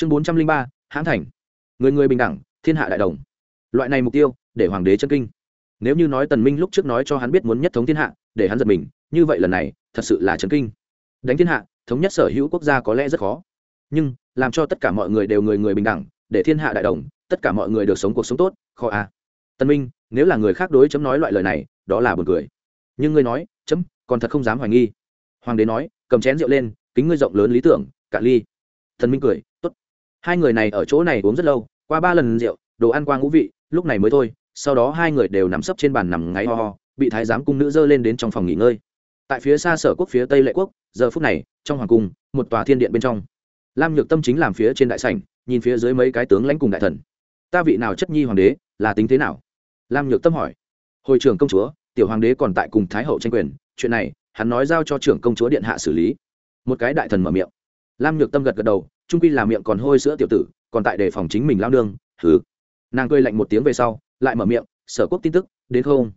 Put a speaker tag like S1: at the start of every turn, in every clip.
S1: chương bốn trăm linh ba hãng thành. Người người bình đẳng, thiên hạ đại đồng. Loại này mục tiêu, để hoàng đế chân kinh. Nếu như nói tần minh lúc trước nói cho hắn biết muốn nhất thống thiên hạ, để hắn giật mình, như vậy lần này, thật sự là chân kinh. Đánh thiên hạ, thống nhất sở hữu quốc gia có lẽ rất khó. Nhưng, làm cho tất cả mọi người đều người người bình đẳng, để thiên hạ đại đồng, tất cả mọi người được sống cuộc sống tốt, khó à. Tân minh, nếu là người khác đối chấm nói loại lời này, đó là buồn cười. Nhưng ngươi nói, chấm, còn thật không dám hoài nghi. Hoàng đế nói, cầm chén rượu lên, kính ngươi rộng lớn lý tưởng, cạn ly. Thần minh cười hai người này ở chỗ này uống rất lâu, qua ba lần rượu, đồ ăn qua ngũ vị, lúc này mới thôi, sau đó hai người đều nằm sấp trên bàn nằm ngáy ho ho, bị thái giám cung nữ dơ lên đến trong phòng nghỉ ngơi. Tại phía xa sở quốc phía tây lệ quốc, giờ phút này, trong hoàng cung, một tòa thiên điện bên trong. Lam nhược tâm chính làm phía trên đại sảnh, nhìn phía dưới mấy cái tướng lãnh cùng đại thần. Ta vị nào chất nhi hoàng đế, là tính thế nào? Lam nhược tâm hỏi. Hồi trưởng công chúa, tiểu hoàng đế còn tại cùng thái hậu tranh quyền, chuyện này, hắn nói giao cho trưởng công chúa điện hạ xử lý. Một cái đại thần mở miệng. Lam nhược tâm gật gật đầu trung quy là miệng còn hôi sữa tiểu tử, còn tại đề phòng chính mình lao nương thứ nàng cười lạnh một tiếng về sau, lại mở miệng, sở quốc tin tức, đến không?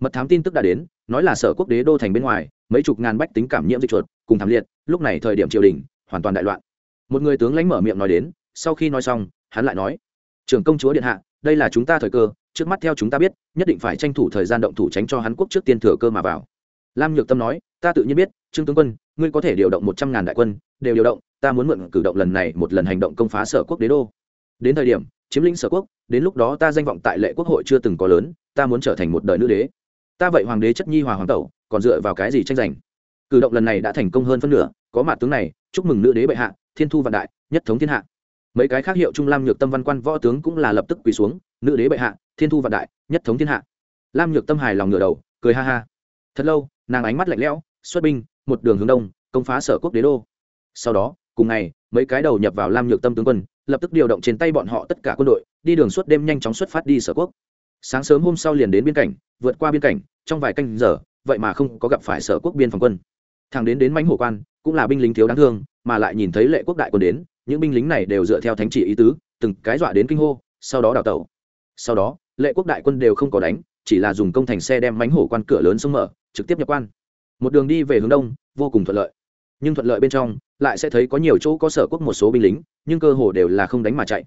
S1: Mật thám tin tức đã đến, nói là sở quốc đế đô thành bên ngoài, mấy chục ngàn bách tính cảm nhiễm dịch chuột, cùng thảm liệt, lúc này thời điểm triều đình, hoàn toàn đại loạn. Một người tướng lãnh mở miệng nói đến, sau khi nói xong, hắn lại nói, trưởng công chúa điện hạ, đây là chúng ta thời cơ, trước mắt theo chúng ta biết, nhất định phải tranh thủ thời gian động thủ tránh cho hắn quốc trước tiên thừa cơ mà vào. Lam nhược tâm nói ta tự nhiên biết, trương tướng quân, ngươi có thể điều động một trăm ngàn đại quân, đều điều động, ta muốn mượn cử động lần này một lần hành động công phá sở quốc đế đô. Đến thời điểm, chiếm lĩnh sở quốc, đến lúc đó ta danh vọng tại lệ quốc hội chưa từng có lớn, ta muốn trở thành một đời nữ đế. Ta vậy hoàng đế chất nhi hòa hoàng tẩu, còn dựa vào cái gì tranh giành? Cử động lần này đã thành công hơn phân nửa, có mặt tướng này, chúc mừng nữ đế bệ hạ, thiên thu vạn đại, nhất thống thiên hạ. Mấy cái khác hiệu trung lam nhược tâm văn quan võ tướng cũng là lập tức quỳ xuống, nữ đế bệ hạ, thiên thu vạn đại, nhất thống thiên hạ. Lam nhược tâm hài lòng ngửa đầu, cười ha ha. Thật lâu, nàng ánh mắt lạnh lẽo xuất binh, một đường hướng đông, công phá sở quốc đế đô. Sau đó, cùng ngày, mấy cái đầu nhập vào lam nhược tâm tướng quân, lập tức điều động trên tay bọn họ tất cả quân đội, đi đường suốt đêm nhanh chóng xuất phát đi sở quốc. Sáng sớm hôm sau liền đến biên cảnh, vượt qua biên cảnh, trong vài canh giờ, vậy mà không có gặp phải sở quốc biên phòng quân. Thằng đến đến mánh hổ quan, cũng là binh lính thiếu đáng thương, mà lại nhìn thấy lệ quốc đại quân đến, những binh lính này đều dựa theo thánh chỉ ý tứ, từng cái dọa đến kinh hô, sau đó đào tẩu. Sau đó, lệ quốc đại quân đều không có đánh, chỉ là dùng công thành xe đem mánh hổ quan cửa lớn sông mở, trực tiếp nhập quan một đường đi về hướng đông, vô cùng thuận lợi. Nhưng thuận lợi bên trong, lại sẽ thấy có nhiều chỗ có sở quốc một số binh lính, nhưng cơ hồ đều là không đánh mà chạy.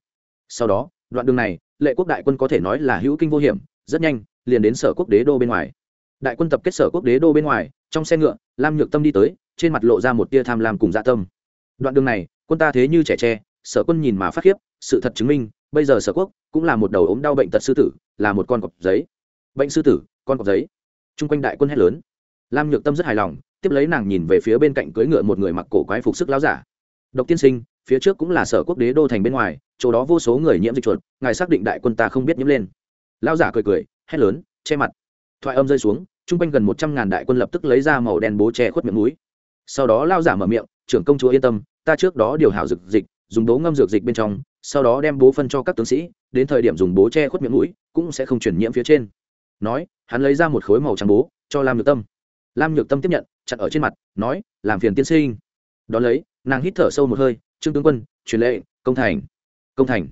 S1: Sau đó, đoạn đường này, lệ quốc đại quân có thể nói là hữu kinh vô hiểm, rất nhanh, liền đến sở quốc đế đô bên ngoài. Đại quân tập kết sở quốc đế đô bên ngoài, trong xe ngựa, lam nhược tâm đi tới, trên mặt lộ ra một tia tham lam cùng dạ tâm. Đoạn đường này, quân ta thế như trẻ tre, sở quân nhìn mà phát khiếp, sự thật chứng minh, bây giờ sở quốc cũng là một đầu ốm đau bệnh tật sư tử, là một con cọp giấy. Bệnh sư tử, con cọp giấy. T r u n g quanh đại quân hét lớn lam nhược tâm rất hài lòng, tiếp lấy nàng nhìn về phía bên cạnh cưỡi ngựa một người mặc cổ quái phục sức láo giả. Độc tiên sinh, phía trước cũng là sở quốc đế đô thành bên ngoài, chỗ đó vô số người nhiễm dịch chuột, ngài xác định đại quân ta không biết nhiễm lên. Lao giả cười cười, hét lớn, che mặt. Thoại âm rơi xuống t r u n g quanh gần một trăm ngàn đại quân lập tức lấy ra màu đen bố che khuất miệng núi sau đó lao giả mở miệng, trưởng công chúa yên tâm, ta trước đó điều hảo dược dịch, dùng bố ngâm dược dịch bên trong, sau đó đem bố phân cho các tướng sĩ, đến thời điểm dùng bố che khuất miệng mũi, cũng sẽ không chuyển nhiễm phía trên. Nói, hắn lấy ra một khối màu trắng bố, cho lam nhược tâm lam nhược tâm tiếp nhận chặt ở trên mặt, nói, làm phiền tiên sinh. Đón lấy, nàng hít thở sâu một hơi, trương tướng quân, truyền lệ công thành công thành.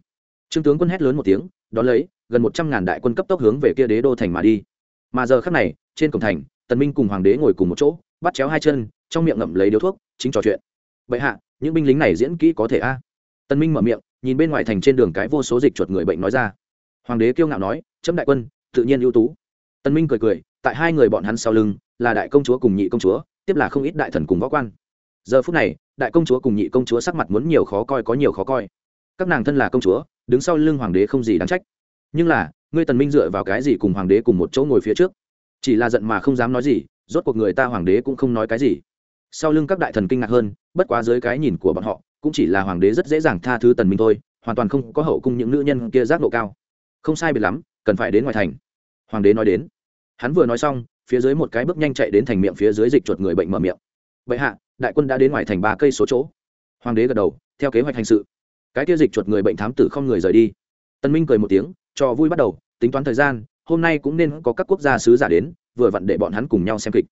S1: Trương tướng quân hét lớn một tiếng, đón lấy, gần một trăm ngàn đại quân cấp tốc hướng về kia đế đô thành mà đi. Mà giờ khắc này, trên cổng thành, tần minh cùng hoàng đế ngồi cùng một chỗ, bắt chéo hai chân, trong miệng ngậm lấy điếu thuốc, chính trò chuyện. Bệ hạ, những binh lính này diễn kỹ có thể a? Tần minh mở miệng, nhìn bên ngoài thành trên đường cái vô số dịch chuột người bệnh nói ra. Hoàng đế kiêu ngạo nói, chấm đại quân, tự nhiên ưu tú. Tần minh cười cười tại hai người bọn hắn sau lưng là đại công chúa cùng nhị công chúa, tiếp là không ít đại thần cùng võ quan. Giờ phút này, đại công chúa cùng nhị công chúa sắc mặt muốn nhiều khó coi có nhiều khó coi. Các nàng thân là công chúa, đứng sau lưng hoàng đế không gì đáng trách. Nhưng là, ngươi tần minh dựa vào cái gì cùng hoàng đế cùng một chỗ ngồi phía trước? Chỉ là giận mà không dám nói gì, rốt cuộc người ta hoàng đế cũng không nói cái gì. Sau lưng các đại thần kinh ngạc hơn, bất quá dưới cái nhìn của bọn họ, cũng chỉ là hoàng đế rất dễ dàng tha thứ tần minh thôi, hoàn toàn không có hậu cung những nữ nhân kia giác độ cao. Không sai biệt lắm, cần phải đến ngoài thành. Hoàng đế nói đến hắn vừa nói xong, phía dưới một cái bước nhanh chạy đến thành miệng phía dưới dịch chuột người bệnh mở miệng. Vậy hạ, đại quân đã đến ngoài thành ba cây số chỗ. Hoàng đế gật đầu, theo kế hoạch hành sự. Cái kia dịch chuột người bệnh thám tử không người rời đi. Tân minh cười một tiếng, cho vui bắt đầu, tính toán thời gian, hôm nay cũng nên có các quốc gia sứ giả đến, vừa vặn để bọn hắn cùng nhau xem kịch.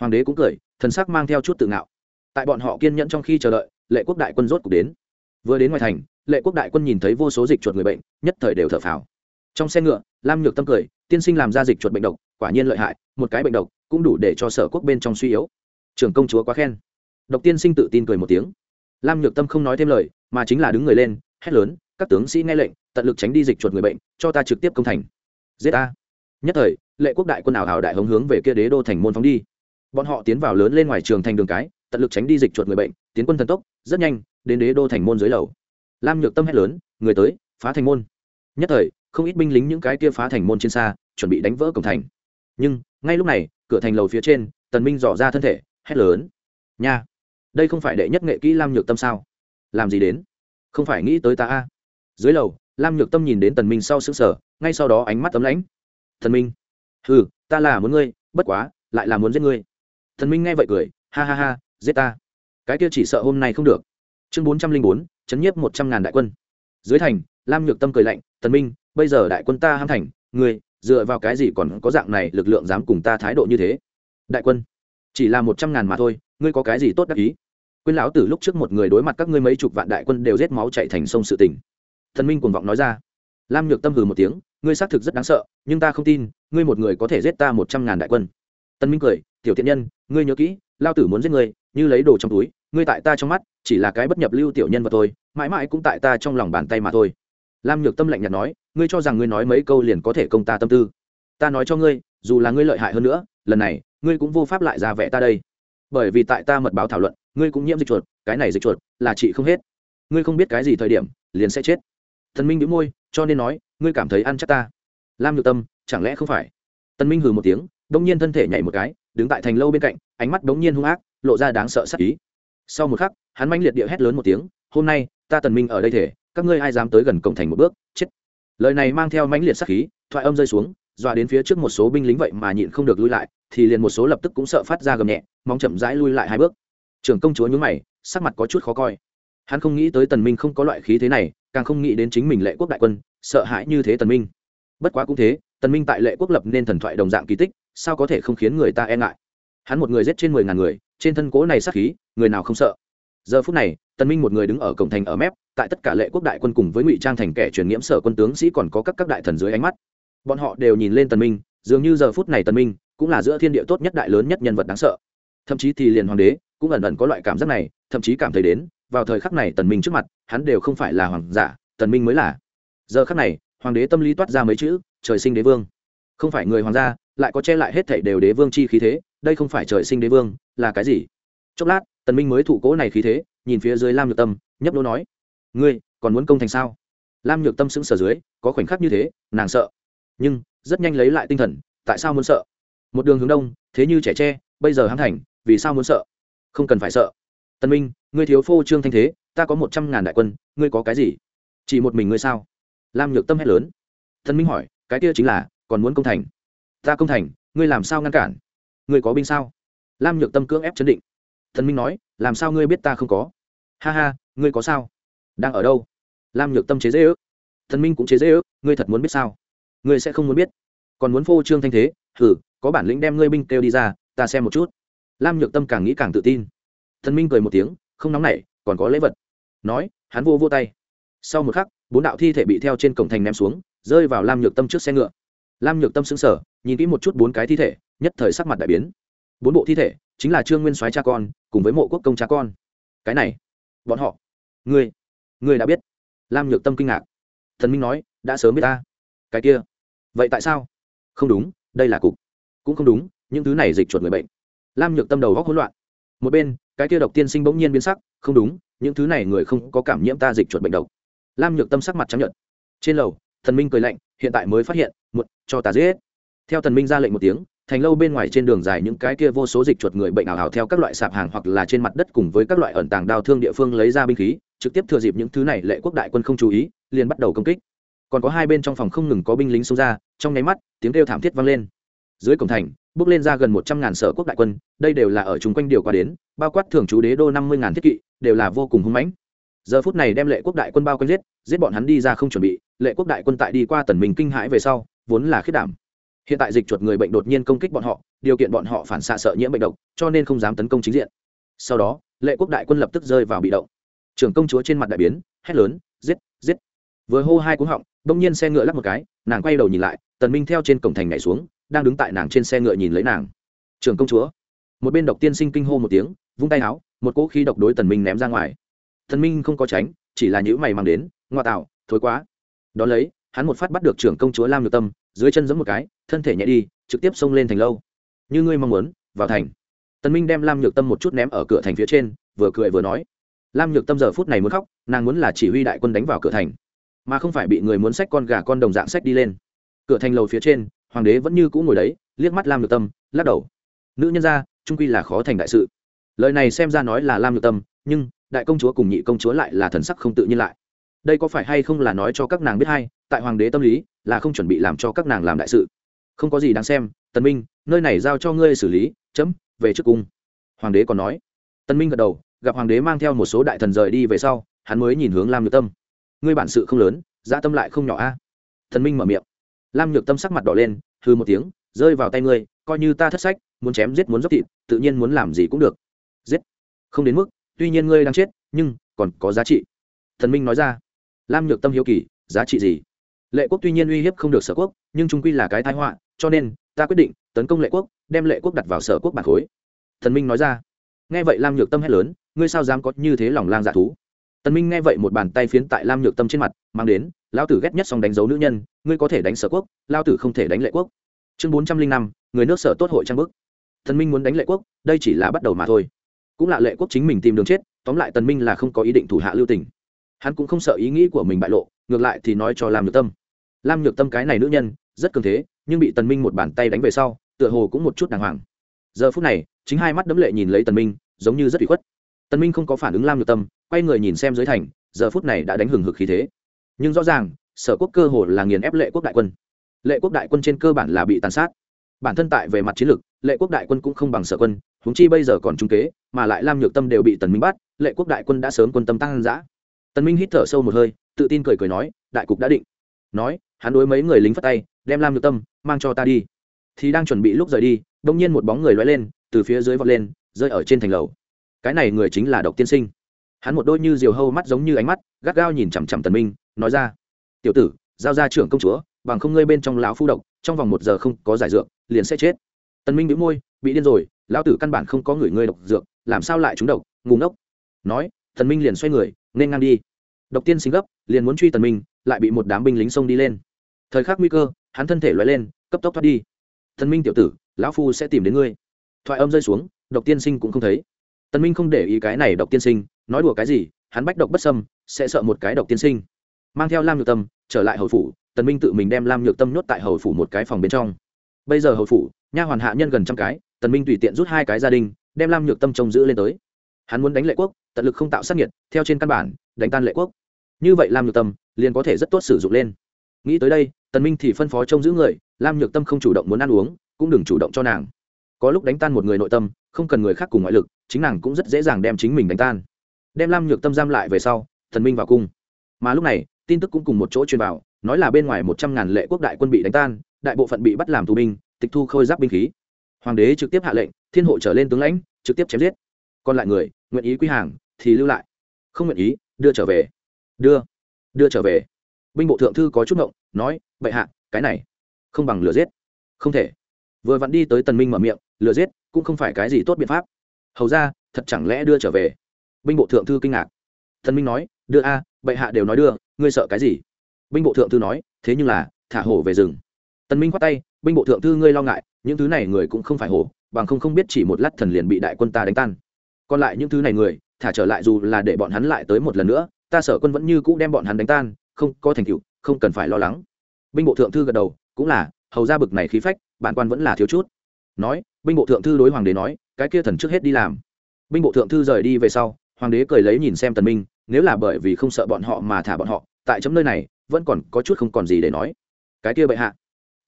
S1: Hoàng đế cũng cười, thần sắc mang theo chút tự ngạo. Tại bọn họ kiên nhẫn trong khi chờ đợi, lệ quốc đại quân rốt cuộc đến. Vừa đến ngoài thành, lệ quốc đại quân nhìn thấy vô số dịch chuột người bệnh, nhất thời đều thở phào. Trong xe ngựa, lam nhược tâm cười, tiên sinh làm ra dịch chuột bệnh độc quả nhiên lợi hại, một cái bệnh độc cũng đủ để cho sở quốc bên trong suy yếu. Trưởng công chúa quá khen. Độc tiên sinh tự tin cười một tiếng. Lam nhược tâm không nói thêm lời, mà chính là đứng người lên, hét lớn, các tướng sĩ nghe lệnh, tận lực tránh đi dịch chuột người bệnh, cho ta trực tiếp công thành. Giết ta. Nhất thời, lệ quốc đại quân ảo hảo đại hống hướng về kia đế đô thành môn phóng đi. Bọn họ tiến vào lớn lên ngoài trường thành đường cái, tận lực tránh đi dịch chuột người bệnh, tiến quân thần tốc, rất nhanh, đến đế đô thành môn dưới lầu. Lam nhược tâm hét lớn, người tới, phá thành môn. Nhất thời, không ít binh lính những cái kia phá thành môn trên xa, chuẩn bị đánh vỡ cổng thành nhưng, ngay lúc này, cửa thành lầu phía trên, tần minh dò ra thân thể, hét lớn. Nha, đây không phải đệ nhất nghệ kỹ lam nhược tâm sao? Làm gì đến? Không phải nghĩ tới ta a. Dưới lầu, lam nhược tâm nhìn đến tần minh sau sững sờ, ngay sau đó ánh mắt tấm lãnh. Thần minh, hừ, ta là muốn ngươi, bất quá, lại là muốn giết ngươi. Thần minh nghe vậy cười, ha ha ha, giết ta. Cái kia chỉ sợ hôm nay không được. Chương bốn trăm linh bốn, chấn nhiếp một trăm ngàn đại quân. Dưới thành, lam nhược tâm cười lạnh, tần minh, bây giờ đại quân ta ham thành, ngươi dựa vào cái gì còn có dạng này lực lượng dám cùng ta thái độ như thế? Đại quân, chỉ là một trăm ngàn mà thôi, ngươi có cái gì tốt đắc ý? Quyên lão từ lúc trước một người đối mặt các ngươi mấy chục vạn đại quân đều rết máu chạy thành sông sự tỉnh. thần minh cuồng vọng nói ra. Lam nhược tâm hừ một tiếng, ngươi xác thực rất đáng sợ, nhưng ta không tin, ngươi một người có thể giết ta một trăm ngàn đại quân. Tân minh cười, tiểu thiện nhân, ngươi nhớ kỹ lao tử muốn giết ngươi, như lấy đồ trong túi, ngươi tại ta trong mắt, chỉ là cái bất nhập lưu tiểu nhân và thôi, mãi mãi cũng tại ta trong lòng bàn tay mà thôi lam nhược tâm lạnh nhạt nói, ngươi cho rằng ngươi nói mấy câu liền có thể công ta tâm tư. Ta nói cho ngươi, dù là ngươi lợi hại hơn nữa, lần này, ngươi cũng vô pháp lại ra vẽ ta đây. Bởi vì tại ta mật báo thảo luận, ngươi cũng nhiễm dịch chuột, cái này dịch chuột là chị không hết. Ngươi không biết cái gì thời điểm, liền sẽ chết. Thần minh đĩu môi, cho nên nói, ngươi cảm thấy ăn chắc ta? Lam nhược tâm, chẳng lẽ không phải? Tân minh hừ một tiếng, đông nhiên thân thể nhảy một cái, đứng tại thành lâu bên cạnh, ánh mắt đống nhiên hung ác, lộ ra đáng sợ sắc ý. Sau một khắc, hắn manh liệt địa hét lớn một tiếng, hôm nay, ta tần minh ở đây thể các ngươi ai dám tới gần cổng thành một bước, chết. Lời này mang theo mãnh liệt sắc khí, thoại âm rơi xuống, dọa đến phía trước một số binh lính vậy mà nhịn không được lui lại, thì liền một số lập tức cũng sợ phát ra gầm nhẹ mong chậm rãi lui lại hai bước. Trưởng công chúa nhún mày, sắc mặt có chút khó coi. Hắn không nghĩ tới tần minh không có loại khí thế này, càng không nghĩ đến chính mình lệ quốc đại quân, sợ hãi như thế tần minh. Bất quá cũng thế, tần minh tại lệ quốc lập nên thần thoại đồng dạng kỳ tích, sao có thể không khiến người ta e ngại? Hắn một người giết trên mười ngàn người, trên thân cố này sát khí, người nào không sợ? Giờ phút này, tần minh một người đứng ở cổng thành ở mép, tại tất cả lệ quốc đại quân cùng với ngụy trang thành kẻ truyền nhiễm sở quân tướng sĩ còn có các các đại thần dưới ánh mắt. Bọn họ đều nhìn lên tần minh, dường như giờ phút này tần minh cũng là giữa thiên địa tốt nhất đại lớn nhất nhân vật đáng sợ. Thậm chí thì liền hoàng đế cũng ẩn ẩn có loại cảm giác này, thậm chí cảm thấy đến, vào thời khắc này tần minh trước mặt, hắn đều không phải là hoàng giả, tần minh mới là. Giờ khắc này, hoàng đế tâm lý toát ra mấy chữ, trời sinh đế vương. Không phải người hoàng gia, lại có che lại hết thảy đều đế vương chi khí thế, đây không phải trời sinh đế vương, là cái gì? Chốc lát tần minh mới thủ cố này khí thế, nhìn phía dưới lam nhược tâm, nhấp nô nói, ngươi còn muốn công thành sao? Lam nhược tâm sững sờ dưới, có khoảnh khắc như thế, nàng sợ. Nhưng, rất nhanh lấy lại tinh thần, tại sao muốn sợ? Một đường hướng đông, thế như trẻ tre, bây giờ hăng thành, vì sao muốn sợ? Không cần phải sợ. Tân minh, ngươi thiếu phô trương thanh thế, ta có một trăm ngàn đại quân, ngươi có cái gì? Chỉ một mình ngươi sao? Lam nhược tâm hét lớn. Tân minh hỏi, cái kia chính là, còn muốn công thành? Ta công thành, ngươi làm sao ngăn cản? Ngươi có binh sao? Lam nhược tâm cưỡng ép chấn định thần minh nói, làm sao ngươi biết ta không có? Ha ha, ngươi có sao? Đang ở đâu? Lam nhược tâm chế dễ ước thần minh cũng chế dễ ước ngươi thật muốn biết sao? Ngươi sẽ không muốn biết. Còn muốn phô trương thanh thế? Thử có bản lĩnh đem ngươi binh kêu đi ra, ta xem một chút. Lam nhược tâm càng nghĩ càng tự tin. Thần minh cười một tiếng, không nóng nảy, còn có lễ vật. Nói, hắn vô vô tay. Sau một khắc, bốn đạo thi thể bị theo trên cổng thành ném xuống, rơi vào lam nhược tâm trước xe ngựa. Lam nhược tâm xứng sở nhìn kỹ một chút bốn cái thi thể, nhất thời sắc mặt đại biến. Bốn bộ thi thể, chính là trương nguyên soái cha con cùng với mộ quốc công cha con. Cái này, bọn họ. Ngươi ngươi đã biết. Lam nhược tâm kinh ngạc. Thần minh nói, đã sớm biết ta. Cái kia. Vậy tại sao? Không đúng, đây là cục. Cũng không đúng, những thứ này dịch chuột người bệnh. Lam nhược tâm đầu góc hỗn loạn. Một bên, cái kia độc tiên sinh bỗng nhiên biến sắc. Không đúng, những thứ này người không có cảm nhiễm ta dịch chuột bệnh độc. Lam nhược tâm sắc mặt trắng nhợt. Trên lầu, thần minh cười lạnh, hiện tại mới phát hiện, một, cho ta giết. Theo thần minh ra lệnh một tiếng thành lâu bên ngoài trên đường dài những cái kia vô số dịch chuột người bệnh ảo ảo theo các loại sạp hàng hoặc là trên mặt đất cùng với các loại ẩn tàng đao thương địa phương lấy ra binh khí, trực tiếp thừa dịp những thứ này lệ quốc đại quân không chú ý, liền bắt đầu công kích. Còn có hai bên trong phòng không ngừng có binh lính xông ra, trong nháy mắt, tiếng kêu thảm thiết vang lên. Dưới cổng thành, bước lên ra gần một trăm ngàn sở quốc đại quân, đây đều là ở chung quanh điều qua đến, bao quát thường chú đế đô năm mươi ngàn thiết kỵ, đều là vô cùng hung mãnh. Giờ phút này đem lệ quốc đại quân bao quanh giết giết bọn hắn đi ra không chuẩn bị, lệ quốc đại quân tại đi qua tần mình kinh hãi về sau, vốn là khiết đảm hiện tại dịch chuột người bệnh đột nhiên công kích bọn họ, điều kiện bọn họ phản xạ sợ nhiễm bệnh độc, cho nên không dám tấn công chính diện. Sau đó, lệ quốc đại quân lập tức rơi vào bị động. Trưởng công chúa trên mặt đại biến, hét lớn, giết giết. Vừa hô hai cú họng, bỗng nhiên xe ngựa lắp một cái, nàng quay đầu nhìn lại, tần minh theo trên cổng thành nhảy xuống, đang đứng tại nàng trên xe ngựa nhìn lấy nàng. Trưởng công chúa. Một bên độc tiên sinh kinh hô một tiếng, vung tay áo một cỗ khí độc đối tần minh ném ra ngoài. Tần minh không có tránh, chỉ là nhữ mày mang đến, ngoa tạo, thối quá. Đón lấy, hắn một phát bắt được trưởng công chúa lam nhược tâm dưới chân giẫm một cái, thân thể nhẹ đi, trực tiếp xông lên thành lâu. Như ngươi mong muốn, vào thành. Tần minh đem lam nhược tâm một chút ném ở cửa thành phía trên, vừa cười vừa nói. Lam nhược tâm giờ phút này muốn khóc, nàng muốn là chỉ huy đại quân đánh vào cửa thành, mà không phải bị người muốn xách con gà con đồng dạng xách đi lên. Cửa thành lầu phía trên, hoàng đế vẫn như cũ ngồi đấy, liếc mắt lam nhược tâm, lắc đầu. Nữ nhân gia, trung quy là khó thành đại sự. Lời này xem ra nói là lam nhược tâm, nhưng đại công chúa cùng nhị công chúa lại là thần sắc không tự nhiên lại. Đây có phải hay không là nói cho các nàng biết hay tại hoàng đế tâm lý là không chuẩn bị làm cho các nàng làm đại sự. Không có gì đáng xem, tần minh, nơi này giao cho ngươi xử lý, chấm, về trước cung. Hoàng đế còn nói. Tần minh gật đầu, gặp hoàng đế mang theo một số đại thần rời đi về sau, hắn mới nhìn hướng lam nhược tâm. Ngươi bản sự không lớn dạ tâm lại không nhỏ a. Tần minh mở miệng. Lam nhược tâm sắc mặt đỏ lên, hừ một tiếng, rơi vào tay ngươi, coi như ta thất sách, muốn chém giết muốn dốc thịt, tự nhiên muốn làm gì cũng được. Giết. Không đến mức, tuy nhiên ngươi đang chết, nhưng còn có giá trị. Thần minh nói ra. Lam nhược tâm hiếu kỳ, giá trị gì? Lệ quốc tuy nhiên uy hiếp không được sở quốc, nhưng trung quy là cái thái họa, cho nên, ta quyết định, tấn công lệ quốc, đem lệ quốc đặt vào sở quốc bản khối. Thần minh nói ra. Nghe vậy lam nhược tâm hét lớn, ngươi sao dám có như thế lòng lang dạ thú? Tần minh nghe vậy một bàn tay phiến tại lam nhược tâm trên mặt, mang đến lao tử ghét nhất xong đánh dấu nữ nhân, ngươi có thể đánh sở quốc lao tử không thể đánh lệ quốc. Chương bốn trăm linh năm, người nước sở tốt hội trang bức. Tần minh muốn đánh lệ quốc, đây chỉ là bắt đầu mà thôi. Cũng là lệ quốc chính mình tìm đường chết, tóm lại tần minh là không có ý định thủ hạ lưu tình. Hắn cũng không sợ ý nghĩ của mình bại lộ, ngược lại thì nói cho lam nhược tâm lam nhược tâm cái này nữ nhân, rất cường thế, nhưng bị tần minh một bàn tay đánh về sau, tựa hồ cũng một chút đàng hoàng. Giờ phút này, chính hai mắt đấm lệ nhìn lấy tần minh, giống như rất bị khuất. Tần minh không có phản ứng lam nhược tâm, quay người nhìn xem dưới thành, giờ phút này đã đánh hừng hực khí thế. Nhưng rõ ràng, sở quốc cơ hồ là nghiền ép lệ quốc đại quân. Lệ quốc đại quân trên cơ bản là bị tàn sát. Bản thân tại về mặt chiến lược, lệ quốc đại quân cũng không bằng sở quân, huống chi bây giờ còn trung kế, mà lại lam nhược tâm đều bị tần minh bắt, lệ quốc đại quân đã sớm quân tâm tăng dã. Tần minh hít thở sâu một hơi, tự tin cười cười nói, đại cục đã định. Nói hắn đối mấy người lính phất tay, đem lam nhược tâm mang cho ta đi. Thì đang chuẩn bị lúc rời đi đông nhiên một bóng người lóe lên, từ phía dưới vọt lên, rơi ở trên thành lầu. Cái này người chính là độc tiên sinh. Hắn một đôi như diều hâu mắt giống như ánh mắt, gắt gao nhìn chằm chằm tần minh, nói ra, tiểu tử, giao ra trưởng công chúa, bằng không ngươi bên trong lão phu độc, trong vòng một giờ không có giải dược, liền sẽ chết. Tần minh bĩu môi, bị điên rồi, lão tử căn bản không có người ngươi độc dược, làm sao lại trúng độc, ngu ngốc. Nói, tần minh liền xoay người, nên ngang đi. Độc tiên sinh gấp, liền muốn truy tần minh, lại bị một đám binh lính xông đi lên thời khắc nguy cơ, hắn thân thể loại lên, cấp tốc thoát đi. Tần minh tiểu tử, lão phu sẽ tìm đến ngươi. Thoại âm rơi xuống, độc tiên sinh cũng không thấy. Tần minh không để ý cái này độc tiên sinh, nói đùa cái gì, hắn bách độc bất sâm sẽ sợ một cái độc tiên sinh. Mang theo lam nhược tâm, trở lại hầu phủ, tần minh tự mình đem lam nhược tâm nhốt tại hầu phủ một cái phòng bên trong. Bây giờ hầu phủ, nha hoàn hạ nhân gần trăm cái, tần minh tùy tiện rút hai cái gia đình, đem lam nhược tâm trông giữ lên tới. Hắn muốn đánh lệ quốc, tận lực không tạo sát nhiệt theo trên căn bản, đánh tan lệ quốc. Như vậy lam nhược tâm liền có thể rất tốt sử dụng lên. Nghĩ tới đây tần minh thì phân phó trông giữ người, lam nhược tâm không chủ động muốn ăn uống, cũng đừng chủ động cho nàng. Có lúc đánh tan một người nội tâm, không cần người khác cùng ngoại lực, chính nàng cũng rất dễ dàng đem chính mình đánh tan. Đem lam nhược tâm giam lại về sau thần minh vào cung. Mà lúc này, tin tức cũng cùng một chỗ truyền vào, nói là bên ngoài một trăm ngàn lệ quốc đại quân bị đánh tan, đại bộ phận bị bắt làm tù binh, tịch thu khôi giáp binh khí. Hoàng đế trực tiếp hạ lệnh, thiên hộ trở lên tướng lãnh, trực tiếp chém giết. Còn lại người, nguyện ý quy hàng, thì lưu lại. Không nguyện ý, đưa trở về. Đưa đưa trở về. Binh bộ thượng thư có chút ngộng nói, bệ hạ, cái này không bằng lừa giết. Không thể. Vừa vặn đi tới tần minh mở miệng, lừa giết cũng không phải cái gì tốt biện pháp. Hầu ra, thật chẳng lẽ đưa trở về? Binh bộ thượng thư kinh ngạc. Tần minh nói, đưa a, bệ hạ đều nói đưa, ngươi sợ cái gì? Binh bộ thượng thư nói, thế nhưng là, thả hổ về rừng. Tần minh khoát tay, binh bộ thượng thư ngươi lo ngại, những thứ này người cũng không phải hổ, bằng không không biết chỉ một lát thần liền bị đại quân ta đánh tan. Còn lại những thứ này người, thả trở lại dù là để bọn hắn lại tới một lần nữa, ta sợ quân vẫn như cũ đem bọn hắn đánh tan không có thành tựu, không cần phải lo lắng. Binh bộ thượng thư gật đầu, cũng là, hầu ra bực này khí phách, bản quan vẫn là thiếu chút. Nói, binh bộ thượng thư đối hoàng đế nói, cái kia thần trước hết đi làm. Binh bộ thượng thư rời đi về sau, hoàng đế cười lấy nhìn xem tần minh, nếu là bởi vì không sợ bọn họ mà thả bọn họ, tại chấm nơi này, vẫn còn có chút không còn gì để nói. Cái kia bệ hạ.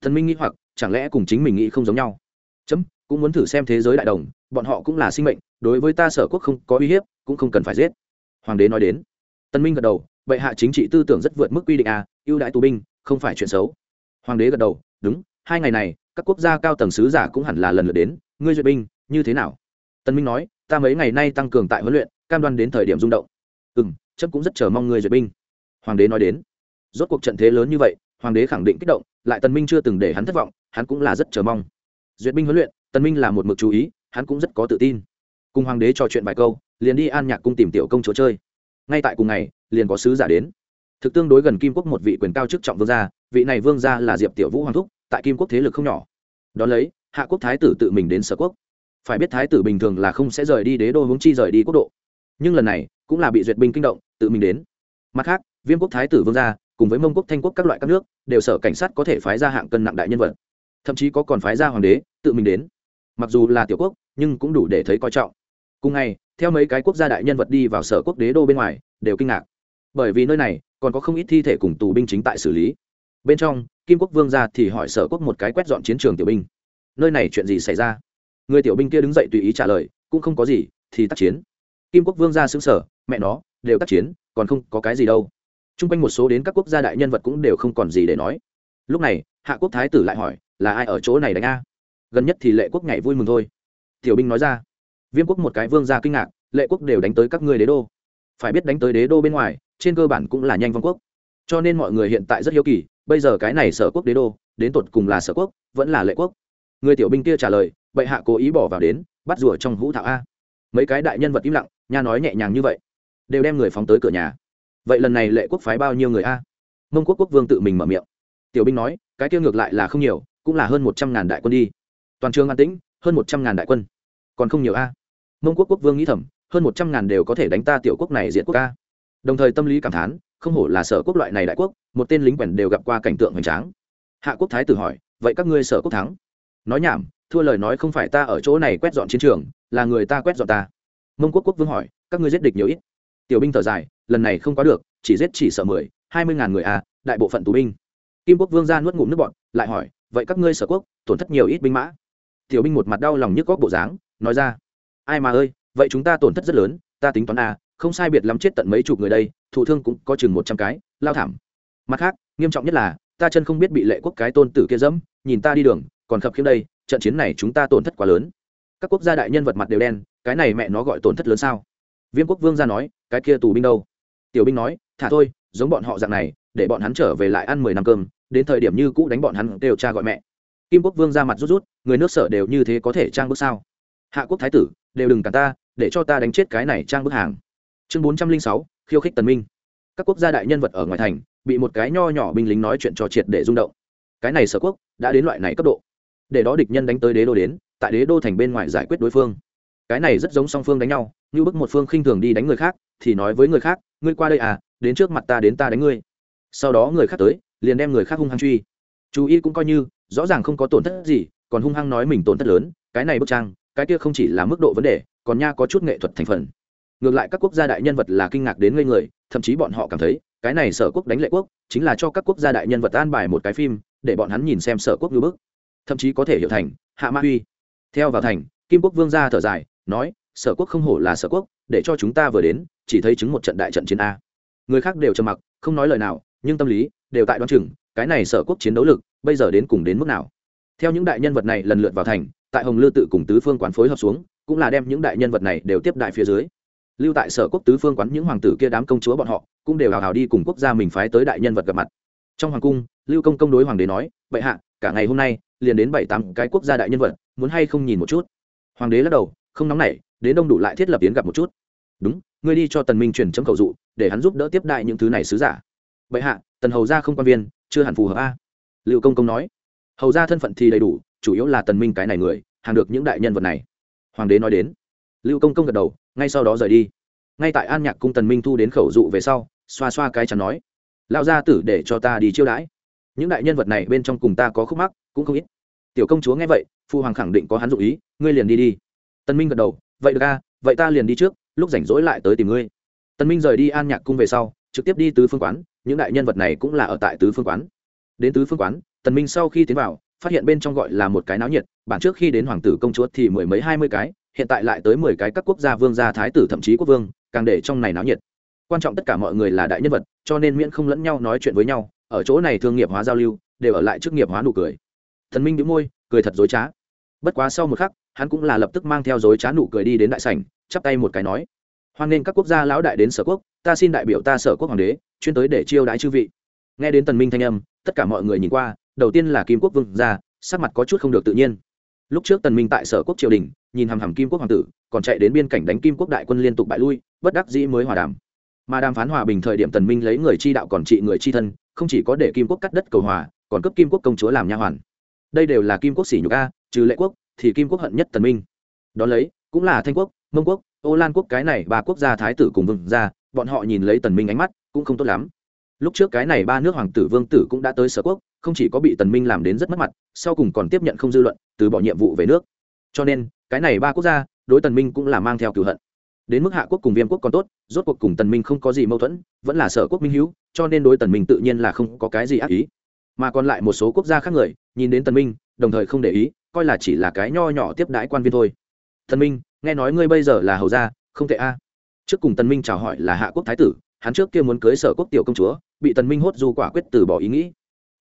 S1: Thần minh nghĩ hoặc, chẳng lẽ cùng chính mình nghĩ không giống nhau? Chấm, cũng muốn thử xem thế giới đại đồng, bọn họ cũng là sinh mệnh, đối với ta sở quốc không có uy hiếp, cũng không cần phải giết. Hoàng đế nói đến. Tân minh gật đầu bệ hạ chính trị tư tưởng rất vượt mức quy định à ưu đãi tù binh không phải chuyện xấu. Hoàng đế gật đầu đúng hai ngày này các quốc gia cao tầng sứ giả cũng hẳn là lần lượt đến ngươi duyệt binh như thế nào? Tân minh nói ta mấy ngày nay tăng cường tại huấn luyện cam đoan đến thời điểm rung động. Ừm, chấp cũng rất chờ mong ngươi duyệt binh. Hoàng đế nói đến. Rốt cuộc trận thế lớn như vậy hoàng đế khẳng định kích động lại tân minh chưa từng để hắn thất vọng hắn cũng là rất chờ mong. Duyệt binh huấn luyện tân minh là một mực chú ý hắn cũng rất có tự tin. Cùng hoàng đế trò chuyện vài câu liền đi an nhạc cung tìm tiểu công chúa chơi ngay tại cùng ngày, liền có sứ giả đến. Thực tương đối gần kim quốc một vị quyền cao chức trọng vương gia, vị này vương gia là diệp tiểu vũ hoàng thúc, tại kim quốc thế lực không nhỏ. Đón lấy, hạ quốc thái tử tự mình đến sở quốc. Phải biết thái tử bình thường là không sẽ rời đi đế đô hướng chi rời đi quốc độ. Nhưng lần này, cũng là bị duyệt binh kinh động, tự mình đến. Mặt khác, viêm quốc thái tử vương gia, cùng với mông quốc thanh quốc các loại các nước, đều sở cảnh sát có thể phái ra hạng cân nặng đại nhân vật. Thậm chí có còn phái ra hoàng đế, tự mình đến. Mặc dù là tiểu quốc, nhưng cũng đủ để thấy coi trọng cùng ngày, theo mấy cái quốc gia đại nhân vật đi vào sở quốc đế đô bên ngoài, đều kinh ngạc. Bởi vì nơi này còn có không ít thi thể cùng tù binh chính tại xử lý. Bên trong, kim quốc vương ra thì hỏi sở quốc một cái quét dọn chiến trường tiểu binh. Nơi này chuyện gì xảy ra? Người tiểu binh kia đứng dậy tùy ý trả lời, cũng không có gì, thì tác chiến. Kim quốc vương ra xứng sở, mẹ nó, đều tác chiến, còn không có cái gì đâu. T r u n g quanh một số đến các quốc gia đại nhân vật cũng đều không còn gì để nói. Lúc này, hạ quốc thái tử lại hỏi, là ai ở chỗ này đánh a? Gần nhất thì lệ quốc nhảy vui mừng thôi. Tiểu binh nói ra viêm quốc một cái vương gia kinh ngạc, lệ quốc đều đánh tới các ngươi đế đô. Phải biết đánh tới đế đô bên ngoài, trên cơ bản cũng là nhanh vong quốc. Cho nên mọi người hiện tại rất hiếu kỳ, bây giờ cái này sở quốc đế đô, đến tột cùng là sở quốc, vẫn là lệ quốc. Người tiểu binh kia trả lời, bệ hạ cố ý bỏ vào đến, bắt rùa trong hũ thảo a. Mấy cái đại nhân vật im lặng, nha nói nhẹ nhàng như vậy, đều đem người phóng tới cửa nhà. Vậy lần này lệ quốc phái bao nhiêu người a? Mông quốc quốc vương tự mình mở miệng. Tiểu binh nói, cái kia ngược lại là không nhiều, cũng là hơn một trăm ngàn đại quân đi. Toàn trường an tĩnh, hơn một trăm ngàn đại quân. Còn không nhiều a? Mông quốc quốc vương nghĩ thầm, hơn một trăm ngàn đều có thể đánh ta tiểu quốc này diệt quốc ca. Đồng thời tâm lý cảm thán, không hổ là sở quốc loại này đại quốc, một tên lính quèn đều gặp qua cảnh tượng hoành tráng. Hạ quốc thái tử hỏi, vậy các ngươi sở quốc thắng? Nói nhảm, thua lời nói không phải ta ở chỗ này quét dọn chiến trường, là người ta quét dọn ta. Mông quốc quốc vương hỏi, các ngươi giết địch nhiều ít? Tiểu binh thở dài, lần này không có được, chỉ giết chỉ sợ mười, hai mươi ngàn người à đại bộ phận tù binh. Kim quốc vương ra nuốt ngụm nước bọn lại hỏi, vậy các ngươi sở quốc, tổn thất nhiều ít binh mã? Tiểu binh một mặt đau lòng nhức góc bộ dáng, nói ra ai mà ơi, vậy chúng ta tổn thất rất lớn, ta tính toán à không sai biệt lắm chết tận mấy chục người đây, thụ thương cũng có chừng một trăm cái, lao thảm. Mặt khác, nghiêm trọng nhất là, ta chân không biết bị lệ quốc cái tôn tử kia dẫm, nhìn ta đi đường, còn khập khiếm đây, trận chiến này chúng ta tổn thất quá lớn. Các quốc gia đại nhân vật mặt đều đen, cái này mẹ nó gọi tổn thất lớn sao? Viêm quốc vương ra nói, cái kia tù binh đâu? Tiểu binh nói, thả thôi, giống bọn họ dạng này, để bọn hắn trở về lại ăn mười năm cơm, đến thời điểm như cũ đánh bọn hắn đều cha gọi mẹ. Kim quốc vương ra mặt rút rút, người nước sở đều như thế có thể trang bước sao? Hạ quốc thái tử đều đừng cả ta, để cho ta đánh chết cái này trang bức hàng. Chương bốn trăm linh sáu, khiêu khích tần minh. Các quốc gia đại nhân vật ở ngoài thành, bị một cái nho nhỏ binh lính nói chuyện trò triệt để rung động. Cái này sở quốc đã đến loại này cấp độ. Để đó địch nhân đánh tới đế đô đến, tại đế đô thành bên ngoài giải quyết đối phương. Cái này rất giống song phương đánh nhau, như bức một phương khinh thường đi đánh người khác, thì nói với người khác, ngươi qua đây à đến trước mặt ta đến ta đánh ngươi. Sau đó người khác tới, liền đem người khác hung hăng truy. Chú ý cũng coi như, rõ ràng không có tổn thất gì, còn hung hăng nói mình tổn thất lớn, cái này bức trang cái kia không chỉ là mức độ vấn đề, còn nha có chút nghệ thuật thành phần. Ngược lại các quốc gia đại nhân vật là kinh ngạc đến ngây người, thậm chí bọn họ cảm thấy, cái này sở quốc đánh lệ quốc, chính là cho các quốc gia đại nhân vật an bài một cái phim, để bọn hắn nhìn xem sở quốc như bức. Thậm chí có thể hiểu thành, hạ ma huy. Theo vào thành, kim quốc vương gia thở dài, nói, sở quốc không hổ là sở quốc, để cho chúng ta vừa đến, chỉ thấy chứng một trận đại trận chiến a. Người khác đều trầm mặc, không nói lời nào, nhưng tâm lý đều tại đoan chừng, cái này sở quốc chiến đấu lực, bây giờ đến cùng đến mức nào? Theo những đại nhân vật này lần lượt vào thành, tại hồng lư tự cùng tứ phương quán phối hợp xuống, cũng là đem những đại nhân vật này đều tiếp đại phía dưới. Lưu tại sở quốc tứ phương quán những hoàng tử kia đám công chúa bọn họ, cũng đều hào hào đi cùng quốc gia mình phái tới đại nhân vật gặp mặt. Trong hoàng cung, lưu công công đối hoàng đế nói vậy hạ, cả ngày hôm nay, liền đến bảy tám cái quốc gia đại nhân vật, muốn hay không nhìn một chút? Hoàng đế lắc đầu, không nóng nảy, đến đông đủ lại thiết lập tiến gặp một chút. Đúng, ngươi đi cho tần minh truyền chấm cầu dụ, để hắn giúp đỡ tiếp đại những thứ này sứ giả. Vậy hạ, tần hầu gia không quan viên, chưa hẳn phù hợp a. Lưu công công nói hầu gia thân phận thì đầy đủ, chủ yếu là tần minh cái này người, hàng được những đại nhân vật này. Hoàng đế nói đến. Lưu công công gật đầu, ngay sau đó rời đi. Ngay tại an nhạc cung tần minh thu đến khẩu dụ về sau, xoa xoa cái chắn nói lao gia tử để cho ta đi chiêu đãi. Những đại nhân vật này bên trong cùng ta có khúc mắc, cũng không ít. Tiểu công chúa nghe vậy, phu hoàng khẳng định có hắn dụ ý, ngươi liền đi đi. Tân minh gật đầu, vậy được a, vậy ta liền đi trước, lúc rảnh rỗi lại tới tìm ngươi. Tân minh rời đi an nhạc cung về sau, trực tiếp đi tứ phương quán, những đại nhân vật này cũng là ở tại tứ phương quán. Đến tứ phương quán tần minh sau khi tiến vào, phát hiện bên trong gọi là một cái náo nhiệt, bản trước khi đến hoàng tử công chúa thì mười mấy hai mươi cái, hiện tại lại tới mười cái các quốc gia vương gia thái tử thậm chí quốc vương, càng để trong này náo nhiệt. Quan trọng tất cả mọi người là đại nhân vật, cho nên miễn không lẫn nhau nói chuyện với nhau, ở chỗ này thương nghiệp hóa giao lưu, đều ở lại chức nghiệp hóa nụ cười. Thần minh đĩu môi, cười thật dối trá. Bất quá sau một khắc, hắn cũng là lập tức mang theo dối trá nụ cười đi đến đại sảnh, chắp tay một cái nói, hoan nghênh các quốc gia lão đại đến sở quốc, ta xin đại biểu ta sở quốc hoàng đế, chuyên tới để chiêu đãi chư vị. Nghe đến tần minh thanh âm, tất cả mọi người nhìn qua đầu tiên là kim quốc vương gia sắc mặt có chút không được tự nhiên. Lúc trước tần minh tại sở quốc triều đình, nhìn hằm hằm kim quốc hoàng tử, còn chạy đến biên cảnh đánh kim quốc đại quân liên tục bại lui, bất đắc dĩ mới hòa đàm. Mà đàm phán hòa bình thời điểm tần minh lấy người chi đạo còn trị người chi thân, không chỉ có để kim quốc cắt đất cầu hòa, còn cấp kim quốc công chúa làm nha hoàn. Đây đều là kim quốc sỉ nhục a, trừ lệ quốc, thì kim quốc hận nhất tần minh. Đó lấy, cũng là thanh quốc, mông quốc, ô lan quốc cái này ba quốc gia thái tử cùng vương gia, bọn họ nhìn lấy tần minh ánh mắt, cũng không tốt lắm. Lúc trước cái này ba nước hoàng tử vương tử cũng đã tới sở quốc không chỉ có bị tần minh làm đến rất mất mặt sau cùng còn tiếp nhận không dư luận từ bỏ nhiệm vụ về nước. Cho nên cái này ba quốc gia đối tần minh cũng là mang theo cửu hận. Đến mức hạ quốc cùng viêm quốc còn tốt rốt cuộc cùng tần minh không có gì mâu thuẫn vẫn là sở quốc minh Hiếu, cho nên đối tần minh tự nhiên là không có cái gì ác ý. Mà còn lại một số quốc gia khác người nhìn đến tần minh đồng thời không để ý coi là chỉ là cái nho nhỏ tiếp đãi quan viên thôi. Tần minh nghe nói ngươi bây giờ là hầu gia không tệ a. Trước cùng tần minh chào hỏi là hạ quốc thái tử hắn trước kia muốn cưới sở quốc tiểu công chúa bị tần minh hốt du quả quyết từ bỏ ý nghĩ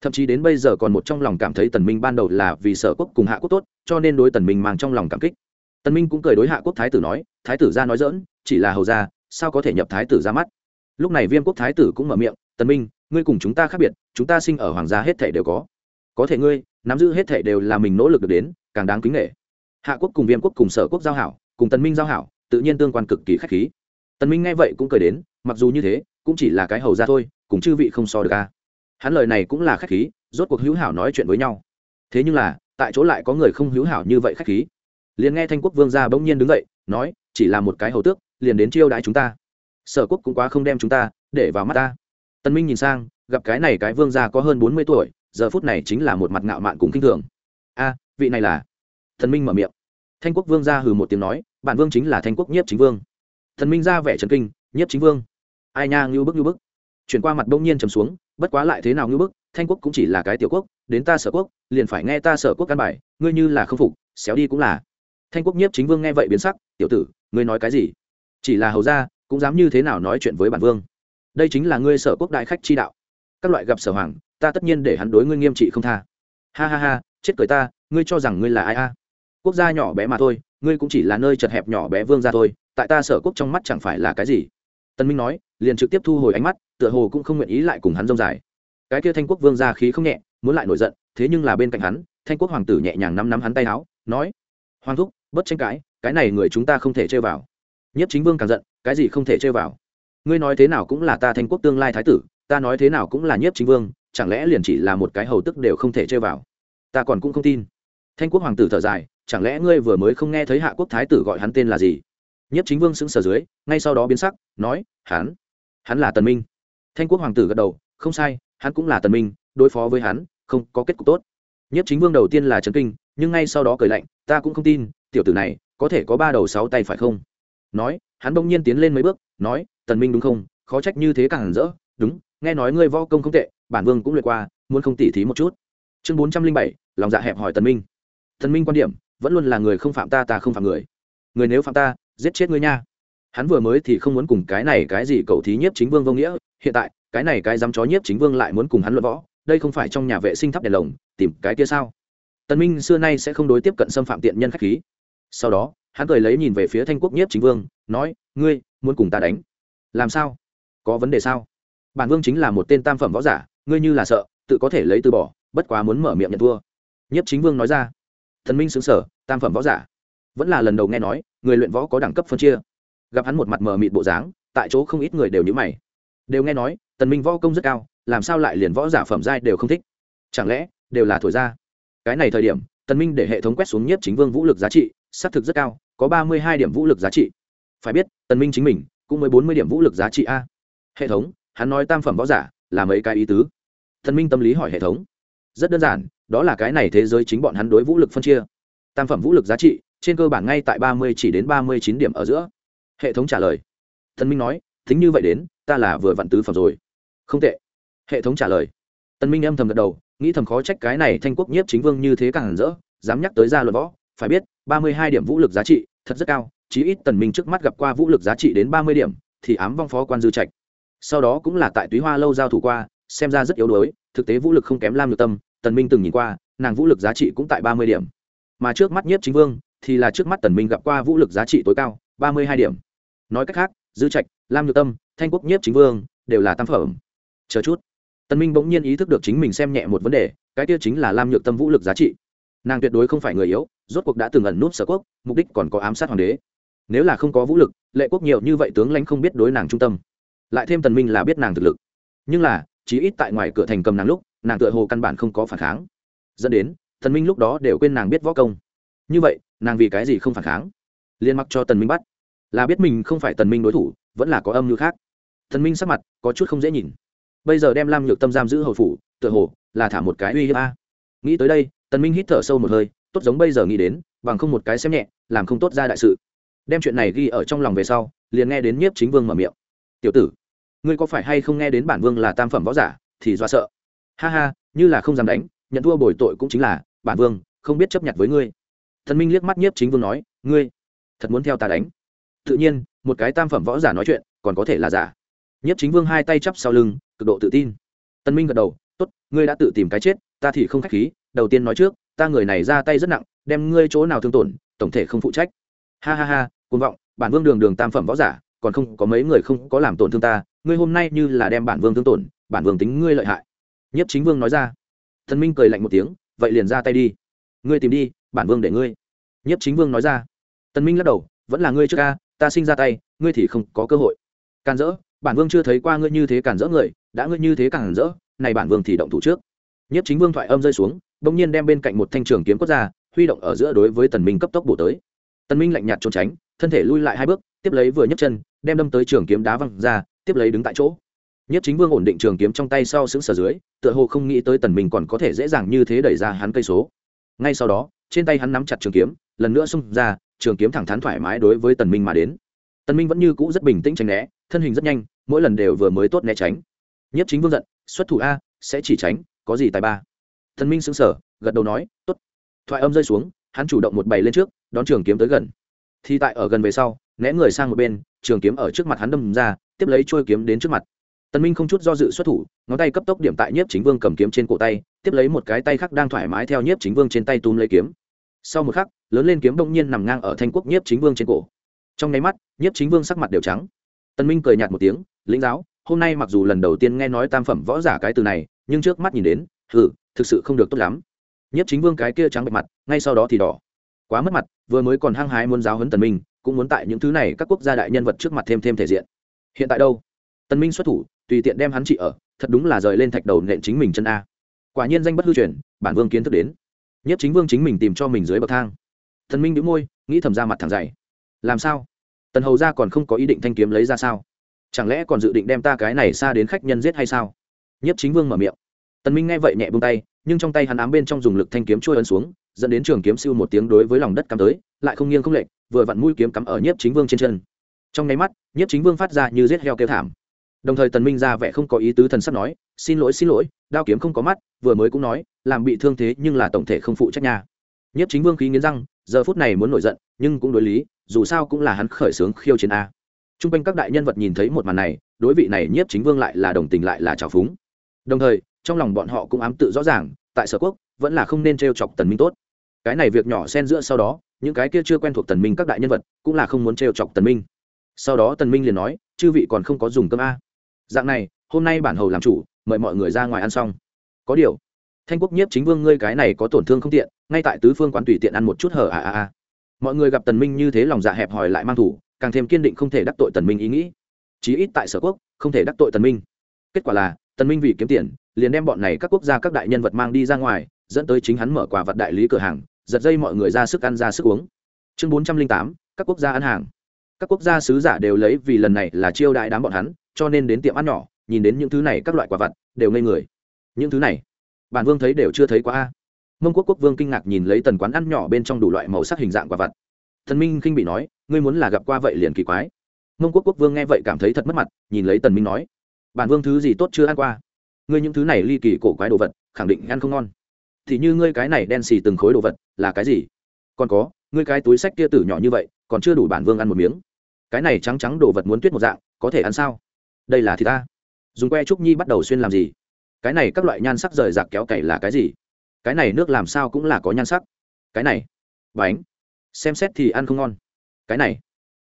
S1: thậm chí đến bây giờ còn một trong lòng cảm thấy tần minh ban đầu là vì sở quốc cùng hạ quốc tốt, cho nên đối tần minh mang trong lòng cảm kích. Tần minh cũng cười đối hạ quốc thái tử nói, thái tử ra nói dỡn chỉ là hầu gia, sao có thể nhập thái tử ra mắt? Lúc này viêm quốc thái tử cũng mở miệng, tần minh, ngươi cùng chúng ta khác biệt, chúng ta sinh ở hoàng gia hết thảy đều có. Có thể ngươi, nắm giữ hết thảy đều là mình nỗ lực được đến, càng đáng kính nể. Hạ quốc cùng viêm quốc cùng sở quốc giao hảo, cùng tần minh giao hảo, tự nhiên tương quan cực kỳ khách khí. Tần minh nghe vậy cũng cười đến, mặc dù như thế, cũng chỉ là cái hầu gia thôi, cùng chư vị không so được a hắn lời này cũng là khách khí, rốt cuộc hữu hảo nói chuyện với nhau. Thế nhưng là, tại chỗ lại có người không hữu hảo như vậy khách khí. Liền nghe thanh quốc vương gia bỗng nhiên đứng dậy, nói, chỉ là một cái hầu tước, liền đến chiêu đãi chúng ta. Sở quốc cũng quá không đem chúng ta để vào mắt ta. Tân minh nhìn sang, gặp cái này cái vương gia có hơn bốn mươi tuổi, giờ phút này chính là một mặt ngạo mạn cùng kinh thường. A, vị này là? Thần minh mở miệng. Thanh quốc vương gia hừ một tiếng nói, bản vương chính là thanh quốc nhiếp chính vương. Thần minh ra vẻ trần kinh, nhiếp chính vương? Ai nha, ngưu bức ngưu bức chuyển qua mặt bỗng nhiên trầm xuống, bất quá lại thế nào ngưỡng bức, thanh quốc cũng chỉ là cái tiểu quốc, đến ta sở quốc, liền phải nghe ta sở quốc căn bài, ngươi như là không phục, xéo đi cũng là. Thanh quốc nhiếp chính vương nghe vậy biến sắc, tiểu tử, ngươi nói cái gì? Chỉ là hầu ra cũng dám như thế nào nói chuyện với bản vương? Đây chính là ngươi sở quốc đại khách chi đạo. Các loại gặp sở hoàng, ta tất nhiên để hắn đối ngươi nghiêm trị không tha. Ha ha ha, chết cười ta, ngươi cho rằng ngươi là ai a? Quốc gia nhỏ bé mà thôi, ngươi cũng chỉ là nơi chật hẹp nhỏ bé vương ra thôi, tại ta sở quốc trong mắt chẳng phải là cái gì? Tân minh nói, liền trực tiếp thu hồi ánh mắt, tựa hồ cũng không nguyện ý lại cùng hắn rông dài. Cái kia thanh quốc vương ra khí không nhẹ, muốn lại nổi giận, thế nhưng là bên cạnh hắn, thanh quốc hoàng tử nhẹ nhàng nắm nắm hắn tay áo, nói, hoàng thúc bất tranh cãi, cái này người chúng ta không thể chơi vào. Nhất chính vương càng giận, cái gì không thể chơi vào? Ngươi nói thế nào cũng là ta thanh quốc tương lai thái tử, ta nói thế nào cũng là nhiếp chính vương, chẳng lẽ liền chỉ là một cái hầu tức đều không thể chơi vào? Ta còn cũng không tin. Thanh quốc hoàng tử thở dài, chẳng lẽ ngươi vừa mới không nghe thấy hạ quốc thái tử gọi hắn tên là gì? Nhất chính vương sững sờ dưới, ngay sau đó biến sắc, nói, hắn hắn là tần minh. Thanh quốc hoàng tử gật đầu, không sai, hắn cũng là tần minh, đối phó với hắn, không có kết cục tốt. Nhất chính vương đầu tiên là trấn kinh, nhưng ngay sau đó cười lạnh, ta cũng không tin, tiểu tử này có thể có ba đầu sáu tay phải không? Nói, hắn bỗng nhiên tiến lên mấy bước, nói, tần minh đúng không? Khó trách như thế càng hẳn rỡ. Đúng, nghe nói ngươi võ công không tệ, bản vương cũng luyện qua, muốn không tỉ thí một chút. Chương bốn trăm linh bảy, lòng dạ hẹp hỏi tần minh. Tần minh quan điểm, vẫn luôn là người không phạm ta ta không phạm người. Người nếu phạm ta giết chết ngươi nha. Hắn vừa mới thì không muốn cùng cái này cái gì cậu thí nhiếp chính vương vô nghĩa, hiện tại, cái này cái dám chó nhiếp chính vương lại muốn cùng hắn luận võ, đây không phải trong nhà vệ sinh thắp đèn lồng, tìm cái kia sao? Tần minh xưa nay sẽ không đối tiếp cận xâm phạm tiện nhân khách khí. Sau đó, hắn cười lấy nhìn về phía thanh quốc nhiếp chính vương, nói, ngươi, muốn cùng ta đánh? Làm sao? Có vấn đề sao? Bản vương chính là một tên tam phẩm võ giả, ngươi như là sợ, tự có thể lấy từ bỏ, bất quá muốn mở miệng nhận thua. Nhiếp chính vương nói ra. Thần minh xứng sở tam phẩm võ giả vẫn là lần đầu nghe nói, người luyện võ có đẳng cấp phân chia. Gặp hắn một mặt mờ mịt bộ dáng, tại chỗ không ít người đều nhữ mày. Đều nghe nói, tần minh võ công rất cao, làm sao lại liền võ giả phẩm giai đều không thích? Chẳng lẽ, đều là thổi ra? Cái này thời điểm, tần minh để hệ thống quét xuống nhiếp chính vương vũ lực giá trị, xác thực rất cao, có ba mươi hai điểm vũ lực giá trị. Phải biết, tần minh chính mình, cũng mới bốn mươi điểm vũ lực giá trị a. Hệ thống, hắn nói tam phẩm võ giả, là mấy cái ý tứ? Tần minh tâm lý hỏi hệ thống. Rất đơn giản, đó là cái này thế giới chính bọn hắn đối vũ lực phân chia. Tam phẩm vũ lực giá trị trên cơ bản ngay tại ba mươi chỉ đến ba mươi chín điểm ở giữa. Hệ thống trả lời. Thần minh nói thính như vậy đến, ta là vừa vặn tứ phẩm rồi. Không tệ. Hệ thống trả lời. Tân minh âm thầm gật đầu, nghĩ thầm khó trách cái này thanh quốc nhiếp chính vương như thế càng rỡ, dám nhắc tới ra luận võ. Phải biết, ba mươi hai điểm vũ lực giá trị, thật rất cao, chí ít tần minh trước mắt gặp qua vũ lực giá trị đến ba mươi điểm, thì ám vong phó quan dư trạch. Sau đó cũng là tại túy hoa lâu giao thủ qua, xem ra rất yếu đuối, thực tế vũ lực không kém lam nhược tâm tần minh từng nhìn qua, nàng vũ lực giá trị cũng tại ba mươi điểm. Mà trước mắt nhiếp chính vương thì là trước mắt tần minh gặp qua vũ lực giá trị tối cao, ba mươi hai điểm. Nói cách khác, dư trạch, lam nhược tâm, thanh quốc nhiếp chính vương đều là tam phẩm. Chờ chút. Tần minh bỗng nhiên ý thức được chính mình xem nhẹ một vấn đề, cái kia chính là lam nhược tâm vũ lực giá trị. Nàng tuyệt đối không phải người yếu, rốt cuộc đã từng ẩn nút sở quốc, mục đích còn có ám sát hoàng đế. Nếu là không có vũ lực, lệ quốc nhiều như vậy tướng lãnh không biết đối nàng trung tâm. Lại thêm tần minh là biết nàng thực lực. Nhưng là, chí ít tại ngoài cửa thành cầm nàng lúc, nàng tựa hồ căn bản không có phản kháng. Dẫn đến, tần minh lúc đó đều quên nàng biết võ công. Như vậy nàng vì cái gì không phản kháng? Liên mặc cho tần minh bắt. Là biết mình không phải tần minh đối thủ, vẫn là có âm mưu khác. Tần minh sắc mặt có chút không dễ nhìn. Bây giờ đem lam nhược tâm giam giữ hầu phủ, tựa hồ là thả một cái uy hiếp a. Nghĩ tới đây, tần minh hít thở sâu một hơi, tốt giống bây giờ nghĩ đến, bằng không một cái xem nhẹ, làm không tốt ra đại sự. Đem chuyện này ghi ở trong lòng về sau, liền nghe đến nhiếp chính vương mở miệng. Tiểu tử, ngươi có phải hay không nghe đến bản vương là tam phẩm võ giả, thì do sợ? Ha ha, như là không dám đánh, nhận thua bồi tội cũng chính là, bản vương không biết chấp nhận với ngươi thần minh liếc mắt nhiếp chính vương nói, ngươi thật muốn theo ta đánh? Tự nhiên, một cái tam phẩm võ giả nói chuyện, còn có thể là giả. Nhiếp chính vương hai tay chắp sau lưng, cực độ tự tin. Tân minh gật đầu, tốt, ngươi đã tự tìm cái chết, ta thì không khách khí, đầu tiên nói trước, ta người này ra tay rất nặng, đem ngươi chỗ nào thương tổn, tổng thể không phụ trách. Ha ha ha côn vọng, bản vương đường đường tam phẩm võ giả, còn không có mấy người không có làm tổn thương ta, ngươi hôm nay như là đem bản vương thương tổn, bản vương tính ngươi lợi hại. Nhất chính vương nói ra. Thần minh cười lạnh một tiếng, vậy liền ra tay đi. Ngươi tìm đi bản vương để ngươi. Nhất chính vương nói ra. Tần minh lắc đầu, vẫn là ngươi trước ca, ta sinh ra tay, ngươi thì không có cơ hội. Càn rỡ, bản vương chưa thấy qua ngươi như thế càn rỡ người, đã ngươi như thế càn rỡ, này bản vương thì động thủ trước. Nhất chính vương thoại âm rơi xuống, bỗng nhiên đem bên cạnh một thanh trường kiếm quất ra, huy động ở giữa đối với tần minh cấp tốc bổ tới. Tần minh lạnh nhạt trốn tránh, thân thể lui lại hai bước, tiếp lấy vừa nhấc chân, đem đâm tới trường kiếm đá văng ra, tiếp lấy đứng tại chỗ. Nhất chính vương ổn định trường kiếm trong tay sau xứng sở dưới, tựa hồ không nghĩ tới tần minh còn có thể dễ dàng như thế đẩy ra hắn cây số. Ngay sau đó trên tay hắn nắm chặt trường kiếm, lần nữa xung ra, trường kiếm thẳng thắn thoải mái đối với tần minh mà đến. Tần minh vẫn như cũ rất bình tĩnh tránh né, thân hình rất nhanh, mỗi lần đều vừa mới tốt né tránh. Nhất chính vương giận, xuất thủ a, sẽ chỉ tránh, có gì tài ba? Tần minh sững sờ, gật đầu nói, tốt. Thoại âm rơi xuống, hắn chủ động một bày lên trước, đón trường kiếm tới gần. Thì tại ở gần về sau, né người sang một bên, trường kiếm ở trước mặt hắn đâm ra, tiếp lấy chuôi kiếm đến trước mặt tần minh không chút do dự xuất thủ, ngón tay cấp tốc điểm tại nhiếp chính vương cầm kiếm trên cổ tay, tiếp lấy một cái tay khác đang thoải mái theo nhiếp chính vương trên tay túm lấy kiếm. Sau một khắc, lớn lên kiếm bỗng nhiên nằm ngang ở thanh quốc nhiếp chính vương trên cổ. Trong nháy mắt, nhiếp chính vương sắc mặt đều trắng. Tần minh cười nhạt một tiếng, lĩnh giáo, hôm nay mặc dù lần đầu tiên nghe nói tam phẩm võ giả cái từ này, nhưng trước mắt nhìn đến, hừ, thực sự không được tốt lắm. Nhiếp chính vương cái kia trắng bệch mặt, ngay sau đó thì đỏ. Quá mất mặt, vừa mới còn hăng hái muốn giáo huấn tần minh, cũng muốn tại những thứ này các quốc gia đại nhân vật trước mặt thêm thêm thể diện. Hiện tại đâu? Tần minh xuất thủ tùy tiện đem hắn trị ở, thật đúng là rời lên thạch đầu nện chính mình chân a. Quả nhiên danh bất hư truyền, bản vương kiến thức đến. Nhất chính vương chính mình tìm cho mình dưới bậc thang. Thần minh đĩu môi, nghĩ thầm ra mặt thẳng dày làm sao? Tần hầu ra còn không có ý định thanh kiếm lấy ra sao? Chẳng lẽ còn dự định đem ta cái này xa đến khách nhân giết hay sao? Nhất chính vương mở miệng. Tần minh nghe vậy nhẹ buông tay, nhưng trong tay hắn ám bên trong dùng lực thanh kiếm trôi ấn xuống, dẫn đến trường kiếm siêu một tiếng đối với lòng đất cắm tới, lại không nghiêng không lệch, vừa vặn mũi kiếm cắm ở nhiếp chính vương trên chân. Trong nháy mắt, nhiếp chính vương phát ra như giết heo kêu thảm đồng thời tần minh ra vẻ không có ý tứ thần sắp nói, xin lỗi xin lỗi, đao kiếm không có mắt, vừa mới cũng nói, làm bị thương thế nhưng là tổng thể không phụ trách nhà nhất chính vương khí nghiến răng, giờ phút này muốn nổi giận, nhưng cũng đối lý, dù sao cũng là hắn khởi sướng khiêu chiến a. Trung quanh các đại nhân vật nhìn thấy một màn này, đối vị này nhiếp chính vương lại là đồng tình lại là trào phúng. Đồng thời, trong lòng bọn họ cũng ám tự rõ ràng, tại sở quốc, vẫn là không nên trêu chọc tần minh tốt. Cái này việc nhỏ xen giữa sau đó, những cái kia chưa quen thuộc tần minh các đại nhân vật, cũng là không muốn trêu chọc tần minh. Sau đó tần minh liền nói, chư vị còn không có dùng cơm a dạng này, hôm nay bản hầu làm chủ, mời mọi người ra ngoài ăn xong. Có điều, thanh quốc nhiếp chính vương ngươi cái này có tổn thương không tiện, ngay tại tứ phương quán tùy tiện ăn một chút hở à à à. Mọi người gặp tần minh như thế lòng dạ hẹp hòi lại mang thủ, càng thêm kiên định không thể đắc tội tần minh ý nghĩ. Chí ít tại sở quốc, không thể đắc tội tần minh. Kết quả là, tần minh vì kiếm tiền, liền đem bọn này các quốc gia các đại nhân vật mang đi ra ngoài, dẫn tới chính hắn mở quà vật đại lý cửa hàng, giật dây mọi người ra sức ăn, ra sức uống. Chương bốn trăm linh tám, các quốc gia ăn hàng các quốc gia sứ giả đều lấy vì lần này là chiêu đại đám bọn hắn, cho nên đến tiệm ăn nhỏ, nhìn đến những thứ này các loại quả vặt, đều ngây người. Những thứ này, bản vương thấy đều chưa thấy quá a. Mông quốc quốc vương kinh ngạc nhìn lấy tần quán ăn nhỏ bên trong đủ loại màu sắc hình dạng quả vặt. Thần minh kinh bị nói, ngươi muốn là gặp qua vậy liền kỳ quái. Mông quốc quốc vương nghe vậy cảm thấy thật mất mặt, nhìn lấy tần minh nói, bản vương thứ gì tốt chưa ăn qua? Ngươi những thứ này ly kỳ cổ quái đồ vật, khẳng định ăn không ngon. Thì như ngươi cái này đen xì từng khối đồ vật, là cái gì? Còn có, ngươi cái túi sách kia tử nhỏ như vậy còn chưa đủ bản vương ăn một miếng. Cái này trắng trắng đồ vật muốn tuyết một dạng, có thể ăn sao? Đây là thì ta. Dùng que trúc nhi bắt đầu xuyên làm gì? Cái này các loại nhan sắc rời rạc kéo cày là cái gì? Cái này nước làm sao cũng là có nhan sắc. Cái này, bánh. Xem xét thì ăn không ngon. Cái này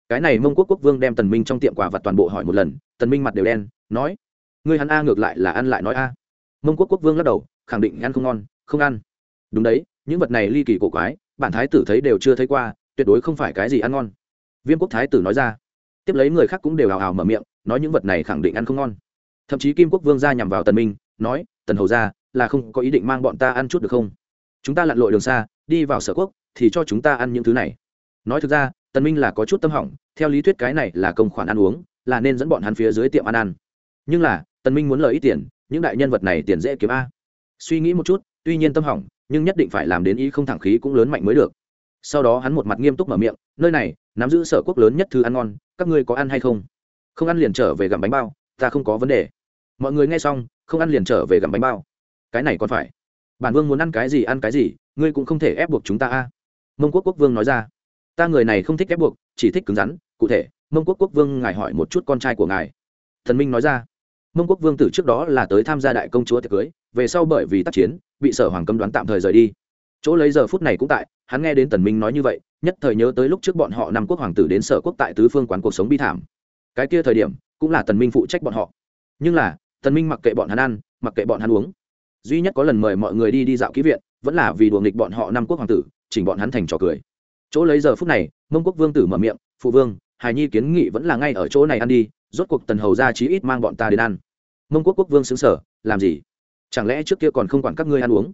S1: cái này mông quốc quốc vương đem tần minh trong tiệm quà vặt toàn bộ hỏi một lần, tần minh mặt đều đen, nói, ngươi hắn a ngược lại là ăn lại nói a. Mông quốc quốc vương lắc đầu, khẳng định ăn không ngon, không ăn. Đúng đấy, những vật này ly kỳ cổ quái, bản thái tử thấy đều chưa thấy qua tuyệt đối không phải cái gì ăn ngon. Viêm quốc thái tử nói ra. Tiếp lấy người khác cũng đều hào hào mở miệng, nói những vật này khẳng định ăn không ngon. Thậm chí kim quốc vương ra nhằm vào tần minh, nói, tần hầu ra là không có ý định mang bọn ta ăn chút được không? Chúng ta lặn lội đường xa, đi vào sở quốc, thì cho chúng ta ăn những thứ này. Nói thực ra, tần minh là có chút tâm hỏng, theo lý thuyết cái này là công khoản ăn uống, là nên dẫn bọn hắn phía dưới tiệm ăn ăn. Nhưng là, tần minh muốn lời ít tiền, những đại nhân vật này tiền dễ kiếm a. Suy nghĩ một chút, tuy nhiên tâm hỏng, nhưng nhất định phải làm đến ý không thẳng khí cũng lớn mạnh mới được sau đó hắn một mặt nghiêm túc mở miệng, nơi này, nắm giữ sở quốc lớn nhất thứ ăn ngon, các ngươi có ăn hay không? Không ăn liền trở về gặm bánh bao, ta không có vấn đề. Mọi người nghe xong, không ăn liền trở về gặm bánh bao. Cái này còn phải. Bản vương muốn ăn cái gì ăn cái gì, ngươi cũng không thể ép buộc chúng ta a. Mông quốc quốc vương nói ra. Ta người này không thích ép buộc, chỉ thích cứng rắn. Cụ thể, mông quốc quốc vương ngài hỏi một chút con trai của ngài. Thần minh nói ra. Mông quốc vương tử trước đó là tới tham gia đại công chúa tiệc cưới, về sau bởi vì tác chiến, bị sở hoàng cấm đoán tạm thời rời đi. Chỗ lấy giờ phút này cũng tại hắn nghe đến tần minh nói như vậy, nhất thời nhớ tới lúc trước bọn họ năm quốc hoàng tử đến sở quốc tại tứ phương quán cuộc sống bi thảm. Cái kia thời điểm, cũng là tần minh phụ trách bọn họ. Nhưng là, tần minh mặc kệ bọn hắn ăn, mặc kệ bọn hắn uống. Duy nhất có lần mời mọi người đi đi dạo ký viện, vẫn là vì đùa nghịch bọn họ năm quốc hoàng tử, chỉnh bọn hắn thành trò cười. Chỗ lấy giờ phút này, mông quốc vương tử mở miệng, phụ vương hài nhi kiến nghị vẫn là ngay ở chỗ này ăn đi, rốt cuộc tần hầu ra chí ít mang bọn ta đến ăn. Mông quốc quốc vương xứng sở làm gì? Chẳng lẽ trước kia còn không quản các ngươi ăn uống?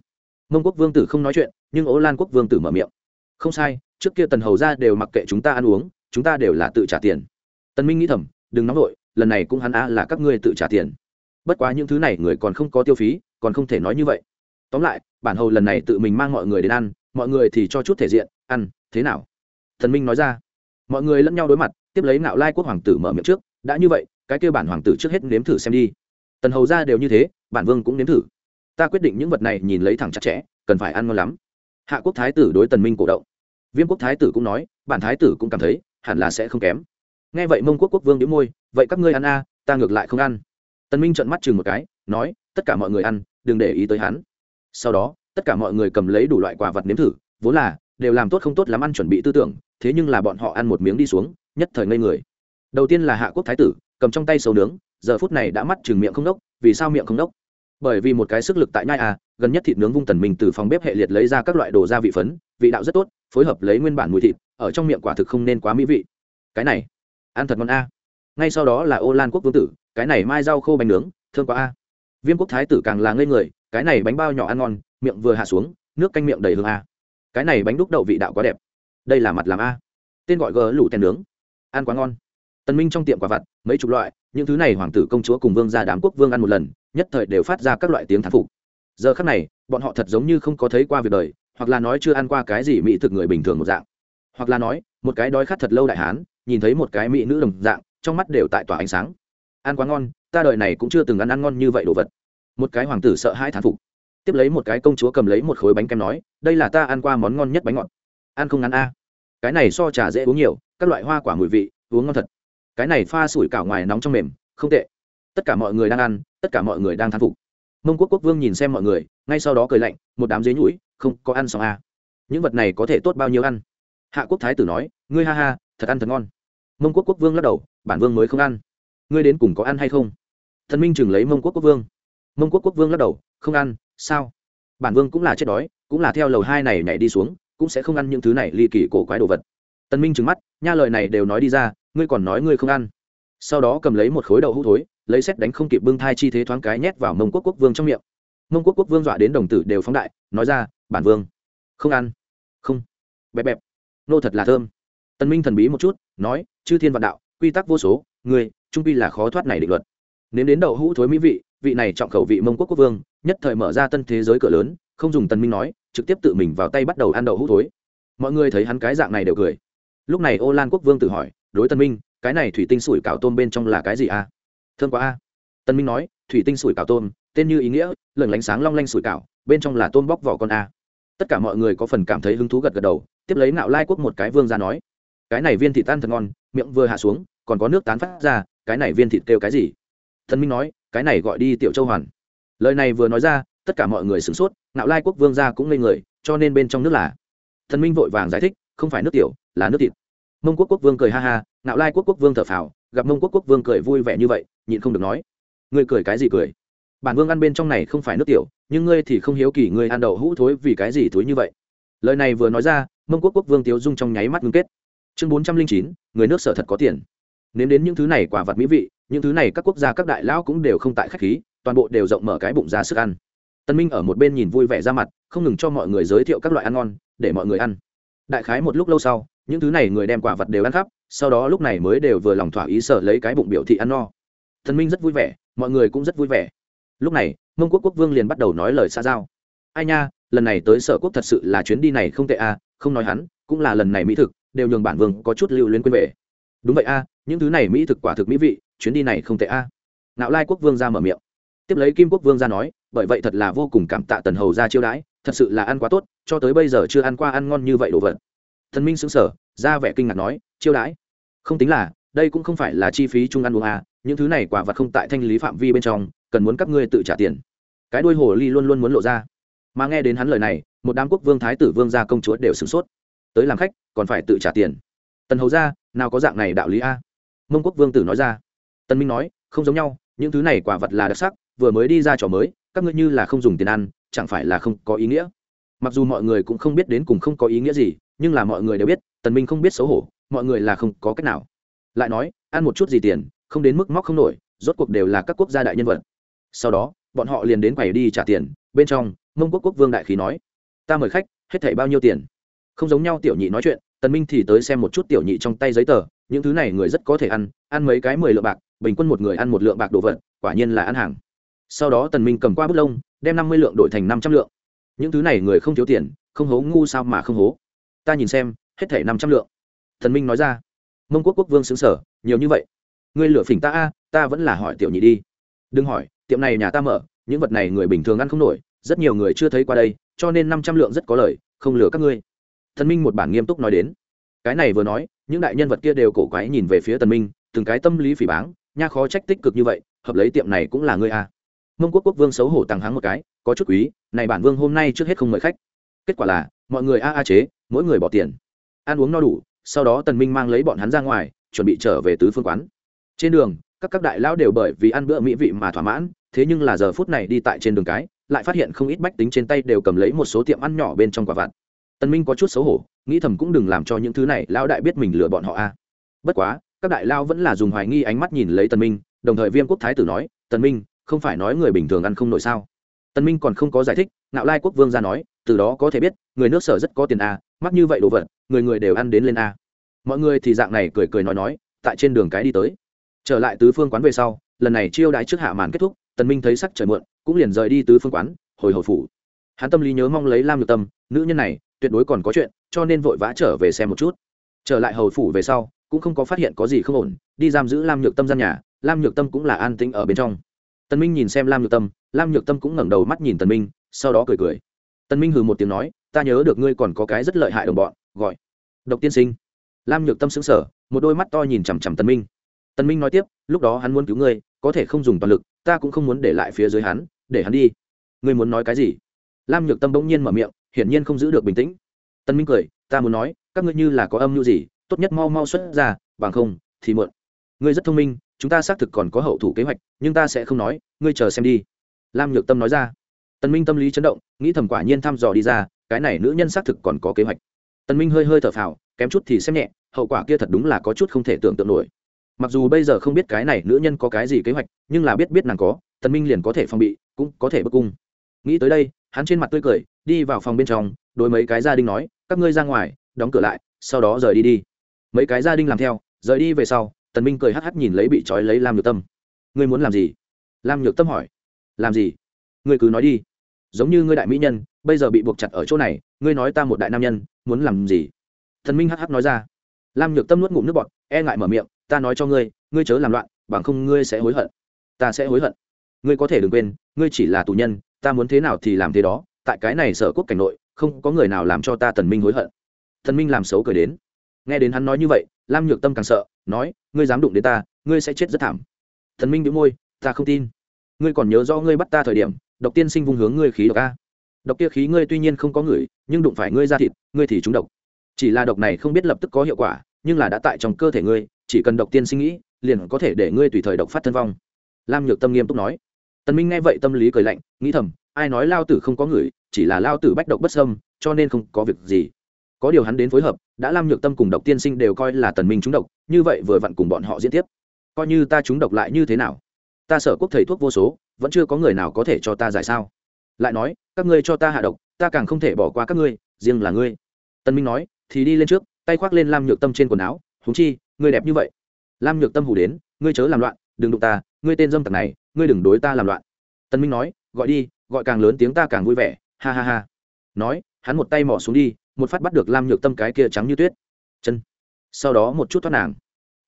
S1: Mông quốc vương tử không nói chuyện, nhưng ố lan quốc vương tử mở miệng. Không sai, trước kia tần hầu ra đều mặc kệ chúng ta ăn uống, chúng ta đều là tự trả tiền. Tần minh nghĩ thầm, đừng nóng vội, lần này cũng hắn a là các ngươi tự trả tiền. Bất quá những thứ này người còn không có tiêu phí, còn không thể nói như vậy. Tóm lại, bản hầu lần này tự mình mang mọi người đến ăn, mọi người thì cho chút thể diện, ăn, thế nào? Thần minh nói ra. Mọi người lẫn nhau đối mặt, tiếp lấy nạo lai quốc hoàng tử mở miệng trước, đã như vậy, cái kêu bản hoàng tử trước hết nếm thử xem đi. Tần hầu ra đều như thế, bản vương cũng nếm thử ta quyết định những vật này nhìn lấy thẳng chặt chẽ, cần phải ăn ngon lắm. Hạ quốc thái tử đối tần minh cổ động. Viêm quốc thái tử cũng nói, bản thái tử cũng cảm thấy, hẳn là sẽ không kém. Nghe vậy mông quốc quốc vương đĩu môi, vậy các ngươi ăn a, ta ngược lại không ăn. Tần minh trợn mắt chừng một cái, nói, tất cả mọi người ăn, đừng để ý tới hắn. Sau đó, tất cả mọi người cầm lấy đủ loại quà vật nếm thử, vốn là, đều làm tốt không tốt lắm ăn chuẩn bị tư tưởng, thế nhưng là bọn họ ăn một miếng đi xuống, nhất thời ngây người. Đầu tiên là hạ quốc thái tử, cầm trong tay sầu nướng, giờ phút này đã mắt chừng miệng không đốc, vì sao miệng không đốc? Bởi vì một cái sức lực tại nhai à gần nhất thịt nướng vung tần mình từ phòng bếp hệ liệt lấy ra các loại đồ gia vị phấn, vị đạo rất tốt, phối hợp lấy nguyên bản mùi thịt, ở trong miệng quả thực không nên quá mỹ vị. Cái này, ăn thật ngon a. Ngay sau đó là ô lan quốc vương tử, cái này mai rau khô bánh nướng thương quá a. Viêm quốc thái tử càng là ngây người, cái này bánh bao nhỏ ăn ngon, miệng vừa hạ xuống, nước canh miệng đầy hương a. Cái này bánh đúc đậu vị đạo quá đẹp. Đây là mặt làm a. Tên gọi gờ lủ tèn nướng. Ăn quá ngon. Tần minh trong tiệm quả vặt, mấy chục loại, những thứ này hoàng tử công chúa cùng vương gia đám quốc vương ăn một lần nhất thời đều phát ra các loại tiếng thán phục. Giờ khắc này, bọn họ thật giống như không có thấy qua việc đời, hoặc là nói chưa ăn qua cái gì mỹ thực người bình thường một dạng. Hoặc là nói, một cái đói khát thật lâu đại hán, nhìn thấy một cái mỹ nữ đồng dạng, trong mắt đều tại tỏa ánh sáng. Ăn quá ngon, ta đời này cũng chưa từng ăn ăn ngon như vậy đồ vật. Một cái hoàng tử sợ hai thán phục. Tiếp lấy một cái công chúa cầm lấy một khối bánh kem nói, đây là ta ăn qua món ngon nhất bánh ngọt. Ăn không ngắn a? Cái này so trà dễ uống nhiều, các loại hoa quả mùi vị, uống ngon thật. Cái này pha sủi cảo ngoài nóng trong mềm, không tệ tất cả mọi người đang ăn, tất cả mọi người đang thán phục. Mông quốc quốc vương nhìn xem mọi người, ngay sau đó cười lạnh, một đám dế nhũi, không, có ăn xong a những vật này có thể tốt bao nhiêu ăn? Hạ quốc thái tử nói, ngươi ha ha, thật ăn thật ngon. Mông quốc quốc vương lắc đầu, bản vương mới không ăn. Ngươi đến cùng có ăn hay không? Thần minh chừng lấy mông quốc quốc vương. Mông quốc quốc vương lắc đầu, không ăn, sao? Bản vương cũng là chết đói, cũng là theo lầu hai này nhảy đi xuống, cũng sẽ không ăn những thứ này ly kỳ cổ quái đồ vật. Tân minh trừng mắt, nha lời này đều nói đi ra, ngươi còn nói ngươi không ăn. Sau đó cầm lấy một khối đậu hũ thối lấy xét đánh không kịp bưng thai chi thế thoáng cái nhét vào mông quốc quốc vương trong miệng. Mông quốc quốc vương dọa đến đồng tử đều phóng đại, nói ra, bản vương, không ăn. Không. Bẹp bẹp. Nô thật là thơm. Tân minh thần bí một chút, nói, chư thiên vạn đạo, quy tắc vô số người trung pi là khó thoát này định luật. Nếu đến đậu hũ thối mỹ vị vị này trọng khẩu vị mông quốc quốc vương, nhất thời mở ra tân thế giới cửa lớn, không dùng tân minh nói, trực tiếp tự mình vào tay bắt đầu ăn đậu hũ thối. Mọi người thấy hắn cái dạng này đều cười. Lúc này ô lan quốc vương tự hỏi, đối tân minh, cái này thủy tinh sủi cảo tôm bên trong là cái gì a à? Thương quá a. Tân minh nói, thủy tinh sủi cảo tôm, tên như ý nghĩa, lửng lánh sáng long lanh sủi cảo, bên trong là tôm bóc vỏ con a. Tất cả mọi người có phần cảm thấy hứng thú gật gật đầu, tiếp lấy nạo lai quốc một cái vương ra nói, cái này viên thịt tan thật ngon, miệng vừa hạ xuống, còn có nước tán phát ra, cái này viên thịt kêu cái gì? Thần minh nói, cái này gọi đi tiểu châu hoàn. Lời này vừa nói ra, tất cả mọi người sửng sốt nạo lai quốc vương ra cũng ngây người, cho nên bên trong nước là thần minh vội vàng giải thích, không phải nước tiểu, là nước thịt. Mông quốc quốc vương cười ha ha nạo lai quốc quốc vương thở phào gặp mông quốc quốc vương cười vui vẻ như vậy, nhịn không được nói. Ngươi cười cái gì cười? Bản vương ăn bên trong này không phải nước tiểu, nhưng ngươi thì không hiếu kỳ ngươi ăn đậu hũ thối vì cái gì thối như vậy. Lời này vừa nói ra, mông quốc quốc vương tiếu dung trong nháy mắt ngưng kết. Chương bốn trăm linh chín, người nước sở thật có tiền. Nếm đến những thứ này quả vật mỹ vị, những thứ này các quốc gia các đại lão cũng đều không tại khách khí, toàn bộ đều rộng mở cái bụng ra sức ăn. Tân minh ở một bên nhìn vui vẻ ra mặt, không ngừng cho mọi người giới thiệu các loại ăn ngon, để mọi người ăn. Đại khái một lúc lâu sau những thứ này người đem quả vật đều ăn khắp, sau đó lúc này mới đều vừa lòng thỏa ý sợ lấy cái bụng biểu thị ăn no. Thần minh rất vui vẻ, mọi người cũng rất vui vẻ. Lúc này, mông quốc quốc vương liền bắt đầu nói lời xa giao. Ai nha, lần này tới sở quốc thật sự là chuyến đi này không tệ a không nói hắn, cũng là lần này mỹ thực, đều nhường bản vương có chút lưu luyến quên về. Đúng vậy a những thứ này mỹ thực quả thực mỹ vị, chuyến đi này không tệ a à. nạo lai quốc vương ra mở miệng. Tiếp lấy kim quốc vương ra nói, bởi vậy thật là vô cùng cảm tạ tần hầu ra chiêu đãi, thật sự là ăn quá tốt, cho tới bây giờ chưa ăn qua ăn ngon như vậy đồ vật. Thần minh xứng sở ra vẻ kinh ngạc nói, chiêu đãi. Không tính là, đây cũng không phải là chi phí chung ăn uống à những thứ này quả vật không tại thanh lý phạm vi bên trong, cần muốn các ngươi tự trả tiền. Cái đuôi hồ ly luôn luôn muốn lộ ra. Mà nghe đến hắn lời này, một đám quốc vương thái tử vương gia công chúa đều sửng sốt. Tới làm khách, còn phải tự trả tiền. Tần hầu ra nào có dạng này đạo lý a? Mông quốc vương tử nói ra. Tần minh nói, không giống nhau, những thứ này quả vật là đặc sắc, vừa mới đi ra trò mới, các ngươi như là không dùng tiền ăn, chẳng phải là không có ý nghĩa? Mặc dù mọi người cũng không biết đến cùng không có ý nghĩa gì, nhưng là mọi người đều biết tần minh không biết xấu hổ, mọi người là không có cách nào. Lại nói, ăn một chút gì tiền, không đến mức móc không nổi, rốt cuộc đều là các quốc gia đại nhân vật. Sau đó, bọn họ liền đến quầy đi trả tiền, bên trong, mông quốc quốc vương đại khí nói, ta mời khách, hết thảy bao nhiêu tiền? Không giống nhau tiểu nhị nói chuyện, tần minh thì tới xem một chút tiểu nhị trong tay giấy tờ, những thứ này người rất có thể ăn ăn mấy cái mười lượng bạc, bình quân một người ăn một lượng bạc đồ vật, quả nhiên là ăn hàng. Sau đó tần minh cầm qua bút lông, đem năm mươi lượng đổi thành năm trăm lượng. Những thứ này người không thiếu tiền, không hố ngu sao mà không hố. Ta nhìn xem hết thể năm trăm lượng. Thần minh nói ra. Mông quốc quốc vương xứng sở, nhiều như vậy. Ngươi lửa phỉnh ta a, ta vẫn là hỏi tiểu nhị đi. Đừng hỏi, tiệm này nhà ta mở, những vật này người bình thường ăn không nổi, rất nhiều người chưa thấy qua đây, cho nên năm trăm lượng rất có lời, không lừa các ngươi. Thần minh một bản nghiêm túc nói đến. Cái này vừa nói, những đại nhân vật kia đều cổ quái nhìn về phía tần minh, từng cái tâm lý phỉ báng, nha khó trách tích cực như vậy, hợp lấy tiệm này cũng là ngươi a. Mông quốc quốc vương xấu hổ tăng hắng một cái, có chút quý, này bản vương hôm nay trước hết không mời khách. Kết quả là, mọi người a a chế, mỗi người bỏ tiền ăn uống no đủ, sau đó tần minh mang lấy bọn hắn ra ngoài, chuẩn bị trở về tứ phương quán. Trên đường, các các đại lão đều bởi vì ăn bữa mỹ vị mà thỏa mãn, thế nhưng là giờ phút này đi tại trên đường cái, lại phát hiện không ít bách tính trên tay đều cầm lấy một số tiệm ăn nhỏ bên trong quả vặt. Tần minh có chút xấu hổ, nghĩ thầm cũng đừng làm cho những thứ này lão đại biết mình lừa bọn họ a. Bất quá, các đại lão vẫn là dùng hoài nghi ánh mắt nhìn lấy tần minh, đồng thời viêm quốc thái tử nói, tần minh, không phải nói người bình thường ăn không nổi sao? Tần minh còn không có giải thích, ngạo lai quốc vương ra nói, từ đó có thể biết, người nước sở rất có tiền a mắc như vậy đồ vật, người người đều ăn đến lên a. Mọi người thì dạng này cười cười nói nói, tại trên đường cái đi tới. Trở lại tứ phương quán về sau, lần này chiêu đãi trước hạ màn kết thúc, tần minh thấy sắc trời muộn, cũng liền rời đi tứ phương quán, hồi hồi phủ. Hắn tâm lý nhớ mong lấy lam nhược tâm, nữ nhân này, tuyệt đối còn có chuyện, cho nên vội vã trở về xem một chút. Trở lại hầu phủ về sau, cũng không có phát hiện có gì không ổn, đi giam giữ lam nhược tâm gian nhà, lam nhược tâm cũng là an tĩnh ở bên trong. Tần minh nhìn xem lam nhược tâm, lam nhược tâm cũng ngẩng đầu mắt nhìn tần minh, sau đó cười cười. Tần minh hừ một tiếng nói ta nhớ được ngươi còn có cái rất lợi hại đồng bọn, gọi. Độc tiên sinh. Lam nhược tâm sững sờ, một đôi mắt to nhìn chằm chằm Tân minh. Tân minh nói tiếp, lúc đó hắn muốn cứu ngươi, có thể không dùng toàn lực, ta cũng không muốn để lại phía dưới hắn, để hắn đi. Ngươi muốn nói cái gì? Lam nhược tâm bỗng nhiên mở miệng, hiển nhiên không giữ được bình tĩnh. Tân minh cười, ta muốn nói, các ngươi như là có âm mưu gì, tốt nhất mau mau xuất ra, bằng không thì muộn. Ngươi rất thông minh, chúng ta xác thực còn có hậu thủ kế hoạch, nhưng ta sẽ không nói, ngươi chờ xem đi. Lam nhược tâm nói ra. Tân minh tâm lý chấn động, nghĩ thầm quả nhiên thăm dò đi ra cái này nữ nhân xác thực còn có kế hoạch. Tần minh hơi hơi thở phào, kém chút thì xem nhẹ, hậu quả kia thật đúng là có chút không thể tưởng tượng nổi. Mặc dù bây giờ không biết cái này nữ nhân có cái gì kế hoạch, nhưng là biết biết nàng có, tần minh liền có thể phòng bị, cũng có thể bức cung. Nghĩ tới đây, hắn trên mặt tươi cười, đi vào phòng bên trong, đối mấy cái gia đình nói, các ngươi ra ngoài, đóng cửa lại, sau đó rời đi đi. Mấy cái gia đình làm theo, rời đi về sau, tần minh cười hắc hắc nhìn lấy bị trói lấy lam nhược tâm. Ngươi muốn làm gì? Lam nhược tâm hỏi. Làm gì? Ngươi cứ nói đi. Giống như ngươi đại mỹ nhân bây giờ bị buộc chặt ở chỗ này, ngươi nói ta một đại nam nhân, muốn làm gì? Thần minh hh nói ra. Lam nhược tâm nuốt ngụm nước bọt e ngại mở miệng, ta nói cho ngươi ngươi chớ làm loạn, bằng không ngươi sẽ hối hận. Ta sẽ hối hận. Ngươi có thể đừng quên, ngươi chỉ là tù nhân, ta muốn thế nào thì làm thế đó, tại cái này sở quốc cảnh nội, không có người nào làm cho ta thần minh hối hận. Thần minh làm xấu cười đến. Nghe đến hắn nói như vậy, lam nhược tâm càng sợ, nói, ngươi dám đụng đến ta, ngươi sẽ chết rất thảm. Thần minh đĩu môi, ta không tin. Ngươi còn nhớ do ngươi bắt ta thời điểm, độc tiên sinh vung hướng ngươi khí độc a độc kia khí ngươi tuy nhiên không có người, nhưng đụng phải ngươi ra thịt, ngươi thì trúng độc. Chỉ là độc này không biết lập tức có hiệu quả, nhưng là đã tại trong cơ thể ngươi, chỉ cần độc tiên sinh nghĩ, liền có thể để ngươi tùy thời độc phát thân vong. Lam nhược tâm nghiêm túc nói. Tần minh nghe vậy tâm lý cười lạnh, nghĩ thầm, ai nói lao tử không có người, chỉ là lao tử bách độc bất sâm cho nên không có việc gì. Có điều hắn đến phối hợp, đã lam nhược tâm cùng độc tiên sinh đều coi là tần minh trúng độc, như vậy vừa vặn cùng bọn họ diễn tiếp. Coi như ta trúng độc lại như thế nào? Ta sở quốc thầy thuốc vô số, vẫn chưa có người nào có thể cho ta giải sao? Lại nói, các ngươi cho ta hạ độc, ta càng không thể bỏ qua các ngươi, riêng là ngươi. Tân minh nói, thì đi lên trước, tay khoác lên lam nhược tâm trên quần áo húng chi, ngươi đẹp như vậy. Lam nhược tâm hủ đến, ngươi chớ làm loạn, đừng đụng ta, ngươi tên dâm tặc này, ngươi đừng đối ta làm loạn. Tân minh nói, gọi đi, gọi càng lớn tiếng ta càng vui vẻ, ha ha ha. Nói, hắn một tay mỏ xuống đi, một phát bắt được lam nhược tâm cái kia trắng như tuyết. Chân. Sau đó một chút thoát nàng.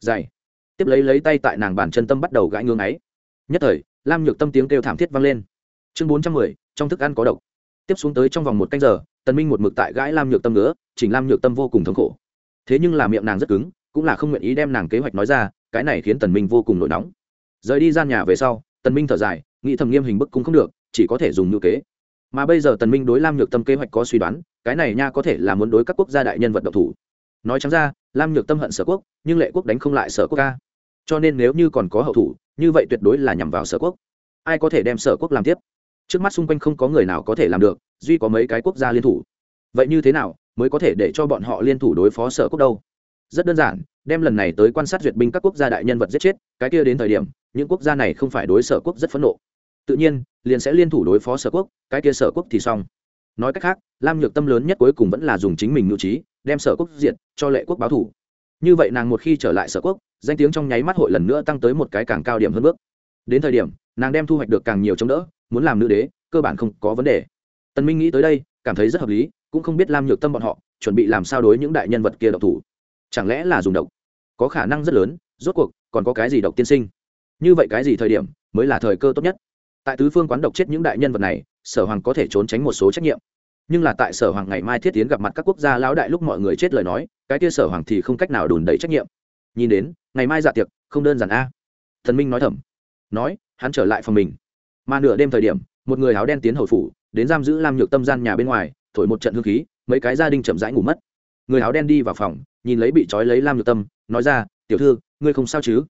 S1: Dày tiếp lấy lấy tay tại nàng bàn chân tâm bắt đầu gãi ngưng ấy. Nhất thời, lam nhược tâm tiếng kêu thảm thiết vang lên. Chương bốn trăm mười trong thức ăn có độc. Tiếp xuống tới trong vòng một canh giờ, tần minh một mực tại gãi lam nhược tâm nữa, chỉnh lam nhược tâm vô cùng thống khổ. Thế nhưng là miệng nàng rất cứng, cũng là không nguyện ý đem nàng kế hoạch nói ra, cái này khiến tần minh vô cùng nổi nóng. Rời đi gian nhà về sau, tần minh thở dài, nghĩ thầm nghiêm hình bức cũng không được, chỉ có thể dùng ngữ kế. Mà bây giờ tần minh đối lam nhược tâm kế hoạch có suy đoán, cái này nha có thể là muốn đối các quốc gia đại nhân vật độc thủ. Nói chẳng ra, lam nhược tâm hận sở quốc, nhưng lệ quốc đánh không lại sở quốc ca. Cho nên nếu như còn có hậu thủ, như vậy tuyệt đối là nhằm vào sở quốc. Ai có thể đem sở quốc làm tiếp? Trước mắt xung quanh không có người nào có thể làm được, duy có mấy cái quốc gia liên thủ. Vậy như thế nào mới có thể để cho bọn họ liên thủ đối phó sở quốc đâu? Rất đơn giản, đem lần này tới quan sát duyệt binh các quốc gia đại nhân vật giết chết, cái kia đến thời điểm, những quốc gia này không phải đối sở quốc rất phẫn nộ. Tự nhiên, liền sẽ liên thủ đối phó sở quốc, cái kia sở quốc thì xong. Nói cách khác, lam nhược tâm lớn nhất cuối cùng vẫn là dùng chính mình ngự trí, đem sở quốc diệt, cho lệ quốc báo thủ. Như vậy nàng một khi trở lại sở quốc, danh tiếng trong nháy mắt hội lần nữa tăng tới một cái càng cao điểm hơn bước. Đến thời điểm, nàng đem thu hoạch được càng nhiều chống đỡ muốn làm nữ đế, cơ bản không có vấn đề. Tần minh nghĩ tới đây, cảm thấy rất hợp lý, cũng không biết lam nhược tâm bọn họ chuẩn bị làm sao đối những đại nhân vật kia độc thủ. Chẳng lẽ là dùng độc? Có khả năng rất lớn, rốt cuộc, còn có cái gì độc tiên sinh? Như vậy cái gì thời điểm mới là thời cơ tốt nhất? Tại tứ phương quán độc chết những đại nhân vật này, sở hoàng có thể trốn tránh một số trách nhiệm. Nhưng là tại sở hoàng ngày mai thiết tiến gặp mặt các quốc gia lão đại lúc mọi người chết lời nói, cái kia sở hoàng thì không cách nào đùn đẩy trách nhiệm. Nhìn đến, ngày mai dạ tiệc, không đơn giản a. Thần minh nói thầm. Nói, hắn trở lại phòng mình mà nửa đêm thời điểm, một người áo đen tiến hầu phủ, đến giam giữ lam nhược tâm gian nhà bên ngoài, thổi một trận hương khí, mấy cái gia đình chậm rãi ngủ mất. Người áo đen đi vào phòng, nhìn lấy bị trói lấy lam nhược tâm, nói ra, tiểu thư, ngươi không sao chứ?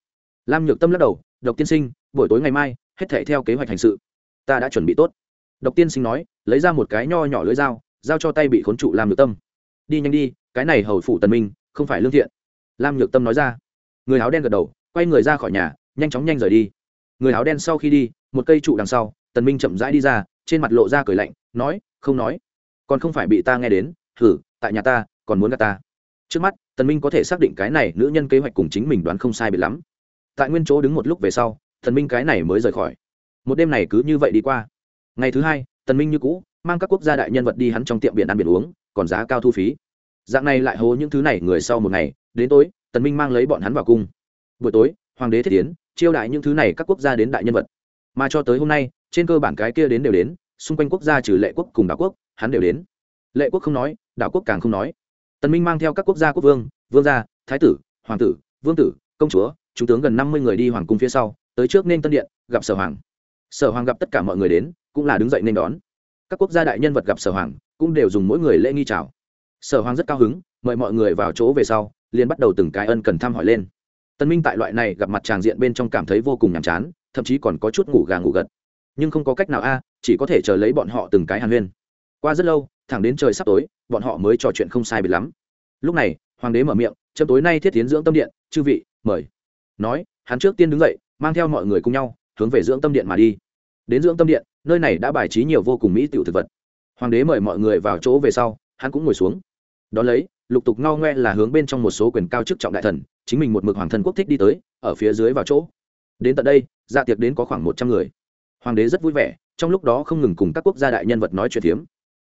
S1: Lam nhược tâm lắc đầu, độc tiên sinh, buổi tối ngày mai, hết thể theo kế hoạch hành sự. Ta đã chuẩn bị tốt. Độc tiên sinh nói, lấy ra một cái nho nhỏ lưỡi dao, giao cho tay bị khốn trụ lam nhược tâm. Đi nhanh đi, cái này hầu phủ tần minh, không phải lương thiện. Lam nhược tâm nói ra. Người áo đen gật đầu, quay người ra khỏi nhà, nhanh chóng nhanh rời đi người áo đen sau khi đi, một cây trụ đằng sau, tần minh chậm rãi đi ra, trên mặt lộ ra cười lạnh, nói, không nói. Còn không phải bị ta nghe đến thử tại nhà ta, còn muốn gặp ta. Trước mắt, tần minh có thể xác định cái này nữ nhân kế hoạch cùng chính mình đoán không sai biệt lắm. Tại nguyên chỗ đứng một lúc về sau, tần minh cái này mới rời khỏi. Một đêm này cứ như vậy đi qua. Ngày thứ hai, tần minh như cũ, mang các quốc gia đại nhân vật đi hắn trong tiệm biển ăn biển uống, còn giá cao thu phí. Dạng này lại hố những thứ này người sau một ngày, đến tối, tần minh mang lấy bọn hắn vào cung. Buổi tối, hoàng đế thiết tiến chiêu đại những thứ này các quốc gia đến đại nhân vật. Mà cho tới hôm nay, trên cơ bản cái kia đến đều đến, xung quanh quốc gia trừ lệ quốc cùng đảo quốc, hắn đều đến. Lệ quốc không nói, đảo quốc càng không nói. Tần minh mang theo các quốc gia quốc vương vương gia, thái tử, hoàng tử, vương tử, công chúa, chúng tướng gần năm mươi người đi hoàng cung phía sau, tới trước nên tân điện, gặp sở hoàng. Sở hoàng gặp tất cả mọi người đến, cũng là đứng dậy nên đón. Các quốc gia đại nhân vật gặp sở hoàng, cũng đều dùng mỗi người lễ nghi chào. Sở hoàng rất cao hứng, mời mọi người vào chỗ về sau, liền bắt đầu từng cái ân cần thăm hỏi lên tân minh tại loại này gặp mặt tràng diện bên trong cảm thấy vô cùng nhàm chán, thậm chí còn có chút ngủ gà ngủ gật. Nhưng không có cách nào a, chỉ có thể chờ lấy bọn họ từng cái hàn huyên. Qua rất lâu, thẳng đến trời sắp tối, bọn họ mới trò chuyện không sai biệt lắm. Lúc này, hoàng đế mở miệng, chấm tối nay thiết tiến dưỡng tâm điện, chư vị, mời. Nói, hắn trước tiên đứng dậy, mang theo mọi người cùng nhau, hướng về dưỡng tâm điện mà đi. Đến dưỡng tâm điện, nơi này đã bài trí nhiều vô cùng mỹ tiểu thực vật. Hoàng đế mời mọi người vào chỗ về sau, hắn cũng ngồi xuống. Đón lấy, lục tục ngao ngoe là hướng bên trong một số quyền cao chức trọng đại thần chính mình một mực hoàng thân quốc thích đi tới, ở phía dưới vào chỗ. Đến tận đây dạ tiệc đến có khoảng một trăm người. Hoàng đế rất vui vẻ, trong lúc đó không ngừng cùng các quốc gia đại nhân vật nói chuyện phiếm.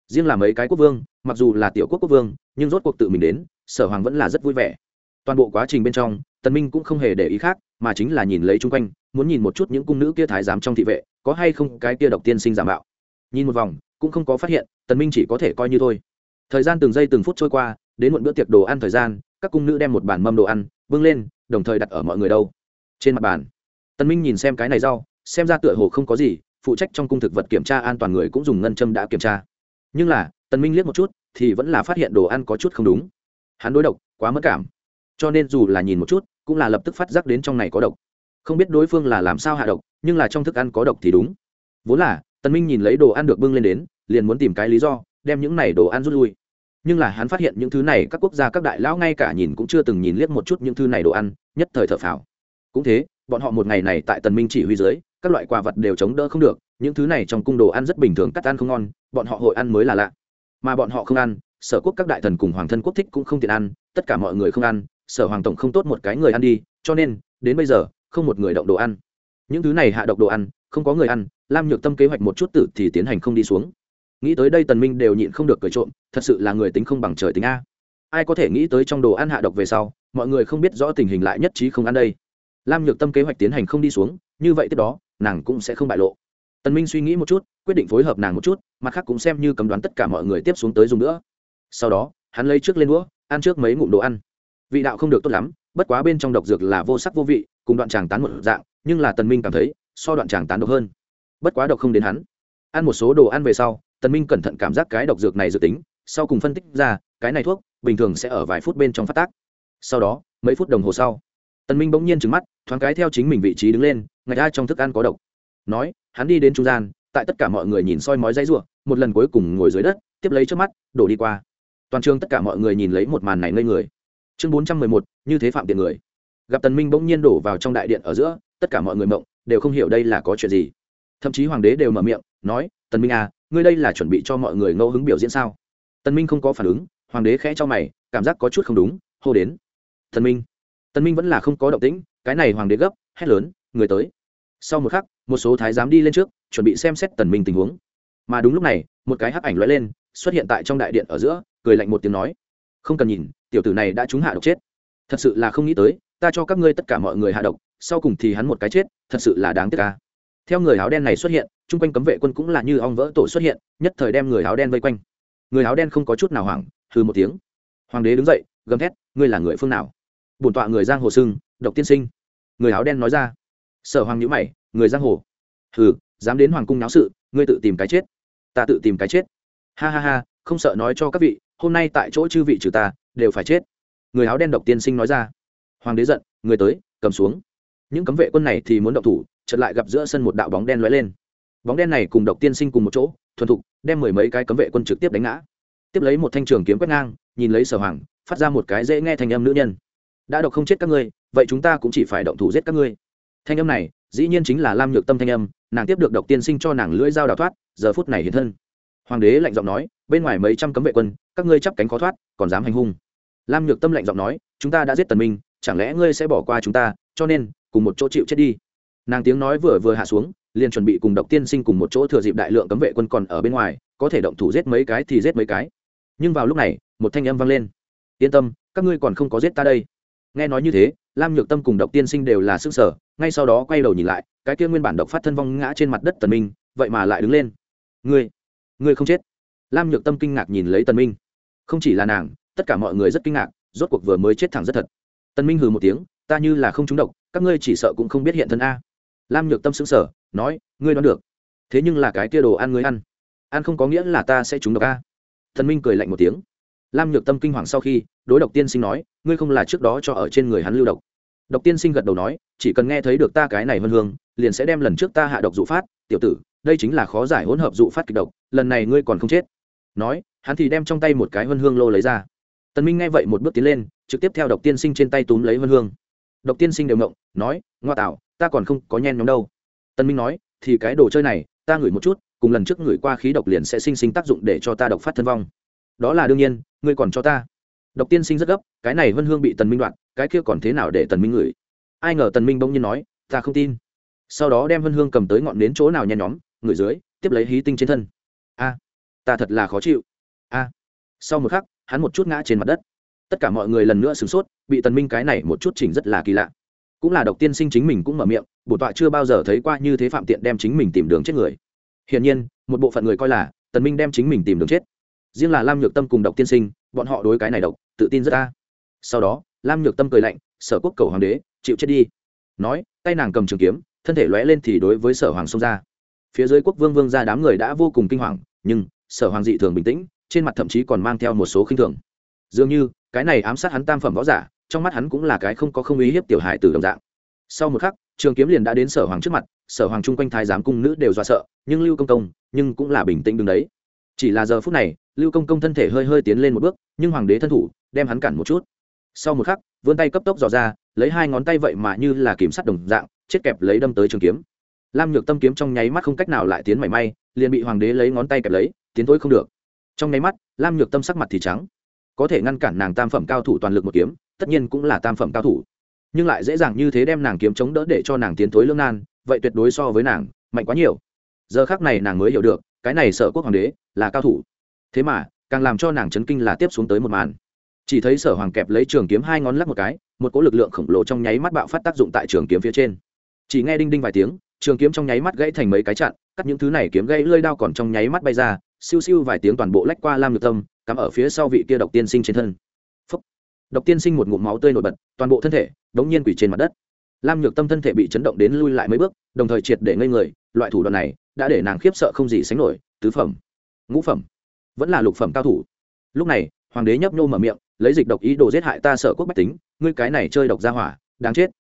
S1: Riêng là mấy cái quốc vương, mặc dù là tiểu quốc quốc vương, nhưng rốt cuộc tự mình đến, sở hoàng vẫn là rất vui vẻ. Toàn bộ quá trình bên trong, tần minh cũng không hề để ý khác, mà chính là nhìn lấy chung quanh, muốn nhìn một chút những cung nữ kia thái giám trong thị vệ, có hay không cái kia độc tiên sinh giả mạo. Nhìn một vòng, cũng không có phát hiện, tần minh chỉ có thể coi như thôi. Thời gian từng giây từng phút trôi qua, đến muộn bữa tiệc đồ ăn thời gian, các cung nữ đem một bản mâm đồ ăn bưng lên, đồng thời đặt ở mọi người đâu. Trên mặt bàn tần minh nhìn xem cái này rau, xem ra tựa hồ không có gì, phụ trách trong cung thực vật kiểm tra an toàn người cũng dùng ngân châm đã kiểm tra. Nhưng là tần minh liếc một chút, thì vẫn là phát hiện đồ ăn có chút không đúng. Hắn đối độc, quá mất cảm. Cho nên dù là nhìn một chút, cũng là lập tức phát giác đến trong này có độc. Không biết đối phương là làm sao hạ độc, nhưng là trong thức ăn có độc thì đúng. Vốn là tần minh nhìn lấy đồ ăn được bưng lên đến, liền muốn tìm cái lý do, đem những này đồ ăn rút lui nhưng là hắn phát hiện những thứ này, các quốc gia, các đại lão ngay cả nhìn cũng chưa từng nhìn liếc một chút những thứ này đồ ăn, nhất thời thở phào. Cũng thế, bọn họ một ngày này tại tần minh chỉ huy dưới, các loại quà vật đều chống đỡ không được, những thứ này trong cung đồ ăn rất bình thường, cắt ăn không ngon, bọn họ hội ăn mới là lạ. Mà bọn họ không ăn, sở quốc các đại thần cùng hoàng thân quốc thích cũng không tiện ăn, tất cả mọi người không ăn, sở hoàng tổng không tốt một cái người ăn đi, cho nên, đến bây giờ, không một người động đồ ăn. Những thứ này hạ độc đồ ăn, không có người ăn, lam nhược tâm kế hoạch một chút tử thì tiến hành không đi xuống nghĩ tới đây tần minh đều nhịn không được cười trộm, thật sự là người tính không bằng trời tính a. Ai có thể nghĩ tới trong đồ ăn hạ độc về sau, mọi người không biết rõ tình hình lại nhất trí không ăn đây. Lam nhược tâm kế hoạch tiến hành không đi xuống, như vậy tiếp đó, nàng cũng sẽ không bại lộ. Tần minh suy nghĩ một chút, quyết định phối hợp nàng một chút, mặt khác cũng xem như cấm đoán tất cả mọi người tiếp xuống tới dùng nữa. Sau đó, hắn lấy trước lên đũa, ăn trước mấy ngụm đồ ăn. Vị đạo không được tốt lắm, bất quá bên trong độc dược là vô sắc vô vị, cùng đoạn tràng tán một dạng, nhưng là tần minh cảm thấy, so đoạn tràng tán độc hơn. Bất quá độc không đến hắn. Ăn một số đồ ăn về sau tần minh cẩn thận cảm giác cái độc dược này dự tính, sau cùng phân tích ra, cái này thuốc, bình thường sẽ ở vài phút bên trong phát tác. Sau đó, mấy phút đồng hồ sau, tần minh bỗng nhiên trừng mắt, thoáng cái theo chính mình vị trí đứng lên, ngạch ra trong thức ăn có độc. Nói, hắn đi đến trung gian, tại tất cả mọi người nhìn soi mói dây rủa, một lần cuối cùng ngồi dưới đất, tiếp lấy trước mắt, đổ đi qua. Toàn trường tất cả mọi người nhìn lấy một màn này ngây người. Chương bốn trăm mười một, như thế phạm tiện người. Gặp tần minh bỗng nhiên đổ vào trong đại điện ở giữa, tất cả mọi người mộng, đều không hiểu đây là có chuyện gì. Thậm chí hoàng đế đều mở miệng, nói tần minh à ngươi đây là chuẩn bị cho mọi người ngẫu hứng biểu diễn sao? Tần minh không có phản ứng, hoàng đế khẽ cho mày, cảm giác có chút không đúng, hô đến. Tần minh. Tần minh vẫn là không có động tĩnh, cái này hoàng đế gấp, hét lớn, người tới. Sau một khắc, một số thái giám đi lên trước, chuẩn bị xem xét tần minh tình huống. Mà đúng lúc này, một cái hắc ảnh lóe lên, xuất hiện tại trong đại điện ở giữa, cười lạnh một tiếng nói. Không cần nhìn, tiểu tử này đã trúng hạ độc chết. Thật sự là không nghĩ tới, ta cho các ngươi tất cả mọi người hạ độc, sau cùng thì hắn một cái chết, thật sự là đáng tiếc ca theo người áo đen này xuất hiện chung quanh cấm vệ quân cũng là như ong vỡ tổ xuất hiện, nhất thời đem người áo đen vây quanh. Người áo đen không có chút nào hoảng, hừ một tiếng. Hoàng đế đứng dậy, gầm thét, ngươi là người phương nào? Bổn tọa người giang hồ sưng, độc tiên sinh. Người áo đen nói ra. Sở hoàng nhữ mày, người giang hồ? Hừ, dám đến hoàng cung náo sự, ngươi tự tìm cái chết. Ta tự tìm cái chết. Ha ha ha, không sợ nói cho các vị, hôm nay tại chỗ chư vị trừ ta, đều phải chết. Người áo đen độc tiên sinh nói ra. Hoàng đế giận, người tới, cầm xuống. Những cấm vệ quân này thì muốn động thủ, chợt lại gặp giữa sân một đạo bóng đen lóe lên bóng đen này cùng độc tiên sinh cùng một chỗ, thuần thục, đem mười mấy cái cấm vệ quân trực tiếp đánh ngã. Tiếp lấy một thanh trường kiếm quét ngang, nhìn lấy sở hoàng, phát ra một cái dễ nghe thành âm nữ nhân. Đã độc không chết các ngươi, vậy chúng ta cũng chỉ phải động thủ giết các ngươi. Thanh âm này, dĩ nhiên chính là lam nhược tâm thanh âm, nàng tiếp được độc tiên sinh cho nàng lưỡi dao đào thoát, giờ phút này hiện thân. Hoàng đế lạnh giọng nói, bên ngoài mấy trăm cấm vệ quân, các ngươi chắp cánh khó thoát, còn dám hành hung. Lam nhược tâm lạnh giọng nói, chúng ta đã giết tần minh, chẳng lẽ ngươi sẽ bỏ qua chúng ta, cho nên, cùng một chỗ chịu chết đi. Nàng tiếng nói vừa vừa hạ xuống liền chuẩn bị cùng độc tiên sinh cùng một chỗ thừa dịp đại lượng cấm vệ quân còn ở bên ngoài, có thể động thủ giết mấy cái thì giết mấy cái. Nhưng vào lúc này, một thanh âm vang lên. Yên tâm, các ngươi còn không có giết ta đây. Nghe nói như thế, lam nhược tâm cùng độc tiên sinh đều là sức sở ngay sau đó quay đầu nhìn lại, cái kia nguyên bản độc phát thân vong ngã trên mặt đất tần minh, vậy mà lại đứng lên. Ngươi ngươi không chết? Lam nhược tâm kinh ngạc nhìn lấy tần minh. Không chỉ là nàng, tất cả mọi người rất kinh ngạc, rốt cuộc vừa mới chết thẳng rất thật. Tần minh hừ một tiếng, ta như là không trúng độc, các ngươi chỉ sợ cũng không biết hiện thân a. Lam nhược tâm sững sờ nói, ngươi đoán được. Thế nhưng là cái kia đồ ăn ngươi ăn. Ăn không có nghĩa là ta sẽ trúng độc a. Thần minh cười lạnh một tiếng. Lam nhược tâm kinh hoàng sau khi, đối độc tiên sinh nói, ngươi không là trước đó cho ở trên người hắn lưu độc. Độc tiên sinh gật đầu nói, chỉ cần nghe thấy được ta cái này vân hương, liền sẽ đem lần trước ta hạ độc dụ phát, tiểu tử, đây chính là khó giải hỗn hợp dụ phát kịch độc, lần này ngươi còn không chết. Nói, hắn thì đem trong tay một cái vân hương lô lấy ra. Tần minh nghe vậy một bước tiến lên, trực tiếp theo độc tiên sinh trên tay túm lấy vân hương. Độc tiên sinh đều ngộng, nói, ngoa tạo, ta còn không có nhen nhóm đâu tần minh nói thì cái đồ chơi này ta ngửi một chút cùng lần trước ngửi qua khí độc liền sẽ sinh sinh tác dụng để cho ta độc phát thân vong. Đó là đương nhiên ngươi còn cho ta. Độc tiên sinh rất gấp cái này vân hương bị tần minh đoạt, cái kia còn thế nào để tần minh ngửi? Ai ngờ tần minh bỗng nhiên nói ta không tin. Sau đó đem vân hương cầm tới ngọn đến chỗ nào nhen nhóm ngửi dưới tiếp lấy hí tinh trên thân. A ta thật là khó chịu. A. Sau một khắc hắn một chút ngã trên mặt đất. Tất cả mọi người lần nữa sửng sốt bị tần minh cái này một chút chỉnh rất là kỳ lạ cũng là độc tiên sinh chính mình cũng mở miệng bổn tọa chưa bao giờ thấy qua như thế phạm tiện đem chính mình tìm đường chết người. Hiển nhiên, một bộ phận người coi là, tần minh đem chính mình tìm đường chết. Riêng là lam nhược tâm cùng độc tiên sinh, bọn họ đối cái này độc, tự tin rất ta sau đó, lam nhược tâm cười lạnh, sở quốc cầu hoàng đế, chịu chết đi. Nói, tay nàng cầm trường kiếm, thân thể lóe lên thì đối với sở hoàng xông ra. Phía dưới quốc vương vương ra đám người đã vô cùng kinh hoàng, nhưng sở hoàng dị thường bình tĩnh, trên mặt thậm chí còn mang theo một số khinh thường. Dường như, cái này ám sát hắn tam phẩm võ giả trong mắt hắn cũng là cái không có không ý hiếp tiểu hài từ đồng dạng. Sau một khắc, trường kiếm liền đã đến sở hoàng trước mặt, sở hoàng chung quanh thái giám cung nữ đều do sợ, nhưng lưu công công, nhưng cũng là bình tĩnh đứng đấy. Chỉ là giờ phút này, lưu công công thân thể hơi hơi tiến lên một bước, nhưng hoàng đế thân thủ, đem hắn cản một chút. Sau một khắc, vươn tay cấp tốc dò ra, lấy hai ngón tay vậy mà như là kìm sắt đồng dạng, chết kẹp lấy đâm tới trường kiếm. Lam nhược tâm kiếm trong nháy mắt không cách nào lại tiến mảy may, liền bị hoàng đế lấy ngón tay kẹp lấy, tiến tối không được. Trong nháy mắt, lam nhược tâm sắc mặt thì trắng. Có thể ngăn cản nàng tam phẩm cao thủ toàn lực một kiếm tất nhiên cũng là tam phẩm cao thủ. Nhưng lại dễ dàng như thế đem nàng kiếm chống đỡ để cho nàng tiến thối lương nan, vậy tuyệt đối so với nàng, mạnh quá nhiều. Giờ khác này nàng mới hiểu được, cái này sở quốc hoàng đế, là cao thủ. Thế mà, càng làm cho nàng chấn kinh là tiếp xuống tới một màn. Chỉ thấy sở hoàng kẹp lấy trường kiếm hai ngón lắc một cái, một cỗ lực lượng khổng lồ trong nháy mắt bạo phát tác dụng tại trường kiếm phía trên. Chỉ nghe đinh đinh vài tiếng, trường kiếm trong nháy mắt gãy thành mấy cái chặn, cắt những thứ này kiếm gãy lơi đao còn trong nháy mắt bay ra, siêu siêu vài tiếng toàn bộ lách qua lam nhược tâm, cắm ở phía sau vị kia độc tiên sinh trên thân độc tiên sinh một ngụm máu tươi nổi bật, toàn bộ thân thể đống nhiên quỷ trên mặt đất. Lam nhược tâm thân thể bị chấn động đến lui lại mấy bước, đồng thời triệt để ngây người, loại thủ đoạn này đã để nàng khiếp sợ không gì sánh nổi, tứ phẩm, ngũ phẩm, vẫn là lục phẩm cao thủ. Lúc này, hoàng đế nhấp nhô mở miệng, lấy dịch độc ý đồ giết hại ta sợ quốc bách tính, ngươi cái này chơi độc ra hỏa, đáng chết.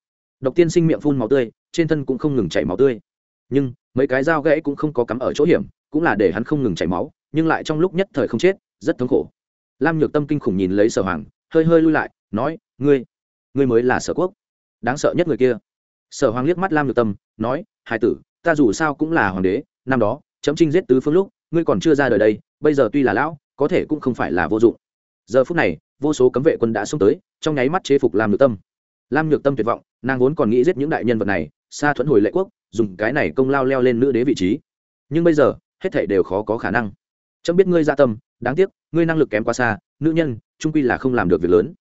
S1: Độc tiên sinh miệng phun máu tươi, trên thân cũng không ngừng chảy máu tươi. Nhưng, mấy cái dao gãy cũng không có cắm ở chỗ hiểm, cũng là để hắn không ngừng chảy máu, nhưng lại trong lúc nhất thời không chết, rất thống khổ. Lam nhược tâm kinh khủng nhìn lấy sở hoàng hơi hơi lui lại, nói, ngươi ngươi mới là sở quốc. Đáng sợ nhất người kia. Sở hoàng liếc mắt lam nhược tâm, nói hai tử, ta dù sao cũng là hoàng đế, năm đó, chấm trinh giết tứ phương lúc, ngươi còn chưa ra đời đây, bây giờ tuy là lão, có thể cũng không phải là vô dụng. Giờ phút này, vô số cấm vệ quân đã xông tới, trong nháy mắt chế phục lam nhược tâm. Lam nhược tâm tuyệt vọng, nàng vốn còn nghĩ giết những đại nhân vật này xa thuẫn hồi lệ quốc, dùng cái này công lao leo lên nữ đế vị trí. Nhưng bây giờ, hết thảy đều khó có khả năng. Chấm biết ngươi gia tâm, đáng tiếc, ngươi năng lực kém quá xa nữ nhân, trung quy là không làm được việc lớn.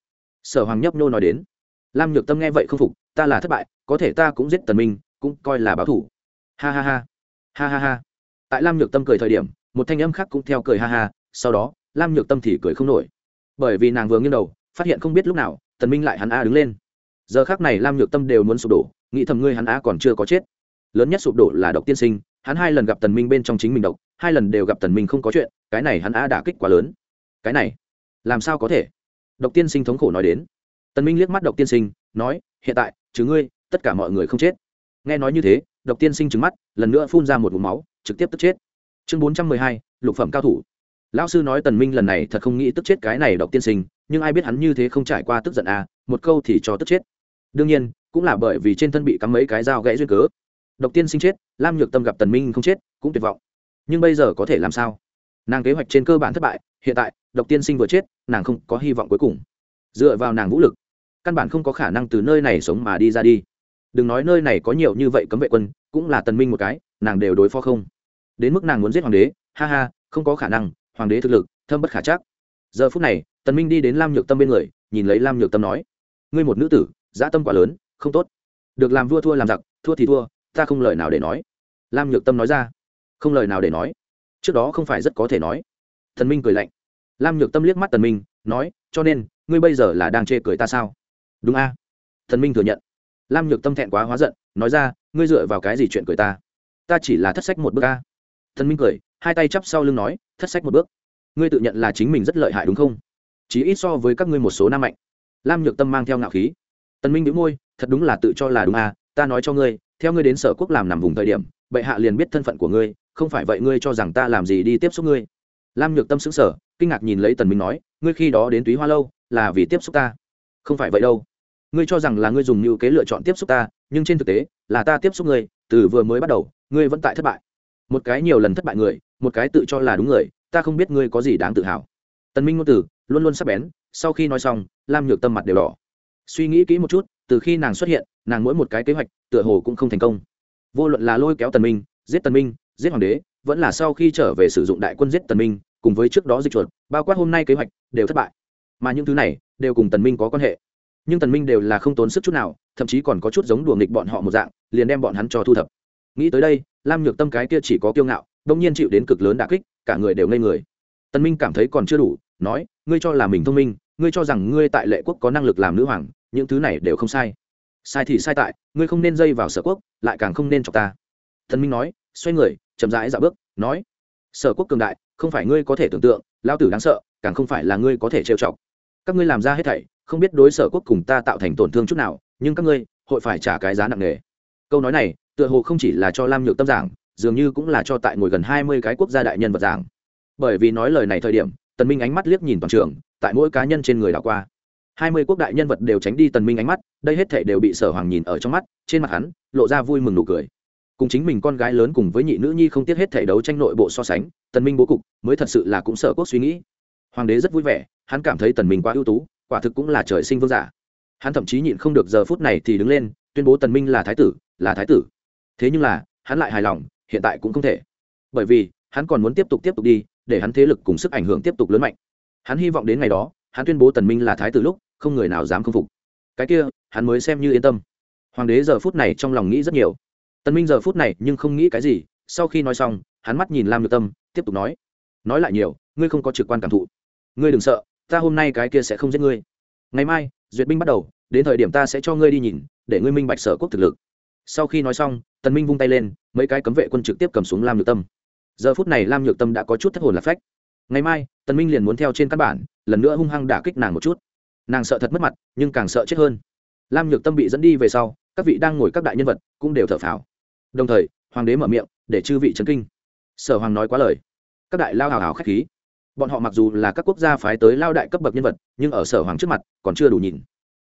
S1: Sở hoàng nhấp nô nói đến, lam nhược tâm nghe vậy không phục, ta là thất bại, có thể ta cũng giết tần minh, cũng coi là báo thủ. Ha ha ha ha ha ha. Tại lam nhược tâm cười thời điểm, một thanh âm khác cũng theo cười ha ha, sau đó, lam nhược tâm thì cười không nổi. Bởi vì nàng vừa nghiêng đầu, phát hiện không biết lúc nào, tần minh lại hắn a đứng lên. Giờ khác này lam nhược tâm đều muốn sụp đổ, nghĩ thầm ngươi hắn a còn chưa có chết. Lớn nhất sụp đổ là độc tiên sinh, hắn hai lần gặp tần minh bên trong chính mình độc, hai lần đều gặp tần minh không có chuyện, cái này hắn a đả kích quá lớn. Cái này làm sao có thể? Độc tiên sinh thống khổ nói đến. Tần minh liếc mắt độc tiên sinh, nói, hiện tại chứ ngươi, tất cả mọi người không chết. Nghe nói như thế, độc tiên sinh trừng mắt, lần nữa phun ra một ngụm máu, trực tiếp tức chết. Chương bốn trăm mười hai, lục phẩm cao thủ. Lão sư nói tần minh lần này thật không nghĩ tức chết cái này độc tiên sinh, nhưng ai biết hắn như thế không trải qua tức giận à một câu thì cho tức chết. Đương nhiên, cũng là bởi vì trên thân bị cắm mấy cái dao gãy duyên cớ. Độc tiên sinh chết, lam nhược tâm gặp tần minh không chết, cũng tuyệt vọng. Nhưng bây giờ có thể làm sao? Nàng kế hoạch trên cơ bản thất bại, hiện tại, độc tiên sinh vừa chết, nàng không có hy vọng cuối cùng. Dựa vào nàng vũ lực, căn bản không có khả năng từ nơi này sống mà đi ra đi. Đừng nói nơi này có nhiều như vậy cấm vệ quân, cũng là tần minh một cái, nàng đều đối phó không. Đến mức nàng muốn giết hoàng đế, ha ha, không có khả năng, hoàng đế thực lực, thâm bất khả chắc. Giờ phút này, tần minh đi đến lam nhược tâm bên người, nhìn lấy lam nhược tâm nói, ngươi một nữ tử, dã tâm quá lớn, không tốt. Được làm vua thua làm giặc, thua thì thua, ta không lời nào để nói. Lam nhược tâm nói ra, không lời nào để nói trước đó không phải rất có thể nói. Thần minh cười lạnh. Lam nhược tâm liếc mắt tần minh, nói, cho nên, ngươi bây giờ là đang chê cười ta sao? Đúng a. Thần minh thừa nhận. Lam nhược tâm thẹn quá hóa giận, nói ra, ngươi dựa vào cái gì chuyện cười ta? Ta chỉ là thất sách một bước a. Thần minh cười, hai tay chắp sau lưng nói, thất sách một bước. Ngươi tự nhận là chính mình rất lợi hại đúng không? Chỉ ít so với các ngươi một số nam mạnh. Lam nhược tâm mang theo ngạo khí. Tần minh đĩu môi, thật đúng là tự cho là đúng à ta nói cho ngươi, theo ngươi đến sở quốc làm nằm vùng thời điểm, bệ hạ liền biết thân phận của ngươi không phải vậy ngươi cho rằng ta làm gì đi tiếp xúc ngươi? Lam nhược tâm xứng sở kinh ngạc nhìn lấy tần minh nói, ngươi khi đó đến túy hoa lâu, là vì tiếp xúc ta. Không phải vậy đâu. Ngươi cho rằng là ngươi dùng như kế lựa chọn tiếp xúc ta, nhưng trên thực tế, là ta tiếp xúc ngươi, từ vừa mới bắt đầu, ngươi vẫn tại thất bại. Một cái nhiều lần thất bại người, một cái tự cho là đúng người, ta không biết ngươi có gì đáng tự hào. Tần minh ngôn từ, luôn luôn sắc bén, sau khi nói xong, lam nhược tâm mặt đều đỏ. Suy nghĩ kỹ một chút, từ khi nàng xuất hiện, nàng mỗi một cái kế hoạch, tựa hồ cũng không thành công. Vô luận là lôi kéo tần minh, giết tần minh giết hoàng đế, vẫn là sau khi trở về sử dụng đại quân giết tần minh, cùng với trước đó dịch chuột, bao quát hôm nay kế hoạch, đều thất bại. Mà những thứ này, đều cùng tần minh có quan hệ. Nhưng tần minh đều là không tốn sức chút nào, thậm chí còn có chút giống đùa nghịch bọn họ một dạng, liền đem bọn hắn cho thu thập. Nghĩ tới đây, lam nhược tâm cái kia chỉ có kiêu ngạo, đông nhiên chịu đến cực lớn đả kích, cả người đều ngây người. Tần minh cảm thấy còn chưa đủ, nói, ngươi cho là mình thông minh, ngươi cho rằng ngươi tại lệ quốc có năng lực làm nữ hoàng, những thứ này đều không sai. Sai thì sai tại, ngươi không nên dây vào sở quốc, lại càng không nên chọc ta. Thần minh nói, xoay người chậm rãi dạo bước, nói, sở quốc cường đại, không phải ngươi có thể tưởng tượng lao tử đáng sợ, càng không phải là ngươi có thể trêu chọc. Các ngươi làm ra hết thảy, không biết đối sở quốc cùng ta tạo thành tổn thương chút nào, nhưng các ngươi, hội phải trả cái giá nặng nề. Câu nói này, tựa hồ không chỉ là cho lam nhược tâm giảng, dường như cũng là cho tại ngồi gần hai mươi cái quốc gia đại nhân vật giảng. Bởi vì nói lời này thời điểm, tần minh ánh mắt liếc nhìn toàn trường, tại mỗi cá nhân trên người đảo qua. Hai mươi quốc đại nhân vật đều tránh đi tần minh ánh mắt, đây hết thảy đều bị sở hoàng nhìn ở trong mắt, trên mặt hắn, lộ ra vui mừng nụ cười cùng chính mình con gái lớn cùng với nhị nữ nhi không tiếc hết thể đấu tranh nội bộ so sánh, tần minh bố cục mới thật sự là cũng sở quốc suy nghĩ. Hoàng đế rất vui vẻ, hắn cảm thấy tần minh quá ưu tú, quả thực cũng là trời sinh vương giả. Hắn thậm chí nhịn không được giờ phút này thì đứng lên, tuyên bố tần minh là thái tử, là thái tử. Thế nhưng là, hắn lại hài lòng, hiện tại cũng không thể. Bởi vì, hắn còn muốn tiếp tục tiếp tục đi, để hắn thế lực cùng sức ảnh hưởng tiếp tục lớn mạnh. Hắn hy vọng đến ngày đó, hắn tuyên bố tần minh là thái tử lúc, không người nào dám không phục. Cái kia, hắn mới xem như yên tâm. Hoàng đế giờ phút này trong lòng nghĩ rất nhiều tần minh giờ phút này nhưng không nghĩ cái gì, sau khi nói xong, hắn mắt nhìn lam nhược tâm, tiếp tục nói. Nói lại nhiều, ngươi không có trực quan cảm thụ. Ngươi đừng sợ, ta hôm nay cái kia sẽ không giết ngươi. Ngày mai, duyệt binh bắt đầu, đến thời điểm ta sẽ cho ngươi đi nhìn, để ngươi minh bạch sở quốc thực lực. Sau khi nói xong, tần minh vung tay lên, mấy cái cấm vệ quân trực tiếp cầm xuống lam nhược tâm. Giờ phút này lam nhược tâm đã có chút thất hồn lạc phách. Ngày mai, tần minh liền muốn theo trên căn bản, lần nữa hung hăng đả kích nàng một chút. Nàng sợ thật mất mặt, nhưng càng sợ chết hơn. Lam nhược tâm bị dẫn đi về sau, các vị đang ngồi các đại nhân vật cũng đều thở phào đồng thời, hoàng đế mở miệng, để chư vị chấn kinh. Sở hoàng nói quá lời. Các đại lao hào hào khách khí. Bọn họ mặc dù là các quốc gia phái tới lao đại cấp bậc nhân vật, nhưng ở sở hoàng trước mặt, còn chưa đủ nhìn.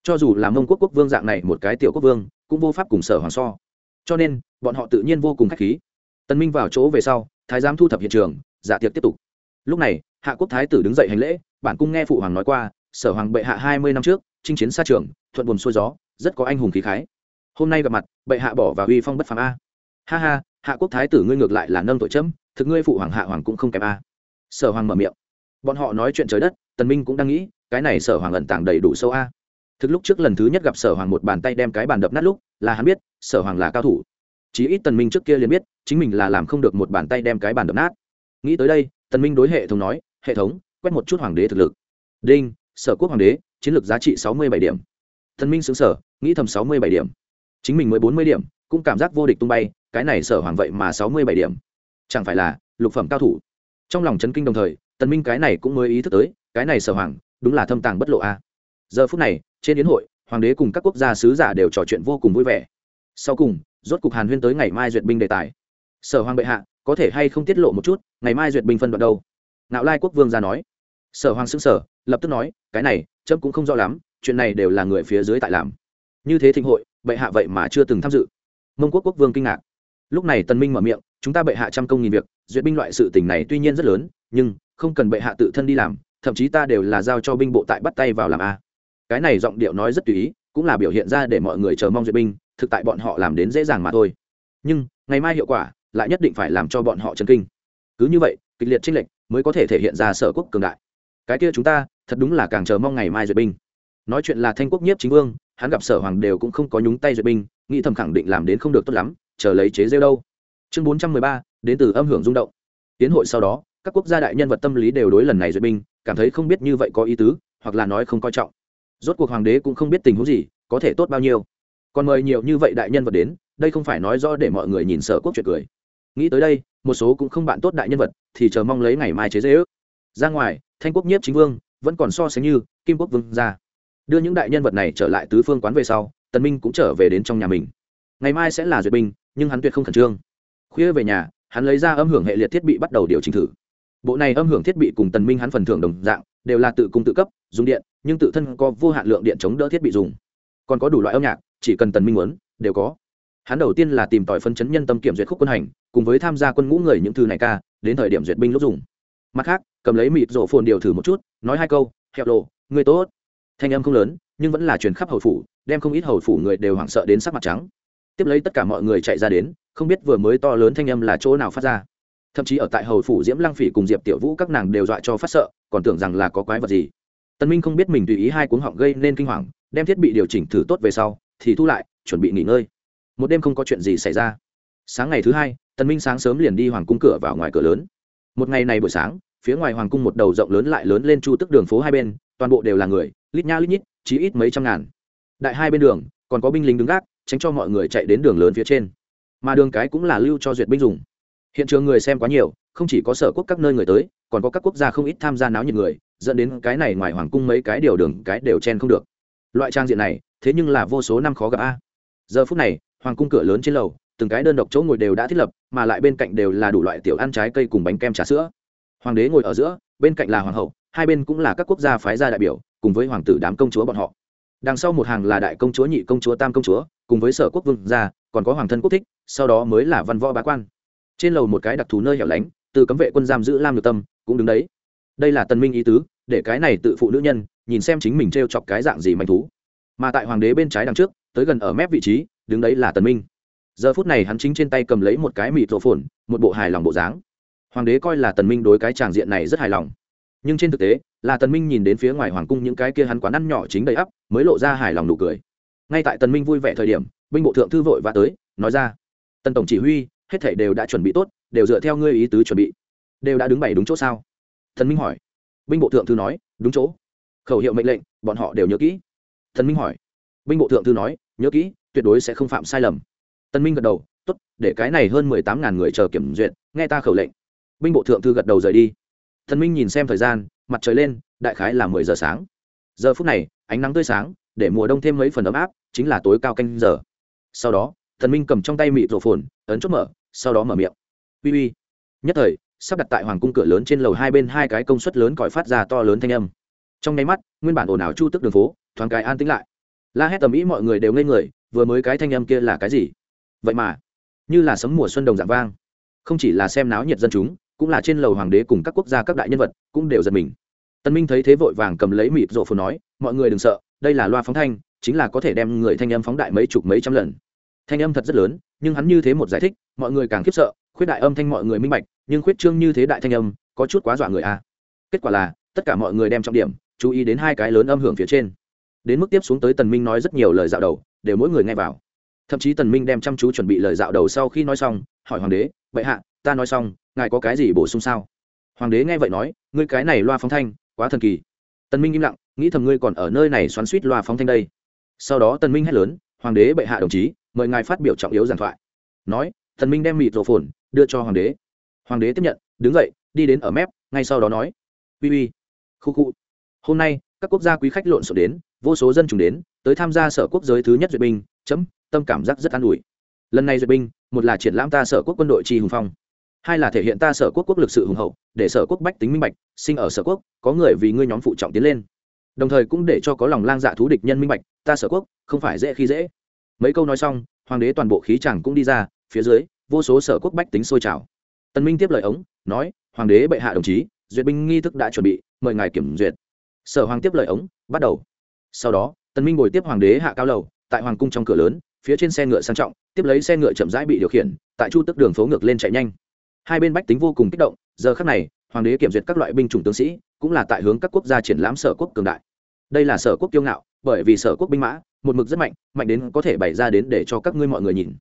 S1: Cho dù là mông quốc quốc vương dạng này một cái tiểu quốc vương, cũng vô pháp cùng sở hoàng so. Cho nên, bọn họ tự nhiên vô cùng khách khí. Tân minh vào chỗ về sau, thái giám thu thập hiện trường giả tiệc tiếp tục. Lúc này, hạ quốc thái tử đứng dậy hành lễ, bản cung nghe phụ hoàng nói qua, sở hoàng bệ hạ hai mươi năm trước, chinh chiến xa trường, thuận buồn xuôi gió, rất có anh hùng khí khái. Hôm nay gặp mặt, bệ hạ bỏ và uy phong bất phàm a ha ha, hạ quốc thái tử ngươi ngược lại là nâng tội chấm, thực ngươi phụ hoàng hạ hoàng cũng không kém a. Sở hoàng mở miệng. Bọn họ nói chuyện trời đất, tần minh cũng đang nghĩ, cái này sở hoàng ẩn tàng đầy đủ sâu a. Thực lúc trước lần thứ nhất gặp sở hoàng một bàn tay đem cái bàn đập nát lúc, là hắn biết, sở hoàng là cao thủ. Chí ít tần minh trước kia liền biết, chính mình là làm không được một bàn tay đem cái bàn đập nát. Nghĩ tới đây, tần minh đối hệ thống nói, hệ thống, quét một chút hoàng đế thực lực. Đinh, sở quốc hoàng đế, chiến lược giá trị sáu mươi bảy điểm. Tần minh sướng sở nghĩ thầm sáu mươi bảy điểm. Chính mình mới bốn mươi điểm, cũng cảm giác vô địch tung bay cái này sở hoàng vậy mà sáu mươi bảy điểm. Chẳng phải là lục phẩm cao thủ. Trong lòng chấn kinh đồng thời, tần minh cái này cũng mới ý thức tới, cái này sở hoàng, đúng là thâm tàng bất lộ a. Giờ phút này, trên yến hội, hoàng đế cùng các quốc gia sứ giả đều trò chuyện vô cùng vui vẻ. Sau cùng, rốt cục hàn huyên tới ngày mai duyệt binh đề tài. Sở hoàng bệ hạ, có thể hay không tiết lộ một chút, ngày mai duyệt binh phân đoạn đâu? Nạo lai quốc vương ra nói. Sở hoàng xưng sở lập tức nói, cái này trâm cũng không rõ lắm, chuyện này đều là người phía dưới tại làm. Như thế thịnh hội, bệ hạ vậy mà chưa từng tham dự. Mông quốc quốc vương kinh ngạc lúc này tần minh mở miệng, chúng ta bệ hạ trăm công nghìn việc, duyệt binh loại sự tình này tuy nhiên rất lớn, nhưng không cần bệ hạ tự thân đi làm, thậm chí ta đều là giao cho binh bộ tại bắt tay vào làm a. Cái này giọng điệu nói rất tùy ý, cũng là biểu hiện ra để mọi người chờ mong duyệt binh, thực tại bọn họ làm đến dễ dàng mà thôi. Nhưng, ngày mai hiệu quả, lại nhất định phải làm cho bọn họ chấn kinh. Cứ như vậy, kịch liệt tranh lệch mới có thể thể hiện ra sở quốc cường đại. Cái kia chúng ta, thật đúng là càng chờ mong ngày mai duyệt binh. Nói chuyện là thanh quốc nhiếp chính vương, hắn gặp sở hoàng đều cũng không có nhúng tay duyệt binh, nghĩ thầm khẳng định làm đến không được tốt lắm chờ lấy chế rêu đâu. Chương bốn trăm mười ba, đến từ âm hưởng rung động. Tiến hội sau đó, các quốc gia đại nhân vật tâm lý đều đối lần này duyệt binh, cảm thấy không biết như vậy có ý tứ, hoặc là nói không coi trọng. Rốt cuộc hoàng đế cũng không biết tình huống gì, có thể tốt bao nhiêu. Còn mời nhiều như vậy đại nhân vật đến, đây không phải nói rõ để mọi người nhìn sở quốc chuyện cười. Nghĩ tới đây, một số cũng không bạn tốt đại nhân vật, thì chờ mong lấy ngày mai chế dễ ước ra ngoài, thanh quốc nhiếp chính vương, vẫn còn so sánh như kim quốc vương ra đưa những đại nhân vật này trở lại tứ phương quán về sau, tần minh cũng trở về đến trong nhà mình. Ngày mai sẽ là duyệt binh nhưng hắn tuyệt không khẩn trương. Khuya về nhà, hắn lấy ra âm hưởng hệ liệt thiết bị bắt đầu điều chỉnh thử. Bộ này âm hưởng thiết bị cùng tần minh hắn phần thưởng đồng dạng, đều là tự cung tự cấp, dùng điện, nhưng tự thân có vô hạn lượng điện chống đỡ thiết bị dùng. Còn có đủ loại âm nhạc, chỉ cần tần minh muốn, đều có. Hắn đầu tiên là tìm tòi phân chấn nhân tâm kiểm duyệt khúc quân hành, cùng với tham gia quân ngũ người những thư này ca, đến thời điểm duyệt binh lúc dùng. Mặt khác, cầm lấy mịt rổ phồn điều thử một chút, nói hai câu hẹo lộ, người tốt. Thanh âm không lớn, nhưng vẫn là truyền khắp hầu phủ, đem không ít hầu phủ người đều hoảng sợ đến sắc mặt trắng tiếp lấy tất cả mọi người chạy ra đến, không biết vừa mới to lớn thanh âm là chỗ nào phát ra. Thậm chí ở tại hầu phủ diễm lăng phỉ cùng diệp tiểu vũ các nàng đều dọa cho phát sợ, còn tưởng rằng là có quái vật gì. Tân minh không biết mình tùy ý hai cuốn họng gây nên kinh hoàng, đem thiết bị điều chỉnh thử tốt về sau, thì thu lại, chuẩn bị nghỉ ngơi. Một đêm không có chuyện gì xảy ra. Sáng ngày thứ hai, tân minh sáng sớm liền đi hoàng cung cửa vào ngoài cửa lớn. Một ngày này buổi sáng, phía ngoài hoàng cung một đầu rộng lớn lại lớn lên chu tức đường phố hai bên, toàn bộ đều là người, lít nha lít nhít, chí ít mấy trăm ngàn. Đại hai bên đường, còn có binh lính đứng gác tránh cho mọi người chạy đến đường lớn phía trên. Mà đường cái cũng là lưu cho duyệt binh dùng. Hiện trường người xem quá nhiều, không chỉ có sở quốc các nơi người tới, còn có các quốc gia không ít tham gia náo nhiệt người, dẫn đến cái này ngoài hoàng cung mấy cái điều đường cái đều chen không được. Loại trang diện này, thế nhưng là vô số năm khó gặp a. Giờ phút này, hoàng cung cửa lớn trên lầu, từng cái đơn độc chỗ ngồi đều đã thiết lập, mà lại bên cạnh đều là đủ loại tiểu ăn trái cây cùng bánh kem trà sữa. Hoàng đế ngồi ở giữa, bên cạnh là hoàng hậu, hai bên cũng là các quốc gia phái gia đại biểu, cùng với hoàng tử đám công chúa bọn họ đằng sau một hàng là đại công chúa, nhị công chúa, tam công chúa, cùng với sở quốc vương gia, còn có hoàng thân quốc thích, sau đó mới là văn võ bá quan. Trên lầu một cái đặc thù nơi hẻo lánh, từ cấm vệ quân giam giữ lam nhược tâm, cũng đứng đấy. Đây là tần minh ý tứ, để cái này tự phụ nữ nhân, nhìn xem chính mình t chọc cái dạng gì manh thú. Mà tại hoàng đế bên trái đằng trước, tới gần ở mép vị trí, đứng đấy là tần minh. Giờ phút này hắn chính trên tay cầm lấy một cái mịt rổ phồn, một bộ hài lòng bộ dáng. Hoàng đế coi là tần minh đối cái tràng diện này rất hài lòng. Nhưng trên thực tế là tần minh nhìn đến phía ngoài hoàng cung những cái kia hắn quán ăn nhỏ chính đầy ắp, mới lộ ra hài lòng nụ cười. Ngay tại tần minh vui vẻ thời điểm, binh bộ thượng thư vội vã tới, nói ra, tần tổng chỉ huy, hết thảy đều đã chuẩn bị tốt, đều dựa theo ngươi ý tứ chuẩn bị. Đều đã đứng bảy đúng chỗ sao? Tần minh hỏi. Binh bộ thượng thư nói, đúng chỗ. Khẩu hiệu mệnh lệnh, bọn họ đều nhớ kỹ. Tần minh hỏi. Binh bộ thượng thư nói, nhớ kỹ, tuyệt đối sẽ không phạm sai lầm. Tần minh gật đầu, tốt, để cái này hơn mười tám ngàn người chờ kiểm duyệt, nghe ta khẩu lệnh. Binh bộ thượng thư gật đầu rời đi thần minh nhìn xem thời gian, mặt trời lên, đại khái là mười giờ sáng. Giờ phút này, ánh nắng tươi sáng, để mùa đông thêm mấy phần ấm áp, chính là tối cao canh giờ. Sau đó, thần minh cầm trong tay mịt rổ phồn, ấn chốt mở, sau đó mở miệng. Uy uy. Nhất thời, sắp đặt tại hoàng cung cửa lớn trên lầu hai bên hai cái công suất lớn còi phát ra to lớn thanh âm. Trong nháy mắt, nguyên bản ồn ào chu tức đường phố, thoáng cái an tĩnh lại. La hét tầm ý mọi người đều ngây người, vừa mới cái thanh âm kia là cái gì? Vậy mà, như là sấm mùa xuân đồng dạng vang. Không chỉ là xem náo nhiệt dân chúng cũng là trên lầu hoàng đế cùng các quốc gia các đại nhân vật, cũng đều giật mình. Tân minh thấy thế vội vàng cầm lấy mịt rộ phồn nói, mọi người đừng sợ, đây là loa phóng thanh, chính là có thể đem người thanh âm phóng đại mấy chục mấy trăm lần. Thanh âm thật rất lớn, nhưng hắn như thế một giải thích, mọi người càng khiếp sợ, khuyết đại âm thanh mọi người minh bạch, nhưng khuyết trương như thế đại thanh âm, có chút quá dọa người a. Kết quả là, tất cả mọi người đem trọng điểm chú ý đến hai cái lớn âm hưởng phía trên. Đến mức tiếp xuống tới tần minh nói rất nhiều lời dạo đầu để mỗi người nghe vào. Thậm chí tần minh đem chăm chú chuẩn bị lời dạo đầu sau khi nói xong, hỏi hoàng đế, bệ hạ, ta nói xong ngài có cái gì bổ sung sao? Hoàng đế nghe vậy nói, ngươi cái này loa phóng thanh, quá thần kỳ. Tần minh im lặng, nghĩ thầm ngươi còn ở nơi này xoắn suýt loa phóng thanh đây. Sau đó tần minh hét lớn, hoàng đế bệ hạ đồng chí, mời ngài phát biểu trọng yếu giảng thoại. Nói, tần minh đem mịt rổ phồn, đưa cho hoàng đế. Hoàng đế tiếp nhận, đứng dậy, đi đến ở mép, ngay sau đó nói, uy uy, khu khu. Hôm nay, các quốc gia quý khách lộn xộn đến, vô số dân chúng đến, tới tham gia sở quốc giới thứ nhất duyệt binh, chấm, tâm cảm giác rất an ủi. Lần này duyệt binh, một là triển lãm ta sở quốc quân đội tri hùng phong hai là thể hiện ta sở quốc quốc lực sự hùng hậu, để sở quốc bách tính minh bạch, sinh ở sở quốc, có người vì ngươi nhóm phụ trọng tiến lên. Đồng thời cũng để cho có lòng lang dạ thú địch nhân minh bạch, ta sở quốc, không phải dễ khi dễ. Mấy câu nói xong, hoàng đế toàn bộ khí chàng cũng đi ra, phía dưới, vô số sở quốc bách tính sôi trào. Tần minh tiếp lời ống, nói, hoàng đế bệ hạ đồng chí, duyệt binh nghi thức đã chuẩn bị, mời ngài kiểm duyệt. Sở hoàng tiếp lời ống, bắt đầu. Sau đó tần minh ngồi tiếp hoàng đế hạ cao lầu, tại hoàng cung trong cửa lớn, phía trên xe ngựa sang trọng, tiếp lấy xe ngựa chậm rãi bị điều khiển, tại chu tức đường phố ngược lên chạy nhanh hai bên bách tính vô cùng kích động, giờ khắc này, hoàng đế kiểm duyệt các loại binh chủng tướng sĩ, cũng là tại hướng các quốc gia triển lãm sở quốc cường đại. Đây là sở quốc kiêu ngạo, bởi vì sở quốc binh mã, một mực rất mạnh mạnh đến có thể bày ra đến để cho các ngươi mọi người nhìn.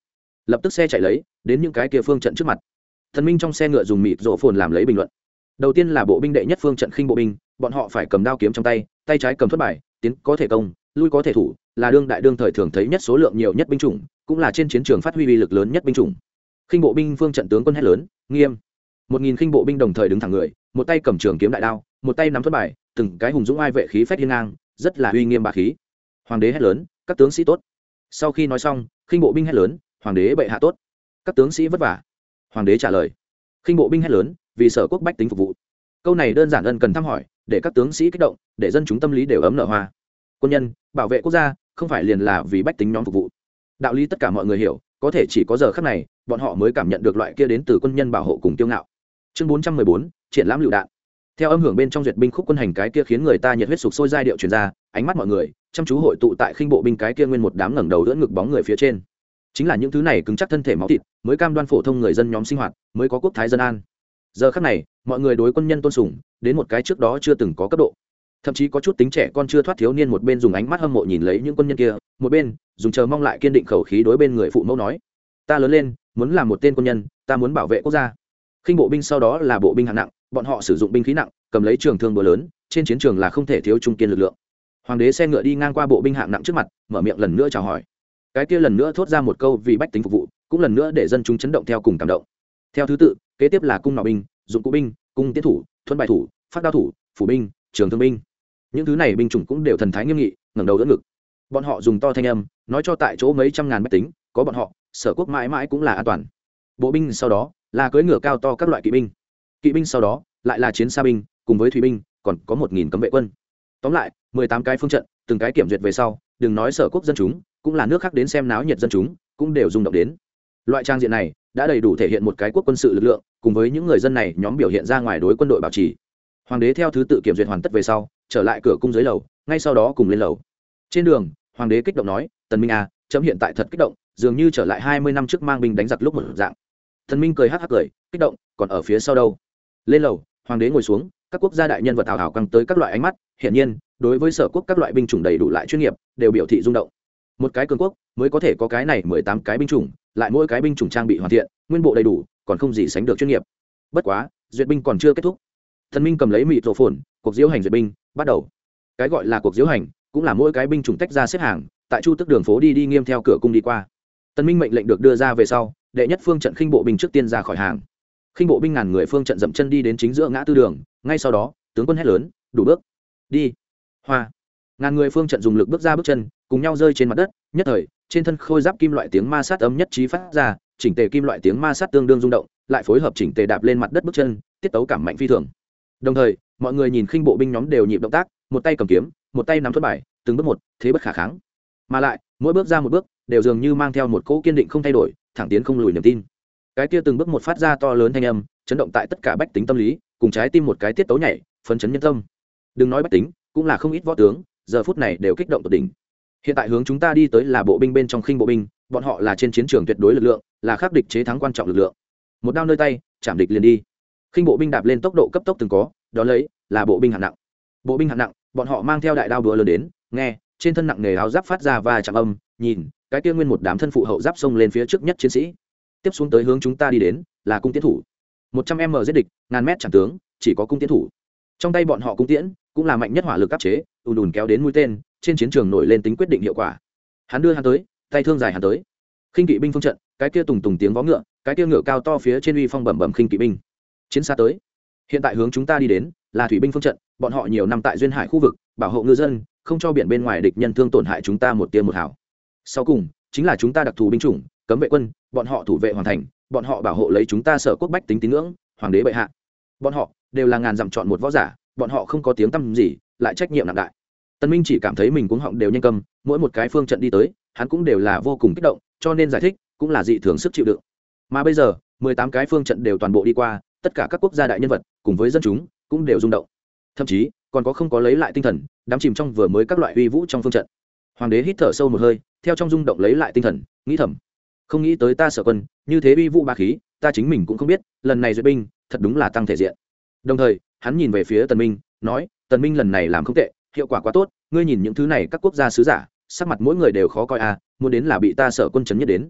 S1: Lập tức xe chạy lấy, đến những cái kia phương trận trước mặt. Thần minh trong xe ngựa dùng mịt rộ phồn làm lấy bình luận. Đầu tiên là bộ binh đệ nhất phương trận khinh bộ binh, bọn họ phải cầm đao kiếm trong tay tay trái cầm thất bài, tiến có thể công, lui có thể thủ, là đương đại đương thời thường thấy nhất số lượng nhiều nhất binh chủng, cũng là trên chiến trường phát huy uy lực lớn nhất binh chủng khinh bộ binh phương trận tướng quân hét lớn, nghiêm! Một nghìn khinh bộ binh đồng thời đứng thẳng người, một tay cầm trường kiếm đại đao, một tay nắm thất bài, từng cái hùng dũng ai vệ khí phép hiên ngang, rất là uy nghiêm bà khí. Hoàng đế hét lớn, các tướng sĩ tốt! Sau khi nói xong, khinh bộ binh hét lớn, hoàng đế bệ hạ tốt! Các tướng sĩ vất vả. Hoàng đế trả lời, khinh bộ binh hét lớn, vì sở quốc bách tính phục vụ. Câu này đơn giản ân cần thăm hỏi, để các tướng sĩ kích động, để dân chúng tâm lý đều ấm nở hoa. Quân nhân, bảo vệ quốc gia, không phải liền là vì bách tính nhóm phục vụ. Đạo lý tất cả mọi người hiểu có thể chỉ có giờ khắc này, bọn họ mới cảm nhận được loại kia đến từ quân nhân bảo hộ cùng tiêu ngạo. Chương bốn trăm mười bốn, triển lãm lựu đạn. Theo âm hưởng bên trong duyệt binh khúc quân hành cái kia khiến người ta nhiệt huyết sục sôi giai điệu truyền ra, ánh mắt mọi người, chăm chú hội tụ tại khinh bộ binh cái kia nguyên một đám ngẩng đầu đỡ ngực bóng người phía trên. Chính là những thứ này cứng chắc thân thể máu thịt, mới cam đoan phổ thông người dân nhóm sinh hoạt, mới có quốc thái dân an. Giờ khắc này, mọi người đối quân nhân tôn sùng, đến một cái trước đó chưa từng có cấp độ. Thậm chí có chút tính trẻ con chưa thoát thiếu niên một bên dùng ánh mắt hâm mộ nhìn lấy những quân nhân kia, một bên dùng chờ mong lại kiên định khẩu khí đối bên người phụ mẫu nói, ta lớn lên, muốn làm một tên quân nhân, ta muốn bảo vệ quốc gia. Khinh bộ binh sau đó là bộ binh hạng nặng, bọn họ sử dụng binh khí nặng, cầm lấy trường thương búa lớn, trên chiến trường là không thể thiếu trung kiên lực lượng. Hoàng đế xe ngựa đi ngang qua bộ binh hạng nặng trước mặt, mở miệng lần nữa chào hỏi. Cái kia lần nữa thốt ra một câu vì bách tính phục vụ, cũng lần nữa để dân chúng chấn động theo cùng cảm động. Theo thứ tự, kế tiếp là cung nọ binh, dụng cụ binh, cung tiến thủ thuận bài thủ, phát đao thủ, phủ binh, trường thương binh. Những thứ này binh chủng cũng đều thần thái nghiêm nghị, ngẩng đầu đỡ ngực bọn họ dùng to thanh âm, nói cho tại chỗ mấy trăm ngàn máy tính, có bọn họ, sở quốc mãi mãi cũng là an toàn. Bộ binh sau đó, là cưỡi ngựa cao to các loại kỵ binh. Kỵ binh sau đó, lại là chiến xa binh, cùng với thủy binh, còn có một nghìn cấm vệ quân. Tóm lại, mười tám cái phương trận, từng cái kiểm duyệt về sau, đừng nói sở quốc dân chúng, cũng là nước khác đến xem náo nhiệt dân chúng, cũng đều rung động đến. Loại trang diện này, đã đầy đủ thể hiện một cái quốc quân sự lực lượng, cùng với những người dân này nhóm biểu hiện ra ngoài đối quân đội bảo trì. Hoàng đế theo thứ tự kiểm duyệt hoàn tất về sau, trở lại cửa cung dưới lầu, ngay sau đó cùng lên lầu. Trên đường hoàng đế kích động nói, tần minh à chấm hiện tại thật kích động, dường như trở lại hai mươi năm trước mang binh đánh giặc lúc một dạng. Thần minh cười hắc hắc cười, kích động, còn ở phía sau đâu? Lên lầu, hoàng đế ngồi xuống, các quốc gia đại nhân vật hào hào căng tới các loại ánh mắt, hiển nhiên, đối với sở quốc các loại binh chủng đầy đủ lại chuyên nghiệp, đều biểu thị rung động. Một cái cường quốc mới có thể có cái này mười tám cái binh chủng, lại mỗi cái binh chủng trang bị hoàn thiện, nguyên bộ đầy đủ, còn không gì sánh được chuyên nghiệp. Bất quá, duyệt binh còn chưa kết thúc. Thần minh cầm lấy mịt rổ phồn, cuộc diễu hành duyệt binh, bắt đầu. Cái gọi là cuộc diễu hành cũng là mỗi cái binh chủng tách ra xếp hàng, tại chu tức đường phố đi đi nghiêm theo cửa cung đi qua. Tân minh mệnh lệnh được đưa ra về sau, đệ nhất phương trận khinh bộ binh trước tiên ra khỏi hàng. Khinh bộ binh ngàn người phương trận dậm chân đi đến chính giữa ngã tư đường, ngay sau đó, tướng quân hét lớn, đủ bước! Đi! Hoa! Ngàn người phương trận dùng lực bước ra bước chân, cùng nhau rơi trên mặt đất, nhất thời, trên thân khôi giáp kim loại tiếng ma sát ấm nhất trí phát ra, chỉnh tề kim loại tiếng ma sát tương đương rung động, lại phối hợp chỉnh tề đạp lên mặt đất bước chân, tiết tấu cảm mạnh phi thường đồng thời, mọi người nhìn khinh bộ binh nhóm đều nhịp động tác, một tay cầm kiếm, một tay nắm thuật bài, từng bước một, thế bất khả kháng. Mà lại, mỗi bước ra một bước, đều dường như mang theo một cỗ kiên định không thay đổi, thẳng tiến không lùi niềm tin. Cái kia từng bước một phát ra to lớn thanh âm, chấn động tại tất cả bách tính tâm lý, cùng trái tim một cái tiết tấu nhảy, phấn chấn nhân tâm. Đừng nói bách tính, cũng là không ít võ tướng, giờ phút này đều kích động tột đỉnh. Hiện tại hướng chúng ta đi tới là bộ binh bên trong khinh bộ binh, bọn họ là trên chiến trường tuyệt đối lực lượng, là khắc địch chế thắng quan trọng lực lượng. Một đao nơi tay, chạm địch liền đi khinh bộ binh đạp lên tốc độ cấp tốc từng có, đó lấy là bộ binh hạng nặng. Bộ binh hạng nặng, bọn họ mang theo đại đao đũa lớn đến, nghe, trên thân nặng nghề áo giáp phát ra và chạm âm, nhìn, cái kia nguyên một đám thân phụ hậu giáp xông lên phía trước nhất chiến sĩ. Tiếp xuống tới hướng chúng ta đi đến, là cung tiến thủ. Một trăm m giết địch, ngàn mét chẳng tướng, chỉ có cung tiến thủ. Trong tay bọn họ cung tiễn, cũng là mạnh nhất hỏa lực áp chế, ùn ùn kéo đến mũi tên, trên chiến trường nổi lên tính quyết định hiệu quả. Hắn đưa hắn tới, tay thương dài hắn tới. Khinh kỵ binh phương trận, cái kia tùng tùng tiếng vó ngựa, cái kia ngựa cao to phía trên uy phong bẩm bẩm khinh kỵ binh chiến xa tới. Hiện tại hướng chúng ta đi đến là thủy binh phương trận, bọn họ nhiều năm tại duyên hải khu vực, bảo hộ ngư dân, không cho biển bên ngoài địch nhân thương tổn hại chúng ta một tia một hảo. Sau cùng, chính là chúng ta đặc thù binh chủng, cấm vệ quân, bọn họ thủ vệ hoàn thành, bọn họ bảo hộ lấy chúng ta sở quốc bách tính tín ngưỡng, hoàng đế bệ hạ. Bọn họ đều là ngàn dặm chọn một võ giả, bọn họ không có tiếng tăm gì, lại trách nhiệm nặng đại. Tân minh chỉ cảm thấy mình cuống họng đều nhanh cầm mỗi một cái phương trận đi tới, hắn cũng đều là vô cùng kích động, cho nên giải thích cũng là dị thường sức chịu đựng. Mà bây giờ, mười tám cái phương trận đều toàn bộ đi qua tất cả các quốc gia đại nhân vật cùng với dân chúng cũng đều rung động. Thậm chí, còn có không có lấy lại tinh thần, đắm chìm trong vừa mới các loại uy vũ trong phương trận. Hoàng đế hít thở sâu một hơi, theo trong rung động lấy lại tinh thần, nghĩ thầm, không nghĩ tới ta sở quân, như thế uy vũ ba khí, ta chính mình cũng không biết, lần này duyệt binh, thật đúng là tăng thể diện. Đồng thời, hắn nhìn về phía tần minh, nói, tần minh lần này làm không tệ, hiệu quả quá tốt, ngươi nhìn những thứ này các quốc gia sứ giả, sắc mặt mỗi người đều khó coi à muốn đến là bị ta sở quân chấn nhất đến.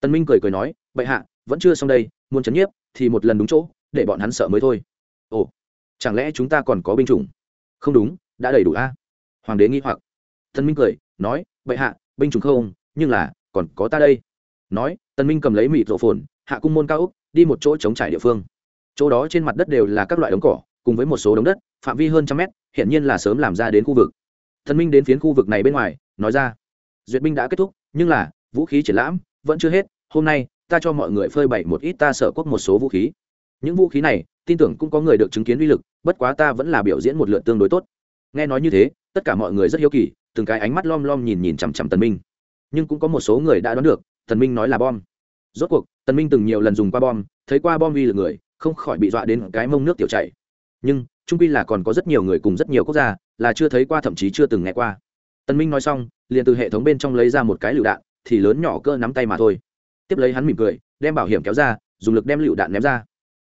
S1: Tần minh cười cười nói, bệ hạ, vẫn chưa xong đây, muốn chấn nhiếp thì một lần đúng chỗ để bọn hắn sợ mới thôi. Ồ, chẳng lẽ chúng ta còn có binh chủng? Không đúng, đã đầy đủ a. À? hoàng đế nghi hoặc. Tần minh cười, nói, bệ hạ, binh chủng không, nhưng là, còn có ta đây. Nói tần minh cầm lấy mịt rộ phồn, hạ cung môn cao úc đi một chỗ chống trải địa phương. Chỗ đó trên mặt đất đều là các loại đống cỏ, cùng với một số đống đất, phạm vi hơn trăm mét hiện nhiên là sớm làm ra đến khu vực. Tân minh đến phiến khu vực này bên ngoài, nói ra, duyệt binh đã kết thúc, nhưng là, vũ khí triển lãm, vẫn chưa hết, hôm nay, ta cho mọi người phơi bày một ít ta sở quốc một số vũ khí những vũ khí này, tin tưởng cũng có người được chứng kiến uy lực, bất quá ta vẫn là biểu diễn một lượt tương đối tốt. Nghe nói như thế, tất cả mọi người rất hiếu kỳ, từng cái ánh mắt lom lom nhìn nhìn chằm chằm tần minh. Nhưng cũng có một số người đã đoán được, tần minh nói là bom. Rốt cuộc, tần minh từng nhiều lần dùng qua bom, thấy qua bom uy lực người, không khỏi bị dọa đến cái mông nước tiểu chảy. Nhưng, trung quy là còn có rất nhiều người cùng rất nhiều quốc gia, là chưa thấy qua, thậm chí chưa từng nghe qua. Tần minh nói xong, liền từ hệ thống bên trong lấy ra một cái lựu đạn, thì lớn nhỏ cỡ nắm tay mà thôi. Tiếp lấy hắn mỉm cười, đem bảo hiểm kéo ra, dùng lực đem lựu đạn ném ra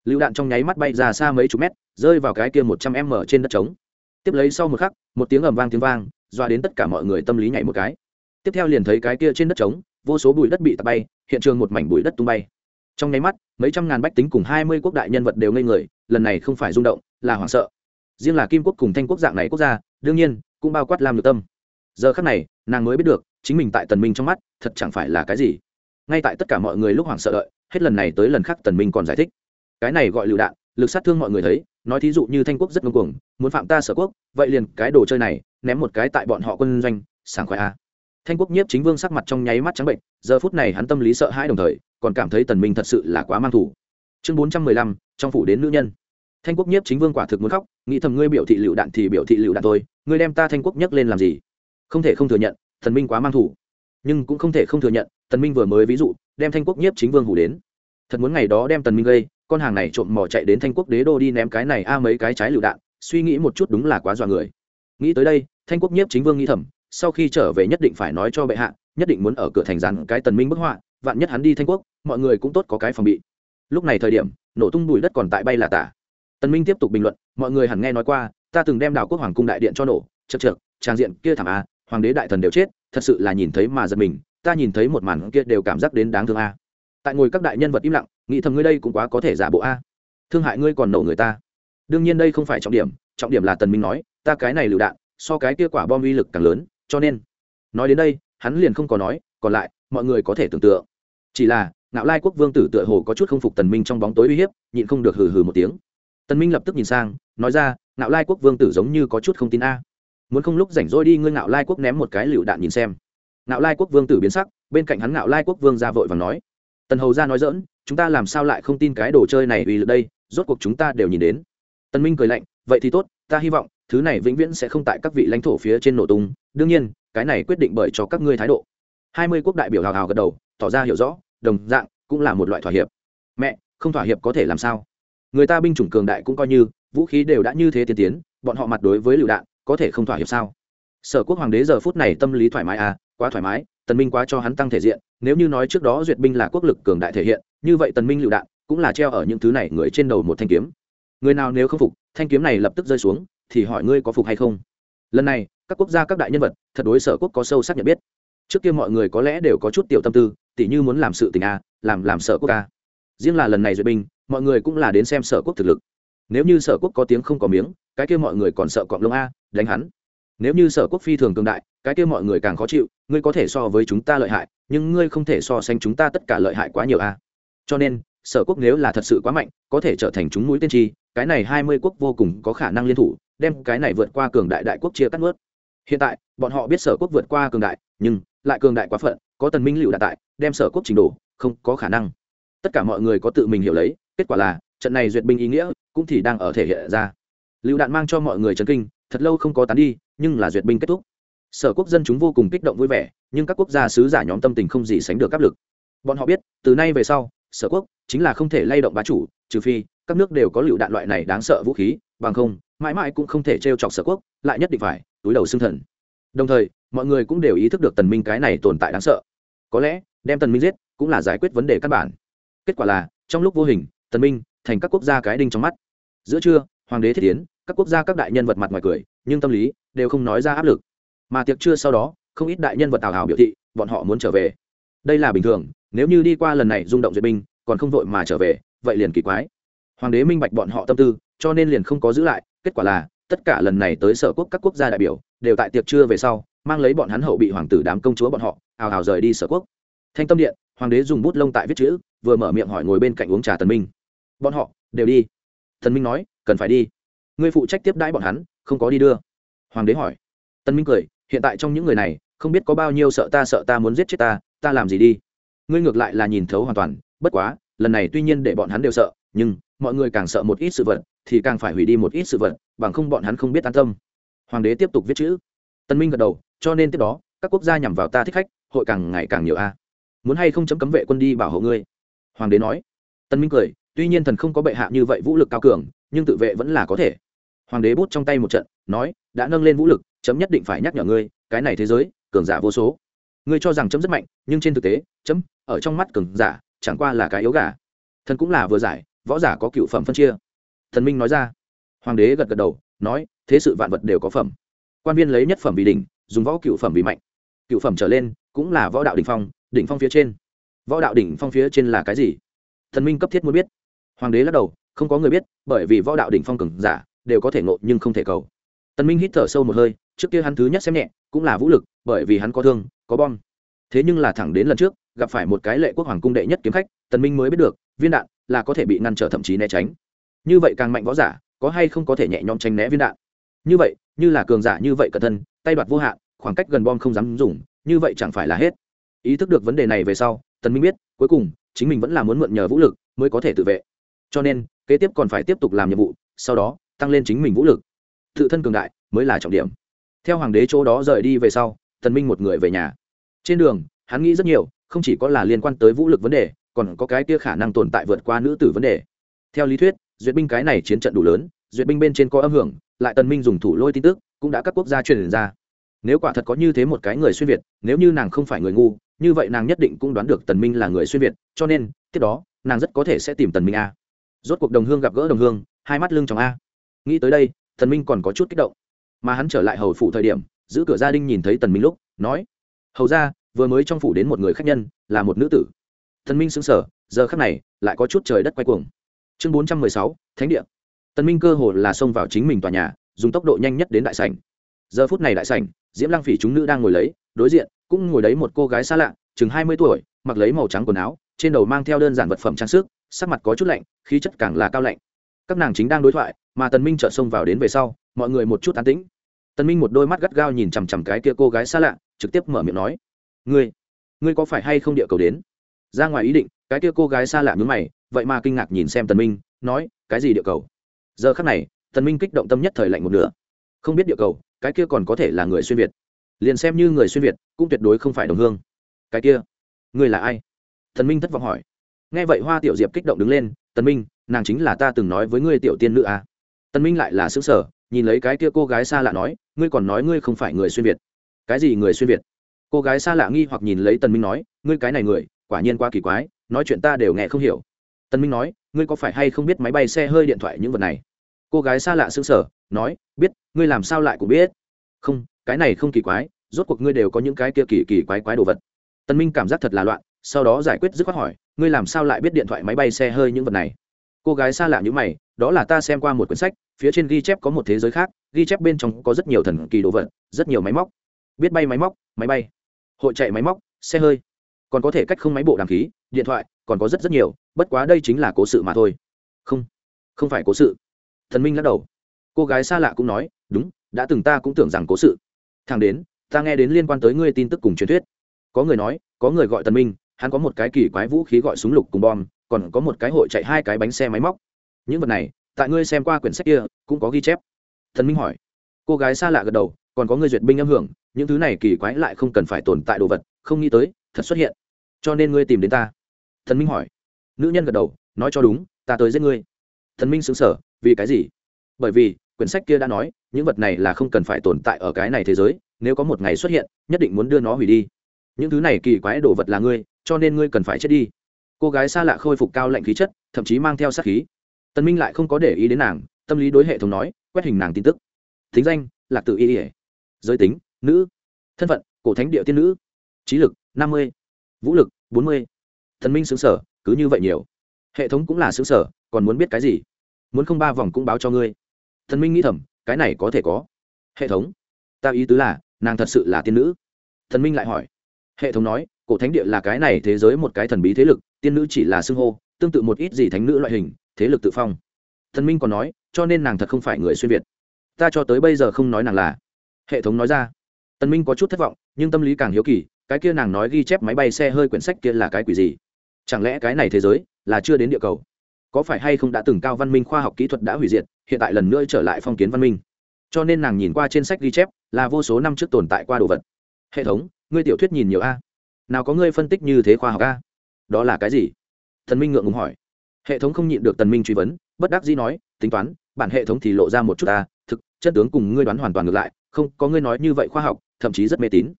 S1: lựu đạn trong nháy mắt bay ra xa mấy chục mét, rơi vào cái kia một trăm m trên đất trống. Tiếp lấy sau một khắc, một tiếng ầm vang tiếng vang, dọa đến tất cả mọi người tâm lý nhảy một cái. Tiếp theo liền thấy cái kia trên đất trống, vô số bụi đất bị tạt bay, hiện trường một mảnh bụi đất tung bay. Trong nháy mắt, mấy trăm ngàn bách tính cùng hai mươi quốc đại nhân vật đều ngây người, lần này không phải rung động, là hoảng sợ. Riêng là kim quốc cùng thanh quốc dạng này quốc gia, đương nhiên, cũng bao quát làm được tâm. Giờ khắc này, nàng mới biết được, chính mình tại tần minh trong mắt, thật chẳng phải là cái gì. Ngay tại tất cả mọi người lúc hoảng sợ đợi, hết lần này tới lần khác tần minh còn giải thích cái này gọi lựu đạn, lực sát thương mọi người thấy, nói thí dụ như thanh quốc rất ngông cuồng, muốn phạm ta sở quốc, vậy liền cái đồ chơi này, ném một cái tại bọn họ quân doanh, sảng khoái a. Thanh quốc nhiếp chính vương sắc mặt trong nháy mắt trắng bệnh, giờ phút này hắn tâm lý sợ hãi đồng thời, còn cảm thấy tần minh thật sự là quá mang thủ. Chương bốn trăm mười lăm, trong phủ đến nữ nhân. Thanh quốc nhiếp chính vương quả thực muốn khóc, nghĩ thầm ngươi biểu thị lựu đạn thì biểu thị lựu đạn thôi, ngươi đem ta thanh quốc nhấc lên làm gì? Không thể không thừa nhận thần minh quá mang thủ. Nhưng cũng không thể không thừa nhận, tần minh vừa mới ví dụ, đem thanh quốc nhiếp chính vương hủ đến. Thật muốn ngày đó đem tần minh gây con hàng này trộm mò chạy đến thanh quốc đế đô đi ném cái này a mấy cái trái lựu đạn, suy nghĩ một chút đúng là quá dọa người. Nghĩ tới đây, thanh quốc nhiếp chính vương nghĩ thầm, sau khi trở về nhất định phải nói cho bệ hạ, nhất định muốn ở cửa thành rán cái tần minh bức họa, vạn nhất hắn đi thanh quốc, mọi người cũng tốt có cái phòng bị. Lúc này thời điểm, nổ tung bụi đất còn tại bay là tả. Tần minh tiếp tục bình luận, mọi người hẳn nghe nói qua, ta từng đem đảo quốc hoàng cung đại điện cho nổ, chật chật trang diện kia thảm a, hoàng đế đại thần đều chết, thật sự là nhìn thấy mà giật mình, ta nhìn thấy một màn kia đều cảm giác đến đáng thương a tại ngồi các đại nhân vật im lặng, nghĩ thầm ngươi đây cũng quá có thể giả bộ a. Thương hại ngươi còn nổ người ta. Đương nhiên đây không phải trọng điểm trọng điểm là tần minh nói, ta cái này lựu đạn, so cái kia quả bom uy lực càng lớn, cho nên, nói đến đây, hắn liền không có nói, còn lại, mọi người có thể tưởng tượng. Chỉ là, ngạo lai quốc vương tử tựa hồ có chút không phục tần minh trong bóng tối uy hiếp, nhịn không được hừ hừ một tiếng. Tần minh lập tức nhìn sang, nói ra, ngạo lai quốc vương tử giống như có chút không tin a. Muốn không lúc rảnh rỗi đi ngươi ngạo lai quốc ném một cái lựu đạn nhìn xem. Ngạo lai quốc vương tử biến sắc, bên cạnh hắn ngạo lai quốc vương ra vội và nói tần hầu ra nói dỡn, chúng ta làm sao lại không tin cái đồ chơi này uy lực đây? Rốt cuộc chúng ta đều nhìn đến. Tần minh cười lạnh, vậy thì tốt, ta hy vọng, thứ này vĩnh viễn sẽ không tại các vị lãnh thổ phía trên nổ tung. Đương nhiên, cái này quyết định bởi cho các ngươi thái độ. Hai mươi quốc đại biểu hào hào gật đầu, tỏ ra hiểu rõ, đồng dạng, cũng là một loại thỏa hiệp. Mẹ, không thỏa hiệp có thể làm sao? Người ta binh chủng cường đại cũng coi như, vũ khí đều đã như thế tiên tiến, bọn họ mặt đối với lựu đạn, có thể không thỏa hiệp sao? Sở quốc hoàng đế giờ phút này tâm lý thoải mái à quá thoải mái tần minh quá cho hắn tăng thể diện, nếu như nói trước đó duyệt binh là quốc lực cường đại thể hiện, như vậy tần minh lựu đạn cũng là treo ở những thứ này người trên đầu một thanh kiếm. Người nào nếu không phục, thanh kiếm này lập tức rơi xuống, thì hỏi ngươi có phục hay không? Lần này, các quốc gia các đại nhân vật, thật đối sở quốc có sâu sắc nhận biết. Trước kia mọi người có lẽ đều có chút tiểu tâm tư, tỉ như muốn làm sự tình a, làm làm sở quốc a. Riêng là lần này duyệt binh, mọi người cũng là đến xem sở quốc thực lực. Nếu như sở quốc có tiếng không có miếng, cái kia mọi người còn sợ cọng lông a, đánh hắn. Nếu như sở quốc phi thường cường đại cái kia mọi người càng khó chịu ngươi có thể so với chúng ta lợi hại nhưng ngươi không thể so sánh chúng ta tất cả lợi hại quá nhiều a cho nên sở quốc nếu là thật sự quá mạnh có thể trở thành chúng mũi tiên tri cái này hai mươi quốc vô cùng có khả năng liên thủ đem cái này vượt qua cường đại đại quốc chia cắt nuốt. Hiện tại bọn họ biết sở quốc vượt qua cường đại nhưng lại cường đại quá phận có tần minh liệu đạt tại đem sở quốc trình đổ, không có khả năng. Tất cả mọi người có tự mình hiểu lấy kết quả là trận này duyệt binh ý nghĩa cũng thì đang ở thể hiện ra. Lựu đạn mang cho mọi người chấn kinh thật lâu không có tán đi nhưng là duyệt binh kết thúc sở quốc dân chúng vô cùng kích động vui vẻ, nhưng các quốc gia sứ giả nhóm tâm tình không gì sánh được áp lực. Bọn họ biết, từ nay về sau, sở quốc chính là không thể lay động bá chủ, trừ phi các nước đều có lựu đạn loại này đáng sợ vũ khí, bằng không, mãi mãi cũng không thể t chọc sở quốc, lại nhất định phải túi đầu xương thần. Đồng thời, mọi người cũng đều ý thức được tần minh cái này tồn tại đáng sợ. Có lẽ, đem tần minh giết cũng là giải quyết vấn đề căn bản. Kết quả là, trong lúc vô hình, tần minh thành các quốc gia cái đinh trong mắt. Giữa trưa, hoàng đế thiết tiến các quốc gia các đại nhân vật mặt ngoài cười, nhưng tâm lý đều không nói ra áp lực mà tiệc trưa sau đó, không ít đại nhân vật tào hào biểu thị, bọn họ muốn trở về. Đây là bình thường, nếu như đi qua lần này rung động duyệt binh, còn không vội mà trở về, vậy liền kỳ quái. Hoàng đế minh bạch bọn họ tâm tư, cho nên liền không có giữ lại, kết quả là, tất cả lần này tới sở quốc các quốc gia đại biểu, đều tại tiệc trưa về sau, mang lấy bọn hắn hậu bị hoàng tử đám công chúa bọn họ hào hào rời đi sở quốc. Thanh tâm điện, hoàng đế dùng bút lông tại viết chữ, vừa mở miệng hỏi ngồi bên cạnh uống trà tần minh. Bọn họ, đều đi. Tần minh nói, cần phải đi. Ngươi phụ trách tiếp đãi bọn hắn, không có đi đưa. Hoàng đế hỏi. Tần minh cười hiện tại trong những người này, không biết có bao nhiêu sợ ta sợ ta muốn giết chết ta ta làm gì đi? Ngươi ngược lại là nhìn thấu hoàn toàn, bất quá, lần này tuy nhiên để bọn hắn đều sợ, nhưng mọi người càng sợ một ít sự vật, thì càng phải hủy đi một ít sự vật, bằng không bọn hắn không biết an tâm. Hoàng đế tiếp tục viết chữ. Tân minh gật đầu, cho nên tiếp đó, các quốc gia nhằm vào ta thích khách, hội càng ngày càng nhiều a. Muốn hay không chấm cấm vệ quân đi bảo hộ ngươi? Hoàng đế nói. Tân minh cười, tuy nhiên thần không có bệ hạ như vậy vũ lực cao cường, nhưng tự vệ vẫn là có thể hoàng đế bút trong tay một trận, nói, đã nâng lên vũ lực, chấm nhất định phải nhắc nhở ngươi, cái này thế giới, cường giả vô số. Ngươi cho rằng chấm rất mạnh, nhưng trên thực tế, chấm, ở trong mắt cường giả, chẳng qua là cái yếu gà. Thần cũng là vừa giải, võ giả có cựu phẩm phân chia. Thần minh nói ra. Hoàng đế gật gật đầu, nói, thế sự vạn vật đều có phẩm. Quan viên lấy nhất phẩm vì đỉnh, dùng võ cựu phẩm vì mạnh. Cựu phẩm trở lên, cũng là võ đạo đỉnh phong đỉnh phong phía trên. Võ đạo đỉnh phong phía trên là cái gì? Thần minh cấp thiết muốn biết. Hoàng đế lắc đầu, không có người biết, bởi vì võ đạo đỉnh phong cường giả đều có thể ngộ nhưng không thể cầu. Tần minh hít thở sâu một hơi, trước kia hắn thứ nhất xem nhẹ, cũng là vũ lực, bởi vì hắn có thương, có bom. Thế nhưng là thẳng đến lần trước, gặp phải một cái lệ quốc hoàng cung đệ nhất kiếm khách, tần minh mới biết được, viên đạn là có thể bị ngăn trở thậm chí né tránh. Như vậy càng mạnh võ giả, có hay không có thể nhẹ nhõm tránh né viên đạn? Như vậy, như là cường giả như vậy cẩn thân, tay đoạt vô hạn, khoảng cách gần bom không dám dùng, như vậy chẳng phải là hết. Ý thức được vấn đề này về sau, tần minh biết, cuối cùng, chính mình vẫn là muốn mượn nhờ vũ lực mới có thể tự vệ. Cho nên, kế tiếp còn phải tiếp tục làm nhiệm vụ, sau đó tăng lên chính mình vũ lực. Tự thân cường đại mới là trọng điểm. Theo hoàng đế chỗ đó rời đi về sau, tần minh một người về nhà. Trên đường, hắn nghĩ rất nhiều, không chỉ có là liên quan tới vũ lực vấn đề, còn có cái kia khả năng tồn tại vượt qua nữ tử vấn đề. Theo lý thuyết, duyệt binh cái này chiến trận đủ lớn, duyệt binh bên trên có âm hưởng, lại tần minh dùng thủ lôi tin tức, cũng đã các quốc gia truyền ra. Nếu quả thật có như thế một cái người xuyên việt, nếu như nàng không phải người ngu, như vậy nàng nhất định cũng đoán được tần minh là người xuyên việt, cho nên, tiếp đó, nàng rất có thể sẽ tìm tần minh a. Rốt cuộc đồng hương gặp gỡ đồng hương, hai mắt lưng trong a nghĩ tới đây thần minh còn có chút kích động. Mà hắn trở lại hầu phủ thời điểm, giữ cửa gia đình nhìn thấy tần minh lúc, nói, hầu ra vừa mới trong phủ đến một người khách nhân, là một nữ tử. Thần minh sững sờ, giờ khắc này, lại có chút trời đất quay cuồng. Chương bốn trăm mười sáu, thánh địa. Tần minh cơ hồ là xông vào chính mình tòa nhà, dùng tốc độ nhanh nhất đến đại sảnh. Giờ phút này đại sảnh, diễm lang phỉ chúng nữ đang ngồi lấy, đối diện, cũng ngồi đấy một cô gái xa lạ, chừng hai mươi tuổi, mặc lấy màu trắng quần áo, trên đầu mang theo đơn giản vật phẩm trang sức, sắc mặt có chút lạnh, khí chất càng là cao lạnh các nàng chính đang đối thoại, mà tần minh chợt xông vào đến về sau, mọi người một chút an tĩnh. Tần minh một đôi mắt gắt gao nhìn chằm chằm cái kia cô gái xa lạ, trực tiếp mở miệng nói, ngươi ngươi có phải hay không địa cầu đến? Ra ngoài ý định, cái kia cô gái xa lạ nhướng mày, vậy mà kinh ngạc nhìn xem tần minh, nói, cái gì địa cầu? Giờ khắc này, tần minh kích động tâm nhất thời lạnh một nửa. Không biết địa cầu, cái kia còn có thể là người xuyên việt. Liền xem như người xuyên việt, cũng tuyệt đối không phải đồng hương. Cái kia, ngươi là ai? Tần minh thất vọng hỏi. Nghe vậy hoa tiểu diệp kích động đứng lên, tần minh nàng chính là ta từng nói với ngươi tiểu tiên nữ à. tân minh lại là xứ sở nhìn lấy cái kia cô gái xa lạ nói, ngươi còn nói ngươi không phải người xuyên việt. Cái gì người xuyên việt? Cô gái xa lạ nghi hoặc nhìn lấy tân minh nói, ngươi cái này người, quả nhiên quá kỳ quái, nói chuyện ta đều nghe không hiểu. Tân minh nói, ngươi có phải hay không biết máy bay xe hơi điện thoại những vật này? Cô gái xa lạ xứ sở nói, biết, ngươi làm sao lại cũng biết. Không, cái này không kỳ quái, rốt cuộc ngươi đều có những cái kia kỳ kỳ quái quái đồ vật. Tân minh cảm giác thật là loạn, sau đó giải quyết dứt khoát hỏi, ngươi làm sao lại biết điện thoại máy bay xe hơi những vật này? Cô gái xa lạ như mày, đó là ta xem qua một quyển sách, phía trên ghi chép có một thế giới khác, ghi chép bên trong có rất nhiều thần kỳ đồ vật, rất nhiều máy móc. Biết bay máy móc, máy bay. Hội chạy máy móc, xe hơi. Còn có thể cách không máy bộ đàm khí, điện thoại, còn có rất rất nhiều, bất quá đây chính là cố sự mà thôi. Không không phải cố sự. Thần minh lắc đầu. Cô gái xa lạ cũng nói, đúng, đã từng ta cũng tưởng rằng cố sự. Thằng đến, ta nghe đến liên quan tới ngươi tin tức cùng truyền thuyết. Có người nói, có người gọi tần minh, hắn có một cái kỳ quái vũ khí gọi súng lục cùng bom còn có một cái hội chạy hai cái bánh xe máy móc. Những vật này, tại ngươi xem qua quyển sách kia, cũng có ghi chép. Thần minh hỏi. Cô gái xa lạ gật đầu, còn có người duyệt binh âm hưởng, những thứ này kỳ quái lại không cần phải tồn tại đồ vật, không nghĩ tới, thật xuất hiện. Cho nên ngươi tìm đến ta. Thần minh hỏi. Nữ nhân gật đầu, nói cho đúng, ta tới giết ngươi. Thần minh xứng sở vì cái gì? Bởi vì, quyển sách kia đã nói, những vật này là không cần phải tồn tại ở cái này thế giới, nếu có một ngày xuất hiện, nhất định muốn đưa nó hủy đi. Những thứ này kỳ quái đồ vật là ngươi, cho nên ngươi cần phải chết đi cô gái xa lạ khôi phục cao lạnh khí chất, thậm chí mang theo sát khí. Tần minh lại không có để ý đến nàng, tâm lý đối hệ thống nói, quét hình nàng tin tức. Thính danh, lạc tự y ỉa giới tính, nữ. Thân phận, cổ thánh địa tiên nữ. Trí lực, năm mươi. Vũ lực, bốn mươi. Thần minh xứng sở cứ như vậy nhiều. Hệ thống cũng là xứng sở còn muốn biết cái gì? Muốn không ba vòng cũng báo cho ngươi. Thần minh nghĩ thầm, cái này có thể có. Hệ thống. Ta ý tứ là, nàng thật sự là tiên nữ. Thần minh lại hỏi. Hệ thống nói, cổ thánh địa là cái này thế giới một cái thần bí thế lực tiên nữ chỉ là xưng hô, tương tự một ít gì thánh nữ loại hình, thế lực tự phong. Thần minh còn nói, cho nên nàng thật không phải người xuyên việt. Ta cho tới bây giờ không nói nàng là. Hệ thống nói ra. Tần minh có chút thất vọng, nhưng tâm lý càng hiếu kỳ, cái kia nàng nói ghi chép máy bay xe hơi quyển sách kia là cái quỷ gì? Chẳng lẽ cái này thế giới là chưa đến địa cầu? Có phải hay không đã từng cao văn minh khoa học kỹ thuật đã hủy diệt, hiện tại lần nữa trở lại phong kiến văn minh? Cho nên nàng nhìn qua trên sách ghi chép là vô số năm trước tồn tại qua đồ vật. Hệ thống, ngươi tiểu thuyết nhìn nhiều a. Nào có ngươi phân tích như thế khoa học a? Đó là cái gì? Thần minh ngượng ngùng hỏi. Hệ thống không nhịn được tần minh truy vấn, bất đắc dĩ nói, tính toán, bản hệ thống thì lộ ra một chút ta, thực, chất tướng cùng ngươi đoán hoàn toàn ngược lại, không, có ngươi nói như vậy khoa học, thậm chí rất mê tín.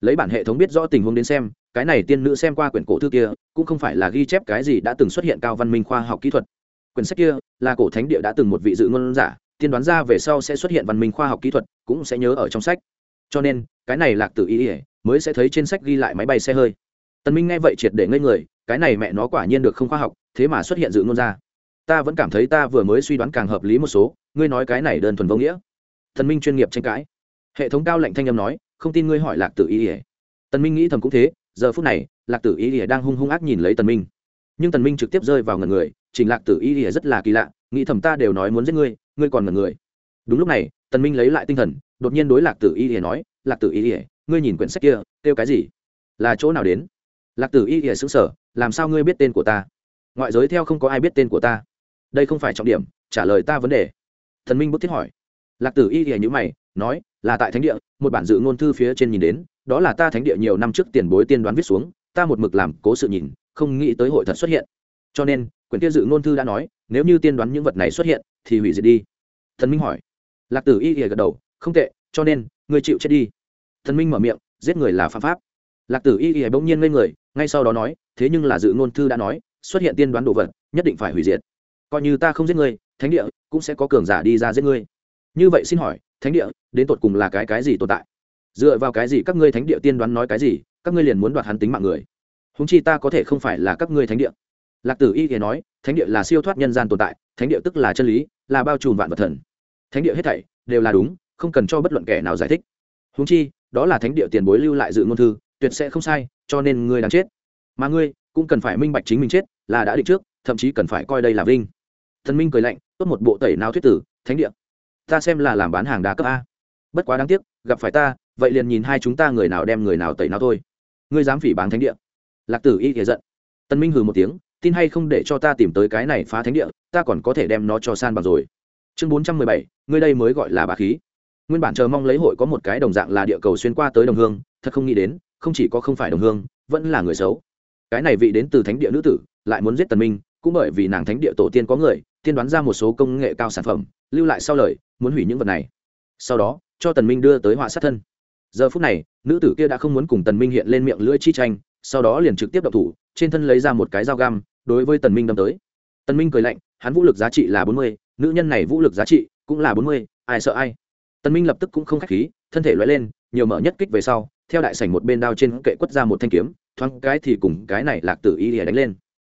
S1: Lấy bản hệ thống biết rõ tình huống đến xem, cái này tiên nữ xem qua quyển cổ thư kia, cũng không phải là ghi chép cái gì đã từng xuất hiện cao văn minh khoa học kỹ thuật. Quyển sách kia, là cổ thánh địa đã từng một vị dự ngôn giả, tiên đoán ra về sau sẽ xuất hiện văn minh khoa học kỹ thuật, cũng sẽ nhớ ở trong sách. Cho nên, cái này lạc tự ý ỉa mới sẽ thấy trên sách ghi lại máy bay xe hơi tần minh nghe vậy triệt để ngây người, cái này mẹ nó quả nhiên được không khoa học, thế mà xuất hiện dự ngôn ra. Ta vẫn cảm thấy ta vừa mới suy đoán càng hợp lý một số, ngươi nói cái này đơn thuần vô nghĩa. Tần minh chuyên nghiệp tranh cãi. Hệ thống cao lệnh thanh âm nói, không tin ngươi hỏi lạc tử ý ỉa tần minh nghĩ thầm cũng thế, giờ phút này, lạc tử ý ỉa đang hung hung ác nhìn lấy tần minh. Nhưng tần minh trực tiếp rơi vào ngần người, chỉnh lạc tử ý ỉa rất là kỳ lạ, nghĩ thầm ta đều nói muốn giết ngươi ngươi còn ngần người. Đúng lúc này, tần minh lấy lại tinh thần, đột nhiên đối lạc tử ý ỉa nói, lạc tử ý ỉa ngươi nhìn quyển sách kia, kêu cái gì? Là chỗ nào đến? Lạc tử y ỉa sững sở, làm sao ngươi biết tên của ta? Ngoại giới theo không có ai biết tên của ta. Đây không phải trọng điểm trả lời ta vấn đề. Thần minh bức thiết hỏi. Lạc tử y thì nhữ mày nói là tại thánh địa một bản dự ngôn thư phía trên nhìn đến đó là ta thánh địa nhiều năm trước tiền bối tiên đoán viết xuống ta một mực làm cố sự nhìn không nghĩ tới hội thật xuất hiện. Cho nên quyển kia dự ngôn thư đã nói nếu như tiên đoán những vật này xuất hiện thì hủy diệt đi. Thần minh hỏi. Lạc tử y ỉa gật đầu không tệ cho nên ngươi chịu chết đi. Thần minh mở miệng giết người là phạm pháp. Lạc tử y ỉa bỗng nhiên ngây người ngay sau đó nói, thế nhưng là dự ngôn thư đã nói, xuất hiện tiên đoán đồ vật, nhất định phải hủy diệt. Coi như ta không giết ngươi, thánh địa cũng sẽ có cường giả đi ra giết ngươi. Như vậy xin hỏi, thánh địa đến tột cùng là cái cái gì tồn tại? Dựa vào cái gì các ngươi thánh địa tiên đoán nói cái gì, các ngươi liền muốn đoạt hắn tính mạng người? Húng chi ta có thể không phải là các ngươi thánh địa. Lạc tử y thì nói, thánh địa là siêu thoát nhân gian tồn tại, thánh địa tức là chân lý, là bao trùm vạn vật thần. Thánh địa hết thảy đều là đúng, không cần cho bất luận kẻ nào giải thích. Húng chi, đó là thánh địa tiền bối lưu lại dự ngôn thư, tuyệt sẽ không sai cho nên ngươi đáng chết. Mà ngươi cũng cần phải minh bạch chính mình chết là đã định trước, thậm chí cần phải coi đây là vinh. Thần minh cười lạnh, tốt một bộ tẩy nào thuyết tử, thánh địa. Ta xem là làm bán hàng đá cấp a. Bất quá đáng tiếc, gặp phải ta, vậy liền nhìn hai chúng ta người nào đem người nào tẩy nào thôi. Ngươi dám phỉ bán thánh địa. Lạc tử y kể giận. Tân minh hừ một tiếng, tin hay không để cho ta tìm tới cái này phá thánh địa, ta còn có thể đem nó cho san bằng rồi. Chương bốn trăm mười bảy, ngươi đây mới gọi là bà khí. Nguyên bản chờ mong lấy hội có một cái đồng dạng là địa cầu xuyên qua tới đồng hương, thật không nghĩ đến không chỉ có không phải đồng hương, vẫn là người xấu. Cái này vị đến từ thánh địa nữ tử, lại muốn giết tần minh, cũng bởi vì nàng thánh địa tổ tiên có người, tiên đoán ra một số công nghệ cao sản phẩm, lưu lại sau lời, muốn hủy những vật này. Sau đó, cho tần minh đưa tới họa sát thân. Giờ phút này, nữ tử kia đã không muốn cùng tần minh hiện lên miệng lưỡi chi tranh, sau đó liền trực tiếp đập thủ, trên thân lấy ra một cái dao găm, đối với tần minh đâm tới. Tần minh cười lạnh, hắn vũ lực giá trị là bốn mươi, nữ nhân này vũ lực giá trị cũng là bốn mươi, ai sợ ai. Tần minh lập tức cũng không khách khí, thân thể lóe lên, nhiều mở nhất kích về sau theo đại sảnh một bên đao trên kệ quất ra một thanh kiếm, thoáng cái thì cùng cái này lạc tử y lìa đánh lên.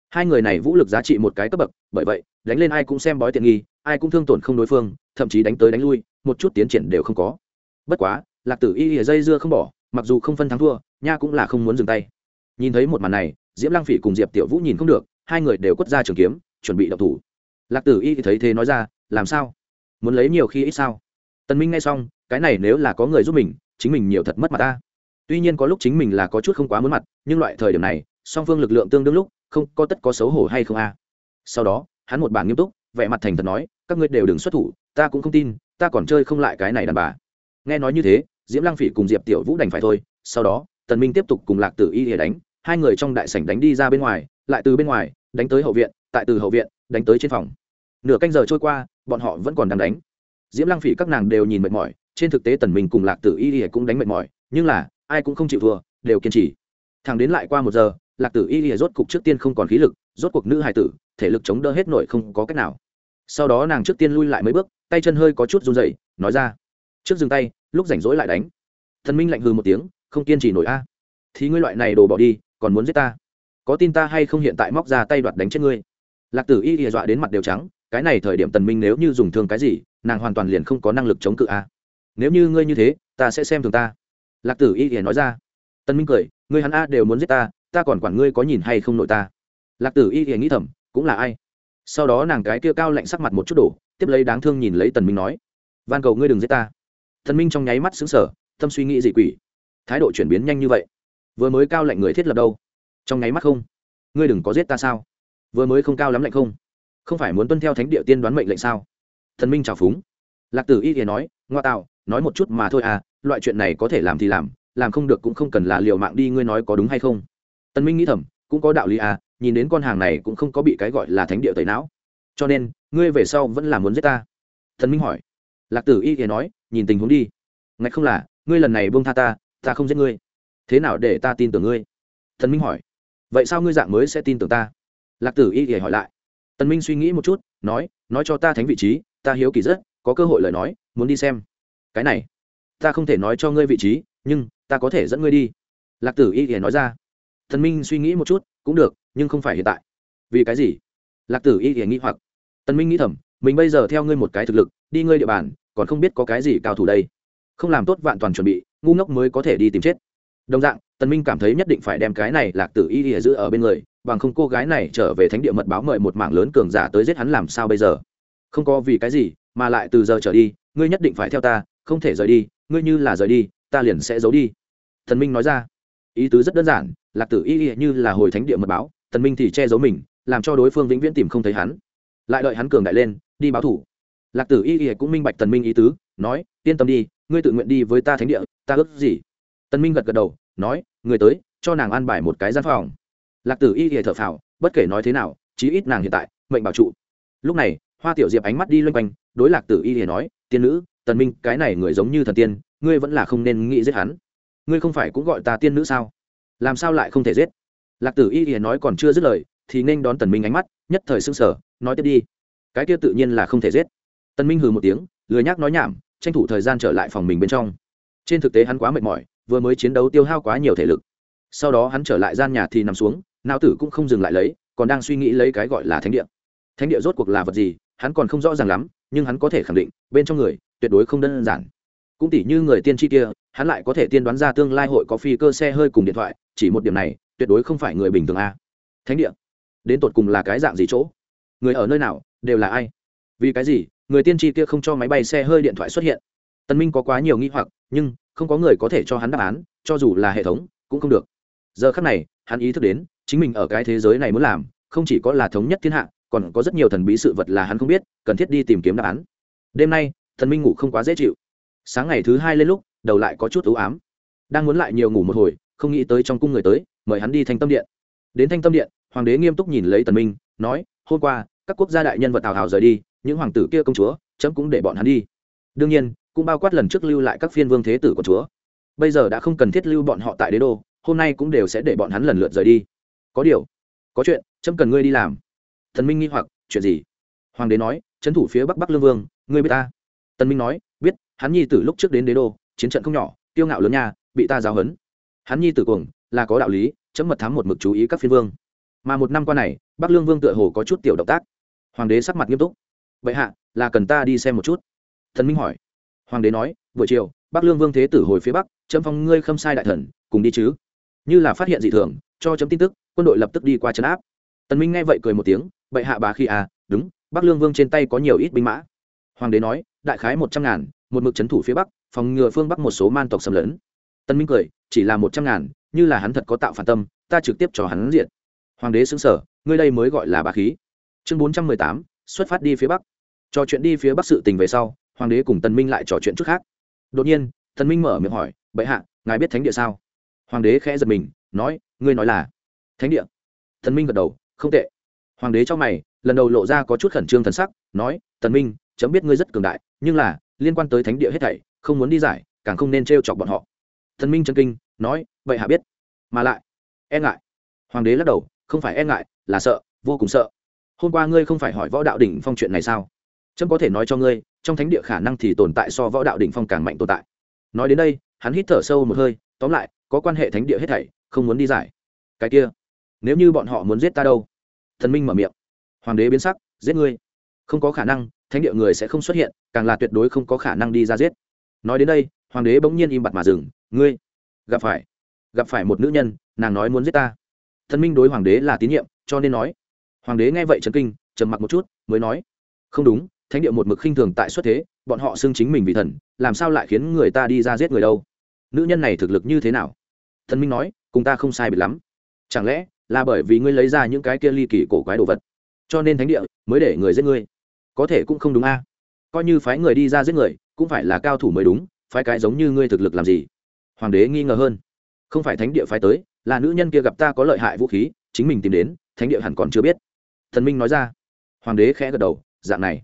S1: Hai người này vũ lực giá trị một cái cấp bậc, bởi vậy, đánh lên ai cũng xem bói tiện nghi, ai cũng thương tổn không đối phương, thậm chí đánh tới đánh lui, một chút tiến triển đều không có. Bất quá, lạc tử y lìa dây dưa không bỏ, mặc dù không phân thắng thua, nha cũng là không muốn dừng tay. Nhìn thấy một màn này, diễm Lang phỉ cùng diệp tiểu vũ nhìn không được, hai người đều quất ra trường kiếm, chuẩn bị đập thủ. Lạc tử y thì thấy thế nói ra, làm sao? Muốn lấy nhiều khi ít sao? Tần minh nghe xong, cái này nếu là có người giúp mình, chính mình nhiều thật mất mặt ta tuy nhiên có lúc chính mình là có chút không quá muốn mặt, nhưng loại thời điểm này, song phương lực lượng tương đương lúc, không có tất có xấu hổ hay không a. Sau đó, hắn một bản nghiêm túc, vẻ mặt thành thật nói, các ngươi đều đừng xuất thủ, ta cũng không tin, ta còn chơi không lại cái này đàn bà. Nghe nói như thế, diễm lang phỉ cùng diệp tiểu vũ đành phải thôi, sau đó, tần minh tiếp tục cùng lạc tử y để đánh, hai người trong đại sảnh đánh đi ra bên ngoài, lại từ bên ngoài, đánh tới hậu viện, tại từ hậu viện, đánh tới trên phòng. Nửa canh giờ trôi qua, bọn họ vẫn còn đang đánh. Diễm lang phỉ các nàng đều nhìn mệt mỏi, trên thực tế tần minh cùng lạc tử y cũng đánh mệt mỏi, nhưng là ai cũng không chịu thua, đều kiên trì. Thằng đến lại qua một giờ, lạc tử y y rốt cục trước tiên không còn khí lực, rốt cuộc nữ hài tử, thể lực chống đỡ hết nổi không có cách nào. Sau đó nàng trước tiên lui lại mấy bước, tay chân hơi có chút run rẩy, nói ra, trước dừng tay, lúc rảnh rỗi lại đánh. Thần minh lạnh hừ một tiếng, không kiên trì nổi a. Thì ngươi loại này đồ bỏ đi, còn muốn giết ta? Có tin ta hay không hiện tại móc ra tay đoạt đánh chết ngươi? Lạc tử y hìa dọa đến mặt đều trắng, cái này thời điểm tần minh nếu như dùng thương cái gì, nàng hoàn toàn liền không có năng lực chống cự a. Nếu như ngươi như thế, ta sẽ xem thường ta lạc tử y thì nói ra. Tần minh cười, ngươi hắn a đều muốn giết ta ta còn quản ngươi có nhìn hay không nội ta? Lạc tử y thì nghĩ thầm, cũng là ai? Sau đó nàng cái kia cao lạnh sắc mặt một chút đổ, tiếp lấy đáng thương nhìn lấy tần minh nói, van cầu ngươi đừng giết ta. Tần minh trong nháy mắt sững sờ, tâm suy nghĩ dị quỷ. Thái độ chuyển biến nhanh như vậy. Vừa mới cao lạnh người thiết lập đâu? Trong nháy mắt không. Ngươi đừng có giết ta sao? Vừa mới không cao lắm lạnh không? Không phải muốn tuân theo thánh địa tiên đoán mệnh lệnh sao? Thần minh trào phúng. Lạc tử y thì nói, ngoa tạo, nói một chút mà thôi à loại chuyện này có thể làm thì làm làm không được cũng không cần là liều mạng đi, ngươi nói có đúng hay không? Tần minh nghĩ thầm, cũng có đạo lý à nhìn đến con hàng này cũng không có bị cái gọi là thánh địa tẩy não. Cho nên, ngươi về sau vẫn là muốn giết ta? Thần minh hỏi. Lạc tử y thì nói, nhìn tình huống đi. Ngạch không là, ngươi lần này buông tha ta ta không giết ngươi. Thế nào để ta tin tưởng ngươi? Thần minh hỏi. Vậy sao ngươi dạng mới sẽ tin tưởng ta? Lạc tử y thì hỏi lại. Tần minh suy nghĩ một chút, nói nói cho ta thánh vị trí, ta hiếu kỳ rất, có cơ hội lời nói, muốn đi xem. Cái này ta không thể nói cho ngươi vị trí, nhưng ta có thể dẫn ngươi đi. Lạc tử y thì nói ra. Thần minh suy nghĩ một chút, cũng được, nhưng không phải hiện tại. Vì cái gì? Lạc tử y thì nghĩ hoặc. Tần minh nghĩ thầm, mình bây giờ theo ngươi một cái thực lực, đi ngươi địa bàn, còn không biết có cái gì cao thủ đây. Không làm tốt vạn toàn chuẩn bị, ngu ngốc mới có thể đi tìm chết. Đồng dạng tần minh cảm thấy nhất định phải đem cái này lạc tử y ỉa giữ ở bên người, bằng không cô gái này trở về thánh địa mật báo mời một mảng lớn cường giả tới giết hắn làm sao bây giờ? Không có vì cái gì, mà lại từ giờ trở đi, ngươi nhất định phải theo ta, không thể rời đi ngươi như là rời đi, ta liền sẽ giấu đi. Thần minh nói ra. Ý tứ rất đơn giản, lạc tử y y như là hồi thánh địa mật báo, thần minh thì che giấu mình, làm cho đối phương vĩnh viễn tìm không thấy hắn. Lại đợi hắn cường đại lên, đi báo thủ. Lạc tử y y cũng minh bạch tần minh ý tứ, nói, yên tâm đi, ngươi tự nguyện đi với ta thánh địa, ta ước gì? Tần minh gật gật đầu, nói, người tới, cho nàng an bài một cái gian phòng. Lạc tử y y thở phào, bất kể nói thế nào, chí ít nàng hiện tại, mệnh bảo trụ. Lúc này, hoa tiểu diệp ánh mắt đi loanh quanh, đối lạc tử y y nói, tiên nữ tần minh, cái này người giống như thần tiên, ngươi vẫn là không nên nghĩ giết hắn. Ngươi không phải cũng gọi ta tiên nữ sao? Làm sao lại không thể giết? Lạc tử y hiền nói còn chưa dứt lời, thì nên đón tần minh ánh mắt, nhất thời sưng sở nói tiếp đi. Cái kia tự nhiên là không thể giết. Tần minh hừ một tiếng, lười nhác nói nhảm, tranh thủ thời gian trở lại phòng mình bên trong. Trên thực tế hắn quá mệt mỏi, vừa mới chiến đấu tiêu hao quá nhiều thể lực. Sau đó hắn trở lại gian nhà thì nằm xuống, não tử cũng không dừng lại lấy, còn đang suy nghĩ lấy cái gọi là thánh địa. Thánh địa rốt cuộc là vật gì, hắn còn không rõ ràng lắm, nhưng hắn có thể khẳng định, bên trong người tuyệt đối không đơn giản. Cũng tỷ như người tiên tri kia, hắn lại có thể tiên đoán ra tương lai hội có phi cơ xe hơi cùng điện thoại, chỉ một điểm này, tuyệt đối không phải người bình thường a. Thánh địa, đến tột cùng là cái dạng gì chỗ? Người ở nơi nào, đều là ai? Vì cái gì, người tiên tri kia không cho máy bay xe hơi điện thoại xuất hiện? Tân minh có quá nhiều nghi hoặc, nhưng không có người có thể cho hắn đáp án, cho dù là hệ thống, cũng không được. Giờ khắc này, hắn ý thức đến, chính mình ở cái thế giới này muốn làm, không chỉ có là thống nhất thiên hạ, còn có rất nhiều thần bí sự vật là hắn không biết, cần thiết đi tìm kiếm đáp án. Đêm nay thần minh ngủ không quá dễ chịu. Sáng ngày thứ hai lên lúc, đầu lại có chút ưu ám. Đang muốn lại nhiều ngủ một hồi, không nghĩ tới trong cung người tới, mời hắn đi thanh tâm điện. Đến thanh tâm điện, hoàng đế nghiêm túc nhìn lấy tần minh, nói, hôm qua, các quốc gia đại nhân vật tào hào rời đi, những hoàng tử kia công chúa, chấm cũng để bọn hắn đi. Đương nhiên, cũng bao quát lần trước lưu lại các phiên vương thế tử của chúa. Bây giờ đã không cần thiết lưu bọn họ tại đế đô, hôm nay cũng đều sẽ để bọn hắn lần lượt rời đi. Có điều, có chuyện, chấm cần ngươi đi làm. Thần minh nghi hoặc, chuyện gì? Hoàng đế nói, trấn thủ phía bắc bắc lương vương, ngươi biết ta? Tân minh nói, biết, hắn nhi từ lúc trước đến đế đô, chiến trận không nhỏ tiêu ngạo lớn nha, bị ta giáo hấn hắn nhi tử cuồng, là có đạo lý, chấm mật thám một mực chú ý các phiên vương. Mà một năm qua này, bắc lương vương tựa hồ có chút tiểu động tác. Hoàng đế sắc mặt nghiêm túc. Vậy hạ, là cần ta đi xem một chút. Thần minh hỏi. Hoàng đế nói, buổi chiều, bắc lương vương thế tử hồi phía bắc, chấm phong ngươi khâm sai đại thần, cùng đi chứ. Như là phát hiện dị thường, cho chấm tin tức, quân đội lập tức đi qua trấn áp. Tần minh nghe vậy cười một tiếng, bệ hạ bà khi à đúng, bắc lương vương trên tay có nhiều ít binh mã hoàng đế nói, đại khái một trăm ngàn, một mực trấn thủ phía bắc, phòng ngừa phương bắc một số man tộc xâm lấn. Tân minh cười, chỉ là một trăm ngàn, như là hắn thật có tạo phản tâm, ta trực tiếp cho hắn diện hoàng đế xứng sở ngươi đây mới gọi là bà khí. Chương bốn trăm mười tám, xuất phát đi phía bắc. Trò chuyện đi phía bắc sự tình về sau, hoàng đế cùng tần minh lại trò chuyện chút khác. Đột nhiên tần minh mở miệng hỏi, bệ hạ, ngài biết thánh địa sao? Hoàng đế khẽ giật mình, nói, ngươi nói là thánh địa. Tần minh gật đầu, không tệ. Hoàng đế cho mày, lần đầu lộ ra có chút khẩn trương thần sắc, nói tần minh chấm biết ngươi rất cường đại, nhưng là, liên quan tới thánh địa hết thảy, không muốn đi giải, càng không nên trêu chọc bọn họ. Thần minh chân kinh, nói, vậy hạ biết? Mà lại e ngại. Hoàng đế lắc đầu, không phải e ngại, là sợ, vô cùng sợ. Hôm qua ngươi không phải hỏi võ đạo đỉnh phong chuyện này sao? Trâm có thể nói cho ngươi, trong thánh địa khả năng thì tồn tại so võ đạo đỉnh phong càng mạnh tồn tại. Nói đến đây, hắn hít thở sâu một hơi, tóm lại, có quan hệ thánh địa hết thảy, không muốn đi giải. Cái kia, nếu như bọn họ muốn giết ta đâu? Thần minh mở miệng. Hoàng đế biến sắc, giết ngươi? Không có khả năng thánh địa người sẽ không xuất hiện, càng là tuyệt đối không có khả năng đi ra giết. Nói đến đây, hoàng đế bỗng nhiên im bặt mà dừng, ngươi, gặp phải gặp phải một nữ nhân, nàng nói muốn giết ta. Thần minh đối hoàng đế là tín nhiệm, cho nên nói. Hoàng đế nghe vậy trần kinh, trầm mặc một chút, mới nói, không đúng, thánh địa một mực khinh thường tại xuất thế, bọn họ xưng chính mình vì thần, làm sao lại khiến người ta đi ra giết người đâu? Nữ nhân này thực lực như thế nào? Thần minh nói, cùng ta không sai biệt lắm. Chẳng lẽ là bởi vì ngươi lấy ra những cái kia ly kỳ cổ quái đồ vật, cho nên thánh địa mới để người giết ngươi? Có thể cũng không đúng a. Coi như phái người đi ra giết người, cũng phải là cao thủ mới đúng, phái cái giống như ngươi thực lực làm gì? Hoàng đế nghi ngờ hơn. Không phải thánh địa phái tới, là nữ nhân kia gặp ta có lợi hại vũ khí, chính mình tìm đến, thánh địa hẳn còn chưa biết. Thần minh nói ra. Hoàng đế khẽ gật đầu, dạng này.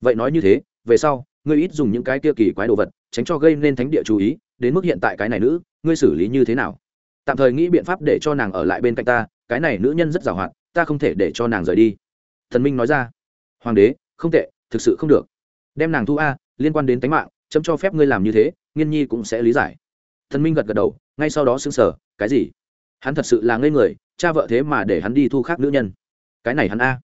S1: Vậy nói như thế, về sau, ngươi ít dùng những cái kia kỳ quái đồ vật, tránh cho gây nên thánh địa chú ý, đến mức hiện tại cái này nữ, ngươi xử lý như thế nào? Tạm thời nghĩ biện pháp để cho nàng ở lại bên cạnh ta, cái này nữ nhân rất giàu hạn, ta không thể để cho nàng rời đi. Thần minh nói ra. Hoàng đế không tệ, thực sự không được. Đem nàng thu a, liên quan đến tính mạng, chấm cho phép ngươi làm như thế, nghiên nhi cũng sẽ lý giải. Thần minh gật gật đầu, ngay sau đó xứng sở cái gì? Hắn thật sự là ngây người, cha vợ thế mà để hắn đi thu khác nữ nhân. Cái này hắn a.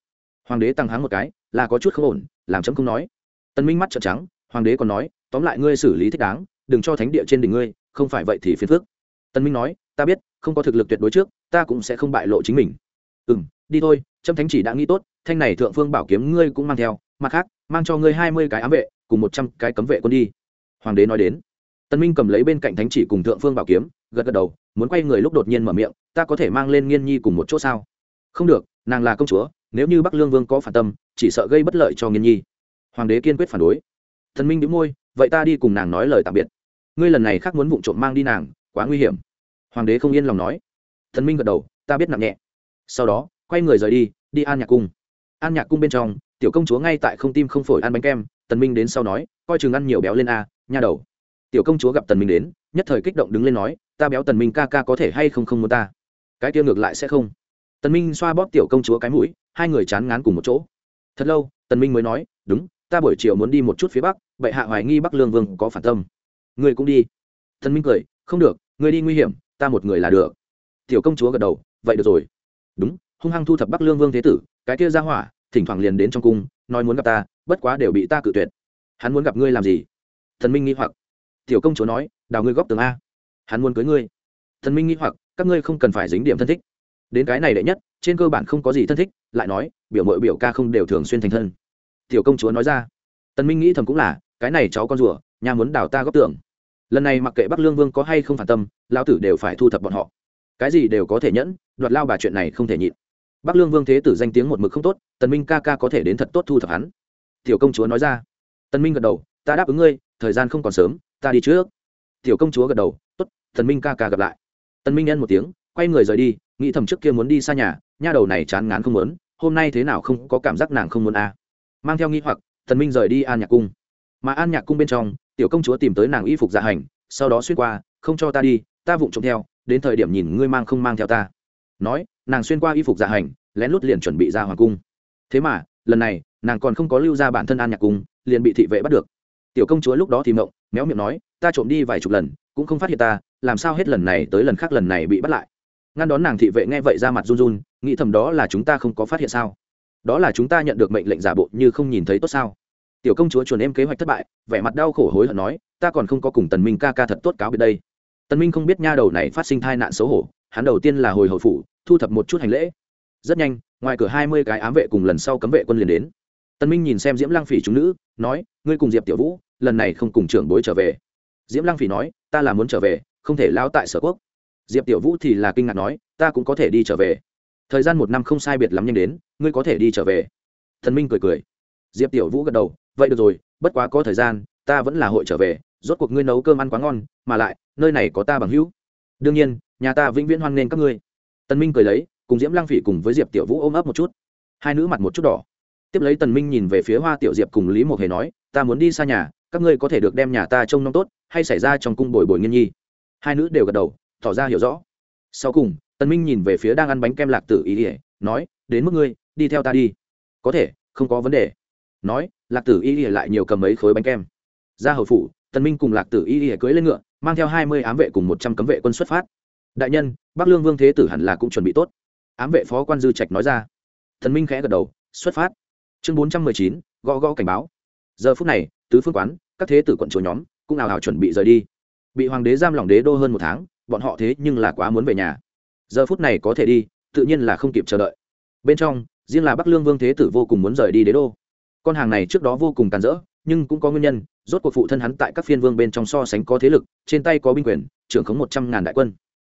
S1: Hoàng đế tăng hắn một cái, là có chút không ổn, làm chấm không nói. Tân minh mắt trợn trắng, hoàng đế còn nói, tóm lại ngươi xử lý thích đáng, đừng cho thánh địa trên đỉnh ngươi, không phải vậy thì phiền phước tân minh nói, ta biết, không có thực lực tuyệt đối trước, ta cũng sẽ không bại lộ chính mình. Ừ đi thôi trâm thánh chỉ đã nghĩ tốt thanh này thượng phương bảo kiếm ngươi cũng mang theo, mặt khác, mang cho ngươi hai mươi cái ám vệ, cùng một trăm cái cấm vệ quân đi. Hoàng đế nói đến. Tân minh cầm lấy bên cạnh thánh chỉ cùng thượng phương bảo kiếm, gật gật đầu, muốn quay người lúc đột nhiên mở miệng, ta có thể mang lên nghiên nhi cùng một chỗ sao? Không được, nàng là công chúa, nếu như bắc lương vương có phản tâm, chỉ sợ gây bất lợi cho nghiên nhi. Hoàng đế kiên quyết phản đối. Thần minh đĩu môi, vậy ta đi cùng nàng nói lời tạm biệt. Ngươi lần này khác muốn vụng trộm mang đi nàng, quá nguy hiểm. Hoàng đế không yên lòng nói. Thần minh gật đầu, ta biết nặng nhẹ. Sau đó, quay người rời đi đi an nhạc cung an nhạc cung bên trong, tiểu công chúa ngay tại không tim không phổi ăn bánh kem, tần minh đến sau nói, coi chừng ăn nhiều béo lên a, nha đầu. Tiểu công chúa gặp tần minh đến, nhất thời kích động đứng lên nói, ta béo tần minh ca ca có thể hay không không muốn ta? Cái kia ngược lại sẽ không. Tần minh xoa bóp tiểu công chúa cái mũi, hai người chán ngán cùng một chỗ. Thật lâu, tần minh mới nói, đúng, ta buổi chiều muốn đi một chút phía bắc, bệ hạ hoài nghi bắc lương vương có phản tâm. Ngươi cũng đi. Tần minh cười, không được, ngươi đi nguy hiểm, ta một người là được. Tiểu công chúa gật đầu, vậy được rồi. Đúng, hung hăng thu thập bắc lương vương thế tử cái kia ra hỏa, thỉnh thoảng liền đến trong cung, nói muốn gặp ta, bất quá đều bị ta cự tuyệt. Hắn muốn gặp ngươi làm gì? Thần minh nghi hoặc. Tiểu công chúa nói, đào ngươi góp tường a. Hắn muốn cưới ngươi. Thần minh nghi hoặc, các ngươi không cần phải dính điểm thân thích. Đến cái này đệ nhất, trên cơ bản không có gì thân thích, lại nói, biểu mội biểu ca không đều thường xuyên thành thân. Tiểu công chúa nói ra. Tần minh nghĩ thầm cũng là, cái này cháu con rùa, nhà muốn đào ta góp tưởng lần này mặc kệ bắc lương vương có hay không phản tâm, lão tử đều phải thu thập bọn họ. Cái gì đều có thể nhẫn, đoạt lao bà chuyện này không thể nhịn bắc lương vương thế tử danh tiếng một mực không tốt, tần minh ca ca có thể đến thật tốt thu thập hắn. Tiểu công chúa nói ra. Tần minh gật đầu, ta đáp ứng ngươi, thời gian không còn sớm, ta đi trước. Tiểu công chúa gật đầu, tốt, tần minh ca ca gặp lại. Tần minh nhân một tiếng, quay người rời đi, nghĩ thầm trước kia muốn đi xa nhà, nha đầu này chán ngán không muốn, hôm nay thế nào không có cảm giác nàng không muốn a. À. mang theo nghi hoặc, tần minh rời đi an nhạc cung. Mà an nhạc cung bên trong, tiểu công chúa tìm tới nàng y phục dạ hành, sau đó xuyên qua, không cho ta đi, ta vụng trộm theo, đến thời điểm nhìn ngươi mang không mang theo ta. Nói nàng xuyên qua y phục dạ hành, lén lút liền chuẩn bị ra hoàng cung. Thế mà, lần này, nàng còn không có lưu ra bản thân an nhạc cung, liền bị thị vệ bắt được. Tiểu công chúa lúc đó thì mộng, méo miệng nói, ta trộm đi vài chục lần, cũng không phát hiện ta, làm sao hết lần này tới lần khác lần này bị bắt lại? Ngăn đón nàng thị vệ nghe vậy ra mặt run run, nghĩ thầm đó là chúng ta không có phát hiện sao? Đó là chúng ta nhận được mệnh lệnh giả bộ như không nhìn thấy tốt sao? Tiểu công chúa chuồn em kế hoạch thất bại, vẻ mặt đau khổ hối hận nói, ta còn không có cùng tần minh ca ca thật tốt cáo biệt đây. Tần minh không biết nha đầu này phát sinh tai nạn xấu hổ hắn đầu tiên là hồi hồi phủ, thu thập một chút hành lễ. Rất nhanh, ngoài cửa hai mươi cái ám vệ cùng lần sau cấm vệ quân liền đến. Tân minh nhìn xem diễm Lang phỉ chúng nữ, nói, ngươi cùng diệp tiểu vũ, lần này không cùng trưởng bối trở về. Diễm Lang phỉ nói, ta là muốn trở về, không thể lao tại sở quốc. Diệp tiểu vũ thì là kinh ngạc nói, ta cũng có thể đi trở về. Thời gian một năm không sai biệt lắm nhanh đến, ngươi có thể đi trở về. Thần minh cười cười. Diệp tiểu vũ gật đầu, vậy được rồi, bất quá có thời gian, ta vẫn là hội trở về, rốt cuộc ngươi nấu cơm ăn quá ngon, mà lại, nơi này có ta bằng hữu. Đương nhiên nhà ta vĩnh viễn hoan nghênh các ngươi. Tần minh cười lấy, cùng diễm Lang phỉ cùng với diệp tiểu vũ ôm ấp một chút. Hai nữ mặt một chút đỏ. Tiếp lấy tần minh nhìn về phía hoa tiểu diệp cùng lý mộc hề nói, ta muốn đi xa nhà, các ngươi có thể được đem nhà ta trông nom tốt, hay xảy ra trong cung bồi bồi nghiên nhi. Hai nữ đều gật đầu, tỏ ra hiểu rõ. Sau cùng, tần minh nhìn về phía đang ăn bánh kem lạc tử y ỉa nói, đến mức ngươi, đi theo ta đi. Có thể, không có vấn đề. Nói, lạc tử y ỉa lại nhiều cầm mấy khối bánh kem. Ra hầu phủ, tần minh cùng lạc tử y ỉa cưỡi lên ngựa, mang theo hai mươi ám vệ cùng một trăm cấm vệ quân xuất phát đại nhân, bắc lương vương thế tử hẳn là cũng chuẩn bị tốt. Ám vệ phó quan dư trạch nói ra. Thần minh khẽ gật đầu, xuất phát. Chương bốn trăm mười chín, gõ gõ cảnh báo. Giờ phút này, tứ phương quán, các thế tử quận chúa nhóm, cũng nào hào chuẩn bị rời đi. Bị hoàng đế giam lỏng đế đô hơn một tháng, bọn họ thế nhưng là quá muốn về nhà. Giờ phút này có thể đi, tự nhiên là không kịp chờ đợi. Bên trong, riêng là bắc lương vương thế tử vô cùng muốn rời đi đế đô. Con hàng này trước đó vô cùng tàn rỡ, nhưng cũng có nguyên nhân, rốt cuộc phụ thân hắn tại các phiên vương bên trong so sánh có thế lực, trên tay có binh quyền, trưởng khống một trăm ngàn đại quân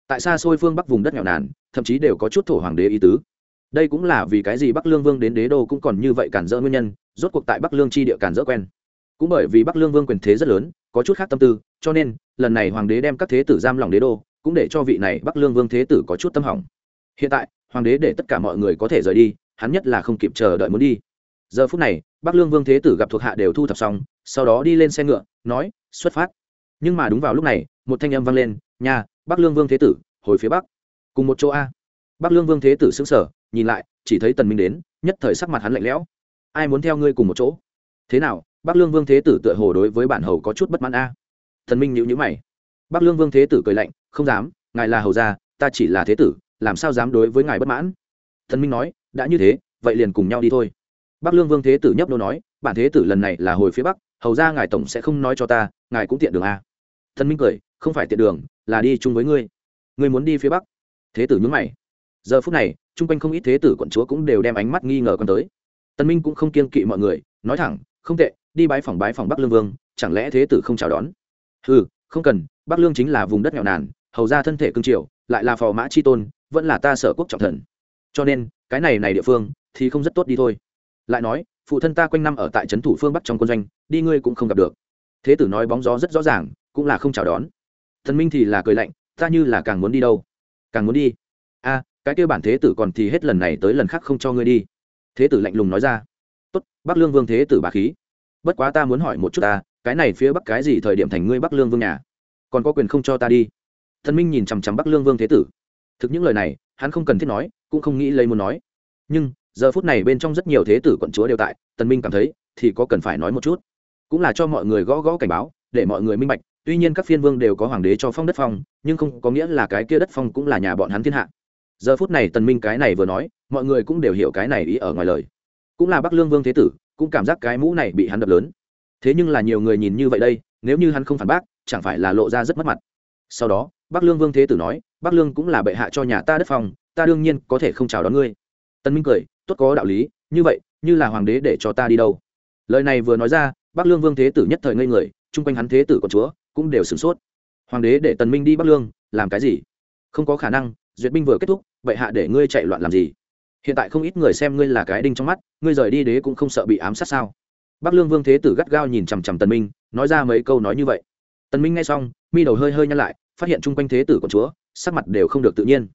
S1: tại xa xôi phương bắc vùng đất nghèo nàn, thậm chí đều có chút thổ hoàng đế ý tứ. Đây cũng là vì cái gì bắc lương vương đến đế đô cũng còn như vậy cản rỡ nguyên nhân, rốt cuộc tại bắc lương chi địa cản rỡ quen. Cũng bởi vì bắc lương vương quyền thế rất lớn, có chút khác tâm tư, cho nên, lần này hoàng đế đem các thế tử giam lòng đế đô, cũng để cho vị này bắc lương vương thế tử có chút tâm hỏng. Hiện tại, hoàng đế để tất cả mọi người có thể rời đi, hắn nhất là không kịp chờ đợi muốn đi. Giờ phút này, bắc lương vương thế tử gặp thuộc hạ đều thu thập xong, sau đó đi lên xe ngựa, nói, xuất phát. Nhưng mà đúng vào lúc này, một thanh âm vang lên, nhà bắc lương vương thế tử, hồi phía bắc. Cùng một chỗ a. Bắc lương vương thế tử xứng sở nhìn lại, chỉ thấy tần minh đến, nhất thời sắc mặt hắn lạnh lẽo. Ai muốn theo ngươi cùng một chỗ? Thế nào, bắc lương vương thế tử tựa hồ đối với bản hầu có chút bất mãn a? Thần minh nhíu nhíu mày. Bắc lương vương thế tử cười lạnh, không dám, ngài là hầu gia, ta chỉ là thế tử, làm sao dám đối với ngài bất mãn? Thần minh nói, đã như thế, vậy liền cùng nhau đi thôi. Bắc lương vương thế tử nhấp nô nói, bản thế tử lần này là hồi phía bắc, hầu ra ngài tổng sẽ không nói cho ta, ngài cũng tiện đường a. Thần minh cười, không phải tiện đường là đi chung với ngươi. Ngươi muốn đi phía bắc. Thế tử nhúng mày. Giờ phút này, chung quanh không ít thế tử quận chúa cũng đều đem ánh mắt nghi ngờ con tới. Tân minh cũng không kiên kỵ mọi người, nói thẳng, không tệ, đi bái phòng bái phòng bắc lương vương, chẳng lẽ thế tử không chào đón? Ừ không cần, bắc lương chính là vùng đất nghèo nàn, hầu ra thân thể cương triều, lại là phò mã chi tôn, vẫn là ta sở quốc trọng thần. Cho nên, cái này này địa phương thì không rất tốt đi thôi. Lại nói, phụ thân ta quanh năm ở tại trấn thủ phương bắc trong quân doanh, đi ngươi cũng không gặp được. Thế tử nói bóng gió rất rõ ràng, cũng là không chào đón thần minh thì là cười lạnh, ta như là càng muốn đi đâu? Càng muốn đi? A, cái kêu bản thế tử còn thì hết lần này tới lần khác không cho ngươi đi. Thế tử lạnh lùng nói ra. Tốt, bắc lương vương thế tử bà khí. Bất quá ta muốn hỏi một chút ta, cái này phía bắc cái gì thời điểm thành ngươi bắc lương vương nhà? Còn có quyền không cho ta đi? Thần minh nhìn chằm chằm bắc lương vương thế tử. Thực những lời này, hắn không cần thiết nói, cũng không nghĩ lấy muốn nói. Nhưng, giờ phút này bên trong rất nhiều thế tử quận chúa đều tại, tần minh cảm thấy thì có cần phải nói một chút. Cũng là cho mọi người gõ gõ cảnh báo, để mọi người minh bạch tuy nhiên các phiên vương đều có hoàng đế cho phong đất phong, nhưng không có nghĩa là cái kia đất phong cũng là nhà bọn hắn thiên hạ. Giờ phút này tần minh cái này vừa nói, mọi người cũng đều hiểu cái này ý ở ngoài lời. Cũng là bắc lương vương thế tử, cũng cảm giác cái mũ này bị hắn đập lớn. Thế nhưng là nhiều người nhìn như vậy đây, nếu như hắn không phản bác, chẳng phải là lộ ra rất mất mặt. Sau đó, bắc lương vương thế tử nói, bắc lương cũng là bệ hạ cho nhà ta đất phong, ta đương nhiên có thể không chào đón ngươi. Tân minh cười, tốt có đạo lý, như vậy, như là hoàng đế để cho ta đi đâu? Lời này vừa nói ra, bắc lương vương thế tử nhất thời ngây người, chung quanh hắn thế tử con chúa cũng đều sửng sốt. Hoàng đế để tần minh đi bắc lương, làm cái gì? Không có khả năng, duyệt binh vừa kết thúc, vậy hạ để ngươi chạy loạn làm gì? Hiện tại không ít người xem ngươi là cái đinh trong mắt, ngươi rời đi đế cũng không sợ bị ám sát sao? Bắc lương vương thế tử gắt gao nhìn chằm chằm tần minh, nói ra mấy câu nói như vậy. Tần minh nghe xong, mi đầu hơi hơi nhăn lại, phát hiện chung quanh thế tử của chúa, sắc mặt đều không được tự nhiên.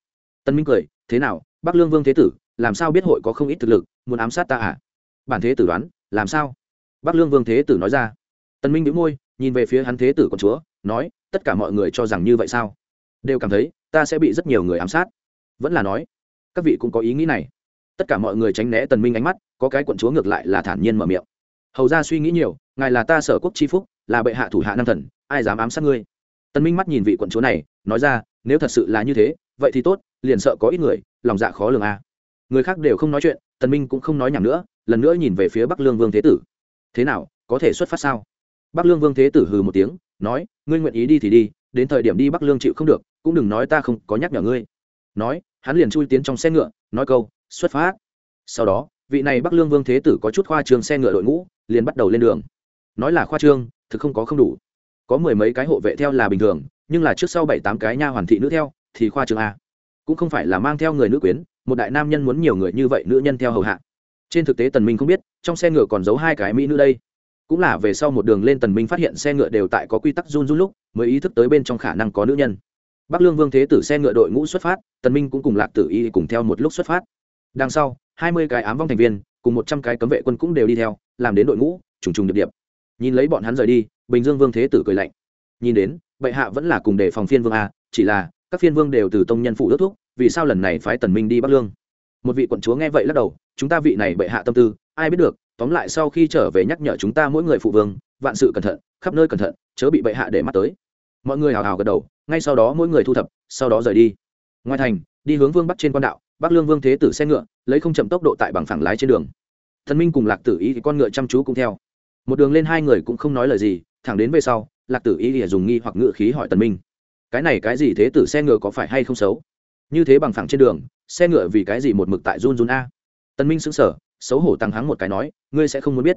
S1: Tần minh cười, thế nào, bắc lương vương thế tử, làm sao biết hội có không ít thực lực, muốn ám sát ta à? Bản thế tử đoán, làm sao? Bắc lương vương thế tử nói ra. Tần minh nhíu môi nhìn về phía hắn thế tử con chúa, nói, tất cả mọi người cho rằng như vậy sao? Đều cảm thấy, ta sẽ bị rất nhiều người ám sát. Vẫn là nói, các vị cũng có ý nghĩ này. Tất cả mọi người tránh né tần minh ánh mắt, có cái quận chúa ngược lại là thản nhiên mở miệng. Hầu ra suy nghĩ nhiều, ngài là ta sở quốc chi phúc, là bệ hạ thủ hạ nam thần, ai dám ám sát ngươi? Tần minh mắt nhìn vị quận chúa này, nói ra, nếu thật sự là như thế, vậy thì tốt, liền sợ có ít người, lòng dạ khó lường a. À. người khác đều không nói chuyện, tần minh cũng không nói nhảm nữa, lần nữa nhìn về phía bắc lương vương thế tử. Thế nào, có thể xuất phát sao? Bắc lương vương thế tử hừ một tiếng, nói, ngươi nguyện ý đi thì đi, đến thời điểm đi bắc lương chịu không được, cũng đừng nói ta không có nhắc nhở ngươi. Nói, hắn liền chui tiến trong xe ngựa, nói câu, xuất phát. Sau đó, vị này bắc lương vương thế tử có chút khoa trương xe ngựa đội ngũ, liền bắt đầu lên đường. Nói là khoa trương, thực không có không đủ. Có mười mấy cái hộ vệ theo là bình thường, nhưng là trước sau bảy tám cái nha hoàn thị nữ theo, thì khoa trương a. Cũng không phải là mang theo người nữ quyến, một đại nam nhân muốn nhiều người như vậy nữ nhân theo hầu hạ. Trên thực tế tần minh không biết, trong xe ngựa còn giấu hai cái mỹ nữ đây cũng là về sau một đường lên tần minh phát hiện xe ngựa đều tại có quy tắc run run lúc, mới ý thức tới bên trong khả năng có nữ nhân. Bắc lương vương thế tử xe ngựa đội ngũ xuất phát, tần minh cũng cùng lạc tử y cùng theo một lúc xuất phát. Đằng sau, hai mươi cái ám vong thành viên, cùng một trăm cái cấm vệ quân cũng đều đi theo, làm đến đội ngũ, trùng trùng điệp điệp. Nhìn lấy bọn hắn rời đi, bình dương vương thế tử cười lạnh. Nhìn đến, bệ hạ vẫn là cùng đề phòng phiên vương a, chỉ là, các phiên vương đều từ tông nhân phụ ước thúc, vì sao lần này phái tần minh đi bắc lương? Một vị quận chúa nghe vậy lắc đầu, chúng ta vị này bệ hạ tâm tư, ai biết được tóm lại sau khi trở về nhắc nhở chúng ta mỗi người phụ vương, vạn sự cẩn thận, khắp nơi cẩn thận, chớ bị bệ hạ để mắt tới. Mọi người hào hào gật đầu, ngay sau đó mỗi người thu thập, sau đó rời đi. Ngoài thành, đi hướng vương bắc trên quan đạo, bắc lương vương thế tử xe ngựa, lấy không chậm tốc độ tại bằng phẳng lái trên đường. Thần minh cùng lạc tử ý thì con ngựa chăm chú cũng theo. Một đường lên hai người cũng không nói lời gì, thẳng đến về sau, lạc tử ý thì dùng nghi hoặc ngựa khí hỏi tần minh. Cái này cái gì thế tử xe ngựa có phải hay không xấu? Như thế bằng phẳng trên đường, xe ngựa vì cái gì một mực tại run run a? Tần minh sững sờ xấu hổ tăng hắng một cái nói, ngươi sẽ không muốn biết.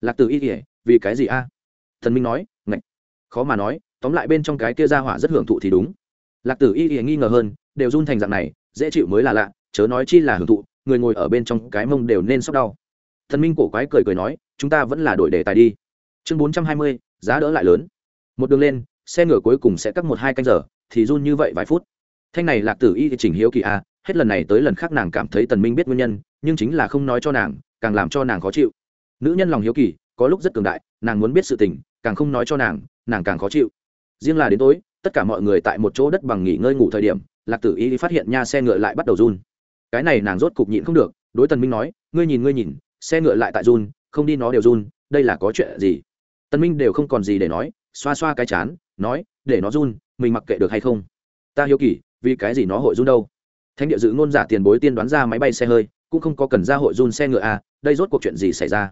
S1: Lạc tử ý kỉa vì cái gì a? Thần minh nói, ngạch. Khó mà nói, tóm lại bên trong cái kia ra hỏa rất hưởng thụ thì đúng. Lạc tử y nghi ngờ hơn, đều run thành dạng này, dễ chịu mới là lạ, chớ nói chi là hưởng thụ, người ngồi ở bên trong cái mông đều nên sốc đau. Thần minh cổ quái cười cười nói, chúng ta vẫn là đổi đề tài đi. Chương bốn trăm hai mươi, giá đỡ lại lớn. Một đường lên, xe ngựa cuối cùng sẽ cắt một hai canh giờ, thì run như vậy vài phút. Thanh này lạc tử y thì chỉnh hiếu kỳ a hết lần này tới lần khác nàng cảm thấy tần minh biết nguyên nhân, nhưng chính là không nói cho nàng, càng làm cho nàng khó chịu. Nữ nhân lòng hiếu kỳ, có lúc rất cường đại, nàng muốn biết sự tình, càng không nói cho nàng nàng càng khó chịu. Riêng là đến tối, tất cả mọi người tại một chỗ đất bằng nghỉ ngơi ngủ thời điểm, lạc tử y phát hiện nha xe ngựa lại bắt đầu run. Cái này nàng rốt cục nhịn không được, đối tần minh nói, ngươi nhìn ngươi nhìn, xe ngựa lại tại run, không đi nó đều run, đây là có chuyện gì? Tần minh đều không còn gì để nói, xoa xoa cái chán, nói, để nó run, mình mặc kệ được hay không? Ta hiếu kỳ, vì cái gì nó hội run đâu? Thánh địa dự ngôn giả tiền bối tiên đoán ra máy bay xe hơi cũng không có cần ra hội run xe ngựa a à, đây rốt cuộc chuyện gì xảy ra?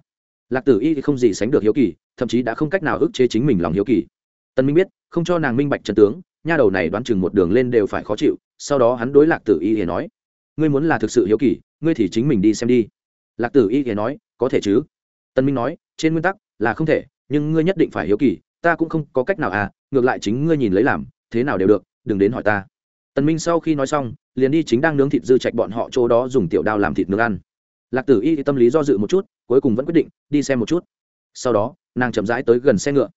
S1: Lạc tử y thì không gì sánh được hiếu kỳ thậm chí đã không cách nào ức chế chính mình lòng hiếu kỳ. Tân minh biết không cho nàng minh bạch trần tướng nha đầu này đoán chừng một đường lên đều phải khó chịu sau đó hắn đối lạc tử y thì nói ngươi muốn là thực sự hiếu kỳ ngươi thì chính mình đi xem đi. Lạc tử y thì nói có thể chứ. Tân minh nói trên nguyên tắc là không thể nhưng ngươi nhất định phải hiếu kỳ ta cũng không có cách nào à ngược lại chính ngươi nhìn lấy làm thế nào đều được đừng đến hỏi ta tần minh sau khi nói xong, liền đi chính đang nướng thịt dư trạch bọn họ chỗ đó dùng tiểu đao làm thịt nướng ăn. Lạc tử y tâm lý do dự một chút, cuối cùng vẫn quyết định đi xem một chút. Sau đó, nàng chậm rãi tới gần xe ngựa,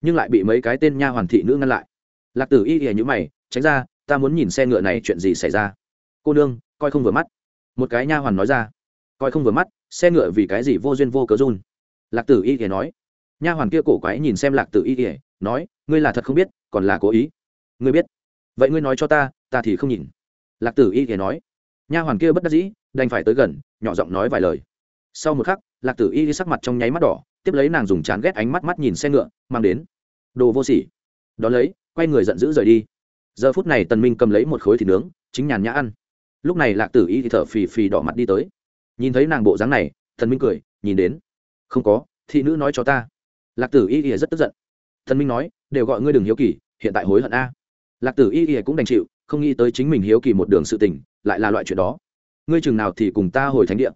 S1: nhưng lại bị mấy cái tên nha hoàn thị nữ ngăn lại. Lạc tử y ỉa nhữ mày, tránh ra, ta muốn nhìn xe ngựa này chuyện gì xảy ra. Cô nương, coi không vừa mắt. Một cái nha hoàn nói ra. Coi không vừa mắt, xe ngựa vì cái gì vô duyên vô cớ run? Lạc tử y ỉa nói. Nha hoàn kia cổ quái nhìn xem lạc tử y ỉa nói, ngươi là thật không biết, còn là cố ý. Ngươi biết. Vậy ngươi nói cho ta ta thì không nhìn. Lạc tử y thì nói. Nha hoàn kia bất đắc dĩ, đành phải tới gần, nhỏ giọng nói vài lời. Sau một khắc, lạc tử y sắc mặt trong nháy mắt đỏ, tiếp lấy nàng dùng chán ghét ánh mắt mắt nhìn xe ngựa, mang đến. Đồ vô sỉ. Đ ó lấy, quay người giận dữ rời đi. Giờ phút này tần minh cầm lấy một khối thịt nướng, chính nhàn nhã ăn. Lúc này lạc tử y thì thở phì phì đỏ mặt đi tới. Nhìn thấy nàng bộ dáng này thần minh cười, nhìn đến. Không có, thị nữ nói cho ta. Lạc tử y thì rất tức giận. Thần minh nói, đều gọi ngươi đừng hiếu kỳ, hiện tại hối hận a. Lạc tử y thì cũng đành chịu không nghĩ tới chính mình hiếu kỳ một đường sự tình, lại là loại chuyện đó. Ngươi chừng nào thì cùng ta hồi thánh địa.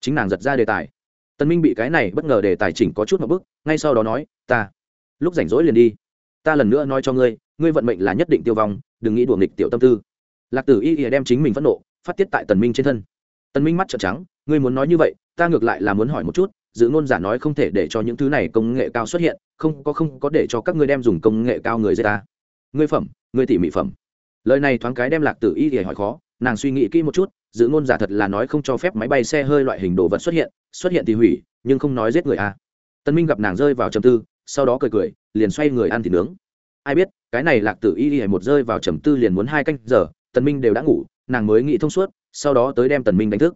S1: Chính nàng giật ra đề tài. Tân minh bị cái này bất ngờ đề tài chỉnh có chút một bức ngay sau đó nói, ta, lúc rảnh rỗi liền đi. Ta lần nữa nói cho ngươi ngươi vận mệnh là nhất định tiêu vong, đừng nghĩ đùa nghịch tiểu tâm tư. Lạc tử y ỉa đem chính mình phẫn nộ phát tiết tại tần minh trên thân. Tần minh mắt trợn trắng, ngươi muốn nói như vậy, ta ngược lại là muốn hỏi một chút, dự ngôn giả nói không thể để cho những thứ này công nghệ cao xuất hiện, không có không có để cho các ngươi đem dùng công nghệ cao người dây ta. Ngươi phẩm, ngươi tỉ mỉ phẩm lời này thoáng cái đem lạc tử y thì hỏi khó, nàng suy nghĩ kỹ một chút, dự ngôn giả thật là nói không cho phép máy bay xe hơi loại hình đồ vật xuất hiện xuất hiện thì hủy, nhưng không nói giết người a. À. tân minh gặp nàng rơi vào trầm tư, sau đó cười cười, liền xoay người ăn thịt nướng. Ai biết, cái này lạc tử y một rơi vào trầm tư liền muốn hai canh giờ tần minh đều đã ngủ, nàng mới nghĩ thông suốt, sau đó tới đem tần minh đánh thức.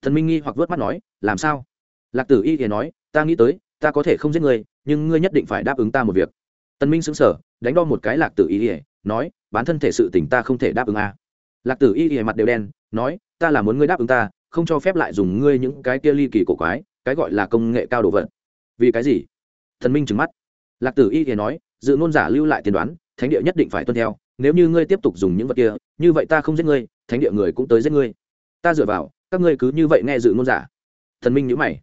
S1: Tần minh nghi hoặc vớt mắt nói, làm sao? Lạc tử y thì nói, ta nghĩ tới, ta có thể không giết ngươi nhưng ngươi nhất định phải đáp ứng ta một việc. Tần minh sững sờ, đánh đo một cái lạc tử y ỉa nói, bán thân thể sự tình ta không thể đáp ứng a. À. lạc tử y ỉa mặt đều đen, nói, ta là muốn ngươi đáp ứng ta, không cho phép lại dùng ngươi những cái kia ly kỳ cổ quái, cái gọi là công nghệ cao đồ vật. Vì cái gì? Thần minh trừng mắt. Lạc tử y ỉa nói, dự ngôn giả lưu lại tiên đoán, thánh địa nhất định phải tuân theo, nếu như ngươi tiếp tục dùng những vật kia, như vậy ta không giết ngươi, thánh địa người cũng tới giết ngươi. Ta dựa vào, các ngươi cứ như vậy nghe dự ngôn giả. Thần minh nhữ mày.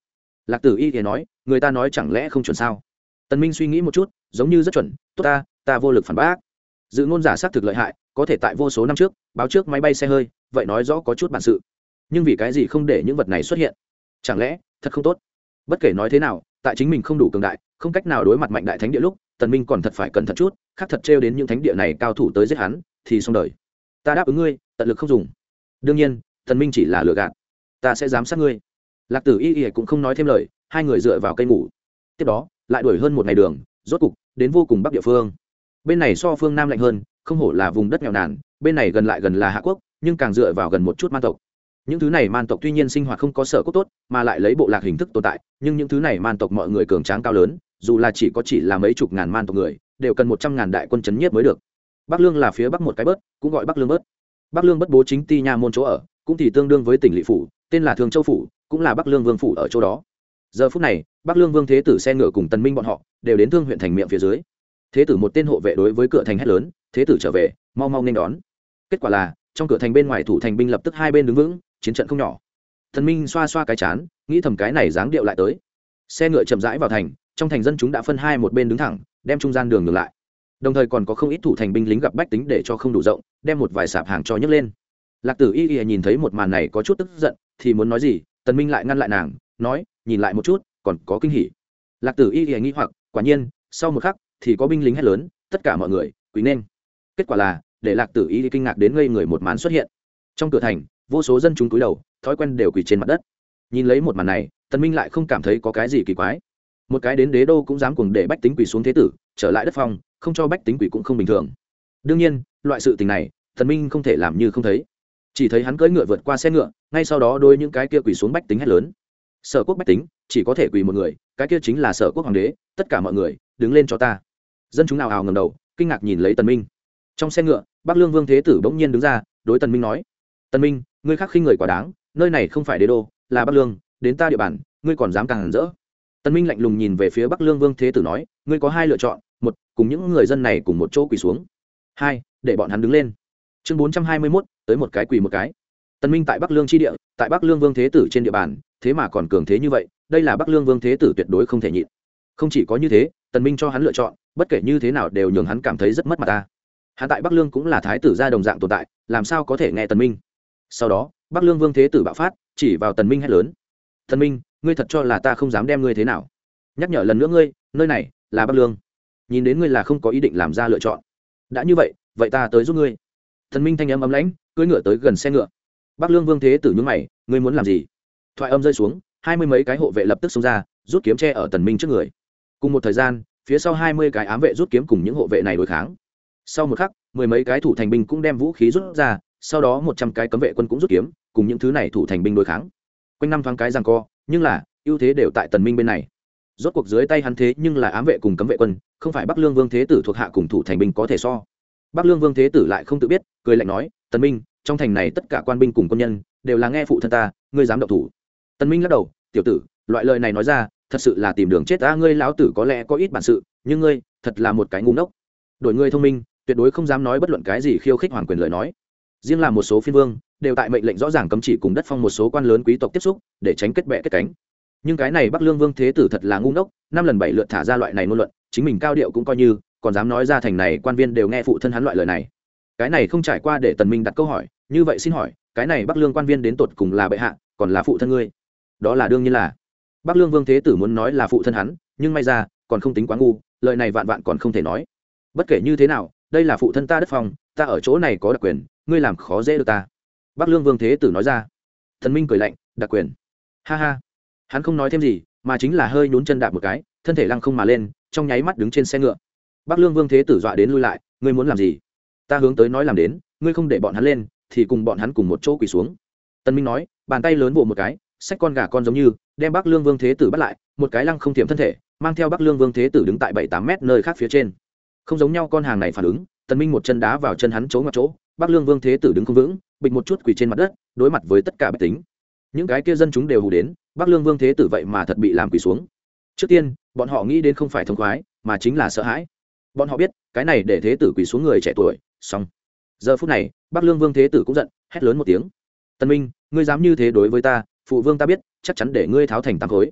S1: Lạc tử y thì nói, người ta nói chẳng lẽ không chuẩn sao? Tần minh suy nghĩ một chút, giống như rất chuẩn, tốt ta ta vô lực phản bác dự ngôn giả xác thực lợi hại, có thể tại vô số năm trước, báo trước máy bay xe hơi, vậy nói rõ có chút bản sự. Nhưng vì cái gì không để những vật này xuất hiện? Chẳng lẽ, thật không tốt? Bất kể nói thế nào, tại chính mình không đủ cường đại, không cách nào đối mặt mạnh đại thánh địa lúc, tần minh còn thật phải cẩn thận chút, khác thật trêu đến những thánh địa này cao thủ tới giết hắn, thì xong đời. Ta đáp ứng ngươi, tận lực không dùng. Đương nhiên, tần minh chỉ là lừa gạt. Ta sẽ giám sát ngươi. Lạc tử y y cũng không nói thêm lời, hai người dựa vào cây ngủ. Tiếp đó, lại đuổi hơn một ngày đường, rốt cục, đến vô cùng bắc địa phương bên này so phương nam lạnh hơn, không hổ là vùng đất nghèo nàn, bên này gần lại gần là hạ quốc, nhưng càng dựa vào gần một chút man tộc. Những thứ này man tộc tuy nhiên sinh hoạt không có sở quốc tốt, mà lại lấy bộ lạc hình thức tồn tại, nhưng những thứ này man tộc mọi người cường tráng cao lớn, dù là chỉ có chỉ là mấy chục ngàn man tộc người, đều cần một trăm ngàn đại quân chấn nhiếp mới được. Bắc lương là phía bắc một cái bớt, cũng gọi bắc lương bớt. Bắc lương bất bố chính ti nha môn chỗ ở, cũng thì tương đương với tỉnh lỵ phủ, tên là thường châu phủ, cũng là bắc lương vương phủ ở chỗ đó. Giờ phút này, bắc lương vương thế tử xe ngựa cùng tần minh bọn họ, đều đến thương huyện thành miệng phía dưới thế tử một tên hộ vệ đối với cửa thành hét lớn, thế tử trở về, mau mau nên đón. Kết quả là, trong cửa thành bên ngoài thủ thành binh lập tức hai bên đứng vững, chiến trận không nhỏ. Thần minh xoa xoa cái chán, nghĩ thầm cái này dáng điệu lại tới. Xe ngựa chậm rãi vào thành, trong thành dân chúng đã phân hai một bên đứng thẳng, đem trung gian đường ngược lại. Đồng thời còn có không ít thủ thành binh lính gặp bách tính để cho không đủ rộng, đem một vài sạp hàng cho nhấc lên. Lạc tử y y nhìn thấy một màn này có chút tức giận, thì muốn nói gì, tần minh lại ngăn lại nàng, nói, nhìn lại một chút, còn có kinh hỉ. Lạc tử y y nghĩ hoặc, quả nhiên, sau một khắc thì có binh lính hét lớn, tất cả mọi người quý nên. Kết quả là, để lạc tử y kinh ngạc đến ngây người một màn xuất hiện. Trong cửa thành, vô số dân chúng cúi đầu, thói quen đều quỳ trên mặt đất. Nhìn lấy một màn này, tần minh lại không cảm thấy có cái gì kỳ quái. Một cái đến đế đô cũng dám cuồng để bách tính quỳ xuống thế tử, trở lại đất phong, không cho bách tính quỳ cũng không bình thường. Đương nhiên, loại sự tình này, tần minh không thể làm như không thấy. Chỉ thấy hắn cưỡi ngựa vượt qua xe ngựa, ngay sau đó đôi những cái kia quỳ xuống bách tính hét lớn. Sở quốc bách tính, chỉ có thể quỳ một người, cái kia chính là sở quốc hoàng đế, tất cả mọi người, đứng lên cho ta dân chúng nào hào ngầm đầu kinh ngạc nhìn lấy tần minh. Trong xe ngựa bắc lương vương thế tử bỗng nhiên đứng ra đối tần minh nói tần minh ngươi khác khinh người quá đáng nơi này không phải đế đô là bắc lương đến ta địa bàn ngươi còn dám càng hẳn rỡ. Tần minh lạnh lùng nhìn về phía bắc lương vương thế tử nói ngươi có hai lựa chọn một cùng những người dân này cùng một chỗ quỳ xuống. Hai để bọn hắn đứng lên. Chương bốn trăm hai mươi 421, tới một cái quỳ một cái. Tần minh tại bắc lương chi địa tại bắc lương vương thế tử trên địa bàn thế mà còn cường thế như vậy đây là bắc lương vương thế tử tuyệt đối không thể nhịn. Không chỉ có như thế tần minh cho hắn lựa chọn, bất kể như thế nào đều nhường hắn cảm thấy rất mất mặt ta. Hắn tại bắc lương cũng là thái tử gia đồng dạng tồn tại, làm sao có thể nghe tần minh? Sau đó, bắc lương vương thế tử bạo phát, chỉ vào tần minh hét lớn. Tần minh, ngươi thật cho là ta không dám đem ngươi thế nào? Nhắc nhở lần nữa ngươi, nơi này là bắc lương. Nhìn đến ngươi là không có ý định làm ra lựa chọn. Đã như vậy vậy ta tới giúp ngươi. Thần minh thanh âm ấm lãnh, cưỡi ngựa tới gần xe ngựa. Bắc lương vương thế tử nhúng mày, ngươi muốn làm gì? Thoại âm rơi xuống, hai mươi mấy cái hộ vệ lập tức xông ra, rút kiếm tre ở tần minh trước người cùng một thời gian, phía sau hai mươi cái ám vệ rút kiếm cùng những hộ vệ này đối kháng. Sau một khắc, mười mấy cái thủ thành binh cũng đem vũ khí rút ra, sau đó một trăm cái cấm vệ quân cũng rút kiếm, cùng những thứ này thủ thành binh đối kháng. Quanh năm thoáng cái rằng co, nhưng là, ưu thế đều tại tần minh bên này. Rốt cuộc dưới tay hắn thế nhưng là ám vệ cùng cấm vệ quân, không phải bắc lương vương thế tử thuộc hạ cùng thủ thành binh có thể so. Bắc lương vương thế tử lại không tự biết, cười lạnh nói, tần minh, trong thành này tất cả quan binh cùng quân nhân đều là nghe phụ thân ta, ngươi dám động thủ. Tần minh lắc đầu, tiểu tử, loại lời này nói ra thật sự là tìm đường chết ta, ngươi lão tử có lẽ có ít bản sự, nhưng ngươi thật là một cái ngu ngốc. Đổi ngươi thông minh, tuyệt đối không dám nói bất luận cái gì khiêu khích hoàng quyền lời nói. Riêng là một số phiên vương, đều tại mệnh lệnh rõ ràng cấm chỉ cùng đất phong một số quan lớn quý tộc tiếp xúc, để tránh kết bệ kết cánh. Nhưng cái này bắc lương vương thế tử thật là ngu ngốc, năm lần bảy lượt thả ra loại này ngôn luận, chính mình cao điệu cũng coi như, còn dám nói ra thành này, quan viên đều nghe phụ thân hắn loại lời này. Cái này không trải qua để tần minh đặt câu hỏi, như vậy xin hỏi, cái này bắc lương quan viên đến tột cùng là bệ hạ, còn là phụ thân ngươi? Đó là đương nhiên là bắc lương vương thế tử muốn nói là phụ thân hắn nhưng may ra còn không tính quá ngu lời này vạn vạn còn không thể nói. Bất kể như thế nào đây là phụ thân ta đất phong, ta ở chỗ này có đặc quyền ngươi làm khó dễ được ta. Bắc lương vương thế tử nói ra. Thần minh cười lạnh đặc quyền? Ha ha. Hắn không nói thêm gì mà chính là hơi nhún chân đạp một cái thân thể lăng không mà lên trong nháy mắt đứng trên xe ngựa. Bắc lương vương thế tử dọa đến lui lại ngươi muốn làm gì? Ta hướng tới nói làm đến ngươi không để bọn hắn lên thì cùng bọn hắn cùng một chỗ quỳ xuống. Tân minh nói bàn tay lớn vỗ một cái sách con gà con giống như, đem bắc lương vương thế tử bắt lại, một cái lăng không tiệm thân thể, mang theo bắc lương vương thế tử đứng tại bảy tám mét nơi khác phía trên. Không giống nhau con hàng này phản ứng, Tần minh một chân đá vào chân hắn chỗ ngoặt chỗ, bắc lương vương thế tử đứng không vững, bịch một chút quỳ trên mặt đất, đối mặt với tất cả bách tính. Những cái kia dân chúng đều hù đến, bắc lương vương thế tử vậy mà thật bị làm quỳ xuống. Trước tiên, bọn họ nghĩ đến không phải thông khoái, mà chính là sợ hãi. Bọn họ biết, cái này để thế tử quỳ xuống người trẻ tuổi, xong. Giờ phút này, bắc lương vương thế tử cũng giận, hét lớn một tiếng. Tân minh, ngươi dám như thế đối với ta phụ vương ta biết, chắc chắn để ngươi tháo thành tam khối.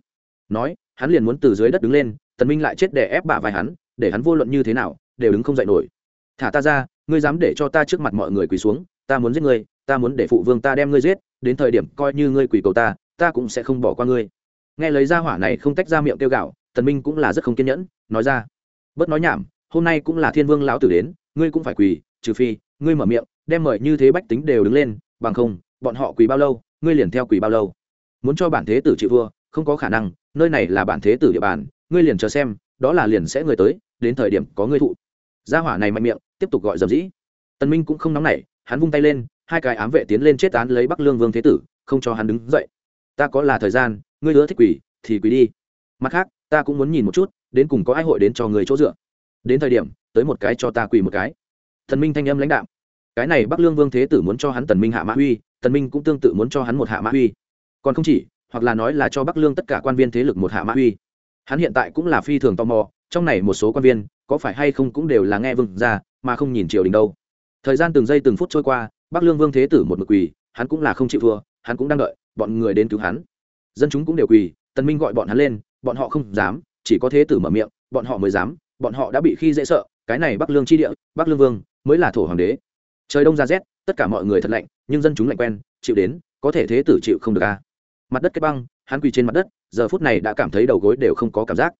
S1: Nói, hắn liền muốn từ dưới đất đứng lên, tần minh lại chết để ép bả vai hắn, để hắn vô luận như thế nào, đều đứng không dậy nổi. Thả ta ra, ngươi dám để cho ta trước mặt mọi người quỳ xuống, ta muốn giết ngươi, ta muốn để phụ vương ta đem ngươi giết, đến thời điểm coi như ngươi quỳ cầu ta ta cũng sẽ không bỏ qua ngươi. Nghe lấy ra hỏa này không tách ra miệng kêu gạo tần minh cũng là rất không kiên nhẫn, nói ra, bớt nói nhảm, hôm nay cũng là thiên vương lão tử đến, ngươi cũng phải quỳ, trừ phi, ngươi mở miệng, đem mời như thế bách tính đều đứng lên, bằng không, bọn họ quỳ bao lâu, ngươi liền theo quỳ bao lâu muốn cho bản thế tử chịu vua không có khả năng nơi này là bản thế tử địa bàn ngươi liền chờ xem đó là liền sẽ người tới đến thời điểm có ngươi thụ. Gia hỏa này mạnh miệng tiếp tục gọi dầm dĩ. Tần minh cũng không nóng nảy hắn vung tay lên hai cái ám vệ tiến lên chết án lấy bắc lương vương thế tử không cho hắn đứng dậy. Ta có là thời gian ngươi ưa thích quỷ thì quỷ đi. Mặt khác ta cũng muốn nhìn một chút đến cùng có ai hội đến cho người chỗ dựa. Đến thời điểm tới một cái cho ta quỳ một cái. Thần minh thanh âm lãnh đạo cái này bắc lương vương thế tử muốn cho hắn tần minh hạ mã huy, tần minh cũng tương tự muốn cho hắn một hạ mã huy còn không chỉ, hoặc là nói là cho bắc lương tất cả quan viên thế lực một hạ mã uy. Hắn hiện tại cũng là phi thường tò mò, trong này một số quan viên, có phải hay không cũng đều là nghe vương ra mà không nhìn triều đình đâu. Thời gian từng giây từng phút trôi qua, bắc lương vương thế tử một mực quỳ, hắn cũng là không chịu thua, hắn cũng đang đợi, bọn người đến cứu hắn. Dân chúng cũng đều quỳ, tần minh gọi bọn hắn lên, bọn họ không dám, chỉ có thế tử mở miệng, bọn họ mới dám, bọn họ đã bị khi dễ sợ, cái này bắc lương chi địa, bắc lương vương mới là thổ hoàng đế. Trời đông ra rét, tất cả mọi người thật lạnh, nhưng dân chúng lạnh quen, chịu đến, có thể thế tử chịu không được a à mặt đất kết băng, hắn quỳ trên mặt đất, giờ phút này đã cảm thấy đầu gối đều không có cảm giác.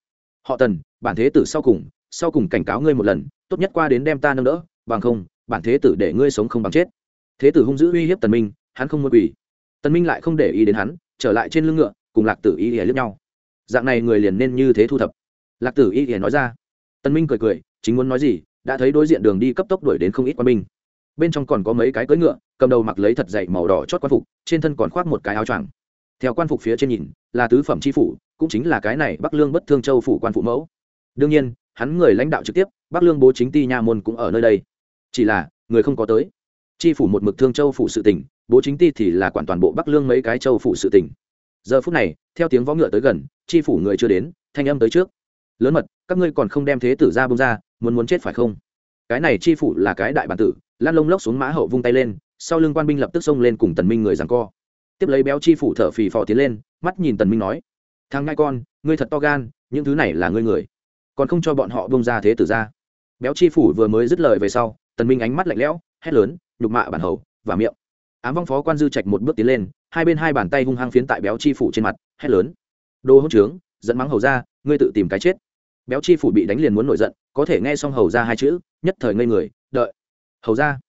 S1: Họ tần, bản thế tử sau cùng sau cùng cảnh cáo ngươi một lần, tốt nhất qua đến đem ta nâng đỡ, bằng không, bản thế tử để ngươi sống không bằng chết. Thế tử hung dữ uy hiếp tần minh, hắn không muốn quỳ. Tần minh lại không để ý đến hắn, trở lại trên lưng ngựa, cùng lạc tử y ỉa lướt nhau. Dạng này người liền nên như thế thu thập. Lạc tử y ỉa nói ra. Tần minh cười cười, chính muốn nói gì, đã thấy đối diện đường đi cấp tốc đuổi đến không ít quân binh. Bên trong còn có mấy cái cưỡi ngựa, cầm đầu mặc lấy thật dày màu đỏ chót quan phục, trên thân còn khoác một cái áo choàng theo quan phục phía trên nhìn, là tứ phẩm tri phủ, cũng chính là cái này bắc lương bất thương châu phủ quan phụ mẫu. Đương nhiên, hắn người lãnh đạo trực tiếp, bắc lương bố chính ti nha môn cũng ở nơi đây. Chỉ là, người không có tới. Tri phủ một mực thương châu phủ sự tỉnh, bố chính ti thì là quản toàn bộ bắc lương mấy cái châu phủ sự tỉnh. Giờ phút này, theo tiếng võ ngựa tới gần tri phủ người chưa đến, thanh âm tới trước. Lớn mật, các ngươi còn không đem thế tử ra bông ra, muốn muốn chết phải không? Cái này tri phủ là cái đại bản tử lan lông lốc xuống mã hậu vung tay lên, sau lưng quan binh lập tức xông lên cùng tần minh người giằng co tiếp lấy béo chi phủ thở phì phò tiến lên, mắt nhìn tần minh nói, thằng ngai con, ngươi thật to gan, những thứ này là ngươi người. Còn không cho bọn họ bông ra thế tử ra. Béo chi phủ vừa mới dứt lời về sau, tần minh ánh mắt lạnh lẽo, hét lớn, nhục mạ bản hầu, và miệng. Ám vong phó quan dư trạch một bước tiến lên, hai bên hai bàn tay hung hăng phiến tại béo chi phủ trên mặt, hét lớn, đồ hỗn trướng dẫn mắng hầu ra, ngươi tự tìm cái chết. Béo chi phủ bị đánh liền muốn nổi giận, có thể nghe xong hầu ra hai chữ, nhất thời ngây người, đợi, hầu ra.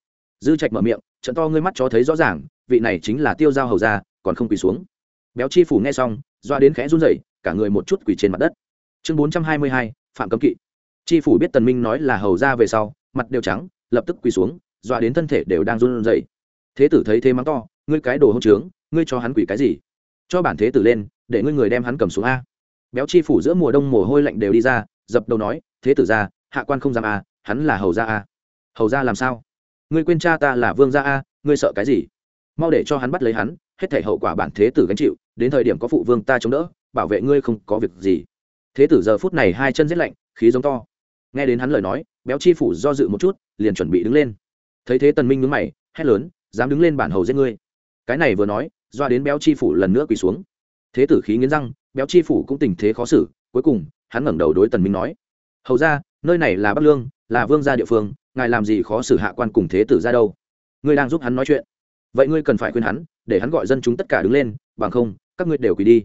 S1: Dư trạch mở miệng trận to ngươi mắt cho thấy rõ ràng, vị này chính là tiêu giao hầu ra còn không quỳ xuống. Béo chi phủ nghe xong, doa đến khẽ run rẩy, cả người một chút quỳ trên mặt đất. Chương bốn trăm hai mươi hai, phạm cấm kỵ. Chi phủ biết tần minh nói là hầu ra về sau, mặt đều trắng, lập tức quỳ xuống, doa đến thân thể đều đang run rẩy. Thế tử thấy thế mắng to, ngươi cái đồ hỗn trướng, ngươi cho hắn quỳ cái gì? Cho bản thế tử lên, để ngươi người đem hắn cầm xuống a. Béo chi phủ giữa mùa đông mồ hôi lạnh đều đi ra, dập đầu nói, thế tử ra hạ quan không dám a, hắn là hầu gia a. Hầu gia làm sao? Ngươi quên cha ta là vương gia a, ngươi sợ cái gì? Mau để cho hắn bắt lấy hắn, hết thể hậu quả bản thế tử gánh chịu, đến thời điểm có phụ vương ta chống đỡ, bảo vệ ngươi không có việc gì. Thế tử giờ phút này hai chân rét lạnh, khí giống to. Nghe đến hắn lời nói, béo chi phủ do dự một chút, liền chuẩn bị đứng lên. Thấy thế tần minh nhướng mày, hét lớn, dám đứng lên bản hầu giết ngươi. Cái này vừa nói, doa đến béo chi phủ lần nữa quỳ xuống. Thế tử khí nghiến răng, béo chi phủ cũng tình thế khó xử, cuối cùng, hắn ngẩng đầu đối tần minh nói, hầu ra nơi này là bắc lương, là vương gia địa phương ngài làm gì khó xử hạ quan cùng thế tử ra đâu? Ngươi đang giúp hắn nói chuyện. Vậy ngươi cần phải khuyên hắn, để hắn gọi dân chúng tất cả đứng lên, bằng không, các ngươi đều quỳ đi.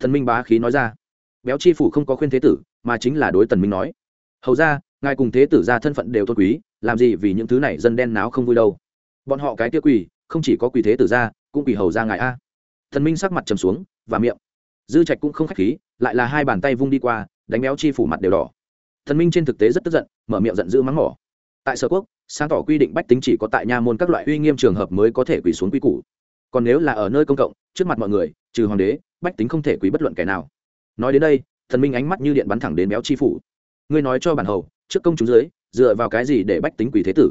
S1: Thần minh bá khí nói ra. Béo chi phủ không có khuyên thế tử, mà chính là đối tần minh nói. Hầu ra, ngài cùng thế tử ra thân phận đều tôn quý, làm gì vì những thứ này dân đen náo không vui đâu? Bọn họ cái tiêu quỳ, không chỉ có quỳ thế tử ra, cũng quỳ hầu ra ngài a. Thần minh sắc mặt trầm xuống, và miệng. Dư trạch cũng không khách khí, lại là hai bàn tay vung đi qua, đánh béo chi phủ mặt đều đỏ. Thần minh trên thực tế rất tức giận, mở miệng giận dữ mắng mỏ tại sở quốc, sáng tỏ quy định bách tính chỉ có tại nha môn các loại uy nghiêm trường hợp mới có thể quỳ xuống quy củ. Còn nếu là ở nơi công cộng, trước mặt mọi người, trừ hoàng đế, bách tính không thể quỳ bất luận kẻ nào. Nói đến đây, thần minh ánh mắt như điện bắn thẳng đến béo chi phủ. Ngươi nói cho bản hầu, trước công chúng dưới, dựa vào cái gì để bách tính quỳ thế tử?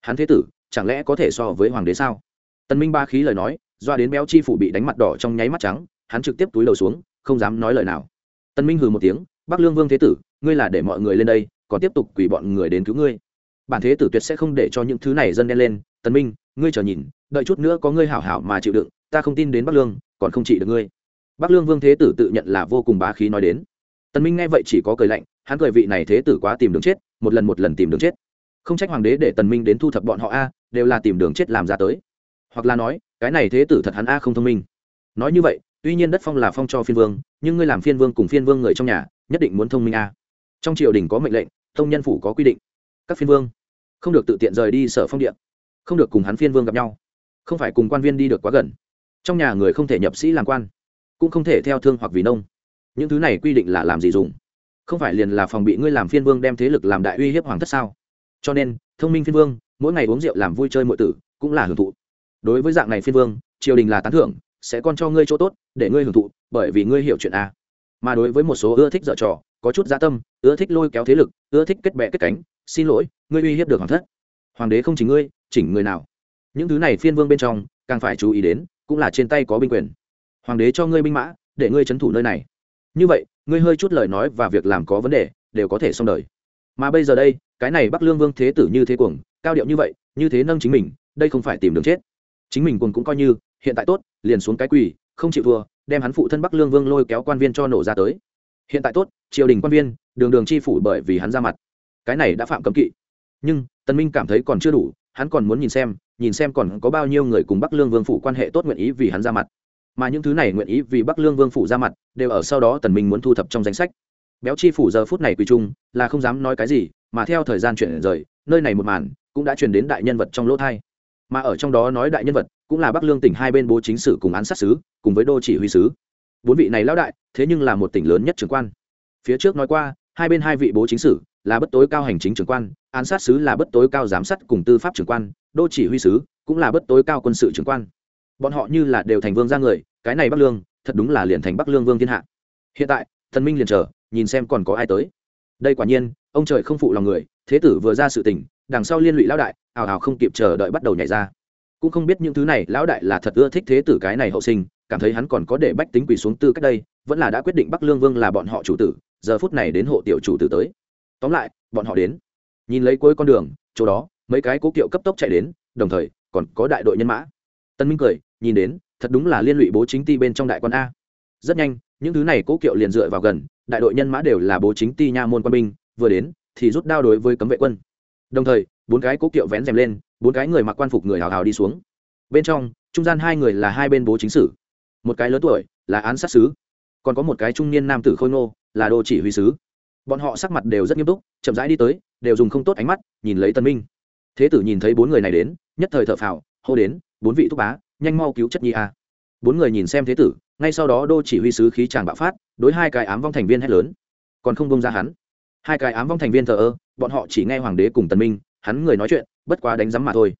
S1: Hắn thế tử, chẳng lẽ có thể so với hoàng đế sao? Tần minh ba khí lời nói, doa đến béo chi phủ bị đánh mặt đỏ trong nháy mắt trắng, hắn trực tiếp túi đầu xuống, không dám nói lời nào. Tần minh hừ một tiếng, bắc lương vương thế tử, ngươi là để mọi người lên đây, còn tiếp tục quỳ bọn người đến cứu ngươi bản thế tử tuyệt sẽ không để cho những thứ này dân đen lên. Tần minh, ngươi chờ nhìn, đợi chút nữa có ngươi hảo hảo mà chịu đựng, ta không tin đến bắc lương, còn không trị được ngươi. Bắc lương vương thế tử tự nhận là vô cùng bá khí nói đến. Tần minh nghe vậy chỉ có cười lạnh, hắn cười vị này thế tử quá tìm đường chết, một lần một lần tìm đường chết. Không trách hoàng đế để tần minh đến thu thập bọn họ a, đều là tìm đường chết làm ra tới. Hoặc là nói, cái này thế tử thật hắn a không thông minh. Nói như vậy, tuy nhiên đất phong là phong cho phiên vương, nhưng ngươi làm phiên vương cùng phiên vương người trong nhà, nhất định muốn thông minh a. Trong triều đình có mệnh lệnh thông nhân phủ có quy định các phiên vương. Không được tự tiện rời đi sở phong điện không được cùng hắn phiên vương gặp nhau. Không phải cùng quan viên đi được quá gần. Trong nhà người không thể nhập sĩ làm quan, cũng không thể theo thương hoặc vì nông. Những thứ này quy định là làm gì dùng? Không phải liền là phòng bị ngươi làm phiên vương đem thế lực làm đại uy hiếp hoàng thất sao? Cho nên, thông minh phiên vương, mỗi ngày uống rượu làm vui chơi mọi tử, cũng là hưởng thụ. Đối với dạng này phiên vương, triều đình là tán thưởng, sẽ còn cho ngươi chỗ tốt, để ngươi hưởng thụ, bởi vì ngươi hiểu chuyện a. Mà đối với một số ưa thích dở trò, có chút gia tâm, ưa thích lôi kéo thế lực, ưa thích kết bè kết cánh xin lỗi, ngươi uy hiếp được hoàng thất. Hoàng đế không chỉ ngươi, chỉnh người nào. Những thứ này phiên vương bên trong, càng phải chú ý đến, cũng là trên tay có binh quyền. Hoàng đế cho ngươi binh mã, để ngươi trấn thủ nơi này. Như vậy, ngươi hơi chút lời nói và việc làm có vấn đề, đều có thể xong đời. Mà bây giờ đây, cái này bắc lương vương thế tử như thế cuồng, cao điệu như vậy, như thế nâng chính mình, đây không phải tìm đường chết. Chính mình cuồng cũng coi như, hiện tại tốt, liền xuống cái quỳ, không chịu thua, đem hắn phụ thân bắc lương vương lôi kéo quan viên cho nổ ra tới. Hiện tại tốt, triều đình quan viên, đường đường chi phủ bởi vì hắn ra mặt cái này đã phạm cấm kỵ. Nhưng tần minh cảm thấy còn chưa đủ hắn còn muốn nhìn xem nhìn xem còn có bao nhiêu người cùng bắc lương vương phủ quan hệ tốt nguyện ý vì hắn ra mặt. Mà những thứ này nguyện ý vì bắc lương vương phủ ra mặt đều ở sau đó tần minh muốn thu thập trong danh sách. Béo chi phủ giờ phút này quỳ chung là không dám nói cái gì mà theo thời gian chuyển rời nơi này một màn cũng đã truyền đến đại nhân vật trong lỗ thay, mà ở trong đó nói đại nhân vật cũng là bắc lương tỉnh hai bên bố chính sử cùng án sát sứ cùng với đô chỉ huy sứ. Bốn vị này lão đại thế nhưng là một tỉnh lớn nhất trưởng quan. Phía trước nói qua hai bên hai vị bố chính sử là bất tối cao hành chính trưởng quan, án sát sứ là bất tối cao giám sát cùng tư pháp trưởng quan, đô chỉ huy sứ cũng là bất tối cao quân sự trưởng quan. Bọn họ như là đều thành vương ra người, cái này bắc lương, thật đúng là liền thành bắc lương vương thiên hạ. Hiện tại, thần minh liền chờ, nhìn xem còn có ai tới. Đây quả nhiên, ông trời không phụ lòng người, thế tử vừa ra sự tình, đằng sau liên lụy lão đại, ào ào không kịp chờ đợi bắt đầu nhảy ra. Cũng không biết những thứ này, lão đại là thật ưa thích thế tử cái này hậu sinh, cảm thấy hắn còn có để bách tính quỳ xuống tư cách đây, vẫn là đã quyết định bắc lương vương là bọn họ chủ tử, giờ phút này đến hộ tiểu chủ tử tới tóm lại, bọn họ đến. Nhìn lấy cuối con đường, chỗ đó, mấy cái cố kiệu cấp tốc chạy đến, đồng thời, còn có đại đội nhân mã. Tân minh cười, nhìn đến, thật đúng là liên lụy bố chính ti bên trong đại quan a. Rất nhanh, những thứ này cố kiệu liền dựa vào gần, đại đội nhân mã đều là bố chính ti nha môn quân binh, vừa đến, thì rút đao đối với cấm vệ quân. Đồng thời, bốn cái cố kiệu vén rèm lên, bốn cái người mặc quan phục người hào hào đi xuống. Bên trong, trung gian hai người là hai bên bố chính sử. Một cái lớn tuổi, là án sát sứ. Còn có một cái trung niên nam tử khôi ngô, là đô chỉ huy sứ bọn họ sắc mặt đều rất nghiêm túc, chậm rãi đi tới, đều dùng không tốt ánh mắt, nhìn lấy tân minh. Thế tử nhìn thấy bốn người này đến, nhất thời thở phào, hô đến, bốn vị thúc bá, nhanh mau cứu chất nhi a. Bốn người nhìn xem thế tử, ngay sau đó đô chỉ huy sứ khí tràng bạo phát, đối hai cái ám vong thành viên hét lớn. Còn không bông ra hắn. Hai cái ám vong thành viên thờ ơ, bọn họ chỉ nghe hoàng đế cùng tần minh, hắn người nói chuyện, bất quá đánh giám mà thôi.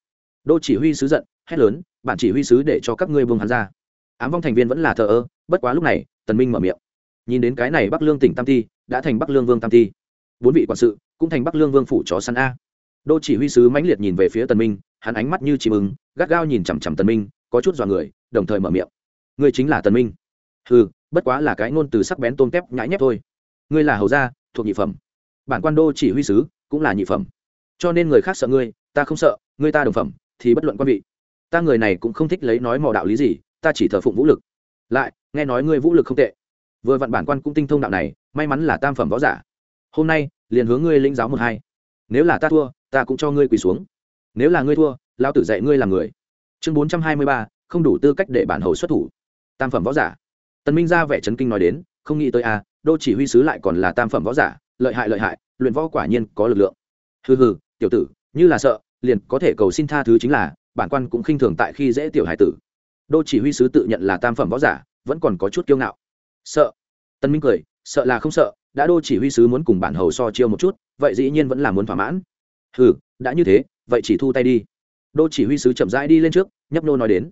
S1: Đô chỉ huy sứ giận, hét lớn, bản chỉ huy sứ để cho các ngươi buông hắn ra. Ám vong thành viên vẫn là thờ ơ, bất quá lúc này, tần minh mở miệng. Nhìn đến cái này bắc lương tỉnh tam ti đã thành bắc lương vương tam ti bốn vị quản sự cũng thành bắc lương vương phủ chó săn a. Đô chỉ huy sứ mãnh liệt nhìn về phía tần minh, hắn ánh mắt như chim ưng, gắt gao nhìn chằm chằm tần minh, có chút dọa người, đồng thời mở miệng. Ngươi chính là tần minh. Hừ, bất quá là cái ngôn từ sắc bén tôm tép nhãi nhép thôi. Ngươi là hầu gia, thuộc nhị phẩm. Bản quan đô chỉ huy sứ cũng là nhị phẩm. Cho nên người khác sợ ngươi, ta không sợ, ngươi ta đồng phẩm, thì bất luận quan vị. Ta người này cũng không thích lấy nói mò đạo lý gì, ta chỉ thờ phụng vũ lực. Lại, nghe nói ngươi vũ lực không tệ vừa vặn bản quan cũng tinh thông đạo này may mắn là tam phẩm võ giả. Hôm nay liền hướng ngươi lĩnh giáo một hai. Nếu là ta thua ta cũng cho ngươi quỳ xuống. Nếu là ngươi thua lao tử dạy ngươi làm người. Chương bốn trăm hai mươi ba không đủ tư cách để bản hầu xuất thủ. Tam phẩm võ giả. Tần minh ra vẻ chấn kinh nói đến không nghĩ tới a à, đô chỉ huy sứ lại còn là tam phẩm võ giả lợi hại lợi hại luyện võ quả nhiên có lực lượng. Hừ hừ tiểu tử như là sợ liền có thể cầu xin tha thứ chính là bản quan cũng khinh thường tại khi dễ tiểu hải tử. Đô chỉ huy sứ tự nhận là tam phẩm võ giả vẫn còn có chút kiêu ngạo sợ. Tân minh cười, sợ là không sợ, đã đô chỉ huy sứ muốn cùng bản hầu so chiêu một chút, vậy dĩ nhiên vẫn là muốn thỏa mãn. Hừ, đã như thế, vậy chỉ thu tay đi. Đô chỉ huy sứ chậm rãi đi lên trước, nhấp nô nói đến.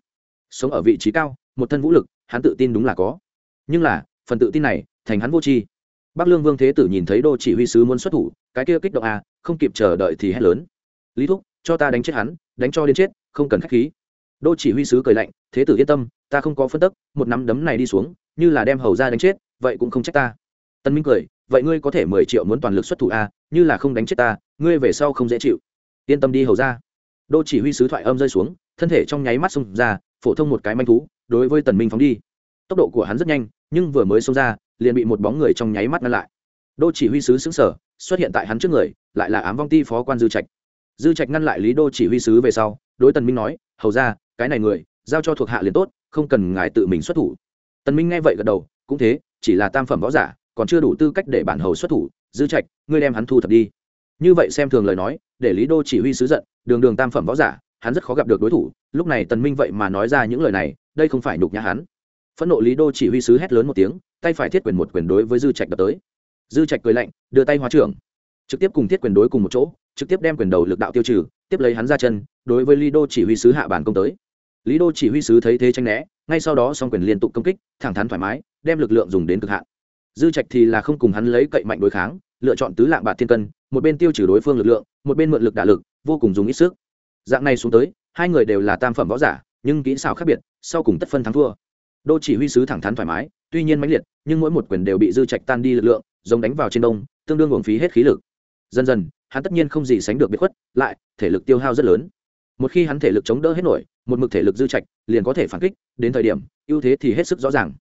S1: Sống ở vị trí cao, một thân vũ lực, hắn tự tin đúng là có. Nhưng là, phần tự tin này, thành hắn vô tri. Bắc lương vương thế tử nhìn thấy đô chỉ huy sứ muốn xuất thủ, cái kia kích động à không kịp chờ đợi thì hét lớn. Lý thúc, cho ta đánh chết hắn, đánh cho đến chết, không cần khách khí. Đô chỉ huy sứ cười lạnh, thế tử yên tâm ta không có phân tức một nắm đấm này đi xuống như là đem hầu ra đánh chết vậy cũng không trách ta. Tân minh cười vậy ngươi có thể mười triệu muốn toàn lực xuất thủ a à, như là không đánh chết ta ngươi về sau không dễ chịu. Yên tâm đi hầu ra. Đô chỉ huy sứ thoại âm rơi xuống thân thể trong nháy mắt xông ra phổ thông một cái manh thú đối với tần minh phóng đi. Tốc độ của hắn rất nhanh nhưng vừa mới xông ra liền bị một bóng người trong nháy mắt ngăn lại. Đô chỉ huy sứ xứng sở xuất hiện tại hắn trước người lại là ám vong ti phó quan dư trạch. Dư trạch ngăn lại lý đô chỉ huy sứ về sau đối tần minh nói hầu ra cái này người giao cho thuộc hạ liền tốt không cần ngài tự mình xuất thủ. Tần minh nghe vậy gật đầu, cũng thế, chỉ là tam phẩm võ giả, còn chưa đủ tư cách để bản hầu xuất thủ, dư trạch, ngươi đem hắn thu thập đi. Như vậy xem thường lời nói, để lý đô chỉ huy sứ giận, đường đường tam phẩm võ giả, hắn rất khó gặp được đối thủ, lúc này tần minh vậy mà nói ra những lời này, đây không phải nhục nhã hắn. Phẫn nộ lý đô chỉ huy sứ hét lớn một tiếng, tay phải thiết quyền một quyền đối với dư trạch đập tới. Dư trạch cười lạnh, đưa tay hóa trưởng. Trực tiếp cùng thiết quyền đối cùng một chỗ, trực tiếp đem quyền đầu lực đạo tiêu trừ, tiếp lấy hắn ra chân, đối với lý đô chỉ huy sứ hạ bản công tới lý đô chỉ huy sứ thấy thế tranh né, ngay sau đó song quyền liên tục công kích, thẳng thắn thoải mái, đem lực lượng dùng đến cực hạn. Dư trạch thì là không cùng hắn lấy cậy mạnh đối kháng, lựa chọn tứ lạng bạc thiên cân, một bên tiêu trừ đối phương lực lượng, một bên mượn lực đả lực, vô cùng dùng ít sức. Dạng này xuống tới, hai người đều là tam phẩm võ giả, nhưng kỹ xảo khác biệt, sau cùng tất phân thắng thua. Đô chỉ huy sứ thẳng thắn thoải mái, tuy nhiên mãnh liệt, nhưng mỗi một quyền đều bị dư trạch tan đi lực lượng, giống đánh vào trên đông, tương đương uổng phí hết khí lực. Dần dần, hắn tất nhiên không gì sánh được biệt khuất, lại, thể lực tiêu hao rất lớn. Một khi hắn thể lực chống đỡ hết nổi một mực thể lực dư trạch, liền có thể phản kích, đến thời điểm, ưu thế thì hết sức rõ ràng.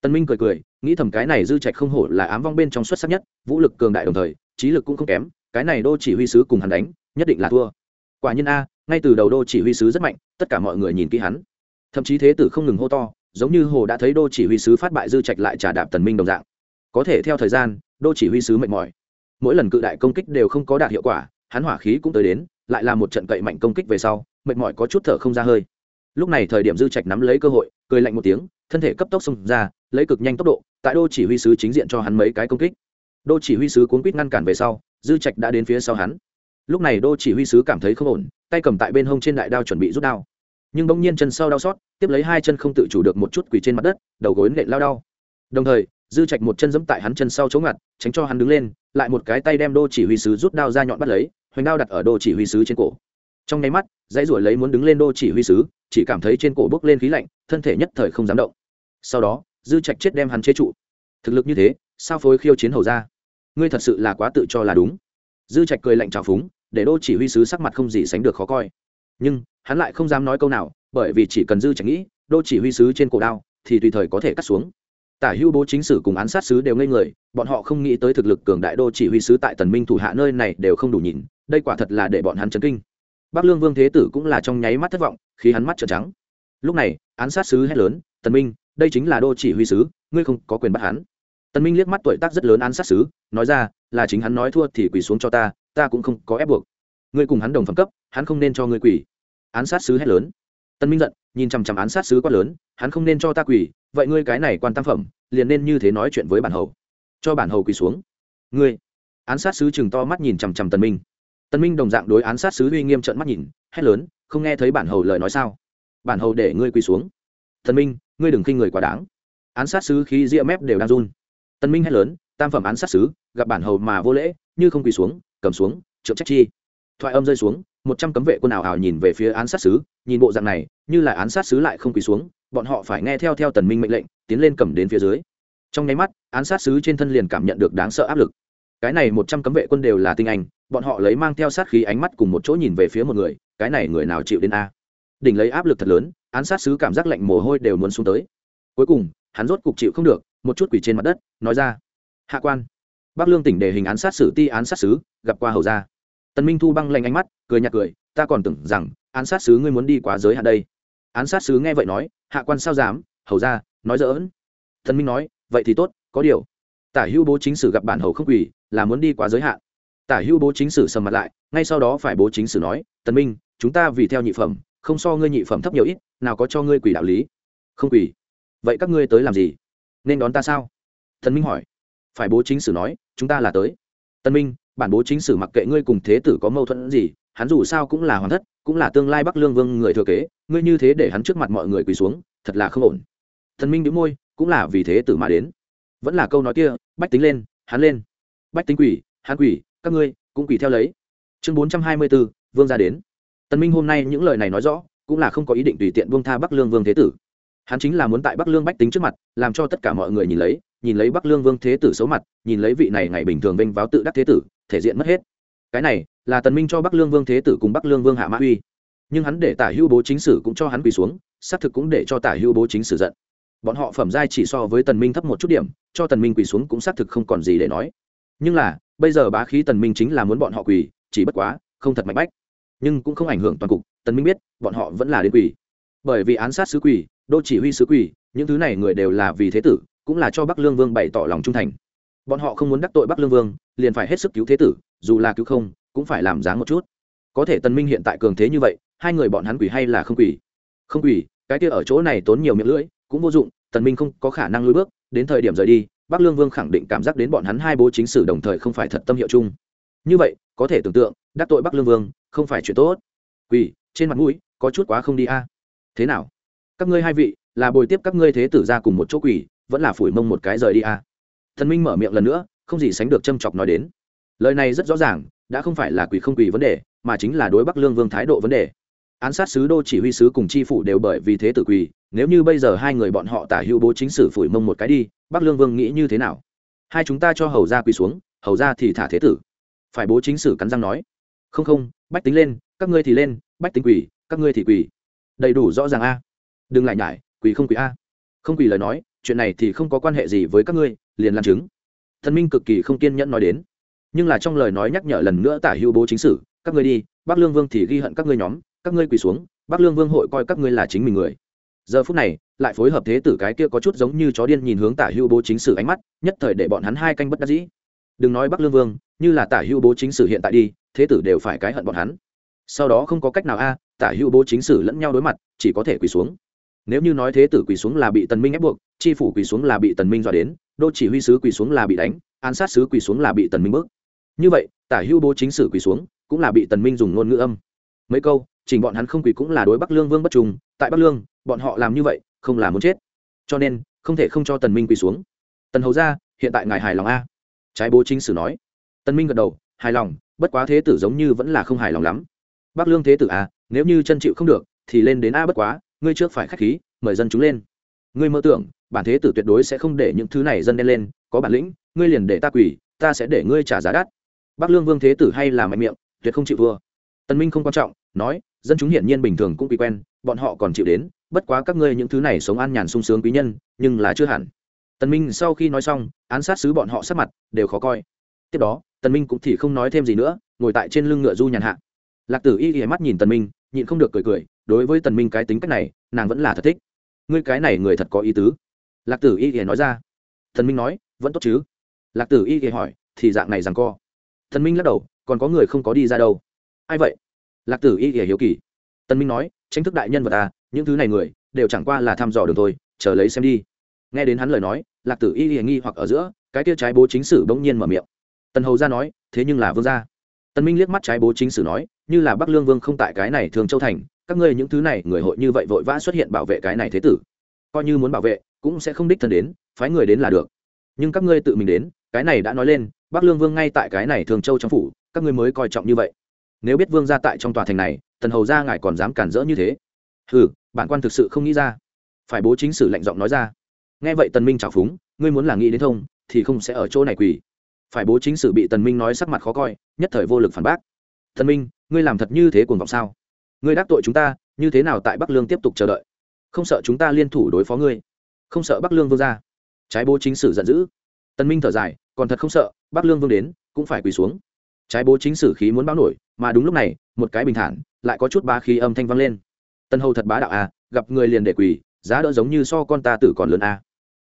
S1: Tân minh cười cười, nghĩ thầm cái này dư trạch không hổ là ám vong bên trong xuất sắc nhất, vũ lực cường đại đồng thời, trí lực cũng không kém, cái này đô chỉ huy sứ cùng hắn đánh, nhất định là thua. Quả nhiên a, ngay từ đầu đô chỉ huy sứ rất mạnh, tất cả mọi người nhìn kỹ hắn. Thậm chí thế tử không ngừng hô to, giống như hồ đã thấy đô chỉ huy sứ phát bại dư trạch lại trả đạp tần minh đồng dạng. Có thể theo thời gian, đô chỉ huy sứ mệt mỏi. Mỗi lần cự đại công kích đều không có đạt hiệu quả, hắn hỏa khí cũng tới đến, lại là một trận cậy mạnh công kích về sau, mệt mỏi có chút thở không ra hơi lúc này thời điểm dư trạch nắm lấy cơ hội, cười lạnh một tiếng, thân thể cấp tốc xông ra, lấy cực nhanh tốc độ, tại đô chỉ huy sứ chính diện cho hắn mấy cái công kích. Đô chỉ huy sứ cuốn quýt ngăn cản về sau, dư trạch đã đến phía sau hắn. Lúc này đô chỉ huy sứ cảm thấy không ổn, tay cầm tại bên hông trên đại đao chuẩn bị rút đao. Nhưng bỗng nhiên chân sau đau xót, tiếp lấy hai chân không tự chủ được một chút quỳ trên mặt đất, đầu gối nện lao đau. Đồng thời, dư trạch một chân giẫm tại hắn chân sau chống ngặt, tránh cho hắn đứng lên, lại một cái tay đem đô chỉ huy sứ rút đao ra nhọn bắt lấy, hoành đao đặt ở đô chỉ huy sứ trên cổ trong nháy mắt, dãy ruổi lấy muốn đứng lên đô chỉ huy sứ, chỉ cảm thấy trên cổ bốc lên khí lạnh, thân thể nhất thời không dám động. Sau đó, dư trạch chết đem hắn chế trụ. Thực lực như thế, sao phối khiêu chiến hầu ra? Ngươi thật sự là quá tự cho là đúng. Dư trạch cười lạnh trào phúng, để đô chỉ huy sứ sắc mặt không gì sánh được khó coi. Nhưng, hắn lại không dám nói câu nào, bởi vì chỉ cần dư trạch nghĩ, đô chỉ huy sứ trên cổ đao thì tùy thời có thể cắt xuống. Tả hữu bố chính sử cùng án sát sứ đều ngây người, bọn họ không nghĩ tới thực lực cường đại đô chỉ huy sứ tại tần minh thủ hạ nơi này đều không đủ nhìn, đây quả thật là để bọn hắn chấn kinh bắc lương vương thế tử cũng là trong nháy mắt thất vọng, khi hắn mắt trợn trắng. Lúc này, án sát sứ hét lớn, tần minh, đây chính là đô chỉ huy sứ, ngươi không có quyền bắt hắn. Tần minh liếc mắt tuổi tác rất lớn án sát sứ, nói ra, là chính hắn nói thua thì quỳ xuống cho ta ta cũng không có ép buộc. Ngươi cùng hắn đồng phẩm cấp, hắn không nên cho ngươi quỳ. Án sát sứ hét lớn. Tần minh giận, nhìn chằm chằm án sát sứ quá lớn, hắn không nên cho ta quỳ, vậy ngươi cái này quan tam phẩm, liền nên như thế nói chuyện với bản hầu. Cho bản hầu quỳ xuống. Ngươi? Án sát sứ chừng to mắt nhìn chằm chằm tần minh. Tân minh đồng dạng đối án sát sứ uy nghiêm trợn mắt nhìn, hét lớn, không nghe thấy bản hầu lời nói sao? Bản hầu để ngươi quỳ xuống. Tân minh, ngươi đừng khinh người quá đáng. Án sát sứ khí ria mép đều đang run. Tân minh hét lớn, tam phẩm án sát sứ, gặp bản hầu mà vô lễ, như không quỳ xuống, cầm xuống, trượng trách chi. Thoại âm rơi xuống, một trăm cấm vệ quân ảo ảo nhìn về phía án sát sứ, nhìn bộ dạng này, như là án sát sứ lại không quỳ xuống, bọn họ phải nghe theo theo tần minh mệnh lệnh, tiến lên cầm đến phía dưới. Trong nháy mắt, án sát sứ trên thân liền cảm nhận được đáng sợ áp lực. Cái này một trăm cấm vệ quân đều là tinh anh bọn họ lấy mang theo sát khí ánh mắt cùng một chỗ nhìn về phía một người, cái này người nào chịu đến a? Đỉnh lấy áp lực thật lớn, án sát sứ cảm giác lạnh mồ hôi đều muốn xuống tới. Cuối cùng, hắn rốt cục chịu không được, một chút quỷ trên mặt đất, nói ra, hạ quan. Bắc lương tỉnh đề hình án sát xử ti án sát sứ, gặp qua hầu gia. Tần minh thu băng lạnh ánh mắt, cười nhạt cười, ta còn tưởng rằng, án sát sứ ngươi muốn đi quá giới hạn đây. Án sát sứ nghe vậy nói, hạ quan sao dám? Hầu gia, nói dỡn. Tần minh nói, vậy thì tốt, có điều, tả hưu bố chính sử gặp bản hầu không quỷ, là muốn đi quá giới hạn tả hưu bố chính sử sầm mặt lại, ngay sau đó phải bố chính sử nói, tần minh, chúng ta vì theo nhị phẩm, không so ngươi nhị phẩm thấp nhiều ít, nào có cho ngươi quỷ đạo lý? Không quỷ. Vậy các ngươi tới làm gì? Nên đón ta sao? Tần minh hỏi. Phải bố chính sử nói, chúng ta là tới. Tân minh, bản bố chính sử mặc kệ ngươi cùng thế tử có mâu thuẫn gì, hắn dù sao cũng là hoàng thất, cũng là tương lai bắc lương vương người thừa kế, ngươi như thế để hắn trước mặt mọi người quỳ xuống, thật là không ổn. Thần minh đĩu môi, cũng là vì thế tử mà đến. Vẫn là câu nói kia, bách tính lên, hắn lên. Bách tính quỷ, hắn quỷ các ngươi, cũng quỳ theo lấy. Chương bốn trăm hai mươi bốn vương ra đến. Tần minh hôm nay những lời này nói rõ, cũng là không có ý định tùy tiện buông tha bắc lương vương thế tử. Hắn chính là muốn tại bắc lương bách tính trước mặt, làm cho tất cả mọi người nhìn lấy nhìn lấy bắc lương vương thế tử xấu mặt, nhìn lấy vị này ngày bình thường vinh váo tự đắc thế tử, thể diện mất hết. Cái này, là tần minh cho bắc lương vương thế tử cùng bắc lương vương hạ mã uy. Nhưng hắn để tả hưu bố chính sử cũng cho hắn quỳ xuống, xác thực cũng để cho tả hưu bố chính sử giận. Bọn họ phẩm giai chỉ so với tần minh thấp một chút điểm, cho tần minh quỳ xuống cũng xác thực không còn gì để nói. Nhưng là bây giờ bá khí tần minh chính là muốn bọn họ quỳ, chỉ bất quá, không thật mạnh bách. Nhưng cũng không ảnh hưởng toàn cục, tần minh biết, bọn họ vẫn là đến quỳ. Bởi vì án sát sứ quỳ, đô chỉ huy sứ quỳ, những thứ này người đều là vì thế tử, cũng là cho bắc lương vương bày tỏ lòng trung thành. Bọn họ không muốn đắc tội bắc lương vương, liền phải hết sức cứu thế tử, dù là cứu không, cũng phải làm dáng một chút. Có thể tần minh hiện tại cường thế như vậy, hai người bọn hắn quỳ hay là không quỳ? Không quỳ, cái kia ở chỗ này tốn nhiều miệng lưỡi, cũng vô dụng, tần minh không có khả năng lùi bước, đến thời điểm rời đi bắc lương vương khẳng định cảm giác đến bọn hắn hai bố chính sử đồng thời không phải thật tâm hiệu chung. Như vậy, có thể tưởng tượng, đắc tội bắc lương vương, không phải chuyện tốt. Quỳ, trên mặt mũi, có chút quá không đi a. À. Thế nào? Các ngươi hai vị, là bồi tiếp các ngươi thế tử ra cùng một chỗ quỳ, vẫn là phủi mông một cái rời đi a. À. Thần minh mở miệng lần nữa, không gì sánh được châm chọc nói đến. Lời này rất rõ ràng, đã không phải là quỳ không quỳ vấn đề, mà chính là đối bắc lương vương thái độ vấn đề. Án sát sứ đô chỉ huy sứ cùng tri phủ đều bởi vì thế tử quỳ, nếu như bây giờ hai người bọn họ tả hữu bố chính sử phủi mông một cái đi bắc lương vương nghĩ như thế nào? Hai chúng ta cho hầu ra quỳ xuống, hầu ra thì thả thế tử. Phải bố chính sử cắn răng nói. Không không, bách tính lên, các ngươi thì lên, bách tính quỳ, các ngươi thì quỳ. Đầy đủ rõ ràng a. Đừng lại nhải, quỳ không quỳ a. Không quỳ lời nói, chuyện này thì không có quan hệ gì với các ngươi, liền làm chứng. Thần minh cực kỳ không kiên nhẫn nói đến. Nhưng là trong lời nói nhắc nhở lần nữa tả hữu bố chính sử, các ngươi đi, bắc lương vương thì ghi hận các ngươi nhóm, các ngươi quỳ xuống, bắc lương vương hội coi các ngươi là chính mình người giờ phút này, lại phối hợp thế tử cái kia có chút giống như chó điên nhìn hướng tả Hưu bố chính sử ánh mắt, nhất thời để bọn hắn hai canh bất đắc dĩ. Đừng nói bắc lương vương, như là tả Hưu bố chính sử hiện tại đi, thế tử đều phải cái hận bọn hắn. Sau đó không có cách nào a, tả Hưu bố chính sử lẫn nhau đối mặt, chỉ có thể quỳ xuống. Nếu như nói thế tử quỳ xuống là bị tần minh ép buộc tri phủ quỳ xuống là bị tần minh dọa đến, đô chỉ huy sứ quỳ xuống là bị đánh an sát sứ quỳ xuống là bị tần minh bước như vậy, tả Hưu bố chính sử quỳ xuống, cũng là bị tần minh dùng ngôn ngữ âm. Mấy câu, chỉnh bọn hắn không quỳ cũng là đối bắc lương vương bất trùng tại bắc lương bọn họ làm như vậy, không là muốn chết. Cho nên, không thể không cho tần minh quỳ xuống. Tần hầu ra hiện tại ngài hài lòng a? Trái bố chính sử nói. Tần minh gật đầu, hài lòng, bất quá thế tử giống như vẫn là không hài lòng lắm. Bắc lương thế tử a nếu như chân chịu không được, thì lên đến a bất quá, ngươi trước phải khách khí, mời dân chúng lên. Ngươi mơ tưởng, bản thế tử tuyệt đối sẽ không để những thứ này dân đen lên, có bản lĩnh, ngươi liền để ta quỳ, ta sẽ để ngươi trả giá đắt. Bắc lương vương thế tử hay là mạnh miệng, tuyệt không chịu vua tần minh không quan trọng, nói, dân chúng hiển nhiên bình thường cũng quỳ quen, bọn họ còn chịu đến bất quá các ngươi những thứ này sống an nhàn sung sướng quý nhân, nhưng là chưa hẳn. Tần minh sau khi nói xong, án sát sứ bọn họ sát mặt đều khó coi. Tiếp đó, tần minh cũng thì không nói thêm gì nữa, ngồi tại trên lưng ngựa du nhàn hạ. Lạc tử y y mắt nhìn tần minh, nhịn không được cười cười, đối với tần minh cái tính cách này, nàng vẫn là thật thích. Ngươi cái này người thật có ý tứ. Lạc tử y y nói ra. Tần minh nói, vẫn tốt chứ. Lạc tử y y hỏi, thì dạng này rằng co. Tần minh lắc đầu, còn có người không có đi ra đâu. Ai vậy? Lạc tử y y hiếu kỳ. Tần minh nói tranh thức đại nhân vật ta những thứ này người đều chẳng qua là thăm dò đường thôi, chờ lấy xem đi. Nghe đến hắn lời nói, lạc tử y thì nghi hoặc ở giữa, cái kia trái bố chính sử bỗng nhiên mở miệng. Tần hầu ra nói, thế nhưng là vương gia. Tần minh liếc mắt trái bố chính sử nói, như là bắc lương vương không tại cái này thường châu thành, các ngươi những thứ này người hội như vậy vội vã xuất hiện bảo vệ cái này thế tử, coi như muốn bảo vệ, cũng sẽ không đích thân đến, phái người đến là được. Nhưng các ngươi tự mình đến, cái này đã nói lên, bắc lương vương ngay tại cái này thường châu trong phủ, các ngươi mới coi trọng như vậy. Nếu biết vương gia tại trong tòa thành này, tần hầu ra ngài còn dám cản rỡ như thế. Ừ bản quan thực sự không nghĩ ra. Phải bố chính sử lạnh giọng nói ra. Nghe vậy tần minh trào phúng, ngươi muốn là nghĩ đến thông, thì không sẽ ở chỗ này quỳ. Phải bố chính sử bị tần minh nói sắc mặt khó coi, nhất thời vô lực phản bác. Tần minh, ngươi làm thật như thế cuồng vọng sao? Ngươi đắc tội chúng ta, như thế nào tại bắc lương tiếp tục chờ đợi? Không sợ chúng ta liên thủ đối phó ngươi? Không sợ bắc lương vương ra? Trái bố chính sử giận dữ. Tần minh thở dài, còn thật không sợ, bắc lương vương đến, cũng phải quỳ xuống. Trái bố chính sử khí muốn báo nổi, mà đúng lúc này, một cái bình thản, lại có chút ba khí âm thanh vang lên tân hầu thật bá đạo à gặp người liền để quỳ, giá đỡ giống như so con ta tử còn lớn à.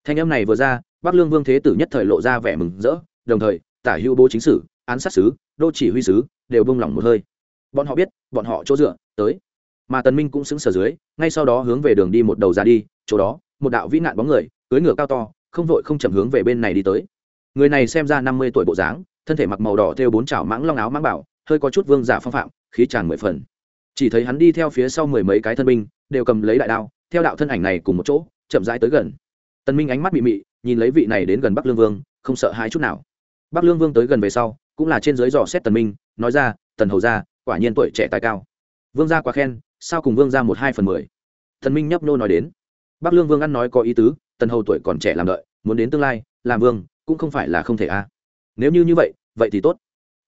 S1: thanh âm này vừa ra, bắc lương vương thế tử nhất thời lộ ra vẻ mừng rỡ, đồng thời, tả hữu bố chính sử, án sát sứ, đô chỉ huy sứ, đều bông lỏng một hơi. Bọn họ biết, bọn họ chỗ dựa, tới. Mà tần minh cũng xứng sở dưới, ngay sau đó hướng về đường đi một đầu ra đi, chỗ đó, một đạo vĩ nạn bóng người, cưỡi ngựa cao to, không vội không chậm hướng về bên này đi tới. Người này xem ra năm mươi tuổi bộ dáng, thân thể mặc màu đỏ theo bốn chảo mãng long áo mãng bảo, hơi có chút vương giả phong phạm, khí tràn mười phần chỉ thấy hắn đi theo phía sau mười mấy cái thân binh, đều cầm lấy đại đao, theo đạo thân ảnh này cùng một chỗ, chậm rãi tới gần. Tân minh ánh mắt bị mị, nhìn lấy vị này đến gần bắc lương vương, không sợ hãi chút nào. Bắc lương vương tới gần về sau, cũng là trên dưới dò xét tần minh, nói ra, tần hầu gia, quả nhiên tuổi trẻ tài cao. Vương gia quá khen, sao cùng vương gia một hai phần mười? Tần minh nhấp nô nói đến. Bắc lương vương ăn nói có ý tứ, tần hầu tuổi còn trẻ làm đợi, muốn đến tương lai, làm vương, cũng không phải là không thể a nếu như như vậy vậy thì tốt.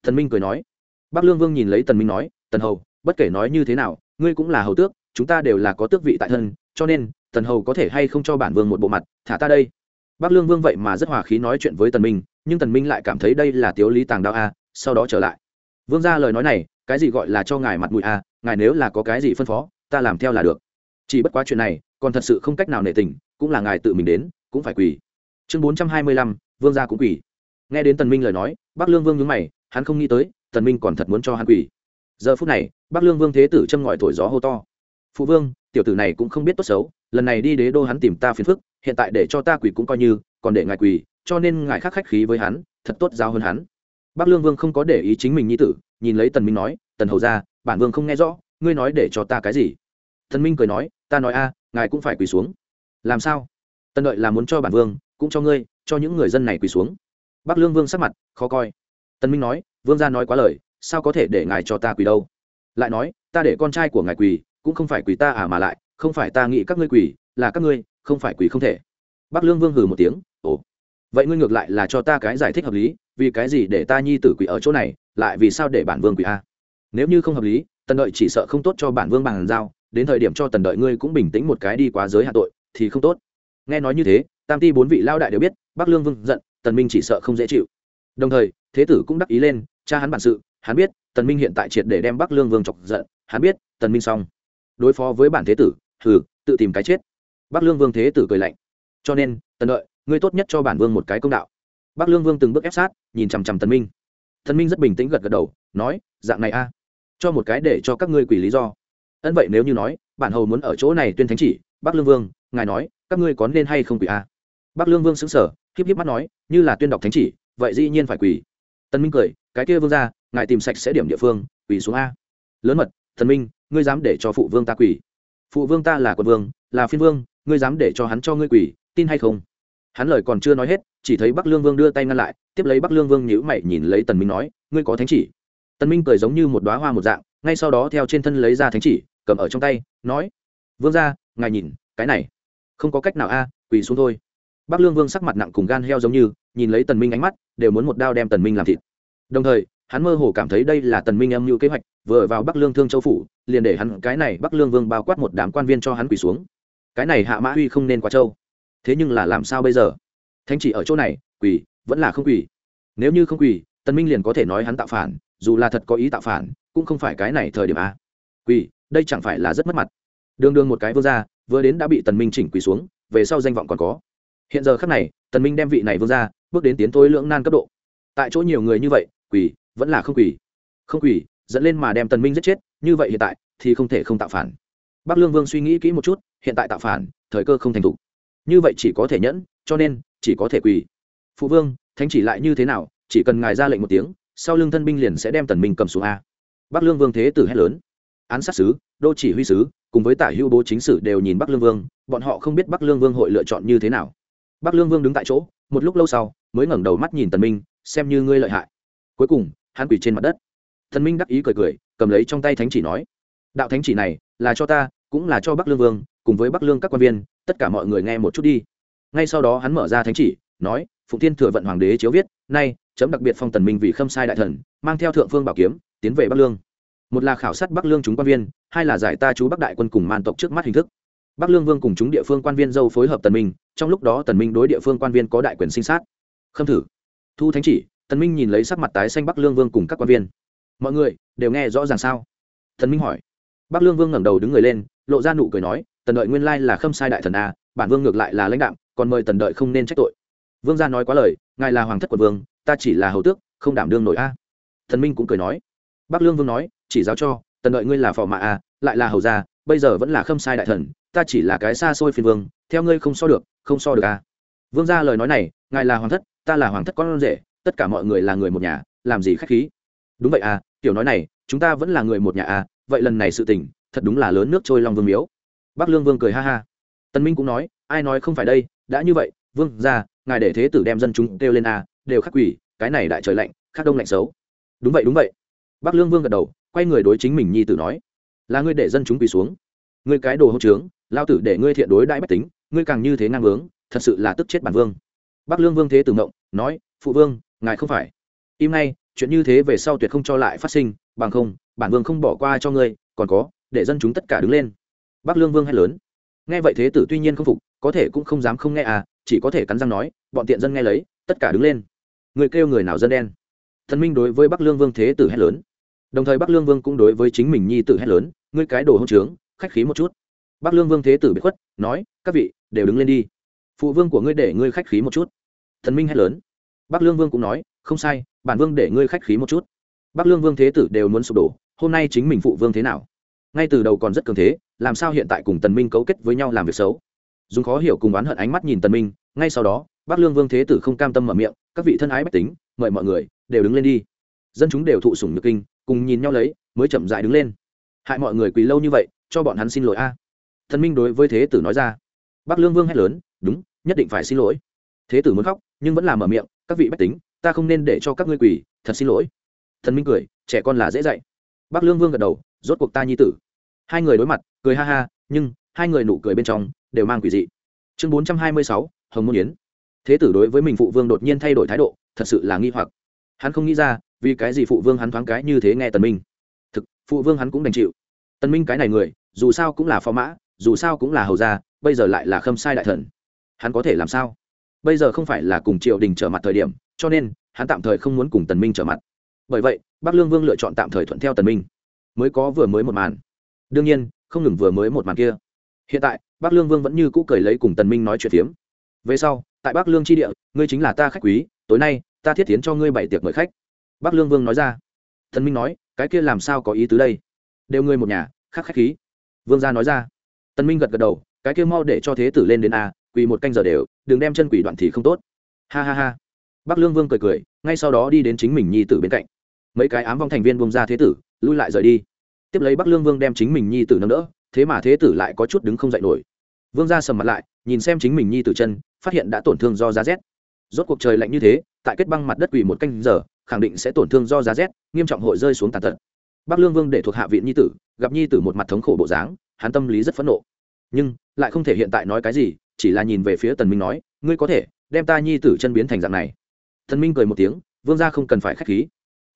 S1: Tần minh cười nói. Bắc lương vương nhìn lấy tần minh nói, tần hầu bất kể nói như thế nào, ngươi cũng là hầu tước, chúng ta đều là có tước vị tại thân, cho nên, tần hầu có thể hay không cho bản vương một bộ mặt, thả ta đây. Bắc lương vương vậy mà rất hòa khí nói chuyện với tần minh, nhưng tần minh lại cảm thấy đây là tiếu lý tàng đạo a, sau đó trở lại. Vương gia lời nói này, cái gì gọi là cho ngài mặt mũi a, ngài nếu là có cái gì phân phó, ta làm theo là được. Chỉ bất quá chuyện này, còn thật sự không cách nào nể tình, cũng là ngài tự mình đến, cũng phải quỳ. Chương bốn trăm hai mươi lăm, vương gia cũng quỳ. Nghe đến tần minh lời nói bắc lương vương nhướng mày, hắn không nghĩ tới, tần minh còn thật muốn cho hắn quỳ. Giờ phút này bắc lương vương thế tử châm ngòi thổi gió hô to. Phụ vương, tiểu tử này cũng không biết tốt xấu, lần này đi đế đô hắn tìm ta phiền phức, hiện tại để cho ta quỳ cũng coi như, còn để ngài quỳ, cho nên ngài khắc khách khí với hắn, thật tốt giao hơn hắn. Bắc lương vương không có để ý chính mình nhi tử, nhìn lấy tần minh nói, tần hầu gia, bản vương không nghe rõ, ngươi nói để cho ta cái gì? Tần minh cười nói, ta nói a, ngài cũng phải quỳ xuống. Làm sao? Tần đợi là muốn cho bản vương, cũng cho ngươi, cho những người dân này quỳ xuống. Bắc lương vương sắc mặt khó coi. Tần minh nói, vương gia nói quá lời, sao có thể để ngài cho ta quỳ đâu? Lại nói, ta để con trai của ngài quỳ, cũng không phải quỳ ta à mà lại, không phải ta nghĩ các ngươi quỳ, là các ngươi, không phải quỳ không thể. Bắc lương vương hừ một tiếng, ồ, vậy ngươi ngược lại là cho ta cái giải thích hợp lý, vì cái gì để ta nhi tử quỳ ở chỗ này, lại vì sao để bản vương quỳ a? Nếu như không hợp lý, tần đợi chỉ sợ không tốt cho bản vương bằng giao, đến thời điểm cho tần đợi ngươi cũng bình tĩnh một cái đi quá giới hạ tội, thì không tốt. Nghe nói như thế, tam ti bốn vị lao đại đều biết bắc lương vương giận, tần minh chỉ sợ không dễ chịu. Đồng thời, thế tử cũng đắc ý lên, cha hắn bản sự, hắn biết tần minh hiện tại triệt để đem bắc lương vương chọc giận hắn biết tần minh xong. Đối phó với bản thế tử thử tự tìm cái chết. Bắc lương vương thế tử cười lạnh. Cho nên tần đợi ngươi tốt nhất cho bản vương một cái công đạo. Bắc lương vương từng bước ép sát nhìn chằm chằm tần minh. Tần minh rất bình tĩnh gật gật đầu nói dạng này a. Cho một cái để cho các ngươi quỷ lý do. Ân vậy nếu như nói bản hầu muốn ở chỗ này tuyên thánh chỉ bắc lương vương ngài nói các ngươi có nên hay không quỷ a? Bắc lương vương sững sờ, híp híp mắt nói như là tuyên đọc thánh chỉ vậy dĩ nhiên phải quỳ Tần minh cười cái kia vương gia ngài tìm sạch sẽ điểm địa phương, quỳ xuống a. Lớn mật, thần minh, ngươi dám để cho phụ vương ta quỳ. Phụ vương ta là quân vương, là phiên vương, ngươi dám để cho hắn cho ngươi quỳ, tin hay không? Hắn lời còn chưa nói hết, chỉ thấy bắc lương vương đưa tay ngăn lại, tiếp lấy bắc lương vương nhíu mày nhìn lấy tần minh nói, ngươi có thánh chỉ. Tần minh cười giống như một đóa hoa một dạng, ngay sau đó theo trên thân lấy ra thánh chỉ, cầm ở trong tay, nói, vương gia, ngài nhìn, cái này, không có cách nào a, quỳ xuống thôi. Bắc lương vương sắc mặt nặng cùng gan heo giống như, nhìn lấy tần minh ánh mắt, đều muốn một đao đem tần minh làm thịt. Đồng thời hắn mơ hồ cảm thấy đây là tần minh âm mưu kế hoạch, vừa vào bắc lương thương châu phủ, liền để hắn, cái này bắc lương vương bao quát một đám quan viên cho hắn quỳ xuống. Cái này hạ mã huy không nên qua châu thế nhưng là làm sao bây giờ? Thanh chỉ ở chỗ này, quỳ, vẫn là không quỳ. Nếu như không quỳ, tần minh liền có thể nói hắn tạo phản, dù là thật có ý tạo phản, cũng không phải cái này thời điểm a. Quỳ, đây chẳng phải là rất mất mặt. Đường đường một cái vương gia, vừa đến đã bị tần minh chỉnh quỳ xuống, về sau danh vọng còn có. Hiện giờ khắc này, tần minh đem vị này vương ra bước đến tiến tối lưỡng nan cấp độ. Tại chỗ nhiều người như vậy, quỳ vẫn là không quỷ không quỷ dẫn lên mà đem tần minh giết chết, như vậy hiện tại thì không thể không tạo phản. Bắc lương vương suy nghĩ kỹ một chút, hiện tại tạo phản, thời cơ không thành thục. Như vậy chỉ có thể nhẫn, cho nên chỉ có thể quỳ. Phụ vương, thánh chỉ lại như thế nào, chỉ cần ngài ra lệnh một tiếng, sau lưng thân binh liền sẽ đem tần minh cầm xuống a. Bắc lương vương thế tử hét lớn. Án sát sứ, đô chỉ huy sứ, cùng với tả hưu bố chính sử đều nhìn bắc lương vương, bọn họ không biết bắc lương vương hội lựa chọn như thế nào. Bắc lương vương đứng tại chỗ, một lúc lâu sau, mới ngẩng đầu mắt nhìn tần minh, xem như ngươi lợi hại. Cuối cùng hắn quỳ trên mặt đất. Thần minh đắc ý cười cười, cầm lấy trong tay thánh chỉ nói, đạo thánh chỉ này là cho ta, cũng là cho bắc lương vương, cùng với bắc lương các quan viên, tất cả mọi người nghe một chút đi. Ngay sau đó hắn mở ra thánh chỉ, nói, phụng thiên thừa vận hoàng đế chiếu viết, nay, chấm đặc biệt phong tần minh vì khâm sai đại thần, mang theo thượng phương bảo kiếm, tiến về bắc lương. Một là khảo sát bắc lương chúng quan viên, hai là giải ta chú bắc đại quân cùng man tộc trước mắt hình thức. Bắc lương vương cùng chúng địa phương quan viên dâu phối hợp tần minh, trong lúc đó tần minh đối địa phương quan viên có đại quyền sinh sát. Khâm thử. Thu thánh chỉ tần minh nhìn lấy sắc mặt tái xanh bắc lương vương cùng các quan viên. Mọi người, đều nghe rõ ràng sao? Tần minh hỏi. Bắc lương vương ngẩng đầu đứng người lên, lộ ra nụ cười nói, tần đợi nguyên lai là khâm sai đại thần a, bản vương ngược lại là lãnh đạo còn mời tần đợi không nên trách tội. Vương gia nói quá lời, ngài là hoàng thất của vương, ta chỉ là hầu tước, không đảm đương nổi a. Thần minh cũng cười nói. Bắc lương vương nói, chỉ giáo cho, tần đợi ngươi là phò mạ a, lại là hầu gia, bây giờ vẫn là khâm sai đại thần, ta chỉ là cái xa xôi phiên vương, theo ngươi không so được, không so được a. Vương gia lời nói này, ngài là hoàng thất, ta là hoàng thất con rể tất cả mọi người là người một nhà, làm gì khách khí? Đúng vậy à tiểu nói này, chúng ta vẫn là người một nhà à vậy lần này sự tình, thật đúng là lớn nước trôi long vương miếu. Bắc lương vương cười ha ha. Tân minh cũng nói, ai nói không phải đây, đã như vậy, vương ra, ngài để thế tử đem dân chúng kêu lên à? đều khắc quỷ, cái này đại trời lạnh, khắc đông lạnh xấu. Đúng vậy đúng vậy. Bắc lương vương gật đầu, quay người đối chính mình nhi tử nói, là ngươi để dân chúng quỳ xuống. Ngươi cái đồ hậu trướng, lao tử để ngươi thiện đối đãi bách tính, ngươi càng như thế ngang bướng, thật sự là tức chết bản vương. Bắc lương vương thế tử ngộng, nói, phụ vương ngài không phải. Im ngay, chuyện như thế về sau tuyệt không cho lại phát sinh, bằng không, bản vương không bỏ qua cho ngươi, còn có, để dân chúng tất cả đứng lên. Bắc lương vương hét lớn. Nghe vậy thế tử tuy nhiên không phục, có thể cũng không dám không nghe à chỉ có thể cắn răng nói, bọn tiện dân nghe lấy, tất cả đứng lên. Người kêu người nào dân đen? Thần minh đối với bắc lương vương thế tử hét lớn. Đồng thời bắc lương vương cũng đối với chính mình nhi tử hét lớn, ngươi cái đồ hông trướng, khách khí một chút. Bắc lương vương thế tử bị khuất, nói, các vị, đều đứng lên đi. Phụ vương của ngươi để ngươi khách khí một chút. Thần minh hét lớn bắc lương vương cũng nói, không sai, bản vương để ngươi khách khí một chút. Bắc lương vương thế tử đều muốn sụp đổ, hôm nay chính mình phụ vương thế nào? Ngay từ đầu còn rất cường thế, làm sao hiện tại cùng tần minh cấu kết với nhau làm việc xấu? Dùng khó hiểu cùng oán hận ánh mắt nhìn tần minh, ngay sau đó, bắc lương vương thế tử không cam tâm mở miệng, các vị thân ái bách tính, mời mọi người đều đứng lên đi. Dân chúng đều thụ sủng nhược kinh, cùng nhìn nhau lấy, mới chậm rãi đứng lên. Hại mọi người quỳ lâu như vậy, cho bọn hắn xin lỗi a. Tần minh đối với thế tử nói ra. Bắc lương vương hét lớn, đúng, nhất định phải xin lỗi. Thế tử muốn khóc, nhưng vẫn là mở miệng các vị bách tính, ta không nên để cho các ngươi quỳ, thật xin lỗi. Thần minh cười, trẻ con là dễ dạy. Bắc lương vương gật đầu, rốt cuộc ta nhi tử. Hai người đối mặt, cười ha ha, nhưng hai người nụ cười bên trong đều mang quỷ dị. Chương bốn trăm hai mươi sáu, hồng môn yến. Thế tử đối với mình phụ vương đột nhiên thay đổi thái độ, thật sự là nghi hoặc. Hắn không nghĩ ra, vì cái gì phụ vương hắn thoáng cái như thế nghe tần minh. Thực, phụ vương hắn cũng đành chịu. Tần minh cái này người, dù sao cũng là phó mã, dù sao cũng là hầu gia, bây giờ lại là khâm sai đại thần. Hắn có thể làm sao? Bây giờ không phải là cùng triều đình trở mặt thời điểm, cho nên, hắn tạm thời không muốn cùng tần minh trở mặt. Bởi vậy, bắc lương vương lựa chọn tạm thời thuận theo tần minh. Mới có vừa mới một màn. Đương nhiên, không ngừng vừa mới một màn kia. Hiện tại, bắc lương vương vẫn như cũ cười lấy cùng tần minh nói chuyện phiếm. Về sau, tại bắc lương tri địa, ngươi chính là ta khách quý, tối nay, ta thiết tiến cho ngươi bảy tiệc mời khách. Bắc lương vương nói ra. Tần minh nói, cái kia làm sao có ý tứ đây? Đều ngươi một nhà, khác khách khí. Vương gia nói ra. Tần minh gật gật đầu, cái kia mau để cho thế tử lên đến a quỳ một canh giờ đều, đừng đem chân quỷ đoạn thì không tốt. Ha ha ha. Bắc lương vương cười cười, ngay sau đó đi đến chính mình nhi tử bên cạnh. Mấy cái ám vong thành viên bông ra thế tử, lui lại rời đi. Tiếp lấy bắc lương vương đem chính mình nhi tử nâng đỡ, thế mà thế tử lại có chút đứng không dậy nổi. Vương ra sầm mặt lại, nhìn xem chính mình nhi tử chân, phát hiện đã tổn thương do giá rét. Rốt cuộc trời lạnh như thế, tại kết băng mặt đất quỳ một canh giờ, khẳng định sẽ tổn thương do giá rét, nghiêm trọng hội rơi xuống tàn tật. Bắc lương vương để thuộc hạ viện nhi tử, gặp nhi tử một mặt thống khổ bộ dáng, hắn tâm lý rất phẫn nộ nhưng, lại không thể hiện tại nói cái gì, chỉ là nhìn về phía tần minh nói, ngươi có thể đem ta nhi tử chân biến thành dạng này. Tần minh cười một tiếng, vương gia không cần phải khách khí.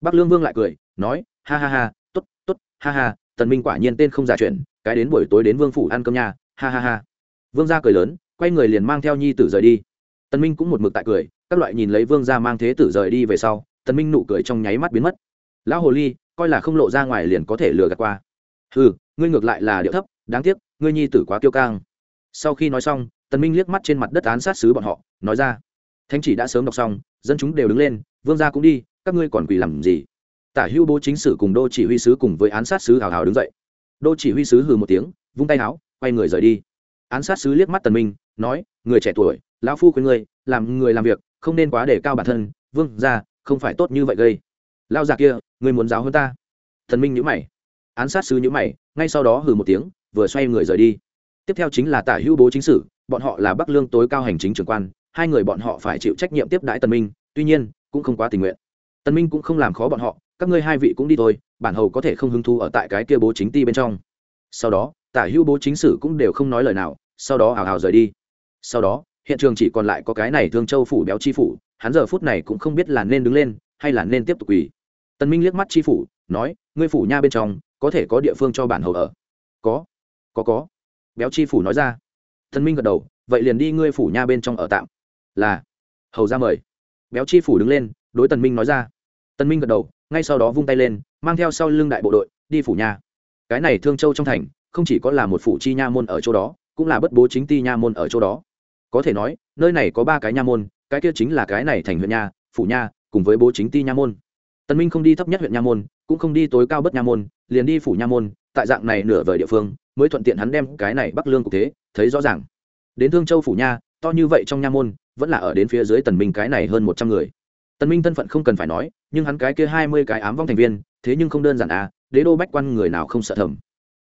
S1: Bắc lương vương lại cười, nói, ha ha ha, tốt tốt, ha ha, tần minh quả nhiên tên không giả chuyện cái đến buổi tối đến vương phủ ăn cơm nhà ha ha ha. Vương gia cười lớn, quay người liền mang theo nhi tử rời đi. Tần minh cũng một mực tại cười, các loại nhìn lấy vương gia mang thế tử rời đi về sau, tần minh nụ cười trong nháy mắt biến mất. Lão hồ ly, coi là không lộ ra ngoài liền có thể lừa gạt qua. Hừ, ngươi ngược lại là điệu thấp đáng tiếc, ngươi nhi tử quá kiêu căng. Sau khi nói xong, tần minh liếc mắt trên mặt đất án sát sứ bọn họ, nói ra. Thánh chỉ đã sớm đọc xong, dân chúng đều đứng lên, vương gia cũng đi, các ngươi còn quỳ làm gì? Tả hưu bố chính sử cùng đô chỉ huy sứ cùng với án sát sứ hào hào đứng dậy. Đô chỉ huy sứ hừ một tiếng, vung tay áo, quay người rời đi. Án sát sứ liếc mắt tần minh, nói, người trẻ tuổi, lão phu khuyên ngươi, làm người làm việc, không nên quá để cao bản thân, vương gia, không phải tốt như vậy gây. Lao già kia, ngươi muốn giáo hơn ta. Thần minh nhíu mày. Án sát sứ nhíu mày, ngay sau đó hừ một tiếng vừa xoay người rời đi. Tiếp theo chính là tả hữu bố chính sử, bọn họ là bắc lương tối cao hành chính trưởng quan, hai người bọn họ phải chịu trách nhiệm tiếp đãi tần minh, tuy nhiên, cũng không quá tình nguyện. Tần minh cũng không làm khó bọn họ, các ngươi hai vị cũng đi thôi, bản hầu có thể không hứng thú ở tại cái kia bố chính ti bên trong. Sau đó, tả hữu bố chính sử cũng đều không nói lời nào, sau đó hào hào rời đi. Sau đó, hiện trường chỉ còn lại có cái này thương châu phủ béo chi phủ, hắn giờ phút này cũng không biết là nên đứng lên, hay là nên tiếp tục quỳ. Tần minh liếc mắt chi phủ, nói, ngươi phủ nha bên trong, có thể có địa phương cho bản hầu ở. Có có có. Béo chi phủ nói ra. Thần minh gật đầu, vậy liền đi ngươi phủ nha bên trong ở tạm. Là. Hầu ra mời. Béo chi phủ đứng lên, đối tần minh nói ra. Tần minh gật đầu, ngay sau đó vung tay lên, mang theo sau lưng đại bộ đội, đi phủ nha. Cái này thương châu trong thành, không chỉ có là một phủ chi nha môn ở chỗ đó, cũng là bất bố chính ti nha môn ở chỗ đó. Có thể nói, nơi này có ba cái nha môn, cái kia chính là cái này thành huyện nha, phủ nha, cùng với bố chính ti nha môn. Tần minh không đi thấp nhất huyện nha môn, cũng không đi tối cao bất nha môn, liền đi phủ nha môn tại dạng này nửa vời địa phương, mới thuận tiện hắn đem cái này bắc lương cục thế, thấy rõ ràng. Đến thương châu phủ nha, to như vậy trong nha môn, vẫn là ở đến phía dưới tần minh cái này hơn một trăm người. Tần minh thân phận không cần phải nói, nhưng hắn cái kia hai mươi cái ám vong thành viên, thế nhưng không đơn giản à đế đô bách quan người nào không sợ thầm.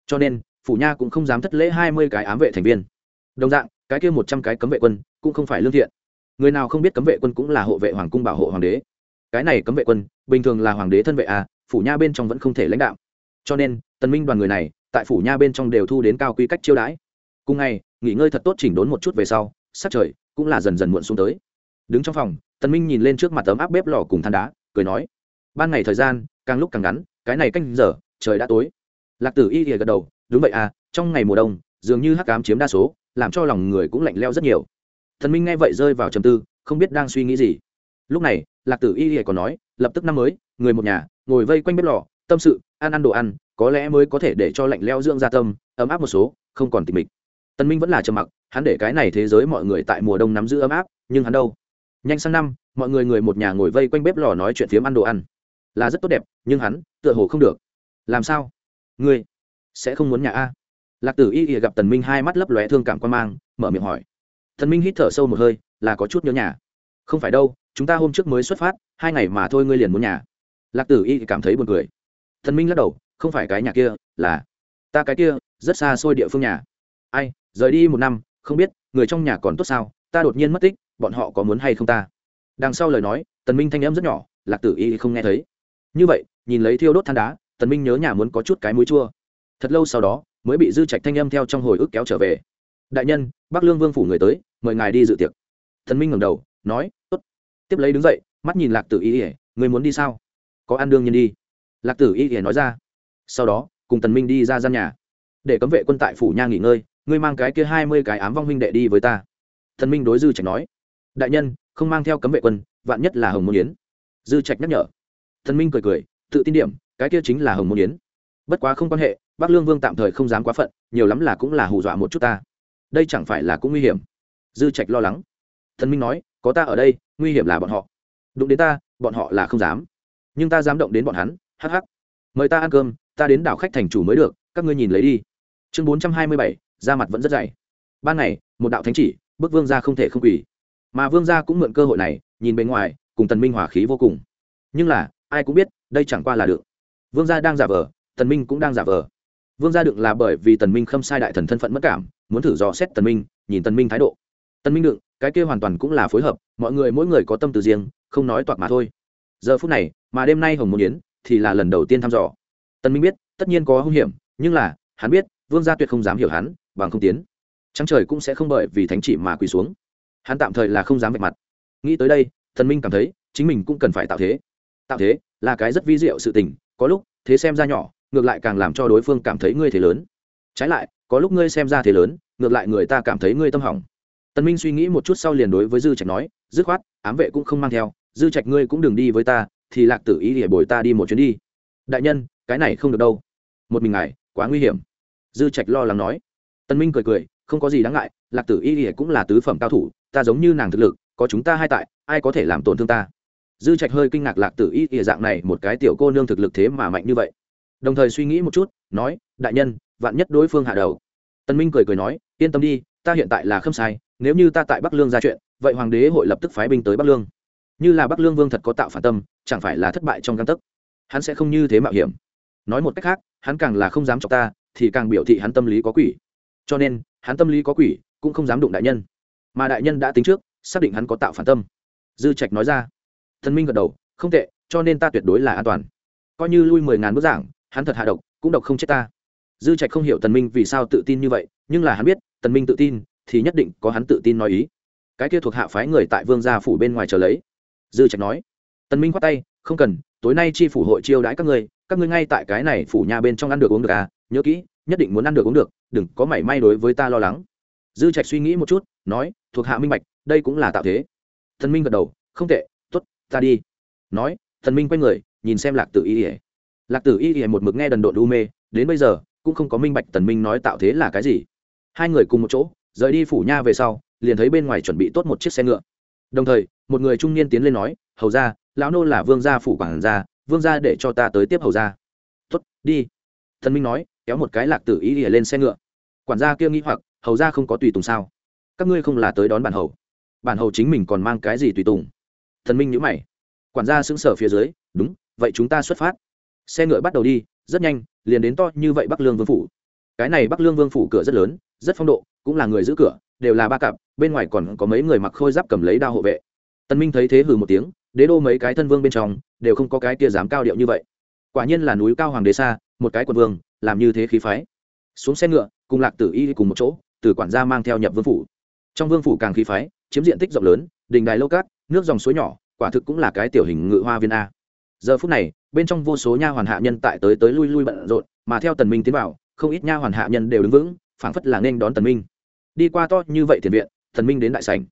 S1: Cho nên, phủ nha cũng không dám thất lễ hai mươi cái ám vệ thành viên. Đồng dạng, cái kia một trăm cái cấm vệ quân cũng không phải lương thiện. Người nào không biết cấm vệ quân cũng là hộ vệ hoàng cung bảo hộ hoàng đế. Cái này cấm vệ quân, bình thường là hoàng đế thân vệ à phủ nha bên trong vẫn không thể lãnh đạo cho nên, tần minh đoàn người này, tại phủ nha bên trong đều thu đến cao quy cách chiêu đãi. Cùng ngày, nghỉ ngơi thật tốt chỉnh đốn một chút về sau sát trời cũng là dần dần muộn xuống tới. Đứng trong phòng, tần minh nhìn lên trước mặt tấm áp bếp lò cùng than đá, cười nói, ban ngày thời gian, càng lúc càng ngắn, cái này canh giờ, trời đã tối. Lạc tử y ghìa gật đầu, đúng vậy à trong ngày mùa đông, dường như hắc ám chiếm đa số, làm cho lòng người cũng lạnh leo rất nhiều. Thần minh nghe vậy rơi vào trầm tư, không biết đang suy nghĩ gì. Lúc này, lạc tử y ghìa còn nói, lập tức năm mới, người một nhà, ngồi vây quanh bếp lò tâm sự, ăn ăn đồ ăn, có lẽ mới có thể để cho lạnh leo dưỡng gia tâm, ấm áp một số, không còn tịch mịch. Tân minh vẫn là trầm mặc, hắn để cái này thế giới mọi người tại mùa đông nắm giữ ấm áp, nhưng hắn đâu? Nhanh sang năm, mọi người người một nhà ngồi vây quanh bếp lò nói chuyện phiếm ăn đồ ăn. Là rất tốt đẹp, nhưng hắn, tựa hồ không được. Làm sao? Ngươi sẽ không muốn nhà a? Lạc tử y ỉa gặp tần minh hai mắt lấp lóe thương cảm quan mang, mở miệng hỏi. Tần minh hít thở sâu một hơi, là có chút nhớ nhà. Không phải đâu, chúng ta hôm trước mới xuất phát, hai ngày mà thôi ngươi liền muốn nhà. Lạc tử y cảm thấy buồn cười thần minh lắc đầu, không phải cái nhà kia, là ta cái kia, rất xa xôi địa phương nhà. Ai, rời đi một năm, không biết, người trong nhà còn tốt sao, ta đột nhiên mất tích, bọn họ có muốn hay không ta? Đằng sau lời nói, tần minh thanh em rất nhỏ, lạc tử y không nghe thấy. Như vậy, nhìn lấy thiêu đốt than đá, tần minh nhớ nhà muốn có chút cái muối chua. Thật lâu sau đó, mới bị dư trạch thanh âm theo trong hồi ức kéo trở về. Đại nhân, bắc lương vương phủ người tới, mời ngài đi dự tiệc. Tần minh ngẩng đầu, nói, tốt. Tiếp lấy đứng dậy, mắt nhìn lạc tử y, người muốn đi sao? Có ăn đương nhiên đi lạc tử y thì nói ra. Sau đó, cùng tần minh đi ra gian nhà. Để cấm vệ quân tại phủ nha nghỉ ngơi, ngươi mang cái kia hai mươi cái ám vong huynh đệ đi với ta. Thần minh đối dư trạch nói. Đại nhân, không mang theo cấm vệ quân, vạn nhất là hồng môn yến. Dư trạch nhắc nhở. Thần minh cười cười, tự tin điểm, cái kia chính là hồng môn yến. Bất quá không quan hệ, bắc lương vương tạm thời không dám quá phận, nhiều lắm là cũng là hù dọa một chút ta. Đây chẳng phải là cũng nguy hiểm? Dư trạch lo lắng. Thần minh nói, có ta ở đây, nguy hiểm là bọn họ. Đụng đến ta, bọn họ là không dám. Nhưng ta dám động đến bọn hắn hắc hắc. Mời ta ăn cơm, ta đến đảo khách thành chủ mới được, các ngươi nhìn lấy đi. Chương bốn trăm hai mươi bảy, da mặt vẫn rất dày. Ban ngày, một đạo thánh chỉ bức vương gia không thể không quỳ. Mà vương gia cũng mượn cơ hội này, nhìn bên ngoài, cùng tần minh hòa khí vô cùng. Nhưng là, ai cũng biết, đây chẳng qua là được. Vương gia đang giả vờ, tần minh cũng đang giả vờ. Vương gia đựng là bởi vì tần minh không sai đại thần thân phận mất cảm, muốn thử dò xét tần minh, nhìn tần minh thái độ. Tần minh đựng, cái kia hoàn toàn cũng là phối hợp, mọi người mỗi người có tâm từ riêng, không nói toạc mà thôi. Giờ phút này, mà đêm nay hồng môn yến thì là lần đầu tiên thăm dò. Tần minh biết, tất nhiên có hung hiểm, nhưng là, hắn biết, vương gia tuyệt không dám hiểu hắn, bằng không tiến, trắng trời cũng sẽ không bởi vì thánh chỉ mà quỳ xuống. Hắn tạm thời là không dám vạch mặt. Nghĩ tới đây thần minh cảm thấy, chính mình cũng cần phải tạo thế. Tạo thế là cái rất vi diệu sự tình, có lúc, thế xem ra nhỏ, ngược lại càng làm cho đối phương cảm thấy ngươi thế lớn. Trái lại, có lúc ngươi xem ra thế lớn, ngược lại người ta cảm thấy ngươi tâm hỏng. Tần minh suy nghĩ một chút sau liền đối với dư trạch nói, dứt khoát, ám vệ cũng không mang theo, dư trạch ngươi cũng đừng đi với ta thì lạc tử ý để bồi ta đi một chuyến đi. Đại nhân, cái này không được đâu. Một mình ngài, quá nguy hiểm. Dư trạch lo lắng nói. Tân minh cười cười, không có gì đáng ngại, lạc tử y ỉa cũng là tứ phẩm cao thủ, ta giống như nàng thực lực, có chúng ta hai tại, ai có thể làm tổn thương ta? Dư trạch hơi kinh ngạc lạc tử y ỉa dạng này, một cái tiểu cô nương thực lực thế mà mạnh như vậy. Đồng thời suy nghĩ một chút, nói, đại nhân, vạn nhất đối phương hạ đầu. Tân minh cười cười nói, yên tâm đi, ta hiện tại là không sai, nếu như ta tại bắc lương ra chuyện, vậy hoàng đế hội lập tức phái binh tới bắc lương như là bắc lương vương thật có tạo phản tâm, chẳng phải là thất bại trong găng tấc. Hắn sẽ không như thế mạo hiểm. Nói một cách khác, hắn càng là không dám chọc ta, thì càng biểu thị hắn tâm lý có quỷ. Cho nên, hắn tâm lý có quỷ, cũng không dám đụng đại nhân. Mà đại nhân đã tính trước, xác định hắn có tạo phản tâm. Dư trạch nói ra. Thần minh gật đầu, không tệ, cho nên ta tuyệt đối là an toàn. Coi như lui mười ngàn bức giảng, hắn thật hạ độc, cũng độc không chết ta. Dư trạch không hiểu tần minh vì sao tự tin như vậy, nhưng là hắn biết, tần minh tự tin, thì nhất định có hắn tự tin nói ý. Cái kia thuộc hạ phái người tại vương gia phủ bên ngoài chờ lấy dư trạch nói. Tần minh khoát tay, không cần, tối nay chi phủ hội chiêu đãi các ngươi các ngươi ngay tại cái này phủ nhà bên trong ăn được uống được à? Nhớ kỹ, nhất định muốn ăn được uống được, đừng có mảy may đối với ta lo lắng. Dư trạch suy nghĩ một chút, nói, thuộc hạ minh bạch, đây cũng là tạo thế. Thần minh gật đầu, không tệ t ố t ta đi. Nói thần minh quay người, nhìn xem lạc tử y ỉa lạc tử y ỉa một mực nghe đần độn u mê, đến bây giờ, cũng không có minh bạch tần minh nói tạo thế là cái gì. Hai người cùng một chỗ, rời đi phủ nha về sau, liền thấy bên ngoài chuẩn bị tốt một chiếc xe ngựa đồng thời, một người trung niên tiến lên nói, hầu ra lão nô là vương gia phủ quản gia, vương gia để cho ta tới tiếp hầu ra tuất đi. Thần minh nói, kéo một cái lạc tử ý ỉa lên xe ngựa. Quản gia kia nghĩ hoặc, hầu ra không có tùy tùng sao? Các ngươi không là tới đón bản hầu? Bản hầu chính mình còn mang cái gì tùy tùng? Thần minh nhữ mày. Quản gia xứng sở phía dưới, đúng, vậy chúng ta xuất phát. Xe ngựa bắt đầu đi, rất nhanh, liền đến to như vậy bắc lương vương phủ. Cái này bắc lương vương phủ cửa rất lớn, rất phong độ, cũng là người giữ cửa đều là ba cặp, bên ngoài còn có mấy người mặc khôi giáp cầm lấy đao hộ vệ. Tân minh thấy thế hừ một tiếng, đế đô mấy cái thân vương bên trong, đều không có cái kia dám cao điệu như vậy. Quả nhiên là núi cao hoàng đế xa, một cái quận vương, làm như thế khí phái. Xuống xe ngựa, cùng lạc tử y cùng một chỗ, từ quản gia mang theo nhập vương phủ. Trong vương phủ càng khí phái, chiếm diện tích rộng lớn, đình đài lâu cát, nước dòng suối nhỏ, quả thực cũng là cái tiểu hình ngự hoa viên a. Giờ phút này, bên trong vô số nha hoàn hạ nhân tại tới tới lui lui bận rộn, mà theo tần minh tiến vào, không ít nha hoàn hạ nhân đều đứng vững, phảng phất là nên đón tần minh đi qua to như vậy tiền viện, thần minh đến đại sảnh.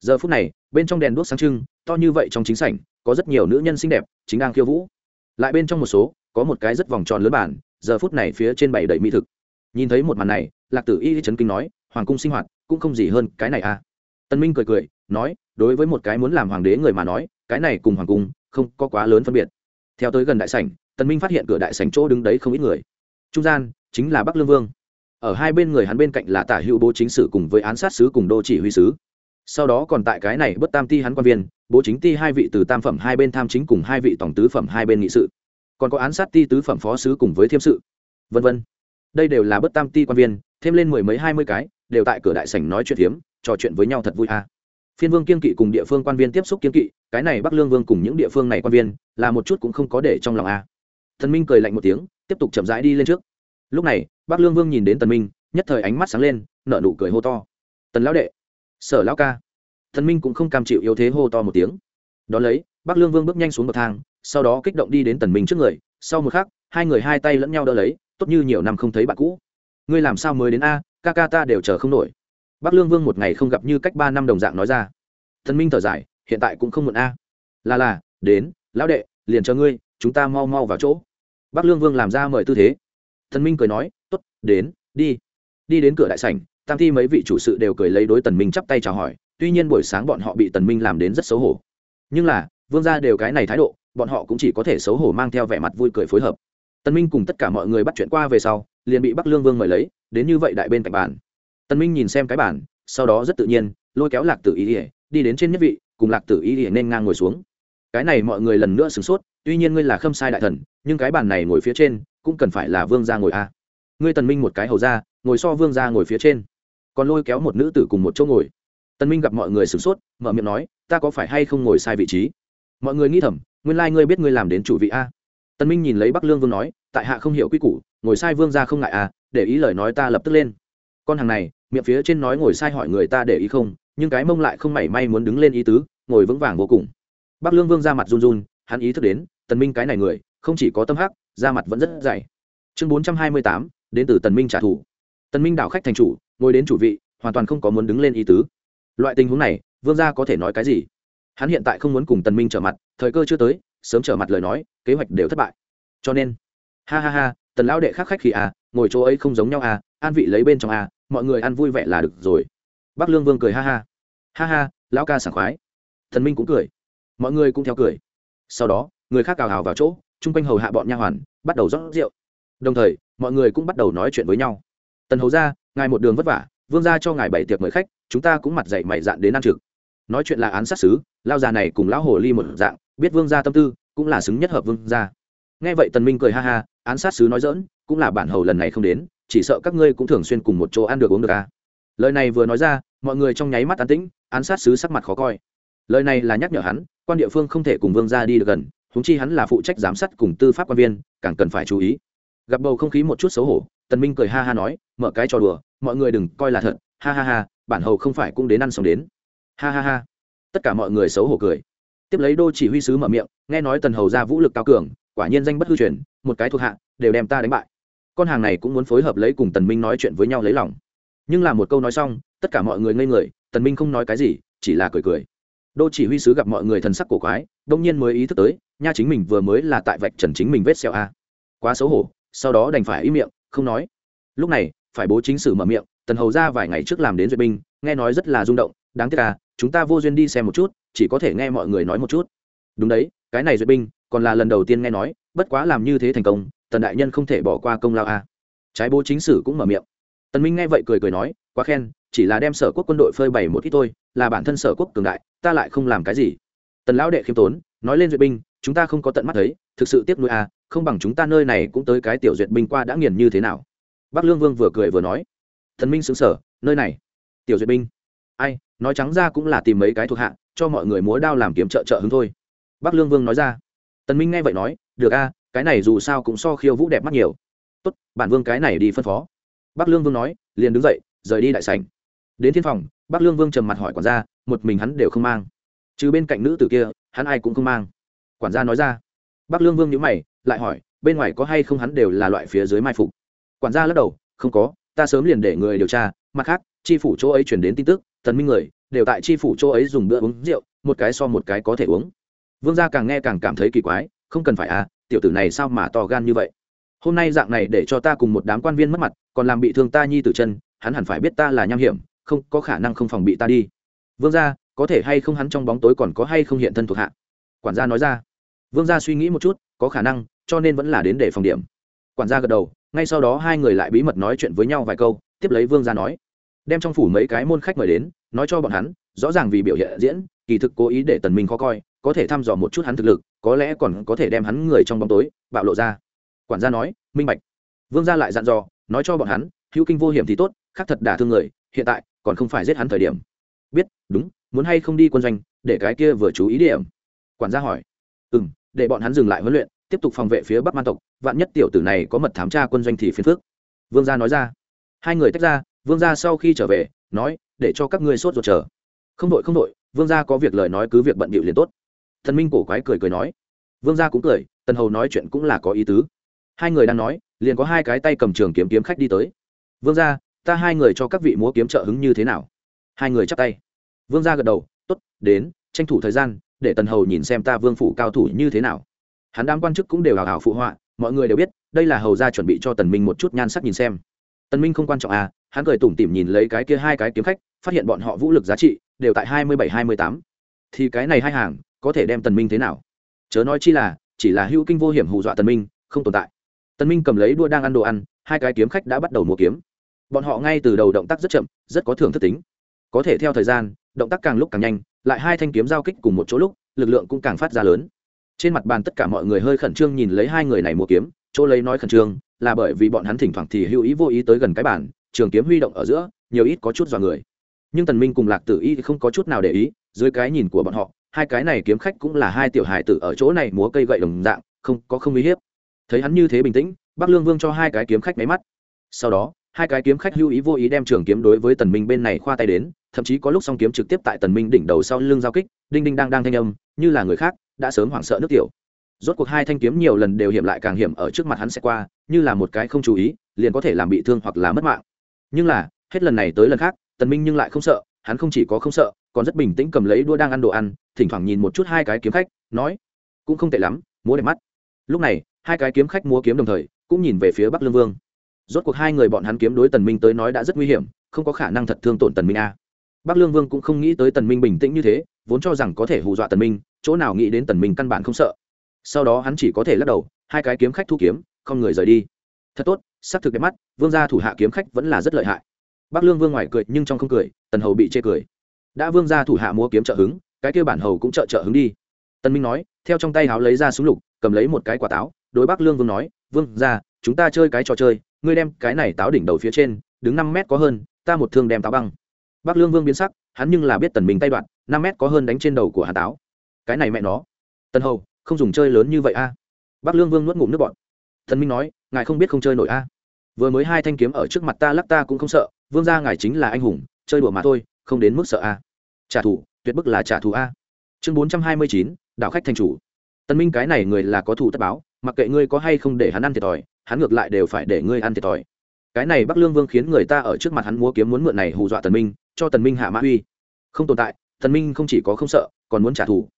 S1: Giờ phút này, bên trong đèn đuốc sáng trưng, to như vậy trong chính sảnh, có rất nhiều nữ nhân xinh đẹp, chính đang khiêu vũ. Lại bên trong một số, có một cái rất vòng tròn lớn bản, giờ phút này phía trên bảy đầy mỹ thực. Nhìn thấy một màn này, lạc tử y trấn kinh nói, hoàng cung sinh hoạt, cũng không gì hơn cái này à? Tân minh cười cười, nói, đối với một cái muốn làm hoàng đế người mà nói, cái này cùng hoàng cung không có quá lớn phân biệt. Theo tới gần đại sảnh tân minh phát hiện cửa đại sảnh chỗ đứng đấy không ít người. Trung gian chính là bắc lương vương ở hai bên người hắn bên cạnh là tả hữu bố chính sử cùng với án sát sứ cùng đô chỉ huy sứ. Sau đó còn tại cái này bất tam ti hắn quan viên, bố chính ti hai vị từ tam phẩm hai bên tham chính cùng hai vị tổng tứ phẩm hai bên nghị sự. Còn có án sát ti tứ phẩm phó sứ cùng với thiêm sự. Vân vân. Đây đều là bất tam ti quan viên, thêm lên mười mấy hai mươi cái, đều tại cửa đại sảnh nói chuyện hiếm, trò chuyện với nhau thật vui a. Phiên vương kiên kỵ cùng địa phương quan viên tiếp xúc kiên kỵ, cái này bắc lương vương cùng những địa phương này quan viên, là một chút cũng không có để trong lòng a. Thần minh cười lạnh một tiếng, tiếp tục chậm rãi đi lên trước lúc này, bắc lương vương nhìn đến tần minh, nhất thời ánh mắt sáng lên, nở nụ cười hô to. Tần lão đệ, sở lão ca. Tần minh cũng không cam chịu yếu thế hô to một tiếng. Đón lấy, bắc lương vương bước nhanh xuống bậc thang, sau đó kích động đi đến tần minh trước người. Sau một khắc, hai người hai tay lẫn nhau đỡ lấy, tốt như nhiều năm không thấy bạn cũ. Ngươi làm sao mới đến a? Ca ca ta đều chờ không nổi. Bắc lương vương một ngày không gặp như cách ba năm đồng dạng nói ra. Thần minh thở dài, hiện tại cũng không muộn a. Là là, đến, lão đệ, liền chờ ngươi, chúng ta mau mau vào chỗ. Bắc lương vương làm ra mời tư thế thần minh cười nói, tốt, đến, đi. Đi đến cửa đại sảnh, tam thi mấy vị chủ sự đều cười lấy đối tần minh chắp tay chào hỏi, tuy nhiên buổi sáng bọn họ bị tần minh làm đến rất xấu hổ. Nhưng là, vương gia đều cái này thái độ, bọn họ cũng chỉ có thể xấu hổ mang theo vẻ mặt vui cười phối hợp. Tần minh cùng tất cả mọi người bắt chuyện qua về sau, liền bị bắc lương vương mời lấy, đến như vậy đại bên cạnh bàn. Tần minh nhìn xem cái bàn, sau đó rất tự nhiên, lôi kéo lạc tử ý ỉa đi đến trên nhất vị, cùng lạc tử ý ỉa nên ngang ngồi xuống. Cái này mọi người lần nữa sửng sốt, tuy nhiên ngươi là khâm sai đại thần, nhưng cái bàn này ngồi phía trên cũng cần phải là vương gia ngồi a. Ngươi tần minh một cái hầu gia ngồi so vương gia ngồi phía trên. Còn lôi kéo một nữ tử cùng một chỗ ngồi. Tần minh gặp mọi người sửng sốt, mở miệng nói, ta có phải hay không ngồi sai vị trí? Mọi người nghĩ thầm, nguyên lai ngươi biết ngươi làm đến chủ vị a. Tần minh nhìn lấy bắc lương vương nói, tại hạ không hiểu quy củ, ngồi sai vương gia không ngại à để ý lời nói ta lập tức lên. Con hàng này, miệng phía trên nói ngồi sai hỏi người ta để ý không, nhưng cái mông lại không mảy may muốn đứng lên ý tứ, ngồi vững vàng vô cùng. Bắc lương vương ra mặt run run, hắn ý thức đến, tần minh cái này người, không chỉ có tâm hắc da mặt vẫn rất dày. Chương bốn trăm hai mươi tám, đến từ tần minh trả thù. Tần minh đảo khách thành chủ, ngồi đến chủ vị, hoàn toàn không có muốn đứng lên ý tứ. Loại tình huống này, vương gia có thể nói cái gì? Hắn hiện tại không muốn cùng tần minh trở mặt, thời cơ chưa tới, sớm trở mặt lời nói, kế hoạch đều thất bại. Cho nên, ha ha ha, tần lão đệ khác khách khi à ngồi chỗ ấy không giống nhau à an vị lấy bên trong à mọi người ăn vui vẻ là được rồi. Bắc lương vương cười ha ha. Ha ha, lão ca sảng khoái. Thần minh cũng cười. Mọi người cũng theo cười. Sau đó, người khác cào hào vào chỗ chung quanh hầu hạ bọn nha hoàn, bắt đầu rót rượu. Đồng thời, mọi người cũng bắt đầu nói chuyện với nhau. Tần hầu ra, ngài một đường vất vả, vương ra cho ngài bảy tiệc mời khách, chúng ta cũng mặt dậy mày dạn đến ăn trực. Nói chuyện là án sát xứ lao già này cùng lão hồ ly một dạng, biết vương gia tâm tư, cũng là xứng nhất hợp vương gia. Nghe vậy tần minh cười ha ha, án sát sứ nói dỡn cũng là bản hầu lần này không đến, chỉ sợ các ngươi cũng thường xuyên cùng một chỗ ăn được uống được à. lời này vừa nói ra, mọi người trong nháy mắt an tĩnh, án sát sứ sắc mặt khó coi. Lời này là nhắc nhở hắn, quan địa phương không thể cùng vương gia đi được gần húng chi hắn là phụ trách giám sát cùng tư pháp quan viên, càng cần phải chú ý. Gặp bầu không khí một chút xấu hổ, tần minh cười ha ha nói, mở cái trò đùa, mọi người đừng coi là thật, ha ha ha, bản hầu không phải cũng đến ăn sống đến. Ha ha ha. Tất cả mọi người xấu hổ cười. Tiếp lấy đô chỉ huy sứ mở miệng, nghe nói tần hầu ra vũ lực cao cường, quả nhiên danh bất hư truyền, một cái thuộc hạ, đều đem ta đánh bại. Con hàng này cũng muốn phối hợp lấy cùng tần minh nói chuyện với nhau lấy lòng. Nhưng là một câu nói xong, tất cả mọi người ngây người, tần minh không nói cái gì, chỉ là cười cười đô chỉ huy sứ gặp mọi người thần sắc cổ quái, đông nhiên mới ý thức tới, nha chính mình vừa mới là tại vạch trần chính mình vết xẹo a. Quá xấu hổ, sau đó đành phải im miệng, không nói. Lúc này, phải bố chính sử mở miệng, tần hầu ra vài ngày trước làm đến duyệt binh, nghe nói rất là rung động, đáng tiếc à chúng ta vô duyên đi xem một chút, chỉ có thể nghe mọi người nói một chút. Đúng đấy, cái này duyệt binh, còn là lần đầu tiên nghe nói, bất quá làm như thế thành công, tần đại nhân không thể bỏ qua công lao a. Trái bố chính sử cũng mở miệng. Tần minh nghe vậy cười cười nói, quá khen chỉ là đem sở quốc quân đội phơi bày một ít thôi, là bản thân sở quốc cường đại, ta lại không làm cái gì. Tần lão đệ khiêm tốn, nói lên duyệt binh, chúng ta không có tận mắt thấy, thực sự tiếc nuôi a à, không bằng chúng ta nơi này cũng tới cái tiểu duyệt binh qua đã nghiền như thế nào. Bắc lương vương vừa cười vừa nói, thần minh xứng sở nơi này, tiểu duyệt binh. Ai, nói trắng ra cũng là tìm mấy cái thuộc hạ, cho mọi người múa đao làm kiếm trợ trợ hứng thôi. Bắc lương vương nói ra, tần minh nghe vậy nói, được a cái này dù sao cũng so khiêu vũ đẹp mắt nhiều. Tốt, bản vương cái này đi phân phó. Bắc lương vương nói, liền đứng dậy, rời đi đại sảnh đến thiên phòng, bắc lương vương trầm mặt hỏi quản gia, một mình hắn đều không mang. Trừ bên cạnh nữ tử kia, hắn ai cũng không mang. Quản gia nói ra. Bắc lương vương nhíu mày, lại hỏi, bên ngoài có hay không hắn đều là loại phía dưới mai phục? Quản gia lắc đầu, không có, ta sớm liền để người điều tra, mặt khác tri phủ chỗ ấy chuyển đến tin tức tần minh người, đều tại tri phủ chỗ ấy dùng bữa uống rượu, một cái so một cái có thể uống. Vương gia càng nghe càng cảm thấy kỳ quái, không cần phải à tiểu tử này sao mà to gan như vậy? Hôm nay dạng này để cho ta cùng một đám quan viên mất mặt, còn làm bị thương ta nhi tử chân, hắn hẳn phải biết ta là nham hiểm không có khả năng không phòng bị ta đi. Vương gia, có thể hay không hắn trong bóng tối còn có hay không hiện thân thuộc hạ? Quản gia nói ra. Vương gia suy nghĩ một chút, có khả năng, cho nên vẫn là đến để phòng điểm. Quản gia gật đầu, ngay sau đó hai người lại bí mật nói chuyện với nhau vài câu, tiếp lấy vương gia nói. Đem trong phủ mấy cái môn khách mời đến, nói cho bọn hắn, rõ ràng vì biểu hiện diễn, kỳ thực cố ý để tần minh khó coi, có thể thăm dò một chút hắn thực lực, có lẽ còn có thể đem hắn người trong bóng tối, bạo lộ ra. Quản gia nói, minh bạch. Vương gia lại dặn dò, nói cho bọn hắn, hữu kinh vô hiểm thì tốt khác thật đả thương người, hiện tại còn không phải giết hắn thời điểm. Biết, đúng, muốn hay không đi quân doanh, để cái kia vừa chú ý điểm. Quản gia hỏi. Ừ m để bọn hắn dừng lại huấn luyện, tiếp tục phòng vệ phía bắc man tộc, vạn nhất tiểu tử này có mật thám tra quân doanh thì phiền phước vương gia nói ra. Hai người tách ra, vương gia sau khi trở về, nói, để cho các ngươi sốt ruột chờ. Không đội không đội, vương gia có việc lời nói cứ việc bận bịu liền tốt. Thần minh cổ quái cười cười nói. Vương gia cũng cười, tần hầu nói chuyện cũng là có ý tứ. Hai người đang nói, liền có hai cái tay cầm trường kiếm kiếm khách đi tới. Vương gia ta hai người cho các vị múa kiếm trợ hứng như thế nào? Hai người chắp tay. Vương gia gật đầu t ố t đến, tranh thủ thời gian, để tần hầu nhìn xem ta vương phủ cao thủ như thế nào. Hắn đám quan chức cũng đều hào hào phụ họa, mọi người đều biết, đây là hầu gia chuẩn bị cho tần minh một chút nhan sắc nhìn xem. Tần minh không quan trọng à hắn cười tủm tỉm nhìn lấy cái kia hai cái kiếm khách, phát hiện bọn họ vũ lực giá trị đều tại hai mươi bảy, hai mươi tám. Thì cái này hai hàng, có thể đem tần minh thế nào? Chớ nói chi là, chỉ là hữu kinh vô hiểm hù dọa tần minh, không tồn tại. Tần minh cầm lấy đua đang ăn đồ ăn, hai cái kiếm khách đã bắt đầu mua kiếm bọn họ ngay từ đầu động tác rất chậm, rất có thưởng thức tính. Có thể theo thời gian, động tác càng lúc càng nhanh, lại hai thanh kiếm giao kích cùng một chỗ lúc, lực lượng cũng càng phát ra lớn. Trên mặt bàn tất cả mọi người hơi khẩn trương nhìn lấy hai người này mua kiếm, chỗ lấy nói khẩn trương, là bởi vì bọn hắn thỉnh thoảng thì hữu ý vô ý tới gần cái bàn, trường kiếm huy động ở giữa, nhiều ít có chút dọa người. Nhưng tần minh cùng lạc tử y thì không có chút nào để ý, dưới cái nhìn của bọn họ, hai cái này kiếm khách cũng là hai tiểu hài tử ở chỗ này múa cây gậy đồng dạng, không có không uy hiếp. Thấy hắn như thế bình tĩnh, bắc lương vương cho hai cái kiếm khách máy mắt. Sau đó hai cái kiếm khách hưu ý vô ý đem trường kiếm đối với tần minh bên này khoa tay đến, thậm chí có lúc song kiếm trực tiếp tại tần minh đỉnh đầu sau lưng giao kích, đinh đinh đang đang thanh âm, như là người khác, đã sớm hoảng sợ nước tiểu. Rốt cuộc hai thanh kiếm nhiều lần đều hiểm lại càng hiểm ở trước mặt hắn sẽ qua, như là một cái không chú ý, liền có thể làm bị thương hoặc là mất mạng. Nhưng là, hết lần này tới lần khác, tần minh nhưng lại không sợ, hắn không chỉ có không sợ, còn rất bình tĩnh cầm lấy đũa đang ăn đồ ăn, thỉnh thoảng nhìn một chút hai cái kiếm khách, nói, cũng không tệ lắm, múa đẹp mắt. Lúc này, hai cái kiếm khách múa kiếm đồng thời, cũng nhìn về phía bắc lương vương rốt cuộc hai người bọn hắn kiếm đối tần minh tới nói đã rất nguy hiểm, không có khả năng thật thương tổn tần minh a. Bắc lương vương cũng không nghĩ tới tần minh bình tĩnh như thế, vốn cho rằng có thể hù dọa tần minh, chỗ nào nghĩ đến tần minh căn bản không sợ. Sau đó hắn chỉ có thể lắc đầu, hai cái kiếm khách thu kiếm, không người rời đi. Thật tốt, sắc thực đẹp mắt, vương gia thủ hạ kiếm khách vẫn là rất lợi hại. Bắc lương vương ngoài cười nhưng trong không cười, tần hầu bị chê cười. Đã vương gia thủ hạ mua kiếm trợ hứng, cái kia bản hầu cũng trợ trợ hứng đi. Tần minh nói, theo trong tay háo lấy ra súng lục, cầm lấy một cái quả táo, đối bắc lương vương nói, vương gia, chúng ta chơi cái trò chơi ngươi đem cái này táo đỉnh đầu phía trên, đứng năm mét có hơn, ta một thương đem táo băng. Bắc lương vương biến sắc, hắn nhưng là biết tần minh tay đoạn, năm mét có hơn đánh trên đầu của hà táo. Cái này mẹ nó. Tần hầu, không dùng chơi lớn như vậy a. Bắc lương vương nuốt ngụm nước bọt. Thần minh nói, ngài không biết không chơi nổi a. Vừa mới hai thanh kiếm ở trước mặt ta lắc ta cũng không sợ, vương gia ngài chính là anh hùng, chơi đùa mà thôi, không đến mức sợ a. Trả thù, tuyệt bức là trả thù a. Chương bốn trăm hai mươi chín đạo khách thành chủ. Tần minh cái này người là có thủ tất báo, mặc kệ ngươi có hay không để hắn ăn thiệt thòi hắn ngược lại đều phải để ngươi ăn thiệt thòi. Cái này bắc lương vương khiến người ta ở trước mặt hắn múa kiếm muốn mượn này hù dọa tần minh, cho tần minh hạ mã uy. Không tồn tại, tần minh không chỉ có không sợ, còn muốn trả thù.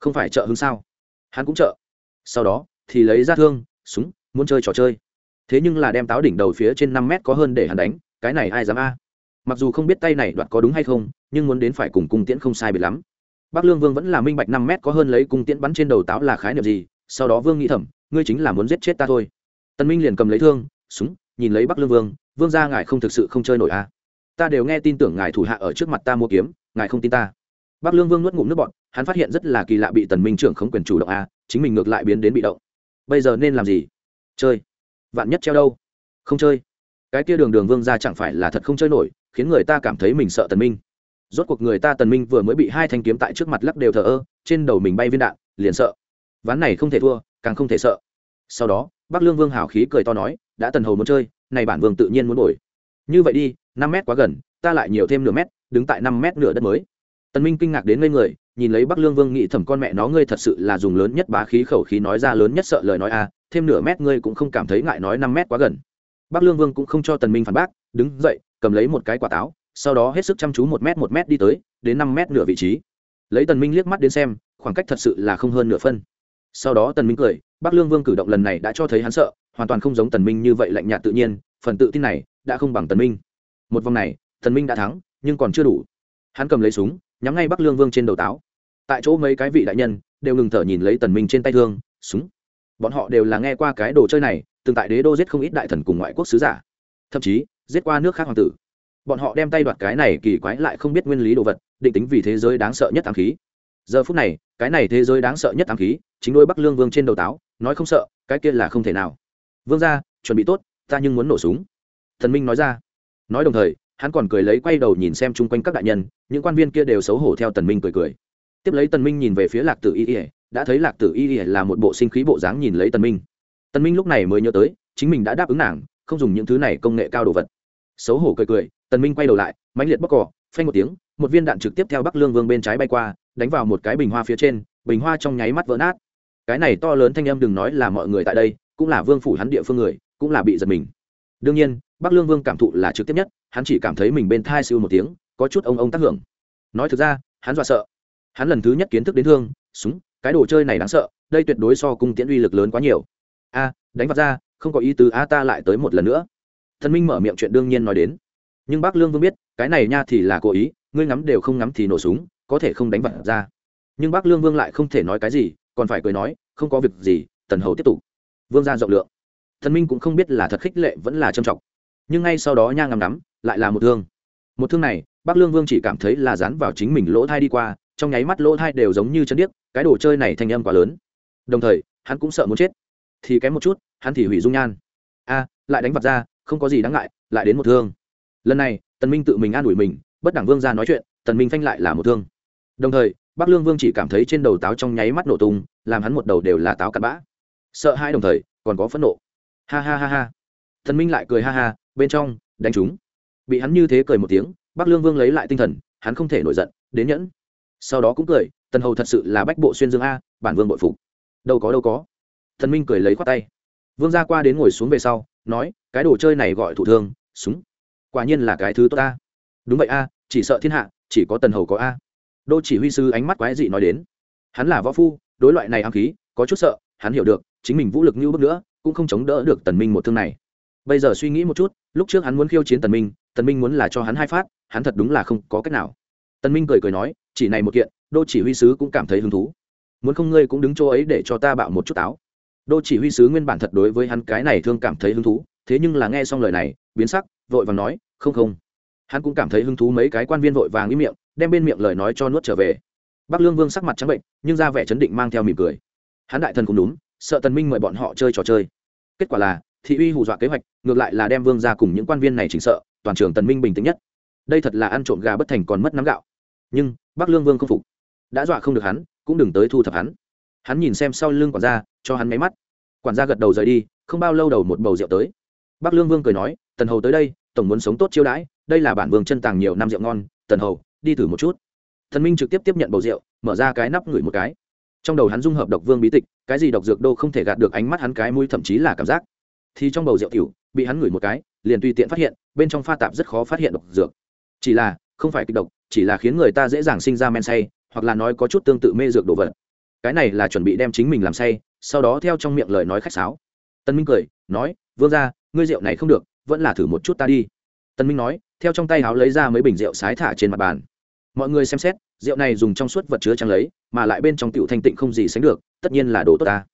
S1: Không phải trợ hứng sao? Hắn cũng trợ. Sau đó, thì lấy ra thương, súng, muốn chơi trò chơi. Thế nhưng là đem táo đỉnh đầu phía trên năm mét có hơn để hắn đánh, cái này ai dám a? Mặc dù không biết tay này đoạt có đúng hay không, nhưng muốn đến phải cùng cung tiễn không sai biệt lắm. Bắc lương vương vẫn là minh bạch năm mét có hơn lấy cung tiễn bắn trên đầu táo là khái niệm gì, sau đó vương nghĩ thầm, ngươi chính là muốn giết chết ta thôi tân minh liền cầm lấy thương súng nhìn lấy bắc lương vương vương ra ngài không thực sự không chơi nổi à? ta đều nghe tin tưởng ngài thủ hạ ở trước mặt ta mua kiếm ngài không tin ta. Bắc lương vương nuốt ngụm nước bọn hắn phát hiện rất là kỳ lạ bị tần minh trưởng không quyền chủ động à, chính mình ngược lại biến đến bị động. Bây giờ nên làm gì? Chơi. Vạn nhất treo đâu? Không chơi. Cái kia đường đường vương ra chẳng phải là thật không chơi nổi khiến người ta cảm thấy mình sợ tần minh. Rốt cuộc người ta tần minh vừa mới bị hai thanh kiếm tại trước mặt lắc đều thờ ơ trên đầu mình bay viên đạn liền sợ. Ván này không thể thua càng không thể sợ sau đó, bắc lương vương hào khí cười to nói, đã tần hầu muốn chơi, này bản vương tự nhiên muốn bồi. Như vậy đi, năm mét quá gần, ta lại nhiều thêm nửa mét, đứng tại năm mét nửa đất mới. Tần minh kinh ngạc đến ngây người, nhìn lấy bắc lương vương nghĩ thầm con mẹ nó ngươi thật sự là dùng lớn nhất bá khí khẩu khí nói ra lớn nhất sợ lời nói a, thêm nửa mét ngươi cũng không cảm thấy ngại nói năm mét quá gần. Bắc lương vương cũng không cho tần minh phản bác, đứng dậy, cầm lấy một cái quả táo, sau đó hết sức chăm chú một mét một mét đi tới, đến năm mét nửa vị trí. Lấy tần minh liếc mắt đến xem, khoảng cách thật sự là không hơn nửa phân sau đó tần minh cười, bắc lương vương cử động lần này đã cho thấy hắn sợ, hoàn toàn không giống tần minh như vậy lạnh nhạt tự nhiên, phần tự tin này đã không bằng tần minh. Một vòng này, tần minh đã thắng, nhưng còn chưa đủ. Hắn cầm lấy súng, nhắm ngay bắc lương vương trên đầu táo. Tại chỗ mấy cái vị đại nhân đều ngừng thở nhìn lấy tần minh trên tay thương, súng. Bọn họ đều là nghe qua cái đồ chơi này, từng tại đế đô giết không ít đại thần cùng ngoại quốc sứ giả. Thậm chí, giết qua nước khác hoàng tử. Bọn họ đem tay đoạt cái này kỳ quái lại không biết nguyên lý đồ vật, định tính vì thế giới đáng sợ nhất ám khí giờ phút này, cái này thế giới đáng sợ nhất ám khí, chính đôi bắc lương vương trên đầu táo, nói không sợ, cái kia là không thể nào. Vương ra chuẩn bị tốt, ta nhưng muốn nổ súng. Thần minh nói ra. Nói đồng thời, hắn còn cười lấy quay đầu nhìn xem chung quanh các đại nhân, những quan viên kia đều xấu hổ theo tần minh cười cười. Tiếp lấy tần minh nhìn về phía lạc tử y ỉa đã thấy lạc tử y ỉa là một bộ sinh khí bộ dáng nhìn lấy tần minh. Tần minh lúc này mới nhớ tới, chính mình đã đáp ứng nàng, không dùng những thứ này công nghệ cao đồ vật. Xấu hổ cười cười, tần minh quay đầu lại, mãnh liệt bóc cỏ, phanh một tiếng, một viên đạn trực tiếp theo bắc lương vương bên trái bay qua đánh vào một cái bình hoa phía trên, bình hoa trong nháy mắt vỡ nát. Cái này to lớn thanh âm đừng nói là mọi người tại đây, cũng là vương phủ hắn địa phương người, cũng là bị giật mình. Đương nhiên, bắc lương vương cảm thụ là trực tiếp nhất, hắn chỉ cảm thấy mình bên thai siêu một tiếng, có chút ông ông tác hưởng. Nói thực ra, hắn dọa sợ. Hắn lần thứ nhất kiến thức đến thương, súng, cái đồ chơi này đáng sợ, đây tuyệt đối so cung tiễn uy lực lớn quá nhiều. A, đánh vặt ra, không có ý tứ a ta lại tới một lần nữa. Thần minh mở miệng chuyện đương nhiên nói đến. Nhưng bác lương vương biết, cái này nha thì là cố ý, ngươi ngắm đều không ngắm thì nổ súng có thể không đánh vặt ra. Nhưng bác lương vương lại không thể nói cái gì, còn phải cười nói, không có việc gì, tần hầu tiếp tục. Vương ra rộng lượng. Thần minh cũng không biết là thật khích lệ vẫn là trầm trọng. Nhưng ngay sau đó nha ngắm nắm lại là một thương. Một thương này bác lương vương chỉ cảm thấy là dán vào chính mình lỗ thai đi qua, trong nháy mắt lỗ thai đều giống như chân điếc, cái đồ chơi này thanh âm quá lớn. Đồng thời, hắn cũng sợ muốn chết. Thì kém một chút, hắn thì hủy dung nhan. A, lại đánh vặt ra, không có gì đáng ngại, lại đến một thương. Lần này, tần minh tự mình an ủi mình, bất đẳng vương ra nói chuyện, tần minh phanh lại là một thương đồng thời, bắc lương vương chỉ cảm thấy trên đầu táo trong nháy mắt nổ tung, làm hắn một đầu đều là táo cặn bã. Sợ hai đồng thời, còn có phẫn nộ. Ha ha ha ha. Thần minh lại cười ha ha, bên trong, đánh chúng. Bị hắn như thế cười một tiếng, bắc lương vương lấy lại tinh thần, hắn không thể nổi giận, đến nhẫn. Sau đó cũng cười, tần hầu thật sự là bách bộ xuyên dương a, bản vương bội phục. Đâu có đâu có. Thần minh cười lấy khoát tay. Vương ra qua đến ngồi xuống về sau, nói, cái đồ chơi này gọi thủ thương, súng. Quả nhiên là cái thứ tốt ta đúng vậy a, chỉ sợ thiên hạ, chỉ có tần hầu có a đô chỉ huy sư ánh mắt quái dị nói đến. Hắn là võ phu, đối loại này ám khí, có chút sợ, hắn hiểu được, chính mình vũ lực như bước nữa, cũng không chống đỡ được tần minh một thương này. Bây giờ suy nghĩ một chút, lúc trước hắn muốn khiêu chiến tần minh tần minh muốn là cho hắn hai phát, hắn thật đúng là không có cách nào. Tần minh cười cười nói, chỉ này một kiện, đô chỉ huy sứ cũng cảm thấy hứng thú. Muốn không ngươi cũng đứng chỗ ấy để cho ta bạo một chút táo. Đô chỉ huy sứ nguyên bản thật đối với hắn cái này thương cảm thấy hứng thú, thế nhưng là nghe xong lời này, biến sắc, vội vàng nói, không không. Hắn cũng cảm thấy hứng thú mấy cái quan viên vội vàng im miệng đem bên miệng lời nói cho nuốt trở về. Bắc lương vương sắc mặt trắng bệnh, nhưng ra vẻ chấn định mang theo mỉm cười. Hắn đại thần cũng đúng, sợ tần minh mời bọn họ chơi trò chơi. Kết quả là, thị uy hù dọa kế hoạch, ngược lại là đem vương ra cùng những quan viên này chỉnh sợ, toàn trường tần minh bình tĩnh nhất. Đây thật là ăn trộm gà bất thành còn mất nắm gạo. Nhưng, bắc lương vương không phục. Đã dọa không được hắn, cũng đừng tới thu thập hắn. Hắn nhìn xem sau lưng quản gia, cho hắn máy mắt. Quản gia gật đầu rời đi, không bao lâu đầu một bầu rượu tới. Bắc lương vương cười nói, tần hầu tới đây, tổng muốn sống tốt chiêu đãi, đây là bản vương chân tàng nhiều năm rượu ngon, tần hầu đi thử một chút. Thần minh trực tiếp tiếp nhận bầu rượu, mở ra cái nắp ngửi một cái. Trong đầu hắn dung hợp độc vương bí tịch, cái gì độc dược đô không thể gạt được ánh mắt hắn cái mũi thậm chí là cảm giác. Thì trong bầu rượu tiểu, bị hắn ngửi một cái, liền tùy tiện phát hiện, bên trong pha tạp rất khó phát hiện độc dược. Chỉ là, không phải kịch độc, chỉ là khiến người ta dễ dàng sinh ra men say, hoặc là nói có chút tương tự mê dược đồ vật. Cái này là chuẩn bị đem chính mình làm say, sau đó theo trong miệng lời nói khách sáo. Tân minh cười, nói, vương ra ngươi rượu này không được, vẫn là thử một chút ta đi. Tân minh nói theo trong tay háo lấy ra mấy bình rượu sái thả trên mặt bàn. Mọi người xem xét, rượu này dùng trong suốt vật chứa trắng lấy, mà lại bên trong tiểu thanh tịnh không gì sánh được, tất nhiên là đồ tốt ta.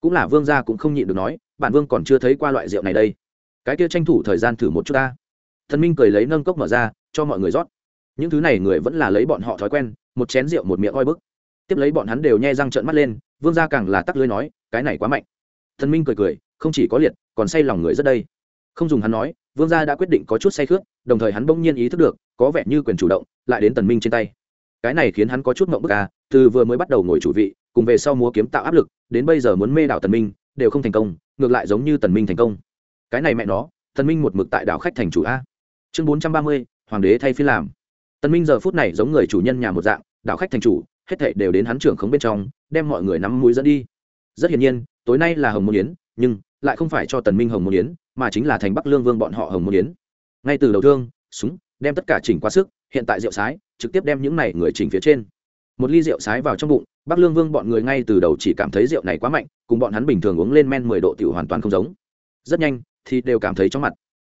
S1: Cũng là vương gia cũng không nhịn được nói, bản vương còn chưa thấy qua loại rượu này đây. Cái kia tranh thủ thời gian thử một chút ta. Thần minh cười lấy nâng cốc mở ra, cho mọi người rót. Những thứ này người vẫn là lấy bọn họ thói quen, một chén rượu một miệng oi bức. Tiếp lấy bọn hắn đều nhe răng trợn mắt lên, vương gia càng là tắc lưới nói, cái này quá mạnh. Thần minh cười cười, không chỉ có liệt, còn say lòng người rất đây. Không dùng hắn nói vương gia đã quyết định có chút say khướt đồng thời hắn bỗng nhiên ý thức được, có vẻ như quyền chủ động, lại đến tần minh trên tay. Cái này khiến hắn có chút mộng bức à từ vừa mới bắt đầu ngồi chủ vị, cùng về sau múa kiếm tạo áp lực, đến bây giờ muốn mê đảo tần minh, đều không thành công, ngược lại giống như tần minh thành công. Cái này mẹ nó, tần minh một mực tại đảo khách thành chủ a. Chương bốn trăm ba mươi, hoàng đế thay phiên làm. Tần minh giờ phút này giống người chủ nhân nhà một dạng, đảo khách thành chủ, hết thảy đều đến hắn trưởng khống bên trong, đem mọi người nắm mũi dẫn đi. Rất hiển nhiên, tối nay là hồng môn yến, nhưng lại không phải cho tần minh hồng môn yến mà chính là thành bắc lương vương bọn họ hồng môn yến. Ngay từ đầu thương, súng, đem tất cả chỉnh quá sức, hiện tại rượu sái, trực tiếp đem những này người chỉnh phía trên. Một ly rượu sái vào trong bụng, bắc lương vương bọn người ngay từ đầu chỉ cảm thấy rượu này quá mạnh, cùng bọn hắn bình thường uống lên men mười độ tiểu hoàn toàn không giống. Rất nhanh, thì đều cảm thấy trong mặt.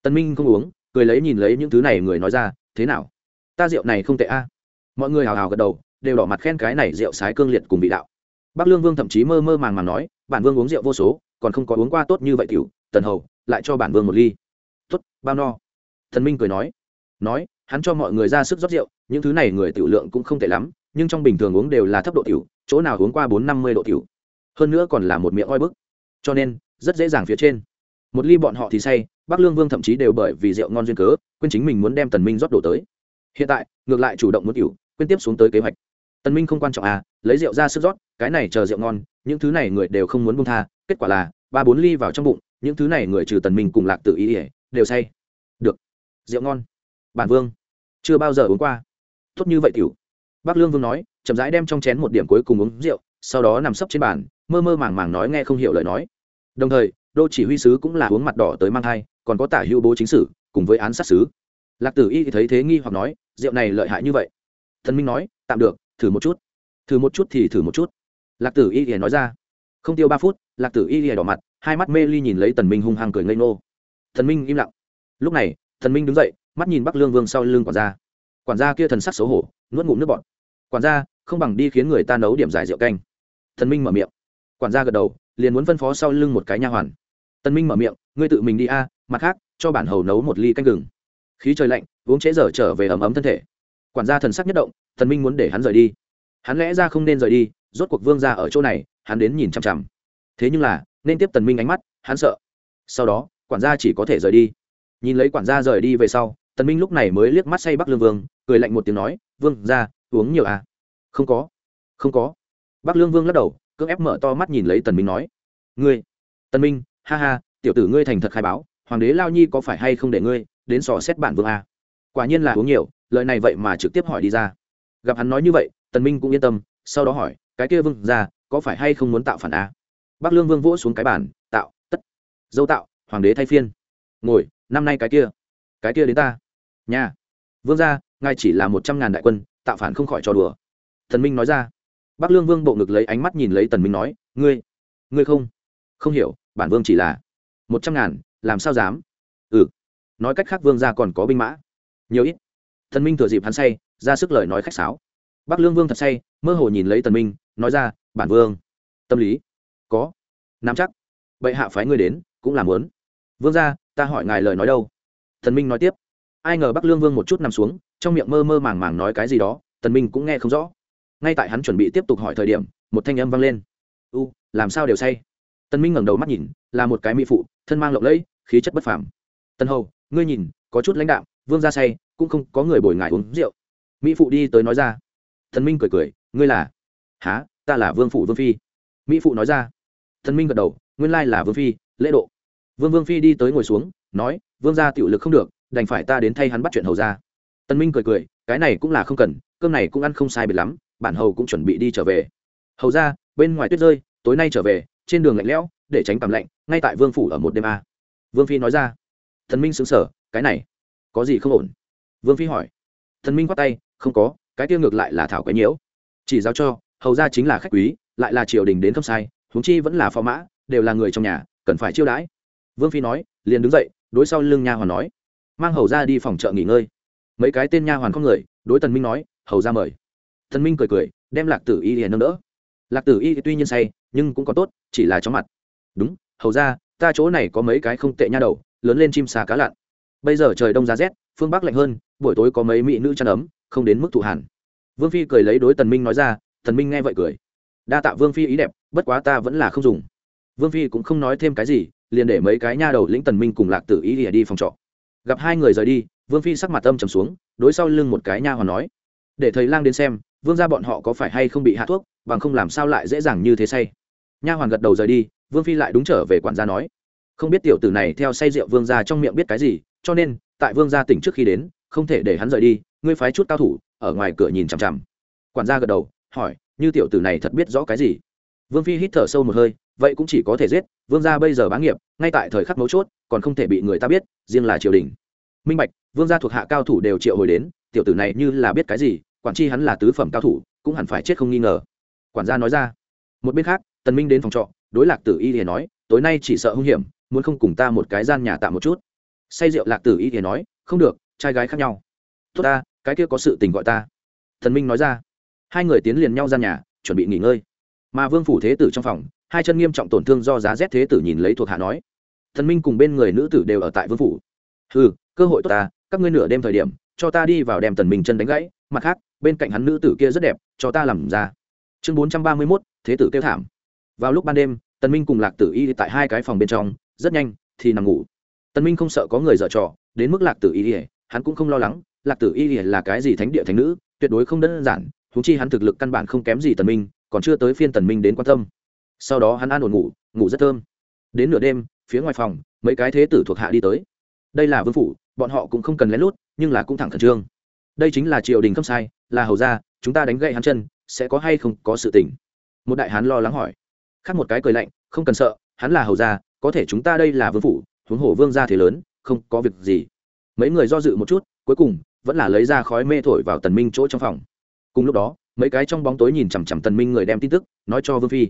S1: Tân minh không uống, cười lấy nhìn lấy những thứ này người nói ra, thế nào? Ta rượu này không tệ a. Mọi người hào hào gật đầu, đều đỏ mặt khen cái này rượu sái cương liệt cùng vị đạo. Bắc lương vương thậm chí mơ mơ màng màng nói, bản vương uống rượu vô số, còn không có uống qua tốt như vậy tiểu, tần hầu lại cho bản vương một ly. Tốt, bao no. Thần minh cười nói. Nói, hắn cho mọi người ra sức rót rượu, những thứ này người tiểu lượng cũng không tệ lắm, nhưng trong bình thường uống đều là thấp độ tiểu, chỗ nào uống qua bốn năm mươi độ tiểu. Hơn nữa còn là một miệng oi bức. Cho nên, rất dễ dàng phía trên. Một ly bọn họ thì say, bắc lương vương thậm chí đều bởi vì rượu ngon duyên cớ, quên chính mình muốn đem tần minh rót đổ tới. Hiện tại, ngược lại chủ động muốn tiểu, quên tiếp xuống tới kế hoạch. Tần minh không quan trọng à lấy rượu ra sức rót, cái này chờ rượu ngon, những thứ này người đều không muốn buông tha, kết quả là, ba bốn ly vào trong bụng những thứ này người trừ tần minh cùng lạc tử ý ỉa, đều say. Được. Rượu ngon. Bản vương. Chưa bao giờ uống qua. Tốt như vậy tiểu. Bác lương vương nói, chậm rãi đem trong chén một điểm cuối cùng uống rượu, sau đó nằm sấp trên bàn, mơ mơ màng màng nói nghe không hiểu lời nói. Đồng thời, đô chỉ huy sứ cũng là uống mặt đỏ tới mang thai, còn có tả hữu bố chính sử, cùng với án sát sứ. Lạc tử y thì thấy thế nghi hoặc nói, rượu này lợi hại như vậy. Thần minh nói, tạm được, thử một chút. Thử một chút thì thử một chút. Lạc tử y thì nói ra. Không tiêu ba phút, lạc tử y thì đỏ mặt hai mắt mê ly nhìn lấy tần minh hung hăng cười ngây ngô. Thần minh im lặng. Lúc này thần minh đứng dậy, mắt nhìn bắc lương vương sau lưng quản gia. Quản gia kia thần sắc xấu hổ, nuốt ngụm nước bọt. Quản gia, không bằng đi khiến người ta nấu điểm giải rượu canh. Thần minh mở miệng. Quản gia gật đầu, liền muốn phân phó sau lưng một cái nha hoàn. Tần minh mở miệng, ngươi tự mình đi a, mặt khác, cho bản hầu nấu một ly canh gừng. Khí trời lạnh, uống trễ giờ trở về ấm ấm thân thể. Quản gia thần sắc nhất động thần minh muốn để hắn rời đi. Hắn lẽ ra không nên rời đi, rốt cuộc vương ra ở chỗ này, hắn đến nhìn chằm chằm. Thế nhưng là nên tiếp tần minh ánh mắt, hắn sợ. Sau đó, quản gia chỉ có thể rời đi. Nhìn lấy quản gia rời đi về sau, tần minh lúc này mới liếc mắt say bắc lương vương, cười lạnh một tiếng nói, vương ra uống nhiều à? Không có không có. Bắc lương vương lắc đầu, cưỡng ép mở to mắt nhìn lấy tần minh nói, ngươi, tần minh, ha ha, tiểu tử ngươi thành thật khai báo, hoàng đế lao nhi có phải hay không để ngươi đến sò xét bản vương à? quả nhiên là uống nhiều, lời này vậy mà trực tiếp hỏi đi ra. Gặp hắn nói như vậy, tần minh cũng yên tâm, sau đó hỏi, cái kia vương ra có phải hay không muốn tạo phản à? Bắc lương vương vỗ xuống cái bàn, tạo, tất, dâu tạo, hoàng đế thay phiên. Ngồi, năm nay cái kia cái kia đến ta. Nhà, vương gia, ngài chỉ là một trăm ngàn đại quân, tạo phản không khỏi trò đùa. Thần minh nói ra. Bắc lương vương bộ ngực lấy ánh mắt nhìn lấy tần minh nói, ngươi ngươi không không hiểu, bản vương chỉ là một trăm ngàn, làm sao dám? Ừ nói cách khác vương gia còn có binh mã, nhiều ít. Thần minh thừa dịp hắn say, ra sức lời nói khách sáo. Bắc lương vương thật say, mơ hồ nhìn lấy tần minh, nói ra, bản vương, tâm lý có. Nắm chắc. Bệ hạ phái ngươi đến, cũng làm muốn vương gia, ta hỏi ngài lời nói đâu? Tần minh nói tiếp. Ai ngờ bắc lương vương một chút nằm xuống, trong miệng mơ mơ màng màng nói cái gì đó tần minh cũng nghe không rõ. Ngay tại hắn chuẩn bị tiếp tục hỏi thời điểm, một thanh âm vang lên. U, làm sao đều say? Tần minh ngẩng đầu mắt nhìn, là một cái mỹ phụ, thân mang lộng lẫy, khí chất bất phàm. Tần hầu, ngươi nhìn, có chút lãnh đạm, vương gia say, cũng không có người bồi ngại uống rượu. Mỹ phụ đi tới nói ra. Tần minh cười cười, ngươi là? Há ta là vương phụ vương phi mỹ phụ nói ra. Thần minh gật đầu, nguyên lai là vương phi, lễ độ. Vương vương phi đi tới ngồi xuống, nói, vương gia tiểu lực không được, đành phải ta đến thay hắn bắt chuyện hầu gia. Tân minh cười cười, cái này cũng là không cần, cơm này cũng ăn không sai biệt lắm, bản hầu cũng chuẩn bị đi trở về. Hầu gia, bên ngoài tuyết rơi, tối nay trở về, trên đường lạnh lẽo, để tránh cảm lạnh, ngay tại vương phủ ở một đêm a. Vương phi nói ra. Thần minh xứng sở cái này, có gì không ổn? Vương phi hỏi. Thần minh khoát tay, không có, cái tiêu ngược lại là thảo cái nhiễu. Chỉ giao cho, hầu ra chính là khách quý lại là triều đình đến không sai, huống chi vẫn là phò mã, đều là người trong nhà, cần phải chiêu đãi. Vương phi nói, liền đứng dậy, đối sau lưng nha hoàn nói, mang hầu ra đi phòng chợ nghỉ ngơi. Mấy cái tên nha hoàn không người, đối tần minh nói, hầu ra mời. Tần minh cười cười, đem lạc tử y liền nâng đỡ. Lạc tử y tuy nhiên say, nhưng cũng có tốt, chỉ là chóng mặt. Đúng, hầu ra, ta chỗ này có mấy cái không tệ nha đầu, lớn lên chim xà cá lặn. Bây giờ trời đông giá rét, phương bắc lạnh hơn, buổi tối có mấy mỹ nữ chăn ấm, không đến mức thụ hàn. Vương phi cười lấy đối tần minh nói ra, tần minh nghe vậy cười đa tạ vương phi ý đẹp, bất quá ta vẫn là không dùng. Vương phi cũng không nói thêm cái gì, liền để mấy cái nha đầu lĩnh tần minh cùng lạc tử ý để đi phòng trọ. Gặp hai người rời đi, vương phi sắc mặt âm trầm xuống, đối sau lưng một cái nha hoàn nói, để thầy lang đến xem, vương gia bọn họ có phải hay không bị hạ thuốc, bằng không làm sao lại dễ dàng như thế say. Nha hoàn gật đầu rời đi, vương phi lại đúng trở về quản gia nói, không biết tiểu tử này theo say rượu vương gia trong miệng biết cái gì, cho nên, tại vương gia tỉnh trước khi đến, không thể để hắn rời đi, ngươi phái chút cao thủ, ở ngoài cửa nhìn chằm chằm. Quản gia gật đầu, hỏi như tiểu tử này thật biết rõ cái gì. Vương phi hít thở sâu một hơi, vậy cũng chỉ có thể giết, vương gia bây giờ bá nghiệp, ngay tại thời khắc mấu chốt, còn không thể bị người ta biết, riêng là triều đình. Minh bạch, vương gia thuộc hạ cao thủ đều triệu hồi đến, tiểu tử này như là biết cái gì, quản chi hắn là tứ phẩm cao thủ, cũng hẳn phải chết không nghi ngờ. Quản gia nói ra. Một bên khác, tần minh đến phòng trọ, đối lạc tử y thì nói, tối nay chỉ sợ hung hiểm, muốn không cùng ta một cái gian nhà tạm một chút. Say rượu lạc tử y thì nói, không được, trai gái khác nhau. Tốt ta, cái kia có sự tình gọi ta. Thần minh nói ra hai người tiến liền nhau ra nhà chuẩn bị nghỉ ngơi. Mà vương phủ thế tử trong phòng hai chân nghiêm trọng tổn thương do giá rét thế tử nhìn lấy thuộc hạ nói. Thần minh cùng bên người nữ tử đều ở tại vương phủ. Ừ cơ hội tốt ta các ngươi nửa đêm thời điểm cho ta đi vào đem tần minh chân đánh gãy mặt khác bên cạnh hắn nữ tử kia rất đẹp cho ta làm ra. Chương bốn trăm ba mươi 431, thế tử kêu thảm. Vào lúc ban đêm tần minh cùng lạc tử y tại hai cái phòng bên trong rất nhanh thì nằm ngủ. Tần minh không sợ có người dở trò đến mức lạc tử y hắn cũng không lo lắng lạc tử y là cái gì thánh địa thánh nữ tuyệt đối không đơn giản húng chi hắn thực lực căn bản không kém gì tần minh, còn chưa tới phiên tần minh đến quan tâm. Sau đó hắn an ổn ngủ ngủ rất thơm. Đến nửa đêm, phía ngoài phòng, mấy cái thế tử thuộc hạ đi tới. Đây là vương phủ, bọn họ cũng không cần lén lút, nhưng là cũng thẳng khẩn trương. Đây chính là triều đình không sai, là hầu gia, chúng ta đánh gậy hắn chân, sẽ có hay không có sự tình? Một đại hán lo lắng hỏi. Khác một cái cười lạnh, không cần sợ, hắn là hầu gia, có thể chúng ta đây là vương phủ, huống hồ vương gia thế lớn, không có việc gì. Mấy người do dự một chút, cuối cùng, vẫn là lấy ra khói mê thổi vào tần minh chỗ trong phòng cùng lúc đó, mấy cái trong bóng tối nhìn chằm chằm tần minh người đem tin tức nói cho vương phi.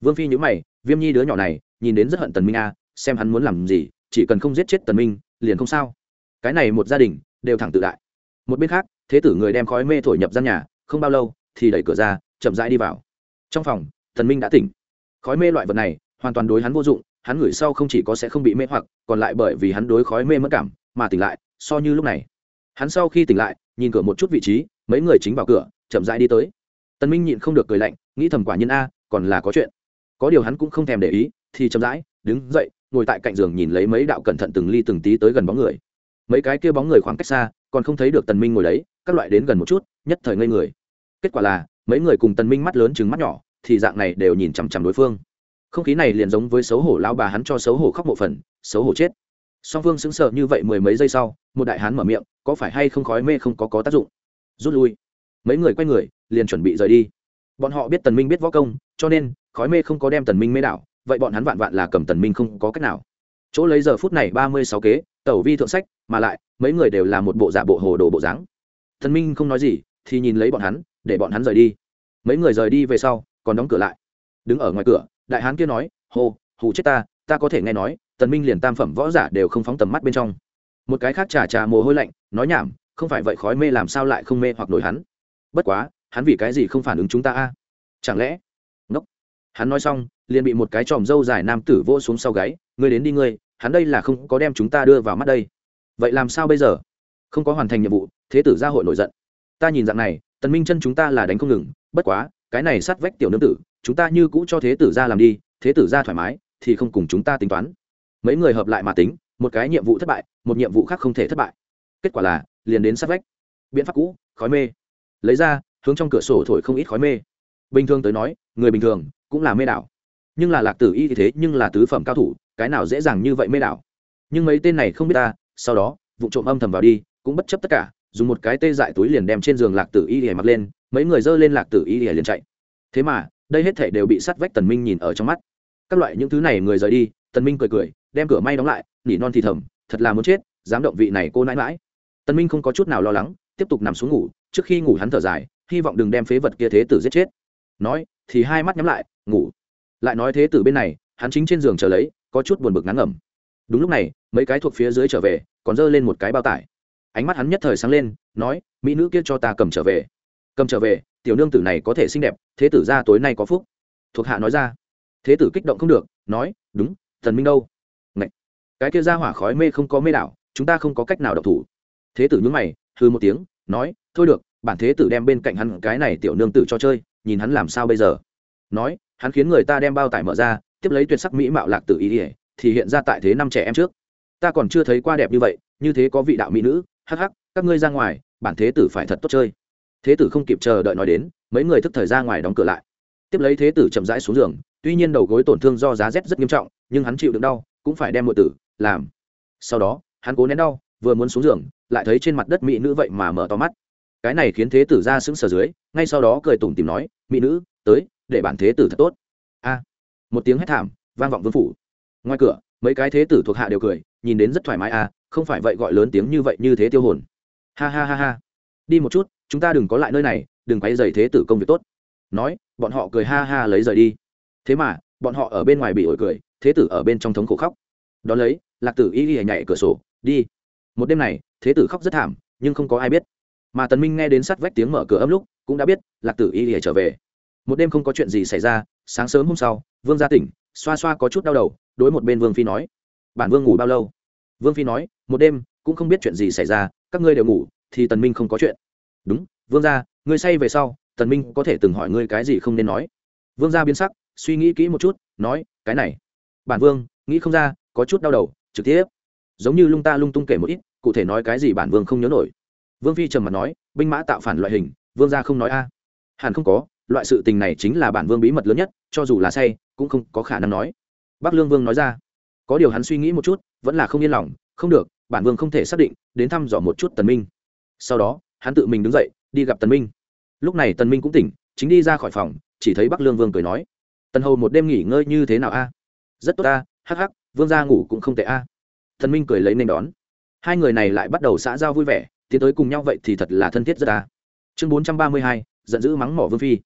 S1: Vương phi nhíu mày, viêm nhi đứa nhỏ này, nhìn đến rất hận tần minh a, xem hắn muốn làm gì, chỉ cần không giết chết tần minh, liền không sao. Cái này một gia đình đều thẳng tự đại. Một bên khác, thế tử người đem khói mê thổi nhập gian nhà, không bao lâu thì đẩy cửa ra, chậm rãi đi vào. Trong phòng, tần minh đã tỉnh. Khói mê loại vật này, hoàn toàn đối hắn vô dụng, hắn ngửi sau không chỉ có sẽ không bị mê hoặc, còn lại bởi vì hắn đối khói mê mất cảm mà tỉnh lại, so như lúc này. Hắn sau khi tỉnh lại, nhìn cửa một chút vị trí, mấy người chính vào cửa chậm rãi đi tới. Tần minh nhịn không được cười lạnh, nghĩ thầm quả nhân a, còn là có chuyện. Có điều hắn cũng không thèm để ý, thì chậm rãi, đứng dậy, ngồi tại cạnh giường nhìn lấy mấy đạo cẩn thận từng ly từng tí tới gần bóng người. Mấy cái kia bóng người khoảng cách xa, còn không thấy được tần minh ngồi đấy, các loại đến gần một chút, nhất thời ngây người. Kết quả là, mấy người cùng tần minh mắt lớn chừng mắt nhỏ, thì dạng này đều nhìn chằm chằm đối phương. Không khí này liền giống với xấu hổ lao bà hắn cho xấu hổ khóc một phần, xấu hổ chết. Song phương sững sờ như vậy mười mấy giây sau, một đại hán mở miệng, có phải hay không khói mê không có có tác dụng? Rút lui mấy người quay người, liền chuẩn bị rời đi. Bọn họ biết tần minh biết võ công, cho nên, khói mê không có đem tần minh mê đảo, vậy bọn hắn vạn vạn là cầm tần minh không có cách nào. Chỗ lấy giờ phút này ba mươi sáu kế, tẩu vi thượng sách, mà lại, mấy người đều là một bộ giả bộ hồ đồ bộ dáng. Tần minh không nói gì, thì nhìn lấy bọn hắn, để bọn hắn rời đi. Mấy người rời đi về sau, còn đóng cửa lại. Đứng ở ngoài cửa, đại hán kia nói, hô, hù chết ta ta có thể nghe nói, tần minh liền tam phẩm võ giả đều không phóng tầm mắt bên trong. Một cái khác trà trà mồ hôi lạnh, nói nhảm, không phải vậy khói mê làm sao lại không mê hoặc nổi hắn? Bất quá, hắn vì cái gì không phản ứng chúng ta a? Chẳng lẽ? Ngốc. Hắn nói xong, liền bị một cái tròm râu dài nam tử vỗ xuống sau gáy, ngươi đến đi ngươi, hắn đây là không có đem chúng ta đưa vào mắt đây. Vậy làm sao bây giờ? Không có hoàn thành nhiệm vụ, thế tử gia hội nổi giận. Ta nhìn dạng này, tần minh chân chúng ta là đánh không ngừng, bất quá, cái này sát vách tiểu nương tử, chúng ta như cũ cho thế tử gia làm đi, thế tử gia thoải mái, thì không cùng chúng ta tính toán. Mấy người hợp lại mà tính, một cái nhiệm vụ thất bại, một nhiệm vụ khác không thể thất bại. Kết quả là, liền đến sát vách. Biện pháp cũ, khói mê lấy ra, hướng trong cửa sổ thổi không ít khói mê. Bình thường tới nói, người bình thường cũng là mê đảo. Nhưng là lạc tử y thì thế, nhưng là tứ phẩm cao thủ, cái nào dễ dàng như vậy mê đảo? Nhưng mấy tên này không biết ta, sau đó, vụ trộm âm thầm vào đi, cũng bất chấp tất cả, dùng một cái tê dại túi liền đem trên giường lạc tử y để mặc lên, mấy người dơ lên lạc tử y để liền chạy. Thế mà, đây hết thể đều bị sắt vách tần minh nhìn ở trong mắt. Các loại những thứ này người rời đi, tần minh cười cười, đem cửa may đóng lại, nỉ non thì thầm, thật là muốn chết, dám động vị này cô nãi mãi. Tần minh không có chút nào lo lắng, tiếp tục nằm xuống ngủ trước khi ngủ hắn thở dài, hy vọng đừng đem phế vật kia thế tử giết chết. Nói, thì hai mắt nhắm lại, ngủ. Lại nói thế tử bên này, hắn chính trên giường chờ lấy, có chút buồn bực ngắn ngẩm. Đúng lúc này, mấy cái thuộc phía dưới trở về, còn giơ lên một cái bao tải. Ánh mắt hắn nhất thời sáng lên, nói, mỹ nữ kia cho ta cầm trở về. Cầm trở về, tiểu nương tử này có thể xinh đẹp, thế tử ra tối nay có phúc. Thuộc hạ nói ra. Thế tử kích động không được, nói, đúng, thần minh đâu? Ngậy. cái kia ra hỏa khói mê không có mê đảo, chúng ta không có cách nào độc thủ. Thế tử nhúng mày hư một tiếng, nói thôi được, bản thế tử đem bên cạnh hắn cái này tiểu nương tử cho chơi, nhìn hắn làm sao bây giờ? Nói, hắn khiến người ta đem bao tải mở ra, tiếp lấy tuyệt sắc mỹ mạo lạc tử ý ỉa thì hiện ra tại thế năm trẻ em trước. Ta còn chưa thấy qua đẹp như vậy, như thế có vị đạo mỹ nữ, hắc hắc, các ngươi ra ngoài, bản thế tử phải thật tốt chơi. Thế tử không kịp chờ đợi nói đến, mấy người thức thời ra ngoài đóng cửa lại. Tiếp lấy thế tử chậm rãi xuống giường, tuy nhiên đầu gối tổn thương do giá rét rất nghiêm trọng, nhưng hắn chịu đựng đau, cũng phải đem mọi tử, làm. Sau đó, hắn cố nén đau, vừa muốn xuống giường, lại thấy trên mặt đất mỹ nữ vậy mà mở to mắt cái này khiến thế tử ra sững sờ dưới, ngay sau đó cười tủm tìm nói, mỹ nữ, tới, để bản thế tử thật tốt. A. Một tiếng hét thảm, vang vọng vương phủ. Ngoài cửa, mấy cái thế tử thuộc hạ đều cười, nhìn đến rất thoải mái à không phải vậy gọi lớn tiếng như vậy như thế tiêu hồn. Ha ha ha ha. Đi một chút, chúng ta đừng có lại nơi này, đừng quay dày thế tử công việc tốt. Nói, bọn họ cười ha ha lấy rời đi. Thế mà, bọn họ ở bên ngoài bị ổi cười, thế tử ở bên trong thống khổ khóc. Đón lấy, lạc tử y y nhảy cửa sổ, đi. Một đêm này, thế tử khóc rất thảm, nhưng không có ai biết mà tần minh nghe đến sắt vách tiếng mở cửa ấm lúc, cũng đã biết lạc tử y lìa trở về. Một đêm không có chuyện gì xảy ra, sáng sớm hôm sau, vương gia tỉnh, xoa xoa có chút đau đầu, đối một bên vương phi nói, bản vương ngủ bao lâu? Vương phi nói, một đêm, cũng không biết chuyện gì xảy ra, các ngươi đều ngủ, thì tần minh không có chuyện. Đúng, vương gia, ngươi say về sau, tần minh có thể từng hỏi ngươi cái gì không nên nói. Vương gia biến sắc, suy nghĩ kỹ một chút, nói, cái này, bản vương, nghĩ không ra, có chút đau đầu, trực tiếp. Giống như lung ta lung tung kể một ít, cụ thể nói cái gì bản vương không nhớ nổi vương phi trầm mặt nói, binh mã tạo phản loại hình, vương gia không nói a. Hẳn không có, loại sự tình này chính là bản vương bí mật lớn nhất, cho dù là say, cũng không có khả năng nói. Bắc lương vương nói ra, có điều hắn suy nghĩ một chút, vẫn là không yên lòng, không được, bản vương không thể xác định, đến thăm dò một chút tần minh. Sau đó, hắn tự mình đứng dậy, đi gặp tần minh. Lúc này tần minh cũng tỉnh, chính đi ra khỏi phòng, chỉ thấy bắc lương vương cười nói, tần hầu một đêm nghỉ ngơi như thế nào a? Rất tốt a, hắc hắc, vương gia ngủ cũng không tệ a. Tần minh cười lấy nên đón. Hai người này lại bắt đầu xã giao vui vẻ tiến tới cùng nhau vậy thì thật là thân thiết rất ta. Chương bốn trăm ba mươi hai, giận dữ mắng mỏ vương phi.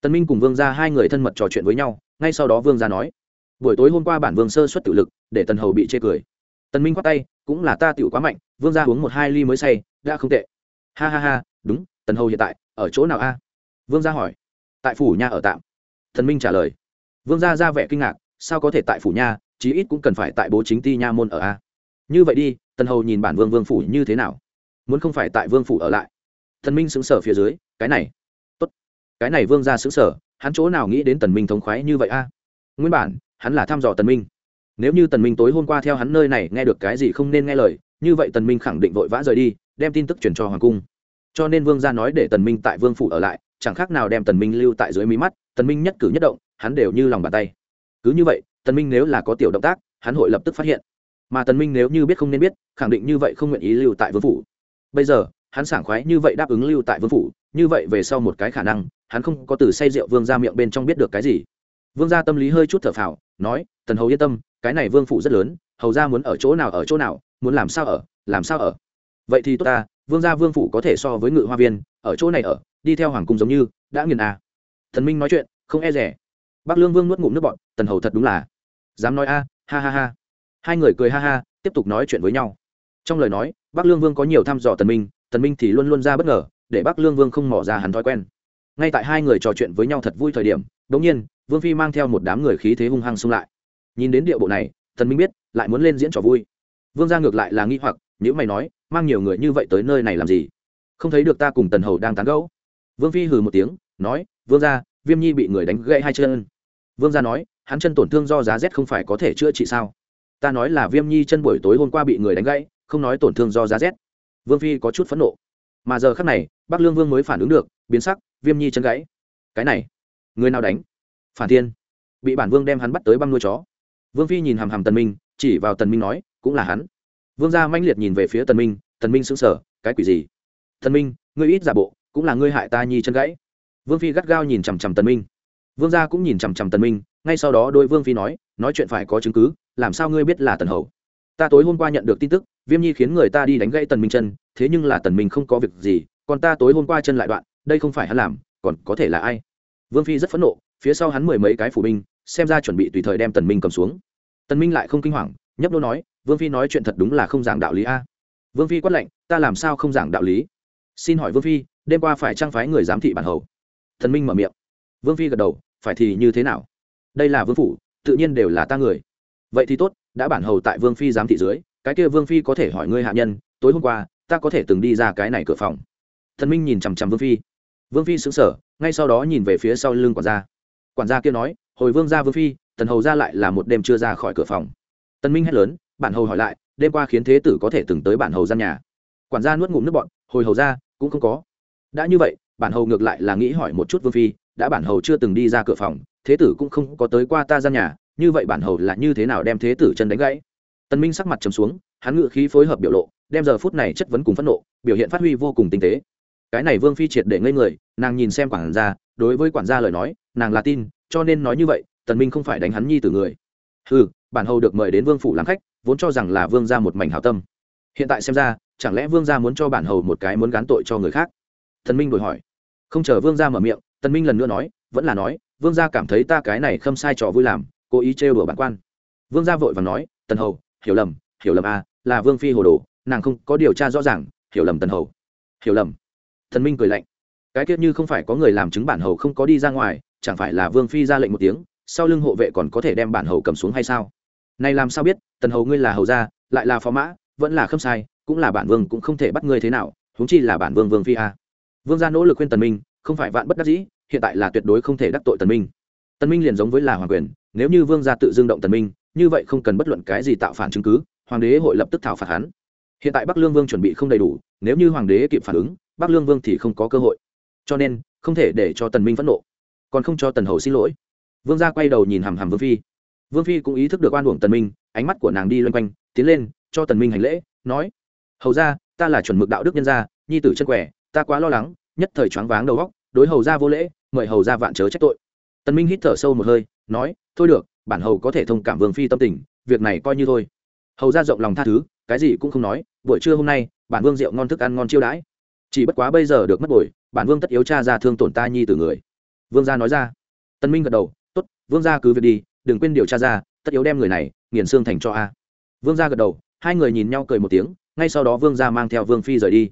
S1: Tần minh cùng vương gia hai người thân mật trò chuyện với nhau, ngay sau đó vương gia nói, buổi tối hôm qua bản vương sơ xuất tự lực, để tần hầu bị chê cười. Tần minh quát tay, cũng là ta tiểu quá mạnh, vương gia uống một hai ly mới say, đã không tệ. Ha ha ha, đúng, tần hầu hiện tại, ở chỗ nào a? Vương gia hỏi. Tại phủ nha ở tạm. Tần minh trả lời. Vương gia ra vẻ kinh ngạc, sao có thể tại phủ nha chí ít cũng cần phải tại bố chính ti nha môn ở a? Như vậy đi, tần hầu nhìn bản vương vương phủ như thế nào? Muốn không phải tại vương phủ ở lại. Thần minh xứng sở phía dưới, cái này, tốt. Cái này vương gia xứng sở hắn chỗ nào nghĩ đến tần minh thống khoái như vậy a? Nguyên bản, hắn là thăm dò tần minh. Nếu như tần minh tối hôm qua theo hắn nơi này nghe được cái gì không nên nghe lời, như vậy tần minh khẳng định vội vã rời đi, đem tin tức truyền cho hoàng cung. Cho nên vương gia nói để tần minh tại vương phủ ở lại, chẳng khác nào đem tần minh lưu tại dưới mí mắt, tần minh nhất cử nhất động, hắn đều như lòng bàn tay. Cứ như vậy, tần minh nếu là có tiểu động tác, hắn hội lập tức phát hiện. Mà tần minh nếu như biết không nên biết, khẳng định như vậy không nguyện ý lưu tại vương phủ bây giờ, hắn sảng khoái như vậy đáp ứng lưu tại vương phủ, như vậy về sau một cái khả năng, hắn không có từ say rượu vương gia miệng bên trong biết được cái gì. Vương gia tâm lý hơi chút thở phào, nói, tần hầu yên tâm, cái này vương phủ rất lớn, hầu gia muốn ở chỗ nào ở chỗ nào, muốn làm sao ở, làm sao ở. Vậy thì tốt ta, vương gia vương phủ có thể so với ngự hoa viên, ở chỗ này ở, đi theo hoàng cung giống như, đã nghiền à. thần minh nói chuyện, không e rẻ. Bác lương vương nuốt ngụm nước bọn tần hầu thật đúng là dám nói a, ha ha ha. Hai người cười ha ha, tiếp tục nói chuyện với nhau trong lời nói, bắc lương vương có nhiều thăm dò tần minh tần minh thì luôn luôn ra bất ngờ, để bắc lương vương không mỏ ra hắn thói quen. Ngay tại hai người trò chuyện với nhau thật vui thời điểm đống nhiên, vương phi mang theo một đám người khí thế hung hăng xung lại. Nhìn đến địa bộ này, tần minh biết, lại muốn lên diễn trò vui. Vương gia ngược lại là nghi hoặc nếu mày nói, mang nhiều người như vậy tới nơi này làm gì? Không thấy được ta cùng tần hầu đang tán gẫu. Vương phi hừ một tiếng, nói, vương gia, viêm nhi bị người đánh gãy hai chân. Vương gia nói, hắn chân tổn thương do giá rét không phải có thể chữa trị sao? Ta nói là viêm nhi chân buổi tối hôm qua bị người đánh gãy không nói tổn thương do giá rét. Vương phi có chút phẫn nộ. Mà giờ khắc này, bắc lương vương mới phản ứng được, biến sắc, viêm nhi chân gãy. Cái này, người nào đánh? Phản thiên. Bị bản vương đem hắn bắt tới băm nuôi chó. Vương phi nhìn hàm hàm tần minh, chỉ vào tần minh nói, cũng là hắn. Vương gia manh liệt nhìn về phía tần minh tần minh sững sờ, cái quỷ gì? Tần minh, ngươi ít giả bộ, cũng là ngươi hại ta nhi chân gãy. Vương phi gắt gao nhìn chằm chằm tần minh. Vương gia cũng nhìn chằm chằm tần minh, ngay sau đó đôi vương phi nói nói chuyện phải có chứng cứ, làm sao ngươi biết là tần hầu? Ta tối hôm qua nhận được tin tức viêm nhi khiến người ta đi đánh gãy tần minh chân, thế nhưng là tần minh không có việc gì, còn ta tối hôm qua chân lại đoạn, đây không phải hắn làm, còn có thể là ai? Vương phi rất phẫn nộ, phía sau hắn mười mấy cái phủ binh, xem ra chuẩn bị tùy thời đem tần minh cầm xuống. Tần minh lại không kinh hoàng, nhấp đô nói, vương phi nói chuyện thật đúng là không giảng đạo lý a. Vương phi quát lệnh ta làm sao không giảng đạo lý? Xin hỏi vương phi, đêm qua phải trang phái người giám thị bản hầu. Thần minh mở miệng. Vương phi gật đầu, phải thì như thế nào? Đây là vương phủ, tự nhiên đều là ta người. Vậy thì tốt, đã bản hầu tại vương phi giám thị dưới cái kia vương phi có thể hỏi ngươi hạ nhân, tối hôm qua, ta có thể từng đi ra cái này cửa phòng. Thần minh nhìn chằm chằm vương phi. Vương phi xứng sở ngay sau đó nhìn về phía sau lưng quản gia. Quản gia kia nói, hồi vương gia vương phi, tần hầu ra lại là một đêm chưa ra khỏi cửa phòng. Tần minh hét lớn, bản hầu hỏi lại, đêm qua khiến thế tử có thể từng tới bản hầu gian nhà? Quản gia nuốt ngụm nước bọn hồi hầu ra, cũng không có. Đã như vậy, bản hầu ngược lại là nghĩ hỏi một chút vương phi, đã bản hầu chưa từng đi ra cửa phòng, thế tử cũng không có tới qua ta gian nhà, như vậy bản hầu là như thế nào đem thế tử chân đánh gãy? Tần minh sắc mặt trầm xuống hắn ngự khí phối hợp biểu lộ đem giờ phút này chất vấn cùng phẫn nộ biểu hiện phát huy vô cùng tinh tế. Cái này vương phi triệt để ngây người nàng nhìn xem quản gia đối với quản gia lời nói nàng là tin cho nên nói như vậy tần minh không phải đánh hắn nhi tử người. Hừ, bản hầu được mời đến vương phủ làm khách vốn cho rằng là vương gia một mảnh hảo tâm. Hiện tại xem ra chẳng lẽ vương gia muốn cho bản hầu một cái muốn gán tội cho người khác? Tần minh đổi hỏi. Không chờ vương gia mở miệng tần minh lần nữa nói vẫn là nói vương gia cảm thấy ta cái này khâm sai trò vui làm cố ý trêu đùa bản quan. Vương gia vội vàng nói tần hầu hiểu lầm hiểu lầm à là vương phi hồ đồ, nàng không có điều tra rõ ràng, hiểu lầm tần hầu. Hiểu lầm. Thần minh cười lạnh. Cái tiết như không phải có người làm chứng bản hầu không có đi ra ngoài, chẳng phải là vương phi ra lệnh một tiếng, sau lưng hộ vệ còn có thể đem bản hầu cầm xuống hay sao? Này làm sao biết, tần hầu ngươi là hầu gia, lại là phó mã, vẫn là khâm sai, cũng là bản vương cũng không thể bắt ngươi thế nào, huống chi là bản vương vương phi a vương gia nỗ lực khuyên tần minh, không phải vạn bất đắc dĩ, hiện tại là tuyệt đối không thể đắc tội tần minh. Tần minh liền giống với là hoàng quyền, nếu như vương gia tự dưng động tần minh như vậy không cần bất luận cái gì tạo phản chứng cứ, hoàng đế hội lập tức thảo phạt hắn. Hiện tại bắc lương vương chuẩn bị không đầy đủ, nếu như hoàng đế kịp phản ứng, bắc lương vương thì không có cơ hội. Cho nên, không thể để cho tần minh phẫn nộ, còn không cho tần hầu xin lỗi. Vương gia quay đầu nhìn hàm hàm vương phi. Vương phi cũng ý thức được oan uổng tần minh, ánh mắt của nàng đi loanh quanh, tiến lên, cho tần minh hành lễ, nói, hầu gia, ta là chuẩn mực đạo đức nhân gia, nhi tử chân quẻ, ta quá lo lắng, nhất thời choáng váng đầu óc, đối hầu gia vô lễ, mời hầu gia vạn chớ trách tội. Tần minh hít thở sâu một hơi, nói, thôi được bản hầu có thể thông cảm vương phi tâm tình, việc này coi như thôi. Hầu gia rộng lòng tha thứ, cái gì cũng không nói, buổi trưa hôm nay, bản vương rượu ngon thức ăn ngon chiêu đãi. Chỉ bất quá bây giờ được mất bồi, bản vương tất yếu cha ra thương tổn ta nhi từ người. Vương gia nói ra. Tân minh gật đầu, tốt, vương gia cứ việc đi, đừng quên điều tra ra, tất yếu đem người này, nghiền xương thành cho a. Vương gia gật đầu, hai người nhìn nhau cười một tiếng, ngay sau đó vương gia mang theo vương phi rời đi.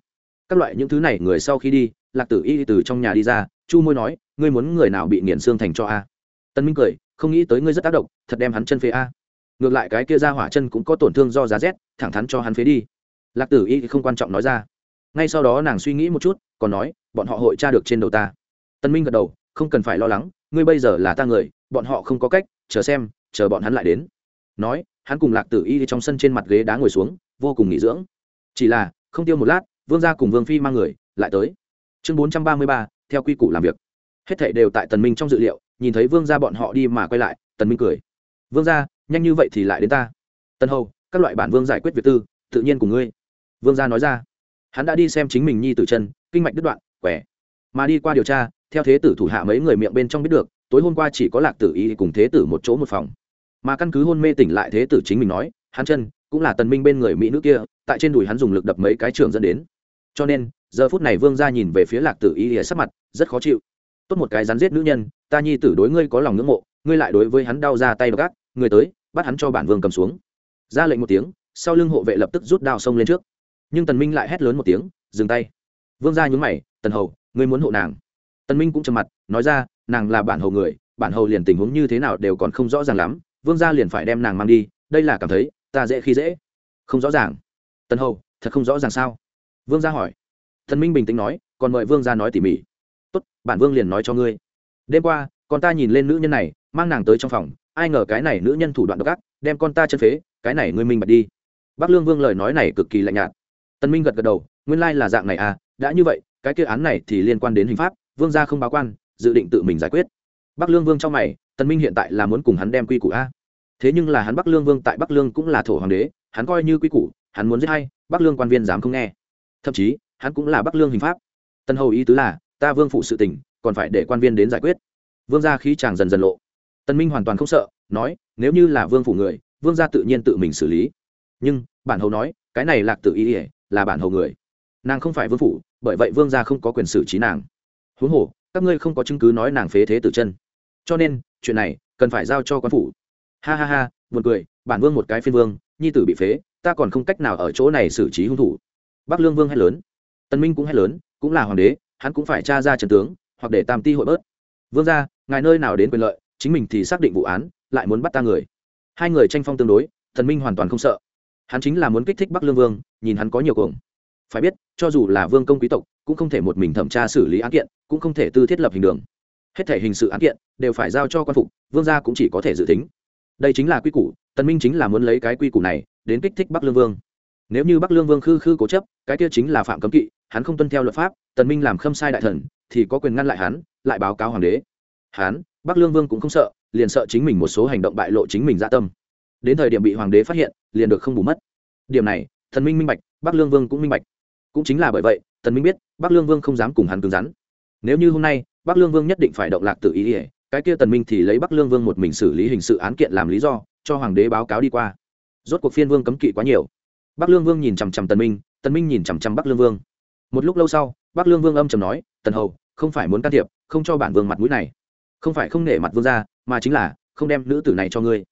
S1: Các loại những thứ này người sau khi đi, lạc tử y từ trong nhà đi ra, chu môi nói, ngươi muốn người nào bị nghiền xương thành cho a? Tân minh cười không nghĩ tới ngươi rất tác động, thật đem hắn chân phế a. Ngược lại cái kia ra hỏa chân cũng có tổn thương do giá rét, thẳng thắn cho hắn phế đi. Lạc tử y không quan trọng nói ra. Ngay sau đó nàng suy nghĩ một chút, còn nói, bọn họ hội tra được trên đầu ta. Tân minh gật đầu, không cần phải lo lắng, ngươi bây giờ là ta người, bọn họ không có cách, chờ xem, chờ bọn hắn lại đến. Nói, hắn cùng lạc tử y trong sân trên mặt ghế đá ngồi xuống, vô cùng nghỉ dưỡng. Chỉ là, không tiêu một lát, vương gia cùng vương phi mang người, lại tới. Chương bốn trăm ba mươi ba, theo quy củ làm việc. Hết thảy đều tại tần minh trong dự liệu nhìn thấy vương gia bọn họ đi mà quay lại, tần minh cười. Vương gia, nhanh như vậy thì lại đến ta. Tần hầu, các loại bản vương giải quyết việc tư, tự nhiên cùng ngươi. Vương gia nói ra. Hắn đã đi xem chính mình nhi tử chân, kinh mạch đứt đoạn, quẻ. Mà đi qua điều tra, theo thế tử thủ hạ mấy người miệng bên trong biết được, tối hôm qua chỉ có lạc tử y cùng thế tử một chỗ một phòng. Mà căn cứ hôn mê tỉnh lại thế tử chính mình nói, hắn chân cũng là tần minh bên người mỹ nữ kia, tại trên đùi hắn dùng lực đập mấy cái trường dẫn đến. Cho nên, giờ phút này vương gia nhìn về phía lạc tử y lìa sắc mặt, rất khó chịu tốt một cái rắn giết nữ nhân, ta nhi tử đối ngươi có lòng ngưỡng mộ, ngươi lại đối với hắn đau ra tay gác người tới, bắt hắn cho bản vương cầm xuống. Ra lệnh một tiếng, sau lưng hộ vệ lập tức rút đao xông lên trước. Nhưng tần minh lại hét lớn một tiếng, dừng tay. Vương gia nhún mày, tần hầu, ngươi muốn hộ nàng? Tần minh cũng trầm mặt, nói ra, nàng là bản hầu người, bản hầu liền tình huống như thế nào đều còn không rõ ràng lắm, vương gia liền phải đem nàng mang đi, đây là cảm thấy, ta dễ khi dễ. Không rõ ràng. Tần hầu, thật không rõ ràng sao? Vương gia hỏi. Thần minh bình tĩnh nói, còn mời vương gia nói tỉ mỉ bản vương liền nói cho ngươi. Đêm qua, con ta nhìn lên nữ nhân này, mang nàng tới trong phòng, ai ngờ cái này nữ nhân thủ đoạn độc ác, đem con ta chân phế, cái này ngươi minh bạch đi. Bắc lương vương lời nói này cực kỳ lạnh nhạt. Tân minh gật gật đầu, nguyên lai là dạng này à đã như vậy, cái kia án này thì liên quan đến hình pháp, vương gia không báo quan, dự định tự mình giải quyết. Bắc lương vương trong mày tân minh hiện tại là muốn cùng hắn đem quy củ a. Thế nhưng là hắn bắc lương vương tại bắc lương cũng là thổ hoàng đế, hắn coi như quy củ, hắn muốn giết hay bắc lương quan viên dám không nghe. Thậm chí, hắn cũng là bắc lương hình pháp. Tân hầu ý tứ là ta vương phụ sự tình, còn phải để quan viên đến giải quyết. Vương gia khí chàng dần dần lộ. Tân minh hoàn toàn không sợ, nói, nếu như là vương phủ người, vương gia tự nhiên tự mình xử lý. Nhưng, bản hầu nói, cái này lạc tự ý ỉa là bản hầu người. Nàng không phải vương phủ bởi vậy vương gia không có quyền xử trí nàng. Huống hồ, các ngươi không có chứng cứ nói nàng phế thế tử chân. Cho nên, chuyện này, cần phải giao cho quan phủ. Ha ha ha, buồn cười, bản vương một cái phiên vương, nhi tử bị phế, ta còn không cách nào ở chỗ này xử trí hung thủ. Bắc lương vương hay lớn. Tân minh cũng hay lớn, cũng là hoàng đế hắn cũng phải tra ra trần tướng, hoặc để tam ti hội bớt. Vương gia, ngài nơi nào đến quyền lợi, chính mình thì xác định vụ án, lại muốn bắt ta người. Hai người tranh phong tương đối, thần minh hoàn toàn không sợ. Hắn chính là muốn kích thích bắc lương vương, nhìn hắn có nhiều cuồng. Phải biết, cho dù là vương công quý tộc, cũng không thể một mình thẩm tra xử lý án kiện, cũng không thể tư thiết lập hình đường. Hết thể hình sự án kiện, đều phải giao cho quan phục, vương gia cũng chỉ có thể dự tính. Đây chính là quy củ, tần minh chính là muốn lấy cái quy củ này, đến kích thích bắc lương vương. Nếu như bắc lương vương khư khư cố chấp, cái kia chính là phạm cấm kỵ hắn không tuân theo luật pháp, tần minh làm khâm sai đại thần, thì có quyền ngăn lại hắn, lại báo cáo hoàng đế. Hắn, bắc lương vương cũng không sợ, liền sợ chính mình một số hành động bại lộ chính mình dạ tâm. Đến thời điểm bị hoàng đế phát hiện, liền được không bù mất. Điểm này thần minh minh bạch, bắc lương vương cũng minh bạch. Cũng chính là bởi vậy thần minh biết, bắc lương vương không dám cùng hắn cứng rắn. Nếu như hôm nay, bắc lương vương nhất định phải động lạc tự ý ỉa cái kia tần minh thì lấy bắc lương vương một mình xử lý hình sự án kiện làm lý do, cho hoàng đế báo cáo đi qua. Rốt cuộc phiên vương cấm kỵ quá nhiều. Bắc lương vương nhìn chằm chằm tần minh tần minh nhìn chằm chằm bắc lương vương một lúc lâu sau, bắc lương vương âm trầm nói, tần hầu, không phải muốn can thiệp, không cho bản vương mặt mũi này. Không phải không nể mặt vương ra mà chính là không đem nữ tử này cho ngươi.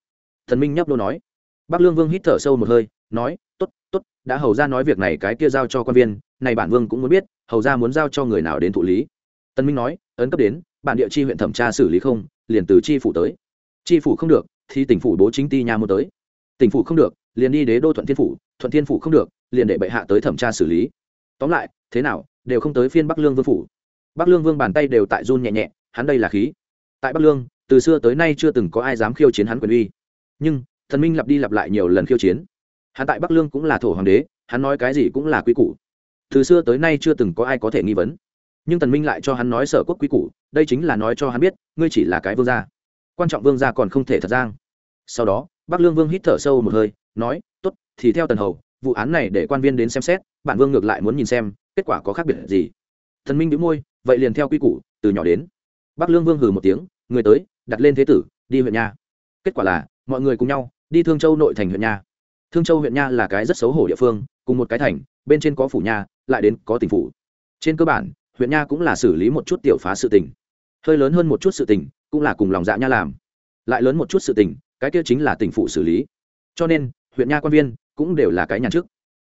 S1: Thần minh nhấp đô nói. Bắc lương vương hít thở sâu một hơi, nói t ố t t ố t đã hầu ra nói việc này cái kia giao cho quan viên, này bản vương cũng muốn biết, hầu ra muốn giao cho người nào đến thụ lý. Tân minh nói, ấn cấp đến, bản địa chi huyện thẩm tra xử lý không, liền từ chi phủ tới. Chi phủ không được, thì tỉnh phủ bố chính ti nha muốn tới. Tỉnh phủ không được, liền đi đế đô thuận thiên phủ, thuận thiên phủ không được, liền để bệ hạ tới thẩm tra xử lý tóm lại, thế nào, đều không tới phiên bắc lương vương phủ. Bắc lương vương bàn tay đều tại run nhẹ nhẹ, hắn đây là khí. Tại bắc lương, từ xưa tới nay chưa từng có ai dám khiêu chiến hắn quyền uy. Nhưng, thần minh lặp đi lặp lại nhiều lần khiêu chiến. Hắn tại bắc lương cũng là thổ hoàng đế, hắn nói cái gì cũng là quý củ. Từ xưa tới nay chưa từng có ai có thể nghi vấn. Nhưng tần minh lại cho hắn nói sở quốc quý củ, đây chính là nói cho hắn biết, ngươi chỉ là cái vương gia. Quan trọng vương gia còn không thể thật giang. Sau đó, bắc lương vương hít thở sâu một hơi, nói, tốt, thì theo tần hầu vụ án này để quan viên đến xem xét, bản vương ngược lại muốn nhìn xem, kết quả có khác biệt gì. Thần minh đĩu môi, vậy liền theo quy củ, từ nhỏ đến. Bắc lương vương hừ một tiếng, người tới, đặt lên thế tử, đi huyện nha. Kết quả là, mọi người cùng nhau, đi thương châu nội thành huyện nha. Thương châu huyện nha là cái rất xấu hổ địa phương, cùng một cái thành, bên trên có phủ nha, lại đến có tỉnh phủ. Trên cơ bản, huyện nha cũng là xử lý một chút tiểu phá sự tình. Hơi lớn hơn một chút sự tình, cũng là cùng lòng dạ nha làm. Lại lớn một chút sự tình, cái kia chính là tỉnh phủ xử lý. Cho nên, huyện nha quan viên cũng đều là cái nhàn trước,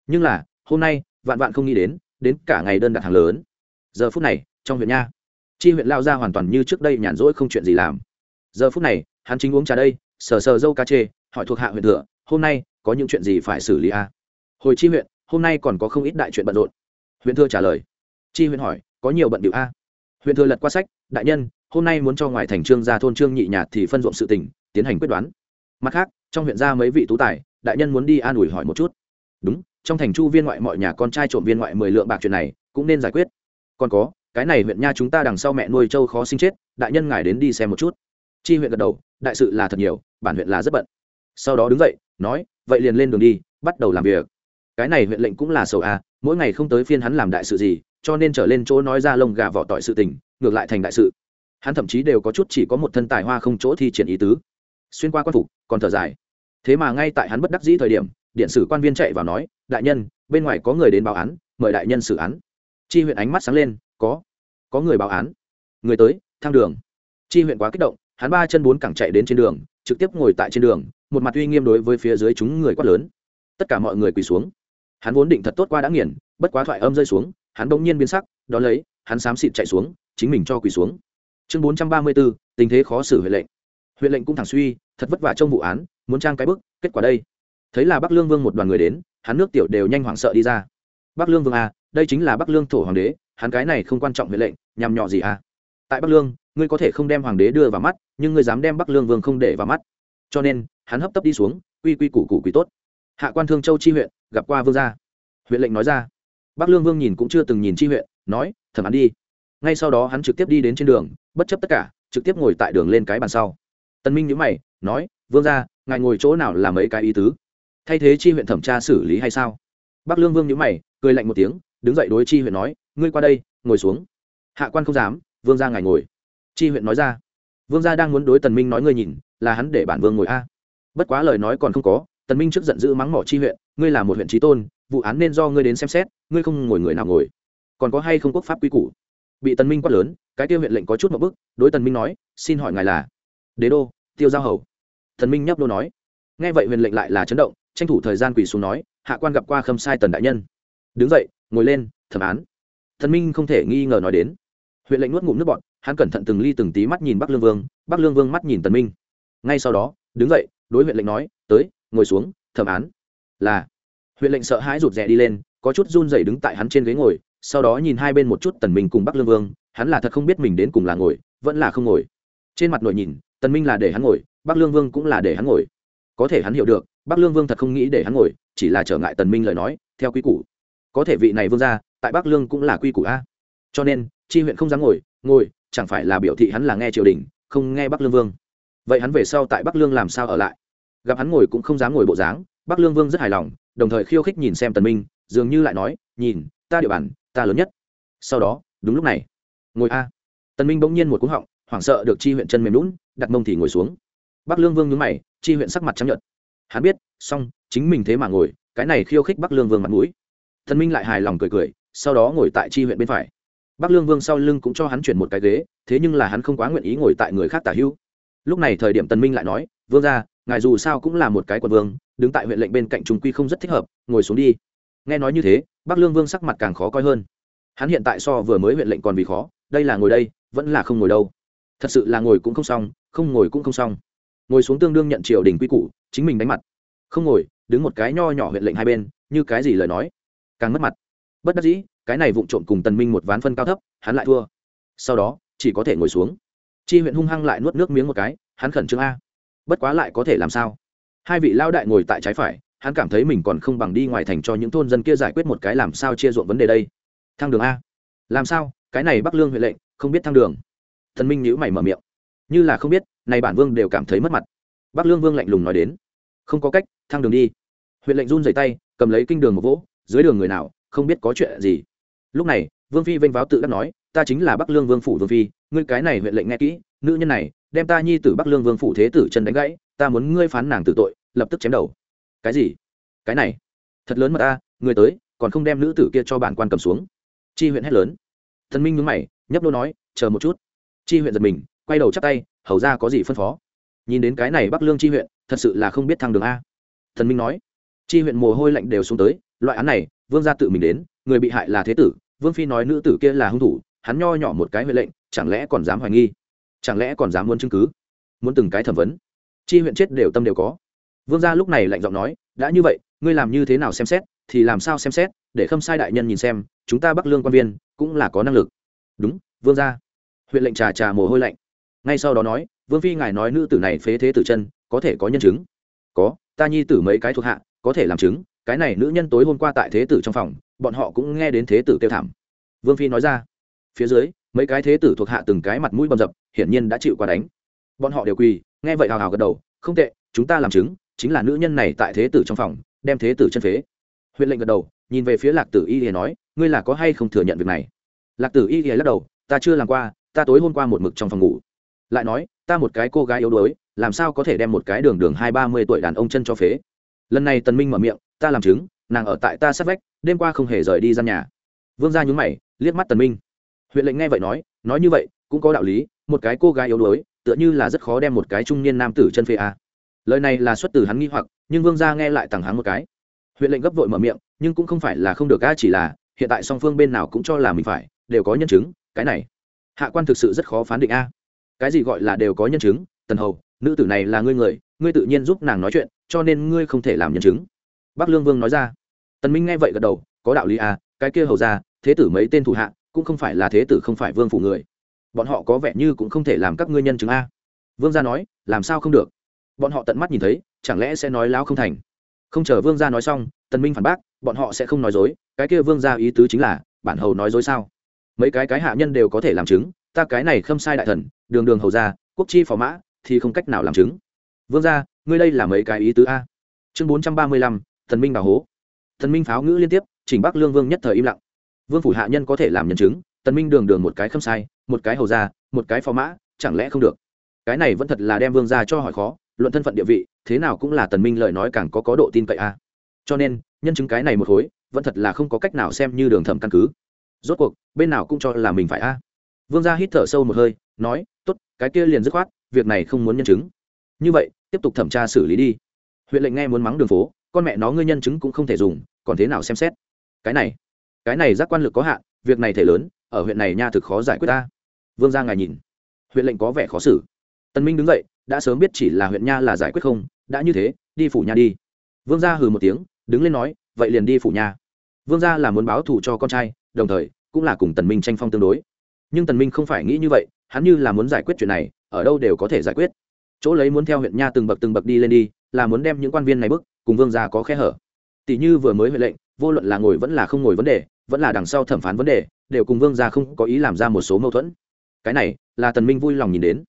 S1: nhưng là hôm nay vạn vạn không nghĩ đến đến cả ngày đơn đặt hàng lớn. Giờ phút này trong huyện nha chi huyện lao ra hoàn toàn như trước đây nhàn rỗi không chuyện gì làm. Giờ phút này hắn chính uống trà đây sờ sờ dâu cá chê hỏi thuộc hạ huyện thừa hôm nay có những chuyện gì phải xử lý a à? hồi chi huyện hôm nay còn có không ít đại chuyện bận rộn. Huyện thừa trả lời. Chi huyện hỏi có nhiều bận điệu a à? huyện thừa lật qua sách đại nhân hôm nay muốn cho ngoài thành trương ra thôn trương nhị nhạt thì phân ruộng sự tỉnh tiến hành quyết đoán. Mặt khác trong huyện ra mấy vị tú tài đại nhân muốn đi an ủi hỏi một chút. Đúng, trong thành chu viên ngoại mọi nhà con trai trộm viên ngoại mười lượng bạc chuyện này, cũng nên giải quyết. Còn có, cái này huyện nha chúng ta đằng sau mẹ nuôi trâu khó sinh chết, đại nhân ngài đến đi xem một chút. Chi huyện gật đầu, đại sự là thật nhiều, bản huyện là rất bận. Sau đó đứng dậy, nói, vậy liền lên đường đi, bắt đầu làm việc. Cái này huyện lệnh cũng là sầu a, mỗi ngày không tới phiên hắn làm đại sự gì, cho nên trở lên chỗ nói ra lông gà vỏ tỏi sự tình, ngược lại thành đại sự. Hắn thậm chí đều có chút chỉ có một thân tài hoa không chỗ thi triển ý tứ. Xuyên qua quan phục, còn thở dài thế mà ngay tại hắn bất đắc dĩ thời điểm, điện sử quan viên chạy vào nói, đại nhân, bên ngoài có người đến báo án, mời đại nhân xử án. Chi huyện ánh mắt sáng lên, có có người báo án. Người tới, thang đường. Chi huyện quá kích động, hắn ba chân bốn cẳng chạy đến trên đường, trực tiếp ngồi tại trên đường, một mặt uy nghiêm đối với phía dưới chúng người quát lớn. Tất cả mọi người quỳ xuống. Hắn vốn định thật tốt qua đã nghiền, bất quá thoại âm rơi xuống, hắn bỗng nhiên biến sắc đ ó lấy, hắn xám xịt chạy xuống, chính mình cho quỳ xuống. Chương bốn trăm ba mươi b ố tình thế khó xử huệ lệnh huyện lệnh cũng thẳng suy, thật vất vả trong vụ án, muốn trang cái bức, kết quả đây. Thấy là bắc lương vương một đoàn người đến, hắn nước tiểu đều nhanh hoảng sợ đi ra. Bắc lương vương à đây chính là bắc lương thổ hoàng đế, hắn cái này không quan trọng huyện lệnh, nhằm nhỏ gì à? Tại bắc lương, ngươi có thể không đem hoàng đế đưa vào mắt, nhưng ngươi dám đem bắc lương vương không để vào mắt. Cho nên, hắn hấp tấp đi xuống, quy quy củ củ quý tốt. Hạ quan thương châu chi huyện, gặp qua vương gia. Huyện lệnh nói ra. Bắc lương vương nhìn cũng chưa từng nhìn chi huyện, nói, thẩm án đi. Ngay sau đó hắn trực tiếp đi đến trên đường, bất chấp tất cả, trực tiếp ngồi tại đường lên cái bàn sau tân minh nhữ mày, nói, vương gia, ngài ngồi chỗ nào làm mấy cái ý tứ? Thay thế chi huyện thẩm tra xử lý hay sao? Bắc lương vương nhữ mày, cười lạnh một tiếng, đứng dậy đối chi huyện nói, ngươi qua đây, ngồi xuống. Hạ quan không dám, vương gia ngài ngồi. Chi huyện nói ra, vương gia đang muốn đối tần minh nói ngươi nhìn, là hắn để bản vương ngồi a. Bất quá lời nói còn không có, tần minh trước giận dữ mắng mỏ chi huyện, ngươi là một huyện trí tôn, vụ án nên do ngươi đến xem xét, ngươi không ngồi người nào ngồi. Còn có hay không quốc pháp quy củ? Bị tần minh quát lớn, cái tiêu huyện lệnh có chút một bức, đối tần minh nói, xin hỏi ngài là đế đô, tiêu giao hầu. Thần minh nhấp đô nói. Nghe vậy huyện lệnh lại là chấn động, tranh thủ thời gian quỳ xuống nói, hạ quan gặp qua khâm sai tần đại nhân. Đứng dậy, ngồi lên, thẩm án. Thần minh không thể nghi ngờ nói đến. Huyện lệnh nuốt ngụm nước bọt, hắn cẩn thận từng ly từng tí mắt nhìn bắc lương vương, bắc lương vương mắt nhìn tần minh. Ngay sau đó, đứng dậy, đối huyện lệnh nói, tới, ngồi xuống, thẩm án. Là huyện lệnh sợ hãi rụt rè đi lên, có chút run rẩy đứng tại hắn trên ghế ngồi, sau đó nhìn hai bên một chút tần minh cùng bắc lương vương, hắn là thật không biết mình đến cùng là ngồi, vẫn là không ngồi. Trên mặt nội nhìn tần minh là để hắn ngồi, bắc lương vương cũng là để hắn ngồi. Có thể hắn hiểu được, bắc lương vương thật không nghĩ để hắn ngồi, chỉ là trở ngại tần minh lời nói, theo quy củ. Có thể vị này vương gia, tại bắc lương cũng là quy củ a. Cho nên, chi huyện không dám ngồi ngồi, chẳng phải là biểu thị hắn là nghe triều đình, không nghe bắc lương vương. Vậy hắn về sau tại bắc lương làm sao ở lại? Gặp hắn ngồi cũng không dám ngồi bộ dáng, bắc lương vương rất hài lòng, đồng thời khiêu khích nhìn xem tần minh, dường như lại nói, nhìn, ta địa bàn, ta lớn nhất. Sau đó, đúng lúc này, ngồi a. Tần minh bỗng nhiên một cú họng, hoảng sợ được chi huyện chân mềm lún đặt mông thì ngồi xuống. Bắc lương vương nhớ mày, chi huyện sắc mặt trắng nhợt. Hắn biết, xong, chính mình thế mà ngồi, cái này khiêu khích bắc lương vương mặt mũi. Thần minh lại hài lòng cười cười, sau đó ngồi tại chi huyện bên phải. Bắc lương vương sau lưng cũng cho hắn chuyển một cái ghế, thế nhưng là hắn không quá nguyện ý ngồi tại người khác tả hữu. Lúc này thời điểm tần minh lại nói, vương gia, ngài dù sao cũng là một cái quận vương, đứng tại huyện lệnh bên cạnh trung quy không rất thích hợp, ngồi xuống đi. Nghe nói như thế, bắc lương vương sắc mặt càng khó coi hơn. Hắn hiện tại so vừa mới huyện lệnh còn vì khó, đây là ngồi đây, vẫn là không ngồi đâu. Thật sự là ngồi cũng không xong không ngồi cũng không xong. Ngồi xuống tương đương nhận triều đình quy củ, chính mình đánh mặt. Không ngồi, đứng một cái nho nhỏ huyện lệnh hai bên, như cái gì lời nói? Càng mất mặt. Bất đắc dĩ, cái này vụng trộm cùng tần minh một ván phân cao thấp, hắn lại thua. Sau đó, chỉ có thể ngồi xuống. Chi huyện hung hăng lại nuốt nước miếng một cái, hắn khẩn trương a. Bất quá lại có thể làm sao? Hai vị lao đại ngồi tại trái phải, hắn cảm thấy mình còn không bằng đi ngoài thành cho những thôn dân kia giải quyết một cái làm sao chia ruộng vấn đề đây. Thang đường a. Làm sao? Cái này bắc lương huệ lệnh, không biết thang đường. Thần minh nhữ mày mở miệng như là không biết, này bản vương đều cảm thấy mất mặt. Bắc lương vương lạnh lùng nói đến, không có cách thang đường đi. Huyện lệnh run dày tay, cầm lấy kinh đường một vỗ, dưới đường người nào không biết có chuyện gì? Lúc này, vương phi vênh váo tự đắc nói, ta chính là bắc lương vương phủ vương phi, ngươi cái này huyện lệnh nghe kỹ, nữ nhân này đem ta nhi tử bắc lương vương phủ thế tử chân đánh gãy, ta muốn ngươi phán nàng tử tội, lập tức chém đầu. Cái gì? Cái này? Thật lớn mà ta, người tới, còn không đem nữ tử kia cho bản quan cầm xuống. Chi huyện hét lớn. Thần minh nhướng mày, nhấp đô nói, chờ một chút. Chi huyện giật mình quay đầu chắp tay, hầu ra có gì phân phó? Nhìn đến cái này bắc lương chi huyện, thật sự là không biết thăng đường a. Thần minh nói, chi huyện mồ hôi lạnh đều xuống tới, loại án này, vương gia tự mình đến, người bị hại là thế tử, vương phi nói nữ tử kia là hung thủ, hắn nho nhỏ một cái huệ lệnh, chẳng lẽ còn dám hoài nghi? Chẳng lẽ còn dám muốn chứng cứ? Muốn từng cái thẩm vấn? Chi huyện chết đều tâm đều có. Vương gia lúc này lạnh giọng nói, đã như vậy, ngươi làm như thế nào xem xét, thì làm sao xem xét, để khâm sai đại nhân nhìn xem, chúng ta bắc lương quan viên, cũng là có năng lực. Đúng, vương gia. Huyện lệnh trà trà mồ hôi lạnh ngay sau đó nói, vương phi, ngài nói nữ tử này phế thế tử chân, có thể có nhân chứng? Có, ta nhi tử mấy cái thuộc hạ, có thể làm chứng, cái này nữ nhân tối hôm qua tại thế tử trong phòng, bọn họ cũng nghe đến thế tử kêu thảm. Vương phi nói ra. Phía dưới, mấy cái thế tử thuộc hạ từng cái mặt mũi bầm dập, hiển nhiên đã chịu qua đánh. Bọn họ đều quỳ, nghe vậy hào hào gật đầu, không tệ, chúng ta làm chứng, chính là nữ nhân này tại thế tử trong phòng, đem thế tử chân phế. Huyện lệnh gật đầu, nhìn về phía lạc tử y thì nói, ngươi là có hay không thừa nhận việc này? Lạc tử y thì lắc đầu, ta chưa làm qua, ta tối hôm qua một mực trong phòng ngủ lại nói, ta một cái cô gái yếu đuối, làm sao có thể đem một cái đường đường hai ba mươi tuổi đàn ông chân cho phế? Lần này tần minh mở miệng, ta làm chứng, nàng ở tại ta sát vách, đêm qua không hề rời đi gian nhà. Vương gia nhún mày, liếc mắt tần minh. Huyện lệnh nghe vậy nói nói như vậy, cũng có đạo lý, một cái cô gái yếu đuối, tựa như là rất khó đem một cái trung niên nam tử chân phê a à. lời này là xuất từ hắn nghi hoặc, nhưng vương gia nghe lại tặng hắn một cái. Huyện lệnh gấp vội mở miệng, nhưng cũng không phải là không được a chỉ là, hiện tại song phương bên nào cũng cho là mình phải, đều có nhân chứng, cái này. Hạ quan thực sự rất khó phán định a cái gì gọi là đều có nhân chứng, tần hầu, nữ tử này là ngươi người, ngươi tự nhiên giúp nàng nói chuyện, cho nên ngươi không thể làm nhân chứng. Bắc lương vương nói ra. Tần minh nghe vậy gật đầu, có đạo lý à cái kia hầu ra thế tử mấy tên thủ hạ, cũng không phải là thế tử không phải vương phủ người. Bọn họ có vẻ như cũng không thể làm các ngươi nhân chứng a. Vương gia nói, làm sao không được? Bọn họ tận mắt nhìn thấy, chẳng lẽ sẽ nói láo không thành? Không chờ vương gia nói xong, tần minh phản bác, bọn họ sẽ không nói dối, cái kia vương gia ý tứ chính là, bản hầu nói dối sao? Mấy cái cái hạ nhân đều có thể làm chứng ta cái này khâm sai đại thần, đường đường hầu gia, quốc chi phò mã, thì không cách nào làm chứng. Vương gia, ngươi đây là mấy cái ý tứ a? Chương bốn trăm ba mươi lăm, thần minh bảo hố. Thần minh pháo ngữ liên tiếp, chỉnh bắc lương vương nhất thời im lặng. Vương phủ hạ nhân có thể làm nhân chứng tần minh đường đường một cái khâm sai, một cái hầu gia, một cái phò mã, chẳng lẽ không được? Cái này vẫn thật là đem vương gia cho hỏi khó, luận thân phận địa vị, thế nào cũng là tần minh lời nói càng có có độ tin cậy a. Cho nên, nhân chứng cái này một khối, vẫn thật là không có cách nào xem như đường thẩm căn cứ. Rốt cuộc, bên nào cũng cho là mình phải a vương gia hít thở sâu một hơi, nói, tốt, cái kia liền dứt khoát, việc này không muốn nhân chứng. Như vậy, tiếp tục thẩm tra xử lý đi. Huyện lệnh nghe muốn mắng đường phố, con mẹ nó, ngươi nhân chứng cũng không thể dùng, còn thế nào xem xét? Cái này cái này giác quan lực có hạn, việc này thể lớn, ở huyện này nha thực khó giải quyết ta. Vương gia ngài nhìn. Huyện lệnh có vẻ khó xử. Tân minh đứng dậy, đã sớm biết chỉ là huyện nha là giải quyết không, đã như thế, đi phủ nha đi. Vương gia hừ một tiếng, đứng lên nói, vậy liền đi phủ nha. Vương gia là muốn báo thù cho con trai, đồng thời cũng là cùng tần minh tranh phong tương đối nhưng tần minh không phải nghĩ như vậy, hắn như là muốn giải quyết chuyện này, ở đâu đều có thể giải quyết. Chỗ lấy muốn theo huyện nha từng bậc từng bậc đi lên đi, là muốn đem những quan viên này bước cùng vương gia có khe hở. Tỷ như vừa mới huệ lệnh, vô luận là ngồi vẫn là không ngồi vấn đề, vẫn là đằng sau thẩm phán vấn đề, đều cùng vương gia không có ý làm ra một số mâu thuẫn. Cái này, là tần minh vui lòng nhìn đến.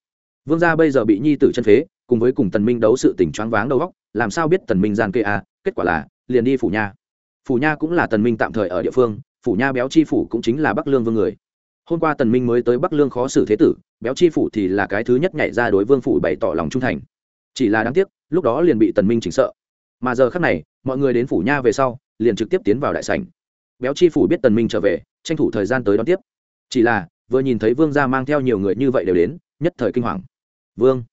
S1: Vương gia bây giờ bị nhi tử chân phế, cùng với cùng tần minh đấu sự tình choáng váng đầu óc, làm sao biết tần minh gian kê a à, kết quả là, liền đi phủ nha. Phủ nha cũng là tần minh tạm thời ở địa phương, phủ nha béo chi phủ cũng chính là bắc lương vương người hôm qua tần minh mới tới bắc lương khó xử thế tử, béo chi phủ thì là cái thứ nhất nhảy ra đối vương phủ bày tỏ lòng trung thành. Chỉ là đáng tiếc, lúc đó liền bị tần minh chỉnh sợ. Mà giờ khắc này, mọi người đến phủ nha về sau, liền trực tiếp tiến vào đại sảnh. Béo chi phủ biết tần minh trở về, tranh thủ thời gian tới đón tiếp. Chỉ là, vừa nhìn thấy vương gia mang theo nhiều người như vậy đều đến, nhất thời kinh hoàng. Vương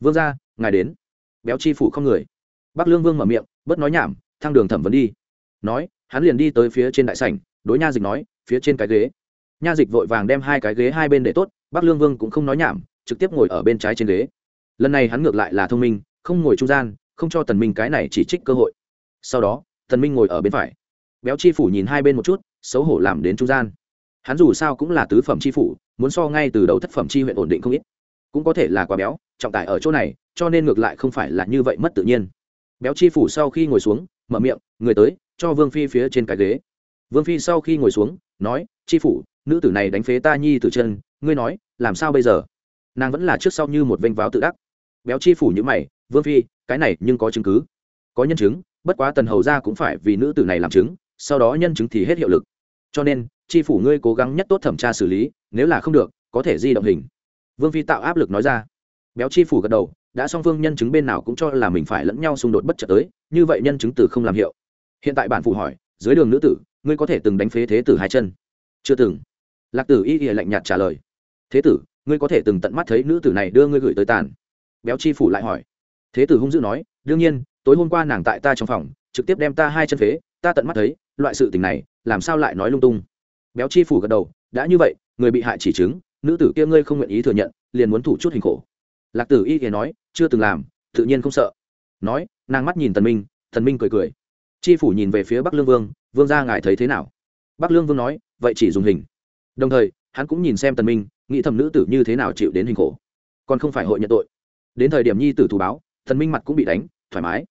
S1: vương gia, ngài đến. Béo chi phủ không người. Bắc lương vương mở miệng, bớt nói nhảm, thang đường thẩm vấn đi. Nói, hắn liền đi tới phía trên đại sảnh, đối nha dịch nói, phía trên cái ghế nha dịch vội vàng đem hai cái ghế hai bên để tốt, bắc lương vương cũng không nói nhảm, trực tiếp ngồi ở bên trái trên ghế. Lần này hắn ngược lại là thông minh, không ngồi trung gian, không cho tần minh cái này chỉ trích cơ hội. Sau đó, tần minh ngồi ở bên phải. Béo chi phủ nhìn hai bên một chút, xấu hổ làm đến trung gian. Hắn dù sao cũng là tứ phẩm chi phủ, muốn so ngay từ đầu thất phẩm chi huyện ổn định không ít. Cũng có thể là quá béo, trọng tải ở chỗ này, cho nên ngược lại không phải là như vậy mất tự nhiên. Béo chi phủ sau khi ngồi xuống, mở miệng, người tới, cho vương phi phía trên cái ghế. Vương phi sau khi ngồi xuống, nói, chi phủ nữ tử này đánh phế ta nhi từ chân, ngươi nói, làm sao bây giờ? Nàng vẫn là trước sau như một vênh váo tự đắc. Béo chi phủ như mày, vương phi, cái này nhưng có chứng cứ. Có nhân chứng, bất quá tần hầu ra cũng phải vì nữ tử này làm chứng, sau đó nhân chứng thì hết hiệu lực. Cho nên, chi phủ ngươi cố gắng nhất tốt thẩm tra xử lý, nếu là không được, có thể di động hình. Vương phi tạo áp lực nói ra. Béo chi phủ gật đầu, đã song phương nhân chứng bên nào cũng cho là mình phải lẫn nhau xung đột bất chợt tới, như vậy nhân chứng từ không làm hiệu. Hiện tại bản phủ hỏi, dưới đường nữ tử, ngươi có thể từng đánh phế thế tử hai chân? Chưa từng lạc tử y ỉa lạnh nhạt trả lời. Thế tử, ngươi có thể từng tận mắt thấy nữ tử này đưa ngươi gửi tới tàn. Béo chi phủ lại hỏi. Thế tử hung dữ nói, đương nhiên, tối hôm qua nàng tại ta trong phòng, trực tiếp đem ta hai chân phế, ta tận mắt thấy, loại sự tình này, làm sao lại nói lung tung? Béo chi phủ gật đầu, đã như vậy, người bị hại chỉ chứng, nữ tử kia ngươi không nguyện ý thừa nhận, liền muốn thủ chút hình khổ. Lạc tử y ỉa nói, chưa từng làm, tự nhiên không sợ. Nói, nàng mắt nhìn tần minh thần minh cười cười. Chi phủ nhìn về phía bắc lương vương vương gia ngài thấy thế nào? Bắc lương vương nói, vậy chỉ dùng hình đồng thời, hắn cũng nhìn xem tần minh, nghĩ thầm nữ tử như thế nào chịu đến hình khổ. Còn không phải hội nhận tội. Đến thời điểm nhi tử thù báo thần minh mặt cũng bị đánh, thoải mái.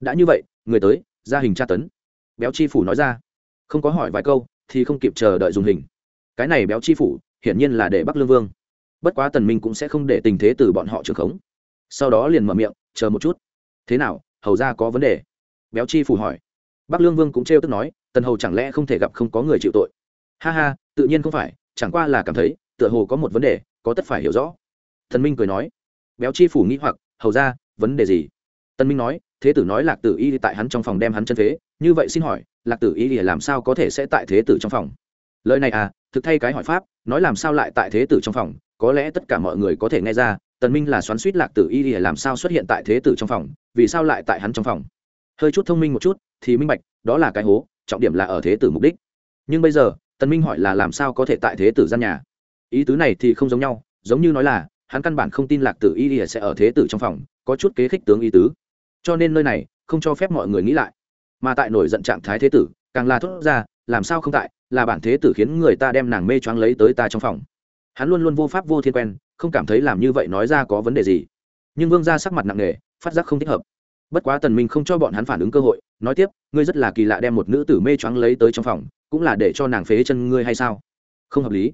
S1: Đã như vậy, người tới, ra hình tra tấn. Béo chi phủ nói ra. Không có hỏi vài câu, thì không kịp chờ đợi dùng hình. Cái này béo chi phủ, hiển nhiên là để bắc lương vương. Bất quá tần minh cũng sẽ không để tình thế từ bọn họ trường khống. Sau đó liền mở miệng, chờ một chút. Thế nào, hầu ra có vấn đề? Béo chi phủ hỏi. Bắc lương vương cũng trêu tức nói, tần hầu chẳng lẽ không thể gặp không có người chịu tội? Ha ha, tự nhiên không phải, chẳng qua là cảm thấy, tựa hồ có một vấn đề, có tất phải hiểu rõ. Thần minh cười nói. Béo chi phủ nghĩ hoặc, hầu ra, vấn đề gì? Tân minh nói, thế tử nói lạc tử y tại hắn trong phòng đem hắn chân phế, như vậy xin hỏi, lạc tử y làm sao có thể sẽ tại thế tử trong phòng? Lời này à thực thay cái hỏi pháp, nói làm sao lại tại thế tử trong phòng, có lẽ tất cả mọi người có thể nghe ra, tần minh là xoắn suýt lạc tử y làm sao xuất hiện tại thế tử trong phòng, vì sao lại tại hắn trong phòng? Hơi chút thông minh một chút, thì minh bạch, đó là cái hố, trọng điểm là ở thế tử mục đích. Nhưng bây giờ tần minh hỏi là làm sao có thể tại thế tử gian nhà? Ý tứ này thì không giống nhau, giống như nói là, hắn căn bản không tin lạc tử y y sẽ ở thế tử trong phòng, có chút kế khích tướng ý tứ. Cho nên nơi này, không cho phép mọi người nghĩ lại. Mà tại nổi giận trạng thái thế tử, càng là thốt ra, làm sao không tại, là bản thế tử khiến người ta đem nàng mê choáng lấy tới ta trong phòng. Hắn luôn luôn vô pháp vô thiên quen, không cảm thấy làm như vậy nói ra có vấn đề gì. Nhưng vương gia sắc mặt nặng nề, phát giác không thích hợp bất quá tần minh không cho bọn hắn phản ứng cơ hội, nói tiếp, ngươi rất là kỳ lạ đem một nữ tử mê choáng lấy tới trong phòng, cũng là để cho nàng phế chân ngươi hay sao? Không hợp lý.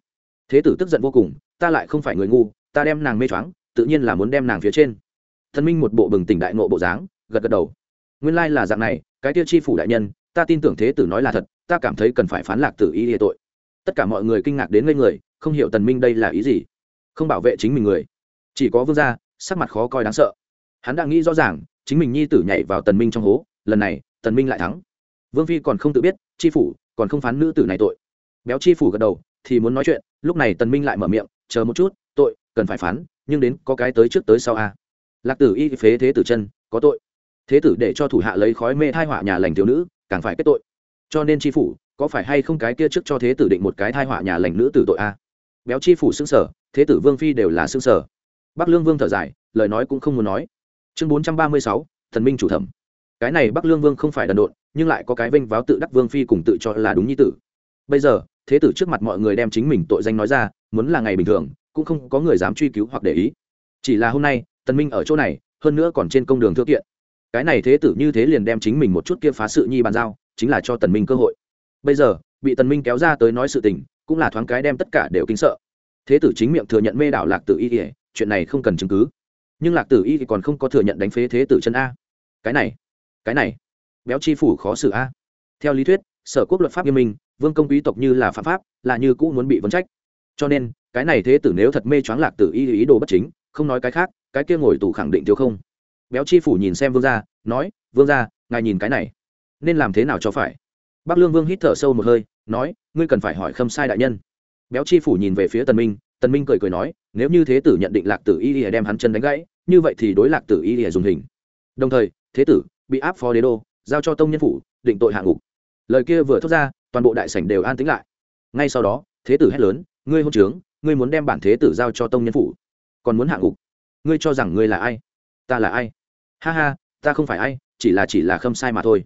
S1: Thế tử tức giận vô cùng, ta lại không phải người ngu, ta đem nàng mê choáng, tự nhiên là muốn đem nàng phía trên. Thần minh một bộ bừng tỉnh đại nộ bộ dáng, gật gật đầu. Nguyên lai là dạng này, cái tiêu chi phủ đại nhân, ta tin tưởng thế tử nói là thật, ta cảm thấy cần phải phán lạc tử ý địa tội. Tất cả mọi người kinh ngạc đến ngây người, không hiểu tần minh đây là ý gì. Không bảo vệ chính mình người. Chỉ có vương gia, sắc mặt khó coi đáng sợ. Hắn đã nghĩ rõ ràng chính mình nhi tử nhảy vào tần minh trong hố, lần này, tần minh lại thắng. Vương phi còn không tự biết, chi phủ còn không phán nữ tử này tội. Béo chi phủ gật đầu, thì muốn nói chuyện, lúc này tần minh lại mở miệng, chờ một chút, tội, cần phải phán, nhưng đến có cái tới trước tới sau a. Lạc tử y phế thế tử chân, có tội. Thế tử để cho thủ hạ lấy khói mê thai họa nhà lành thiếu nữ, càng phải kết tội. Cho nên chi phủ, có phải hay không cái kia trước cho thế tử định một cái thai họa nhà lành nữ tử tội a? Béo chi phủ xưng sở thế tử vương phi đều là xưng sở bắc lương vương thở dài, lời nói cũng không muốn nói chương bốn trăm ba mươi sáu, thần minh chủ thẩm. Cái này bắc lương vương không phải đần độn, nhưng lại có cái vinh váo tự đắc vương phi cùng tự cho là đúng nhi tử. Bây giờ, thế tử trước mặt mọi người đem chính mình tội danh nói ra, muốn là ngày bình thường, cũng không có người dám truy cứu hoặc để ý. Chỉ là hôm nay tần minh ở chỗ này, hơn nữa còn trên công đường thưa kiện. Cái này thế tử như thế liền đem chính mình một chút kia phá sự nhi bàn giao, chính là cho tần minh cơ hội. Bây giờ, bị tần minh kéo ra tới nói sự tình, cũng là thoáng cái đem tất cả đều kinh sợ. Thế tử chính miệng thừa nhận mê đảo lạc tự y, chuyện này không cần chứng cứ nhưng lạc tử y thì còn không có thừa nhận đánh phế thế tử chân a. Cái này cái này, béo chi phủ khó xử a. Theo lý thuyết, sở quốc luật pháp nghiêm minh, vương công quý tộc như là phạm pháp, là như cũ muốn bị vấn trách. Cho nên, cái này thế tử nếu thật mê choáng lạc tử y ý đồ bất chính, không nói cái khác, cái kia ngồi tù khẳng định thiếu không. Béo chi phủ nhìn xem vương gia, nói, vương gia, ngài nhìn cái này, nên làm thế nào cho phải? Bắc lương vương hít thở sâu một hơi, nói, ngươi cần phải hỏi khâm sai đại nhân. Béo chi phủ nhìn về phía tần minh tần minh cười cười nói, nếu như thế tử nhận định lạc tử y lìa đem hắn chân đánh gãy, như vậy thì đối lạc tử y lìa dùng hình. Đồng thời, thế tử bị áp phó đế đô, giao cho tông nhân phủ, định tội hạ ngục. Lời kia vừa thốt ra, toàn bộ đại sảnh đều an tĩnh lại. Ngay sau đó, thế tử hét lớn, ngươi hôn trướng, ngươi muốn đem bản thế tử giao cho tông nhân phủ, còn muốn hạ ngục. Ngươi cho rằng ngươi là ai? Ta là ai? Ha ha, ta không phải ai, chỉ là chỉ là khâm sai mà thôi.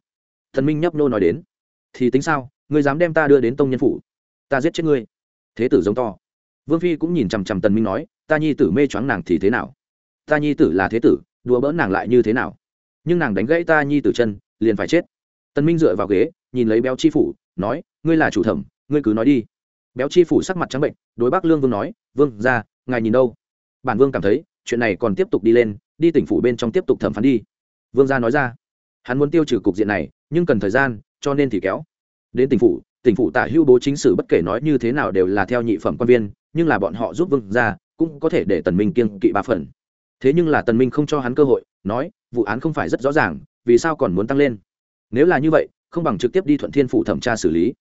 S1: Thần minh nhấp nô nói đến, thì tính sao? Ngươi dám đem ta đưa đến tông nhân phủ, ta giết chết ngươi. Thế tử giống to vương phi cũng nhìn chằm chằm tần minh nói, ta nhi tử mê choáng nàng thì thế nào? Ta nhi tử là thế tử, đùa bỡn nàng lại như thế nào? Nhưng nàng đánh gãy ta nhi tử chân, liền phải chết. Tần minh dựa vào ghế, nhìn lấy béo chi phủ, nói, ngươi là chủ thẩm, ngươi cứ nói đi. Béo chi phủ sắc mặt trắng bệnh, đối bác lương vương nói, vương, ra, ngài nhìn đâu? Bản vương cảm thấy, chuyện này còn tiếp tục đi lên, đi tỉnh phủ bên trong tiếp tục thẩm phán đi. Vương gia nói ra, hắn muốn tiêu trừ cục diện này, nhưng cần thời gian, cho nên thì kéo. Đến tỉnh phủ tỉnh phủ tả hưu bố chính sử bất kể nói như thế nào đều là theo nhị phẩm quan viên nhưng là bọn họ giúp vương gia, cũng có thể để tần minh kiêng kỵ ba phần. Thế nhưng là tần minh không cho hắn cơ hội, nói, vụ án không phải rất rõ ràng, vì sao còn muốn tăng lên? Nếu là như vậy, không bằng trực tiếp đi thuận thiên phủ thẩm tra xử lý.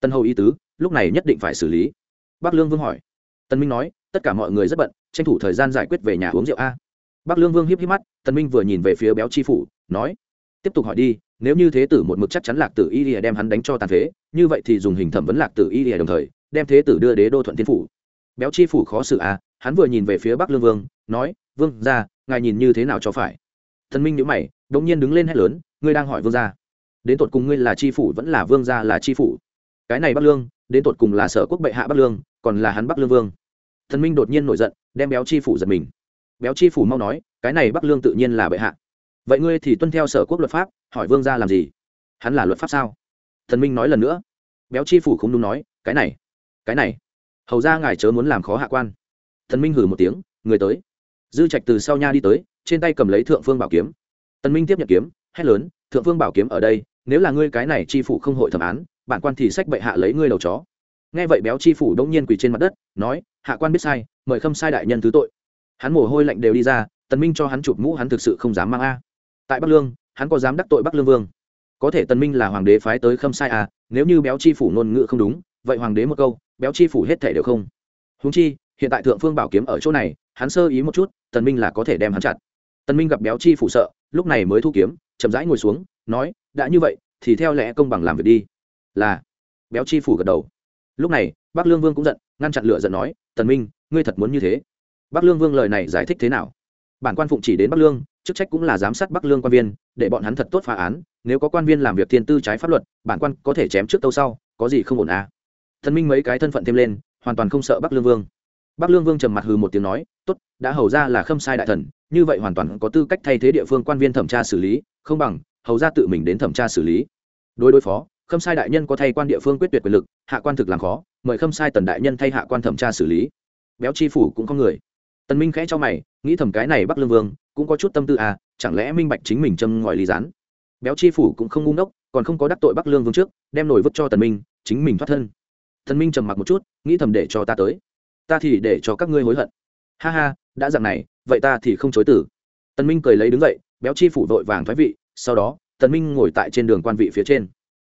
S1: Tân hầu ý tứ, lúc này nhất định phải xử lý. Bắc lương vương hỏi. Tần minh nói, tất cả mọi người rất bận, tranh thủ thời gian giải quyết về nhà uống rượu a. Bắc lương vương hiếp hiếp mắt, tần minh vừa nhìn về phía béo chi phủ, nói, tiếp tục hỏi đi, nếu như thế tử một mực chắc chắn lạc tử y lìa đem hắn đánh cho tàn phế, như vậy thì dùng hình thẩm vấn lạc tử y lìa đồng thời, đem thế tử đưa đế đô thuận thiên phủ béo chi phủ khó xử à? hắn vừa nhìn về phía bắc lương vương, nói, vương ra ngài nhìn như thế nào cho phải? Thần minh nhữ mày đ ỗ n g nhiên đứng lên hét lớn, ngươi đang hỏi vương gia. Đến tột cùng ngươi là chi phủ vẫn là vương gia là chi phủ? Cái này bắc lương, đến tột cùng là sở quốc bệ hạ bắc lương, còn là hắn bắc lương vương? Thần minh đột nhiên nổi giận, đem béo chi phủ giật mình. Béo chi phủ mau nói, cái này bắc lương tự nhiên là bệ hạ. Vậy ngươi thì tuân theo sở quốc luật pháp, hỏi vương gia làm gì? Hắn là luật pháp sao? Thần minh nói lần nữa. Béo chi phủ không đúng nói, cái này cái này hầu ra ngài chớ muốn làm khó hạ quan. Thần minh hử một tiếng, người tới. Dư trạch từ sau nha đi tới, trên tay cầm lấy thượng phương bảo kiếm. Tần minh tiếp nhận kiếm, hét lớn, thượng phương bảo kiếm ở đây, nếu là ngươi cái này chi phủ không hội thẩm án, bản quan thì sách bệ hạ lấy ngươi đầu chó. Nghe vậy béo chi phủ đông nhiên quỳ trên mặt đất, nói, hạ quan biết sai, mời khâm sai đại nhân thứ tội. Hắn mồ hôi lạnh đều đi ra, tần minh cho hắn chụp mũ, hắn thực sự không dám mang a. Tại bắc lương, hắn có dám đắc tội bắc lương vương? Có thể tần minh là hoàng đế phái tới khâm sai à nếu như béo chi phủ ngôn ngữ không đúng, vậy hoàng đế một câu béo chi phủ hết thể đều không. Huống chi, hiện tại thượng phương bảo kiếm ở chỗ này, hắn sơ ý một chút, tần minh là có thể đem hắn chặt. Tần minh gặp béo chi phủ sợ, lúc này mới thu kiếm, chậm rãi ngồi xuống, nói, đã như vậy, thì theo lẽ công bằng làm việc đi. Là, béo chi phủ gật đầu. Lúc này bác lương vương cũng giận, ngăn chặn lửa giận nói, tần minh, ngươi thật muốn như thế? Bác lương vương lời này giải thích thế nào? Bản quan phụng chỉ đến bắc lương, chức trách cũng là giám sát bắc lương quan viên, để bọn hắn thật tốt phá án, nếu có quan viên làm việc thiên tư trái pháp luật, bản quan có thể chém trước tâu sau, có gì không ổn à? Thần minh mấy cái thân phận thêm lên, hoàn toàn không sợ bắc lương vương. Bắc lương vương trầm mặt hừ một tiếng nói, tốt, đã hầu ra là khâm sai đại thần, như vậy hoàn toàn có tư cách thay thế địa phương quan viên thẩm tra xử lý, không bằng, hầu ra tự mình đến thẩm tra xử lý. Đối đối phó, khâm sai đại nhân có thay quan địa phương quyết tuyệt quyền lực, hạ quan thực làm khó, mời khâm sai tần đại nhân thay hạ quan thẩm tra xử lý. Béo chi phủ cũng có người. Tần minh khẽ cho mày, nghĩ thầm cái này bắc lương vương, cũng có chút tâm tư à chẳng lẽ minh bạch chính mình châm ngòi ly rán béo chi phủ cũng không ngu ngốc, còn không có đắc tội bắc lương vương trước, đem nổi vứt cho tần minh, chính mình thoát thân tần minh trầm mặc một chút, nghĩ thầm để cho ta tới. Ta thì để cho các ngươi hối hận. Ha ha, đã dạng này, vậy ta thì không chối tử tần minh cười lấy đứng dậy, béo chi phủ vội vàng thoái vị, sau đó, tần minh ngồi tại trên đường quan vị phía trên.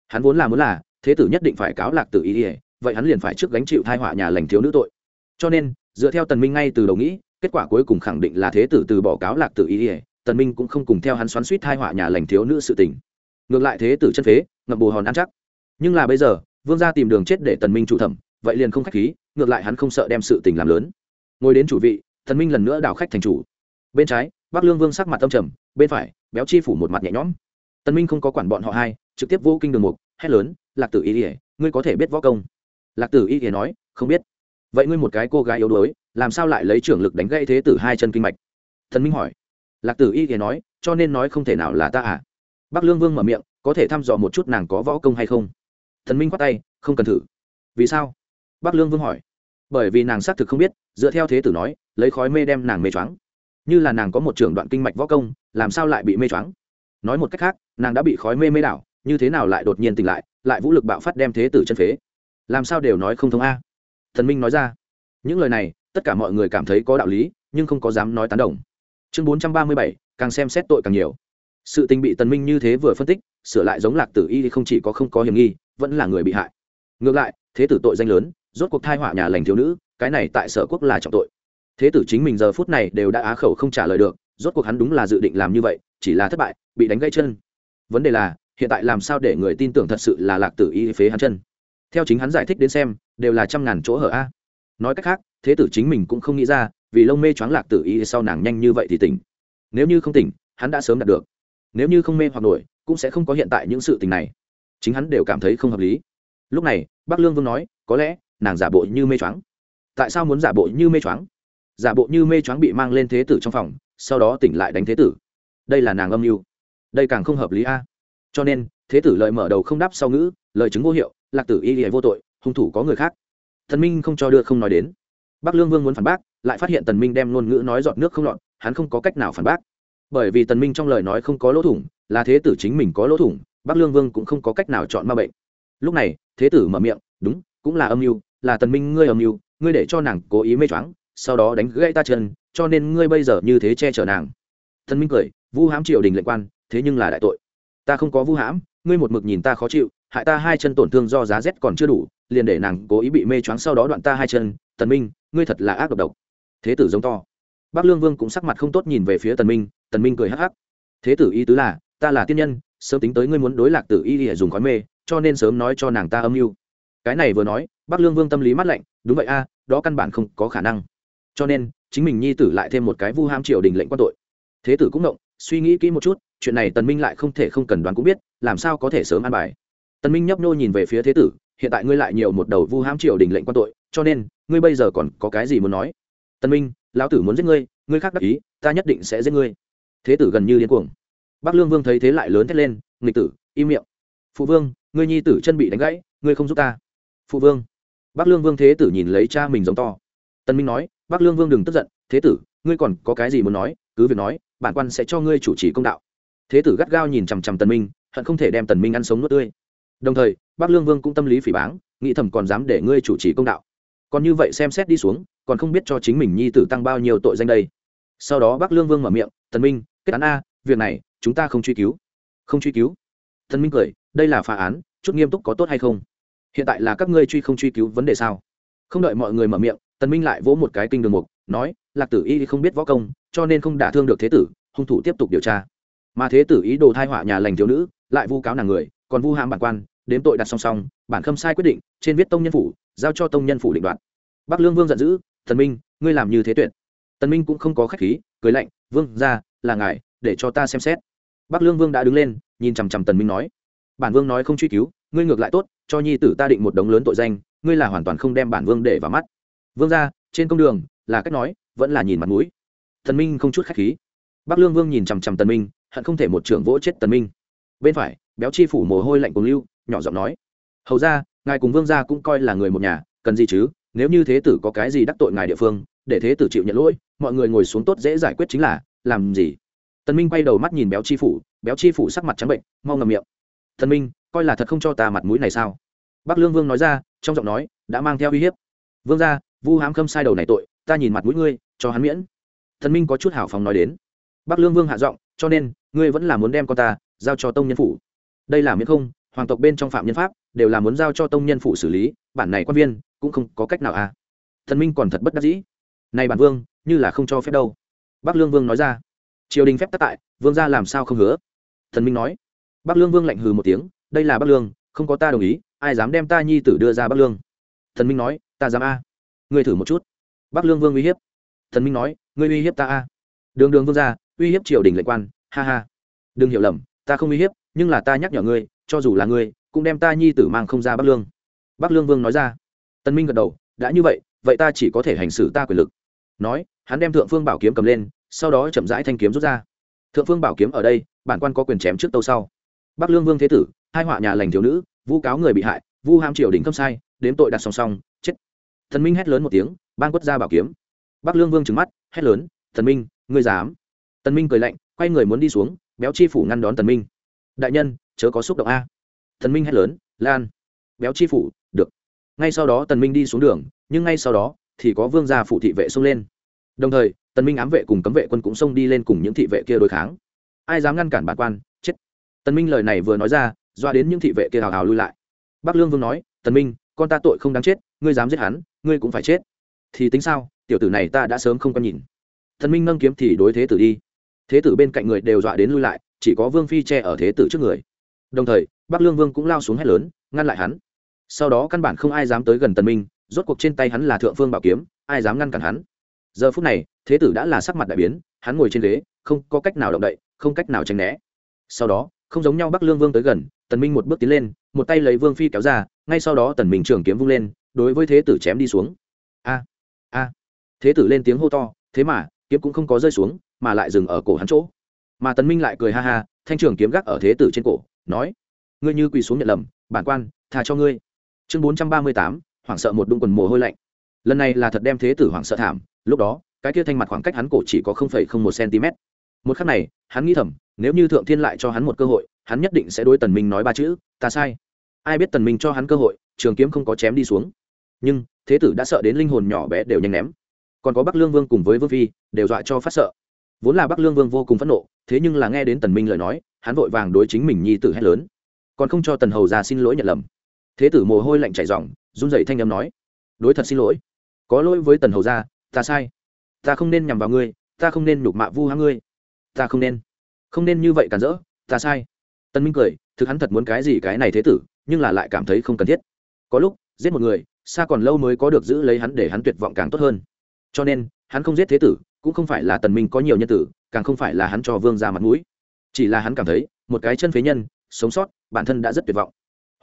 S1: Hắn vốn là muốn là, thế tử nhất định phải cáo lạc tử ý ỉa vậy hắn liền phải trước gánh chịu thai họa nhà lành thiếu nữ tội. Cho nên, dựa theo tần minh ngay từ đầu nghĩ, kết quả cuối cùng khẳng định là thế tử từ bỏ cáo lạc tử ý ỉa tần minh cũng không cùng theo hắn xoắn suýt thai họa nhà lành thiếu nữ sự tình. Ngược lại thế tử chân phế ngập bù hòn ăn chắc. Nhưng là bây giờ vương gia tìm đường chết để tần minh chủ thẩm, vậy liền không khách khí, ngược lại hắn không sợ đem sự tình làm lớn. Ngồi đến chủ vị, tần minh lần nữa đảo khách thành chủ. Bên trái, bắc lương vương sắc mặt tâm trầm, bên phải, béo chi phủ một mặt nhẹ nhõm. Tần minh không có quản bọn họ hai, trực tiếp vô kinh đường mục, hét lớn, lạc tử y ỉa ngươi có thể biết võ công? Lạc tử y ỉa nói, không biết. Vậy ngươi một cái cô gái yếu đuối, làm sao lại lấy trưởng lực đánh gãy thế tử hai chân kinh mạch? Thần minh hỏi. Lạc tử y ỉa nói, cho nên nói không thể nào là ta à? Bắc lương vương mở miệng, có thể thăm dò một chút nàng có võ công hay không? Thần minh khoát tay, không cần thử. Vì sao? Bắc lương vương hỏi. Bởi vì nàng xác thực không biết, dựa theo thế tử nói, lấy khói mê đem nàng mê choáng. Như là nàng có một trường đoạn kinh mạch võ công, làm sao lại bị mê choáng? Nói một cách khác, nàng đã bị khói mê mê đảo, như thế nào lại đột nhiên tỉnh lại lại vũ lực bạo phát đem thế tử chân phế? Làm sao đều nói không thông a? Thần minh nói ra. Những lời này, tất cả mọi người cảm thấy có đạo lý, nhưng không có dám nói tán đồng. Chương bốn trăm ba mươi bảy, càng xem xét tội càng nhiều. Sự tình bị tần minh như thế vừa phân tích, sửa lại giống lạc tử y không chỉ có không có hiểm nghi vẫn là người bị hại. Ngược lại, thế tử tội danh lớn, rốt cuộc thai họa nhà lành thiếu nữ, cái này tại sở quốc là trọng tội. Thế tử chính mình giờ phút này đều đã á khẩu không trả lời được, rốt cuộc hắn đúng là dự định làm như vậy, chỉ là thất bại, bị đánh gãy chân. Vấn đề là, hiện tại làm sao để người tin tưởng thật sự là lạc tử y phế hắn chân? Theo chính hắn giải thích đến xem, đều là trăm ngàn chỗ hở a. Nói cách khác, thế tử chính mình cũng không nghĩ ra, vì lông mê choáng lạc tử y sau nàng nhanh như vậy thì tỉnh. Nếu như không tỉnh, hắn đã sớm đạt được. Nếu như không mê hoặc nổi, cũng sẽ không có hiện tại những sự tình này chính hắn đều cảm thấy không hợp lý. Lúc này bác lương vương nói, có lẽ, nàng giả bộ như mê choáng. Tại sao muốn giả bộ như mê choáng? Giả bộ như mê choáng bị mang lên thế tử trong phòng, sau đó tỉnh lại đánh thế tử. Đây là nàng âm mưu. Đây càng không hợp lý a. Cho nên, thế tử lời mở đầu không đáp sau ngữ, lời chứng vô hiệu, lạc tử y vô tội, hung thủ có người khác. Thần minh không cho đưa không nói đến. Bắc lương vương muốn phản bác, lại phát hiện tần minh đem ngôn ngữ nói giọt nước không lọt, hắn không có cách nào phản bác. Bởi vì tần minh trong lời nói không có lỗ thủng, là thế tử chính mình có lỗ thủng bắc lương vương cũng không có cách nào chọn ma bệnh. Lúc này, thế tử mở miệng, đúng, cũng là âm mưu, là tần minh ngươi âm mưu, ngươi để cho nàng cố ý mê choáng, sau đó đánh gãy ta chân, cho nên ngươi bây giờ như thế che chở nàng. Tần minh cười, vu hãm triều đình lệnh quan, thế nhưng là đại tội. Ta không có vu hãm, ngươi một mực nhìn ta khó chịu, hại ta hai chân tổn thương do giá rét còn chưa đủ, liền để nàng cố ý bị mê choáng sau đó đoạn ta hai chân, tần minh, ngươi thật là ác độc độc. Thế tử giống to. Bắc lương vương cũng sắc mặt không tốt nhìn về phía tần minh tần minh cười hắc hắc. Thế tử ý tứ là, ta là tiên nhân sớm tính tới ngươi muốn đối lạc tử y để dùng khói mê, cho nên sớm nói cho nàng ta âm mưu. Cái này vừa nói bác lương vương tâm lý mắt lạnh, đúng vậy a, đó căn bản không có khả năng. Cho nên, chính mình nhi tử lại thêm một cái vu ham triều đình lệnh quan tội. Thế tử cũng động, suy nghĩ kỹ một chút, chuyện này tần minh lại không thể không cần đoán cũng biết, làm sao có thể sớm an bài. Tần minh nhấp nô nhìn về phía thế tử, hiện tại ngươi lại nhiều một đầu vu ham triều đình lệnh quan tội, cho nên, ngươi bây giờ còn có cái gì muốn nói? Tần minh, lão tử muốn giết ngươi ngươi khác đắc ý, ta nhất định sẽ giết ngươi. Thế tử gần như điên cuồng bắc lương vương thấy thế lại lớn thét lên, nghịch tử, im miệng. Phụ vương, ngươi nhi tử chân bị đánh gãy, ngươi không giúp ta. Phụ vương. Bắc lương vương thế tử nhìn lấy cha mình giống to. Tần minh nói bắc lương vương đừng tức giận, thế tử, ngươi còn có cái gì muốn nói, cứ việc nói, bản quan sẽ cho ngươi chủ trì công đạo. Thế tử gắt gao nhìn chằm chằm tần minh, hận không thể đem tần minh ăn sống nuốt tươi. Đồng thời bắc lương vương cũng tâm lý phỉ báng, nghĩ thầm còn dám để ngươi chủ trì công đạo. Còn như vậy xem xét đi xuống, còn không biết cho chính mình nhi tử tăng bao nhiêu tội danh đây. Sau đó bắc lương vương mở miệng, tần minh, kết án a, việc này chúng ta không truy cứu. Không truy cứu? Thần minh cười, đây là phá án, chút nghiêm túc có tốt hay không? Hiện tại là các ngươi truy không truy cứu vấn đề sao? Không đợi mọi người mở miệng, tần minh lại vỗ một cái kinh đường mục, nói, lạc tử y không biết võ công, cho nên không đả thương được thế tử, hung thủ tiếp tục điều tra. Mà thế tử ý đồ thai họa nhà lành thiếu nữ, lại vu cáo nàng người, còn vu hãm bản quan đến tội đặt song song, bản khâm sai quyết định, trên viết tông nhân phủ, giao cho tông nhân phủ định đoạt. Bắc lương vương giận dữ, thần minh, ngươi làm như thế tuyệt. Tần minh cũng không có khách khí, cười lạnh, vương ra là ngài, để cho ta xem xét bắc lương vương đã đứng lên, nhìn chằm chằm tần minh nói, bản vương nói không truy cứu, ngươi ngược lại tốt, cho nhi tử ta định một đống lớn tội danh, ngươi là hoàn toàn không đem bản vương để vào mắt. Vương ra trên công đường, là cách nói, vẫn là nhìn mặt mũi. Thần minh không chút khách khí. Bắc lương vương nhìn chằm chằm tần minh, hận không thể một trưởng vỗ chết tần minh. Bên phải, béo chi phủ mồ hôi lạnh cùng lưu, nhỏ giọng nói, hầu ra ngài cùng vương gia cũng coi là người một nhà, cần gì chứ? Nếu như thế tử có cái gì đắc tội ngài địa phương, để thế tử chịu nhận lỗi, mọi người ngồi xuống tốt dễ giải quyết chính là, làm gì? Tần minh quay đầu mắt nhìn béo chi phủ, béo chi phủ sắc mặt trắng bệnh, mau ngậm miệng. Tần minh, coi là thật không cho ta mặt mũi này sao? Bắc lương vương nói ra, trong giọng nói, đã mang theo uy hiếp. Vương gia, vu hám khâm sai đầu này tội, ta nhìn mặt mũi ngươi, cho hắn miễn. Tần minh có chút hảo phóng nói đến. Bắc lương vương hạ giọng, cho nên, ngươi vẫn là muốn đem con ta giao cho tông nhân phủ. Đây là miễn không, hoàng tộc bên trong phạm nhân pháp, đều là muốn giao cho tông nhân phủ xử lý, bản này quan viên, cũng không có cách nào à. Thần minh còn thật bất đắc dĩ. Này bản vương, như là không cho phép đâu. Bắc lương vương nói ra triều đình phép tắc tại, vương gia làm sao không hứa? Thần minh nói. Bắc lương vương lạnh hừ một tiếng, đây là bắc lương, không có ta đồng ý, ai dám đem ta nhi tử đưa ra bắc lương? Thần minh nói, ta dám a. Ngươi thử một chút. Bắc lương vương uy hiếp. Thần minh nói, ngươi uy hiếp ta a. Đường đường vương gia, uy hiếp triều đình lệnh quan, ha ha. Đừng hiểu lầm, ta không uy hiếp, nhưng là ta nhắc nhở ngươi, cho dù là ngươi, cũng đem ta nhi tử mang không ra bắc lương. Bắc lương vương nói ra. Tân minh gật đầu, đã như vậy vậy ta chỉ có thể hành xử ta quyền lực. Nói, hắn đem thượng phương bảo kiếm cầm lên sau đó chậm rãi thanh kiếm rút ra. Thượng phương bảo kiếm ở đây, bản quan có quyền chém trước tâu sau. Bắc lương vương thế tử, hai họa nhà lành thiếu nữ, vu cáo người bị hại, vu ham triều đình cấp sai, đếm tội đặt song song, chết. Thần minh hét lớn một tiếng ban quất ra bảo kiếm. Bắc lương vương trừng mắt, hét lớn, thần minh, ngươi dám? Tần minh cười lạnh, quay người muốn đi xuống, béo chi phủ ngăn đón tần minh. Đại nhân, chớ có xúc động a. Thần minh hét lớn, lan, béo chi phủ, được. Ngay sau đó tần minh đi xuống đường, nhưng ngay sau đó thì có vương gia phụ thị vệ xông lên. Đồng thời tần minh ám vệ cùng cấm vệ quân cũng xông đi lên cùng những thị vệ kia đối kháng. Ai dám ngăn cản bản quan, chết. Tần minh lời này vừa nói ra, doa đến những thị vệ kia hào hào lui lại. Bắc lương vương nói, tần minh, con ta tội không đáng chết, ngươi dám giết hắn, ngươi cũng phải chết. Thì tính sao, tiểu tử này ta đã sớm không quan nhìn. Tần minh nâng kiếm thì đối thế tử đi. Thế tử bên cạnh người đều dọa đến lui lại, chỉ có vương phi che ở thế tử trước người. Đồng thời, bắc lương vương cũng lao xuống hét lớn, ngăn lại hắn. Sau đó căn bản không ai dám tới gần tần minh, rốt cuộc trên tay hắn là thượng phương bảo kiếm, ai dám ngăn cản hắn? Giờ phút này, thế tử đã là sắc mặt đại biến, hắn ngồi trên ghế, không có cách nào động đậy, không cách nào tránh né. Sau đó, không giống nhau bắc lương vương tới gần, tần minh một bước tiến lên, một tay lấy vương phi kéo ra, ngay sau đó tần minh trường kiếm vung lên, đối với thế tử chém đi xuống. A a. Thế tử lên tiếng hô to, thế mà, kiếm cũng không có rơi xuống, mà lại dừng ở cổ hắn chỗ. Mà tần minh lại cười ha ha, thanh trường kiếm gác ở thế tử trên cổ, nói, ngươi như quỳ xuống nhận lầm, bản quan, tha cho ngươi. Chương bốn trăm ba mươi tám, hoảng sợ một đung quần mồ hôi lạnh lần này là thật đem thế tử hoảng sợ thảm, lúc đó, cái kia thanh mặt khoảng cách hắn cổ chỉ có không phẩy không một cm một khắc này, hắn nghĩ thầm, nếu như thượng thiên lại cho hắn một cơ hội, hắn nhất định sẽ đối tần minh nói ba chữ, ta sai. Ai biết tần minh cho hắn cơ hội, trường kiếm không có chém đi xuống. Nhưng, thế tử đã sợ đến linh hồn nhỏ bé đều nhanh ném. Còn có bắc lương vương cùng với vương phi, đều dọa cho phát sợ. Vốn là bắc lương vương vô cùng phẫn nộ, thế nhưng là nghe đến tần minh lời nói, hắn vội vàng đối chính mình nhi tử hét lớn. Còn không cho tần hầu ra xin lỗi nhận lầm. Thế tử mồ hôi lạnh chảy ròng, run rẩy thanh âm nói, đối thật xin lỗi có lỗi với tần hầu gia, ta sai. Ta không nên nhằm vào ngươi ta không nên nhục mạ vu hãng ngươi. Ta không nên. Không nên như vậy cản rỡ ta sai. Tân minh cười thực hắn thật muốn cái gì cái này thế tử nhưng là lại cảm thấy không cần thiết. Có lúc giết một người xa còn lâu mới có được giữ lấy hắn để hắn tuyệt vọng càng tốt hơn. Cho nên hắn không giết thế tử cũng không phải là tần minh có nhiều nhân tử càng không phải là hắn cho vương ra mặt mũi. Chỉ là hắn cảm thấy một cái chân phế nhân sống sót bản thân đã rất tuyệt vọng.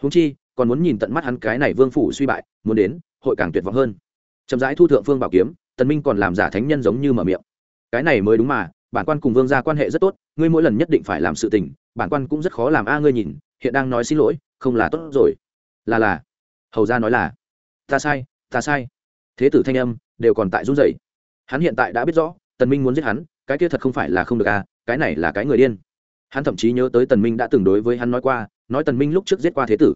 S1: Húng chi còn muốn nhìn tận mắt hắn cái này vương phủ suy bại muốn đến hội càng tuyệt vọng hơn chậm rãi thu thượng phương bảo kiếm, tần minh còn làm giả thánh nhân giống như mở miệng. Cái này mới đúng mà, bản quan cùng vương gia quan hệ rất tốt, ngươi mỗi lần nhất định phải làm sự tình, bản quan cũng rất khó làm a, ngươi nhìn, hiện đang nói xin lỗi, không là tốt rồi. Là là. Hầu gia nói là, ta sai ta sai. Thế tử thanh âm đều còn tại run rẩy. Hắn hiện tại đã biết rõ, tần minh muốn giết hắn, cái kia thật không phải là không được a, cái này là cái người điên. Hắn thậm chí nhớ tới tần minh đã từng đối với hắn nói qua, nói tần minh lúc trước giết qua thế tử.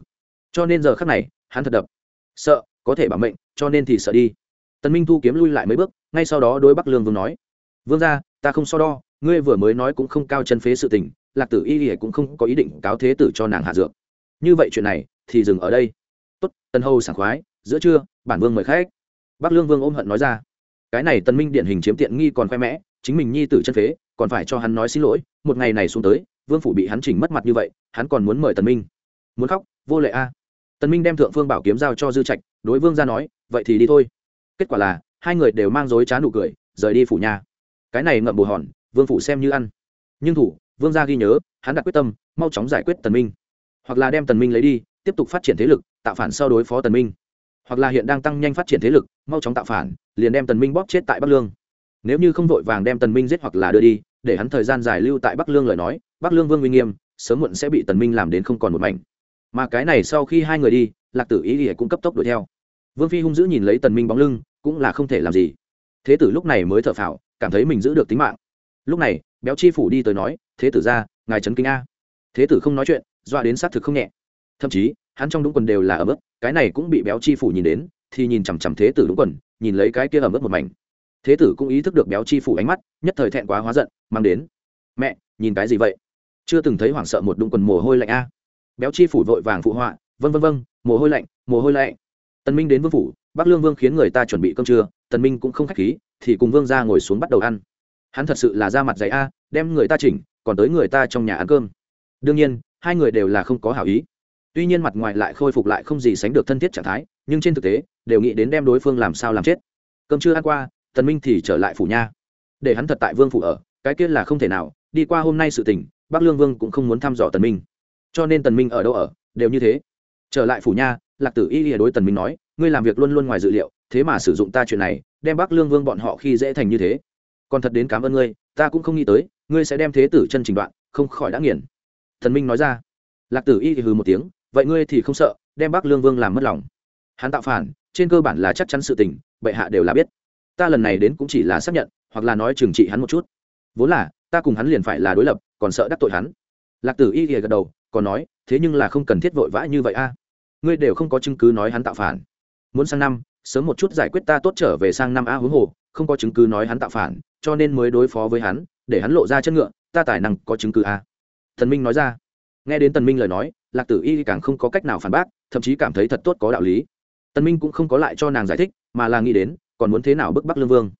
S1: Cho nên giờ khắc này, hắn thật đập. Sợ, có thể bảo mệnh, cho nên thì sợ đi tần minh thu kiếm lui lại mấy bước, ngay sau đó đối bắc lương vương nói, vương gia, ta không so đo, ngươi vừa mới nói cũng không cao chân phế sự tình, lạc tử y lìa cũng không có ý định cáo thế tử cho nàng hạ dược. Như vậy chuyện này thì dừng ở đây. Tốt, tần hầu sảng khoái, giữa trưa, bản vương mời khách. Bắc lương vương ôm hận nói ra. Cái này tần minh điển hình chiếm tiện nghi còn khoe mẽ, chính mình nhi tử chân phế, còn phải cho hắn nói xin lỗi, một ngày này xuống tới, vương phủ bị hắn chỉnh mất mặt như vậy, hắn còn muốn mời tần minh. Muốn khóc, vô lệ a. Tần minh đem thượng phương bảo kiếm giao cho dư trạch, đối vương gia nói, vậy thì đi thôi kết quả là, hai người đều mang dối trá nụ cười, rời đi phủ nhà. Cái này ngậm bù hòn, vương phủ xem như ăn. Nhưng thủ, vương gia ghi nhớ, hắn đặt quyết tâm, mau chóng giải quyết tần minh. Hoặc là đem tần minh lấy đi, tiếp tục phát triển thế lực, tạo phản sau đối phó tần minh. Hoặc là hiện đang tăng nhanh phát triển thế lực, mau chóng tạo phản, liền đem tần minh bóp chết tại bắc lương. Nếu như không vội vàng đem tần minh giết hoặc là đưa đi, để hắn thời gian dài lưu tại bắc lương lời nói, bắc lương vương uy nghiêm, sớm muộn sẽ bị tần minh làm đến không còn một mảnh. Mà cái này sau khi hai người đi, lạc tử ý ỉa cũng cấp tốc đuổi theo. Vương phi hung dữ nhìn lấy tần minh bóng lưng cũng là không thể làm gì. Thế tử lúc này mới thở phào, cảm thấy mình giữ được tính mạng. Lúc này, béo chi phủ đi tới nói, thế tử ra, ngài trấn kinh a. Thế tử không nói chuyện, dọa đến xác thực không nhẹ. Thậm chí, hắn trong đúng quần đều là ở mức cái này cũng bị béo chi phủ nhìn đến, thì nhìn chằm chằm thế tử đúng quần, nhìn lấy cái kia ở mức một mảnh. Thế tử cũng ý thức được béo chi phủ ánh mắt, nhất thời thẹn quá hóa giận, mang đến, mẹ, nhìn cái gì vậy? Chưa từng thấy hoảng sợ một đúng quần mồ hôi lạnh a. Béo chi phủ vội vàng phụ họa vân vân vân mồ hôi lạnh, mồ hôi lạnh. Tân minh đến vương phủ bắc lương vương khiến người ta chuẩn bị cơm trưa, tần minh cũng không khách khí, thì cùng vương ra ngồi xuống bắt đầu ăn. Hắn thật sự là ra mặt dày a, đem người ta chỉnh, còn tới người ta trong nhà ăn cơm. Đương nhiên, hai người đều là không có hảo ý. Tuy nhiên mặt ngoài lại khôi phục lại không gì sánh được thân thiết trạng thái, nhưng trên thực tế, đều nghĩ đến đem đối phương làm sao làm chết. Cơm chưa ăn qua, tần minh thì trở lại phủ nha. Để hắn thật tại vương phủ ở, cái kia là không thể nào, đi qua hôm nay sự tình, bắc lương vương cũng không muốn thăm dò tần minh. Cho nên tần minh ở đâu ở, đều như thế. Trở lại phủ nha, lạc tử y lìa đối tần minh nói ngươi làm việc luôn luôn ngoài dự liệu, thế mà sử dụng ta chuyện này, đem bắc lương vương bọn họ khi dễ thành như thế. Còn thật đến cảm ơn ngươi, ta cũng không nghĩ tới, ngươi sẽ đem thế tử chân trình đoạn, không khỏi đã nghiền. Thần minh nói ra. Lạc tử y thì hừ một tiếng, vậy ngươi thì không sợ, đem bắc lương vương làm mất lòng. Hắn tạo phản, trên cơ bản là chắc chắn sự tình, bệ hạ đều là biết. Ta lần này đến cũng chỉ là xác nhận, hoặc là nói trừng trị hắn một chút. Vốn là, ta cùng hắn liền phải là đối lập, còn sợ đắc tội hắn. Lạc tử y thì gật đầu, còn nói, thế nhưng là không cần thiết vội vã như vậy a. Ngươi đều không có chứng cứ nói hắn tạo phản muốn sang năm, sớm một chút giải quyết ta tốt trở về sang năm a huống hồ, không có chứng cứ nói hắn tạo phản, cho nên mới đối phó với hắn, để hắn lộ ra chân ngựa, ta tài năng có chứng cứ a thần minh nói ra. Nghe đến tần minh lời nói, lạc tử y càng không có cách nào phản bác, thậm chí cảm thấy thật tốt có đạo lý. Tần minh cũng không có lại cho nàng giải thích, mà là nghĩ đến, còn muốn thế nào bức bắc lương vương?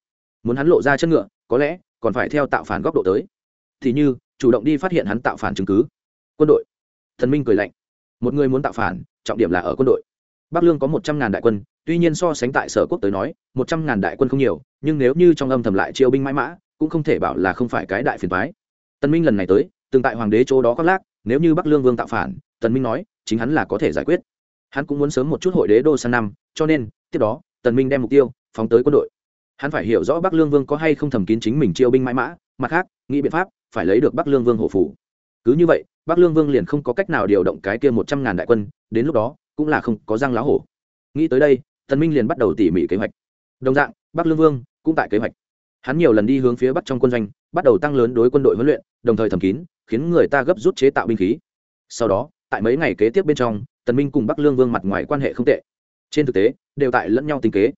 S1: Muốn hắn lộ ra chân ngựa, có lẽ, còn phải theo tạo phản góc độ tới. Thì như, chủ động đi phát hiện hắn tạo phản chứng cứ. Quân đội. Thần minh cười lạnh. Một người muốn tạo phản, trọng điểm là ở quân đội bắc lương có một trăm ngàn đại quân, tuy nhiên so sánh tại sở quốc tới nói, một trăm ngàn đại quân không nhiều, nhưng nếu như trong âm thầm lại chiêu binh mãi mã, cũng không thể bảo là không phải cái đại phiền thoái tân minh lần này tới, từng tại hoàng đế chỗ đó khoác lác, nếu như bắc lương vương tạo phản tần minh nói, chính hắn là có thể giải quyết. Hắn cũng muốn sớm một chút hội đế đô sang năm, cho nên, tiếp đó tần minh đem mục tiêu, phóng tới quân đội. Hắn phải hiểu rõ bắc lương vương có hay không thầm kín chính mình chiêu binh mãi mã, mặt khác, nghĩ biện pháp, phải lấy được bắc lương vương hộ phủ. Cứ như vậy, bắc lương vương liền không có cách nào điều động cái kia một trăm ngàn đại quân, đến lúc đó cũng là không có răng lá hổ. Nghĩ tới đây, tần minh liền bắt đầu tỉ mỉ kế hoạch. Đồng dạng, bắc lương vương cũng tại kế hoạch. Hắn nhiều lần đi hướng phía bắc trong quân doanh, bắt đầu tăng lớn đối quân đội huấn luyện, đồng thời thầm kín, khiến người ta gấp rút chế tạo binh khí. Sau đó, tại mấy ngày kế tiếp bên trong, tần minh cùng bắc lương vương mặt ngoài quan hệ không tệ. Trên thực tế, đều tại lẫn nhau tính kế.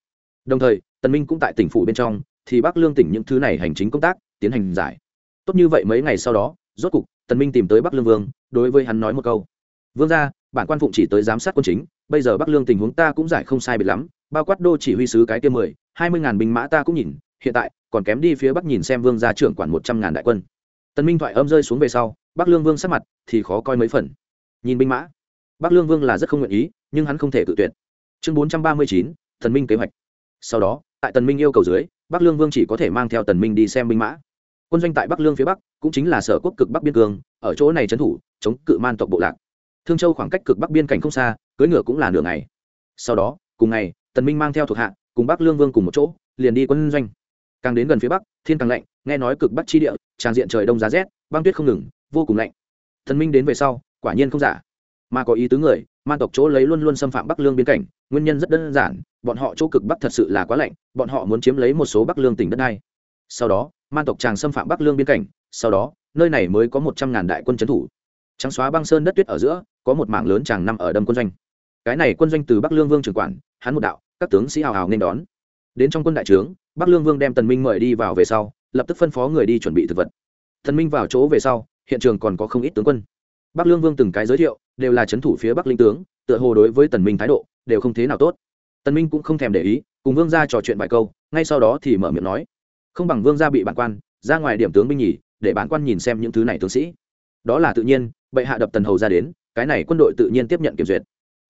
S1: Đồng thời, tần minh cũng tại tỉnh phủ bên trong, thì bắc lương tỉnh những thứ này hành chính công tác, tiến hành giải. Tốt như vậy mấy ngày sau đó, rốt cục, tần minh tìm tới bắc lương vương, đối với hắn nói một câu. Vương gia bản quan phụng chỉ tới giám sát quân chính, bây giờ bắc lương tình huống ta cũng giải không sai biệt lắm, bao quát đô chỉ huy sứ cái kia mười, hai mươi ngàn binh mã ta cũng nhìn, hiện tại, còn kém đi phía bắc nhìn xem vương gia trưởng quản một trăm ngàn đại quân. Tần minh thoại âm rơi xuống về sau, bắc lương vương sắc mặt thì khó coi mấy phần. Nhìn binh mã, bắc lương vương là rất không nguyện ý, nhưng hắn không thể tự tuyệt. Chương bốn trăm ba mươi chín thần minh kế hoạch. Sau đó, tại tần minh yêu cầu dưới, bắc lương vương chỉ có thể mang theo tần minh đi xem binh mã. Quân doanh tại bắc lương phía bắc cũng chính là sở quốc cực bắc biên cương, ở chỗ này trấn thủ, chống cự man tộc bộ lạc thương châu khoảng cách cực bắc biên cảnh không xa, cưỡi ngựa cũng là nửa ngày. Sau đó, cùng ngày, tần minh mang theo thuộc hạ, cùng bắc lương vương cùng một chỗ, liền đi quân doanh. Càng đến gần phía bắc, thiên càng lạnh, nghe nói cực bắc chi địa, tràn diện trời đông giá rét, băng tuyết không ngừng, vô cùng lạnh. Tần minh đến về sau, quả nhiên không giả. Mà có ý tứ người man tộc chỗ lấy luôn luôn xâm phạm bắc lương biên cảnh, nguyên nhân rất đơn giản, bọn họ chỗ cực bắc thật sự là quá lạnh, bọn họ muốn chiếm lấy một số bắc lương tỉnh đất này sau đó man tộc tràng xâm phạm bắc lương biên cảnh, sau đó, nơi này mới có một trăm ngàn đại quân trấn thủ trắng xóa băng sơn đất tuyết ở giữa, có một mảng lớn chàng nằm ở đâm quân doanh. Cái này quân doanh từ bắc lương vương trưởng quản, hắn một đạo, các tướng sĩ hào hào nên đón. Đến trong quân đại trướng, bắc lương vương đem tần minh mời đi vào về sau, lập tức phân phó người đi chuẩn bị thực vật. Tần minh vào chỗ về sau, hiện trường còn có không ít tướng quân. Bắc lương vương từng cái giới thiệu, đều là chấn thủ phía bắc linh tướng, tựa hồ đối với tần minh thái độ, đều không thế nào tốt. Tần minh cũng không thèm để ý, cùng vương gia trò chuyện vài câu, ngay sau đó thì mở miệng nói. Không bằng vương gia bị bản quan, ra ngoài điểm tướng binh nhỉ, để bản quan nhìn xem những thứ này tướng sĩ. Đó là tự nhiên bệ hạ đập tần hầu ra đến, cái này quân đội tự nhiên tiếp nhận kiểm duyệt.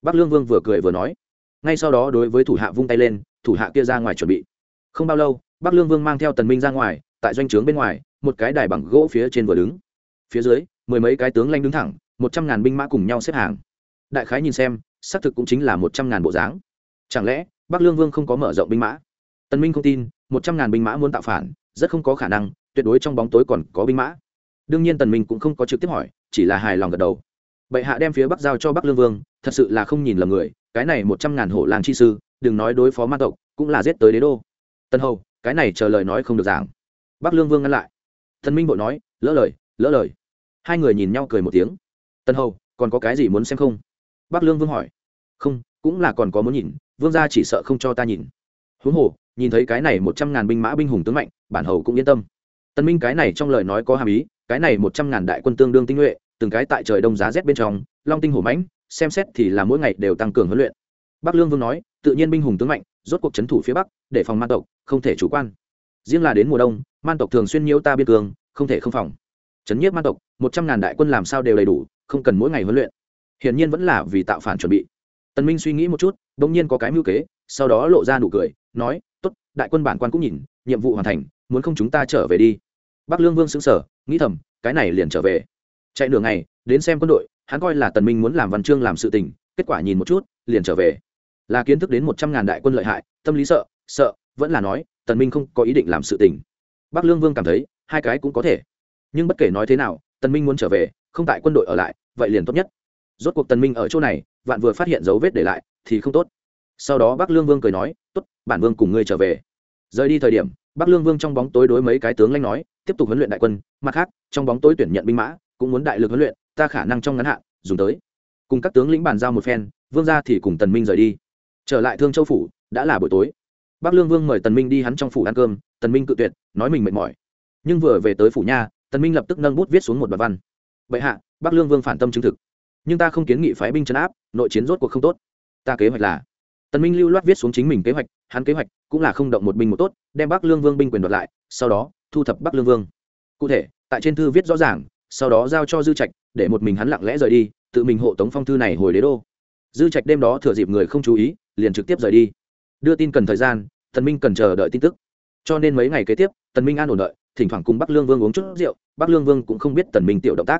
S1: Bắc lương vương vừa cười vừa nói. Ngay sau đó đối với thủ hạ vung tay lên, thủ hạ kia ra ngoài chuẩn bị. Không bao lâu, bắc lương vương mang theo tần minh ra ngoài, tại doanh trướng bên ngoài, một cái đài bằng gỗ phía trên vừa đứng. Phía dưới, mười mấy cái tướng lanh đứng thẳng, một trăm ngàn binh mã cùng nhau xếp hàng. Đại khái nhìn xem, xác thực cũng chính là một trăm ngàn bộ dáng. Chẳng lẽ, bắc lương vương không có mở rộng binh mã? Tần minh không tin, một trăm ngàn binh mã muốn tạo phản, rất không có khả năng, tuyệt đối trong bóng tối còn có binh mã. Đương nhiên tần minh cũng không có trực tiếp hỏi chỉ là hài lòng gật đầu. Bệ hạ đem phía bắc giao cho bắc lương vương, thật sự là không nhìn lầm người, cái này một trăm ngàn hộ làng chi sư, đừng nói đối phó ma tộc, cũng là giết tới đế đô. Tân hầu, cái này chờ lời nói không được giảng. Bắc lương vương ngăn lại. Thần minh bộ nói, lỡ lời lỡ lời. Hai người nhìn nhau cười một tiếng. Tân hầu, còn có cái gì muốn xem không? Bắc lương vương hỏi. Không, cũng là còn có muốn nhìn, vương gia chỉ sợ không cho ta nhìn. Huống hồ, nhìn thấy cái này một trăm ngàn binh mã binh hùng tướng mạnh, bản hầu cũng yên tâm. Tân minh cái này trong lời nói có hàm ý, cái này một trăm ngàn đại quân tương đương tinh nhuệ từng cái tại trời đông giá rét bên trong, long tinh hổ mãnh, xem xét thì là mỗi ngày đều tăng cường huấn luyện. Bắc lương vương nói, tự nhiên binh hùng tướng mạnh, rốt cuộc chấn thủ phía bắc, để phòng man tộc, không thể chủ quan. Riêng là đến mùa đông, man tộc thường xuyên nhiễu ta biên cường không thể không phòng. Chấn nhiếp man tộc, một trăm ngàn đại quân làm sao đều đầy đủ, không cần mỗi ngày huấn luyện. Hiển nhiên vẫn là vì tạo phản chuẩn bị. Tần minh suy nghĩ một chút đ nhiên có cái mưu kế, sau đó lộ ra nụ cười, nói, tốt, đại quân bản quan cũng nhìn, nhiệm vụ hoàn thành, muốn không chúng ta trở về đi. Bắc lương vương sững sờ, nghĩ thầm, cái này liền trở về chạy nửa ngày, đến xem quân đội, hắn coi là tần minh muốn làm văn chương làm sự tình, kết quả nhìn một chút, liền trở về. Là kiến thức đến một trăm ngàn đại quân lợi hại, tâm lý sợ sợ, vẫn là nói, tần minh không có ý định làm sự tình. Bắc lương vương cảm thấy, hai cái cũng có thể. Nhưng bất kể nói thế nào, tần minh muốn trở về, không tại quân đội ở lại, vậy liền tốt nhất. Rốt cuộc tần minh ở chỗ này, vạn vừa phát hiện dấu vết để lại, thì không tốt. Sau đó bắc lương vương cười nói, tốt, bản vương cùng ngươi trở về. Rời đi thời điểm, bắc lương vương trong bóng tối đối mấy cái tướng lãnh nói, tiếp tục huấn luyện đại quân, mặt khác, trong bóng tối tuyển nhận binh mã cũng muốn đại lực huấn luyện, ta khả năng trong ngắn hạn, dùng tới. Cùng các tướng lĩnh bàn giao một phen, vương gia thì cùng tần minh rời đi. Trở lại thương châu phủ, đã là buổi tối. Bắc lương vương mời tần minh đi hắn trong phủ ăn cơm, tần minh cự tuyệt, nói mình mệt mỏi. Nhưng vừa về tới phủ nha, tần minh lập tức nâng bút viết xuống một bài văn. Bệ hạ bắc lương vương phản tâm chứng thực. Nhưng ta không kiến nghị phái binh chấn áp, nội chiến rốt cuộc không tốt. Ta kế hoạch là tần minh lưu loát viết xuống chính mình kế hoạch, hắn kế hoạch cũng là không động một binh một tốt, đem bắc lương vương binh quyền đoạt lại, sau đó thu thập bắc lương vương. Cụ thể, tại trên thư viết rõ ràng sau đó giao cho dư trạch, để một mình hắn lặng lẽ rời đi, tự mình hộ tống phong thư này hồi đế đô. Dư trạch đêm đó thừa dịp người không chú ý, liền trực tiếp rời đi. Đưa tin cần thời gian, tần minh cần chờ đợi tin tức. Cho nên mấy ngày kế tiếp, tần minh an ổn đợi, thỉnh thoảng cùng bắc lương vương uống chút rượu, bắc lương vương cũng không biết tần minh tiểu động tác.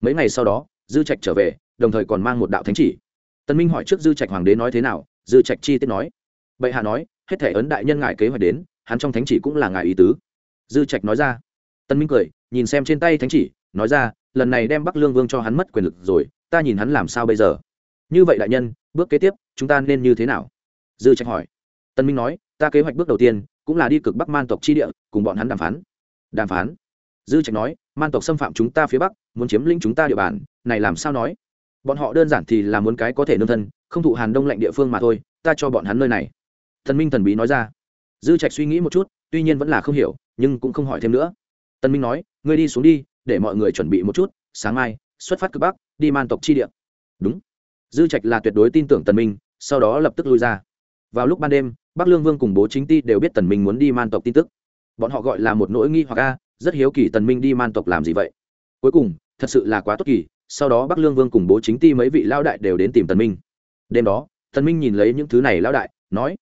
S1: Mấy ngày sau đó, dư trạch trở về, đồng thời còn mang một đạo thánh chỉ. Tần minh hỏi trước dư trạch hoàng đế nói thế nào, dư trạch chi tiết nói. Bệ hạ nói, hết thể ấn đại nhân ngài kế hoạch đến, hắn trong thánh chỉ cũng là ngài ý tứ. Dư trạch nói ra. Tần minh cười, nhìn xem trên tay thánh chỉ nói ra, lần này đem bắc lương vương cho hắn mất quyền lực rồi, ta nhìn hắn làm sao bây giờ? Như vậy đại nhân, bước kế tiếp, chúng ta nên như thế nào? Dư trạch hỏi. Tân minh nói, ta kế hoạch bước đầu tiên, cũng là đi cực bắc man tộc chi địa, cùng bọn hắn đàm phán. Đàm phán? Dư trạch nói, man tộc xâm phạm chúng ta phía bắc, muốn chiếm lĩnh chúng ta địa bàn, này làm sao nói? Bọn họ đơn giản thì là muốn cái có thể nương thân, không thụ hàn đông lạnh địa phương mà thôi, ta cho bọn hắn nơi này. Thần minh thần bí nói ra. Dư trạch suy nghĩ một chút, tuy nhiên vẫn là không hiểu, nhưng cũng không hỏi thêm nữa. Tân minh nói, ngươi đi xuống đi để mọi người chuẩn bị một chút, sáng mai, xuất phát cực bắc, đi man tộc chi địa. Đúng. Dư trạch là tuyệt đối tin tưởng tần minh, sau đó lập tức lui ra. Vào lúc ban đêm, bắc lương vương cùng bố chính ti đều biết tần minh muốn đi man tộc tin tức. Bọn họ gọi là một nỗi nghi hoặc a, rất hiếu kỳ tần minh đi man tộc làm gì vậy. Cuối cùng, thật sự là quá tốt kỳ, sau đó bắc lương vương cùng bố chính ti mấy vị lao đại đều đến tìm tần minh. Đêm đó, tần minh nhìn lấy những thứ này lao đại, nói,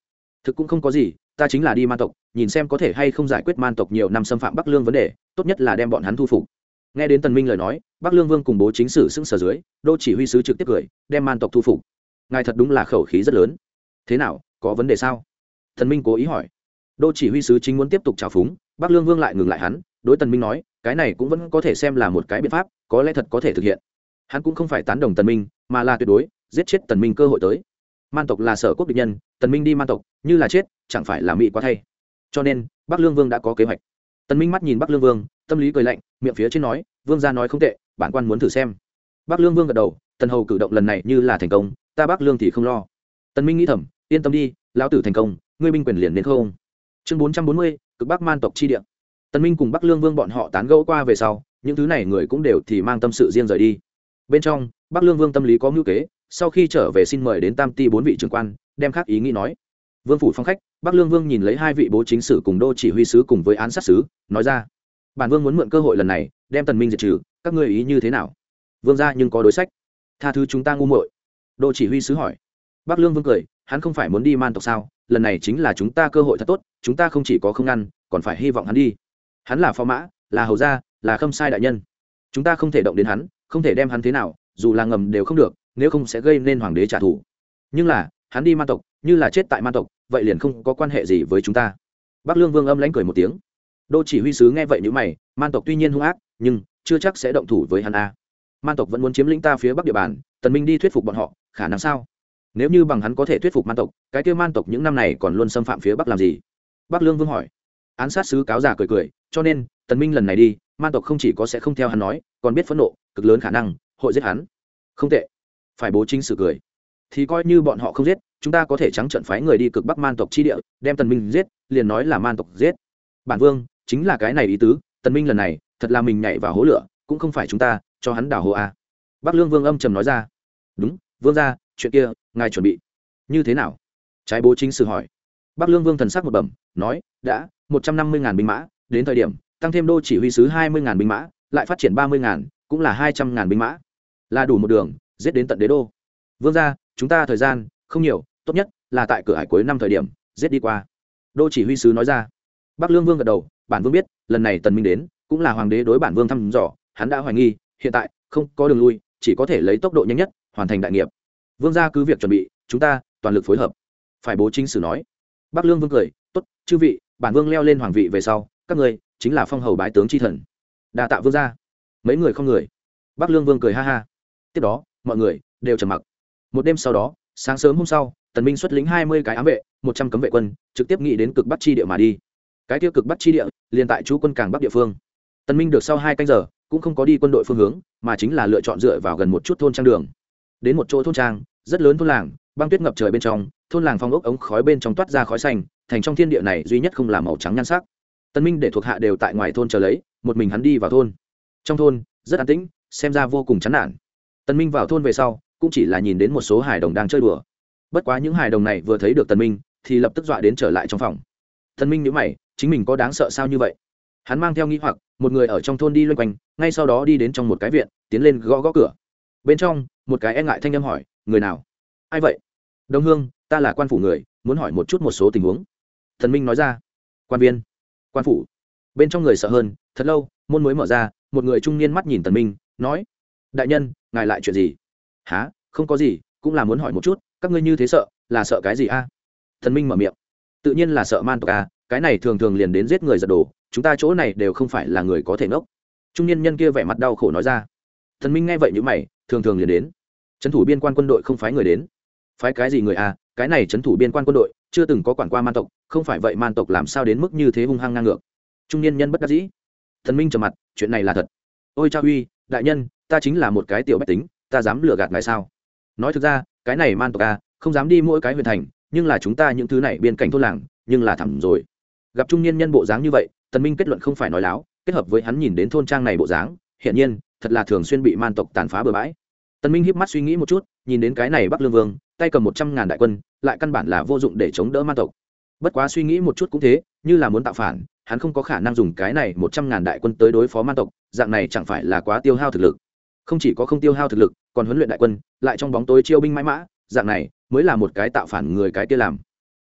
S1: thực cũng không có gì, ta chính là đi man tộc, nhìn xem có thể hay không giải quyết man tộc nhiều năm xâm phạm bắc lương vấn đề, tốt nhất là đem bọn hắn thu phục nghe đến tần minh lời nói, bắc lương vương cùng bố chính sử xưng sở dưới, đô chỉ huy sứ trực tiếp cười, đem man tộc thu phục. Ngài thật đúng là khẩu khí rất lớn. Thế nào, có vấn đề sao? Tần minh cố ý hỏi. Đô chỉ huy sứ chính muốn tiếp tục trào phúng, bắc lương vương lại ngừng lại hắn, đối tần minh nói, cái này cũng vẫn có thể xem là một cái biện pháp, có lẽ thật có thể thực hiện. Hắn cũng không phải tán đồng tần minh, mà là tuyệt đối, giết chết tần minh cơ hội tới. Man tộc là sở quốc địch nhân, tần minh đi man tộc, như là chết, chẳng phải là mỹ quá thay. Cho nên, bắc lương vương đã có kế hoạch tần minh mắt nhìn bắc lương vương, tâm lý cười lạnh, miệng phía trên nói, vương gia nói không tệ, bản quan muốn thử xem. Bắc lương vương gật đầu, tần hầu cử động lần này như là thành công, ta bắc lương thì không lo. Tần minh nghĩ thầm, yên tâm đi, lão tử thành công, ngươi binh quyền liền đến không. Chương bốn trăm bốn mươi, cực bắc man tộc chi địa. Tần minh cùng bắc lương vương bọn họ tán gẫu qua về sau, những thứ này người cũng đều thì mang tâm sự riêng rời đi. Bên trong, bắc lương vương tâm lý có mưu kế, sau khi trở về xin mời đến tam ti bốn vị trưởng quan, đem khác ý nghĩ nói vương phủ phong khách, bắc lương vương nhìn lấy hai vị bố chính sử cùng đô chỉ huy sứ cùng với án sát sứ, nói ra, bản vương muốn mượn cơ hội lần này, đem tần minh diệt trừ, các ngươi ý như thế nào? Vương gia nhưng có đối sách. Tha thứ chúng ta ngu muội. Đô chỉ huy sứ hỏi. Bắc lương vương cười, hắn không phải muốn đi man tộc sao? Lần này chính là chúng ta cơ hội thật tốt, chúng ta không chỉ có không ngăn, còn phải hy vọng hắn đi. Hắn là phó mã, là hầu gia, là khâm sai đại nhân. Chúng ta không thể động đến hắn, không thể đem hắn thế nào, dù là ngầm đều không được, nếu không sẽ gây nên hoàng đế trả thù. Nhưng là, hắn đi man tộc như là chết tại man tộc, vậy liền không có quan hệ gì với chúng ta. Bắc lương vương âm lãnh cười một tiếng. Đô chỉ huy sứ nghe vậy nhữ mày man tộc tuy nhiên hung ác, nhưng chưa chắc sẽ động thủ với hắn a. Man tộc vẫn muốn chiếm lĩnh ta phía bắc địa bàn, tần minh đi thuyết phục bọn họ, khả năng sao? Nếu như bằng hắn có thể thuyết phục man tộc, cái kia man tộc những năm này còn luôn xâm phạm phía bắc làm gì? Bắc lương vương hỏi. Án sát sứ cáo già cười cười, cho nên, tần minh lần này đi man tộc không chỉ có sẽ không theo hắn nói, còn biết phẫn nộ, cực lớn khả năng, hội giết hắn. Không tệ. Phải bố chính sự cười. Thì coi như bọn họ không giết chúng ta có thể trắng trận phái người đi cực bắc man tộc chi địa, đem tần minh giết, liền nói là man tộc giết. Bản vương, chính là cái này ý tứ, tần minh lần này, thật là mình nhảy vào hố lửa, cũng không phải chúng ta, cho hắn đào hố a bắc lương vương âm trầm nói ra. Đúng, vương gia, chuyện kia, ngài chuẩn bị. Như thế nào? Trái bố chính sự hỏi. Bắc lương vương thần sắc một bẩm, nói, đã, một trăm năm mươi ngàn binh mã, đến thời điểm, tăng thêm đô chỉ huy sứ hai mươi ngàn binh mã, lại phát triển ba mươi ngàn, cũng là hai trăm ngàn binh mã. Là đủ một đường, giết đến tận đế đô. Vương gia, chúng ta thời gian, không nhiều tốt nhất là tại cửa hải cuối năm thời điểm, giết đi qua. Đô chỉ huy sứ nói ra. Bắc lương vương gật đầu, bản vương biết, lần này tần minh đến, cũng là hoàng đế đối bản vương thăm dò, hắn đã hoài nghi, hiện tại, không có đường lui, chỉ có thể lấy tốc độ nhanh nhất, hoàn thành đại nghiệp. Vương gia cứ việc chuẩn bị, chúng ta toàn lực phối hợp. Phải bố chính sử nói. Bắc lương vương cười, tốt, chư vị, bản vương leo lên hoàng vị về sau, các ngươi chính là phong hầu bái tướng tri thần. Đa tạ vương gia. Mấy người không người. Bắc lương vương cười ha ha. Tiếp đó, mọi người đều trầm mặc. Một đêm sau đó, sáng sớm hôm sau tần minh xuất lĩnh hai mươi cái ám vệ, một trăm cấm vệ quân, trực tiếp nghĩ đến cực bắc chi địa mà đi. Cái tiêu cực bắc chi địa, liền tại chú quân càng bắc địa phương. Tần minh được sau hai canh giờ, cũng không có đi quân đội phương hướng, mà chính là lựa chọn dựa vào gần một chút thôn trang đường. Đến một chỗ thôn trang, rất lớn thôn làng, băng tuyết ngập trời bên trong, thôn làng phong ốc ống khói bên trong toát ra khói xanh, thành trong thiên địa này duy nhất không là màu trắng nhan sắc. Tân minh để thuộc hạ đều tại ngoài thôn chờ lấy, một mình hắn đi vào thôn. Trong thôn, rất an tĩnh, xem ra vô cùng chán nản. Tân minh vào thôn về sau, cũng chỉ là nhìn đến một số hài đồng đang chơi đùa bất quá những hài đồng này vừa thấy được tần minh, thì lập tức dọa đến trở lại trong phòng. Tần minh nhíu mày, chính mình có đáng sợ sao như vậy? Hắn mang theo nghi hoặc, một người ở trong thôn đi loanh quanh, ngay sau đó đi đến trong một cái viện, tiến lên gõ gõ cửa. Bên trong, một cái e ngại thanh âm hỏi, người nào? Ai vậy? Đông hương, ta là quan phủ người, muốn hỏi một chút một số tình huống. Thần minh nói ra, quan viên. Quan phủ? Bên trong người sợ hơn, thật lâu, môn mới mở ra, một người trung niên mắt nhìn tần minh, nói, đại nhân, ngài lại chuyện gì? Há không có gì, cũng là muốn hỏi một chút các ngươi như thế sợ, là sợ cái gì a? Thần minh mở miệng. Tự nhiên là sợ man tộc a, cái này thường thường liền đến giết người giật đồ, chúng ta chỗ này đều không phải là người có thể ngốc. Trung niên nhân kia vẻ mặt đau khổ nói ra. Thần minh nghe vậy như mày, thường thường liền đến. Trấn thủ biên quan quân đội không phái người đến. Phái cái gì người a? Cái này trấn thủ biên quan quân đội, chưa từng có quản qua man tộc, không phải vậy man tộc làm sao đến mức như thế hung hăng ngang ngược? Trung niên nhân bất đắc dĩ. Thần minh trầm mặt, chuyện này là thật. Ôi cha uy, đại nhân, ta chính là một cái tiểu bách tính, ta dám lừa gạt ngài sao? Nói thực ra cái này man tộc a không dám đi mỗi cái huyền thành, nhưng là chúng ta những thứ này biên cảnh thôn làng, nhưng là thẳng rồi. Gặp trung niên nhân bộ dáng như vậy, tần minh kết luận không phải nói láo, kết hợp với hắn nhìn đến thôn trang này bộ dáng hiện nhiên, thật là thường xuyên bị man tộc tàn phá bừa bãi. Tần minh híp mắt suy nghĩ một chút, nhìn đến cái này bắc lương vương, tay cầm một trăm ngàn đại quân, lại căn bản là vô dụng để chống đỡ man tộc. Bất quá suy nghĩ một chút cũng thế, như là muốn tạo phản, hắn không có khả năng dùng cái này một trăm ngàn đại quân tới đối phó man tộc, dạng này chẳng phải là quá tiêu hao thực lực không chỉ có không tiêu hao thực lực, còn huấn luyện đại quân, lại trong bóng tối chiêu binh mãi mã, dạng này mới là một cái tạo phản người cái kia làm.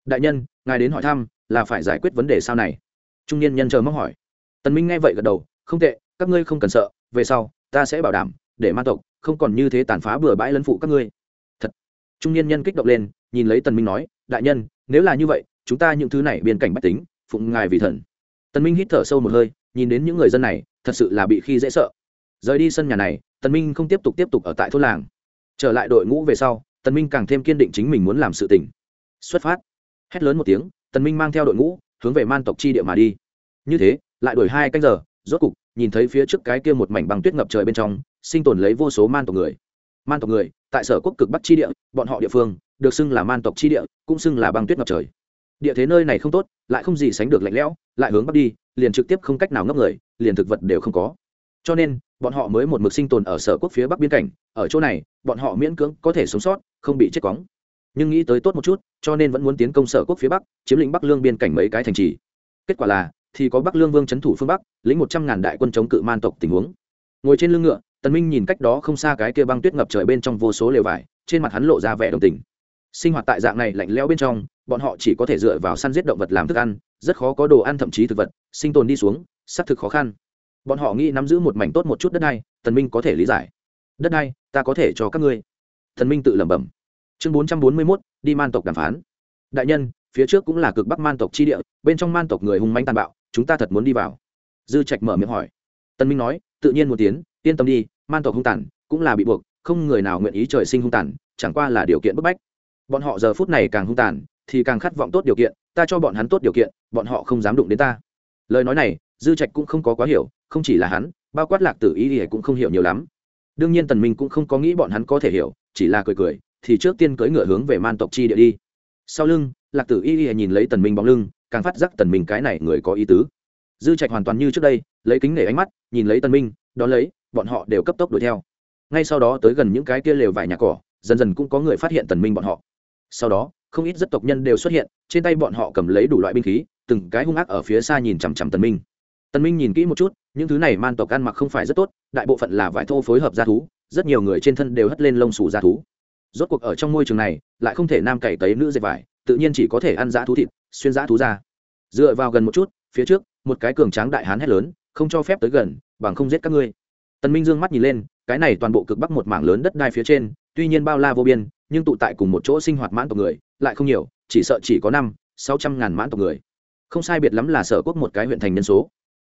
S1: Đại nhân, ngài đến hỏi thăm, là phải giải quyết vấn đề sao này. Trung niên nhân chờ mong hỏi. Tần minh nghe vậy gật đầu, không tệ, các ngươi không cần sợ, về sau, ta sẽ bảo đảm, để Ma tộc, không còn như thế tàn phá bừa bãi lấn phụ các ngươi. Thật. Trung niên nhân kích động lên, nhìn lấy tần minh nói, đại nhân, nếu là như vậy, chúng ta những thứ này biên cảnh bách tính, phụng ngài vì thần. Tần minh hít thở sâu một hơi, nhìn đến những người dân này, thật sự là bị khi dễ sợ. Rời đi sân nhà này tần minh không tiếp tục tiếp tục ở tại thôn làng. Trở lại đội ngũ về sau, tần minh càng thêm kiên định chính mình muốn làm sự tình. Xuất phát. Hét lớn một tiếng, tần minh mang theo đội ngũ, hướng về man tộc chi địa mà đi. Như thế, lại đuổi hai canh giờ, rốt cục, nhìn thấy phía trước cái kia một mảnh băng tuyết ngập trời bên trong, sinh tồn lấy vô số man tộc người. Man tộc người, tại sở quốc cực bắc chi địa, bọn họ địa phương, được xưng là man tộc chi địa, cũng xưng là băng tuyết ngập trời. Địa thế nơi này không tốt, lại không gì sánh được lạnh lẽo, lại hướng bắc đi, liền trực tiếp không cách nào ngấp người, liền thực vật đều không có cho nên, bọn họ mới một mực sinh tồn ở sở quốc phía bắc biên cảnh, ở chỗ này, bọn họ miễn cưỡng có thể sống sót, không bị chết cóng nhưng nghĩ tới tốt một chút, cho nên vẫn muốn tiến công sở quốc phía bắc, chiếm lĩnh bắc lương biên cảnh mấy cái thành trì. Kết quả là, thì có bắc lương vương c thủ phương bắc, lĩnh một trăm ngàn đại quân chống cự man tộc tình huống. Ngồi trên lưng ngựa, tần minh nhìn cách đó không xa cái kia băng tuyết ngập trời bên trong vô số lều vải, trên mặt hắn lộ ra vẻ đồng tình. Sinh hoạt tại dạng này lạnh lẽo bên trong, bọn họ chỉ có thể dựa vào săn giết động vật làm thức ăn, rất khó có đồ ăn thậm chí thực vật, sinh tồn đi xuống, xác thực khó khăn bọn họ nghĩ nắm giữ một mảnh tốt một chút đất đai, tần minh có thể lý giải. Đất đai, ta có thể cho các ngươi. Thần minh tự lẩm bẩm. Chương bốn trăm bốn mươi mốt, đi man tộc đàm phán. Đại nhân, phía trước cũng là cực bắc man tộc chi địa, bên trong man tộc người hung manh tàn bạo, chúng ta thật muốn đi vào. Dư trạch mở miệng hỏi. Tân minh nói, tự nhiên một tiếng yên tâm đi, man tộc hung tàn, cũng là bị buộc, không người nào nguyện ý trời sinh hung tàn, chẳng qua là điều kiện bức bách. Bọn họ giờ phút này càng hung tàn, thì càng khát vọng tốt điều kiện, ta cho bọn hắn tốt điều kiện, bọn họ không dám đụng đến ta lời nói này, dư trạch cũng không có quá hiểu, không chỉ là hắn, bao quát lạc tử ý thì cũng không hiểu nhiều lắm. Đương nhiên tần minh cũng không có nghĩ bọn hắn có thể hiểu, chỉ là cười cười, thì trước tiên cưỡi ngựa hướng về man tộc chi địa đi. Sau lưng, lạc tử y y nhìn lấy tần minh bóng lưng, càng phát giác tần minh cái này người có ý tứ. Dư trạch hoàn toàn như trước đây, lấy kính nể ánh mắt, nhìn lấy tần minh, đón lấy, bọn họ đều cấp tốc đuổi theo. Ngay sau đó tới gần những cái kia lều vải nhà cỏ, dần dần cũng có người phát hiện tần minh bọn họ. Sau đó không ít rất tộc nhân đều xuất hiện, trên tay bọn họ cầm lấy đủ loại binh khí, từng cái hung ác ở phía xa nhìn chằm chằm tần minh. Tần minh nhìn kỹ một chút, những thứ này man tộc ăn mặc không phải rất tốt, đại bộ phận là vải thô phối hợp gia thú, rất nhiều người trên thân đều hất lên lông sù gia thú. Rốt cuộc ở trong môi trường này, lại không thể nam cày tấy nữ dệt vải, tự nhiên chỉ có thể ăn dã thú thịt, xuyên dã thú ra. Dựa vào gần một chút, phía trước, một cái cường tráng đại hán hét lớn, không cho phép tới gần, bằng không giết các ngươi. Tần minh dương mắt nhìn lên, cái này toàn bộ cực bắc một mảng lớn đất đai phía trên, tuy nhiên bao la vô biên nhưng tụ tại cùng một chỗ sinh hoạt mãn tộc người, lại không nhiều, chỉ sợ chỉ có năm, sáu trăm ngàn mãn tộc người. Không sai biệt lắm là sở quốc một cái huyện thành nhân số.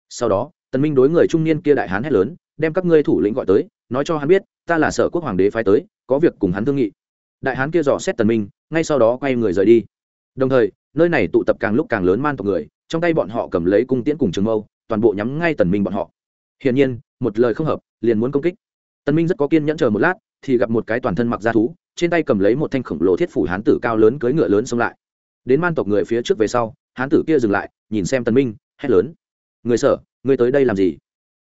S1: Sau đó, tần minh đối người trung niên kia đại hán hét lớn, đem các ngươi thủ lĩnh gọi tới, nói cho hắn biết, ta là sở quốc hoàng đế phái tới, có việc cùng hắn thương nghị. Đại hán kia dò xét tần minh, ngay sau đó quay người rời đi. Đồng thời, nơi này tụ tập càng lúc càng lớn man tộc người, trong tay bọn họ cầm lấy cung tiễn cùng trường mâu, toàn bộ nhắm ngay tần minh bọn họ. Hiển nhiên, một lời không hợp, liền muốn công kích. Tần minh rất có kiên nhẫn chờ một lát, thì gặp một cái toàn thân mặc da thú trên tay cầm lấy một thanh khổng lồ thiết phủ hán tử cao lớn cưỡi ngựa lớn xông lại. Đến man tộc người phía trước về sau, hán tử kia dừng lại, nhìn xem tần minh, hét lớn. Người sợ, ngươi tới đây làm gì?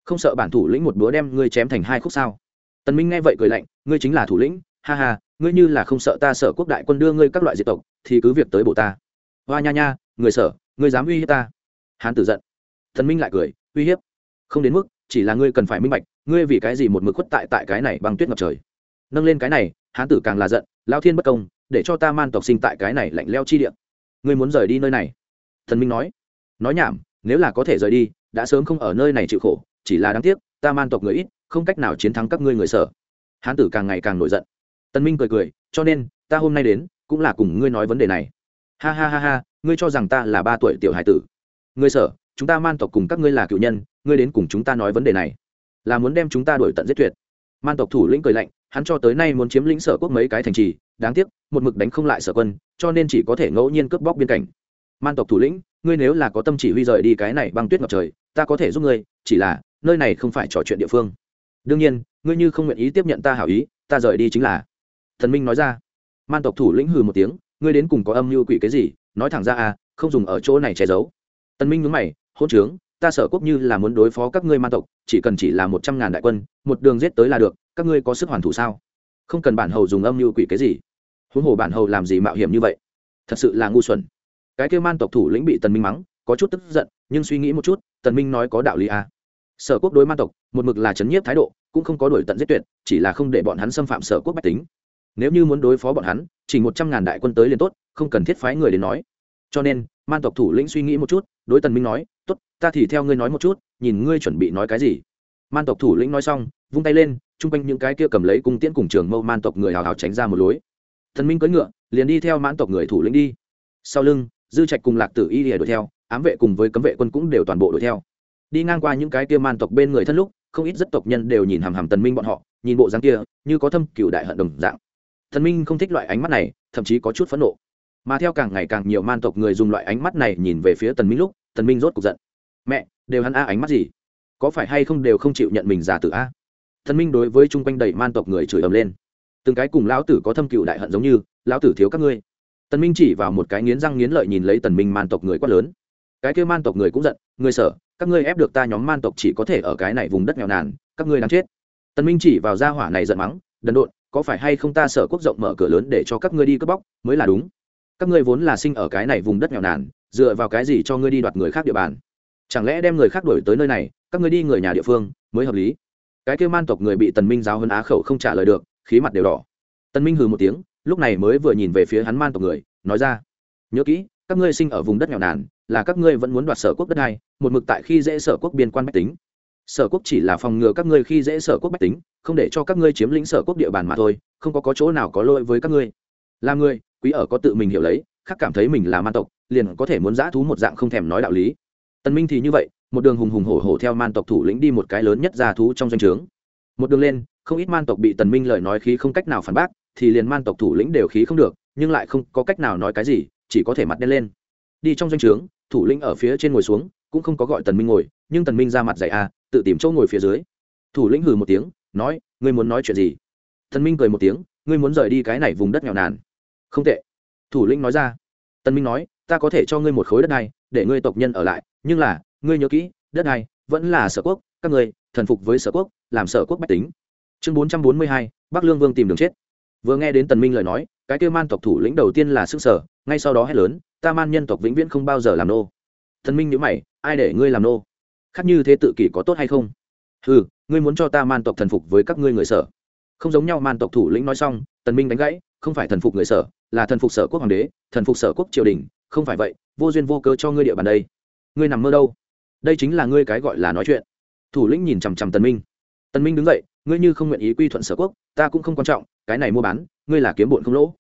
S1: Không sợ bản thủ lĩnh một búa đem ngươi chém thành hai khúc sao? Tần minh nghe vậy cười lạnh, ngươi chính là thủ lĩnh, ha ha, ngươi như là không sợ ta sợ quốc đại quân đưa ngươi các loại diệt tộc, thì cứ việc tới bộ ta. Hoa nha nha, người sợ, ngươi dám uy hiếp ta? Hán tử giận. Tần minh lại cười, uy hiếp? Không đến mức, chỉ là ngươi cần phải minh bạch, ngươi vì cái gì một mực khuất tại tại cái này bằng tuyết ngập trời nâng lên cái này, hán tử càng là giận, lao thiên bất công, để cho ta man tộc sinh tại cái này lạnh leo chi địa. Ngươi muốn rời đi nơi này? Thần minh nói. Nói nhảm, nếu là có thể rời đi, đã sớm không ở nơi này chịu khổ, chỉ là đáng tiếc, ta man tộc người ít, không cách nào chiến thắng các ngươi người sở. Hán tử càng ngày càng nổi giận. Tân minh cười cười, cho nên, ta hôm nay đến, cũng là cùng ngươi nói vấn đề này. Ha ha ha ha, ngươi cho rằng ta là ba tuổi tiểu hải tử. Ngươi sở, chúng ta man tộc cùng các ngươi là cựu nhân, ngươi đến cùng chúng ta nói vấn đề này. Là muốn đem chúng ta đuổi tận giết tuyệt. Man tộc thủ lĩnh cười lạnh hắn cho tới nay muốn chiếm lĩnh sở quốc mấy cái thành trì, đáng tiếc, một mực đánh không lại sở quân, cho nên chỉ có thể ngẫu nhiên cướp bóc biên cảnh. Man tộc thủ lĩnh, ngươi nếu là có tâm chỉ huy rời đi cái này băng tuyết ngập trời, ta có thể giúp ngươi, chỉ là, nơi này không phải trò chuyện địa phương. Đương nhiên, ngươi như không nguyện ý tiếp nhận ta hảo ý, ta rời đi chính là. Thần minh nói ra. Man tộc thủ lĩnh hừ một tiếng, ngươi đến cùng có âm mưu quỷ cái gì, nói thẳng ra à không dùng ở chỗ này che giấu. Tần minh nhướng mày hôn trướng ta sợ quốc như là muốn đối phó các ngươi man tộc, chỉ cần chỉ là một trăm ngàn đại quân, một đường giết tới là được, các ngươi có sức hoàn thủ sao? Không cần bản hầu dùng âm mưu quỷ cái gì. Huống hồ bản hầu làm gì mạo hiểm như vậy? Thật sự là ngu xuẩn. Cái kêu man tộc thủ lĩnh bị tần minh mắng, có chút tức giận, nhưng suy nghĩ một chút, tần minh nói có đạo lý à. Sở quốc đối man tộc, một mực là chấn nhiếp thái độ, cũng không có đổi tận giết tuyệt, chỉ là không để bọn hắn xâm phạm sở quốc bách tính. Nếu như muốn đối phó bọn hắn, chỉ một trăm ngàn đại quân tới liền tốt, không cần thiết phái người đến nói. Cho nên, man tộc thủ lĩnh suy nghĩ một chút, đối tần minh nói, tốt ta thì theo ngươi nói một chút, nhìn ngươi chuẩn bị nói cái gì. Man tộc thủ lĩnh nói xong, vung tay lên, chung quanh những cái kia cầm lấy cung tiễn cùng trường mâu man tộc người hào hào tránh ra một lối. Thần minh cưỡi ngựa, liền đi theo mãn tộc người thủ lĩnh đi. Sau lưng, dư trạch cùng lạc tử y lìa đuổi theo, ám vệ cùng với cấm vệ quân cũng đều toàn bộ đuổi theo. Đi ngang qua những cái kia man tộc bên người thân lúc, không ít rất tộc nhân đều nhìn hàm hàm tần minh bọn họ, nhìn bộ dáng kia, như có thâm cựu đại hận đồng dạng. Thần minh không thích loại ánh mắt này, thậm chí có chút phẫn nộ. Mà theo càng ngày càng nhiều man tộc người dùng loại ánh mắt này nhìn về phía tần minh lúc, tần minh rốt cục giận mẹ, đều hắn a, ánh mắt gì? Có phải hay không đều không chịu nhận mình già tử a? Thần minh đối với chung quanh đầy man tộc người chửi ầm lên. Từng cái cùng lão tử có thâm cựu đại hận giống như, lão tử thiếu các ngươi. Tần minh chỉ vào một cái nghiến răng nghiến lợi nhìn lấy tần minh man tộc người quát lớn. Cái kia man tộc người cũng giận người sở các ngươi ép được ta nhóm man tộc chỉ có thể ở cái này vùng đất nghèo nàn, các ngươi đang chết. Tần minh chỉ vào gia hỏa này giận mắng, đần độn, có phải hay không ta sở quốc rộng mở cửa lớn để cho các ngươi đi cướp bóc, mới là đúng. Các ngươi vốn là sinh ở cái này vùng đất nghèo nàn, dựa vào cái gì cho ngươi đi đoạt người khác địa bàn? Chẳng lẽ đem người khác đuổi tới nơi này các người đi người nhà địa phương mới hợp lý? Cái kêu man tộc người bị tần minh giáo hơn á khẩu không trả lời được khí mặt đều đỏ. Tần minh hừ một tiếng lúc này mới vừa nhìn về phía hắn man tộc người nói ra nhớ kỹ các ngươi sinh ở vùng đất nghèo nàn là các ngươi vẫn muốn đoạt sở quốc đất này một mực tại khi dễ sở quốc biên quan bách tính. Sở quốc chỉ là phòng ngừa các ngươi khi dễ sở quốc bách tính không để cho các ngươi chiếm lĩnh sở quốc địa bàn mà thôi không có, có chỗ nào có lỗi với các ngươi. Là ngươi quý ở có tự mình hiểu lấy khác cảm thấy mình là man tộc liền có thể muốn giã thú một dạng không thèm nói đạo lý tần minh thì như vậy, một đường hùng hùng hổ hổ theo man tộc thủ lĩnh đi một cái lớn nhất gia thú trong doanh trướng. Một đường lên, không ít man tộc bị tần minh lời nói khí không cách nào phản bác, thì liền man tộc thủ lĩnh đều khí không được, nhưng lại không có cách nào nói cái gì, chỉ có thể mặt đen lên. Đi trong doanh trướng, thủ lĩnh ở phía trên ngồi xuống, cũng không có gọi tần minh ngồi, nhưng tần minh ra mặt dạy a tự tìm chỗ ngồi phía dưới. Thủ lĩnh hừ một tiếng, nói, ngươi muốn nói chuyện gì? Tần minh cười một tiếng, ngươi muốn rời đi cái này vùng đất nghèo nàn. Không tệ. Thủ lĩnh nói ra. Tần minh nói, ta có thể cho ngươi một khối đất này, để ngươi tộc nhân ở lại nhưng là, ngươi nhớ kỹ, đất này vẫn là sở quốc, các ngươi thần phục với sở quốc, làm sở quốc bách tính. Chương bốn trăm bốn mươi hai, bắc lương vương tìm đường chết. Vừa nghe đến tần minh lời nói, cái kêu man tộc thủ lĩnh đầu tiên là sức sở, ngay sau đó hét lớn, ta man nhân tộc vĩnh viễn không bao giờ làm nô. Tần minh nhíu mày, ai để ngươi làm nô? Khác như thế tự kỷ có tốt hay không? Ừ ngươi muốn cho ta man tộc thần phục với các ngươi người sở. Không giống nhau, man tộc thủ lĩnh nói xong, tần minh đánh gãy, không phải thần phục người sở, là thần phục sở quốc hoàng đế, thần phục sở quốc triều đình, không phải vậy, vô duyên vô cớ cho ngươi địa bàn đây ngươi nằm mơ đâu? Đây chính là ngươi cái gọi là nói chuyện. Thủ lĩnh nhìn chằm chằm tần minh. Tần minh đứng dậy, ngươi như không nguyện ý quy thuận sở quốc, ta cũng không quan trọng, cái này mua bán, ngươi là kiếm bộn không lỗ.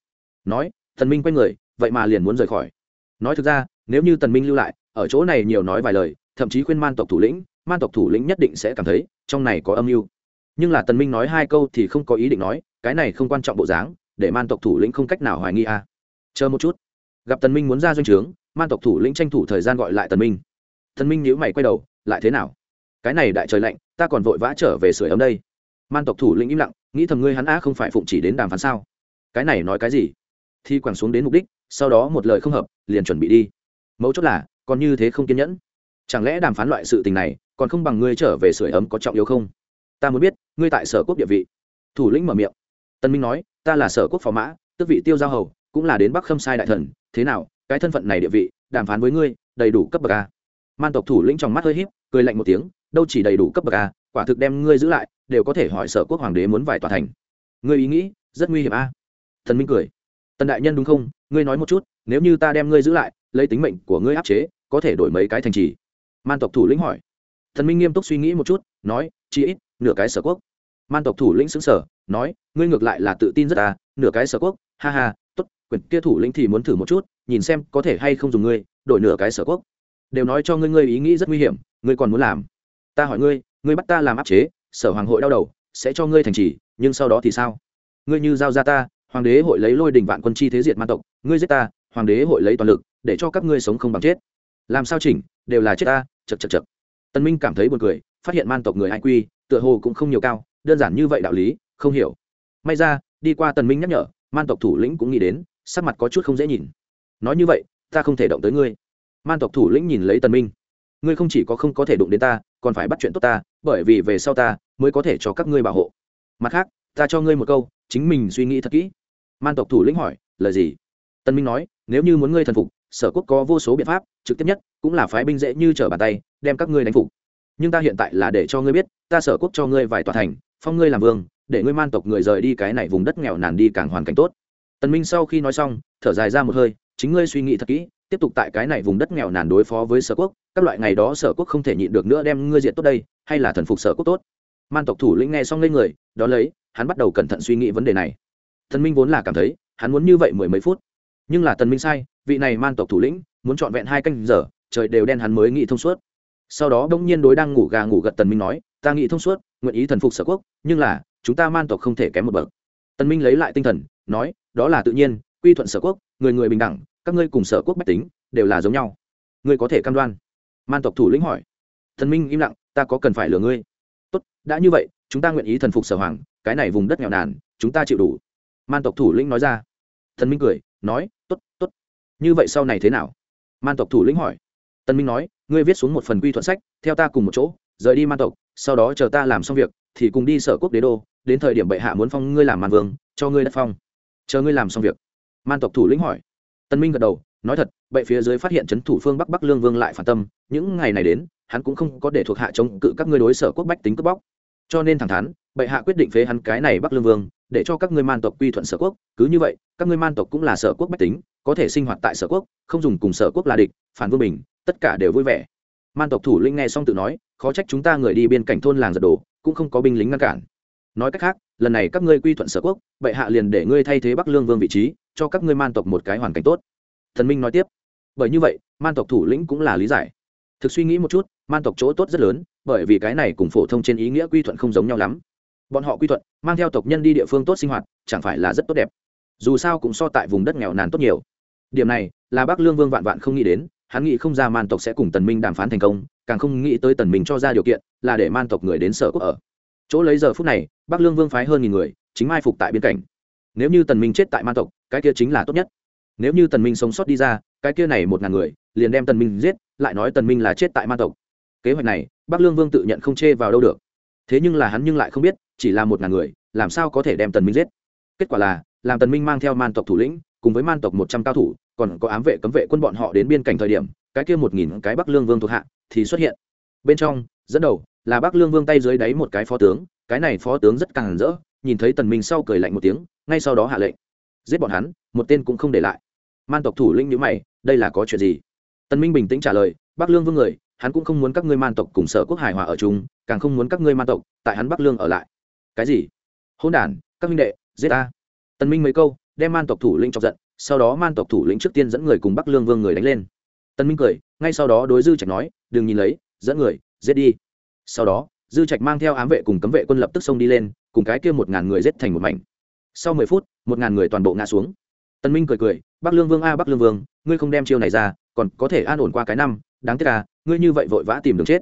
S1: Nói, tần minh quay người, vậy mà liền muốn rời khỏi. Nói thực ra, nếu như tần minh lưu lại, ở chỗ này nhiều nói vài lời, thậm chí khuyên man tộc thủ lĩnh, man tộc thủ lĩnh nhất định sẽ cảm thấy, trong này có âm mưu. Nhưng là tần minh nói hai câu thì không có ý định nói, cái này không quan trọng bộ dáng, để man tộc thủ lĩnh không cách nào hoài nghi a à. chờ một chút. Gặp tần minh muốn ra doanh trướng man tộc thủ lĩnh tranh thủ thời gian gọi lại tần minh. Tần minh nhíu mày quay đầu, lại thế nào? Cái này đại trời lạnh, ta còn vội vã trở về sưởi ấm đây. Man tộc thủ lĩnh im lặng, nghĩ thầm ngươi hắn á không phải phụng chỉ đến đàm phán sao? Cái này nói cái gì? Thi quẳng xuống đến mục đích, sau đó một lời không hợp, liền chuẩn bị đi. Mấu chốt là, còn như thế không kiên nhẫn. Chẳng lẽ đàm phán loại sự tình này, còn không bằng ngươi trở về sưởi ấm có trọng yếu không? Ta muốn biết, ngươi tại sở quốc địa vị. Thủ lĩnh mở miệng. Tân minh nói, ta là sở quốc phó mã tức vị tiêu giao hầu, cũng là đến bắc khâm sai đại thần, thế nào cái thân phận này địa vị, đàm phán với ngươi, đầy đủ cấp bậc a. Man tộc thủ lĩnh trong mắt hơi híp, cười lạnh một tiếng, đâu chỉ đầy đủ cấp bậc a, quả thực đem ngươi giữ lại, đều có thể hỏi sở quốc hoàng đế muốn vài tòa thành. Ngươi ý nghĩ, rất nguy hiểm a. Thần minh cười. Tần đại nhân đúng không? Ngươi nói một chút, nếu như ta đem ngươi giữ lại, lấy tính mệnh của ngươi áp chế, có thể đổi mấy cái thành trì? Man tộc thủ lĩnh hỏi. Thần minh nghiêm túc suy nghĩ một chút, nói, chỉ ít, nửa cái sở quốc. Man tộc thủ lĩnh xứng sở nói, ngươi ngược lại là tự tin rất à nửa cái sở quốc, ha ha tốt quyền kia thủ lĩnh thì muốn thử một chút, nhìn xem có thể hay không dùng ngươi, đổi nửa cái sở quốc. Đều nói cho ngươi ngươi ý nghĩ rất nguy hiểm, ngươi còn muốn làm. Ta hỏi ngươi ngươi bắt ta làm áp chế, sở hoàng hội đau đầu, sẽ cho ngươi thành trì, nhưng sau đó thì sao? Ngươi như giao ra ta, hoàng đế hội lấy lôi đình vạn quân chi thế diệt man tộc, ngươi giết ta, hoàng đế hội lấy toàn lực, để cho các ngươi sống không bằng chết. Làm sao chỉnh, đều là chết ta chật chật chật tân minh cảm thấy buồn cười, phát hiện man tộc người ai quy tựa hồ cũng không nhiều cao, đơn giản như vậy đạo lý, không hiểu. May ra, đi qua tần minh nhắc nhở, man tộc thủ lĩnh cũng nghĩ đến sắc mặt có chút không dễ nhìn. Nói như vậy, ta không thể động tới ngươi. Man tộc thủ lĩnh nhìn lấy tần minh. Ngươi không chỉ có không có thể đụng đến ta, còn phải bắt chuyện tốt ta, bởi vì về sau ta mới có thể cho các ngươi bảo hộ. Mặt khác, ta cho ngươi một câu, chính mình suy nghĩ thật kỹ. Man tộc thủ lĩnh hỏi, lời gì? Tân minh nói, nếu như muốn ngươi thần phục, sở quốc có vô số biện pháp, trực tiếp nhất cũng là phái binh dễ như trở bàn tay, đem các ngươi đánh phục. Nhưng ta hiện tại là để cho ngươi biết, ta sở quốc cho ngươi vài tòa thành, phong ngươi làm vương, để ngươi man tộc người rời đi cái này vùng đất nghèo nàn đi càng hoàn cảnh tốt tần minh sau khi nói xong, thở dài ra một hơi, chính ngươi suy nghĩ thật kỹ, tiếp tục tại cái này vùng đất nghèo nàn đối phó với sở quốc, các loại ngày đó sở quốc không thể nhịn được nữa đem ngươi diện tốt đây, hay là thần phục sở quốc tốt. Man tộc thủ lĩnh nghe xong lên người, đó lấy, hắn bắt đầu cẩn thận suy nghĩ vấn đề này. Tần minh vốn là cảm thấy, hắn muốn như vậy mười mấy phút. Nhưng là tần minh sai, vị này man tộc thủ lĩnh, muốn chọn vẹn hai canh giờ, trời đều đen hắn mới nghĩ thông suốt. Sau đó đống nhiên đối đang ngủ gà ngủ gật tần minh nói, ta nghĩ thông suốt, nguyện ý thần phục sở quốc, nhưng là, chúng ta man tộc không thể kém một bậc. Tần minh lấy lại tinh thần, nói đó là tự nhiên, quy thuận sở quốc, người người bình đẳng, các ngươi cùng sở quốc bách tính, đều là giống nhau. Ngươi có thể cam đoan? Man tộc thủ lĩnh hỏi. Thần minh im lặng, ta có cần phải lừa ngươi? Tốt, đã như vậy, chúng ta nguyện ý thần phục sở hoàng, cái này vùng đất nghèo nàn, chúng ta chịu đủ. Man tộc thủ lĩnh nói ra. Thần minh cười, nói, tốt tốt. Như vậy sau này thế nào? Man tộc thủ lĩnh hỏi. Tân minh nói, ngươi viết xuống một phần quy thuận sách, theo ta cùng một chỗ, rời đi man tộc, sau đó chờ ta làm xong việc, thì cùng đi sở quốc đế đô, đến thời điểm bệ hạ muốn phong ngươi làm màn vương, cho ngươi đất phong chờ ngươi làm xong việc. Man tộc thủ lĩnh hỏi. Tân minh gật đầu, nói thật, bệ phía dưới phát hiện c thủ phương bắc bắc lương vương lại phản tâm, những ngày này đến, hắn cũng không có để thuộc hạ chống cự các ngươi đối sở quốc bách tính cướp bóc. Cho nên thẳng thắn, bệ hạ quyết định phế hắn cái này bắc lương vương, để cho các ngươi man tộc quy thuận sở quốc, cứ như vậy, các ngươi man tộc cũng là sở quốc bách tính, có thể sinh hoạt tại sở quốc, không dùng cùng sở quốc là địch, phản vương bình, tất cả đều vui vẻ. Man tộc thủ lĩnh nghe xong tự nói, khó trách chúng ta người đi bên cạnh thôn làng giật đồ cũng không có binh lính ngăn cản nói cách khác, lần này các ngươi quy thuận sở quốc, bệ hạ liền để ngươi thay thế bắc lương vương vị trí, cho các ngươi man tộc một cái hoàn cảnh tốt. Thần minh nói tiếp. Bởi như vậy, man tộc thủ lĩnh cũng là lý giải. Thực suy nghĩ một chút, man tộc chỗ tốt rất lớn, bởi vì cái này cùng phổ thông trên ý nghĩa quy thuận không giống nhau lắm. Bọn họ quy thuận, mang theo tộc nhân đi địa phương tốt sinh hoạt, chẳng phải là rất tốt đẹp. Dù sao cũng so tại vùng đất nghèo nàn tốt nhiều. Điểm này, là bác lương vương vạn vạn không nghĩ đến, hắn nghĩ không ra man tộc sẽ cùng tần minh đàm phán thành công, càng không nghĩ tới tần minh cho ra điều kiện, là để man tộc người đến sở quốc ở chỗ lấy giờ phút này, bắc lương vương phái hơn nghìn người, chính mai phục tại biên cảnh. Nếu như tần minh chết tại man tộc, cái kia chính là tốt nhất. Nếu như tần minh sống sót đi ra, cái kia này một ngàn người, liền đem tần minh giết, lại nói tần minh là chết tại man tộc. Kế hoạch này, bắc lương vương tự nhận không chê vào đâu được. Thế nhưng là hắn nhưng lại không biết, chỉ là một ngàn người, làm sao có thể đem tần minh giết? Kết quả là, làm tần minh mang theo man tộc thủ lĩnh, cùng với man tộc một trăm cao thủ, còn có ám vệ cấm vệ quân bọn họ đến biên cảnh thời điểm, cái kia một nghìn cái bắc lương vương thuộc hạ thì xuất hiện. Bên trong, dẫn đầu là bắc lương vương tay dưới đáy một cái phó tướng, cái này phó tướng rất càng rỡ, nhìn thấy tần minh sau cười lạnh một tiếng, ngay sau đó hạ lệnh. Giết bọn hắn, một tên cũng không để lại. Man tộc thủ lĩnh nhíu mày, đây là có chuyện gì? Tần minh bình tĩnh trả lời, bắc lương vương người, hắn cũng không muốn các ngươi man tộc cùng sở quốc hải hòa ở chung, càng không muốn các ngươi man tộc, tại hắn bắc lương ở lại. Cái gì? Hỗn đản, các minh đệ, giết ta. Tần minh mấy câu, đem man tộc thủ lĩnh chọc giận, sau đó man tộc thủ lĩnh trước tiên dẫn người cùng bắc lương vương người đánh lên. Tần minh cười, ngay sau đó đối dư trạch nói, đừng nhìn lấy, dẫn người, giết đi sau đó, dư trạch mang theo ám vệ cùng cấm vệ quân lập tức xông đi lên, cùng cái kia một ngàn người giết thành một mảnh. Sau mười phút, một ngàn người toàn bộ ngã xuống. Tân minh cười cười, bắc lương vương a, bắc lương vương, ngươi không đem chiêu này ra, còn có thể an ổn qua cái năm, đáng tiếc à ngươi như vậy vội vã tìm đường chết.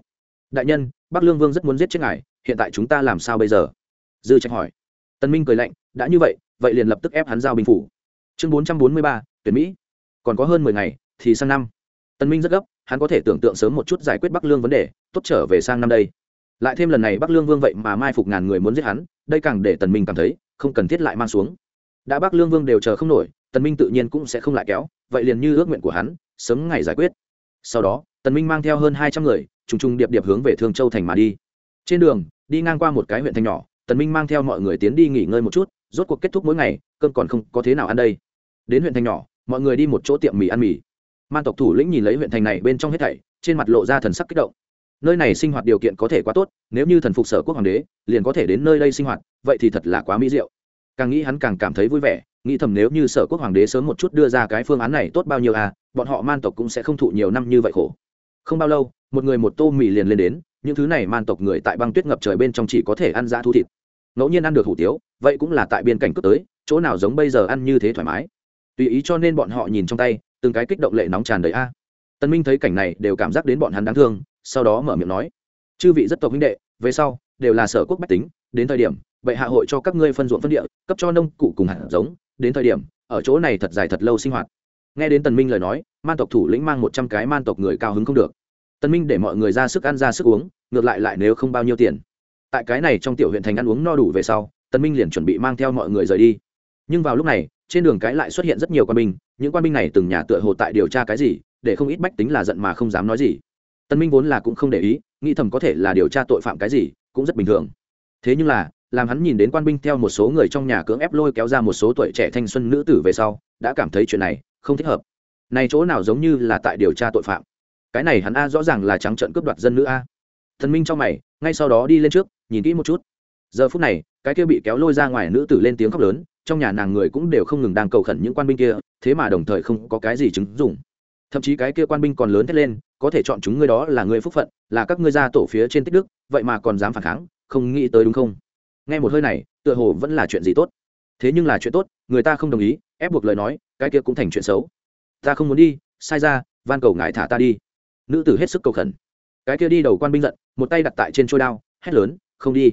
S1: Đại nhân, bắc lương vương rất muốn giết chết ngài, hiện tại chúng ta làm sao bây giờ? Dư trạch hỏi. Tân minh cười lạnh, đã như vậy vậy liền lập tức ép hắn giao binh phủ. Chương bốn trăm bốn mươi ba, tuyển mỹ. Còn có hơn mười ngày thì sang năm. Tân minh rất gấp hắn có thể tưởng tượng sớm một chút giải quyết bắc lương vấn đề, tốt trở về sang năm đây. Lại thêm lần này bắc lương vương vậy mà mai phục ngàn người muốn giết hắn, đây càng để tần minh cảm thấy không cần thiết lại mang xuống. Đã bắc lương vương đều chờ không nổi, tần minh tự nhiên cũng sẽ không lại kéo, vậy liền như ước nguyện của hắn, sớm ngày giải quyết. Sau đó, tần minh mang theo hơn hai trăm người, trùng trùng điệp điệp hướng về thương châu thành mà đi. Trên đường, đi ngang qua một cái huyện thành nhỏ, tần minh mang theo mọi người tiến đi nghỉ ngơi một chút, rốt cuộc kết thúc mỗi ngày, cơm còn không có thế nào ăn đây. Đến huyện thành nhỏ, mọi người đi một chỗ tiệm mì ăn mì man tộc thủ lĩnh nhìn lấy huyện thành này bên trong hết thảy, trên mặt lộ ra thần sắc kích động. Nơi này sinh hoạt điều kiện có thể quá tốt, nếu như thần phục sở quốc hoàng đế, liền có thể đến nơi đây sinh hoạt, vậy thì thật là quá mỹ diệu. Càng nghĩ hắn càng cảm thấy vui vẻ, nghĩ thầm nếu như sở quốc hoàng đế sớm một chút đưa ra cái phương án này tốt bao nhiêu à bọn họ man tộc cũng sẽ không thụ nhiều năm như vậy khổ. Không bao lâu, một người một tô mì liền lên đến, những thứ này man tộc người tại băng tuyết ngập trời bên trong chỉ có thể ăn dã thu thịt. Ngẫu nhiên ăn được hủ tiếu, vậy cũng là tại biên cảnh cướp tới, chỗ nào giống bây giờ ăn như thế thoải mái. Tùy ý cho nên bọn họ nhìn trong tay từng cái kích động lệ nóng tràn đầy a. Tân minh thấy cảnh này đều cảm giác đến bọn hắn đáng thương, sau đó mở miệng nói, chư vị rất tộc huynh đệ, về sau, đều là sở quốc bách tính, đến thời điểm, vậy hạ hội cho các ngươi phân ruộng phân địa, cấp cho nông cụ cùng hạt giống, đến thời điểm, ở chỗ này thật dài thật lâu sinh hoạt. Nghe đến tần minh lời nói, man tộc thủ lĩnh mang một trăm cái man tộc người cao hứng không được. Tần minh để mọi người ra sức ăn, ra sức uống, ngược lại lại nếu không bao nhiêu tiền. Tại cái này trong tiểu huyện thành ăn uống no đủ về sau, tần minh liền chuẩn bị mang theo mọi người rời đi. Nhưng vào lúc này trên đường cái lại xuất hiện rất nhiều quan binh, những quan binh này từng nhà tựa hồ tại điều tra cái gì, để không ít bách tính là giận mà không dám nói gì. Tân minh vốn là cũng không để ý, nghĩ thầm có thể là điều tra tội phạm cái gì, cũng rất bình thường. Thế nhưng là, làm hắn nhìn đến quan binh theo một số người trong nhà cưỡng ép lôi kéo ra một số tuổi trẻ thanh xuân nữ tử về sau, đã cảm thấy chuyện này không thích hợp. Này chỗ nào giống như là tại điều tra tội phạm? Cái này hắn a rõ ràng là trắng trợn cướp đoạt dân nữ a. Thần minh cho mày, ngay sau đó đi lên trước, nhìn kỹ một chút. Giờ phút này, cái kia bị kéo lôi ra ngoài nữ tử lên tiếng khóc lớn trong nhà nàng người cũng đều không ngừng đang cầu khẩn những quan binh kia, thế mà đồng thời không có cái gì chứng dụng. Thậm chí cái kia quan binh còn lớn thét lên, có thể chọn chúng ngươi đó là người phúc phận, là các ngươi gia tổ phía trên tích đức, vậy mà còn dám phản kháng, không nghĩ tới đúng không? Nghe một hơi này, tựa hồ vẫn là chuyện gì tốt. Thế nhưng là chuyện tốt, người ta không đồng ý, ép buộc lời nói, cái kia cũng thành chuyện xấu. Ta không muốn đi, sai ra, van cầu ngài thả ta đi. Nữ tử hết sức cầu khẩn. Cái kia đi đầu quan binh giận, một tay đặt tại trên trôi đao, hét lớn, không đi.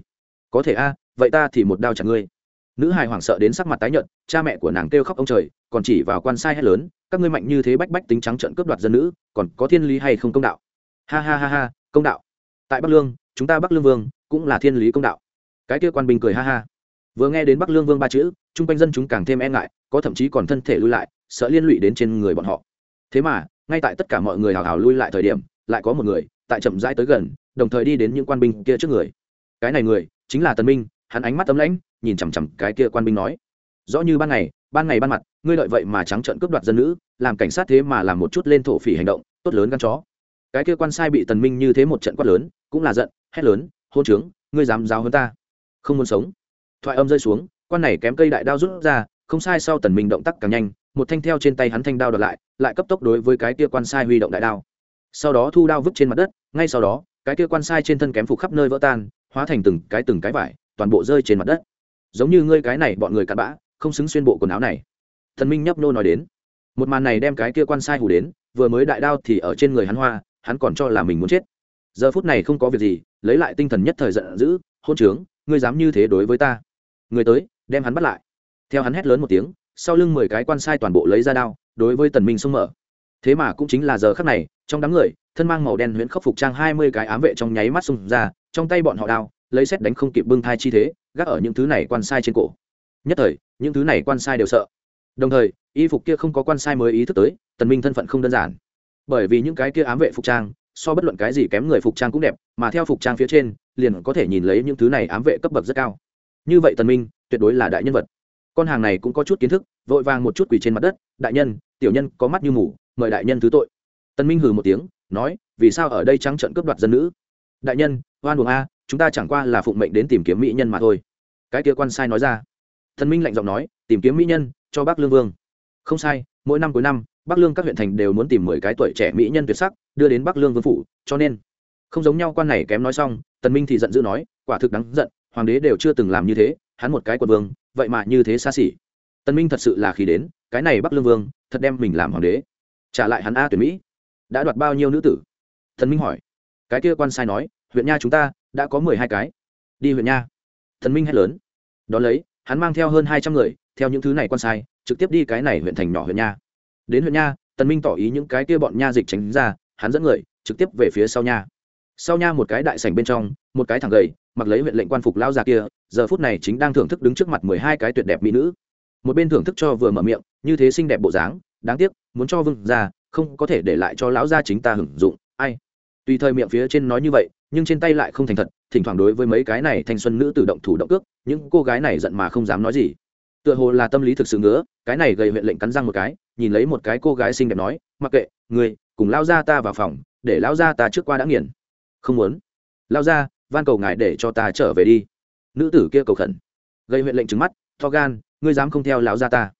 S1: Có thể a, vậy ta thì một đao chặt ngươi nữ hài hoảng sợ đến sắc mặt tái nhợt, cha mẹ của nàng kêu khóc ông trời, còn chỉ vào quan sai hét lớn, các ngươi mạnh như thế bách bách tính trắng trận cướp đoạt dân nữ, còn có thiên lý hay không công đạo? Ha ha ha ha, công đạo. Tại bắc lương, chúng ta bắc lương vương cũng là thiên lý công đạo. Cái kia quan binh cười ha ha. Vừa nghe đến bắc lương vương ba chữ, chung quanh dân chúng càng thêm e ngại, có thậm chí còn thân thể lui lại, sợ liên lụy đến trên người bọn họ. Thế mà, ngay tại tất cả mọi người hào hào lui lại thời điểm, lại có một người, tại chậm rãi tới gần, đồng thời đi đến những quan binh kia trước người. Cái này người, chính là tần minh hắn ánh mắt tấm lãnh, nhìn chằm chằm cái kia quan binh nói, rõ như ban ngày ban ngày ban mặt, ngươi lợi vậy mà trắng trợn cướp đoạt dân nữ, làm cảnh sát thế mà làm một chút lên thổ phỉ hành động, tốt lớn gan chó. Cái kia quan sai bị tần minh như thế một trận quát lớn, cũng là giận, hét lớn, hôn trướng, ngươi dám giáo hơn ta? Không muốn sống. Thoại âm rơi xuống, quan này kém cây đại đao rút ra, không sai sau tần minh động tác càng nhanh, một thanh theo trên tay hắn thanh đao đoạt lại lại cấp tốc đối với cái kia quan sai huy động đại đao. Sau đó thu đao vứt trên mặt đất, ngay sau đó, cái kia quan sai trên thân kém phục khắp nơi vỡ tan, hóa thành từng cái từng cái vải toàn bộ rơi trên mặt đất. Giống như ngươi cái này bọn người cặn bã, không xứng xuyên bộ quần áo này. Thần minh nhấp nô nói đến. Một màn này đem cái kia quan sai hù đến, vừa mới đại đao thì ở trên người hắn hoa, hắn còn cho là mình muốn chết. Giờ phút này không có việc gì, lấy lại tinh thần nhất thời giận dữ, hôn trướng, ngươi dám như thế đối với ta? Người tới, đem hắn bắt lại. Theo hắn hét lớn một tiếng, sau lưng mười cái quan sai toàn bộ lấy ra đao, đối với tần minh xông mở. Thế mà cũng chính là giờ khắc này, trong đám người, thân mang màu đen huyễn khốc phục trang hai mươi cái ám vệ trong nháy mắt xông ra, trong tay bọn họ đao lấy xét đánh không kịp bưng thai chi thế, gác ở những thứ này quan sai trên cổ. Nhất thời, những thứ này quan sai đều sợ. Đồng thời, y phục kia không có quan sai mới ý thức tới, tần minh thân phận không đơn giản. Bởi vì những cái kia ám vệ phục trang, so bất luận cái gì kém người phục trang cũng đẹp, mà theo phục trang phía trên, liền có thể nhìn lấy những thứ này ám vệ cấp bậc rất cao. Như vậy tần minh, tuyệt đối là đại nhân vật. Con hàng này cũng có chút kiến thức, vội vàng một chút quỳ trên mặt đất, đại nhân, tiểu nhân có mắt như mù, mời đại nhân thứ tội. Tần minh hừ một tiếng, nói, vì sao ở đây trắng trợn cướp đoạt dân nữ? Đại nhân, oan uổng a chúng ta chẳng qua là phụng mệnh đến tìm kiếm mỹ nhân mà thôi. Cái kia quan sai nói ra. Thần minh lạnh giọng nói, tìm kiếm mỹ nhân, cho bác lương vương. Không sai, mỗi năm cuối năm, bắc lương các huyện thành đều muốn tìm mười cái tuổi trẻ mỹ nhân tuyệt sắc, đưa đến bắc lương vương phủ, cho nên không giống nhau quan này kém nói xong, tần minh thì giận dữ nói, quả thực đáng giận, hoàng đế đều chưa từng làm như thế, hắn một cái quận vương, vậy mà như thế xa xỉ. Tần minh thật sự là khi đến, cái này bắc lương vương, thật đem mình làm hoàng đế. Trả lại hắn a tuyển mỹ. Đã đoạt bao nhiêu nữ tử? Tần minh hỏi. Cái kia quan sai nói, huyện nha chúng ta đã có mười hai cái. Đi huyện nha. Thần minh hét lớn. Đón lấy, hắn mang theo hơn hai trăm người, theo những thứ này quan sai, trực tiếp đi cái này huyện thành nhỏ huyện nha. Đến huyện nha, tần minh tỏ ý những cái kia bọn nha dịch tránh ra, hắn dẫn người, trực tiếp về phía sau nha. Sau nha một cái đại sảnh bên trong, một cái thằng gầy, mặc lấy huyện lệnh quan phục lao già kia, giờ phút này chính đang thưởng thức đứng trước mặt mười hai cái tuyệt đẹp mỹ nữ. Một bên thưởng thức cho vừa mở miệng, như thế xinh đẹp bộ dáng, đáng tiếc, muốn cho vương ra, không có thể để lại cho lão gia chính ta hưởng dụng, ai? Tùy thời miệng phía trên nói như vậy nhưng trên tay lại không thành thật, thỉnh thoảng đối với mấy cái này thanh xuân nữ tự động thủ động cước, những cô gái này giận mà không dám nói gì. Tựa hồ là tâm lý thực sự ngứa, cái này gầy huyện lệnh cắn răng một cái, nhìn lấy một cái cô gái xinh đẹp nói, mặc kệ người cùng lao ra ta vào phòng, để lao ra ta trước qua đã nghiền. Không muốn. Lao ra, van cầu ngài để cho ta trở về đi. Nữ tử kia cầu khẩn. Gây huyện lệnh trứng mắt, to gan, ngươi dám không theo lão gia ta?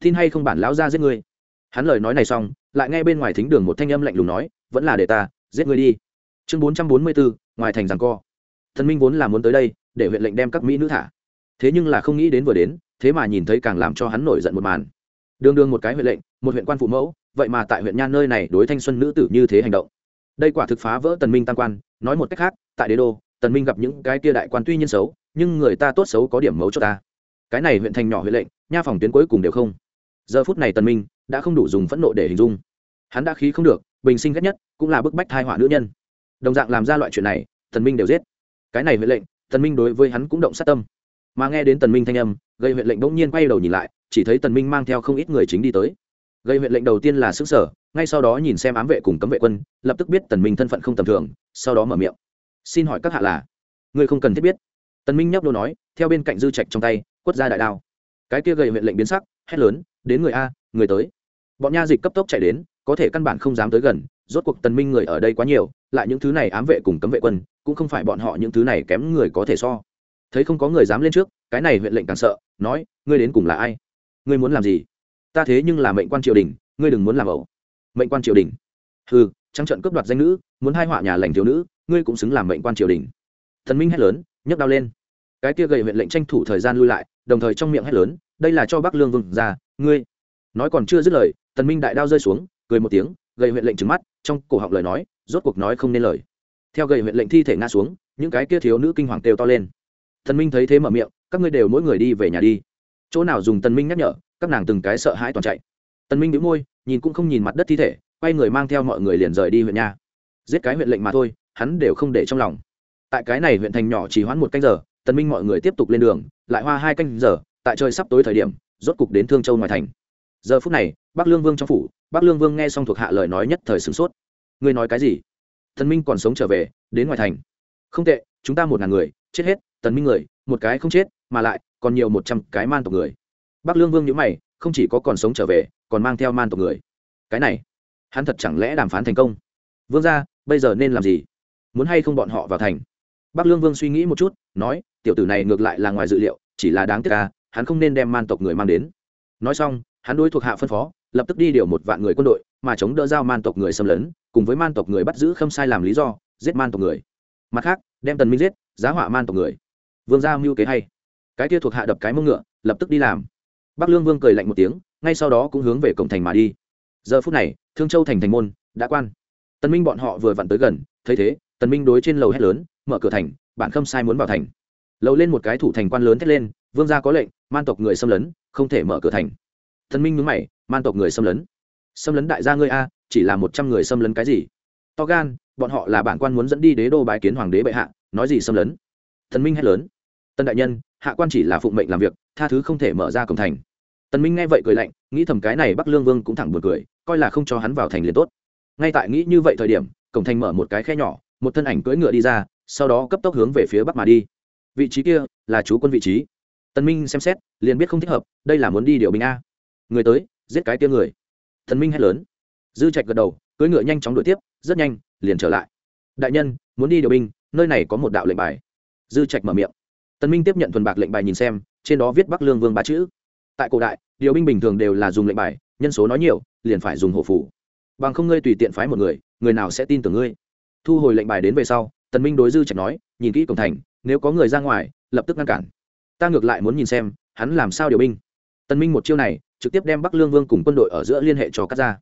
S1: Tin hay không bản lão gia giết ngươi? Hắn lời nói này xong, lại nghe bên ngoài thính đường một thanh âm lạnh lùng nói, vẫn là để ta giết ngươi đi chương bốn trăm bốn mươi bốn ngoài thành rằng co. Thần minh vốn là muốn tới đây, để huyện lệnh đem các mỹ nữ thả. Thế nhưng là không nghĩ đến vừa đến, thế mà nhìn thấy càng làm cho hắn nổi giận một màn. Đương đương một cái huyện lệnh, một huyện quan phụ mẫu, vậy mà tại huyện nha nơi này đối thanh xuân nữ tử như thế hành động. Đây quả thực phá vỡ tần minh tam quan, nói một cách khác, tại đế đô, tần minh gặp những cái kia đại quan tuy nhiên xấu, nhưng người ta tốt xấu có điểm mấu cho ta. Cái này huyện thành nhỏ huyện lệnh, nha phòng tuyến cuối cùng đều không. Giờ phút này tần minh đã không đủ dùng phẫn nộ để hình dung. Hắn đã khí không được, bình sinh ghét nhất, cũng là bức bách thai họa nữ nhân đồng dạng làm ra loại chuyện này thần minh đều giết. Cái này huyện lệnh thần minh đối với hắn cũng động sát tâm. Mà nghe đến tần minh thanh âm, gây huyện lệnh đống nhiên quay đầu nhìn lại, chỉ thấy tần minh mang theo không ít người chính đi tới. Gây huyện lệnh đầu tiên là sững sở ngay sau đó nhìn xem ám vệ cùng cấm vệ quân, lập tức biết tần minh thân phận không tầm thường, sau đó mở miệng. Xin hỏi các hạ là? Người không cần thiết biết. Tần minh nhấp đô nói, theo bên cạnh dư trạch trong tay, quất ra đại đao. Cái kia gây huyện lệnh biến sắc, hét lớn, đến người a, người tới. Bọn nha dịch cấp tốc chạy đến, có thể căn bản không dám tới gần, rốt cuộc tần minh người ở đây quá nhiều lại những thứ này ám vệ cùng cấm vệ quân, cũng không phải bọn họ những thứ này kém người có thể so. Thấy không có người dám lên trước, cái này huyện lệnh càng sợ, nói, ngươi đến cùng là ai? Ngươi muốn làm gì? Ta thế nhưng là mệnh quan triều đình, ngươi đừng muốn làm ẩu. Mệnh quan triều đình? Ừ trắng trận cướp đoạt danh nữ, muốn hai họa nhà lành thiếu nữ, ngươi cũng xứng làm mệnh quan triều đình. Thần minh hét lớn, nhấc đao lên. Cái kia gầy huyện lệnh tranh thủ thời gian lui lại, đồng thời trong miệng hét lớn, đây là cho bắc lương vương ra, ngươi. Nói còn chưa dứt lời tần minh đại đao rơi xuống, cười một tiếng, gầy huyện lệnh trừng mắt, trong cổ họng lời nói rốt cuộc nói không nên lời. Theo gầy huyện lệnh thi thể ngã xuống, những cái kia thiếu nữ kinh hoàng kêu to lên. Thần minh thấy thế mở miệng, các ngươi đều mỗi người đi về nhà đi. Chỗ nào dùng tần minh nhắc nhở, các nàng từng cái sợ hãi toàn chạy. Tần minh nhíu môi, nhìn cũng không nhìn mặt đất thi thể, quay người mang theo mọi người liền rời đi huyện nha. Giết cái huyện lệnh mà thôi, hắn đều không để trong lòng. Tại cái này huyện thành nhỏ chỉ hoãn một canh giờ, tần minh mọi người tiếp tục lên đường, lại hoa hai canh giờ, tại trời sắp tối thời điểm, rốt cục đến thương châu ngoài thành. Giờ phút này, bắc lương vương trong phủ, bắc lương vương nghe xong thuộc hạ lời nói nhất thời sửng sốt ngươi nói cái gì? Thần minh còn sống trở về, đến ngoài thành. Không tệ, chúng ta một ngàn người, chết hết, tần minh người, một cái không chết, mà lại, còn nhiều một trăm cái man tộc người. Bắc lương vương nhữ mày, không chỉ có còn sống trở về, còn mang theo man tộc người. Cái này, hắn thật chẳng lẽ đàm phán thành công? Vương gia, bây giờ nên làm gì? Muốn hay không bọn họ vào thành? Bắc lương vương suy nghĩ một chút, nói, tiểu tử này ngược lại là ngoài dự liệu, chỉ là đáng tiếc ca hắn không nên đem man tộc người mang đến. Nói xong, hắn đối thuộc hạ phân phó lập tức đi điều một vạn người quân đội, mà chống đỡ giao man tộc người xâm lấn, cùng với man tộc người bắt giữ khâm sai làm lý do, giết man tộc người. Mặt khác, đem tần minh giết, giá họa man tộc người. Vương gia mưu kế hay. Cái kia thuộc hạ đập cái mông ngựa, lập tức đi làm. Bắc lương vương cười lạnh một tiếng, ngay sau đó cũng hướng về cổng thành mà đi. Giờ phút này, thương châu thành thành môn, đã quan. Tần minh bọn họ vừa vặn tới gần, thấy thế, tần minh đối trên lầu hét lớn, mở cửa thành, bản khâm sai muốn vào thành. Lầu lên một cái thủ thành quan lớn thét lên, vương gia có lệnh, man tộc người xâm lấn, không thể mở cửa thành. Thần minh nhướng mày, man tộc người xâm lấn. Xâm lấn đại gia ngươi a, chỉ là một trăm người xâm lấn cái gì? To gan, bọn họ là bản quan muốn dẫn đi đế đô bái kiến hoàng đế bệ hạ, nói gì xâm lấn? Thần minh hét lớn. Tân đại nhân, hạ quan chỉ là phụng mệnh làm việc, tha thứ không thể mở ra cổng thành. Tần minh nghe vậy cười lạnh, nghĩ thầm cái này bắc lương vương cũng thẳng buồn cười, coi là không cho hắn vào thành liền tốt. Ngay tại nghĩ như vậy thời điểm, cổng thành mở một cái khe nhỏ, một thân ảnh cưỡi ngựa đi ra, sau đó cấp tốc hướng về phía bắc mà đi. Vị trí kia là chú quân vị trí. Tần minh xem xét, liền biết không thích hợp, đây là muốn đi điều binh a người tới, giết cái tia người. Thần minh hét lớn. Dư trạch gật đầu, cưỡi ngựa nhanh chóng đuổi tiếp, rất nhanh, liền trở lại. Đại nhân, muốn đi điều binh, nơi này có một đạo lệnh bài. Dư trạch mở miệng. Tần minh tiếp nhận thuần bạc lệnh bài nhìn xem, trên đó viết bắc lương vương ba chữ. Tại cổ đại, điều binh bình thường đều là dùng lệnh bài, nhân số nói nhiều, liền phải dùng hộ phủ. Bằng không ngươi tùy tiện phái một người người nào sẽ tin tưởng ngươi? Thu hồi lệnh bài đến về sau, tần minh đối dư trạch nói, nhìn kỹ cổng thành, nếu có người ra ngoài, lập tức ngăn cản. Ta ngược lại muốn nhìn xem, hắn làm sao điều binh. Tần minh một chiêu này trực tiếp đem bắc lương vương cùng quân đội ở giữa liên hệ cho cắt ra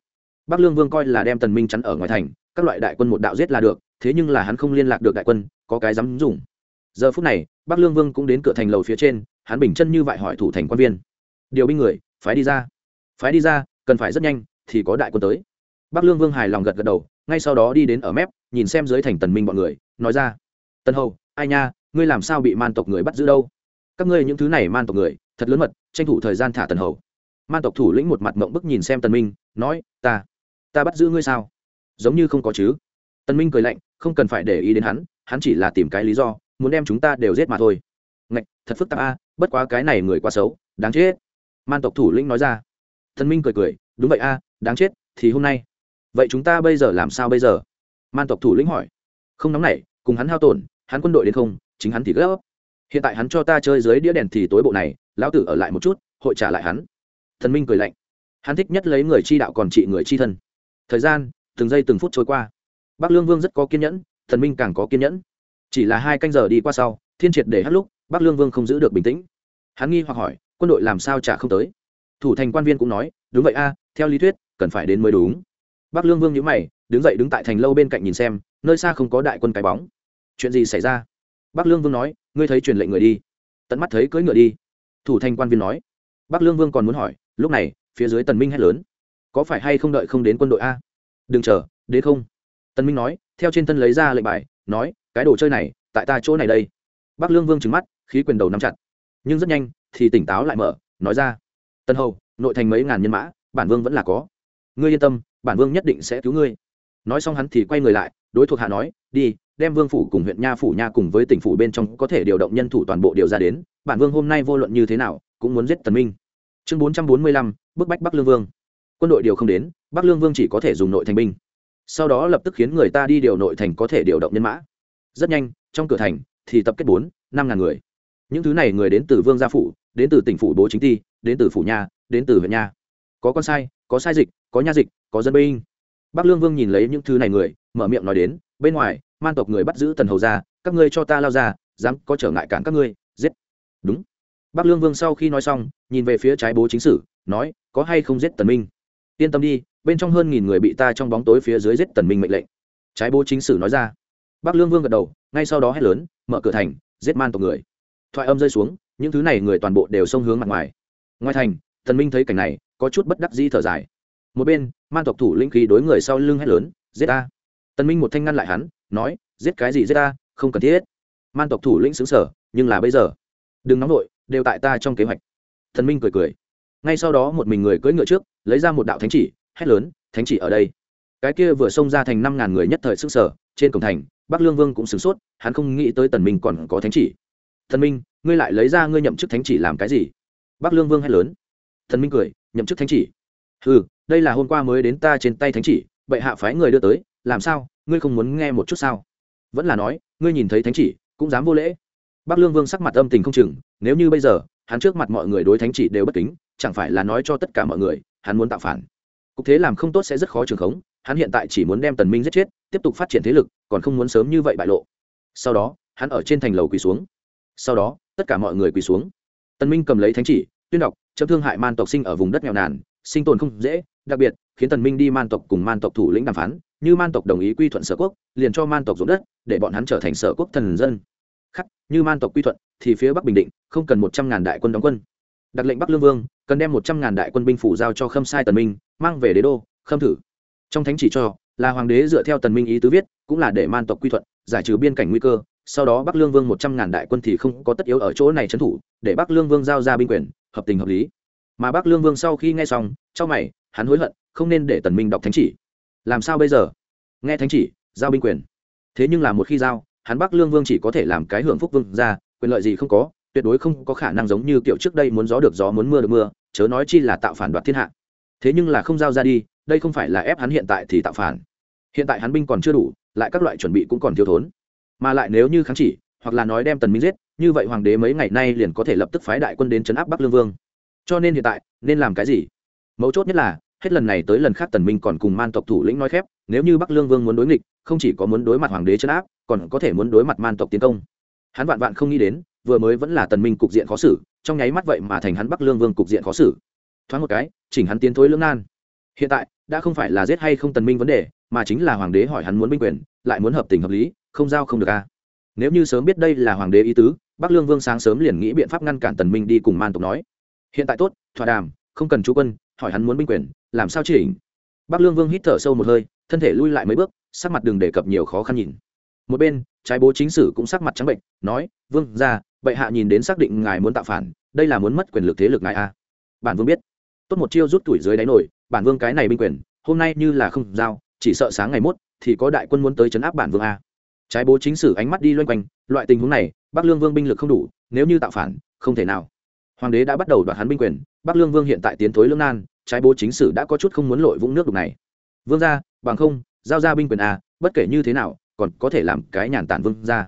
S1: bắc lương vương coi là đem tần minh chắn ở ngoài thành, các loại đại quân một đạo giết là được, thế nhưng là hắn không liên lạc được đại quân, có cái dám dùng. Giờ phút này, bắc lương vương cũng đến cửa thành lầu phía trên, hắn bình chân như vậy hỏi thủ thành quan viên. Điều binh người, phái đi ra. Phái đi ra, cần phải rất nhanh, thì có đại quân tới. Bắc lương vương hài lòng gật gật đầu, ngay sau đó đi đến ở mép, nhìn xem dưới thành tần minh bọn người, nói ra tân hầu, ai nha, ngươi làm sao bị man tộc người bắt giữ đâu? Các ngươi những thứ này man tộc người, thật lớn mật, tranh thủ thời gian thả tần hầu man tộc thủ lĩnh một mặt mộng bức nhìn xem tần minh, nói, ta ta bắt giữ ngươi sao? Giống như không có chứ. Tần minh cười lạnh, không cần phải để ý đến hắn hắn chỉ là tìm cái lý do, muốn đem chúng ta đều giết mà thôi. Ngạch, thật phức tạp a, bất quá cái này người quá xấu, đáng chết. Man tộc thủ lĩnh nói ra. Tần minh cười cười, đúng vậy a, đáng chết, thì hôm nay. Vậy chúng ta bây giờ làm sao bây giờ? Man tộc thủ lĩnh hỏi. Không nóng nảy, cùng hắn hao tổn, hắn quân đội đến không, chính hắn thì gấp. Hiện tại hắn cho ta chơi dưới đĩa đèn thì tối bộ này, lão tử ở lại một chút, hội trả lại hắn thần minh cười lạnh. Hắn thích nhất lấy người chi đạo còn trị người chi thân. Thời gian, từng giây từng phút trôi qua. Bắc lương vương rất có kiên nhẫn, thần minh càng có kiên nhẫn. Chỉ là hai canh giờ đi qua sau, thiên triệt để hát lúc, bắc lương vương không giữ được bình tĩnh. Hắn nghi hoặc hỏi, quân đội làm sao trả không tới? Thủ thành quan viên cũng nói, đúng vậy a, theo lý thuyết, cần phải đến mới đúng. Bắc lương vương nhữ mày, đứng dậy đứng tại thành lâu bên cạnh nhìn xem, nơi xa không có đại quân cái bóng. Chuyện gì xảy ra? Bắc lương vương nói, ngươi thấy truyền lệnh người đi. Tận mắt thấy cưỡi ngựa đi. Thủ thành quan viên nói. Bắc lương vương còn muốn hỏi lúc này, phía dưới tần minh hét lớn. Có phải hay không đợi không đến quân đội a? Đừng chờ, đến không? Tần minh nói, theo trên thân lấy ra lệnh bài, nói, cái đồ chơi này, tại ta chỗ này đây. Bắc lương vương trừng mắt, khí quyền đầu nắm chặt. Nhưng rất nhanh, thì tỉnh táo lại mở, nói ra. Tân hầu, nội thành mấy ngàn nhân mã, bản vương vẫn là có. Ngươi yên tâm, bản vương nhất định sẽ cứu ngươi. Nói xong hắn thì quay người lại, đối thuộc hạ nói, đi, đem vương phủ cùng huyện nha phủ nha cùng với tỉnh phủ bên trong có thể điều động nhân thủ toàn bộ điều ra đến. Bản vương hôm nay vô luận như thế nào, cũng muốn giết tần minh chương bốn trăm bốn mươi lăm, bức bách bắc lương vương. Quân đội điều không đến, bắc lương vương chỉ có thể dùng nội thành binh. Sau đó lập tức khiến người ta đi điều nội thành có thể điều động nhân mã. Rất nhanh, trong cửa thành thì tập kết bốn, năm ngàn người. Những thứ này người đến từ vương gia phủ, đến từ tỉnh phủ bố chính ty đến từ phủ nha, đến từ huyện nha. Có con sai, có sai dịch, có nha dịch, có dân binh. Bắc lương vương nhìn lấy những thứ này người, mở miệng nói đến, bên ngoài, man tộc người bắt giữ tần hầu ra các ngươi cho ta lao ra, dám có trở ngại cản các ngươi, giết. Đúng bắc lương vương sau khi nói xong, nhìn về phía trái bố chính sử, nói, có hay không giết tần minh? Yên tâm đi, bên trong hơn nghìn người bị ta trong bóng tối phía dưới giết tần minh mệnh lệnh. Trái bố chính sử nói ra. Bắc lương vương gật đầu, ngay sau đó hét lớn, mở cửa thành, giết man tộc người. Thoại âm rơi xuống, những thứ này người toàn bộ đều xông hướng mặt ngoài. Ngoài thành, tần minh thấy cảnh này, có chút bất đắc dĩ thở dài. Một bên, man tộc thủ lĩnh khí đối người sau lưng hét lớn, giết ta. Tần minh một thanh ngăn lại hắn, nói, giết cái gì giết ta, không cần thiết. Man tộc thủ lĩnh xứng sở nhưng là bây giờ, đừng nóng nổi đều tại ta trong kế hoạch. Thần minh cười cười. Ngay sau đó một mình người cưỡi ngựa trước, lấy ra một đạo thánh chỉ, hét lớn, thánh chỉ ở đây. Cái kia vừa xông ra thành năm ngàn người nhất thời sức sở trên cổng thành, bắc lương vương cũng sửng sốt, hắn không nghĩ tới tần minh còn có thánh chỉ. Thần minh, ngươi lại lấy ra ngươi nhậm chức thánh chỉ làm cái gì? Bắc lương vương hét lớn. Thần minh cười, nhậm chức thánh chỉ? Ừ đây là hôm qua mới đến ta trên tay thánh chỉ, bệ hạ phái người đưa tới, làm sao? Ngươi không muốn nghe một chút sao? Vẫn là nói, ngươi nhìn thấy thánh chỉ, cũng dám vô lễ bắc lương vương sắc mặt âm tình không chừng, nếu như bây giờ, hắn trước mặt mọi người đối thánh chỉ đều bất kính, chẳng phải là nói cho tất cả mọi người, hắn muốn tạo phản. Cục thế làm không tốt sẽ rất khó trường khống, hắn hiện tại chỉ muốn đem tần minh giết chết, tiếp tục phát triển thế lực, còn không muốn sớm như vậy bại lộ. Sau đó, hắn ở trên thành lầu quỳ xuống. Sau đó, tất cả mọi người quỳ xuống. Tần minh cầm lấy thánh chỉ, tuyên đọc, chấm thương hại man tộc sinh ở vùng đất nghèo nàn, sinh tồn không dễ, đặc biệt, khiến tần minh đi man tộc cùng man tộc thủ lĩnh đàm phán, như man tộc đồng ý quy thuận sở quốc, liền cho man tộc ruộng đất, để bọn hắn trở thành sở quốc thần dân khắc, như man tộc quy thuận, thì phía bắc bình định, không cần một trăm ngàn đại quân đóng quân. Đặc lệnh bắc lương vương, cần đem một trăm ngàn đại quân binh phủ giao cho khâm sai tần minh, mang về đế đô, khâm thử. Trong thánh chỉ cho, là hoàng đế dựa theo tần minh ý tứ viết, cũng là để man tộc quy thuận, giải trừ biên cảnh nguy cơ, sau đó bắc lương vương một trăm ngàn đại quân thì không có tất yếu ở chỗ này trấn thủ, để bắc lương vương giao ra binh quyền, hợp tình hợp lý. Mà bắc lương vương sau khi nghe xong trong mày, hắn hối hận, không nên để tần minh đọc thánh chỉ. Làm sao bây giờ? Nghe thánh chỉ, giao binh quyền. Thế nhưng là một khi giao hắn bắc lương vương chỉ có thể làm cái hưởng phúc vương ra quyền lợi gì không có, tuyệt đối không có khả năng giống như kiểu trước đây muốn gió được gió muốn mưa được mưa, chớ nói chi là tạo phản đoạt thiên hạ. Thế nhưng là không giao ra đi, đây không phải là ép hắn hiện tại thì tạo phản. Hiện tại hắn binh còn chưa đủ, lại các loại chuẩn bị cũng còn thiếu thốn. Mà lại nếu như kháng chỉ, hoặc là nói đem tần minh giết, như vậy hoàng đế mấy ngày nay liền có thể lập tức phái đại quân đến chấn áp bắc lương vương. Cho nên hiện tại, nên làm cái gì? Mấu chốt nhất là, hết lần này tới lần khác tần minh còn cùng man tộc thủ lĩnh nói khép, nếu như bắc lương vương muốn đối nghịch, không chỉ có muốn đối mặt hoàng đế chấn áp còn có thể muốn đối mặt man tộc tiến công. Hắn vạn vạn không nghĩ đến, vừa mới vẫn là tần minh cục diện khó xử, trong nháy mắt vậy mà thành hắn bắc lương vương cục diện khó xử. Thoáng một cái, chỉnh hắn tiến thối lưỡng nan. Hiện tại, đã không phải là giết hay không tần minh vấn đề, mà chính là hoàng đế hỏi hắn muốn binh quyền, lại muốn hợp tình hợp lý, không giao không được a nếu như sớm biết đây là hoàng đế ý tứ, bắc lương vương sáng sớm liền nghĩ biện pháp ngăn cản tần minh đi cùng man tộc nói. Hiện tại tốt, thỏa đàm, không cần chú quân, hỏi hắn muốn binh quyền, làm sao chỉnh. Bắc lương vương hít thở sâu một hơi, thân thể lui lại mấy bước, sắc mặt đừng đề cập nhiều khó khăn nhìn một bên, trái bố chính sử cũng sắc mặt trắng bệnh, nói, vương ra bệ hạ nhìn đến xác định ngài muốn tạo phản, đây là muốn mất quyền lực thế lực ngài a bản vương biết. Tốt một chiêu rút tuổi dưới đáy nổi, bản vương cái này binh quyền, hôm nay như là không giao, chỉ sợ sáng ngày mốt thì có đại quân muốn tới chấn áp bản vương a trái bố chính sử ánh mắt đi loanh quanh, loại tình huống này, bắc lương vương binh lực không đủ, nếu như tạo phản, không thể nào. Hoàng đế đã bắt đầu đoạt hắn binh quyền, bắc lương vương hiện tại tiến thối lương nan, trái bố chính sử đã có chút không muốn lội vũng nước đục này. Vương ra bằng không, giao ra binh quyền a bất kể như thế nào còn có thể làm cái nhàn tản vương ra.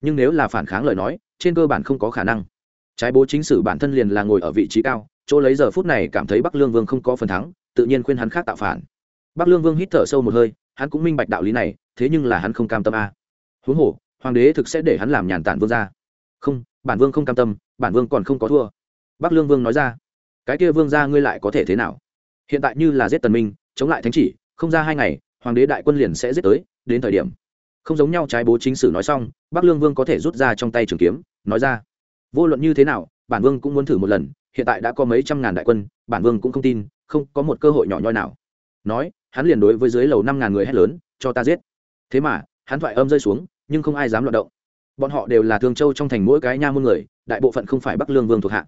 S1: Nhưng nếu là phản kháng lời nói, trên cơ bản không có khả năng. Trái bố chính sử bản thân liền là ngồi ở vị trí cao, chỗ lấy giờ phút này cảm thấy bắc lương vương không có phần thắng, tự nhiên khuyên hắn khác tạo phản. Bắc lương vương hít thở sâu một hơi, hắn cũng minh bạch đạo lý này, thế nhưng là hắn không cam tâm a. Huống hồ, hoàng đế thực sẽ để hắn làm nhàn tản vương ra. Không, bản vương không cam tâm, bản vương còn không có thua. Bắc lương vương nói ra, cái kia vương ra ngươi lại có thể thế nào? Hiện tại như là giết tần minh, chống lại thánh chỉ, không ra hai ngày, hoàng đế đại quân liền sẽ giết tới, đến thời điểm không giống nhau trái bố chính sử nói xong, bắc lương vương có thể rút ra trong tay trường kiếm, nói ra, vô luận như thế nào, bản vương cũng muốn thử một lần, hiện tại đã có mấy trăm ngàn đại quân, bản vương cũng không tin, không có một cơ hội nhỏ nhoi nào. Nói, hắn liền đối với dưới lầu năm ngàn người hét lớn, cho ta giết. Thế mà, hắn thoại âm rơi xuống, nhưng không ai dám loạt động. Bọn họ đều là thương châu trong thành mỗi cái nha môn người, đại bộ phận không phải bắc lương vương thuộc hạ.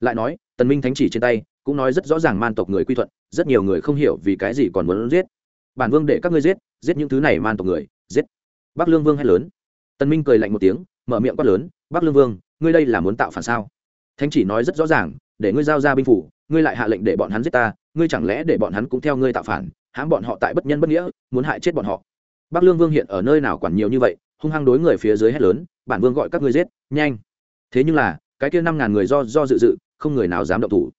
S1: Lại nói, tần minh thánh chỉ trên tay, cũng nói rất rõ ràng man tộc người quy thuận, rất nhiều người không hiểu vì cái gì còn muốn giết. Bản vương để các ngươi giết giết những thứ này man tộc người, giết bắc lương vương hét lớn. Tần minh cười lạnh một tiếng, mở miệng quát lớn, bắc lương vương, ngươi đây là muốn tạo phản sao? Thánh chỉ nói rất rõ ràng, để ngươi giao ra binh phủ, ngươi lại hạ lệnh để bọn hắn giết ta, ngươi chẳng lẽ để bọn hắn cũng theo ngươi tạo phản? Hãm bọn họ tại bất nhân bất nghĩa, muốn hại chết bọn họ. Bắc lương vương hiện ở nơi nào quản nhiều như vậy, hung hăng đối người phía dưới hét lớn, bản vương gọi các ngươi giết, nhanh. Thế nhưng là, cái kia năm ngàn người do do dự dự, không người nào dám động thủ.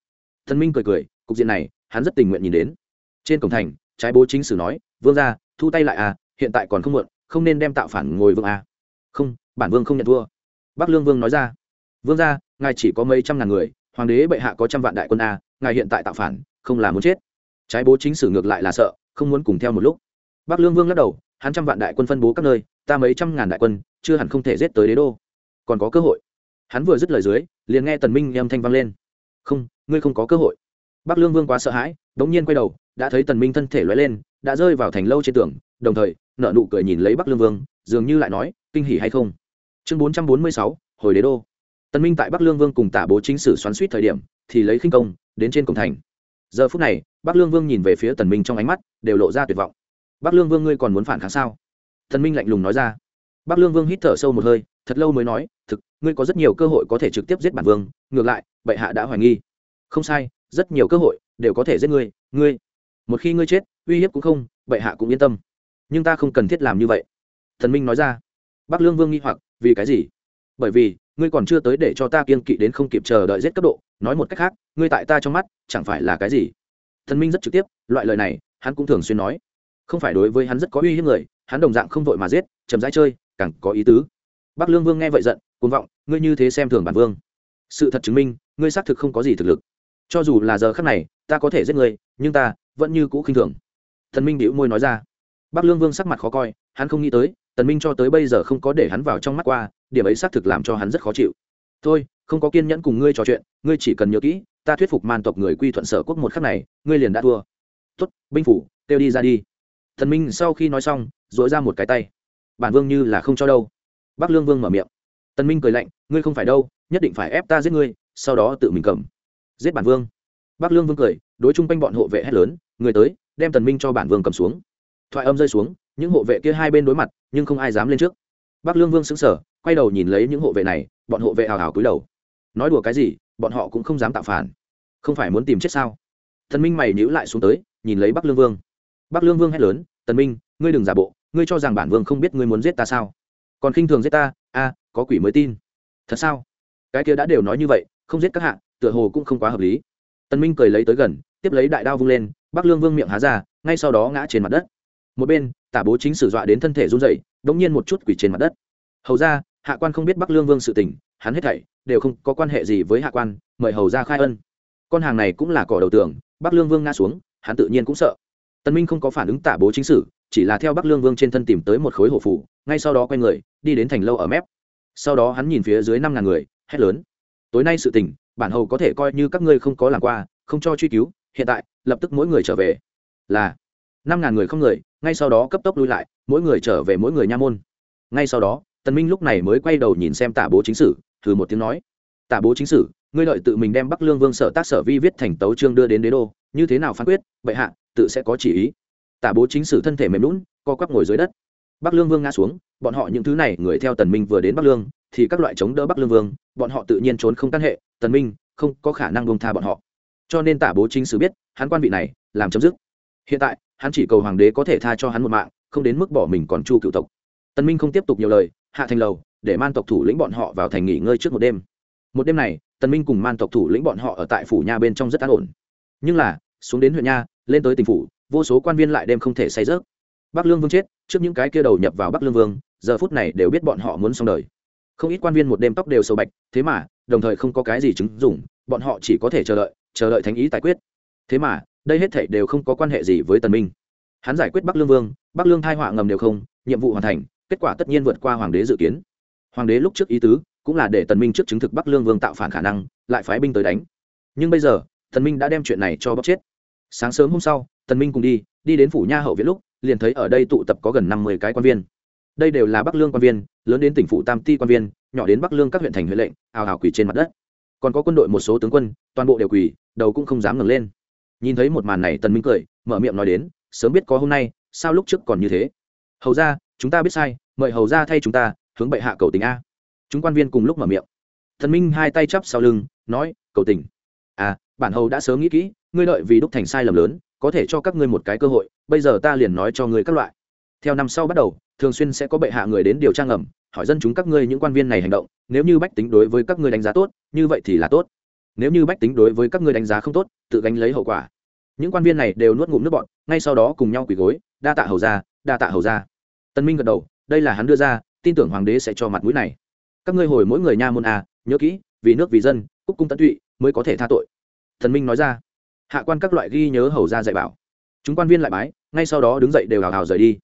S1: Thần minh cười cười, cục diện này, hắn rất tình nguyện nhìn đến. Trên cổng thành, trái bố chính sử nói, vương ra thu tay lại à hiện tại còn không muộn không nên đem tạo phản ngồi vương à. không, bản vương không nhận thua. Bắc lương vương nói ra. Vương ra ngài chỉ có mấy trăm ngàn người, hoàng đế bệ hạ có trăm vạn đại quân a, ngài hiện tại tạo phản, không là muốn chết. Trái bố chính sử ngược lại là sợ, không muốn cùng theo một lúc. Bắc lương vương lắc đầu, hắn trăm vạn đại quân phân bố các nơi, ta mấy trăm ngàn đại quân, chưa hẳn không thể giết tới đế đô. Còn có cơ hội. Hắn vừa dứt lời dưới, liền nghe tần minh âm thanh vang lên. Không, ngươi không có cơ hội. Bắc lương vương quá sợ hãi, đống nhiên quay đầu, đã thấy tần minh thân thể lóe lên, đã rơi vào thành lâu trên tường đồng thời nợ nụ cười nhìn lấy bắc lương vương, dường như lại nói, kinh hỉ hay không? Chương bốn trăm bốn mươi sáu, hồi đế đô. Tần minh tại bắc lương vương cùng tả bố chính sử xoắn suýt thời điểm, thì lấy khinh công, đến trên cổng thành. Giờ phút này, bắc lương vương nhìn về phía tần minh trong ánh mắt, đều lộ ra tuyệt vọng. Bắc lương vương ngươi còn muốn phản kháng sao? Tần minh lạnh lùng nói ra. Bắc lương vương hít thở sâu một hơi, thật lâu mới nói, thực, ngươi có rất nhiều cơ hội có thể trực tiếp giết bản vương, ngược lại, bệ hạ đã hoài nghi. Không sai, rất nhiều cơ hội đều có thể giết ngươi ngươi, một khi ngươi chết, uy hiếp cũng không, bệ hạ cũng yên tâm nhưng ta không cần thiết làm như vậy. Thần minh nói ra. Bắc lương vương nghi hoặc, vì cái gì? Bởi vì, ngươi còn chưa tới để cho ta kiên kỵ đến không kịp chờ đợi giết cấp độ. Nói một cách khác, ngươi tại ta trong mắt, chẳng phải là cái gì? Thần minh rất trực tiếp, loại lời này, hắn cũng thường xuyên nói. Không phải đối với hắn rất có uy hiếp người, hắn đồng dạng không vội mà giết, chậm rãi chơi, càng có ý tứ. Bắc lương vương nghe vậy giận, cuồng vọng, ngươi như thế xem thường bản vương. Sự thật chứng minh, ngươi xác thực không có gì thực lực. Cho dù là giờ khắc này, ta có thể giết ngươi, nhưng ta vẫn như cũ khinh thường. Thần minh đĩu môi nói ra bắc lương vương sắc mặt khó coi, hắn không nghĩ tới, tần minh cho tới bây giờ không có để hắn vào trong mắt qua, điểm ấy xác thực làm cho hắn rất khó chịu. Thôi, không có kiên nhẫn cùng ngươi trò chuyện, ngươi chỉ cần nhớ kỹ, ta thuyết phục man tộc người quy thuận sở quốc một khắc này, ngươi liền đã thua. Tuất binh phủ, kêu đi ra đi. Thần minh sau khi nói xong dội ra một cái tay. Bản vương như là không cho đâu. Bắc lương vương mở miệng. Tần minh cười lạnh, ngươi không phải đâu, nhất định phải ép ta giết ngươi, sau đó tự mình cầm. Giết bản vương. Bắc lương vương cười, đối chung quanh bọn hộ vệ hét lớn, người tới, đem tần minh cho bản vương cầm xuống thoại âm rơi xuống, những hộ vệ kia hai bên đối mặt, nhưng không ai dám lên trước. Bắc lương vương sững sờ, quay đầu nhìn lấy những hộ vệ này, bọn hộ vệ hào hào cúi đầu. Nói đùa cái gì, bọn họ cũng không dám tạo phản. Không phải muốn tìm chết sao? Thần minh mày nhíu lại xuống tới, nhìn lấy bắc lương vương. Bắc lương vương hét lớn, tần minh, ngươi đừng giả bộ, ngươi cho rằng bản vương không biết ngươi muốn giết ta sao? Còn khinh thường giết ta? A, có quỷ mới tin. Thật sao? Cái kia đã đều nói như vậy, không giết các hạ, tựa hồ cũng không quá hợp lý. Tần minh cười lấy tới gần, tiếp lấy đại đao vung lên, bắc lương vương miệng há ra, ngay sau đó ngã trên mặt đất một bên, tả bố chính sử dọa đến thân thể run rẩy, đống nhiên một chút quỷ trên mặt đất. Hầu ra, hạ quan không biết bắc lương vương sự tình, hắn hết thảy đều không có quan hệ gì với hạ quan, mời hầu ra khai ân. Con hàng này cũng là cỏ đầu tường, bắc lương vương ngã xuống, hắn tự nhiên cũng sợ. Tân minh không có phản ứng tả bố chính sử, chỉ là theo bắc lương vương trên thân tìm tới một khối hổ phủ ngay sau đó quay người, đi đến thành lâu ở mép. Sau đó hắn nhìn phía dưới năm ngàn người, hét lớn. Tối nay sự tình, bản hầu có thể coi như các ngươi không có làm qua, không cho truy cứu, hiện tại, lập tức mỗi người trở về. Là, năm ngàn người không người ngay sau đó cấp tốc lui lại, mỗi người trở về mỗi người nha môn. Ngay sau đó, tần minh lúc này mới quay đầu nhìn xem tả bố chính sử, thử một tiếng nói, tả bố chính sử, ngươi lợi tự mình đem bắc lương vương sở tác sở vi viết thành tấu chương đưa đến đế đô, như thế nào phán quyết, bệ hạ, tự sẽ có chỉ ý. Tả bố chính sử thân thể mềm lún co quắp ngồi dưới đất. Bắc lương vương ngã xuống, bọn họ những thứ này, người theo tần minh vừa đến bắc lương, thì các loại chống đỡ bắc lương vương, bọn họ tự nhiên trốn không căn hệ, tần minh không có khả năng buông tha bọn họ. Cho nên tả bố chính sử biết, hắn quan vị này, làm chấm dứt. Hiện tại hắn chỉ cầu hoàng đế có thể tha cho hắn một mạng, không đến mức bỏ mình còn chu cựu tộc. Tần minh không tiếp tục nhiều lời, hạ thành lầu, để man tộc thủ lĩnh bọn họ vào thành nghỉ ngơi trước một đêm. Một đêm này tần minh cùng man tộc thủ lĩnh bọn họ ở tại phủ nha bên trong rất an ổn. Nhưng là, xuống đến huyện nha lên tới tỉnh phủ, vô số quan viên lại đêm không thể say rớt bắc lương vương chết, trước những cái kia đầu nhập vào bắc lương vương, giờ phút này đều biết bọn họ muốn xong đời. Không ít quan viên một đêm tóc đều sâu bạch, thế mà, đồng thời không có cái gì chứng dụng, bọn họ chỉ có thể chờ đợi chờ đợi thánh ý tài quyết. Thế mà đây hết thảy đều không có quan hệ gì với tần minh. Hắn giải quyết bắc lương vương, bắc lương thai họa ngầm đều không, nhiệm vụ hoàn thành, kết quả tất nhiên vượt qua hoàng đế dự kiến. Hoàng đế lúc trước ý tứ, cũng là để tần minh trước chứng thực bắc lương vương tạo phản khả năng, lại phái binh tới đánh. Nhưng bây giờ, tần minh đã đem chuyện này cho bóc chết. Sáng sớm hôm sau, tần minh cùng đi đi đến phủ nha hậu viện lúc, liền thấy ở đây tụ tập có gần năm mươi cái quan viên. Đây đều là bắc lương quan viên, lớn đến tỉnh phủ tam ti quan viên, nhỏ đến bắc lương các huyện thành huyện lệnh, ào ào quỳ trên mặt đất. Còn có quân đội một số tướng quân, toàn bộ đều quỳ, đầu cũng không dám ngẩng lên nhìn thấy một màn này, tần minh cười, mở miệng nói đến, sớm biết có hôm nay, sao lúc trước còn như thế? Hầu ra chúng ta biết sai, mời hầu ra thay chúng ta, hướng bệ hạ cầu tình a. Chúng quan viên cùng lúc mở miệng. Thần minh hai tay chắp sau lưng, nói, cầu tình. À bản hầu đã sớm nghĩ kỹ, ngươi đợi vì đúc thành sai lầm lớn, có thể cho các ngươi một cái cơ hội, bây giờ ta liền nói cho ngươi các loại. Theo năm sau bắt đầu, thường xuyên sẽ có bệ hạ người đến điều tra ngầm, hỏi dân chúng các ngươi những quan viên này hành động, nếu như bách tính đối với các ngươi đánh giá tốt, như vậy thì là tốt nếu như bách tính đối với các ngươi đánh giá không tốt, tự gánh lấy hậu quả. Những quan viên này đều nuốt ngụm nước bọn ngay sau đó cùng nhau quỳ gối, đa tạ hầu ra đa tạ hầu ra tân minh gật đầu, đây là hắn đưa ra, tin tưởng hoàng đế sẽ cho mặt mũi này. Các ngươi hồi mỗi người nha môn à nhớ kỹ, vì nước vì dân, cúc cung tận tụy, mới có thể tha tội. Thần minh nói ra. Hạ quan các loại ghi nhớ hầu ra dạy bảo. Chúng quan viên lại bái, ngay sau đó đứng dậy đều hào hào rời đi.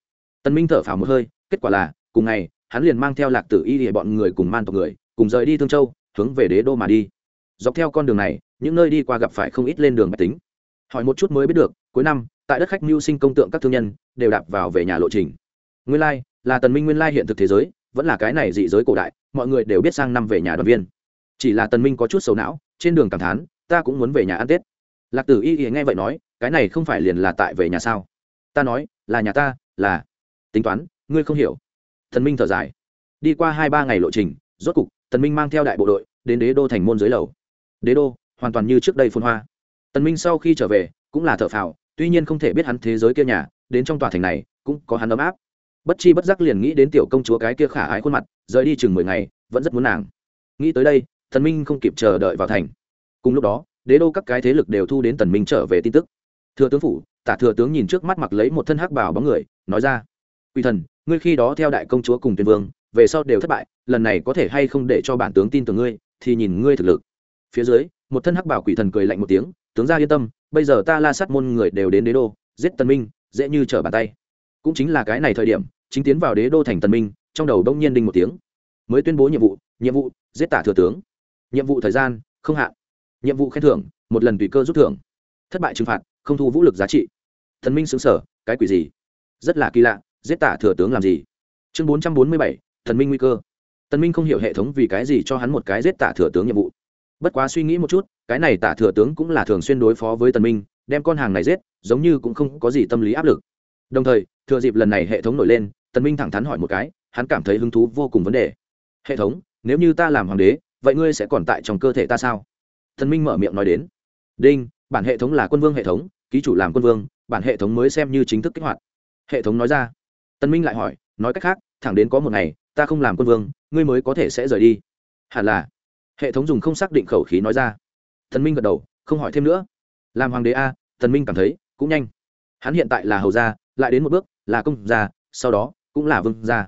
S1: Tân minh thở phào một hơi, kết quả là, cùng ngày, hắn liền mang theo lạc tử y để bọn người cùng man tộc người, cùng rời đi thương châu, hướng về đế đô mà đi dọc theo con đường này những nơi đi qua gặp phải không ít lên đường máy tính. Hỏi một chút mới biết được cuối năm tại đất khách mưu sinh công tượng các thương nhân đều đạp vào về nhà lộ trình. Nguyên lai、like, là tần minh nguyên lai hiện thực thế giới vẫn là cái này dị giới cổ đại mọi người đều biết sang năm về nhà đoàn viên. Chỉ là tần minh có chút sầu não trên đường cảm thán ta cũng muốn về nhà ăn tết. Lạc tử y y nghe vậy nói cái này không phải liền là tại về nhà sao? Ta nói là nhà ta là. Tính toán ngươi không hiểu. Thần minh thở dài. Đi qua hai ba ngày lộ trình rốt cục tần minh mang theo đại bộ đội đến đế đô thành môn dưới lầu đế đô, hoàn toàn như trước đây phun hoa. Tần minh sau khi trở về, cũng là thợ phào, tuy nhiên không thể biết hắn thế giới kia nhà, đến trong tòa thành này, cũng có hắn ấm áp. Bất chi bất giác liền nghĩ đến tiểu công chúa cái kia khả ái khuôn mặt, rời đi chừng mười ngày, vẫn rất muốn nàng. Nghĩ tới đây, tần minh không kịp chờ đợi vào thành. Cùng lúc đó, đế đô các cái thế lực đều thu đến tần minh trở về tin tức. Thừa tướng phủ, tả thừa tướng nhìn trước mắt mặc lấy một thân hắc bào bóng người, nói ra, quỷ thần, ngươi khi đó theo đại công chúa cùng tuyên vương, về sau đều thất bại, lần này có thể hay không để cho bản tướng tin tưởng ngươi, thì nhìn ngươi thực lực phía dưới, một thân hắc bảo quỷ thần cười lạnh một tiếng, tướng gia yên tâm, bây giờ ta la sát môn người đều đến đế đô, giết tần minh, dễ như trở bàn tay. Cũng chính là cái này thời điểm, chính tiến vào đế đô thành tần minh, trong đầu đông nhiên đinh một tiếng. Mới tuyên bố nhiệm vụ nhiệm vụ, giết tả thừa tướng. Nhiệm vụ thời gian, không hạn. Nhiệm vụ khen thưởng, một lần tùy cơ rút thưởng. Thất bại trừng phạt, không thu vũ lực giá trị. Thần minh xứng sở cái quỷ gì? Rất là kỳ lạ, giết tả thừa tướng làm gì? Chương bốn trăm bốn mươi bảy thần minh nguy cơ. Tần minh không hiểu hệ thống vì cái gì cho hắn một cái giết tả thừa tướng nhiệm vụ bất quá suy nghĩ một chút, cái này tả thừa tướng cũng là thường xuyên đối phó với tần minh, đem con hàng này giết, giống như cũng không có gì tâm lý áp lực. Đồng thời, thừa dịp lần này hệ thống nổi lên, tần minh thẳng thắn hỏi một cái, hắn cảm thấy hứng thú vô cùng vấn đề. Hệ thống, nếu như ta làm hoàng đế, vậy ngươi sẽ còn tại trong cơ thể ta sao? Tần minh mở miệng nói đến. Đinh, bản hệ thống là quân vương hệ thống, ký chủ làm quân vương, bản hệ thống mới xem như chính thức kích hoạt. Hệ thống nói ra. Tần minh lại hỏi, nói cách khác, thẳng đến có một ngày, ta không làm quân vương, ngươi mới có thể sẽ rời đi. Hẳn là hệ thống dùng không xác định khẩu khí nói ra. Thần minh gật đầu, không hỏi thêm nữa. Làm hoàng đế a, thần minh cảm thấy, cũng nhanh. Hắn hiện tại là hầu gia, lại đến một bước, là công gia, sau đó, cũng là vương gia.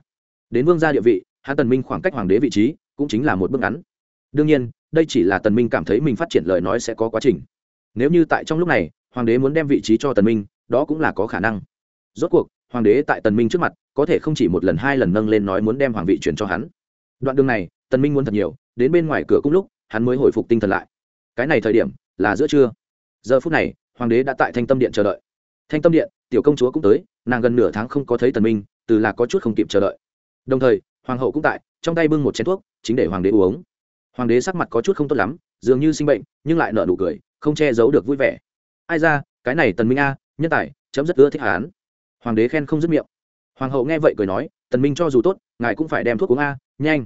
S1: Đến vương gia địa vị, hắn tần minh khoảng cách hoàng đế vị trí, cũng chính là một bước ngắn. Đương nhiên, đây chỉ là tần minh cảm thấy mình phát triển lời nói sẽ có quá trình. Nếu như tại trong lúc này, hoàng đế muốn đem vị trí cho tần minh, đó cũng là có khả năng. Rốt cuộc, hoàng đế tại tần minh trước mặt, có thể không chỉ một lần hai lần nâng lên nói muốn đem hoàng vị chuyển cho hắn. Đoạn đường này tần minh muốn thật nhiều đến bên ngoài cửa cung lúc, hắn mới hồi phục tinh thần lại. Cái này thời điểm, là giữa trưa. Giờ phút này, hoàng đế đã tại thanh tâm điện chờ đợi. Thanh tâm điện, tiểu công chúa cũng tới, nàng gần nửa tháng không có thấy tần minh, từ là có chút không kịp chờ đợi. Đồng thời, hoàng hậu cũng tại, trong tay bưng một chén thuốc, chính để hoàng đế uống. Hoàng đế sắc mặt có chút không tốt lắm, dường như sinh bệnh, nhưng lại nở nụ cười, không che giấu được vui vẻ. Ai ra, cái này tần minh a, nhân tài, chấm rất ưa thích hắn. Hoàng đế khen không dứt miệng. Hoàng hậu nghe vậy cười nói, tần minh cho dù tốt, ngài cũng phải đem thuốc uống a, nhanh.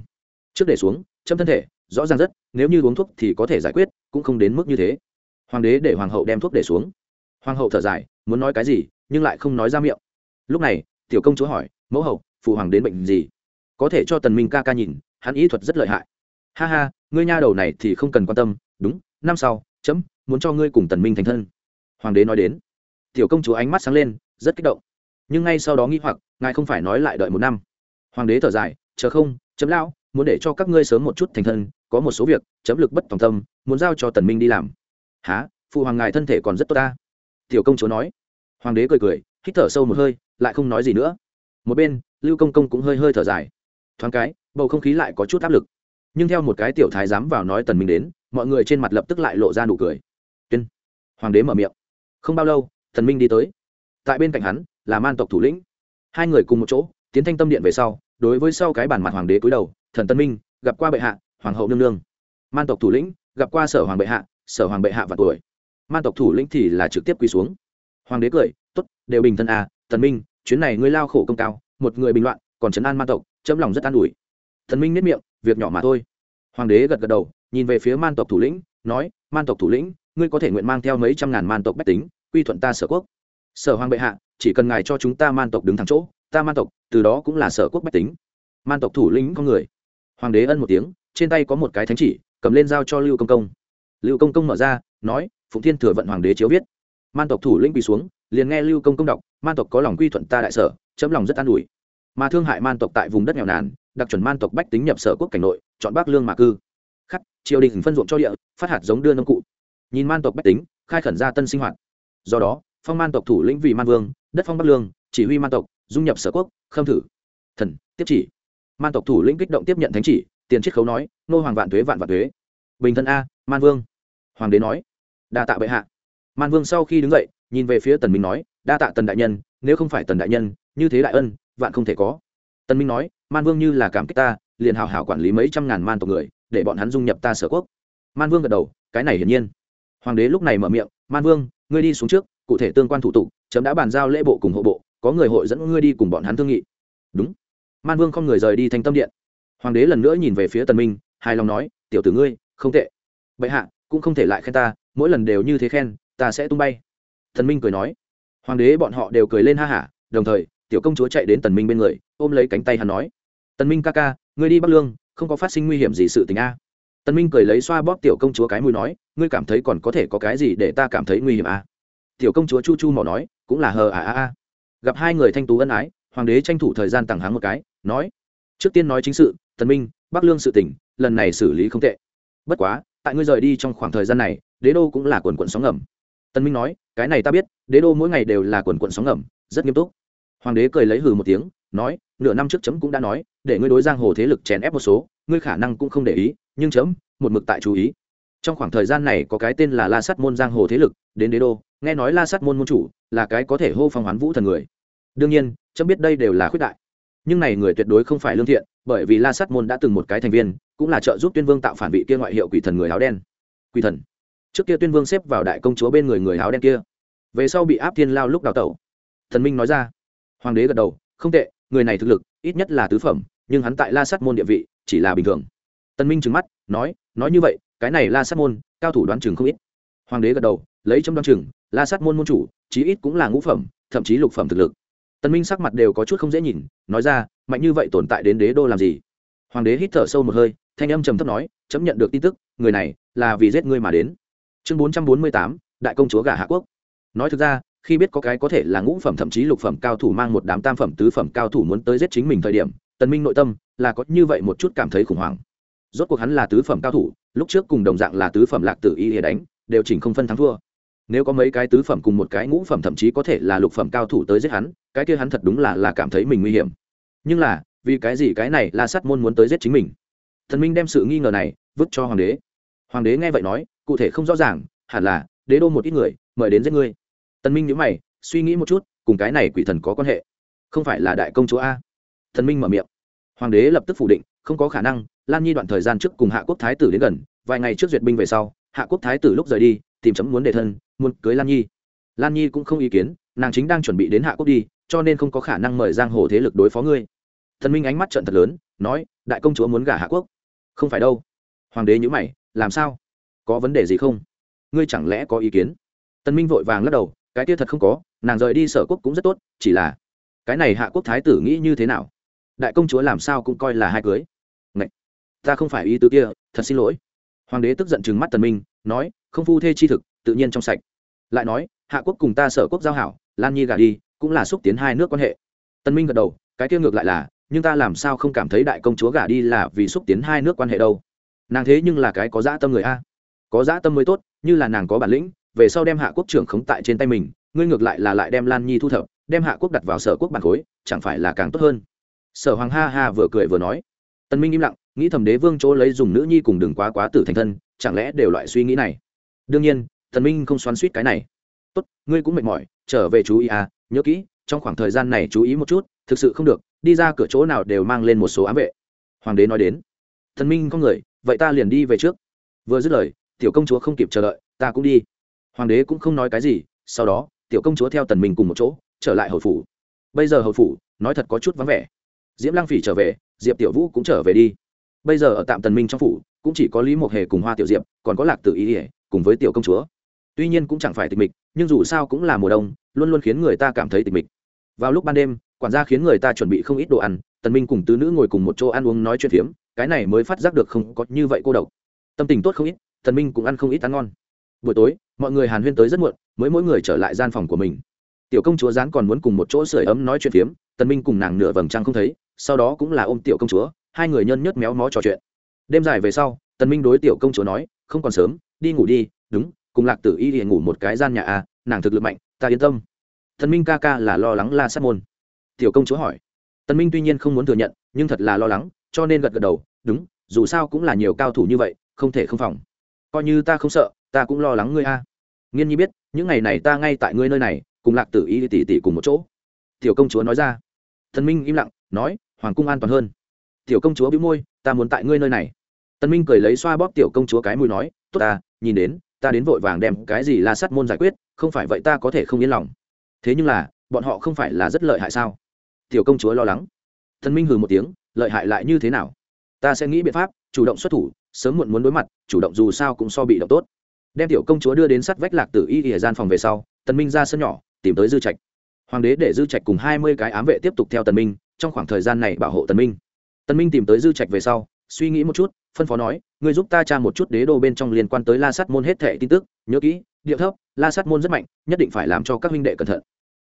S1: Trước để xuống châm thân thể, rõ ràng rất, nếu như uống thuốc thì có thể giải quyết, cũng không đến mức như thế. Hoàng đế để hoàng hậu đem thuốc để xuống. Hoàng hậu thở dài, muốn nói cái gì, nhưng lại không nói ra miệng. Lúc này, tiểu công chúa hỏi, mẫu hậu, phụ hoàng đến bệnh gì? Có thể cho tần minh ca ca nhìn, hắn ý thuật rất lợi hại. Ha ha, ngươi nha đầu này thì không cần quan tâm, đúng, năm sau, chấm, muốn cho ngươi cùng tần minh thành thân. Hoàng đế nói đến. Tiểu công chúa ánh mắt sáng lên, rất kích động. Nhưng ngay sau đó nghĩ hoặc, ngài không phải nói lại đợi một năm. Hoàng đế thở dài, chờ không, chấm lão muốn để cho các ngươi sớm một chút thành thân, có một số việc, chấm lực bất tòng tâm, muốn giao cho tần minh đi làm. Há phụ hoàng ngài thân thể còn rất tốt ta. Tiểu công chúa nói. Hoàng đế cười cười, hít thở sâu một hơi, lại không nói gì nữa. Một bên, lưu công công cũng hơi hơi thở dài. Thoáng cái, bầu không khí lại có chút áp lực. Nhưng theo một cái tiểu thái dám vào nói tần minh đến, mọi người trên mặt lập tức lại lộ ra nụ cười. Tuyên. Hoàng đế mở miệng. Không bao lâu, tần minh đi tới. Tại bên cạnh hắn, là man tộc thủ lĩnh. Hai người cùng một chỗ, tiến thanh tâm điện về sau, đối với sau cái bản mặt hoàng đế cúi đầu thần tân minh, gặp qua bệ hạ, hoàng hậu nương nương. Man tộc thủ lĩnh, gặp qua sở hoàng bệ hạ, sở hoàng bệ hạ và tuổi. Man tộc thủ lĩnh thì là trực tiếp quỳ xuống. Hoàng đế cười t ố t đều bình thân à thần minh, chuyến này ngươi lao khổ công cao, một người bình loạn, còn trấn an man tộc, chấm lòng rất an ủi. Thần minh nếp miệng, việc nhỏ mà thôi. Hoàng đế gật gật đầu, nhìn về phía man tộc thủ lĩnh, nói, man tộc thủ lĩnh, ngươi có thể nguyện mang theo mấy trăm ngàn man tộc bách tính, quy thuận ta sở quốc. Sở hoàng bệ hạ, chỉ cần ngài cho chúng ta man tộc đứng thẳng chỗ, ta man tộc, từ đó cũng là sở quốc bách tính. Man tộc thủ lĩnh con người hoàng đế ân một tiếng, trên tay có một cái thánh chỉ, cầm lên giao cho lưu công công. Lưu công công mở ra, nói, phụng thiên thừa vận hoàng đế chiếu viết. Man tộc thủ lĩnh quỳ xuống, liền nghe lưu công công đọc, man tộc có lòng quy thuận ta đại sở, chấm lòng rất an ủi. Mà thương hại man tộc tại vùng đất nghèo nàn, đặc chuẩn man tộc bách tính nhập sở quốc cảnh nội, chọn bắc lương mà cư. Khắc, triều đình phân ruộng cho địa, phát hạt giống đưa nông cụ. Nhìn man tộc bách tính, khai khẩn gia tân sinh hoạt. Do đó, phong man tộc thủ lĩnh vì man vương, đất phong bắc lương, chỉ huy man tộc, dung nhập sở quốc, khâm thử. Thần, tiếp chỉ man tộc thủ lĩnh kích động tiếp nhận thánh chỉ, tiền chiết khấu nói, nô hoàng vạn thuế vạn vạn thuế bình thân a, man vương. Hoàng đế nói, đa tạ bệ hạ. Man vương sau khi đứng dậy, nhìn về phía tần minh nói, đa tạ tần đại nhân, nếu không phải tần đại nhân, như thế đại ân, vạn không thể có. Tần minh nói, man vương như là cảm kích ta, liền hào hảo quản lý mấy trăm ngàn man tộc người, để bọn hắn dung nhập ta sở quốc. Man vương gật đầu, cái này hiển nhiên. Hoàng đế lúc này mở miệng, man vương, ngươi đi xuống trước, cụ thể tương quan thủ tục, chấm đã bàn giao lễ bộ cùng hộ bộ, có người hội dẫn ngươi đi cùng bọn hắn thương nghị. Đúng man vương không người rời đi thành tâm điện. Hoàng đế lần nữa nhìn về phía tần minh, hài lòng nói, tiểu tử ngươi, không tệ. Bệ hạ, cũng không thể lại khen ta, mỗi lần đều như thế khen, ta sẽ tung bay. Thần minh cười nói. Hoàng đế bọn họ đều cười lên ha hả, đồng thời, tiểu công chúa chạy đến tần minh bên người, ôm lấy cánh tay hắn nói, tần minh ca ca, ngươi đi bắc lương, không có phát sinh nguy hiểm gì sự tình a. Tần minh cười lấy xoa bóp tiểu công chúa cái mũi nói, ngươi cảm thấy còn có thể có cái gì để ta cảm thấy nguy hiểm a? Tiểu công chúa chu chu mỏ nói, cũng là hờ à à à. Gặp hai người thanh tú ân ái hoàng đế tranh thủ thời gian tặng háng một cái, nói, trước tiên nói chính sự, tần minh, bắc lương sự tỉnh lần này xử lý không tệ. Bất quá, tại ngươi rời đi trong khoảng thời gian này, đế đô cũng là quần quận sóng ngầm. Tần minh nói, cái này ta biết, đế đô mỗi ngày đều là quần quận sóng ngầm, rất nghiêm túc. Hoàng đế cười lấy hừ một tiếng, nói, nửa năm trước chấm cũng đã nói, để ngươi đối giang hồ thế lực chèn ép một số, ngươi khả năng cũng không để ý, nhưng chấm, một mực tại chú ý. Trong khoảng thời gian này có cái tên là la sắt môn giang hồ thế lực, đến đế đô, nghe nói la sắt môn môn chủ là cái có thể hô phong hoán vũ thần người đương nhiên, chấm biết đây đều là khuyết đại. Nhưng này người tuyệt đối không phải lương thiện, bởi vì la Sát môn đã từng một cái thành viên, cũng là trợ giúp tuyên vương tạo phản vị kia ngoại hiệu quỷ thần người áo đen. Quỷ thần? Trước kia tuyên vương xếp vào đại công chúa bên người người áo đen kia. Về sau bị áp thiên lao lúc đào tẩu. Thần minh nói ra. Hoàng đế gật đầu, không tệ, người này thực lực, ít nhất là tứ phẩm, nhưng hắn tại la Sát môn địa vị, chỉ là bình thường. Tân minh trừng mắt, nói nói như vậy, cái này la Sát môn, cao thủ đoán chừng không ít. Hoàng đế gật đầu, lấy trong đoán chừng, la Sát môn môn chủ, chí ít cũng là ngũ phẩm, thậm chí lục phẩm thực lực tân minh sắc mặt đều có chút không dễ nhìn, nói ra, mạnh như vậy tồn tại đến đế đô làm gì? Hoàng đế hít thở sâu một hơi, thanh âm trầm thấp nói, chấm nhận được tin tức, người này là vì giết ngươi mà đến. Chương bốn trăm bốn mươi tám, đại công chúa gả hạ quốc. Nói thực ra, khi biết có cái có thể là ngũ phẩm thậm chí lục phẩm cao thủ mang một đám tam phẩm, tứ phẩm cao thủ muốn tới giết chính mình thời điểm, tần minh nội tâm là có như vậy một chút cảm thấy khủng hoảng. Rốt cuộc hắn là tứ phẩm cao thủ, lúc trước cùng đồng dạng là tứ phẩm lạc tử y để đánh, đều chỉnh không phân thắng thua. Nếu có mấy cái tứ phẩm cùng một cái ngũ phẩm thậm chí có thể là lục phẩm cao thủ tới giết hắn cái kia hắn thật đúng là là cảm thấy mình nguy hiểm. Nhưng là, vì cái gì cái này là sát môn muốn tới giết chính mình? Thần minh đem sự nghi ngờ này vứt cho hoàng đế. Hoàng đế nghe vậy nói, cụ thể không rõ ràng, hẳn là, đế đô một ít người, mời đến giết ngươi. Tần minh nhíu mày, suy nghĩ một chút, cùng cái này quỷ thần có quan hệ. Không phải là đại công chúa a? Thần minh mở miệng. Hoàng đế lập tức phủ định, không có khả năng, lan nhi đoạn thời gian trước cùng hạ quốc thái tử đến gần, vài ngày trước duyệt binh về sau, hạ quốc thái tử lúc rời đi, tìm chấm muốn đề thân, muốn cưới lan nhi. Lan nhi cũng không ý kiến, nàng chính đang chuẩn bị đến hạ quốc đi cho nên không có khả năng mời giang hồ thế lực đối phó ngươi. Thần minh ánh mắt trận thật lớn, nói, đại công chúa muốn gả hạ quốc. Không phải đâu. Hoàng đế nhữ mày, làm sao? Có vấn đề gì không? Ngươi chẳng lẽ có ý kiến? Tân minh vội vàng lắc đầu, cái kia thật không có, nàng rời đi sở quốc cũng rất tốt, chỉ là cái này hạ quốc thái tử nghĩ như thế nào? Đại công chúa làm sao cũng coi là hai cưới. Ngậy! ta không phải ý tứ kia, thật xin lỗi. Hoàng đế tức giận chừng mắt tần minh, nói, không phu thê chi thực, tự nhiên trong sạch. Lại nói, hạ quốc cùng ta sở quốc giao hảo, lan nhi gả đi cũng là xúc tiến hai nước quan hệ. Tân minh gật đầu, cái kia ngược lại là, nhưng ta làm sao không cảm thấy đại công chúa gả đi là vì xúc tiến hai nước quan hệ đâu? Nàng thế nhưng là cái có dã tâm người a. Có dã tâm mới tốt, như là nàng có bản lĩnh, về sau đem hạ quốc trưởng khống tại trên tay mình, ngươi ngược lại là lại đem lan nhi thu thập, đem hạ quốc đặt vào sở quốc bản khối, chẳng phải là càng tốt hơn? Sở hoàng ha ha vừa cười vừa nói. Tân minh im lặng, nghĩ thầm đế vương chỗ lấy dùng nữ nhi cùng đừng quá quá tử thành thân, chẳng lẽ đều loại suy nghĩ này? Đương nhiên thần minh không xoắn suýt cái này. Tốt, ngươi cũng mệt mỏi, trở về chú ý à nhớ kỹ, trong khoảng thời gian này chú ý một chút, thực sự không được, đi ra cửa chỗ nào đều mang lên một số ám vệ. Hoàng đế nói đến. Thần minh có người, vậy ta liền đi về trước. Vừa dứt lời, tiểu công chúa không kịp chờ đợi, ta cũng đi. Hoàng đế cũng không nói cái gì, sau đó, tiểu công chúa theo tần minh cùng một chỗ, trở lại hầu phủ. Bây giờ hầu phủ, nói thật có chút vắng vẻ. Diễm lang phỉ trở về, diệp tiểu vũ cũng trở về đi. Bây giờ ở tạm tần minh trong phủ, cũng chỉ có lý mộc hề cùng hoa tiểu diệp, còn có lạc tử ý ỉa cùng với tiểu công chúa tuy nhiên cũng chẳng phải tịch mịch, nhưng dù sao cũng là mùa đông, luôn luôn khiến người ta cảm thấy tịch mịch. Vào lúc ban đêm, quản gia khiến người ta chuẩn bị không ít đồ ăn, tần minh cùng tứ nữ ngồi cùng một chỗ ăn uống nói chuyện phiếm, cái này mới phát giác được không có như vậy cô độc. Tâm tình tốt không ít, tần minh cũng ăn không ít ăn ngon. Buổi tối, mọi người hàn huyên tới rất muộn, mới mỗi người trở lại gian phòng của mình. Tiểu công chúa rán còn muốn cùng một chỗ sưởi ấm nói chuyện phiếm, tần minh cùng nàng nửa vầng trăng không thấy, sau đó cũng là ôm tiểu công chúa, hai người nhân nhất méo mó trò chuyện. Đêm dài về sau, tần minh đối tiểu công chúa nói, không còn sớm, đi ngủ đi, đúng cùng lạc tử y liền ngủ một cái gian nhà à nàng thực lực mạnh, ta yên tâm. Thần minh ca ca là lo lắng la sát môn. Tiểu công chúa hỏi. Tần minh tuy nhiên không muốn thừa nhận, nhưng thật là lo lắng, cho nên gật gật đầu, đúng, dù sao cũng là nhiều cao thủ như vậy, không thể không phòng. Coi như ta không sợ, ta cũng lo lắng ngươi a. Nghiên nhi biết, những ngày này ta ngay tại ngươi nơi này, cùng lạc tử y tỷ tỷ cùng một chỗ. Tiểu công chúa nói ra. Thần minh im lặng, nói, hoàng cung an toàn hơn. Tiểu công chúa bĩu môi, ta muốn tại ngươi nơi này. Tần minh cười lấy xoa bóp tiểu công chúa cái mùi nói, tốt ta, nhìn đến ta đến vội vàng đem cái gì la sắt môn giải quyết, không phải vậy ta có thể không yên lòng. Thế nhưng là, bọn họ không phải là rất lợi hại sao? Tiểu công chúa lo lắng. Tân minh hừ một tiếng, lợi hại lại như thế nào? Ta sẽ nghĩ biện pháp, chủ động xuất thủ, sớm muộn muốn đối mặt, chủ động dù sao cũng so bị động tốt. Đem tiểu công chúa đưa đến sắt vách lạc tử y ỉa gian phòng về sau, tần minh ra sân nhỏ, tìm tới dư trạch. Hoàng đế để dư trạch cùng hai mươi cái ám vệ tiếp tục theo tần minh, trong khoảng thời gian này bảo hộ tần minh. Tần minh tìm tới dư trạch về sau, suy nghĩ một chút, phân phó nói ngươi giúp ta tra một chút đế đô bên trong liên quan tới la sát môn hết thệ tin tức, nhớ kỹ điệu thấp, la sát môn rất mạnh, nhất định phải làm cho các huynh đệ cẩn thận.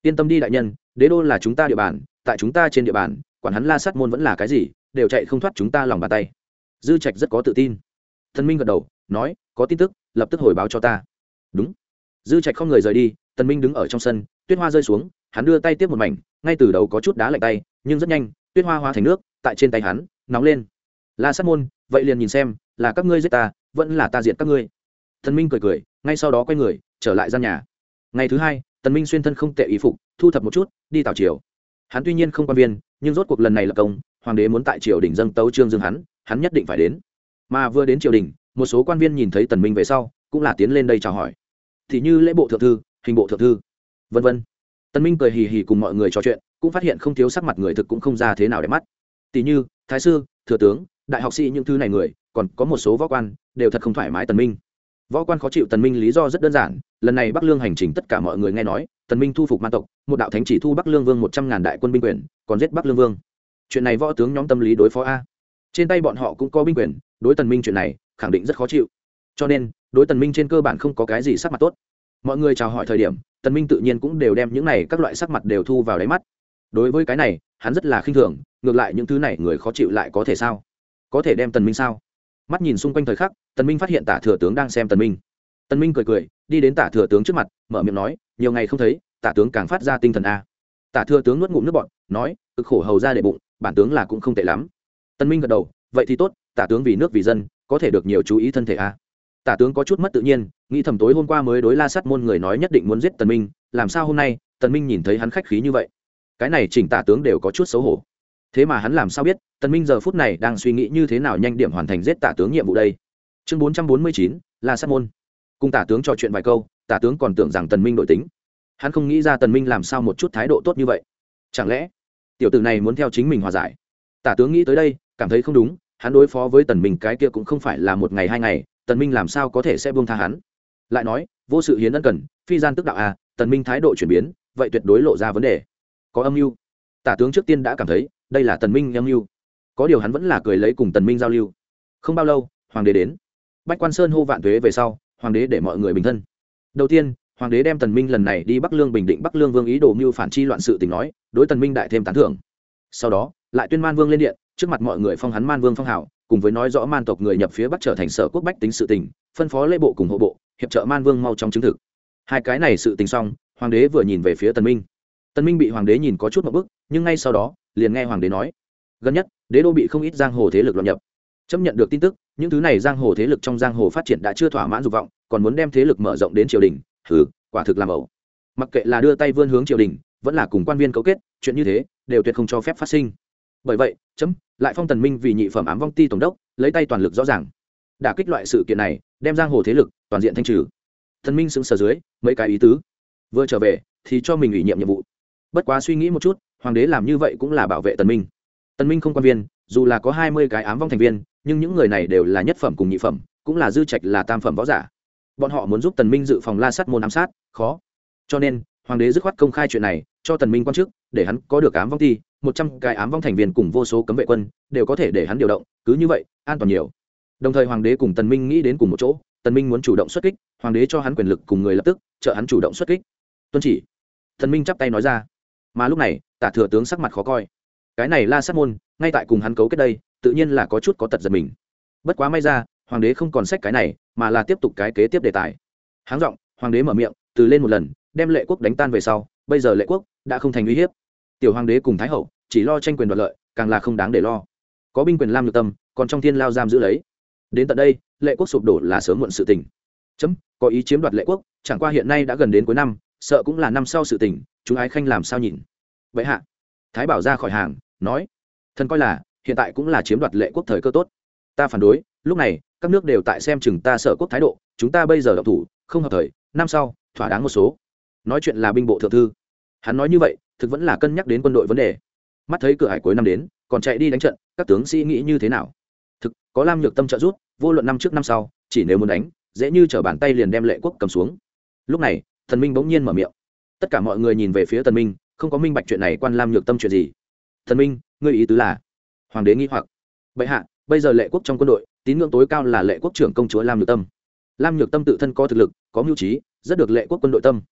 S1: Yên tâm đi đại nhân, đế đô là chúng ta địa bàn, tại chúng ta trên địa bàn, quản hắn la sát môn vẫn là cái gì, đều chạy không thoát chúng ta lòng bàn tay. Dư trạch rất có tự tin. Thần minh gật đầu, nói, có tin tức, lập tức hồi báo cho ta. Đúng. Dư trạch không người rời đi tần minh đứng ở trong sân, tuyết hoa rơi xuống, hắn đưa tay tiếp một mảnh, ngay từ đầu có chút đá lạnh tay, nhưng rất nhanh, tuyết hoa hóa thành nước, tại trên tay hắn, nóng lên. La sát môn vậy liền nhìn xem, là các ngươi giết ta, vẫn là ta diệt các ngươi. Thần minh cười cười, ngay sau đó quay người, trở lại gian nhà. Ngày thứ hai, tần minh xuyên thân không tệ ý phục, thu thập một chút, đi tào triều. Hắn tuy nhiên không quan viên, nhưng rốt cuộc lần này là công, hoàng đế muốn tại triều đình dâng tấu trương dương hắn hắn nhất định phải đến. Mà vừa đến triều đình, một số quan viên nhìn thấy tần minh về sau, cũng là tiến lên đây chào hỏi. Thì như lễ bộ thượng thư, hình bộ thượng thư, vân vân. Tần minh cười hì hì cùng mọi người trò chuyện, cũng phát hiện không thiếu sắc mặt người thực cũng không ra thế nào để mắt. Tỷ như, thái sư, thừa tướng đại học sĩ những thứ này người, còn có một số võ quan, đều thật không thoải mái tần minh. Võ quan khó chịu tần minh lý do rất đơn giản, lần này bắc lương hành trình tất cả mọi người nghe nói, tần minh thu phục man tộc, một đạo thánh chỉ thu bắc lương vương một trăm ngàn đại quân binh quyền, còn giết bắc lương vương. Chuyện này võ tướng nhóm tâm lý đối phó a. Trên tay bọn họ cũng có binh quyền, đối tần minh chuyện này, khẳng định rất khó chịu. Cho nên, đối tần minh trên cơ bản không có cái gì sắc mặt tốt. Mọi người chào hỏi thời điểm, tần minh tự nhiên cũng đều đem những này các loại sắc mặt đều thu vào đáy mắt. Đối với cái này, hắn rất là khinh thường, ngược lại những thứ này người khó chịu lại có thể sao? Có thể đem tần minh sao? Mắt nhìn xung quanh thời khắc, tần minh phát hiện tả thừa tướng đang xem tần minh. Tần minh cười cười, đi đến tả thừa tướng trước mặt, mở miệng nói, nhiều ngày không thấy, tả tướng càng phát ra tinh thần a. Tả thừa tướng nuốt ngụm nước bọt, nói, cực khổ hầu ra để bụng, bản tướng là cũng không tệ lắm. Tần minh gật đầu, vậy thì tốt, tả tướng vì nước vì dân, có thể được nhiều chú ý thân thể a. Tả tướng có chút mất tự nhiên, nghĩ thầm tối hôm qua mới đối la sát môn người nói nhất định muốn giết tần minh, làm sao hôm nay, tần minh nhìn thấy hắn khách khí như vậy. Cái này chỉnh tả tướng đều có chút xấu hổ thế mà hắn làm sao biết, tần minh giờ phút này đang suy nghĩ như thế nào nhanh điểm hoàn thành giết tả tướng nhiệm vụ đây. Chương bốn trăm bốn mươi chín là sát môn. Cùng tả tướng trò chuyện vài câu, tả tướng còn tưởng rằng tần minh đổi tính. Hắn không nghĩ ra tần minh làm sao một chút thái độ tốt như vậy. Chẳng lẽ, tiểu tử này muốn theo chính mình hòa giải? Tả tướng nghĩ tới đây, cảm thấy không đúng, hắn đối phó với tần minh cái kia cũng không phải là một ngày hai ngày, tần minh làm sao có thể sẽ buông tha hắn? Lại nói, vô sự hiến ân cần, phi gian tức đạo à tần minh thái độ chuyển biến, vậy tuyệt đối lộ ra vấn đề. Có âm mưu. Tả tướng trước tiên đã cảm thấy đây là tần minh âm mưu. Có điều hắn vẫn là cười lấy cùng tần minh giao lưu. Không bao lâu, hoàng đế đến. Bách quan sơn hô vạn thuế về sau, hoàng đế để mọi người bình thân. Đầu tiên, hoàng đế đem tần minh lần này đi bắc lương bình định bắc lương vương ý đồ mưu phản chi loạn sự tình nói, đối tần minh đại thêm tán thưởng. Sau đó, lại tuyên man vương lên điện, trước mặt mọi người phong hắn man vương phong hảo cùng với nói rõ man tộc người nhập phía bắc trở thành sở quốc bách tính sự tình, phân phó lễ bộ cùng hộ bộ, hiệp trợ man vương mau chóng chứng thực. Hai cái này sự tình xong, hoàng đế vừa nhìn về phía tần minh. Tần minh bị hoàng đế nhìn có chút một bức, nhưng ngay sau đó liền nghe hoàng đế nói. Gần nhất, đế đô bị không ít giang hồ thế lực loạn nhập. Chấp nhận được tin tức, những thứ này giang hồ thế lực trong giang hồ phát triển đã chưa thỏa mãn dục vọng, còn muốn đem thế lực mở rộng đến triều đình thử quả thực làm ẩu. Mặc kệ là đưa tay vươn hướng triều đình, vẫn là cùng quan viên cấu kết, chuyện như thế, đều tuyệt không cho phép phát sinh. Bởi vậy, chấm, lại phong tần minh vì nhị phẩm ám vong ti tổng đốc, lấy tay toàn lực rõ ràng. Đả kích loại sự kiện này, đem giang hồ thế lực toàn diện thanh trừ. Thần minh xứng sở dưới, mấy cái ý tứ. Vừa trở về, thì cho mình ủy nhiệm nhiệm vụ. Bất quá suy nghĩ một chút hoàng đế làm như vậy cũng là bảo vệ tần minh. Tần minh không quan viên, dù là có hai mươi cái ám vong thành viên, nhưng những người này đều là nhất phẩm cùng nhị phẩm, cũng là dư trạch là tam phẩm võ giả. Bọn họ muốn giúp tần minh dự phòng la sát môn ám sát, khó. Cho nên, hoàng đế dứt khoát công khai chuyện này, cho tần minh quan chức, để hắn có được ám vong thi một trăm cái ám vong thành viên cùng vô số cấm vệ quân, đều có thể để hắn điều động, cứ như vậy, an toàn nhiều. Đồng thời hoàng đế cùng tần minh nghĩ đến cùng một chỗ, tần minh muốn chủ động xuất kích, hoàng đế cho hắn quyền lực cùng người lập tức, trợ hắn chủ động xuất kích. Tuân chỉ. Tần minh chắp tay nói ra. Mà lúc này tả thừa tướng sắc mặt khó coi. Cái này la sát môn, ngay tại cùng hắn cấu kết đây, tự nhiên là có chút có tật giật mình. Bất quá may ra, hoàng đế không còn sách cái này, mà là tiếp tục cái kế tiếp đề tài. Háng giọng, hoàng đế mở miệng, từ lên một lần, đem lệ quốc đánh tan về sau, bây giờ lệ quốc đã không thành uy hiếp. Tiểu hoàng đế cùng thái hậu, chỉ lo tranh quyền đoạt lợi, càng là không đáng để lo. Có binh quyền lam nhược tâm, còn trong thiên lao giam giữ lấy. Đến tận đây, lệ quốc sụp đổ là sớm muộn sự tình. Chấm, có ý chiếm đoạt lệ quốc, chẳng qua hiện nay đã gần đến cuối năm, sợ cũng là năm sau sự tình, chúng ái khanh làm sao nhìn? Bệ hạ. Thái bảo ra khỏi hàng nói thần coi là hiện tại cũng là chiếm đoạt lệ quốc thời cơ tốt. Ta phản đối lúc này các nước đều tại xem chừng ta sợ quốc thái độ chúng ta bây giờ độc thủ không hợp thời năm sau thỏa đáng một số. Nói chuyện là binh bộ thượng thư. Hắn nói như vậy thực vẫn là cân nhắc đến quân đội vấn đề. Mắt thấy cửa hải cuối năm đến còn chạy đi đánh trận các tướng sĩ nghĩ như thế nào? Thực có lam nhược tâm trợ rút, vô luận năm trước năm sau chỉ nếu muốn đánh dễ như t bàn tay liền đem lệ quốc cầm xuống. Lúc này thần minh bỗng nhiên mở miệng. Tất cả mọi người nhìn về phía tần minh không có minh bạch chuyện này quan lam nhược tâm chuyện gì thần minh ngươi ý tứ là hoàng đế nghĩ hoặc bệ hạ bây giờ lệ quốc trong quân đội tín ngưỡng tối cao là lệ quốc trưởng công chúa lam nhược tâm lam nhược tâm tự thân có thực lực có mưu trí rất được lệ quốc quân đội tâm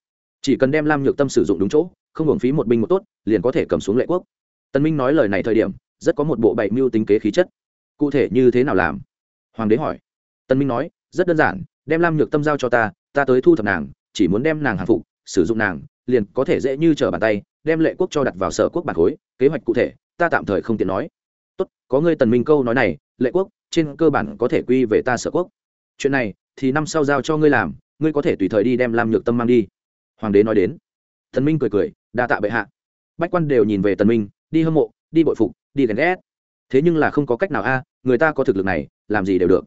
S1: chỉ cần đem lam nhược tâm sử dụng đúng chỗ không hưởng phí một binh một tốt liền có thể cầm xuống lệ quốc tân minh nói lời này thời điểm rất có một bộ bảy mưu tính kế khí chất cụ thể như thế nào làm hoàng đế hỏi tân minh nói rất đơn giản đem lam nhược tâm giao cho ta ta tới thu thập nàng chỉ muốn đem nàng hàng phục sử dụng nàng liền có thể dễ như trở bàn tay, đem lệ quốc cho đặt vào sở quốc bản khối, kế hoạch cụ thể, ta tạm thời không tiện nói. Tốt, có ngươi tần minh câu nói này, lệ quốc, trên cơ bản có thể quy về ta sở quốc. Chuyện này, thì năm sau giao cho ngươi làm, ngươi có thể tùy thời đi đem lam nhược tâm mang đi. Hoàng đế nói đến. Tần minh cười cười, đa tạ bệ hạ. Bách quan đều nhìn về tần minh, đi hâm mộ, đi bội phục, đi ghen ghét. Thế nhưng là không có cách nào a, người ta có thực lực này, làm gì đều được.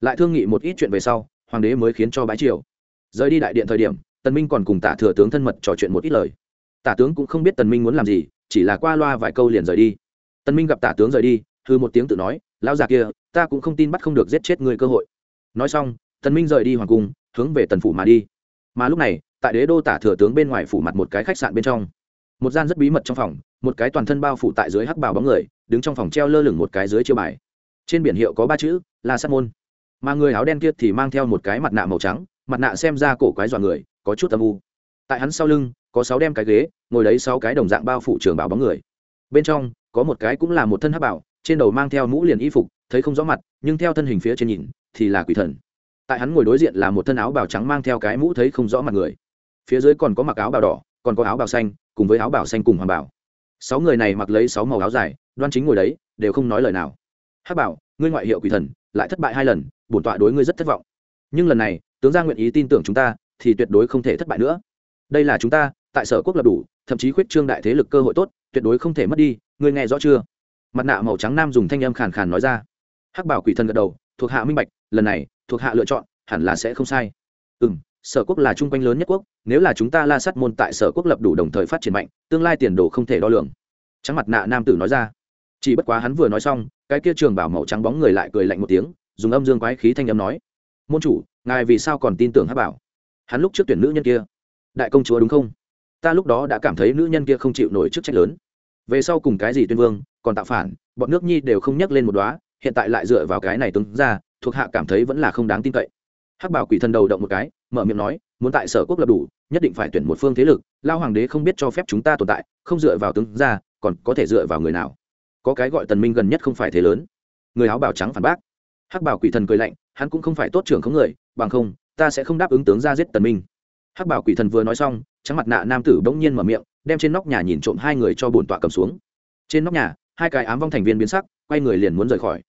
S1: Lại thương nghị một ít chuyện về sau, hoàng đế mới khiến cho bái triều. Rời đi đại điện thời điểm tần minh còn cùng tả thừa tướng thân mật trò chuyện một ít lời. Tả tướng cũng không biết tần minh muốn làm gì, chỉ là qua loa vài câu liền rời đi. Tần minh gặp tả tướng rời đi, hư một tiếng tự nói, lão già kia, ta cũng không tin bắt không được giết chết người cơ hội. Nói xong, tần minh rời đi hoàng cung, hướng về tần phủ mà đi. Mà lúc này, tại đế đô tả thừa tướng bên ngoài phủ mặt một cái khách sạn bên trong. Một gian rất bí mật trong phòng, một cái toàn thân bao phủ tại dưới hắc bào bóng người, đứng trong phòng treo lơ lửng một cái dưới chiêu bài. Trên biển hiệu có ba chữ là sát môn. Mà người áo đen kia thì mang theo một cái mặt nạ màu trắng, mặt nạ xem ra cổ quái dọa người có chút âm u. Tại hắn sau lưng, có sáu đem cái ghế, ngồi lấy sáu cái đồng dạng bao phủ trường bảo bóng người. Bên trong, có một cái cũng là một thân hắc bảo, trên đầu mang theo mũ liền y phục, thấy không rõ mặt, nhưng theo thân hình phía trên nhìn, thì là quỷ thần. Tại hắn ngồi đối diện là một thân áo bào trắng mang theo cái mũ thấy không rõ mặt người. Phía dưới còn có mặc áo bào đỏ, còn có áo bào xanh, cùng với áo bào xanh cùng hoàng bảo. Sáu người này mặc lấy sáu màu áo dài, đoan chính ngồi đấy, đều không nói lời nào. Hắc bảo, ngươi ngoại hiệu quỷ thần, lại thất bại hai lần, bổn tọa đối ngươi rất thất vọng. Nhưng lần này, tướng gia nguyện ý tin tưởng chúng ta thì tuyệt đối không thể thất bại nữa. Đây là chúng ta, tại sở quốc lập đủ, thậm chí khuyết trương đại thế lực cơ hội tốt, tuyệt đối không thể mất đi, ngươi nghe rõ chưa? Mặt nạ màu trắng nam dùng thanh âm khàn khàn nói ra. Hắc bảo quỷ thần gật đầu, thuộc hạ minh bạch, lần này, thuộc hạ lựa chọn, hẳn là sẽ không sai. Ừ m sở quốc là chung quanh lớn nhất quốc, nếu là chúng ta la sát môn tại sở quốc lập đủ đồng thời phát triển mạnh, tương lai tiền đồ không thể đo lường. Trắng mặt nạ nam tử nói ra. Chỉ bất quá hắn vừa nói xong, cái kia trường bảo màu trắng bóng người lại cười lạnh một tiếng, dùng âm dương quái khí thanh âm nói. Môn chủ, ngài vì sao còn tin tưởng Hắc bảo? Hắn lúc trước tuyển nữ nhân kia. Đại công chúa đúng không? Ta lúc đó đã cảm thấy nữ nhân kia không chịu nổi chức trách lớn. Về sau cùng cái gì tuyên vương, còn tạo phản, bọn nước nhi đều không nhắc lên một đoá hiện tại lại dựa vào cái này tướng ra, thuộc hạ cảm thấy vẫn là không đáng tin cậy. Hắc bảo quỷ thần đầu động một cái, mở miệng nói, muốn tại sở quốc lập đủ, nhất định phải tuyển một phương thế lực, lao hoàng đế không biết cho phép chúng ta tồn tại, không dựa vào tướng ra, còn có thể dựa vào người nào? Có cái gọi tần minh gần nhất không phải thế lớn. Người áo bào trắng phản bác. Hắc bảo quỷ thần cười lạnh, hắn cũng không phải tốt trưởng không người, bằng không ta sẽ không đáp ứng tướng ra giết tần minh. Hắc bảo quỷ thần vừa nói xong, trắng mặt nạ nam tử bỗng nhiên mở miệng, đem trên nóc nhà nhìn trộm hai người cho bổn tọa cầm xuống. Trên nóc nhà, hai cái ám vong thành viên biến sắc, quay người liền muốn rời khỏi.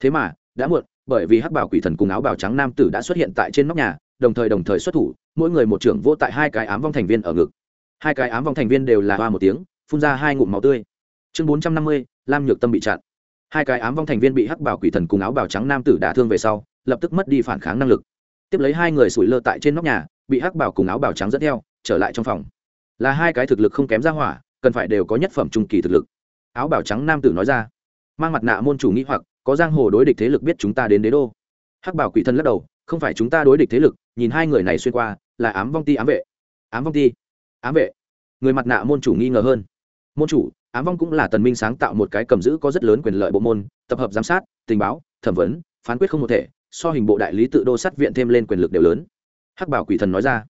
S1: Thế mà, đã muộn, bởi vì hắc bảo quỷ thần cùng áo bào trắng nam tử đã xuất hiện tại trên nóc nhà, đồng thời đồng thời xuất thủ, mỗi người một trưởng vô tại hai cái ám vong thành viên ở ngực. Hai cái ám vong thành viên đều là hoa một tiếng, phun ra hai ngụm máu tươi. Chương bốn trăm năm mươi, lam nhược tâm bị chặn. Hai cái ám vong thành viên bị hắc bảo quỷ thần cùng áo bào trắng nam tử đả thương về sau, lập tức mất đi phản kháng năng lực tiếp lấy hai người sủi lơ tại trên nóc nhà, bị hắc bảo cùng áo bảo trắng dẫn theo, trở lại trong phòng. Là hai cái thực lực không kém ra hỏa, cần phải đều có nhất phẩm trung kỳ thực lực. Áo bảo trắng nam tử nói ra. Mang mặt nạ môn chủ nghĩ hoặc, có giang hồ đối địch thế lực biết chúng ta đến đế đô. Hắc bảo quỷ thân lắc đầu, không phải chúng ta đối địch thế lực, nhìn hai người này xuyên qua, là ám vong ti ám vệ. Ám vong ti, ám vệ. Người mặt nạ môn chủ nghi ngờ hơn. Môn chủ, ám vong cũng là tần minh sáng tạo một cái cầm giữ có rất lớn quyền lợi bộ môn, tập hợp giám sát, tình báo, thẩm vấn, phán quyết không một thể so hình bộ đại lý tự đô sát viện thêm lên quyền lực đều lớn. Hắc bảo quỷ thần nói ra.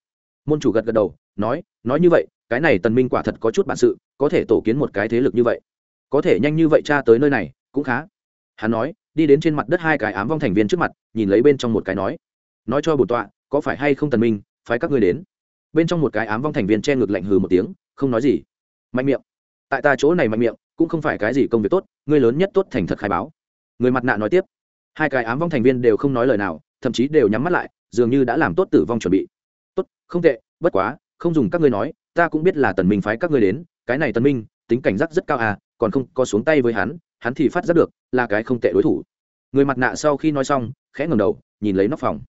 S1: Môn chủ gật gật đầu, nói nói như vậy, cái này tần minh quả thật có chút bản sự, có thể tổ kiến một cái thế lực như vậy. Có thể nhanh như vậy tra tới nơi này, cũng khá. Hắn nói, đi đến trên mặt đất hai cái ám vong thành viên trước mặt, nhìn lấy bên trong một cái nói. Nói cho bổn tọa, có phải hay không tần minh, phái các ngươi đến? Bên trong một cái ám vong thành viên che ngực lạnh hừ một tiếng, không nói gì. Mạnh miệng. Tại ta chỗ này mạnh miệng, cũng không phải cái gì công việc tốt, ngươi lớn nhất tốt thành thật khai báo. Người mặt nạ nói tiếp hai cái ám vong thành viên đều không nói lời nào, thậm chí đều nhắm mắt lại, dường như đã làm tốt tử vong chuẩn bị. Tốt, không tệ, bất quá, không dùng các ngươi nói, ta cũng biết là tần minh phái các ngươi đến, cái này tần minh, tính cảnh giác rất cao à còn không có xuống tay với hắn hắn thì phát giác được, là cái không tệ đối thủ. Người mặt nạ sau khi nói xong, khẽ ngẩng đầu, nhìn lấy nóc phòng.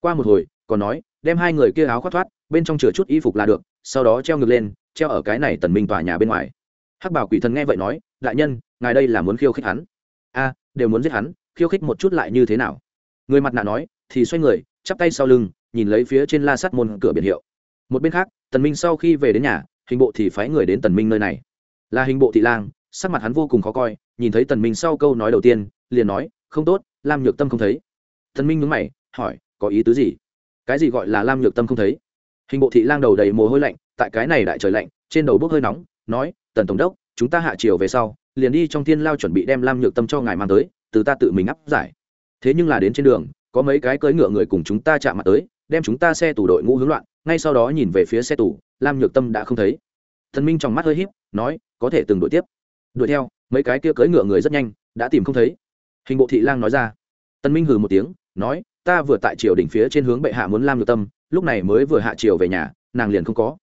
S1: Qua một hồi, còn nói, đem hai người kia áo khoác thoát, bên trong chừa chút y phục là được, sau đó treo ngược lên, treo ở cái này tần minh tòa nhà bên ngoài. Hắc bảo quỷ thần nghe vậy nói, đại nhân, ngài đây là muốn khiêu khích hắn. A, đều muốn giết hắn khiêu khích một chút lại như thế nào? Người mặt nạ nói, thì xoay người, chắp tay sau lưng, nhìn lấy phía trên la sắt môn cửa biển hiệu. Một bên khác, tần minh sau khi về đến nhà, hình bộ thì phái người đến tần minh nơi này. Là hình bộ thị lang, sắc mặt hắn vô cùng khó coi, nhìn thấy tần minh sau câu nói đầu tiên, liền nói, không tốt, lam nhược tâm không thấy. Tần minh nhướng mày, hỏi, có ý tứ gì? Cái gì gọi là lam nhược tâm không thấy? Hình bộ thị lang đầu đầy mồ hôi lạnh, tại cái này đại trời lạnh, trên đầu bốc hơi nóng, nói, tần tổng đốc, chúng ta hạ chiều về sau, liền đi trong thiên lao chuẩn bị đem lam nhược tâm cho ngài mang tới từ ta tự mình áp giải. Thế nhưng là đến trên đường có mấy cái cưỡi ngựa người cùng chúng ta chạm mặt tới đem chúng ta xe tù đội ngũ hướng loạn ngay sau đó nhìn về phía xe tù, lam nhược tâm đã không thấy. Thần minh trong mắt hơi híp nói có thể từng đuổi tiếp. Đuổi theo mấy cái kia cưỡi ngựa người rất nhanh đã tìm không thấy. Hình bộ thị lang nói ra. Tân minh hừ một tiếng nói ta vừa tại triều đỉnh phía trên hướng bệ hạ muốn lam nhược tâm lúc này mới vừa hạ triều về nhà nàng liền không có.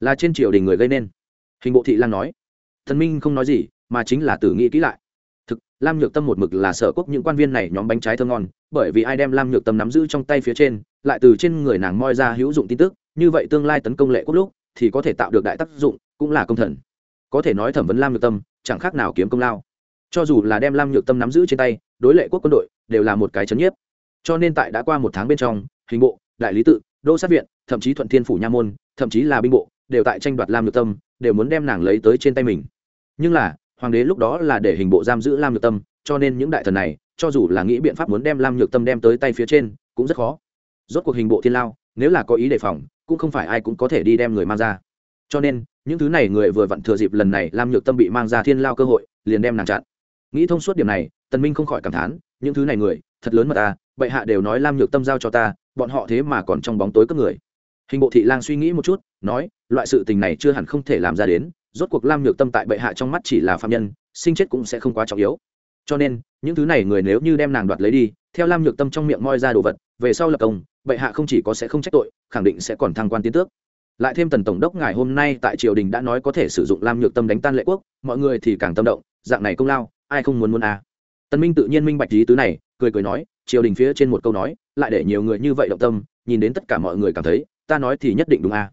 S1: Là trên triều đình người gây nên. Hình bộ thị lang nói. Thần minh không nói gì mà chính là tử nghĩ kỹ lại lam nhược tâm một mực là sở quốc những quan viên này nhóm bánh trái thơ ngon, bởi vì ai đem lam nhược tâm nắm giữ trong tay phía trên, lại từ trên người nàng moi ra hữu dụng tin tức, như vậy tương lai tấn công lệ quốc lúc, thì có thể tạo được đại tác dụng, cũng là công thần. Có thể nói thẩm vấn lam nhược tâm, chẳng khác nào kiếm công lao. Cho dù là đem lam nhược tâm nắm giữ trên tay, đối lệ quốc quân đội, đều là một cái chấn nhiếp. Cho nên tại đã qua một tháng bên trong, hình bộ, đại lý tự, đô sát viện, thậm chí thuận thiên phủ nha môn, thậm chí là binh bộ, đều tại tranh đoạt lam nhược tâm, đều muốn đem nàng lấy tới trên tay mình. Nhưng là hoàng đế lúc đó là để hình bộ giam giữ lam nhược tâm, cho nên những đại thần này, cho dù là nghĩ biện pháp muốn đem lam nhược tâm đem tới tay phía trên, cũng rất khó. Rốt cuộc hình bộ thiên lao, nếu là có ý đề phòng, cũng không phải ai cũng có thể đi đem người mang ra. Cho nên, những thứ này người vừa vặn thừa dịp lần này lam nhược tâm bị mang ra thiên lao cơ hội, liền đem nàng chặn. Nghĩ thông suốt điểm này, tần minh không khỏi cảm thán, những thứ này người, thật lớn mà ta, bệ hạ đều nói lam nhược tâm giao cho ta, bọn họ thế mà còn trong bóng tối cướp người. Hình bộ thị lang suy nghĩ một chút, nói, loại sự tình này chưa hẳn không thể làm ra đến rốt cuộc lam nhược tâm tại bệ hạ trong mắt chỉ là phạm nhân, sinh chết cũng sẽ không quá trọng yếu cho nên, những thứ này người nếu như đem nàng đoạt lấy đi, theo lam nhược tâm trong miệng moi ra đồ vật, về sau lập công, bệ hạ không chỉ có sẽ không trách tội, khẳng định sẽ còn thăng quan tiến tước lại thêm tần tổng đốc ngài hôm nay tại triều đình đã nói có thể sử dụng lam nhược tâm đánh tan lệ quốc, mọi người thì càng tâm động, dạng này công lao, ai không muốn muốn à. tần minh tự nhiên minh bạch lý tứ này, cười cười nói, triều đình phía trên một câu nói, lại để nhiều người như vậy động tâm, nhìn đến tất cả mọi người cảm thấy, ta nói thì nhất định đúng à.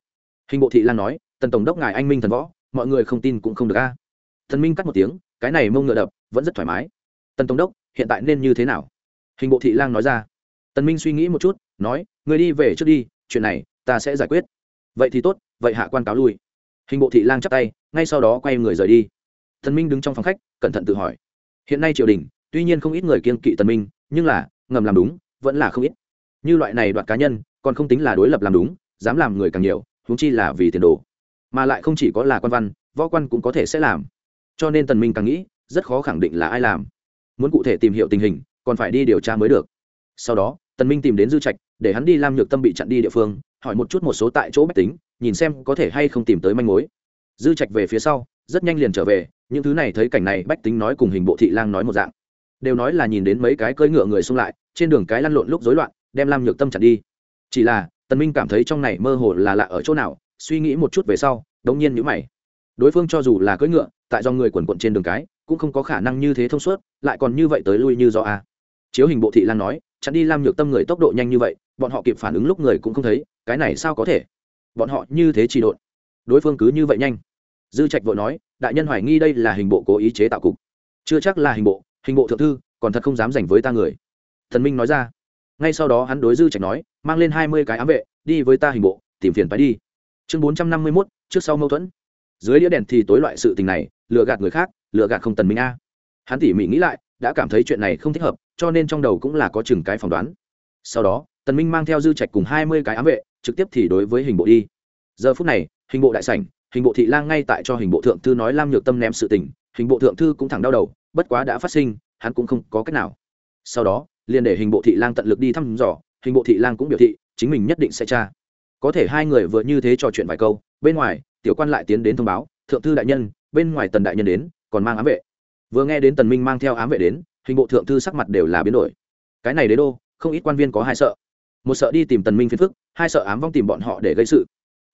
S1: hình bộ thị lan nói, tần tổng đốc ngài anh minh thần võ mọi người không tin cũng không được a. À. thần minh cắt một tiếng, cái này mông ngựa đập, vẫn rất thoải mái. Tần tổng đốc, hiện tại nên như thế nào? Hình bộ thị lang nói ra. Tần minh suy nghĩ một chút, nói, người đi về trước đi, chuyện này ta sẽ giải quyết. Vậy thì tốt, vậy hạ quan cáo lui. Hình bộ thị lang chắp tay, ngay sau đó quay người rời đi. Tần minh đứng trong phòng khách, cẩn thận tự hỏi. Hiện nay triều đình, tuy nhiên không ít người kiên kỵ tần minh, nhưng là, ngầm làm đúng, vẫn là không ít. Như loại này đoạt cá nhân, còn không tính là đối lập làm đúng, dám làm người càng nhiều, huống chi là vì tiền đồ mà lại không chỉ có là quan văn, võ quan cũng có thể sẽ làm. Cho nên tần minh càng nghĩ, rất khó khẳng định là ai làm. Muốn cụ thể tìm hiểu tình hình, còn phải đi điều tra mới được. Sau đó, tần minh tìm đến dư trạch, để hắn đi lam nhược tâm bị chặn đi địa phương, hỏi một chút một số tại chỗ bách tính, nhìn xem có thể hay không tìm tới manh mối. Dư trạch về phía sau, rất nhanh liền trở về, những thứ này thấy cảnh này bách tính nói cùng hình bộ thị lang nói một dạng. Đều nói là nhìn đến mấy cái cưỡi ngựa người xung lại, trên đường cái lăn lộn lúc rối loạn, đem lam nhược tâm chặn đi. Chỉ là, tần minh cảm thấy trong này mơ hồ là lạ ở chỗ nào suy nghĩ một chút về sau, đống nhiên nhíu mày. Đối phương cho dù là cưỡi ngựa, tại do người quần quận trên đường cái, cũng không có khả năng như thế thông suốt, lại còn như vậy tới lui như do a à. chiếu hình bộ thị lan nói, chặn đi lam nhược tâm người tốc độ nhanh như vậy, bọn họ kịp phản ứng lúc người cũng không thấy, cái này sao có thể? Bọn họ như thế chỉ độn. Đối phương cứ như vậy nhanh. Dư trạch vội nói, đại nhân hoài nghi đây là hình bộ cố ý chế tạo cục. Chưa chắc là hình bộ hình bộ thượng thư, còn thật không dám giành với ta người. Thần minh nói ra. Ngay sau đó hắn đối dư trạch nói, mang lên hai mươi cái ám vệ, đi với ta hình bộ, tìm phiền phải đi chương bốn trăm năm mươi mốt, trước sau mâu thuẫn. Dưới đĩa đèn thì tối loại sự tình này, lừa gạt người khác, lừa gạt không tần minh a. Hắn tỉ mỉ nghĩ lại, đã cảm thấy chuyện này không thích hợp, cho nên trong đầu cũng là có chừng cái phỏng đoán. Sau đó, tần minh mang theo dư trạch cùng hai mươi cái ám vệ, trực tiếp thì đối với hình bộ đi. Giờ phút này, hình bộ đại sảnh, hình bộ thị lang ngay tại cho hình bộ thượng thư nói lam nhược tâm ném sự tình, hình bộ thượng thư cũng thẳng đau đầu, bất quá đã phát sinh, hắn cũng không có cách nào. Sau đó, liền để hình bộ thị lang tận lực đi thăm dò, hình bộ thị lang cũng biểu thị, chính mình nhất định sẽ tra có thể hai người vừa như thế trò chuyện vài câu, bên ngoài, tiểu quan lại tiến đến thông báo, thượng thư đại nhân, bên ngoài tần đại nhân đến, còn mang ám vệ. Vừa nghe đến tần minh mang theo ám vệ đến, hình bộ thượng thư sắc mặt đều là biến đổi. Cái này đế đô, không ít quan viên có hai sợ. Một sợ đi tìm tần minh phiền phức, hai sợ ám vong tìm bọn họ để gây sự.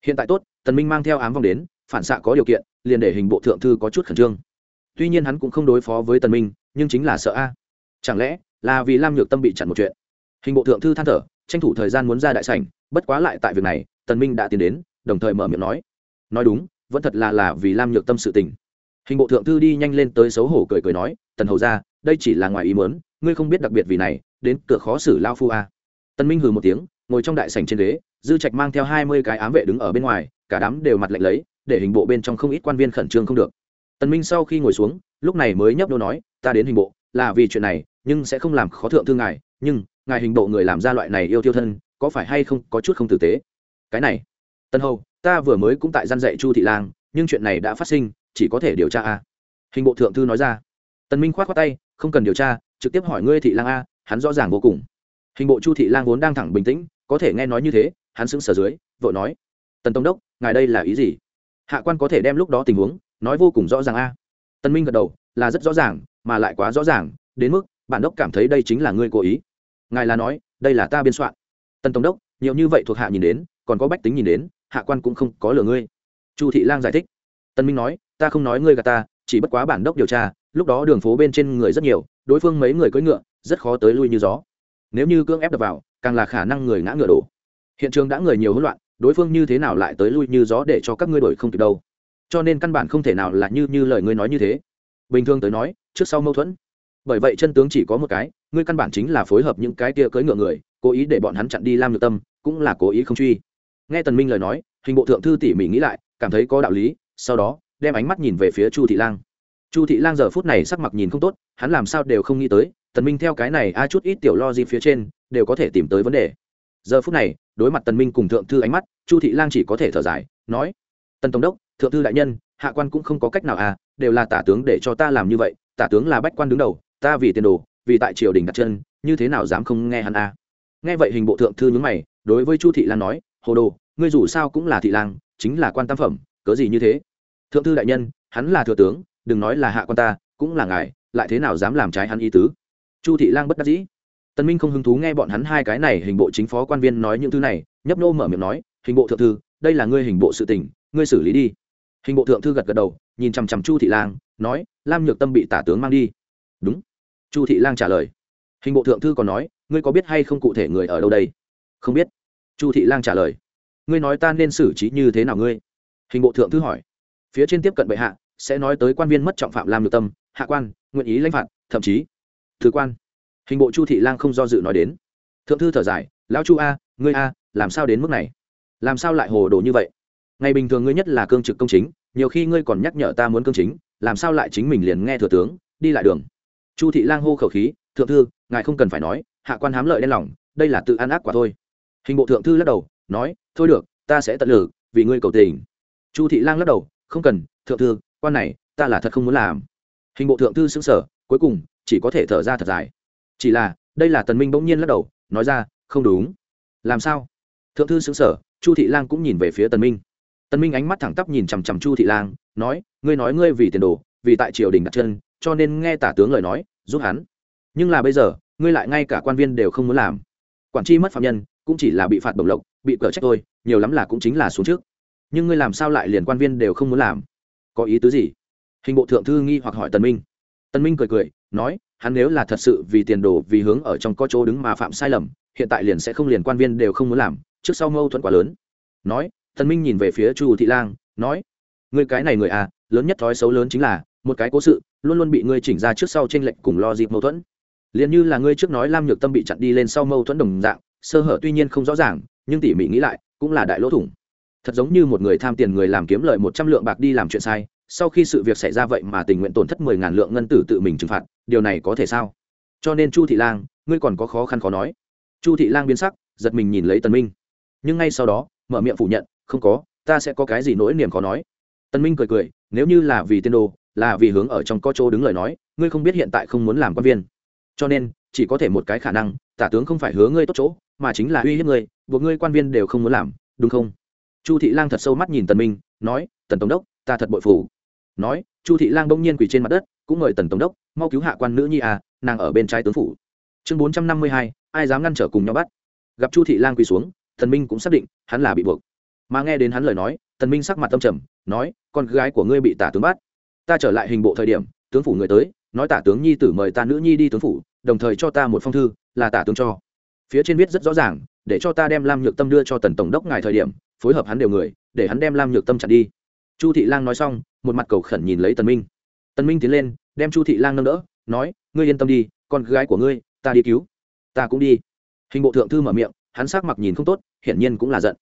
S1: Hiện tại tốt, tần minh mang theo ám vong đến, phản xạ có điều kiện, liền để hình bộ thượng thư có chút khẩn trương. Tuy nhiên hắn cũng không đối phó với tần minh, nhưng chính là sợ a. Chẳng lẽ là vì lam nhược tâm bị chặn một chuyện? Hình bộ thượng thư than thở tranh thủ thời gian muốn ra đại sảnh bất quá lại tại việc này tần minh đã tiến đến đồng thời mở miệng nói. Nói đúng vẫn thật là là vì lam nhược tâm sự tình. Hình bộ thượng thư đi nhanh lên tới xấu hổ cười cười nói tần hầu ra đây chỉ là ngoài ý muốn, ngươi không biết đặc biệt vì này đến cửa khó xử lao phu a. Tần minh hừ một tiếng ngồi trong đại sảnh trên ghế dư trạch mang theo hai mươi cái ám vệ đứng ở bên ngoài cả đám đều mặt lạnh lấy để hình bộ bên trong không ít quan viên khẩn trương không được. Tần minh sau khi ngồi xuống lúc này mới nhấp đôi nói ta đến hình bộ là vì chuyện này nhưng sẽ không làm khó thượng thư ngài nhưng ngài hình bộ người làm ra loại này yêu tiêu thân, có phải hay không có chút không tử tế? Cái này, tân hầu, ta vừa mới cũng tại gian dạy chu thị lang, nhưng chuyện này đã phát sinh, chỉ có thể điều tra a. Hình bộ thượng thư nói ra. Tân minh khoát khoát tay, không cần điều tra, trực tiếp hỏi ngươi thị lang a, hắn rõ ràng vô cùng. Hình bộ chu thị lang vốn đang thẳng bình tĩnh, có thể nghe nói như thế, hắn sững sờ dưới, vội nói, tần tổng đốc, ngài đây là ý gì? Hạ quan có thể đem lúc đó tình huống, nói vô cùng rõ ràng a. Tân minh gật đầu, là rất rõ ràng, mà lại quá rõ ràng, đến mức bản đốc cảm thấy đây chính là ngươi cố ý ngài là nói, đây là ta biên soạn. Tần tổng đốc, nhiều như vậy thuộc hạ nhìn đến, còn có bách tính nhìn đến, hạ quan cũng không có lừa ngươi. Chu thị lang giải thích. Tân minh nói, ta không nói ngươi gà ta, chỉ bất quá bản đốc điều tra, lúc đó đường phố bên trên người rất nhiều, đối phương mấy người cưỡi ngựa, rất khó tới lui như gió. Nếu như cưỡng ép đập vào, càng là khả năng người ngã ngựa đổ. Hiện trường đã người nhiều hỗn loạn, đối phương như thế nào lại tới lui như gió để cho các ngươi đổi không kịp đâu? Cho nên căn bản không thể nào là như như lời ngươi nói như thế. Bình thường tới nói, trước sau mâu thuẫn. Bởi vậy chân tướng chỉ có một cái ngươi căn bản chính là phối hợp những cái kia cưỡi ngựa người, cố ý để bọn hắn chặn đi lam nhược tâm, cũng là cố ý không truy. Nghe tần minh lời nói, hình bộ thượng thư tỉ mỉ nghĩ lại, cảm thấy có đạo lý, sau đó, đem ánh mắt nhìn về phía chu thị lang. Chu thị lang giờ phút này sắc mặt nhìn không tốt, hắn làm sao đều không nghĩ tới, tần minh theo cái này, a chút ít tiểu lo gì phía trên, đều có thể tìm tới vấn đề. Giờ phút này, đối mặt tần minh cùng thượng thư ánh mắt, chu thị lang chỉ có thể thở dài, nói, tần tổng đốc, thượng thư đại nhân, hạ quan cũng không có cách nào à đều là tả tướng để cho ta làm như vậy, tả tướng là bách quan đứng đầu, ta vì tiền đồ vì tại triều đình đặt chân, như thế nào dám không nghe hắn à nghe vậy hình bộ thượng thư nhướng mày, đối với chu thị lang nói, hồ đồ, ngươi dù sao cũng là thị lang, chính là quan tam phẩm, cớ gì như thế? Thượng thư đại nhân, hắn là thừa tướng, đừng nói là hạ quan ta, cũng là ngài, lại thế nào dám làm trái hắn ý tứ? Chu thị lang bất đắc dĩ. Tân minh không hứng thú nghe bọn hắn hai cái này hình bộ chính phó quan viên nói những thứ này, nhấp nô mở miệng nói, hình bộ thượng thư, đây là ngươi hình bộ sự tình, ngươi xử lý đi. Hình bộ thượng thư gật gật đầu, nhìn chằm chằm chu thị lang, nói, lam nhược tâm bị tả tướng mang đi. Đúng chu thị lang trả lời. Hình bộ thượng thư còn nói, ngươi có biết hay không cụ thể người ở đâu đây? Không biết. Chu thị lang trả lời. Ngươi nói ta nên xử trí như thế nào ngươi? Hình bộ thượng thư hỏi. Phía trên tiếp cận bệ hạ, sẽ nói tới quan viên mất trọng phạm làm nhược tâm, hạ quan, nguyện ý lãnh phạt, thậm chí thứ quan. Hình bộ chu thị lang không do dự nói đến. Thượng thư thở dài, lão chu a, ngươi a, làm sao đến mức này? Làm sao lại hồ đồ như vậy? Ngày bình thường ngươi nhất là cương trực công chính, nhiều khi ngươi còn nhắc nhở ta muốn cương chính, làm sao lại chính mình liền nghe thừa tướng, đi lại đường? Chu thị lang hô khẩu khí, thượng thư, ngài không cần phải nói, hạ quan hám lợi đen lòng, đây là tự ăn ác quả thôi. Hình bộ thượng thư lắc đầu, nói, thôi được, ta sẽ tận lực, vì ngươi cầu tình. Chu thị lang lắc đầu, không cần, thượng thư, quan này, ta là thật không muốn làm. Hình bộ thượng thư xứng sở cuối cùng, chỉ có thể thở ra thật dài. Chỉ là, đây là tần minh bỗng nhiên lắc đầu, nói ra, không đúng. Làm sao? Thượng thư xứng sở chu thị lang cũng nhìn về phía tần minh. Tần minh ánh mắt thẳng tắp nhìn chằm chằm chu thị lang, nói, ngươi nói ngươi vì tiền đồ, vì tại triều đình đặt chân, cho nên nghe tả tướng lời nói giúp hắn. Nhưng là bây giờ, ngươi lại ngay cả quan viên đều không muốn làm. Quản tri mất phạm nhân, cũng chỉ là bị phạt bổng lộc, bị cờ trách thôi, nhiều lắm là cũng chính là xuống trước. Nhưng ngươi làm sao lại liền quan viên đều không muốn làm? Có ý tứ gì? Hình bộ thượng thư nghi hoặc hỏi tần minh. Tần minh cười cười, nói, hắn nếu là thật sự vì tiền đồ, vì hướng ở trong có chỗ đứng mà phạm sai lầm, hiện tại liền sẽ không liền quan viên đều không muốn làm, trước sau mâu thuẫn quá lớn. Nói, tần minh nhìn về phía chu thị lang, nói, ngươi cái này người à lớn nhất thói xấu lớn chính là một cái cố sự, luôn luôn bị ngươi chỉnh ra trước sau trên lệnh cùng lo dịp mâu thuẫn. Liền như là ngươi trước nói lam nhược tâm bị chặn đi lên sau mâu thuẫn đồng dạng, sơ hở tuy nhiên không rõ ràng, nhưng tỉ mỉ nghĩ lại, cũng là đại lỗ thủng. Thật giống như một người tham tiền người làm kiếm lợi một trăm lượng bạc đi làm chuyện sai, sau khi sự việc xảy ra vậy mà tình nguyện tổn thất mười ngàn lượng ngân tử tự mình trừng phạt, điều này có thể sao? Cho nên chu thị lang, ngươi còn có khó khăn khó nói. Chu thị lang biến sắc, giật mình nhìn lấy tần minh. Nhưng ngay sau đó, mở miệng phủ nhận, không có, ta sẽ có cái gì nỗi niềm khó nói. Tần minh cười cười, nếu như là vì tiên đồ là vì hướng ở trong có chỗ đứng lời nói, ngươi không biết hiện tại không muốn làm quan viên. Cho nên, chỉ có thể một cái khả năng, tả tướng không phải hứa ngươi tốt chỗ, mà chính là uy hiếp ngươi, buộc ngươi quan viên đều không muốn làm, đúng không? Chu thị lang thật sâu mắt nhìn tần minh, nói, tần tổng đốc, ta thật bội phủ nói, chu thị lang bỗng nhiên quỳ trên mặt đất, cũng mời tần tổng đốc, mau cứu hạ quan nữ nhi à nàng ở bên trái tướng phủ. Chương bốn trăm năm mươi hai, ai dám ngăn trở cùng nhau bắt. Gặp chu thị lang quỳ xuống, tần minh cũng xác định, hắn là bị buộc. Mà nghe đến hắn lời nói, tần minh sắc mặt tâm trầm, nói, con gái của ngươi bị tả tướng bắt ta trở lại hình bộ thời điểm, tướng phủ người tới, nói tả tướng nhi tử mời ta nữ nhi đi tướng phủ, đồng thời cho ta một phong thư, là tả tướng cho. Phía trên viết rất rõ ràng, để cho ta đem lam nhược tâm đưa cho tần tổng đốc ngài thời điểm, phối hợp hắn đều người, để hắn đem lam nhược tâm chặn đi. Chu thị lang nói xong, một mặt cầu khẩn nhìn lấy tần minh. Tần minh tiến lên, đem chu thị lang nâng đỡ, nói, ngươi yên tâm đi, con gái của ngươi, ta đi cứu, ta cũng đi. Hình bộ thượng thư mở miệng, hắn sắc mặt nhìn không tốt, hiển nhiên cũng là giận.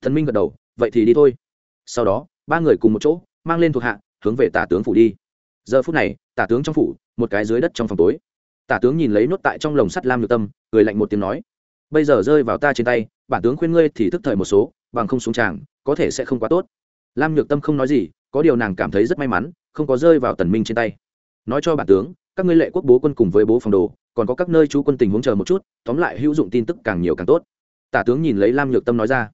S1: Tần minh gật đầu, vậy thì đi thôi. Sau đó, ba người cùng một chỗ, mang lên thuộc hạ hướng về tả tướng phủ đi. Giờ phút này, tả tướng trong phủ, một cái dưới đất trong phòng tối. Tả tướng nhìn lấy nốt tại trong lồng sắt lam nhược tâm, cười lạnh một tiếng nói, bây giờ rơi vào ta trên tay, bản tướng khuyên ngươi thì thức thời một số, bằng không xuống tràng, có thể sẽ không quá tốt. Lam nhược tâm không nói gì, có điều nàng cảm thấy rất may mắn, không có rơi vào tần minh trên tay. Nói cho bản tướng, các ngươi lệ quốc bố quân cùng với bố phòng đồ, còn có các nơi chú quân tình huống chờ một chút, tóm lại hữu dụng tin tức càng nhiều càng tốt. Tả tướng nhìn lấy lam nhược tâm nói ra.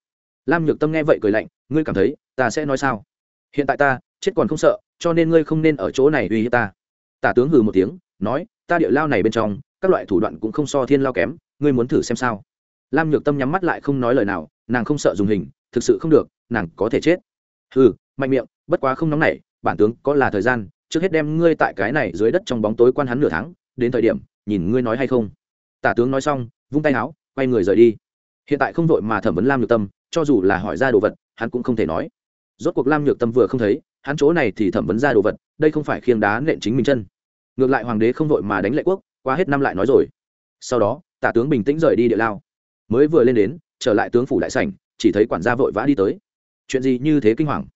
S1: Lam nhược tâm nghe vậy cười lạnh, ngươi cảm thấy ta sẽ nói sao? Hiện tại ta chết còn không sợ, cho nên ngươi không nên ở chỗ này uy hiếp ta. Tả tướng hừ một tiếng, nói, ta địa lao này bên trong, các loại thủ đoạn cũng không so thiên lao kém, ngươi muốn thử xem sao? Lam nhược tâm nhắm mắt lại không nói lời nào, nàng không sợ dùng hình, thực sự không được, nàng có thể chết. Hừ, mạnh miệng, bất quá không nóng nảy, bản tướng có là thời gian, trước hết đem ngươi tại cái này dưới đất trong bóng tối quan hắn nửa tháng, đến thời điểm, nhìn ngươi nói hay không. Tả tướng nói xong, vung tay áo quay người rời đi. Hiện tại không vội mà thẩm vấn lam nhược tâm, cho dù là hỏi ra đồ vật, hắn cũng không thể nói. Rốt cuộc lam nhược tâm vừa không thấy hắn chỗ này thì thẩm vấn ra đồ vật, đây không phải khiêng đá nện chính mình chân. Ngược lại hoàng đế không vội mà đánh lệ quốc, qua hết năm lại nói rồi. Sau đó, tả tướng bình tĩnh rời đi địa lao. Mới vừa lên đến, trở lại tướng phủ đại sảnh, chỉ thấy quản gia vội vã đi tới. Chuyện gì như thế kinh hoàng?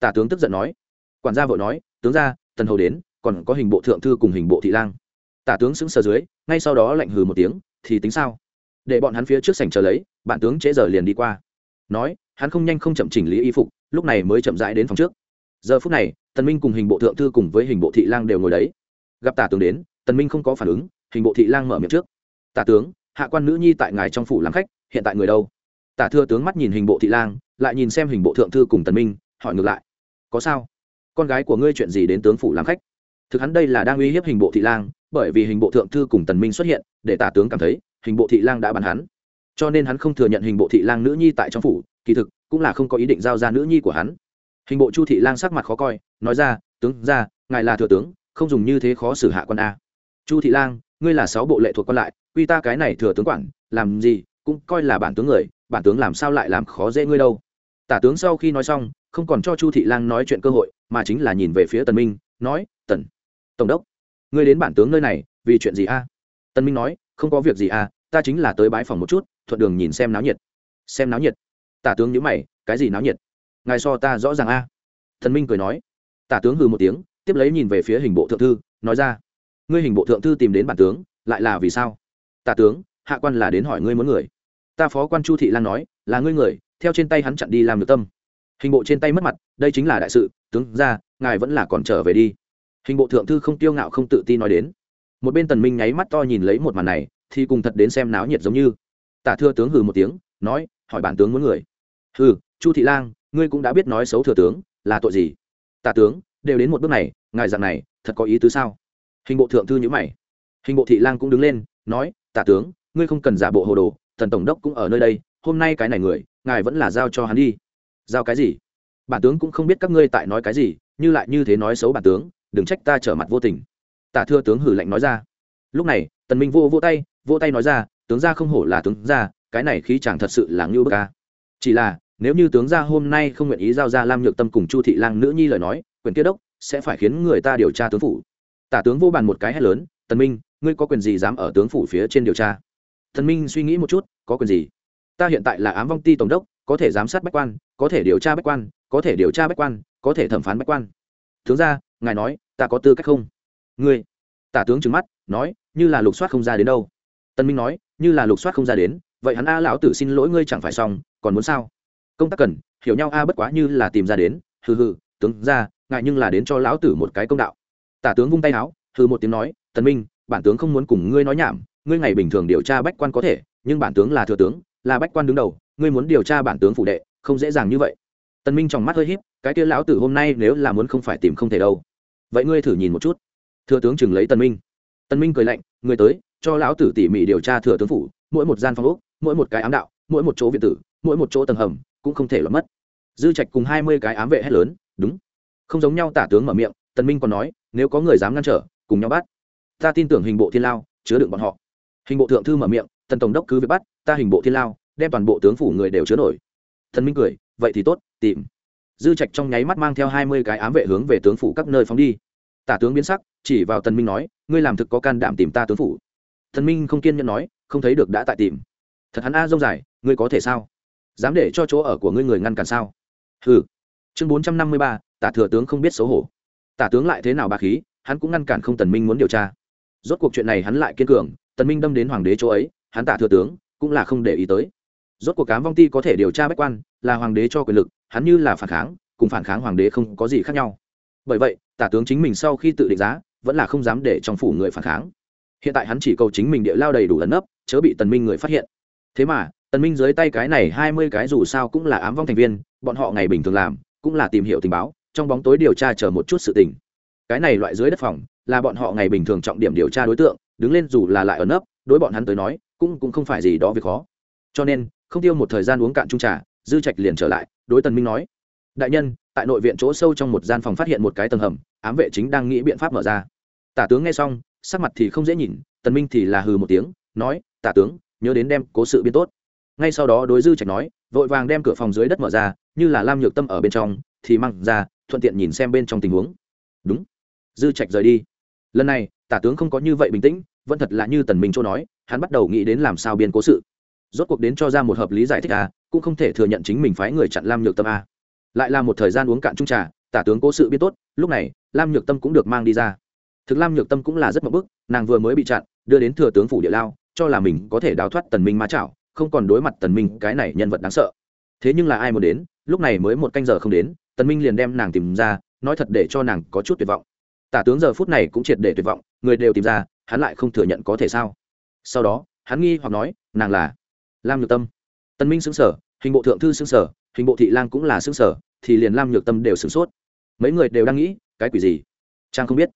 S1: Tả tướng tức giận nói. Quản gia vội nói, tướng ra tần hầu đến, còn có hình bộ thượng thư cùng hình bộ thị lang. Tả tướng xứng sờ dưới, ngay sau đó lạnh hừ một tiếng, thì tính sao? Để bọn hắn phía trước sảnh chờ lấy bản tướng trễ giờ liền đi qua. Nói, hắn không nhanh không chậm chỉnh lý y phục, lúc này mới chậm rãi đến phòng trước giờ phút này, tần minh cùng hình bộ thượng thư cùng với hình bộ thị lang đều ngồi đấy. Gặp tả tướng đến, tần minh không có phản ứng, hình bộ thị lang mở miệng trước. Tả tướng, hạ quan nữ nhi tại ngài trong phủ làm khách, hiện tại người đâu? Tả thừa tướng mắt nhìn hình bộ thị lang, lại nhìn xem hình bộ thượng thư cùng tần minh, hỏi ngược lại. Có sao? Con gái của ngươi chuyện gì đến tướng phủ làm khách? Thực hắn đây là đang uy hiếp hình bộ thị lang, bởi vì hình bộ thượng thư cùng tần minh xuất hiện, để tả tướng cảm thấy, hình bộ thị lang đã bắn hắn. Cho nên hắn không thừa nhận hình bộ thị lang nữ nhi tại trong phủ, kỳ thực, cũng là không có ý định giao ra nữ nhi của hắn hình bộ chu thị lang sắc mặt khó coi, nói ra, tướng ra ngài là thừa tướng, không dùng như thế khó xử hạ quan a. Chu thị lang, ngươi là sáu bộ lệ thuộc còn lại, quy ta cái này thừa tướng quản, làm gì, cũng coi là bản tướng người, bản tướng làm sao lại làm khó dễ ngươi đâu. Tả tướng sau khi nói xong, không còn cho chu thị lang nói chuyện cơ hội, mà chính là nhìn về phía tần minh, nói, tần, tổng đốc, ngươi đến bản tướng nơi này, vì chuyện gì a? Tần minh nói, không có việc gì a, ta chính là tới bãi phòng một chút, thuận đường nhìn xem náo nhiệt. Xem náo nhiệt? Tả tướng nhíu mày, cái gì náo nhiệt? Ngài so ta rõ ràng a. Thần minh cười nói. Tả tướng hừ một tiếng, tiếp lấy nhìn về phía hình bộ thượng thư, nói ra. Ngươi hình bộ thượng thư tìm đến bản tướng, lại là vì sao? Tả tướng, hạ quan là đến hỏi ngươi muốn người. Ta phó quan chu thị lan nói, là ngươi người, theo trên tay hắn chặn đi làm được tâm. Hình bộ trên tay mất mặt, đây chính là đại sự, tướng ra, ngài vẫn là còn trở về đi. Hình bộ thượng thư không tiêu ngạo không tự tin nói đến. Một bên tần minh nháy mắt to nhìn lấy một màn này, thì cùng thật đến xem náo nhiệt giống như. Tả thưa tướng hừ một tiếng, nói, hỏi bản tướng muốn người. Hừ, chu thị lang ngươi cũng đã biết nói xấu thừa tướng, là tội gì? Tả tướng, đều đến một bước này, ngài dạng này, thật có ý tứ sao? Hình bộ thượng thư nhữ mày. Hình bộ thị lang cũng đứng lên, nói, tả tướng, ngươi không cần giả bộ hồ đồ, thần tổng đốc cũng ở nơi đây, hôm nay cái này người, ngài vẫn là giao cho hắn đi. Giao cái gì? Bản tướng cũng không biết các ngươi tại nói cái gì, như lại như thế nói xấu bản tướng, đừng trách ta trở mặt vô tình. Tả thưa tướng hử lạnh nói ra. Lúc này, tần minh vô vô tay vô tay nói ra, tướng gia không hổ là tướng gia, cái này khí chàng thật sự là ngưu bức ca chỉ là nếu như tướng gia hôm nay không nguyện ý giao ra lam nhược tâm cùng chu thị lang nữ nhi lời nói, quyền kia đốc sẽ phải khiến người ta điều tra tướng phủ. Tả tướng vô bàn một cái hét lớn, tần minh, ngươi có quyền gì dám ở tướng phủ phía trên điều tra? Thần minh suy nghĩ một chút, có quyền gì? Ta hiện tại là ám vong ti tổng đốc, có thể giám sát bách quan, có thể điều tra bách quan, có thể điều tra bách quan, có thể thẩm phán bách quan. Tướng ra ngài nói, ta có tư cách không? Ngươi? Tả tướng trừng mắt, nói, như là lục soát không ra đến đâu. Tân minh nói, như là lục soát không ra đến, vậy hắn a lão tử xin lỗi ngươi chẳng phải xong, còn muốn sao? Công tác cần, hiểu nhau, a, bất quá như là tìm ra đến, hừ hừ, tướng ra, ngại nhưng là đến cho lão tử một cái công đạo. Tả tướng vung tay áo, hừ một tiếng nói, tần minh, bản tướng không muốn cùng ngươi nói nhảm, ngươi ngày bình thường điều tra bách quan có thể, nhưng bản tướng là thừa tướng, là bách quan đứng đầu, ngươi muốn điều tra bản tướng phụ đệ, không dễ dàng như vậy. Tần minh trong mắt hơi híp, cái kia lão tử hôm nay nếu là muốn không phải tìm không thể đâu. Vậy ngươi thử nhìn một chút. Thừa tướng chừng lấy tần minh. Tần minh cười lạnh người tới, cho lão tử tỉ mỉ điều tra thừa tướng phủ, mỗi một gian phòng ốc, mỗi một cái ám đạo, mỗi một chỗ viện tử, mỗi một chỗ tầng hầm cũng không thể lọt mất. Dư trạch cùng hai mươi cái ám vệ hết lớn, đúng. Không giống nhau, tả tướng mở miệng, tần minh còn nói, nếu có người dám ngăn trở, cùng nhau bắt. Ta tin tưởng hình bộ thiên lao chứa đựng bọn họ. Hình bộ thượng thư mở miệng, tần tổng đốc cứ việc bắt, ta hình bộ thiên lao đem toàn bộ tướng phủ người đều chứa nổi. Thần minh cười, vậy thì tốt, tìm. Dư trạch trong nháy mắt mang theo hai mươi cái ám vệ hướng về tướng phủ các nơi phóng đi. Tả tướng biến sắc, chỉ vào tần minh nói, ngươi làm thực có can đảm tìm ta tướng phủ. Thần minh không kiên nhẫn nói, không thấy được đã tại tìm. Thật hắn a dông dài, ngươi có thể sao? Dám để cho chỗ ở của ngươi người ngăn cản sao? Hừ. Chương bốn trăm năm mươi ba, tả thừa tướng không biết xấu hổ. Tả tướng lại thế nào bà khí, hắn cũng ngăn cản không tần minh muốn điều tra. Rốt cuộc chuyện này hắn lại kiên cường, tần minh đâm đến hoàng đế chỗ ấy, hắn tả thừa tướng cũng là không để ý tới. Rốt cuộc cám vong ti có thể điều tra bách quan, là hoàng đế cho quyền lực, hắn như là phản kháng, cùng phản kháng hoàng đế không có gì khác nhau. Bởi vậy, tả tướng chính mình sau khi tự định giá, vẫn là không dám để trong phủ người phản kháng. Hiện tại hắn chỉ cầu chính mình địa lao đầy đủ ẩn nấp, chớ bị tần minh người phát hiện. Thế mà tần minh dưới tay cái này hai mươi cái dù sao cũng là ám vong thành viên, bọn họ ngày bình thường làm, cũng là tìm hiểu tình báo, trong bóng tối điều tra chờ một chút sự tình. Cái này loại dưới đất phòng, là bọn họ ngày bình thường trọng điểm điều tra đối tượng, đứng lên dù là lại ở nấp, đối bọn hắn tới nói, cũng cũng không phải gì đó việc khó. Cho nên, không tiêu một thời gian uống cạn chung trà, dư trạch liền trở lại, đối tần minh nói, đại nhân, tại nội viện chỗ sâu trong một gian phòng phát hiện một cái tầng hầm, ám vệ chính đang nghĩ biện pháp mở ra. Tả tướng nghe xong, sắc mặt thì không dễ nhìn, tần minh thì là hừ một tiếng, nói, tả tướng, nhớ đến đem cố sự biên tốt ngay sau đó đối dư trạch nói vội vàng đem cửa phòng dưới đất mở ra như là lam nhược tâm ở bên trong thì mang ra thuận tiện nhìn xem bên trong tình huống. Đúng. Dư trạch rời đi. Lần này tả tướng không có như vậy bình tĩnh vẫn thật là như tần minh châu nói hắn bắt đầu nghĩ đến làm sao biên cố sự. Rốt cuộc đến cho ra một hợp lý giải thích à, cũng không thể thừa nhận chính mình phái người chặn lam nhược tâm à, lại là một thời gian uống cạn chung trà tả tướng cố sự biết tốt lúc này lam nhược tâm cũng được mang đi ra. Thực lam nhược tâm cũng là rất mập bức nàng vừa mới bị chặn đưa đến thừa tướng phủ địa lao cho là mình có thể đào thoát tần minh ma chảo không còn đối mặt tần minh, cái này nhân vật đáng sợ. Thế nhưng là ai muốn đến, lúc này mới một canh giờ không đến, tần minh liền đem nàng tìm ra, nói thật để cho nàng có chút tuyệt vọng. Tả tướng giờ phút này cũng triệt để tuyệt vọng, người đều tìm ra, hắn lại không thừa nhận có thể sao? Sau đó, hắn nghi hoặc nói, nàng là lam nhược tâm. Tần minh xứng sở hình bộ thượng thư xứng sở hình bộ thị lang cũng là xứng sở thì liền lam nhược tâm đều sửng sốt. Mấy người đều đang nghĩ, cái quỷ gì? Trang không biết.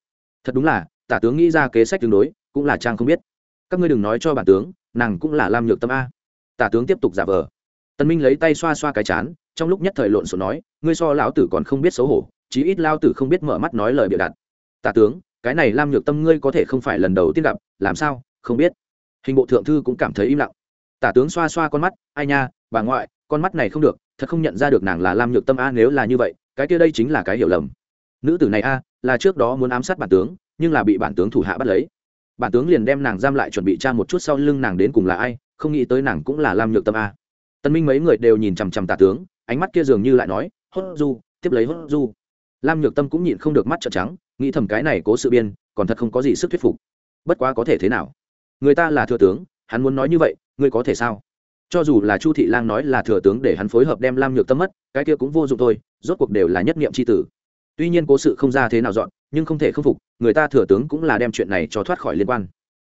S1: Thật đúng là, tả tướng nghĩ ra kế sách tương đối, cũng là trang không biết. Các ngươi đừng nói cho bản tướng, nàng cũng là lam nhược tâm a tả tướng tiếp tục giả vờ. Tần minh lấy tay xoa xoa cái chán, trong lúc nhất thời lộn xộn nói, ngươi so lão tử còn không biết xấu hổ, chí ít lao tử không biết mở mắt nói lời bịa đặt. Tả tướng, cái này lam nhược tâm ngươi có thể không phải lần đầu tiên gặp, làm sao, không biết? Hình bộ thượng thư cũng cảm thấy im lặng. Tả tướng xoa xoa con mắt, ai nha, bà ngoại, con mắt này không được, thật không nhận ra được nàng là lam nhược tâm a, nếu là như vậy, cái kia đây chính là cái hiểu lầm. Nữ tử này a, là trước đó muốn ám sát bản tướng, nhưng là bị bản tướng thủ hạ bắt lấy. Bản tướng liền đem nàng giam lại chuẩn bị tra một chút sau lưng nàng đến cùng là ai không nghĩ tới nàng cũng là lam nhược tâm a. Tân minh mấy người đều nhìn chằm chằm tả tướng, ánh mắt kia dường như lại nói, hốt du, tiếp lấy hốt du. Lam nhược tâm cũng nhịn không được mắt trợn trắng, nghĩ thầm cái này cố sự biên, còn thật không có gì sức thuyết phục. Bất quá có thể thế nào? Người ta là thừa tướng, hắn muốn nói như vậy, ngươi có thể sao? Cho dù là chu thị lang nói là thừa tướng để hắn phối hợp đem lam nhược tâm mất, cái kia cũng vô dụng thôi, rốt cuộc đều là nhất niệm c h i tử. Tuy nhiên cố sự không ra thế nào dọn, nhưng không thể k phục, người ta thừa tướng cũng là đem chuyện này cho thoát khỏi liên quan.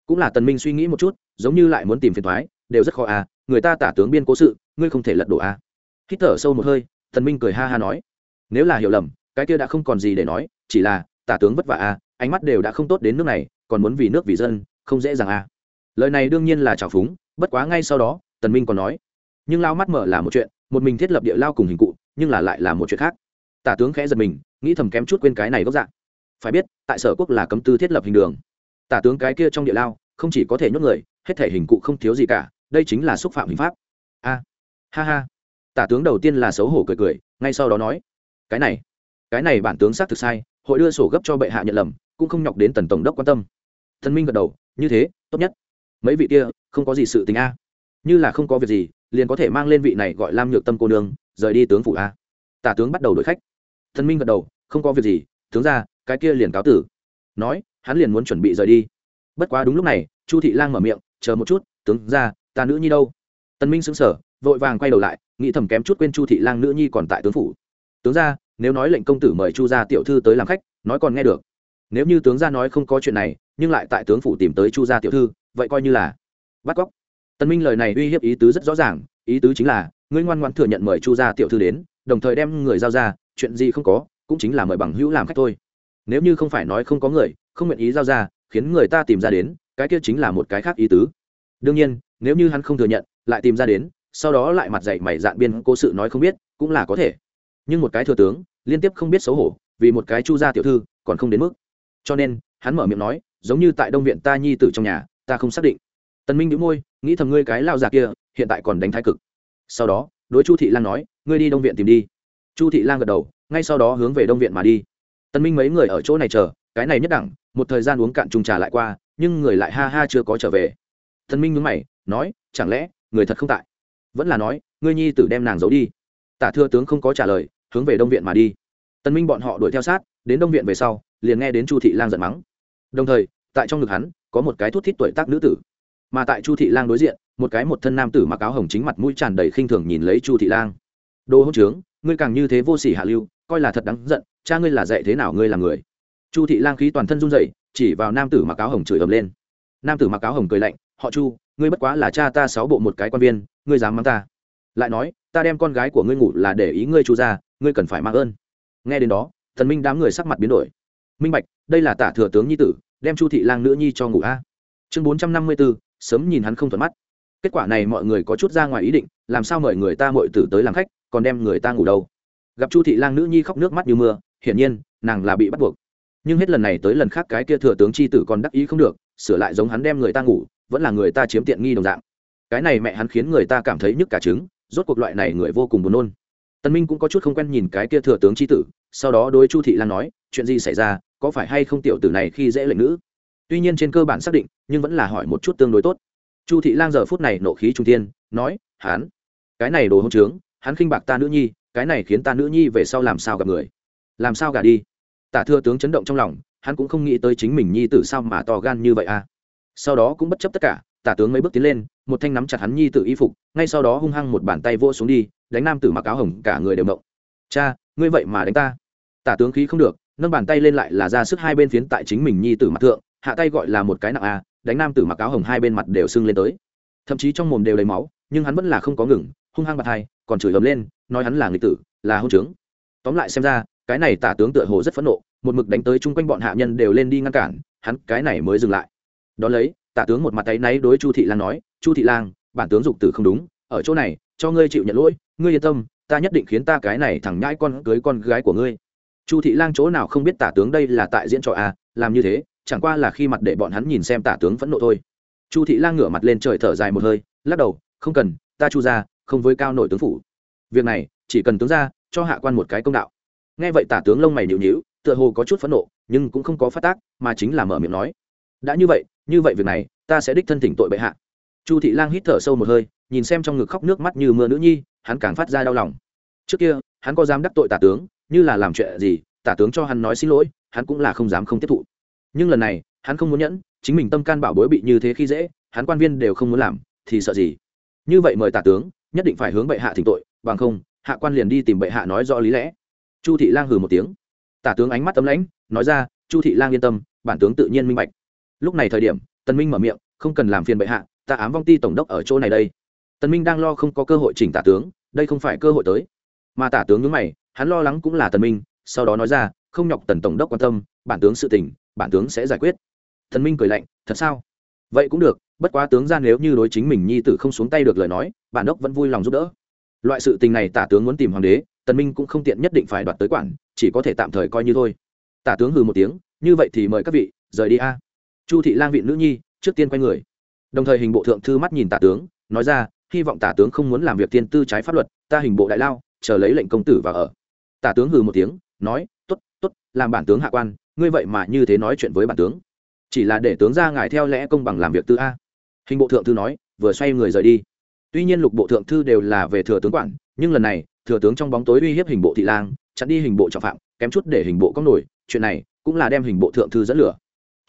S1: Cũng là tần minh suy nghĩ một chút, giống như lại muốn tìm phiền thoái đều rất khó à người ta tả tướng biên cố sự, ngươi không thể lật đổ à. Hít thở sâu một hơi, thần minh cười ha ha nói. Nếu là hiểu lầm, cái kia đã không còn gì để nói, chỉ là, tả tướng vất vả à ánh mắt đều đã không tốt đến nước này, còn muốn vì nước vì dân, không dễ dàng à. Lời này đương nhiên là trào phúng, bất quá ngay sau đó tần minh còn nói. Nhưng lao mắt mở là một chuyện, một mình thiết lập địa lao cùng hình cụ, nhưng là lại là một chuyện khác. Tả tướng khẽ giật mình, nghĩ thầm kém chút quên cái này gốc dạng phải biết, tại sở quốc là cấm tư thiết lập hình đường. Tả tướng cái kia trong địa lao, không chỉ có thể nhốt người, hết thể hình cụ không thiếu gì cả đây chính là xúc phạm hình pháp. A, ha ha. Tả tướng đầu tiên là xấu hổ cười cười, ngay sau đó nói, cái này cái này bản tướng xác thực sai, hội đưa sổ gấp cho bệ hạ nhận lầm, cũng không nhọc đến tần tổng đốc quan tâm. Thần minh gật đầu, như thế, tốt nhất. Mấy vị kia, không có gì sự tình a. Như là không có việc gì, liền có thể mang lên vị này gọi lam nhược tâm cô nương, rời đi tướng phủ a. Tả tướng bắt đầu đổi khách. Thần minh gật đầu, không có việc gì, tướng ra, cái kia liền cáo tử. Nói, hắn liền muốn chuẩn bị rời đi. Bất quá đúng lúc này, chu thị lang mở miệng, chờ một chút, tướng ra ta nữ nhi đâu? Tân minh sững sờ, vội vàng quay đầu lại nghĩ thầm kém chút quên chu thị lang nữ nhi còn tại tướng phủ. Tướng gia, nếu nói lệnh công tử mời chu gia tiểu thư tới làm khách nói còn nghe được. Nếu như tướng gia nói không có chuyện này nhưng lại tại tướng phủ tìm tới chu gia tiểu thư vậy coi như là bắt cóc. Tân minh lời này uy hiếp ý tứ rất rõ ràng ý tứ chính là ngươi ngoan ngoãn thừa nhận mời chu gia tiểu thư đến đồng thời đem người giao ra chuyện gì không có cũng chính là mời bằng hữu làm khách thôi. Nếu như không phải nói không có người không nguyện ý giao ra khiến người ta tìm ra đến cái kia chính là một cái khác ý tứ. Đương nhiên nếu như hắn không thừa nhận, lại tìm ra đến, sau đó lại mặt dạy mày dạn biên cố sự nói không biết, cũng là có thể. Nhưng một cái thừa tướng, liên tiếp không biết xấu hổ, vì một cái chu gia tiểu thư, còn không đến mức. Cho nên, hắn mở miệng nói, giống như tại đông viện ta nhi tử trong nhà, ta không xác định. Tần minh nhíu môi, nghĩ thầm ngươi cái lao già kia, hiện tại còn đánh thái cực. Sau đó, đối chu thị lan nói, ngươi đi đông viện tìm đi. Chu thị lan gật đầu, ngay sau đó hướng về đông viện mà đi. Tần minh mấy người ở chỗ này chờ, cái này nhất đẳng, một thời gian uống cạn chung trà lại qua, nhưng người lại ha ha chưa có trở về. Tần minh nhướng mày nói, chẳng lẽ người thật không tại? Vẫn là nói, ngươi nhi tử đem nàng giấu đi. Tả thừa tướng không có trả lời, hướng về đông viện mà đi. Tân minh bọn họ đuổi theo sát, đến đông viện về sau, liền nghe đến chu thị lang giận mắng. Đồng thời, tại trong ngực hắn, có một cái thút thít tuổi tác nữ tử. Mà tại chu thị lang đối diện, một cái một thân nam tử mặc áo hồng chính mặt mũi tràn đầy khinh thường nhìn lấy chu thị lang. Đồ hỗn trướng, ngươi càng như thế vô sỉ hạ lưu, coi là thật đáng giận, cha ngươi là dạy thế nào ngươi là người? Chu thị lang khí toàn thân run rẩy, chỉ vào nam tử mặc áo hồng chửi ầm lên. Nam tử mặc áo hồng cười lạnh, họ chu ngươi bất quá là cha ta sáu bộ một cái quan viên, ngươi dám mắng ta. Lại nói, ta đem con gái của ngươi ngủ là để ý ngươi chu ra, ngươi cần phải mang ơn. Nghe đến đó, thần minh đám người sắc mặt biến đổi. Minh bạch, đây là tả thừa tướng nhi tử, đem chu thị lang nữ nhi cho ngủ a. Chương bốn trăm năm mươi b ố sớm nhìn hắn không thuận mắt. Kết quả này mọi người có chút ra ngoài ý định, làm sao mời người ta mội tử tới làm khách, còn đem người ta ngủ đâu? Gặp chu thị lang nữ nhi khóc nước mắt như mưa, hiển nhiên, nàng là bị bắt buộc. Nhưng hết lần này tới lần khác cái kia thừa tướng c h i tử còn đắc ý không được, sửa lại giống hắn đem người ta ngủ vẫn là người ta chiếm tiện nghi đồng dạng. Cái này mẹ hắn khiến người ta cảm thấy nhức cả trứng, rốt cuộc loại này người vô cùng buồn nôn. Tân minh cũng có chút không quen nhìn cái kia thừa tướng chi tử, sau đó đối chu thị lan nói, chuyện gì xảy ra, có phải hay không tiểu tử này khi dễ lệnh nữ? Tuy nhiên trên cơ bản xác định, nhưng vẫn là hỏi một chút tương đối tốt. Chu thị lang giờ phút này nộ khí trung tiên nói, hắn, cái này đồ hỗn trướng, hắn khinh bạc ta nữ nhi, cái này khiến ta nữ nhi về sau làm sao gặp người? Làm sao gả đi? Tả thừa tướng chấn động trong lòng, hắn cũng không nghĩ tới chính mình nhi tử sao mà to gan như vậy à? Sau đó cũng bất chấp tất cả, tả tướng mấy bước tiến lên, một thanh nắm chặt hắn nhi tử y phục, ngay sau đó hung hăng một bàn tay vô xuống đi, đánh nam tử mặc áo hồng, cả người đều động. Cha, ngươi vậy mà đánh ta. Tả tướng khí không được, nâng bàn tay lên lại là ra sức hai bên phiến tại chính mình nhi tử mặt thượng, hạ tay gọi là một cái nặng a, đánh nam tử mặc áo hồng hai bên mặt đều sưng lên tới. Thậm chí trong mồm đều đầy máu, nhưng hắn vẫn là không có ngừng, hung hăng bạt hai, còn chửi ầm lên, nói hắn là người tử, là hôn trướng. Tóm lại xem ra, cái này tả tướng tựa hồ rất phẫn nộ, một mực đánh tới chung quanh bọn hạ nhân đều lên đi ngăn cản, hắn cái này mới dừng lại đ ó lấy, tả tướng một mặt tay náy đối chu thị lang nói, chu thị lang, bản tướng dục tử không đúng, ở chỗ này, cho ngươi chịu nhận lỗi, ngươi yên tâm, ta nhất định khiến ta cái này thẳng nhãi con cưới con gái của ngươi. Chu thị lang chỗ nào không biết tả tướng đây là tại diễn trò à làm như thế, chẳng qua là khi mặt để bọn hắn nhìn xem tả tướng phẫn nộ thôi. Chu thị lang ngửa mặt lên trời thở dài một hơi, lắc đầu, không cần, ta chu ra không với cao nội tướng phủ. Việc này, chỉ cần tướng ra cho hạ quan một cái công đạo. Nghe vậy tả tướng lông mày nhịu nhịu tựa hồ có chút phẫn nộ, nhưng cũng không có phát tác, mà chính là mở miệng nói, đã như vậy như vậy việc này, ta sẽ đích thân thỉnh tội bệ hạ. Chu thị lang hít thở sâu một hơi, nhìn xem trong ngực khóc nước mắt như mưa nữ nhi, hắn càng phát ra đau lòng. Trước kia, hắn có dám đắc tội tả tướng, như là làm chuyện gì, tả tướng cho hắn nói xin lỗi, hắn cũng là không dám không tiếp thụ. Nhưng lần này, hắn không muốn nhẫn, chính mình tâm can bảo bối bị như thế khi dễ, hắn quan viên đều không muốn làm, thì sợ gì? Như vậy mời tả tướng, nhất định phải hướng bệ hạ thỉnh tội, bằng không, hạ quan liền đi tìm bệ hạ nói rõ lý lẽ. Chu thị lang hừ một tiếng. Tả tướng ánh mắt tấm lãnh, nói ra, chu thị lang yên tâm, bản tướng tự nhiên minh bạch lúc này thời điểm tân minh mở miệng, không cần làm phiền bệ hạ, ta ám vong ti tổng đốc ở chỗ này đây. Tân minh đang lo không có cơ hội chỉnh tả tướng, đây không phải cơ hội tới. Mà tả tướng nhướng mày, hắn lo lắng cũng là tần minh, sau đó nói ra, không nhọc tần tổng đốc quan tâm, bản tướng sự tình, bản tướng sẽ giải quyết. Tân minh cười lạnh, thật sao? Vậy cũng được, bất quá tướng ra nếu như đối chính mình nhi tử không xuống tay được lời nói, bản đốc vẫn vui lòng giúp đỡ. Loại sự tình này tả tướng muốn tìm hoàng đế, tần minh cũng không tiện nhất định phải đoạt tới quản, chỉ có thể tạm thời coi như thôi. Tả tướng hừ một tiếng, như vậy thì mời các vị, rời đi a chu thị lang viện nữ nhi, trước tiên quay người. Đồng thời hình bộ thượng thư mắt nhìn tả tướng, nói ra, hy vọng tả tướng không muốn làm việc tiên tư trái pháp luật, ta hình bộ đại lao, chờ lấy lệnh công tử vào ở. Tả tướng hừ một tiếng, nói, tốt tốt, làm bản tướng hạ quan, ngươi vậy mà như thế nói chuyện với bản tướng. Chỉ là để tướng ra ngài theo lẽ công bằng làm việc tư a. Hình bộ thượng thư nói, vừa xoay người rời đi. Tuy nhiên lục bộ thượng thư đều là về thừa tướng quản, nhưng lần này, thừa tướng trong bóng tối uy hiếp hình bộ thị lang, chặn đi hình bộ trọng phạm, kém chút để hình bộ có nổi, chuyện này cũng là đem hình bộ thượng thư dẫn lửa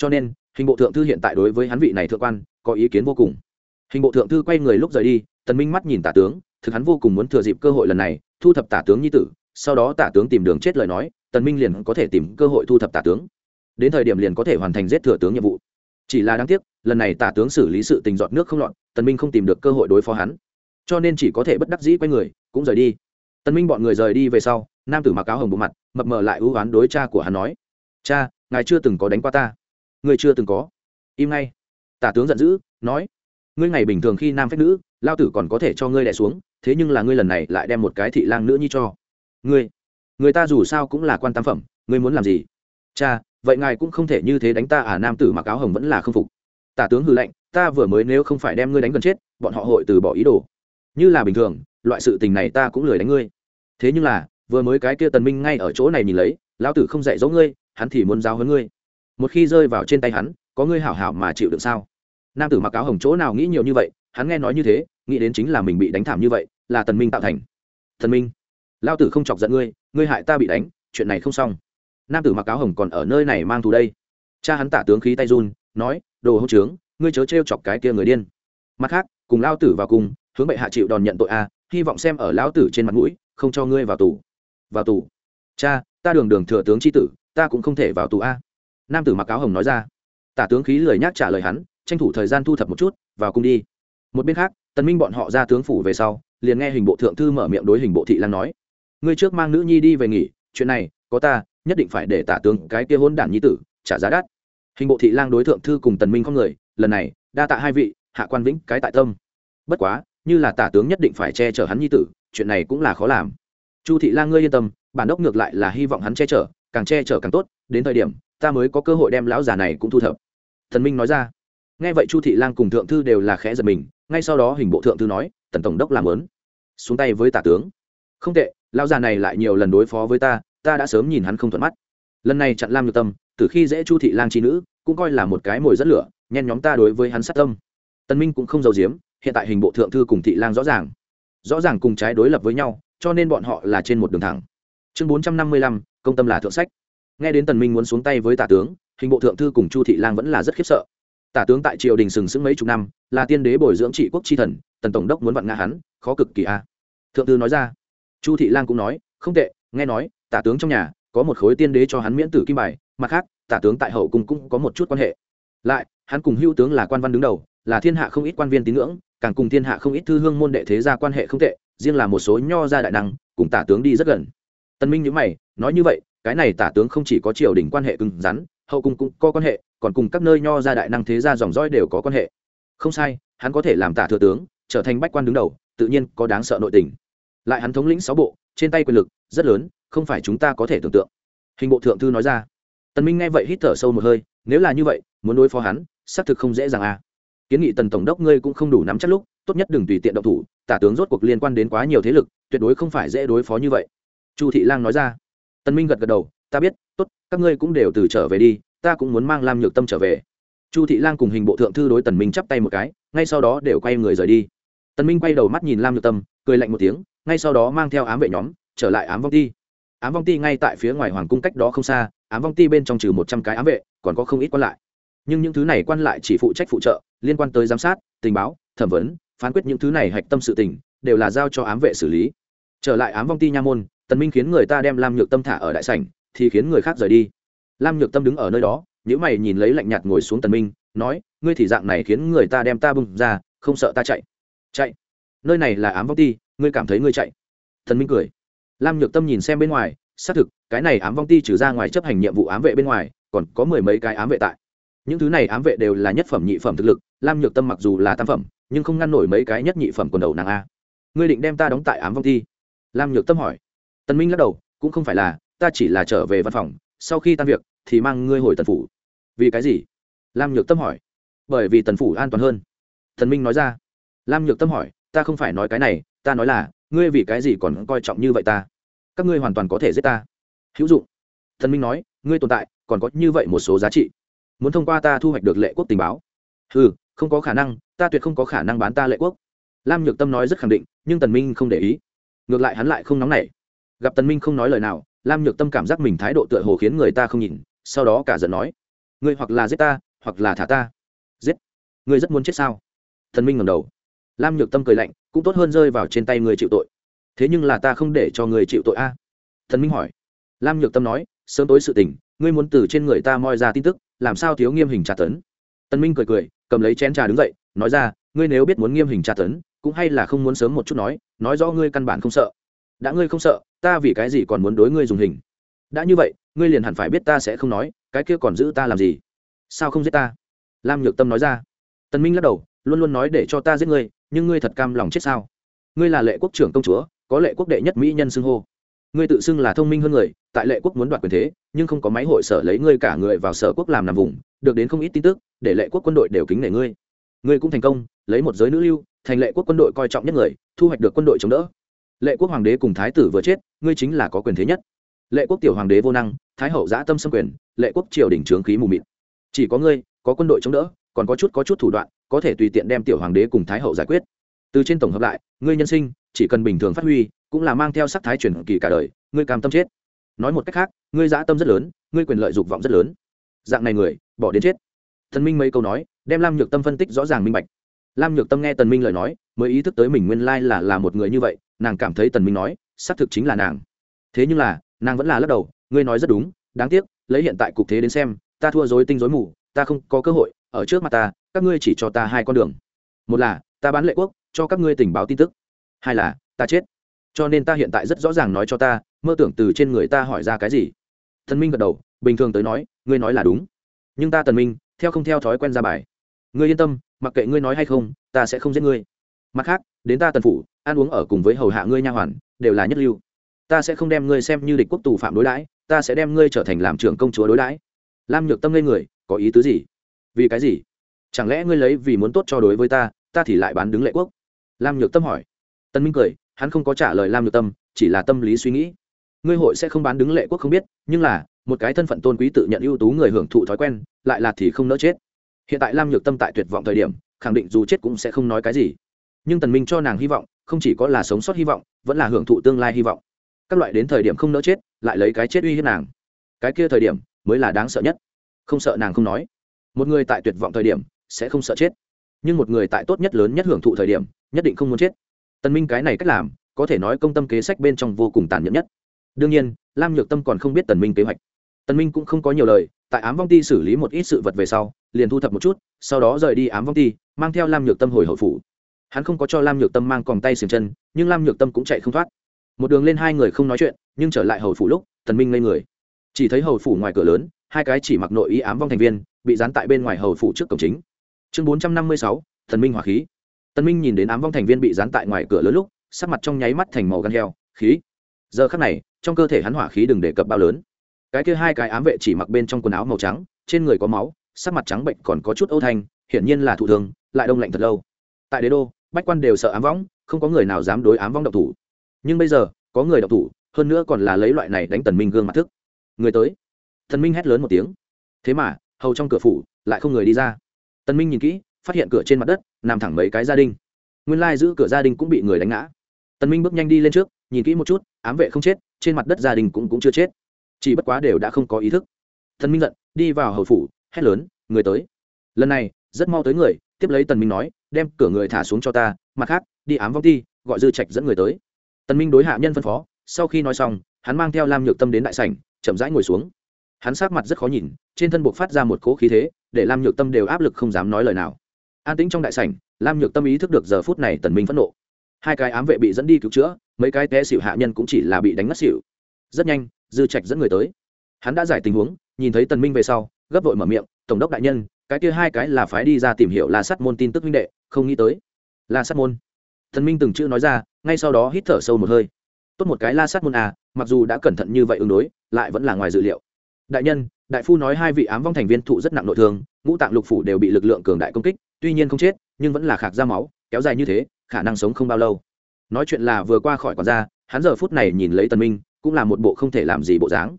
S1: cho nên, hình bộ thượng thư hiện tại đối với hắn vị này thượng quan, có ý kiến vô cùng. Hình bộ thượng thư quay người lúc rời đi, tần minh mắt nhìn tả tướng, thực hắn vô cùng muốn thừa dịp cơ hội lần này, thu thập tả tướng nhi tử, sau đó tả tướng tìm đường chết lời nói, tần minh liền có thể tìm cơ hội thu thập tả tướng. Đến thời điểm liền có thể hoàn thành giết thừa tướng nhiệm vụ. Chỉ là đáng tiếc, lần này tả tướng xử lý sự tình dọn nước không lọt, tần minh không tìm được cơ hội đối phó hắn. Cho nên chỉ có thể bất đắc dĩ quay người, cũng rời đi. Tần minh bọn người rời đi về sau, nam tử mặc áo hồng bộ mặt, mập mờ lại ưu ái đối cha của hắn nói, cha, ngài chưa từng có đánh qua ta. Ngươi chưa từng có. Im ngay. Tả tướng giận dữ, nói, ngươi ngày bình thường khi nam phách nữ, lao tử còn có thể cho ngươi đẻ xuống, thế nhưng là ngươi lần này lại đem một cái thị lang nữ nhi cho. Ngươi, người ta dù sao cũng là quan tam phẩm, ngươi muốn làm gì? Cha, vậy ngài cũng không thể như thế đánh ta à nam tử mặc áo hồng vẫn là không phục. Tả tướng hư lệnh ta vừa mới nếu không phải đem ngươi đánh gần chết, bọn họ hội từ bỏ ý đồ. Như là bình thường, loại sự tình này ta cũng lười đánh ngươi. Thế nhưng là, vừa mới cái kia tần minh ngay ở chỗ này nhìn lấy, lão tử không dạy dỗ ngươi, hắn thì muốn giáo hơn ngươi một khi rơi vào trên tay hắn, có ngươi hảo hảo mà chịu được sao? Nam tử mặc áo hồng chỗ nào nghĩ nhiều như vậy, hắn nghe nói như thế, nghĩ đến chính là mình bị đánh thảm như vậy, là tần minh tạo thành. Thần minh, lao tử không chọc giận ngươi ngươi hại ta bị đánh, chuyện này không xong. Nam tử mặc áo hồng còn ở nơi này mang thù đây. Cha hắn tả tướng khí tay run, nói, đồ hỗn trướng, ngươi chớ trêu chọc cái kia người điên. Mặt khác, cùng lao tử vào cùng, hướng bệ hạ chịu đòn nhận tội a, hy vọng xem ở lão tử trên mặt mũi, không cho ngươi vào tù. Vào tù. Cha, ta đường đường thừa tướng c tử, ta cũng không thể vào tù a nam tử mặc áo hồng nói ra. Tả tướng khí lời nhắc trả lời hắn, tranh thủ thời gian thu thập một chút, vào cung đi. Một bên khác, tần minh bọn họ ra tướng phủ về sau, liền nghe hình bộ thượng thư mở miệng đối hình bộ thị lang nói. Ngươi trước mang nữ nhi đi về nghỉ, chuyện này, có ta, nhất định phải để tả tướng cái kia hôn đản nhi tử trả giá đắt. Hình bộ thị lang đối thượng thư cùng tần minh không người lần này, đa tạ hai vị, hạ quan vĩnh cái tại tâm. Bất quá, như là tả tướng nhất định phải che chở hắn nhi tử, chuyện này cũng là khó làm. Chu thị lang ngươi yên tâm, bản đốc ngược lại là hy vọng hắn che chở, càng che chở càng tốt, đến thời điểm ta mới có cơ hội đem lão già này cũng thu thập. Thần minh nói ra. Nghe vậy chu thị lang cùng thượng thư đều là khẽ giật mình, ngay sau đó hình bộ thượng thư nói, tần tổng đốc làm lớn xuống tay với tả tướng. Không tệ, lão già này lại nhiều lần đối phó với ta ta đã sớm nhìn hắn không thuận mắt. Lần này chặn lam nhược tâm, từ khi dễ chu thị lang chi nữ, cũng coi là một cái mồi dẫn lửa, nhen nhóm ta đối với hắn sát tâm. Tân minh cũng không giàu giếm, hiện tại hình bộ thượng thư cùng thị lang rõ ràng. Rõ ràng cùng trái đối lập với nhau, cho nên bọn họ là trên một đường thẳng. Chương bốn trăm năm mươi lăm, công tâm là thượng sách nghe đến tần minh muốn xuống tay với tả tướng, hình bộ thượng thư cùng chu thị lang vẫn là rất khiếp sợ. Tả tướng tại triều đình sừng sững mấy chục năm, là tiên đế bồi dưỡng trị quốc chi thần, tần tổng đốc muốn vặn ngã hắn, khó cực kỳ a. Thượng thư nói ra. Chu thị lang cũng nói, không tệ, nghe nói, tả tướng trong nhà có một khối tiên đế cho hắn miễn tử kim bài, mặt khác, tả tướng tại hậu cung cũng có một chút quan hệ. Lại, hắn cùng hưu tướng là quan văn đứng đầu, là thiên hạ không ít quan viên tín ngưỡng, càng cùng thiên hạ không ít thư hương môn đệ thế gia quan hệ không tệ, riêng là một số nho gia đại năng, cùng tả tướng đi rất gần. Tân minh nhữ mày, nói như vậy cái này tả tướng không chỉ có triều đình quan hệ cứng rắn, hậu cung cũng có quan hệ, còn cùng các nơi nho gia đại năng thế gia dòng dõi đều có quan hệ. Không sai, hắn có thể làm tả thừa tướng, trở thành bách quan đứng đầu, tự nhiên có đáng sợ nội tình. Lại hắn thống lĩnh sáu bộ, trên tay quyền lực rất lớn, không phải chúng ta có thể tưởng tượng. Hình bộ thượng thư nói ra. Tần minh nghe vậy hít thở sâu một hơi, nếu là như vậy, muốn đối phó hắn, xác thực không dễ dàng à. Kiến nghị tần tổng đốc ngươi cũng không đủ nắm chắc lúc, tốt nhất đừng tùy tiện động thủ, tả tướng rốt cuộc liên quan đến quá nhiều thế lực, tuyệt đối không phải dễ đối phó như vậy. Chu thị lang nói ra tần minh gật gật đầu, ta biết, tốt, các ngươi cũng đều từ trở về đi, ta cũng muốn mang lam nhược tâm trở về. Chu thị lang cùng hình bộ thượng thư đối tần minh chắp tay một cái, ngay sau đó đều quay người rời đi. Tần minh quay đầu mắt nhìn lam nhược tâm, cười lạnh một tiếng, ngay sau đó mang theo ám vệ nhóm, trở lại ám vong ti. Ám vong ti ngay tại phía ngoài hoàng cung cách đó không xa, ám vong ti bên trong trừ một trăm cái ám vệ, còn có không ít quan lại. Nhưng những thứ này quan lại chỉ phụ trách phụ trợ, liên quan tới giám sát, tình báo, thẩm vấn, phán quyết những thứ này hạch tâm sự tình, đều là giao cho ám vệ xử lý. Trở lại ám vong ti nha môn tần minh khiến người ta đem lam nhược tâm thả ở đại sảnh, thì khiến người khác rời đi. Lam nhược tâm đứng ở nơi đó những mày nhìn lấy lạnh nhạt ngồi xuống tần minh, nói, ngươi thì dạng này khiến người ta đem ta bung ra, không sợ ta chạy. Chạy? Nơi này là ám vong ti, ngươi cảm thấy ngươi chạy? Tần minh cười. Lam nhược tâm nhìn xem bên ngoài, xác thực, cái này ám vong ti trừ ra ngoài chấp hành nhiệm vụ ám vệ bên ngoài, còn có mười mấy cái ám vệ tại. Những thứ này ám vệ đều là nhất phẩm nhị phẩm thực lực, lam nhược tâm mặc dù là tam phẩm, nhưng không ngăn nổi mấy cái nhất nhị phẩm quần đầu nàng a. Ngươi định đem ta đóng tại ám vong ti? Lam nhược tâm hỏi. Tần minh lắc đầu, cũng không phải là, ta chỉ là trở về văn phòng, sau khi tan việc thì mang ngươi hồi tần phủ. Vì cái gì? Lam nhược tâm hỏi. Bởi vì tần phủ an toàn hơn. Thần minh nói ra. Lam nhược tâm hỏi, ta không phải nói cái này, ta nói là, ngươi vì cái gì còn coi trọng như vậy ta? Các ngươi hoàn toàn có thể giết ta. Hữu dụng. Thần minh nói, ngươi tồn tại, còn có như vậy một số giá trị. Muốn thông qua ta thu hoạch được lệ quốc tình báo. Ừ không có khả năng, ta tuyệt không có khả năng bán ta lệ quốc. Lam nhược tâm nói rất khẳng định, nhưng tần minh không để ý. Ngược lại hắn lại không nóng nảy gặp tần minh không nói lời nào, lam nhược tâm cảm giác mình thái độ tựa hồ khiến người ta không nhìn, sau đó cả giận nói, ngươi hoặc là giết ta, hoặc là thả ta. Giết? Ngươi rất muốn chết sao? Thần minh ngẩng đầu. Lam nhược tâm cười lạnh, cũng tốt hơn rơi vào trên tay người chịu tội. Thế nhưng là ta không để cho người chịu tội a. Thần minh hỏi. Lam nhược tâm nói, sớm tối sự tình, ngươi muốn từ trên người ta moi ra tin tức, làm sao thiếu nghiêm hình tra tấn? Tân minh cười cười, cầm lấy chén trà đứng dậy, nói ra, ngươi nếu biết muốn nghiêm hình tra tấn, cũng hay là không muốn sớm một chút nói nói rõ ngươi căn bản không sợ đã ngươi không sợ, ta vì cái gì còn muốn đối ngươi dùng hình? Đã như vậy, ngươi liền hẳn phải biết ta sẽ không nói, cái kia còn giữ ta làm gì? Sao không giết ta? Lam nhược tâm nói ra. Tân minh lắc đầu, luôn luôn nói để cho ta giết ngươi, nhưng ngươi thật cam lòng chết sao? Ngươi là lệ quốc trưởng công chúa, có lệ quốc đệ nhất mỹ nhân xưng hô. Ngươi tự xưng là thông minh hơn người, tại lệ quốc muốn đoạt quyền thế, nhưng không có máy hội sở lấy ngươi cả người vào sở quốc làm nằm vùng, được đến không ít tin tức, để lệ quốc quân đội đều kính nể ngươi. Ngươi cũng thành công, lấy một giới nữ lưu, thành lệ quốc quân đội coi trọng nhất người, thu hoạch được quân đội chống đỡ lệ quốc hoàng đế cùng thái tử vừa chết, ngươi chính là có quyền thế nhất. Lệ quốc tiểu hoàng đế vô năng, thái hậu giã tâm xâm quyền, lệ quốc triều đình trướng khí mù mịt. Chỉ có ngươi, có quân đội chống đỡ, còn có chút có chút thủ đoạn, có thể tùy tiện đem tiểu hoàng đế cùng thái hậu giải quyết. Từ trên tổng hợp lại, ngươi nhân sinh, chỉ cần bình thường phát huy, cũng là mang theo sắc thái truyền kỳ cả đời, ngươi cam tâm chết. Nói một cách khác, ngươi dã tâm rất lớn, ngươi quyền lợi dục vọng rất lớn. Dạng này người, bỏ đến chết. Thần minh mấy câu nói, đem lam nhược tâm phân tích rõ ràng minh bạch. Lam nhược tâm nghe tần minh lời nói, mới ý thức tới mình nguyên lai là là một người như vậy nàng cảm thấy tần minh nói, xác thực chính là nàng. Thế nhưng là, nàng vẫn là lắc đầu, ngươi nói rất đúng, đáng tiếc, lấy hiện tại cục thế đến xem, ta thua dối tinh dối mù, ta không có cơ hội, ở trước mặt ta, các ngươi chỉ cho ta hai con đường. Một là, ta bán lệ quốc, cho các ngươi tình báo tin tức. Hai là, ta chết. Cho nên ta hiện tại rất rõ ràng nói cho ta, mơ tưởng từ trên người ta hỏi ra cái gì. Thần minh gật đầu, bình thường tới nói, ngươi nói là đúng. Nhưng ta tần minh, theo không theo thói quen ra bài. Ngươi yên tâm, mặc kệ ngươi nói hay không, ta sẽ không giết ngươi mặt khác, đến ta tần phủ, ăn uống ở cùng với hầu hạ ngươi nha hoàn, đều là nhất lưu. Ta sẽ không đem ngươi xem như địch quốc tù phạm đối đãi, ta sẽ đem ngươi trở thành làm trưởng công chúa đối đãi. Lam nhược tâm lên người, có ý tứ gì? Vì cái gì? Chẳng lẽ ngươi lấy vì muốn tốt cho đối với ta ta thì lại bán đứng lệ quốc? Lam nhược tâm hỏi. Tân minh cười, hắn không có trả lời lam nhược tâm, chỉ là tâm lý suy nghĩ. Ngươi hội sẽ không bán đứng lệ quốc không biết, nhưng là, một cái thân phận tôn quý tự nhận ưu tú người hưởng thụ thói quen, lại là thì không nỡ chết. Hiện tại lam nhược tâm tại tuyệt vọng thời điểm, khẳng định dù chết cũng sẽ không nói cái gì nhưng tần minh cho nàng hy vọng, không chỉ có là sống sót hy vọng, vẫn là hưởng thụ tương lai hy vọng. Các loại đến thời điểm không nỡ chết, lại lấy cái chết uy hiếp nàng. Cái kia thời điểm, mới là đáng sợ nhất. Không sợ nàng không nói. Một người tại tuyệt vọng thời điểm, sẽ không sợ chết. Nhưng một người tại tốt nhất lớn nhất hưởng thụ thời điểm, nhất định không muốn chết. Tần minh cái này cách làm, có thể nói công tâm kế sách bên trong vô cùng tàn nhẫn nhất. Đương nhiên, lam nhược tâm còn không biết tần minh kế hoạch. Tần minh cũng không có nhiều lời, tại ám vong ti xử lý một ít sự vật về sau, liền thu thập một chút, sau đó rời đi ám vong ti, mang theo lam nhược tâm hồi hậu phủ hắn không có cho lam nhược tâm mang còng tay xiềng chân, nhưng lam nhược tâm cũng chạy không thoát. Một đường lên hai người không nói chuyện, nhưng trở lại hầu phủ lúc tần minh ngây người. Chỉ thấy hầu phủ ngoài cửa lớn, hai cái chỉ mặc nội ý ám vong thành viên, bị dán tại bên ngoài hầu phủ trước cổng chính. Chương bốn trăm năm mươi sáu tần minh hỏa khí. Tần minh nhìn đến ám vong thành viên bị dán tại ngoài cửa lớn lúc, sắc mặt trong nháy mắt thành màu gan heo, khí. Giờ khắc này, trong cơ thể hắn hỏa khí đừng đề cập bao lớn. Cái kia hai cái ám vệ chỉ mặc bên trong quần áo màu trắng, trên người có máu, sắc mặt trắng bệnh còn có chút âu thanh, hiển nhiên là thụ thường lại đông lạnh thật lâu. Tại đế đô bách quan đều sợ ám võng, không có người nào dám đối ám vong độc thủ. Nhưng bây giờ, có người độc thủ, hơn nữa còn là lấy loại này đánh tần minh gương mặt thức. Người tới. Tần minh hét lớn một tiếng. Thế mà, hầu trong cửa phủ, lại không người đi ra. Tần minh nhìn kỹ, phát hiện cửa trên mặt đất, nằm thẳng mấy cái gia đình. Nguyên lai giữ cửa gia đình cũng bị người đánh ngã. Tần minh bước nhanh đi lên trước, nhìn kỹ một chút, ám vệ không chết, trên mặt đất gia đình cũng cũng chưa chết. Chỉ bất quá đều đã không có ý thức. Tần minh giận, đi vào hầu phủ, hét lớn, người tới. Lần này, rất mau tới người, tiếp lấy tần minh nói đem cửa người thả xuống cho ta, mặt khác, đi ám vong ti, gọi dư trạch dẫn người tới. Tần minh đối hạ nhân phân phó, sau khi nói xong, hắn mang theo lam nhược tâm đến đại sảnh, chậm rãi ngồi xuống. Hắn sát mặt rất khó nhìn, trên thân buộc phát ra một cỗ khí thế, để lam nhược tâm đều áp lực không dám nói lời nào. An tĩnh trong đại sảnh, lam nhược tâm ý thức được giờ phút này tần minh phẫn nộ. Hai cái ám vệ bị dẫn đi cứu chữa, mấy cái té xỉu hạ nhân cũng chỉ là bị đánh ngất xỉu. Rất nhanh, dư trạch dẫn người tới. Hắn đã giải tình huống, nhìn thấy tần minh về sau, gấp vội mở miệng, tổng đốc đại nhân cái kia hai cái là phái đi ra tìm hiểu la sắt môn tin tức minh đệ, không nghĩ tới. La sắt môn. Thần minh từng chữ nói ra, ngay sau đó hít thở sâu một hơi. Tốt một cái la sắt môn à mặc dù đã cẩn thận như vậy ứng đối, lại vẫn là ngoài dự liệu. Đại nhân, đại phu nói hai vị ám vong thành viên thụ rất nặng nội thương, ngũ tạng lục phủ đều bị lực lượng cường đại công kích, tuy nhiên không chết, nhưng vẫn là khạc ra máu, kéo dài như thế, khả năng sống không bao lâu. Nói chuyện là vừa qua khỏi quản ra hắn giờ phút này nhìn lấy tần minh, cũng là một bộ không thể làm gì bộ dáng.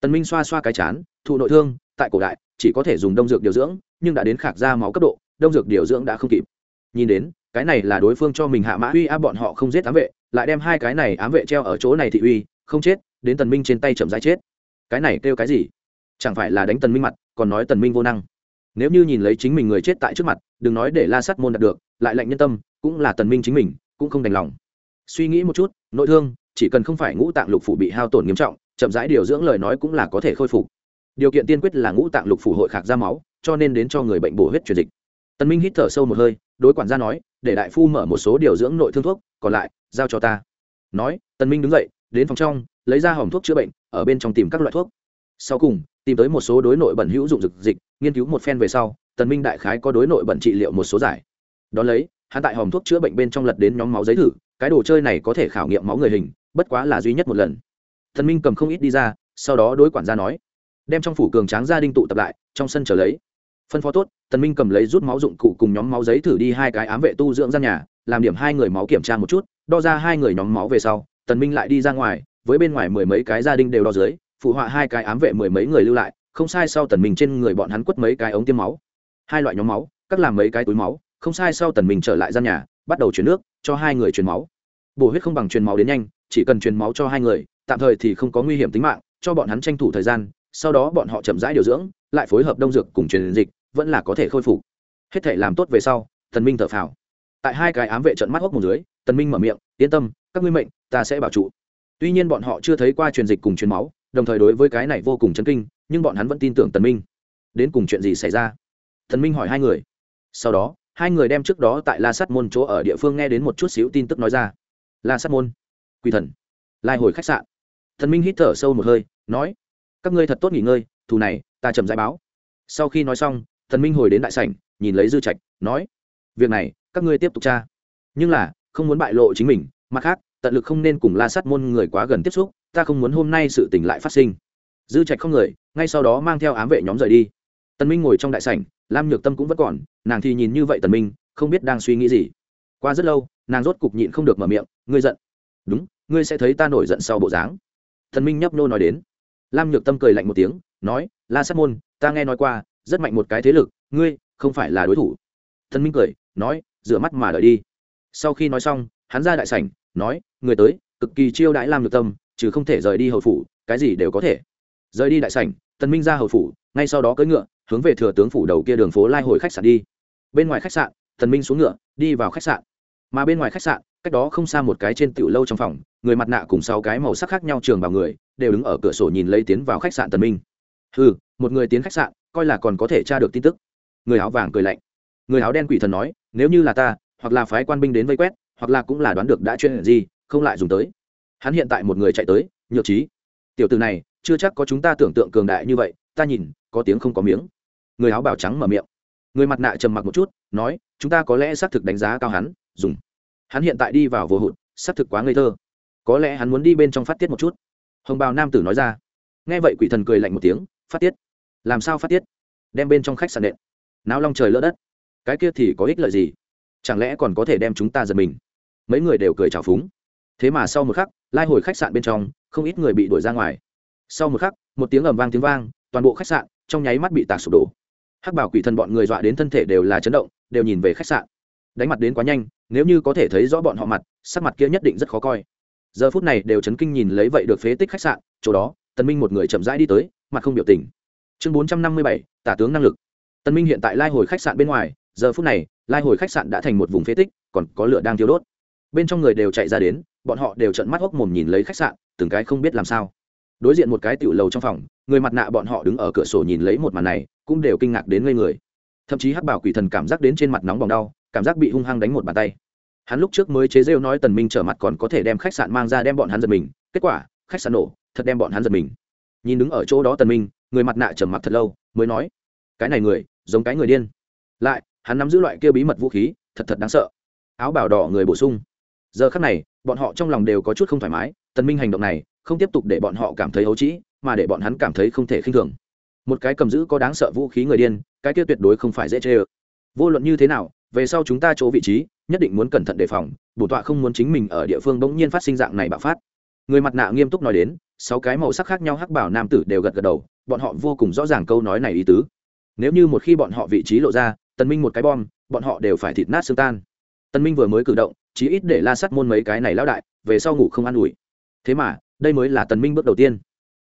S1: Tần minh xoa xoa cái chán, thụ nội thương, tại cổ đại chỉ có thể dùng đông dược điều dưỡng, nhưng đã đến khạc ra máu cấp độ, đông dược điều dưỡng đã không kịp. Nhìn đến, cái này là đối phương cho mình hạ mã uy áp bọn họ không giết ám vệ, lại đem hai cái này ám vệ treo ở chỗ này thị uy, không chết, đến tần minh trên tay chậm rãi chết. Cái này kêu cái gì? Chẳng phải là đánh tần minh mặt, còn nói tần minh vô năng. Nếu như nhìn lấy chính mình người chết tại trước mặt, đừng nói để la sắt môn đạt được, lại lệnh nhân tâm, cũng là tần minh chính mình, cũng không đành lòng. Suy nghĩ một chút, nội thương, chỉ cần không phải ngũ tạng lục phủ bị hao tổn nghiêm trọng, chậm rãi điều dưỡng lời nói cũng là có thể khôi phục điều kiện tiên quyết là ngũ tạng lục phủ hội khạc ra máu, cho nên đến cho người bệnh bổ huyết truyền dịch. Tần minh hít thở sâu một hơi, đối quản gia nói, để đại phu mở một số điều dưỡng nội thương thuốc, còn lại, giao cho ta. Nói, tần minh đứng dậy, đến phòng trong, lấy ra hòm thuốc chữa bệnh, ở bên trong tìm các loại thuốc. Sau cùng, tìm tới một số đối nội bẩn hữu dụng dược dịch, nghiên cứu một phen về sau, tần minh đại khái có đối nội bẩn trị liệu một số giải. Đó lấy, hắn tại hòm thuốc chữa bệnh bên trong lật đến nhóm máu giấy thử, cái đồ chơi này có thể khảo nghiệm máu người hình, bất quá là duy nhất một lần. Tần minh cầm không ít đi ra, sau đó đối quản gia nói đem trong phủ cường tráng gia đình tụ tập lại, trong sân chờ lấy. Phân phó tốt, tần minh cầm lấy rút máu dụng cụ cùng nhóm máu giấy thử đi hai cái ám vệ tu dưỡng gian nhà, làm điểm hai người máu kiểm tra một chút, đo ra hai người nhóm máu về sau, tần minh lại đi ra ngoài, với bên ngoài mười mấy cái gia đình đều đo dưới, phụ họa hai cái ám vệ mười mấy người lưu lại, không sai sau tần minh trên người bọn hắn quất mấy cái ống tiêm máu. Hai loại nhóm máu, các làm mấy cái túi máu, không sai sau tần minh trở lại gian nhà, bắt đầu chuyển nước, cho hai người truyền máu. Bổ huyết không bằng truyền máu đến nhanh, chỉ cần truyền máu cho hai người, tạm thời thì không có nguy hiểm tính mạng, cho bọn hắn tranh thủ thời gian sau đó bọn họ chậm rãi điều dưỡng, lại phối hợp đông dược cùng truyền dịch, vẫn là có thể khôi phục. Hết thể làm tốt về sau tần minh thở phào. Tại hai cái ám vệ trận mắt hốc một dưới tần minh mở miệng, yên tâm, các ngươi mệnh, ta sẽ bảo trụ. Tuy nhiên bọn họ chưa thấy qua truyền dịch cùng truyền máu, đồng thời đối với cái này vô cùng chấn kinh, nhưng bọn hắn vẫn tin tưởng tần minh. Đến cùng chuyện gì xảy ra? Tần minh hỏi hai người. Sau đó, hai người đem trước đó tại la sắt môn chỗ ở địa phương nghe đến một chút xíu tin tức nói ra. La sắt môn, quỷ thần, lai hồi khách sạn. Thần minh hít thở sâu một hơi, nói các ngươi thật tốt nghỉ ngơi, thù này, ta chậm giải báo. Sau khi nói xong thần minh hồi đến đại sảnh, nhìn lấy dư trạch, nói, việc này, các ngươi tiếp tục tra. Nhưng là, không muốn bại lộ chính mình, mặt khác, tận lực không nên cùng la sát môn người quá gần tiếp xúc, ta không muốn hôm nay sự tình lại phát sinh. Dư trạch không người, ngay sau đó mang theo ám vệ nhóm rời đi. Tần minh ngồi trong đại sảnh, lam nhược tâm cũng vẫn còn, nàng thì nhìn như vậy tần minh, không biết đang suy nghĩ gì. Qua rất lâu, nàng rốt cục nhịn không được mở miệng, ngươi giận. Đúng, ngươi sẽ thấy ta nổi giận sau bộ dáng. Thần minh nhấp nô nói đến lam nhược tâm cười lạnh một tiếng, nói, la sát môn, ta nghe nói qua, rất mạnh một cái thế lực, ngươi không phải là đối thủ. Thần minh cười, nói, rửa mắt mà đợi đi. Sau khi nói xong, hắn ra đại sảnh, nói, người tới, cực kỳ chiêu đãi lam nhược tâm, chứ không thể rời đi hầu phủ, cái gì đều có thể. Rời đi đại sảnh tần minh ra hầu phủ, ngay sau đó cưỡi ngựa, hướng về thừa tướng phủ đầu kia đường phố lai hồi khách sạn đi. Bên ngoài khách sạn tần minh xuống ngựa, đi vào khách sạn. Mà bên ngoài khách sạn cách đó không xa một cái trên tiểu lâu trong phòng, người mặt nạ cùng sáu cái màu sắc khác nhau trường vào người, đều đứng ở cửa sổ nhìn lấy tiến vào khách sạn tần minh. Ừ một người tiến khách sạn, coi là còn có thể tra được tin tức. Người áo vàng cười lạnh. Người áo đen quỷ thần nói, nếu như là ta, hoặc là phái quan binh đến vây quét, hoặc là cũng là đoán được đã chuyện gì, không lại dùng tới. Hắn hiện tại một người chạy tới, nhược trí. Tiểu từ này, chưa chắc có chúng ta tưởng tượng cường đại như vậy, ta nhìn, có tiếng không có miếng. Người áo bào trắng mở miệng. Người mặt nạ trầm mặc một chút, nói, chúng ta có lẽ xác thực đánh giá cao hắn, dùng hắn hiện tại đi vào vô hụt, xác thực quá ngây thơ. Có lẽ hắn muốn đi bên trong phát tiết một chút. Hồng bào nam tử nói ra. Nghe vậy quỷ thần cười lạnh một tiếng, phát tiết. Làm sao phát tiết? Đem bên trong khách sạn nện. Náo long trời lỡ đất. Cái kia thì có ích lợi gì? Chẳng lẽ còn có thể đem chúng ta giật mình? Mấy người đều cười trào phúng. Thế mà sau một khắc, lai hồi khách sạn bên trong, không ít người bị đuổi ra ngoài. Sau một khắc, một tiếng ầm vang tiếng vang, toàn bộ khách sạn trong nháy mắt bị tạc sụp đổ. Hắc bảo quỷ thần bọn người dọa đến thân thể đều là chấn động, đều nhìn về khách sạn. Đánh mặt đến quá nhanh nếu như có thể thấy rõ bọn họ mặt, sắc mặt kia nhất định rất khó coi. Giờ phút này đều chấn kinh nhìn lấy vậy được phế tích khách sạn, chỗ đó, tần minh một người chậm rãi đi tới, mặt không biểu tình. Chương bốn trăm năm mươi bảy, tả tướng năng lực. Tần minh hiện tại lai hồi khách sạn bên ngoài, giờ phút này, lai hồi khách sạn đã thành một vùng phế tích, còn có lửa đang thiêu đốt. Bên trong người đều chạy ra đến, bọn họ đều trợn mắt hốc mồm nhìn lấy khách sạn, từng cái không biết làm sao. Đối diện một cái tiểu lầu trong phòng, người mặt nạ bọn họ đứng ở cửa sổ nhìn lấy một màn này, cũng đều kinh ngạc đến ngây người. Thậm chí hắc bảo quỷ thần cảm giác đến trên mặt nóng bỏng đau cảm giác bị hung hăng đánh một bàn tay. Hắn lúc trước mới chế rêu nói tần minh trở mặt còn có thể đem khách sạn mang ra đem bọn hắn giật mình, kết quả, khách sạn nổ, thật đem bọn hắn giật mình. Nhìn đứng ở chỗ đó tần minh, người mặt nạ trầm mặt thật lâu, mới nói, cái này người, giống cái người điên. Lại, hắn nắm giữ loại kia bí mật vũ khí, thật thật đáng sợ. Áo bảo đỏ người bổ sung. Giờ khắc này, bọn họ trong lòng đều có chút không thoải mái, tần minh hành động này, không tiếp tục để bọn họ cảm thấy ấu trĩ, mà để bọn hắn cảm thấy không thể khinh thường. Một cái cầm giữ có đáng sợ vũ khí người điên, cái kia tuyệt đối không phải dễ chơi vô luận như thế nào về sau chúng ta chỗ vị trí, nhất định muốn cẩn thận đề phòng, bổ tọa không muốn chính mình ở địa phương bỗng nhiên phát sinh dạng này bạo phát. Người mặt nạ nghiêm túc nói đến, sáu cái màu sắc khác nhau hắc bảo nam tử đều gật gật đầu, bọn họ vô cùng rõ ràng câu nói này ý tứ. Nếu như một khi bọn họ vị trí lộ ra, tần minh một cái bom, bọn họ đều phải thịt nát xương tan. Tần minh vừa mới cử động, chí ít để la sắt môn mấy cái này lão đại, về sau ngủ không an ủi. Thế mà, đây mới là tần minh bước đầu tiên.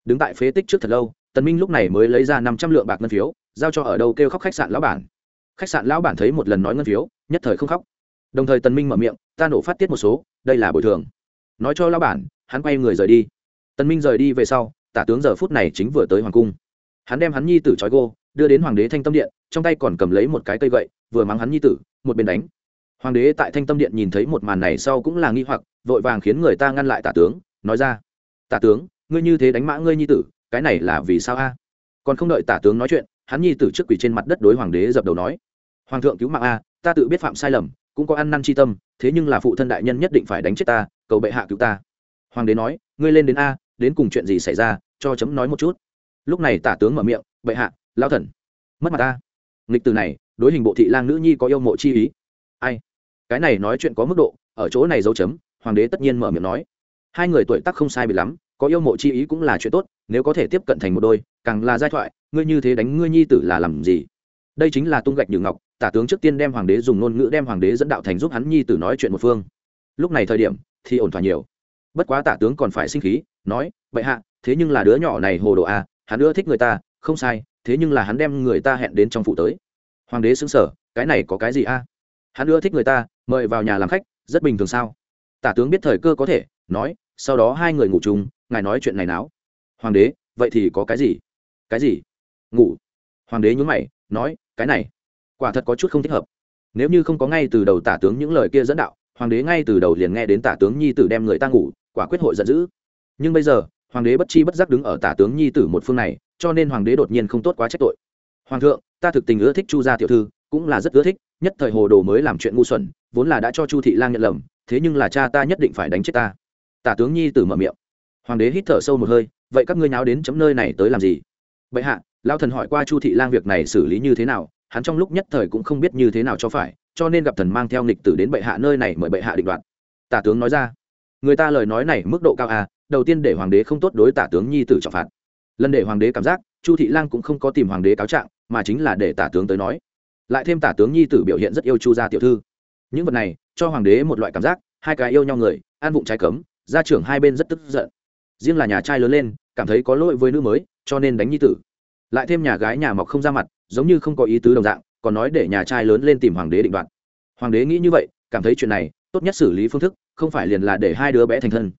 S1: Đứng tại phế tích trước thật lâu, tần minh lúc này mới lấy ra năm trăm lượng bạc ngân phiếu, giao cho ở đâu kêu khóc khách sạn lão bản khách sạn lão bản thấy một lần nói ngân phiếu, nhất thời không khóc. Đồng thời tần minh mở miệng, ta nổ phát tiết một số, đây là bồi thường. Nói cho lão bản, hắn quay người rời đi. Tần minh rời đi về sau, tả tướng giờ phút này chính vừa tới hoàng cung. Hắn đem hắn nhi tử trói gô, đưa đến hoàng đế thanh tâm điện, trong tay còn cầm lấy một cái cây gậy, vừa mắng hắn nhi tử, một bên đánh. Hoàng đế tại thanh tâm điện nhìn thấy một màn này sau cũng là nghi hoặc, vội vàng khiến người ta ngăn lại tả tướng, nói ra, tả tướng, ngươi như thế đánh mã ngươi nhi tử, cái này là vì sao a? Còn không đợi tả tướng nói chuyện, hắn nhi tử trước quỷ trên mặt đất đối hoàng đế dập đầu nói hoàng thượng cứu mạng a, ta tự biết phạm sai lầm, cũng có ăn năn chi tâm, thế nhưng là phụ thân đại nhân nhất định phải đánh chết ta, cầu bệ hạ cứu ta. Hoàng đế nói, ngươi lên đến a, đến cùng chuyện gì xảy ra, cho chấm nói một chút. Lúc này tả tướng mở miệng, bệ hạ lao thần. Mất mặt ta. Nghịch từ này, đối hình bộ thị lang nữ nhi có yêu mộ chi ý. Ai? Cái này nói chuyện có mức độ, ở chỗ này dấu chấm, hoàng đế tất nhiên mở miệng nói. Hai người tuổi tác không sai bị lắm, có yêu mộ chi ý cũng là chuyện tốt, nếu có thể tiếp cận thành một đôi, càng là giai thoại, ngươi như thế đánh ngươi nhi tử là làm gì? Đây chính là tung gạch nhường ngọc tả tướng trước tiên đem hoàng đế dùng ngôn ngữ đem hoàng đế dẫn đạo thành giúp hắn nhi tử nói chuyện một phương. Lúc này thời điểm, thì ổn thỏa nhiều. Bất quá tả tướng còn phải sinh khí, nói vậy hạ, thế nhưng là đứa nhỏ này hồ đồ à hắn ưa thích người ta, không sai, thế nhưng là hắn đem người ta hẹn đến trong phụ tới. Hoàng đế xứng sở cái này có cái gì a hắn ưa thích người ta, mời vào nhà làm khách, rất bình thường sao? Tả tướng biết thời cơ có thể, nói, sau đó hai người ngủ chung, ngài nói chuyện này náo. Hoàng đế, vậy thì có cái gì? Cái gì? Ngủ. Hoàng đế nhún mày, nói, cái này quả thật có chút không thích hợp. Nếu như không có ngay từ đầu tả tướng những lời kia dẫn đạo, hoàng đế ngay từ đầu liền nghe đến tả tướng nhi tử đem người ta ngủ, quả quyết hội giận dữ. Nhưng bây giờ, hoàng đế bất chi bất giác đứng ở tả tướng nhi tử một phương này, cho nên hoàng đế đột nhiên không tốt quá trách tội. Hoàng thượng, ta thực tình ưa thích chu gia tiểu thư, cũng là rất ưa thích, nhất thời hồ đồ mới làm chuyện ngu xuẩn, vốn là đã cho chu thị lang nhận lầm, thế nhưng là cha ta nhất định phải đánh chết ta. Tả tướng nhi tử mở miệng. Hoàng đế hít thở sâu một hơi, vậy các ngươi nháo đến chấm nơi này tới làm gì? Bệ hạ lao thần hỏi qua chu thị lang việc này xử lý như thế nào hắn trong lúc nhất thời cũng không biết như thế nào cho phải, cho nên gặp thần mang theo nghịch tử đến bệ hạ nơi này mời bệ hạ định đoạt. Tả tướng nói ra, người ta lời nói này mức độ cao à đầu tiên để hoàng đế không tốt đối tả tướng nhi tử trọng phạt. Lần để hoàng đế cảm giác, chu thị lang cũng không có tìm hoàng đế cáo trạng, mà chính là để tả tướng tới nói. Lại thêm tả tướng nhi tử biểu hiện rất yêu chu gia tiểu thư. Những vật này, cho hoàng đế một loại cảm giác, hai cái yêu nhau người an vụng trái cấm, gia trưởng hai bên rất tức giận. Riêng là nhà trai lớn lên, cảm thấy có lỗi với nữ mới, cho nên đánh nhi tử lại thêm nhà gái nhà mọc không ra mặt, giống như không có ý tứ đồng dạng, còn nói để nhà trai lớn lên tìm hoàng đế định đoạt. Hoàng đế nghĩ như vậy, cảm thấy chuyện này, tốt nhất xử lý phương thức, không phải liền là để hai đứa bé thành thân.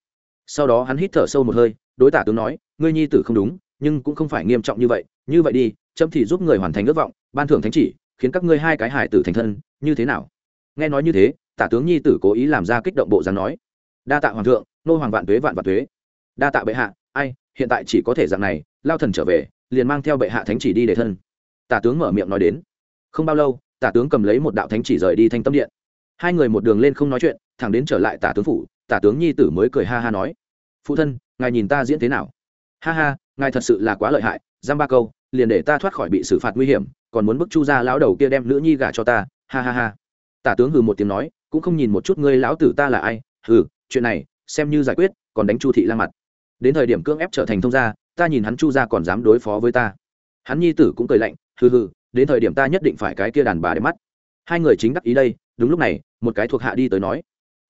S1: Sau đó hắn hít thở sâu một hơi, đối tả tướng nói, ngươi nhi tử không đúng, nhưng cũng không phải nghiêm trọng như vậy như vậy đi trâm thì giúp người hoàn thành ước vọng, ban thưởng thánh chỉ, khiến các ngươi hai cái hải tử thành thân, như thế nào? Nghe nói như thế, tả tướng nhi tử cố ý làm ra kích động bộ dáng nói, đa tạ hoàng thượng, nô hoàng vạn tuế vạn vạn tuế. Đa tạ bệ hạ, ai, hiện tại chỉ có thể dạng này, lao thần trở về liền mang theo bệ hạ thánh chỉ đi để thân. Tả tướng mở miệng nói đến. Không bao lâu, tả tướng cầm lấy một đạo thánh chỉ rời đi thanh tâm điện. Hai người một đường lên không nói chuyện, thẳng đến trở lại tả tướng phủ, tả tướng nhi tử mới cười ha ha nói. Phụ thân, ngài nhìn ta diễn thế nào? Ha ha, ngài thật sự là quá lợi hại, giam ba câu, liền để ta thoát khỏi bị xử phạt nguy hiểm, còn muốn bức chu ra lão đầu kia đem nữ nhi gả cho ta, ha ha ha. Tả tướng hừ một tiếng nói, cũng không nhìn một chút ngươi lão tử ta là ai, hừ, chuyện này, xem như giải quyết, còn đánh chu thị la mặt. Đến thời điểm cưỡng ép trở thành thông gia ta nhìn hắn chu ra còn dám đối phó với ta. Hắn nhi tử cũng cười lạnh, hừ hừ, đến thời điểm ta nhất định phải cái kia đàn bà để mắt. Hai người chính đắc ý đây, đúng lúc này, một cái thuộc hạ đi tới nói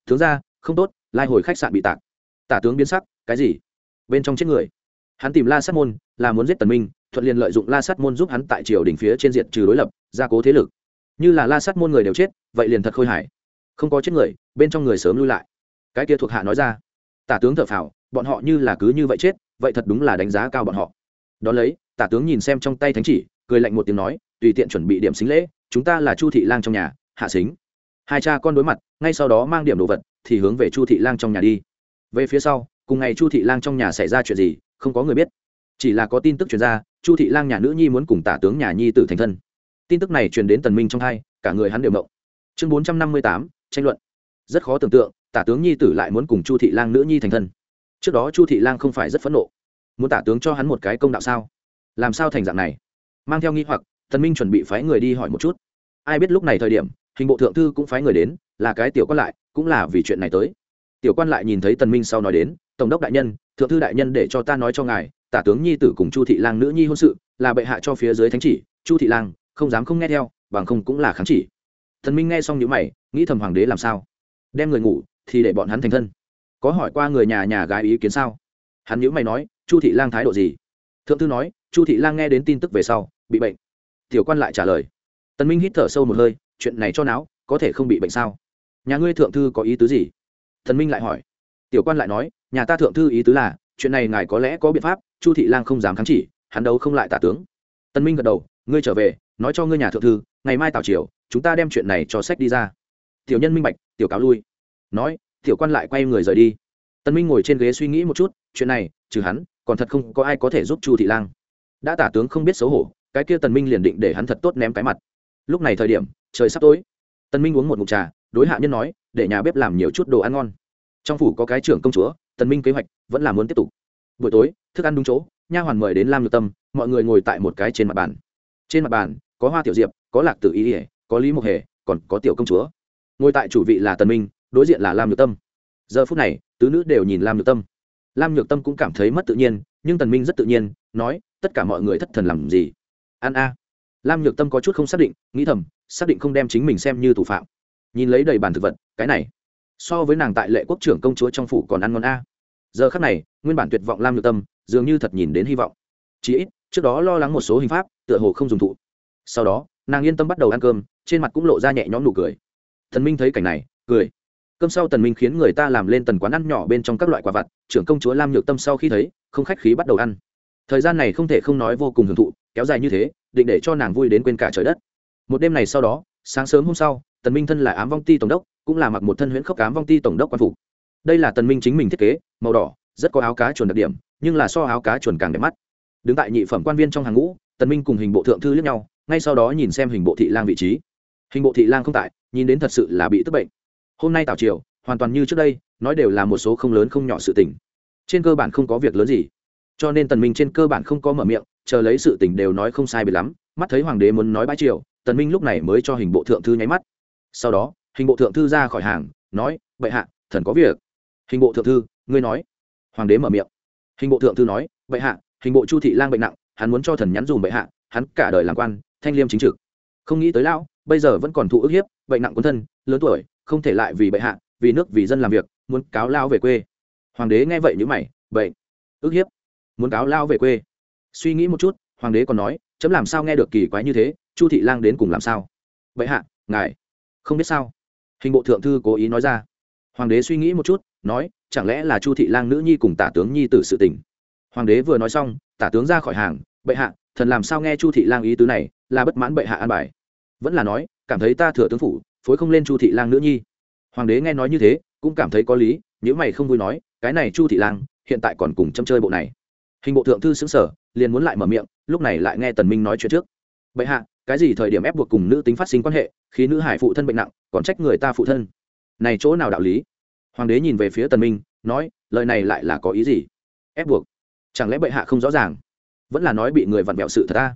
S1: tướng ra không tốt, lai hồi khách sạn bị tạc. Tả tướng biến sắc, cái gì? Bên trong chết người. Hắn tìm la sát môn, là muốn giết tần minh, thuận liền lợi dụng la sát môn giúp hắn tại triều đỉnh phía trên diện trừ đối lập, gia cố thế lực. Như là la sát môn người đều chết, vậy liền thật khôi hài. Không có chết người, bên trong người sớm lui lại. Cái kia thuộc hạ nói ra. Tả tướng thở phào, bọn họ như là cứ như vậy chết vậy thật đúng là đánh giá cao bọn họ. Đón lấy, tả tướng nhìn xem trong tay thánh chỉ, cười lạnh một tiếng nói, tùy tiện chuẩn bị điểm xính lễ, chúng ta là chu thị lang trong nhà, hạ xính. Hai cha con đối mặt, ngay sau đó mang điểm đồ vật, thì hướng về chu thị lang trong nhà đi. Về phía sau, cùng ngày chu thị lang trong nhà xảy ra chuyện gì, không có người biết. Chỉ là có tin tức truyền ra, chu thị lang nhà nữ nhi muốn cùng tả tướng nhà nhi tử thành thân. Tin tức này truyền đến tần minh trong hai, cả người hắn đều mộng chương bốn trăm năm mươi tám, tranh luận. Rất khó tưởng tượng, tả tướng nhi tử lại muốn cùng chu thị lang nữ nhi thành thân trước đó chu thị lang không phải rất phẫn nộ. Muốn tả tướng cho hắn một cái công đạo sao? Làm sao thành dạng này? Mang theo nghi hoặc, tần minh chuẩn bị phái người đi hỏi một chút. Ai biết lúc này thời điểm, hình bộ thượng thư cũng phái người đến, là cái tiểu quan lại, cũng là vì chuyện này tới. Tiểu quan lại nhìn thấy tần minh sau nói đến, tổng đốc đại nhân, thượng thư đại nhân để cho ta nói cho ngài, tả tướng nhi tử cùng chu thị lang nữ nhi hôn sự, là bệ hạ cho phía dưới thánh chỉ, chu thị lang, không dám không nghe theo, bằng không cũng là kháng chỉ. Thần minh nghe xong những mày, nghĩ thầm hoàng đế làm sao? Đem người ngủ, thì để bọn hắn thành thân có hỏi qua người nhà nhà gái ý kiến sao? Hắn nhữ mày nói, chu thị lang thái độ gì? Thượng thư nói, chu thị lang nghe đến tin tức về sau, bị bệnh. Tiểu quan lại trả lời, tần minh hít thở sâu một hơi, chuyện này cho não có thể không bị bệnh sao? Nhà ngươi thượng thư có ý tứ gì? Thần minh lại hỏi. Tiểu quan lại nói, nhà ta thượng thư ý tứ là, chuyện này ngài có lẽ có biện pháp, chu thị lang không dám kháng chỉ, hắn đấu không lại tả tướng. Tân minh gật đầu, ngươi trở về, nói cho ngươi nhà thượng thư, ngày mai tào triều, chúng ta đem chuyện này cho sách đi ra. Tiểu nhân minh bạch, tiểu cáo lui, nói tiểu quan lại quay người rời đi. Tân minh ngồi trên ghế suy nghĩ một chút chuyện này trừ hắn còn thật không có ai có thể giúp chu thị lang. Đã tả tướng không biết xấu hổ cái kia tần minh liền định để hắn thật tốt ném cái mặt. Lúc này thời điểm trời sắp tối. Tần minh uống một ngụm trà đối hạ nhân nói để nhà bếp làm nhiều chút đồ ăn ngon. Trong phủ có cái trưởng công chúa tần minh kế hoạch vẫn là muốn tiếp tục. Buổi tối thức ăn đúng chỗ nha hoàn mời đến lam nhược tâm mọi người ngồi tại một cái trên mặt bàn. Trên mặt bàn có hoa tiểu diệp có lạc tử Y, có lý mộc hề còn có tiểu công chúa. Ngồi tại chủ vị là tần minh đối diện là lam nhược tâm. Giờ phút này, tứ nữ đều nhìn lam nhược tâm. Lam nhược tâm cũng cảm thấy mất tự nhiên, nhưng tần minh rất tự nhiên, nói, tất cả mọi người thất thần làm gì? An a. Lam nhược tâm có chút không xác định, nghĩ thầm, xác định không đem chính mình xem như thủ phạm. Nhìn lấy đầy bàn thực vật, cái này, so với nàng tại lệ quốc trưởng công chúa trong phủ còn ăn ngon a. Giờ khắc này, nguyên bản tuyệt vọng lam nhược tâm, dường như thật nhìn đến hy vọng. Chỉ ít, trước đó lo lắng một số hình pháp, tựa hồ không dùng thụ. Sau đó, nàng yên tâm bắt đầu ăn cơm, trên mặt cũng lộ ra nhẹ nhõm nụ cười. Thần minh thấy cảnh này, cười cơm sau tần minh khiến người ta làm lên tần quán ăn nhỏ bên trong các loại quả vặt, trưởng công chúa lam nhược tâm sau khi thấy, không khách khí bắt đầu ăn. Thời gian này không thể không nói vô cùng hưởng thụ, kéo dài như thế, định để cho nàng vui đến quên cả trời đất. Một đêm này sau đó, sáng sớm hôm sau, tần minh thân là ám vong ti tổng đốc, cũng là mặc một thân huyễn khốc ám vong ti tổng đốc quan phục. Đây là tần minh chính mình thiết kế, màu đỏ, rất có áo cá chuẩn đặc điểm, nhưng là so áo cá chuẩn càng đẹp mắt. Đứng tại nhị phẩm quan viên trong hàng ngũ, tần minh cùng hình bộ thượng thư liếc nhau, ngay sau đó nhìn xem hình bộ thị lang vị trí. Hình bộ thị lang không tại, nhìn đến thật sự là bị tức bệnh hôm nay tào triều, hoàn toàn như trước đây, nói đều là một số không lớn không nhỏ sự tình. Trên cơ bản không có việc lớn gì. Cho nên tần minh trên cơ bản không có mở miệng, chờ lấy sự tình đều nói không sai biệt lắm, mắt thấy hoàng đế muốn nói bãi triều, tần minh lúc này mới cho hình bộ thượng thư nháy mắt. Sau đó, hình bộ thượng thư ra khỏi hàng, nói, bệ hạ, thần có việc. Hình bộ thượng thư, ngươi nói. Hoàng đế mở miệng. Hình bộ thượng thư nói, bệ hạ, hình bộ chu thị lang bệnh nặng, hắn muốn cho thần nhắn dùm bệ hạ, hắn cả đời làm quan, thanh liêm chính trực. Không nghĩ tới lão, bây giờ vẫn còn thụ ức hiếp, bệnh nặng quân thân, lớn tuổi không thể lại vì bệ hạ, vì nước, vì dân làm việc, muốn cáo lao về quê. Hoàng đế nghe vậy nhữ mày, vậy ức hiếp, muốn cáo lao về quê. Suy nghĩ một chút, hoàng đế còn nói, chấm làm sao nghe được kỳ quái như thế, chu thị lang đến cùng làm sao? Bệ hạ, ngài, không biết sao. Hình bộ thượng thư cố ý nói ra. Hoàng đế suy nghĩ một chút, nói, chẳng lẽ là chu thị lang nữ nhi cùng tả tướng nhi tử sự tình? Hoàng đế vừa nói xong, tả tướng ra khỏi hàng, bệ hạ, thần làm sao nghe chu thị lang ý tứ này, là bất mãn bệ hạ an bài. Vẫn là nói, cảm thấy ta thừa tướng phủ phối không lên chu thị lang nữ nhi. Hoàng đế nghe nói như thế, cũng cảm thấy có lý nếu mày không vui nói, cái này chu thị lang, hiện tại còn cùng châm chơi bộ này. Hình bộ thượng thư xứng sở liền muốn lại mở miệng, lúc này lại nghe tần minh nói chuyện trước. Bệ hạ, cái gì thời điểm ép buộc cùng nữ tính phát sinh quan hệ, khi nữ hải phụ thân bệnh nặng, còn trách người ta phụ thân? Này chỗ nào đạo lý? Hoàng đế nhìn về phía tần minh, nói, lời này lại là có ý gì? Ép buộc? Chẳng lẽ bệ hạ không rõ ràng? Vẫn là nói bị người vặn vẹo sự thật ta?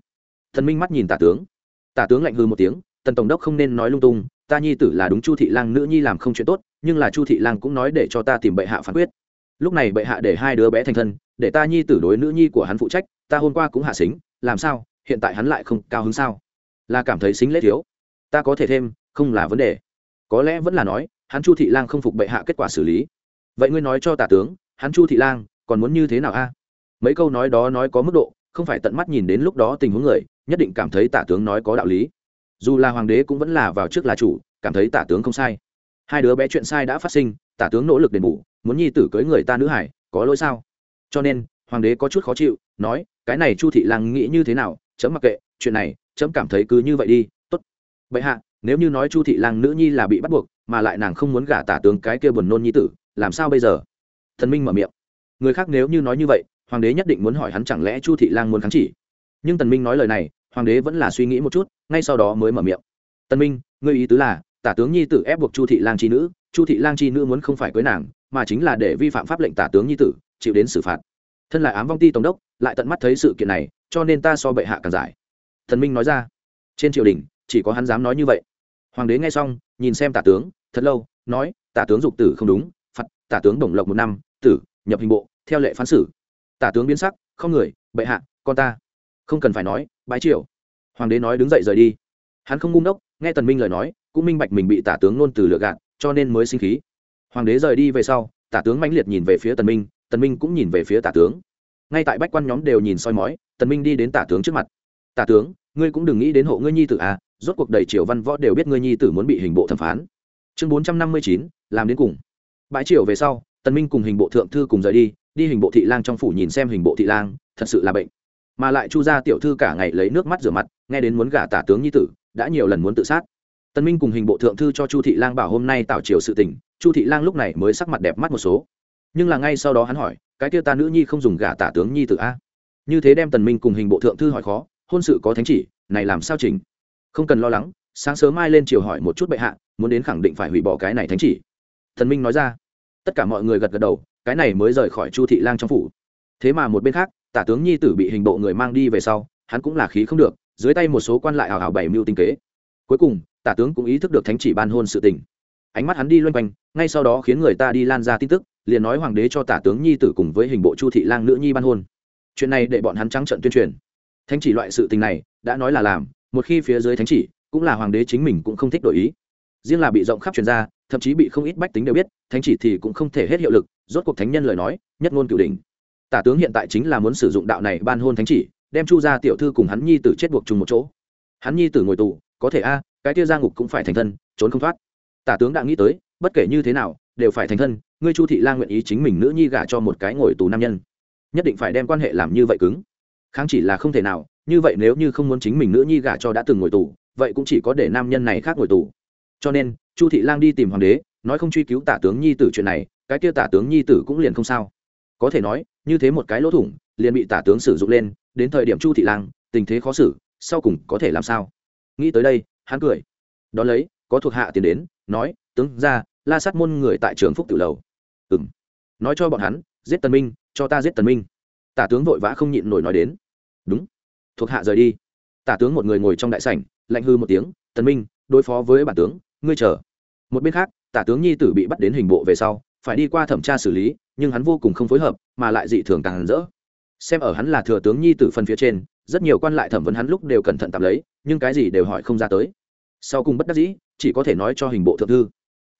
S1: Tần minh mắt nhìn tả tướng. Tả tướng lạnh hư một tiếng tần tổng đốc không nên nói lung tung, ta nhi tử là đúng chu thị lang, nữ nhi làm không chuyện tốt, nhưng là chu thị lang cũng nói để cho ta tìm bệ hạ phán quyết. Lúc này bệ hạ để hai đứa bé thành thân, để ta nhi tử đối nữ nhi của hắn phụ trách, ta hôm qua cũng hạ xính, làm sao, hiện tại hắn lại không cao hứng sao? Là cảm thấy xính lễ thiếu. Ta có thể thêm, không là vấn đề. Có lẽ vẫn là nói, hắn chu thị lang không phục bệ hạ kết quả xử lý. Vậy ngươi nói cho tả tướng, hắn chu thị lang, còn muốn như thế nào a? Mấy câu nói đó nói có mức độ, không phải tận mắt nhìn đến lúc đó tình huống người, nhất định cảm thấy tả tướng nói có đạo lý dù là hoàng đế cũng vẫn là vào trước là chủ, cảm thấy tả tướng không sai. Hai đứa bé chuyện sai đã phát sinh, tả tướng nỗ lực đền bù, muốn nhi tử cưới người ta nữ hải, có lỗi sao? Cho nên, hoàng đế có chút khó chịu, nói, cái này chu thị lang nghĩ như thế nào? Chấm mặc kệ, chuyện này, chấm cảm thấy cứ như vậy đi, tốt. Vậy hạ, nếu như nói chu thị lang nữ nhi là bị bắt buộc, mà lại nàng không muốn gả tả tướng cái kia buồn nôn nhi tử, làm sao bây giờ? Thần minh mở miệng. Người khác nếu như nói như vậy, hoàng đế nhất định muốn hỏi hắn chẳng lẽ chu thị lang muốn kháng chỉ. Nhưng tần minh nói lời này hoàng đế vẫn là suy nghĩ một chút, ngay sau đó mới mở miệng. Tần minh, ngươi ý tứ là, tả tướng nhi tử ép buộc chu thị lang chi nữ, chu thị lang chi nữ muốn không phải cưới nàng, mà chính là để vi phạm pháp lệnh tả tướng nhi tử, chịu đến xử phạt. Thân là ám vong ti tổng đốc, lại tận mắt thấy sự kiện này, cho nên ta so bệ hạ càng giải. Thần minh nói ra. Trên triều đình, chỉ có hắn dám nói như vậy. Hoàng đế nghe xong, nhìn xem tả tướng, thật lâu, nói, tả tướng dục tử không đúng, phạt, tả tướng đồng lộc một năm, tử, nhập hình bộ, theo lệ phán xử. Tả tướng biến sắc, không người, bệ hạ, con ta không cần phải nói, bái triều. Hoàng đế nói đứng dậy rời đi. Hắn không ngung đốc nghe tần minh lời nói, cũng minh bạch mình bị tả tướng nôn từ lựa gạt, cho nên mới sinh khí. Hoàng đế rời đi về sau, tả tướng mãnh liệt nhìn về phía tần minh tần minh cũng nhìn về phía tả tướng. Ngay tại bách quan nhóm đều nhìn soi mói, tần minh đi đến tả tướng trước mặt. Tả tướng, ngươi cũng đừng nghĩ đến hộ ngươi nhi tử à rốt cuộc đầy triều văn võ đều biết ngươi nhi tử muốn bị hình bộ thẩm phán. Chương bốn trăm năm mươi chín, làm đến cùng. Bãi triều về sau, tần minh cùng hình bộ thượng thư cùng rời đi đi hình bộ thị lang trong phủ nhìn xem hình bộ thị lang, thật sự là bệnh mà lại chu gia tiểu thư cả ngày lấy nước mắt rửa mặt, nghe đến muốn gả tả tướng nhi tử, đã nhiều lần muốn tự sát. Tần minh cùng hình bộ thượng thư cho chu thị lang bảo hôm nay tạo triều sự tình, chu thị lang lúc này mới sắc mặt đẹp mắt một số. Nhưng là ngay sau đó hắn hỏi, cái kia ta nữ nhi không dùng gả tả tướng nhi tử a? Như thế đem tần minh cùng hình bộ thượng thư hỏi khó, hôn sự có thánh chỉ, này làm sao chỉnh? Không cần lo lắng, sáng sớm mai lên triều hỏi một chút bệ hạ, muốn đến khẳng định phải hủy bỏ cái này thánh chỉ. Thần minh nói ra. Tất cả mọi người gật gật đầu, cái này mới rời khỏi chu thị lang trong phủ. Thế mà một bên khác tả tướng nhi tử bị hình bộ người mang đi về sau, hắn cũng là khí không được, dưới tay một số quan lại hào hào bảy mưu tinh kế. Cuối cùng, tả tướng cũng ý thức được thánh chỉ ban hôn sự tình. Ánh mắt hắn đi loanh quanh, ngay sau đó khiến người ta đi lan ra tin tức, liền nói hoàng đế cho tả tướng nhi tử cùng với hình bộ chu thị lang nữ nhi ban hôn. Chuyện này để bọn hắn trắng trận tuyên truyền. Thánh chỉ loại sự tình này, đã nói là làm, một khi phía dưới thánh chỉ, cũng là hoàng đế chính mình cũng không thích đổi ý. Riêng là bị rộng khắp truyền ra, thậm chí bị không ít bách tính đều biết, thánh chỉ thì cũng không thể hết hiệu lực, rốt cuộc thánh nhân lời nói, nhất ngôn cửu đỉnh tả tướng hiện tại chính là muốn sử dụng đạo này ban hôn thánh chỉ, đem chu gia tiểu thư cùng hắn nhi tử chết buộc chung một chỗ. Hắn nhi tử ngồi tù, có thể a, cái kia gia ngục cũng phải thành thân, trốn không thoát. Tả tướng đã nghĩ tới, bất kể như thế nào, đều phải thành thân, ngươi chu thị lang nguyện ý chính mình nữ nhi gả cho một cái ngồi tù nam nhân. Nhất định phải đem quan hệ làm như vậy cứng. Kháng chỉ là không thể nào, như vậy nếu như không muốn chính mình nữ nhi gả cho đã từng ngồi tù, vậy cũng chỉ có để nam nhân này khác ngồi tù. Cho nên, chu thị lang đi tìm hoàng đế, nói không truy cứu tả tướng nhi tử chuyện này, cái kia tả tướng nhi tử cũng liền không sao có thể nói, như thế một cái lỗ thủng, liền bị tả tướng sử dụng lên, đến thời điểm chu thị lang, tình thế khó xử, sau cùng có thể làm sao? Nghĩ tới đây, hắn cười. Đón lấy, có thuộc hạ tiền đến, nói, tướng ra la sát môn người tại trường phúc tự lầu. Ừ m nói cho bọn hắn, giết tần minh, cho ta giết tần minh. Tả tướng vội vã không nhịn nổi nói đến. Đúng. Thuộc hạ rời đi. Tả tướng một người ngồi trong đại sảnh, lạnh hư một tiếng, tần minh, đối phó với bản tướng, ngươi chờ. Một bên khác, tả tướng nhi tử bị bắt đến hình bộ về sau phải đi qua thẩm tra xử lý, nhưng hắn vô cùng không phối hợp, mà lại dị thường càng rỡ. Xem ở hắn là thừa tướng nhi tử phần phía trên, rất nhiều quan lại thẩm vấn hắn lúc đều cẩn thận tạm lấy, nhưng cái gì đều hỏi không ra tới. Sau cùng bất đắc dĩ, chỉ có thể nói cho hình bộ thượng thư.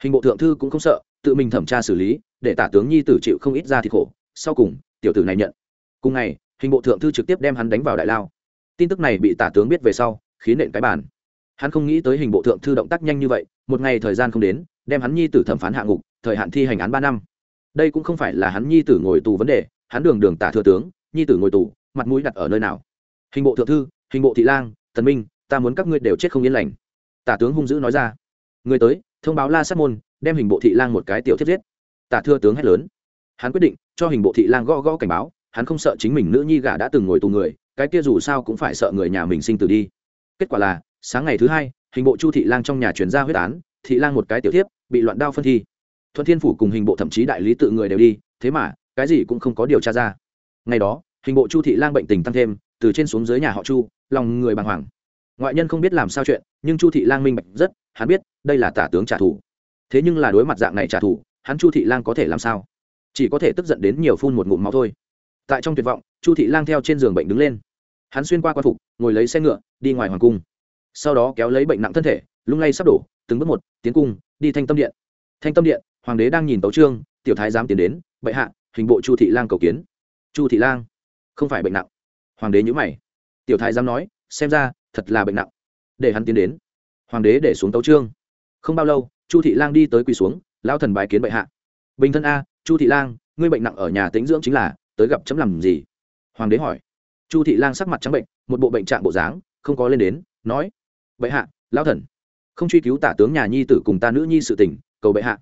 S1: Hình bộ thượng thư cũng không sợ, tự mình thẩm tra xử lý, để tả tướng nhi tử chịu không ít ra thì khổ. Sau cùng, tiểu tử này nhận. Cùng ngày, hình bộ thượng thư trực tiếp đem hắn đánh vào đại lao. Tin tức này bị tả tướng biết về sau khiến nện cái bàn. Hắn không nghĩ tới hình bộ thượng thư động tác nhanh như vậy, một ngày thời gian không đến, đem hắn nhi tử thẩm phán hạ ngục thời hạn thi hành án ba năm. Đây cũng không phải là hắn nhi tử ngồi tù vấn đề, hắn đường đường tả thừa tướng, nhi tử ngồi tù, mặt mũi đặt ở nơi nào? Hình bộ thượng thư, hình bộ thị lang, thần minh, ta muốn các ngươi đều chết không yên lành. Tả tướng hung dữ nói ra. Người tới, thông báo la sát môn, đem hình bộ thị lang một cái tiểu thiết giết. Tả thừa tướng hét lớn. Hắn quyết định cho hình bộ thị lang gõ gõ cảnh báo, hắn không sợ chính mình nữ nhi gả đã từng ngồi tù người, cái kia dù sao cũng phải sợ người nhà mình sinh tử đi. Kết quả là, sáng ngày thứ hai, hình bộ chu thị lang trong nhà chuyển ra huyết án, thị lang một cái tiểu thiếp, bị loạn đao phân thi thuận thiên phủ cùng hình bộ thậm chí đại lý tự người đều đi, thế mà, cái gì cũng không có điều tra ra. Ngày đó, hình bộ chu thị lang bệnh tình tăng thêm, từ trên xuống dưới nhà họ chu, lòng người bàng hoàng. Ngoại nhân không biết làm sao chuyện, nhưng chu thị lang minh bạch rất, hắn biết, đây là tả tướng trả thù. Thế nhưng là đối mặt dạng này trả thù, hắn chu thị lang có thể làm sao? Chỉ có thể tức giận đến nhiều phun một ngụm máu thôi. Tại trong tuyệt vọng, chu thị lang theo trên giường bệnh đứng lên. Hắn xuyên qua q u a n phục, ngồi lấy xe ngựa, đi ngoài hoàng cung. Sau đó kéo lấy bệnh nặng thân thể, lung lay sắp đổ, từng bước một, tiến cung, đi thanh tâm điện. Thanh tâm điện hoàng đế đang nhìn tấu trương, tiểu thái giám tiến đến, bệ hạ, hình bộ chu thị lang cầu kiến. Chu thị lang? Không phải bệnh nặng. Hoàng đế nhữ mày. Tiểu thái giám nói, xem ra, thật là bệnh nặng. Để hắn tiến đến. Hoàng đế để xuống tấu trương. Không bao lâu, chu thị lang đi tới quỳ xuống lao thần bài kiến bệ hạ. Bình thân a, chu thị lang, ngươi bệnh nặng ở nhà tính dưỡng chính là, tới gặp chấm làm gì? Hoàng đế hỏi. Chu thị lang sắc mặt trắng bệnh, một bộ bệnh trạng bộ dáng, không có lên đến, nói, bệ hạ lao thần, không truy cứu tả tướng nhà nhi tử cùng ta nữ nhi sự tình, cầu bệ hạ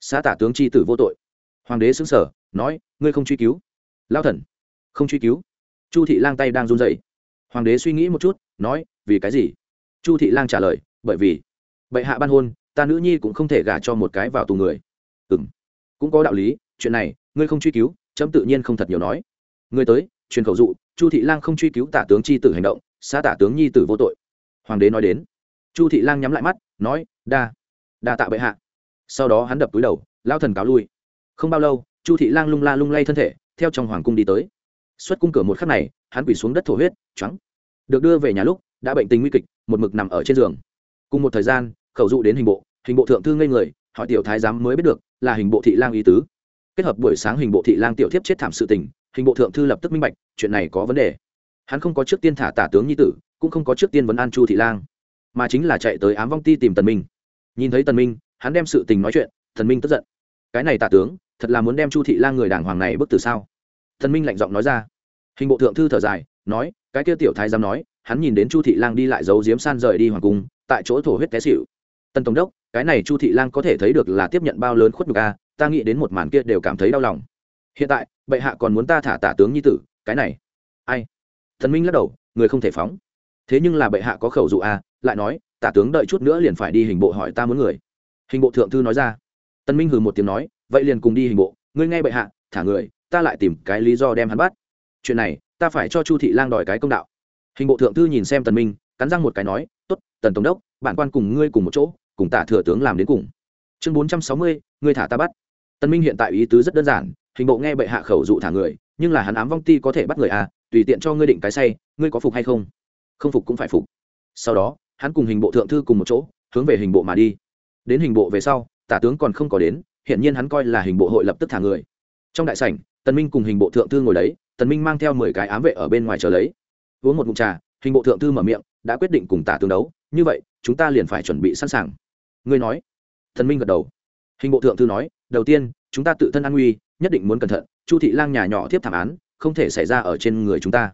S1: xã tả tướng c h i tử vô tội. Hoàng đế xứng sở nói, ngươi không truy cứu. Lao thần, không truy cứu. Chu thị lang tay đang run dậy hoàng đế suy nghĩ một chút, nói, vì cái gì? Chu thị lang trả lời, bởi vì, bệ hạ ban hôn, ta nữ nhi cũng không thể gả cho một cái vào tù người. Ừ m cũng có đạo lý, chuyện này, ngươi không truy cứu, chấm tự nhiên không thật nhiều nói. Ngươi tới, truyền khẩu dụ, chu thị lang không truy cứu tả tướng c h i tử hành động xã tả tướng nhi tử vô tội. Hoàng đế nói đến. Chu thị lang nhắm lại mắt, nói, đa đa tạ bệ hạ sau đó hắn đập túi đầu, lao thần cáo lui. Không bao lâu, chu thị lang lung la lung lay thân thể, theo trong hoàng cung đi tới. Xuất cung cửa một khắc này, hắn quỳ xuống đất thổ huyết trắng được đưa về nhà lúc, đã bệnh tình nguy kịch, một mực nằm ở trên giường. Cùng một thời gian, khẩu dụ đến hình bộ hình bộ thượng thư ngây người, hỏi tiểu thái giám mới biết được là hình bộ thị lang ý tứ. Kết hợp buổi sáng hình bộ thị lang tiểu thiếp chết thảm sự tình, hình bộ thượng thư lập tức minh bạch, chuyện này có vấn đề. Hắn không có trước tiên thả tả tướng nhi tử, cũng không có trước tiên vấn an chu thị lang, mà chính là chạy tới ám vong ti tìm tần minh. Nhìn thấy tần minh hắn đem sự tình nói chuyện, thần minh tức giận. Cái này tả tướng, thật là muốn đem chu thị lang người đàng hoàng này bức tử sao? Thần minh lạnh giọng nói ra. Hình bộ thượng thư thở dài, nói, cái kia tiểu thái giám nói, hắn nhìn đến chu thị lang đi lại giấu diếm san rời đi hoàng cung, tại chỗ thổ huyết té xịu tân tổng đốc, cái này chu thị lang có thể thấy được là tiếp nhận bao lớn khuất nhục a, ta nghĩ đến một màn kia đều cảm thấy đau lòng. Hiện tại, bệ hạ còn muốn ta thả tả tướng nhi tử, cái này. Ai? Thần minh lắc đầu, người không thể phóng. Thế nhưng là bệ hạ có khẩu dụ a, lại nói, tả tướng đợi chút nữa liền phải đi hình bộ hỏi ta muốn người hình bộ thượng thư nói ra. Tân minh hừ một tiếng nói, vậy liền cùng đi hình bộ, ngươi nghe bệ hạ, thả người, ta lại tìm cái lý do đem hắn bắt. Chuyện này, ta phải cho chu thị lang đòi cái công đạo. Hình bộ thượng thư nhìn xem tần minh, cắn răng một cái nói, tốt, tần tổng đốc, bản quan cùng ngươi cùng một chỗ, cùng tả thừa tướng làm đến cùng. Chương bốn trăm sáu mươi, ngươi thả ta bắt. Tần minh hiện tại ý tứ rất đơn giản, hình bộ nghe bệ hạ khẩu dụ thả người, nhưng là hắn ám vong ti có thể bắt người à tùy tiện cho ngươi định cái say, ngươi có phục hay không? Không phục cũng phải phục. Sau đó, hắn cùng hình bộ thượng thư cùng một chỗ, hướng về hình bộ mà đi đến hình bộ về sau, tả tướng còn không có đến hiện nhiên hắn coi là hình bộ hội lập tức thả người. Trong đại sảnh, tần minh cùng hình bộ thượng thư ngồi đấy, tần minh mang theo mười cái ám vệ ở bên ngoài chờ lấy. Uống một ngụm trà, hình bộ thượng thư mở miệng, đã quyết định cùng tả tướng đấu, như vậy, chúng ta liền phải chuẩn bị sẵn sàng. Ngươi nói. Tần minh gật đầu. Hình bộ thượng thư nói, đầu tiên, chúng ta tự thân an nguy, nhất định muốn cẩn thận, chu thị lang nhà nhỏ tiếp thảm án, không thể xảy ra ở trên người chúng ta.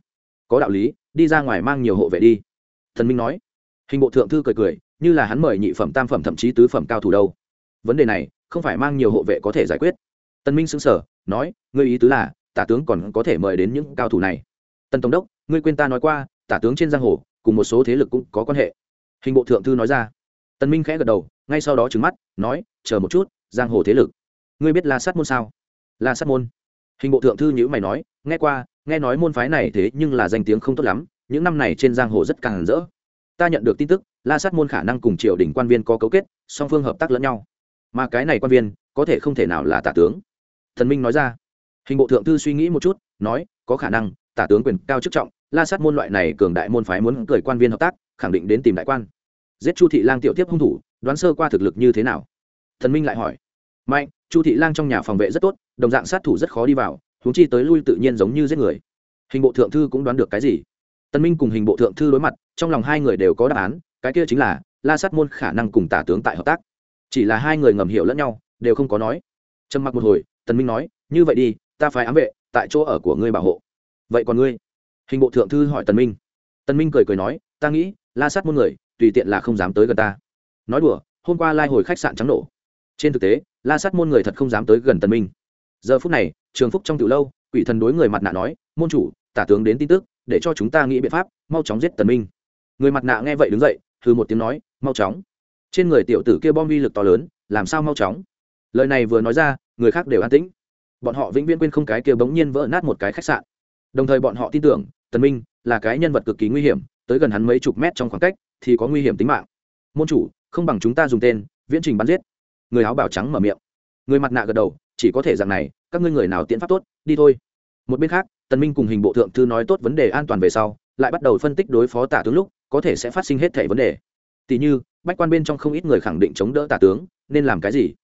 S1: Có đạo lý, đi ra ngoài mang nhiều hộ vệ đi. Thần minh nói. Hình bộ thượng thư cười cười như là hắn mời nhị phẩm, tam phẩm, thậm chí tứ phẩm cao thủ đâu. Vấn đề này, không phải mang nhiều hộ vệ có thể giải quyết. Tân minh xứng sở nói, ngươi ý tứ là, tả tướng còn có thể mời đến những cao thủ này. Tân tổng đốc, ngươi quên ta nói qua, tả tướng trên giang hồ, cùng một số thế lực cũng có quan hệ. Hình bộ thượng thư nói ra. Tân minh khẽ gật đầu, ngay sau đó trừng mắt, nói, chờ một chút, giang hồ thế lực. Ngươi biết la sát môn sao? La sát môn? Hình bộ thượng thư nhữ mày nói, nghe qua, nghe nói môn phái này thế nhưng là danh tiếng không tốt lắm, những năm này trên giang hồ rất càng rỡ. Ta nhận được tin tức la sát môn khả năng cùng triều đình quan viên có cấu kết, song phương hợp tác lẫn nhau. Mà cái này quan viên, có thể không thể nào là tả tướng. Thần minh nói ra. Hình bộ thượng thư suy nghĩ một chút, nói, có khả năng, tả tướng quyền cao chức trọng, la sát môn loại này cường đại môn phái muốn cười quan viên hợp tác, khẳng định đến tìm đại quan. Giết chu thị lang tiểu tiếp hung thủ, đoán sơ qua thực lực như thế nào? Thần minh lại hỏi. Mạnh, chu thị lang trong nhà phòng vệ rất tốt, đồng dạng sát thủ rất khó đi vào, huống chi tới lui tự nhiên giống như giết người. Hình bộ thượng thư cũng đoán được cái gì? Tân minh cùng hình bộ thượng thư đối mặt, trong lòng hai người đều có đáp án cái kia chính là, la sát môn khả năng cùng tả tướng tại hợp tác. Chỉ là hai người ngầm hiểu lẫn nhau, đều không có nói. Trầm mặc một hồi, tần minh nói, như vậy đi, ta phải ám vệ tại chỗ ở của ngươi bảo hộ. Vậy còn ngươi? Hình bộ thượng thư hỏi tần minh. Tần minh cười cười nói, ta nghĩ, la sát môn người, tùy tiện là không dám tới gần ta. Nói đùa, hôm qua lai hồi khách sạn trắng nổ. Trên thực tế, la sát môn người thật không dám tới gần tần minh. Giờ phút này, trường phúc trong tiểu lâu, quỷ thần đối người mặt nạ nói, môn chủ, tả tướng đến tin tức, để cho chúng ta nghĩ biện pháp, mau chóng giết tần minh. Người mặt nạ nghe vậy đứng dậy thư một tiếng nói, mau chóng. Trên người tiểu tử kia bom vi lực to lớn, làm sao mau chóng? Lời này vừa nói ra, người khác đều an tĩnh. Bọn họ vĩnh viễn quên không cái kia bỗng nhiên vỡ nát một cái khách sạn. Đồng thời bọn họ tin tưởng, tần minh là cái nhân vật cực kỳ nguy hiểm, tới gần hắn mấy chục mét trong khoảng cách thì có nguy hiểm tính mạng. Môn chủ, không bằng chúng ta dùng tên, viễn trình bắn giết. Người áo bào trắng mở miệng. Người mặt nạ gật đầu, chỉ có thể dạng này, các ngươi người nào tiện pháp tốt, đi thôi. Một bên khác, tần minh cùng hình bộ thượng thư nói tốt vấn đề an toàn về sau, lại bắt đầu phân tích đối phó tả tướng lúc có thể sẽ phát sinh hết thảy vấn đề. Tỷ như, bách quan bên trong không ít người khẳng định chống đỡ tả tướng, nên làm cái gì?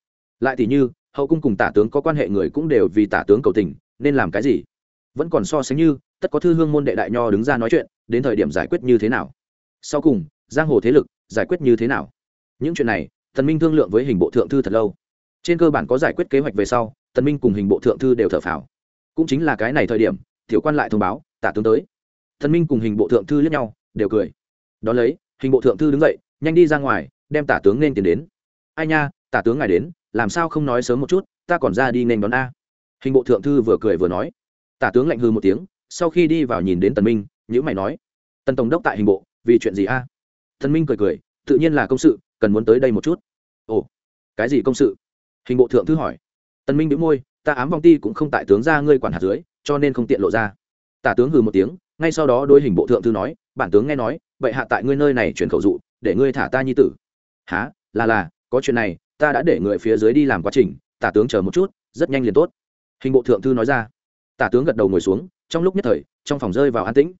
S1: Lại tỷ như, hậu cung cùng tả tướng có quan hệ người cũng đều vì tả tướng cầu tình, nên làm cái gì? Vẫn còn so sánh như, tất có thư hương môn đệ đại nho đứng ra nói chuyện, đến thời điểm giải quyết như thế nào? Sau cùng, giang hồ thế lực giải quyết như thế nào? Những chuyện này, thần minh thương lượng với hình bộ thượng thư thật lâu. Trên cơ bản có giải quyết kế hoạch về sau tần minh cùng hình bộ thượng thư đều thở phào. Cũng chính là cái này thời điểm, tiểu quan lại thông báo, tả tướng tới. Thần minh cùng hình bộ thượng thư liếc nhau, đều cười đón lấy, hình bộ thượng thư đứng dậy, nhanh đi ra ngoài, đem tả tướng nên tiền đến. Ai nha, tả tướng ngài đến, làm sao không nói sớm một chút, ta còn ra đi nên đón a. Hình bộ thượng thư vừa cười vừa nói. Tả tướng lạnh hư một tiếng, sau khi đi vào nhìn đến tần minh nhữ mày nói. Tần tổng đốc tại hình bộ, vì chuyện gì a? Tần minh cười cười, tự nhiên là công sự, cần muốn tới đây một chút. Ồ, cái gì công sự? Hình bộ thượng thư hỏi. Tần minh bĩu môi, ta ám vong ti cũng không tại tướng ra ngươi quản hạt dưới, cho nên không tiện lộ ra. Tả tướng hừ một tiếng, ngay sau đó đôi hình bộ thượng thư nói bản tướng nghe nói, vậy hạ tại ngươi nơi này chuyển khẩu dụ, để ngươi thả ta nhi tử. Há là là, có chuyện này, ta đã để người phía dưới đi làm quá trình, tả tướng chờ một chút, rất nhanh liền tốt. Hình bộ thượng thư nói ra. Tả tướng gật đầu ngồi xuống, trong lúc nhất thời, trong phòng rơi vào an tĩnh.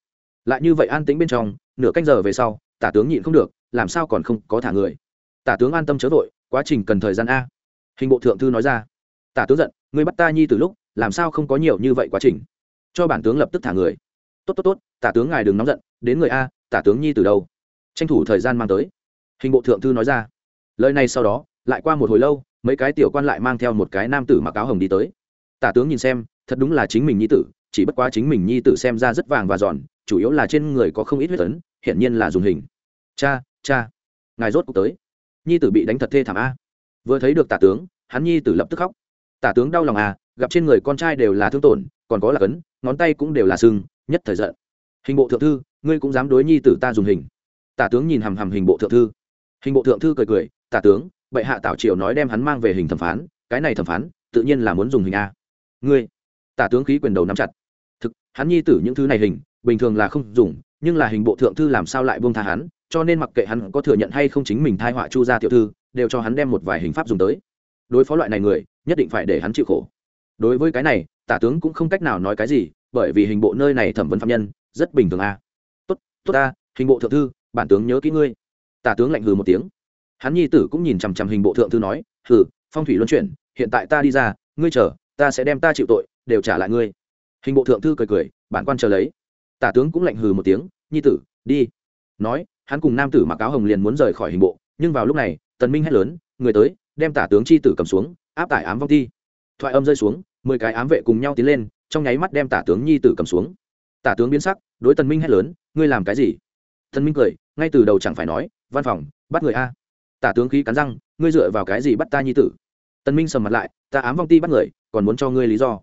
S1: Lại như vậy an tĩnh bên trong, nửa canh giờ về sau, tả tướng nhịn không được, làm sao còn không có thả người? Tả tướng an tâm chớ vội, quá trình cần thời gian a. Hình bộ thượng thư nói ra. Tả tướng giận, ngươi bắt ta nhi từ lúc, làm sao không có nhiều như vậy quá trình? Cho bản tướng lập tức thả người tốt tốt tốt, tả tướng ngài đừng nóng giận, đến người a, tả tướng nhi từ đâu? Tranh thủ thời gian mang tới. Hình bộ thượng thư nói ra. Lời này sau đó, lại qua một hồi lâu, mấy cái tiểu quan lại mang theo một cái nam tử mặc áo hồng đi tới. Tả tướng nhìn xem, thật đúng là chính mình nhi tử, chỉ bất quá chính mình nhi tử xem ra rất vàng và giòn, chủ yếu là trên người có không ít huyết tấn hiển nhiên là dùng hình. Cha cha, ngài rốt cuộc tới. Nhi tử bị đánh thật thê thảm a. Vừa thấy được tả tướng, hắn nhi tử lập tức khóc. Tả tướng đau lòng à gặp trên người con trai đều là thương tổn còn có là cấn, ngón tay cũng đều là sưng nhất thời giận. Hình bộ thượng thư, ngươi cũng dám đối nhi tử ta dùng hình. Tả tướng nhìn hằm hằm hình bộ thượng thư. Hình bộ thượng thư cười cười, tả tướng, bệ hạ tảo triều nói đem hắn mang về hình thẩm phán, cái này thẩm phán, tự nhiên là muốn dùng hình a. Ngươi? Tả tướng khí quyền đầu nắm chặt. Thực, hắn nhi tử những thứ này hình, bình thường là không dùng, nhưng là hình bộ thượng thư làm sao lại buông tha hắn, cho nên mặc kệ hắn có thừa nhận hay không chính mình thai họa chu gia tiểu thư, đều cho hắn đem một vài hình pháp dùng tới. Đối phó loại này người, nhất định phải để hắn chịu khổ đối với cái này, tả tướng cũng không cách nào nói cái gì, bởi vì hình bộ nơi này thẩm vấn phạm nhân, rất bình thường à. tốt tốt ta, hình bộ thượng thư, bản tướng nhớ kỹ ngươi. Tả tướng lạnh hừ một tiếng. Hắn nhi tử cũng nhìn chằm chằm hình bộ thượng thư nói, hừ, phong thủy luân chuyển, hiện tại ta đi ra, ngươi chờ, ta sẽ đem ta chịu tội, đều trả lại ngươi. Hình bộ thượng thư cười cười, bản quan chờ lấy. Tả tướng cũng lạnh hừ một tiếng, nhi tử, đi. Nói, hắn cùng nam tử mặc áo hồng liền muốn rời khỏi hình bộ, nhưng vào lúc này, tần minh hét lớn, người tới, đem tả tướng chi tử cầm xuống, áp tải ám vong thi. Thoại âm rơi xuống mười cái ám vệ cùng nhau tiến lên, trong nháy mắt đem tả tướng nhi tử cầm xuống. Tả tướng biến sắc, đối tần minh hét lớn, ngươi làm cái gì? Tần minh cười, ngay từ đầu chẳng phải nói, văn phòng, bắt người a. Tả tướng khí cắn răng, ngươi dựa vào cái gì bắt ta nhi tử? Tần minh sầm mặt lại, ta ám vong ti bắt người, còn muốn cho ngươi lý do.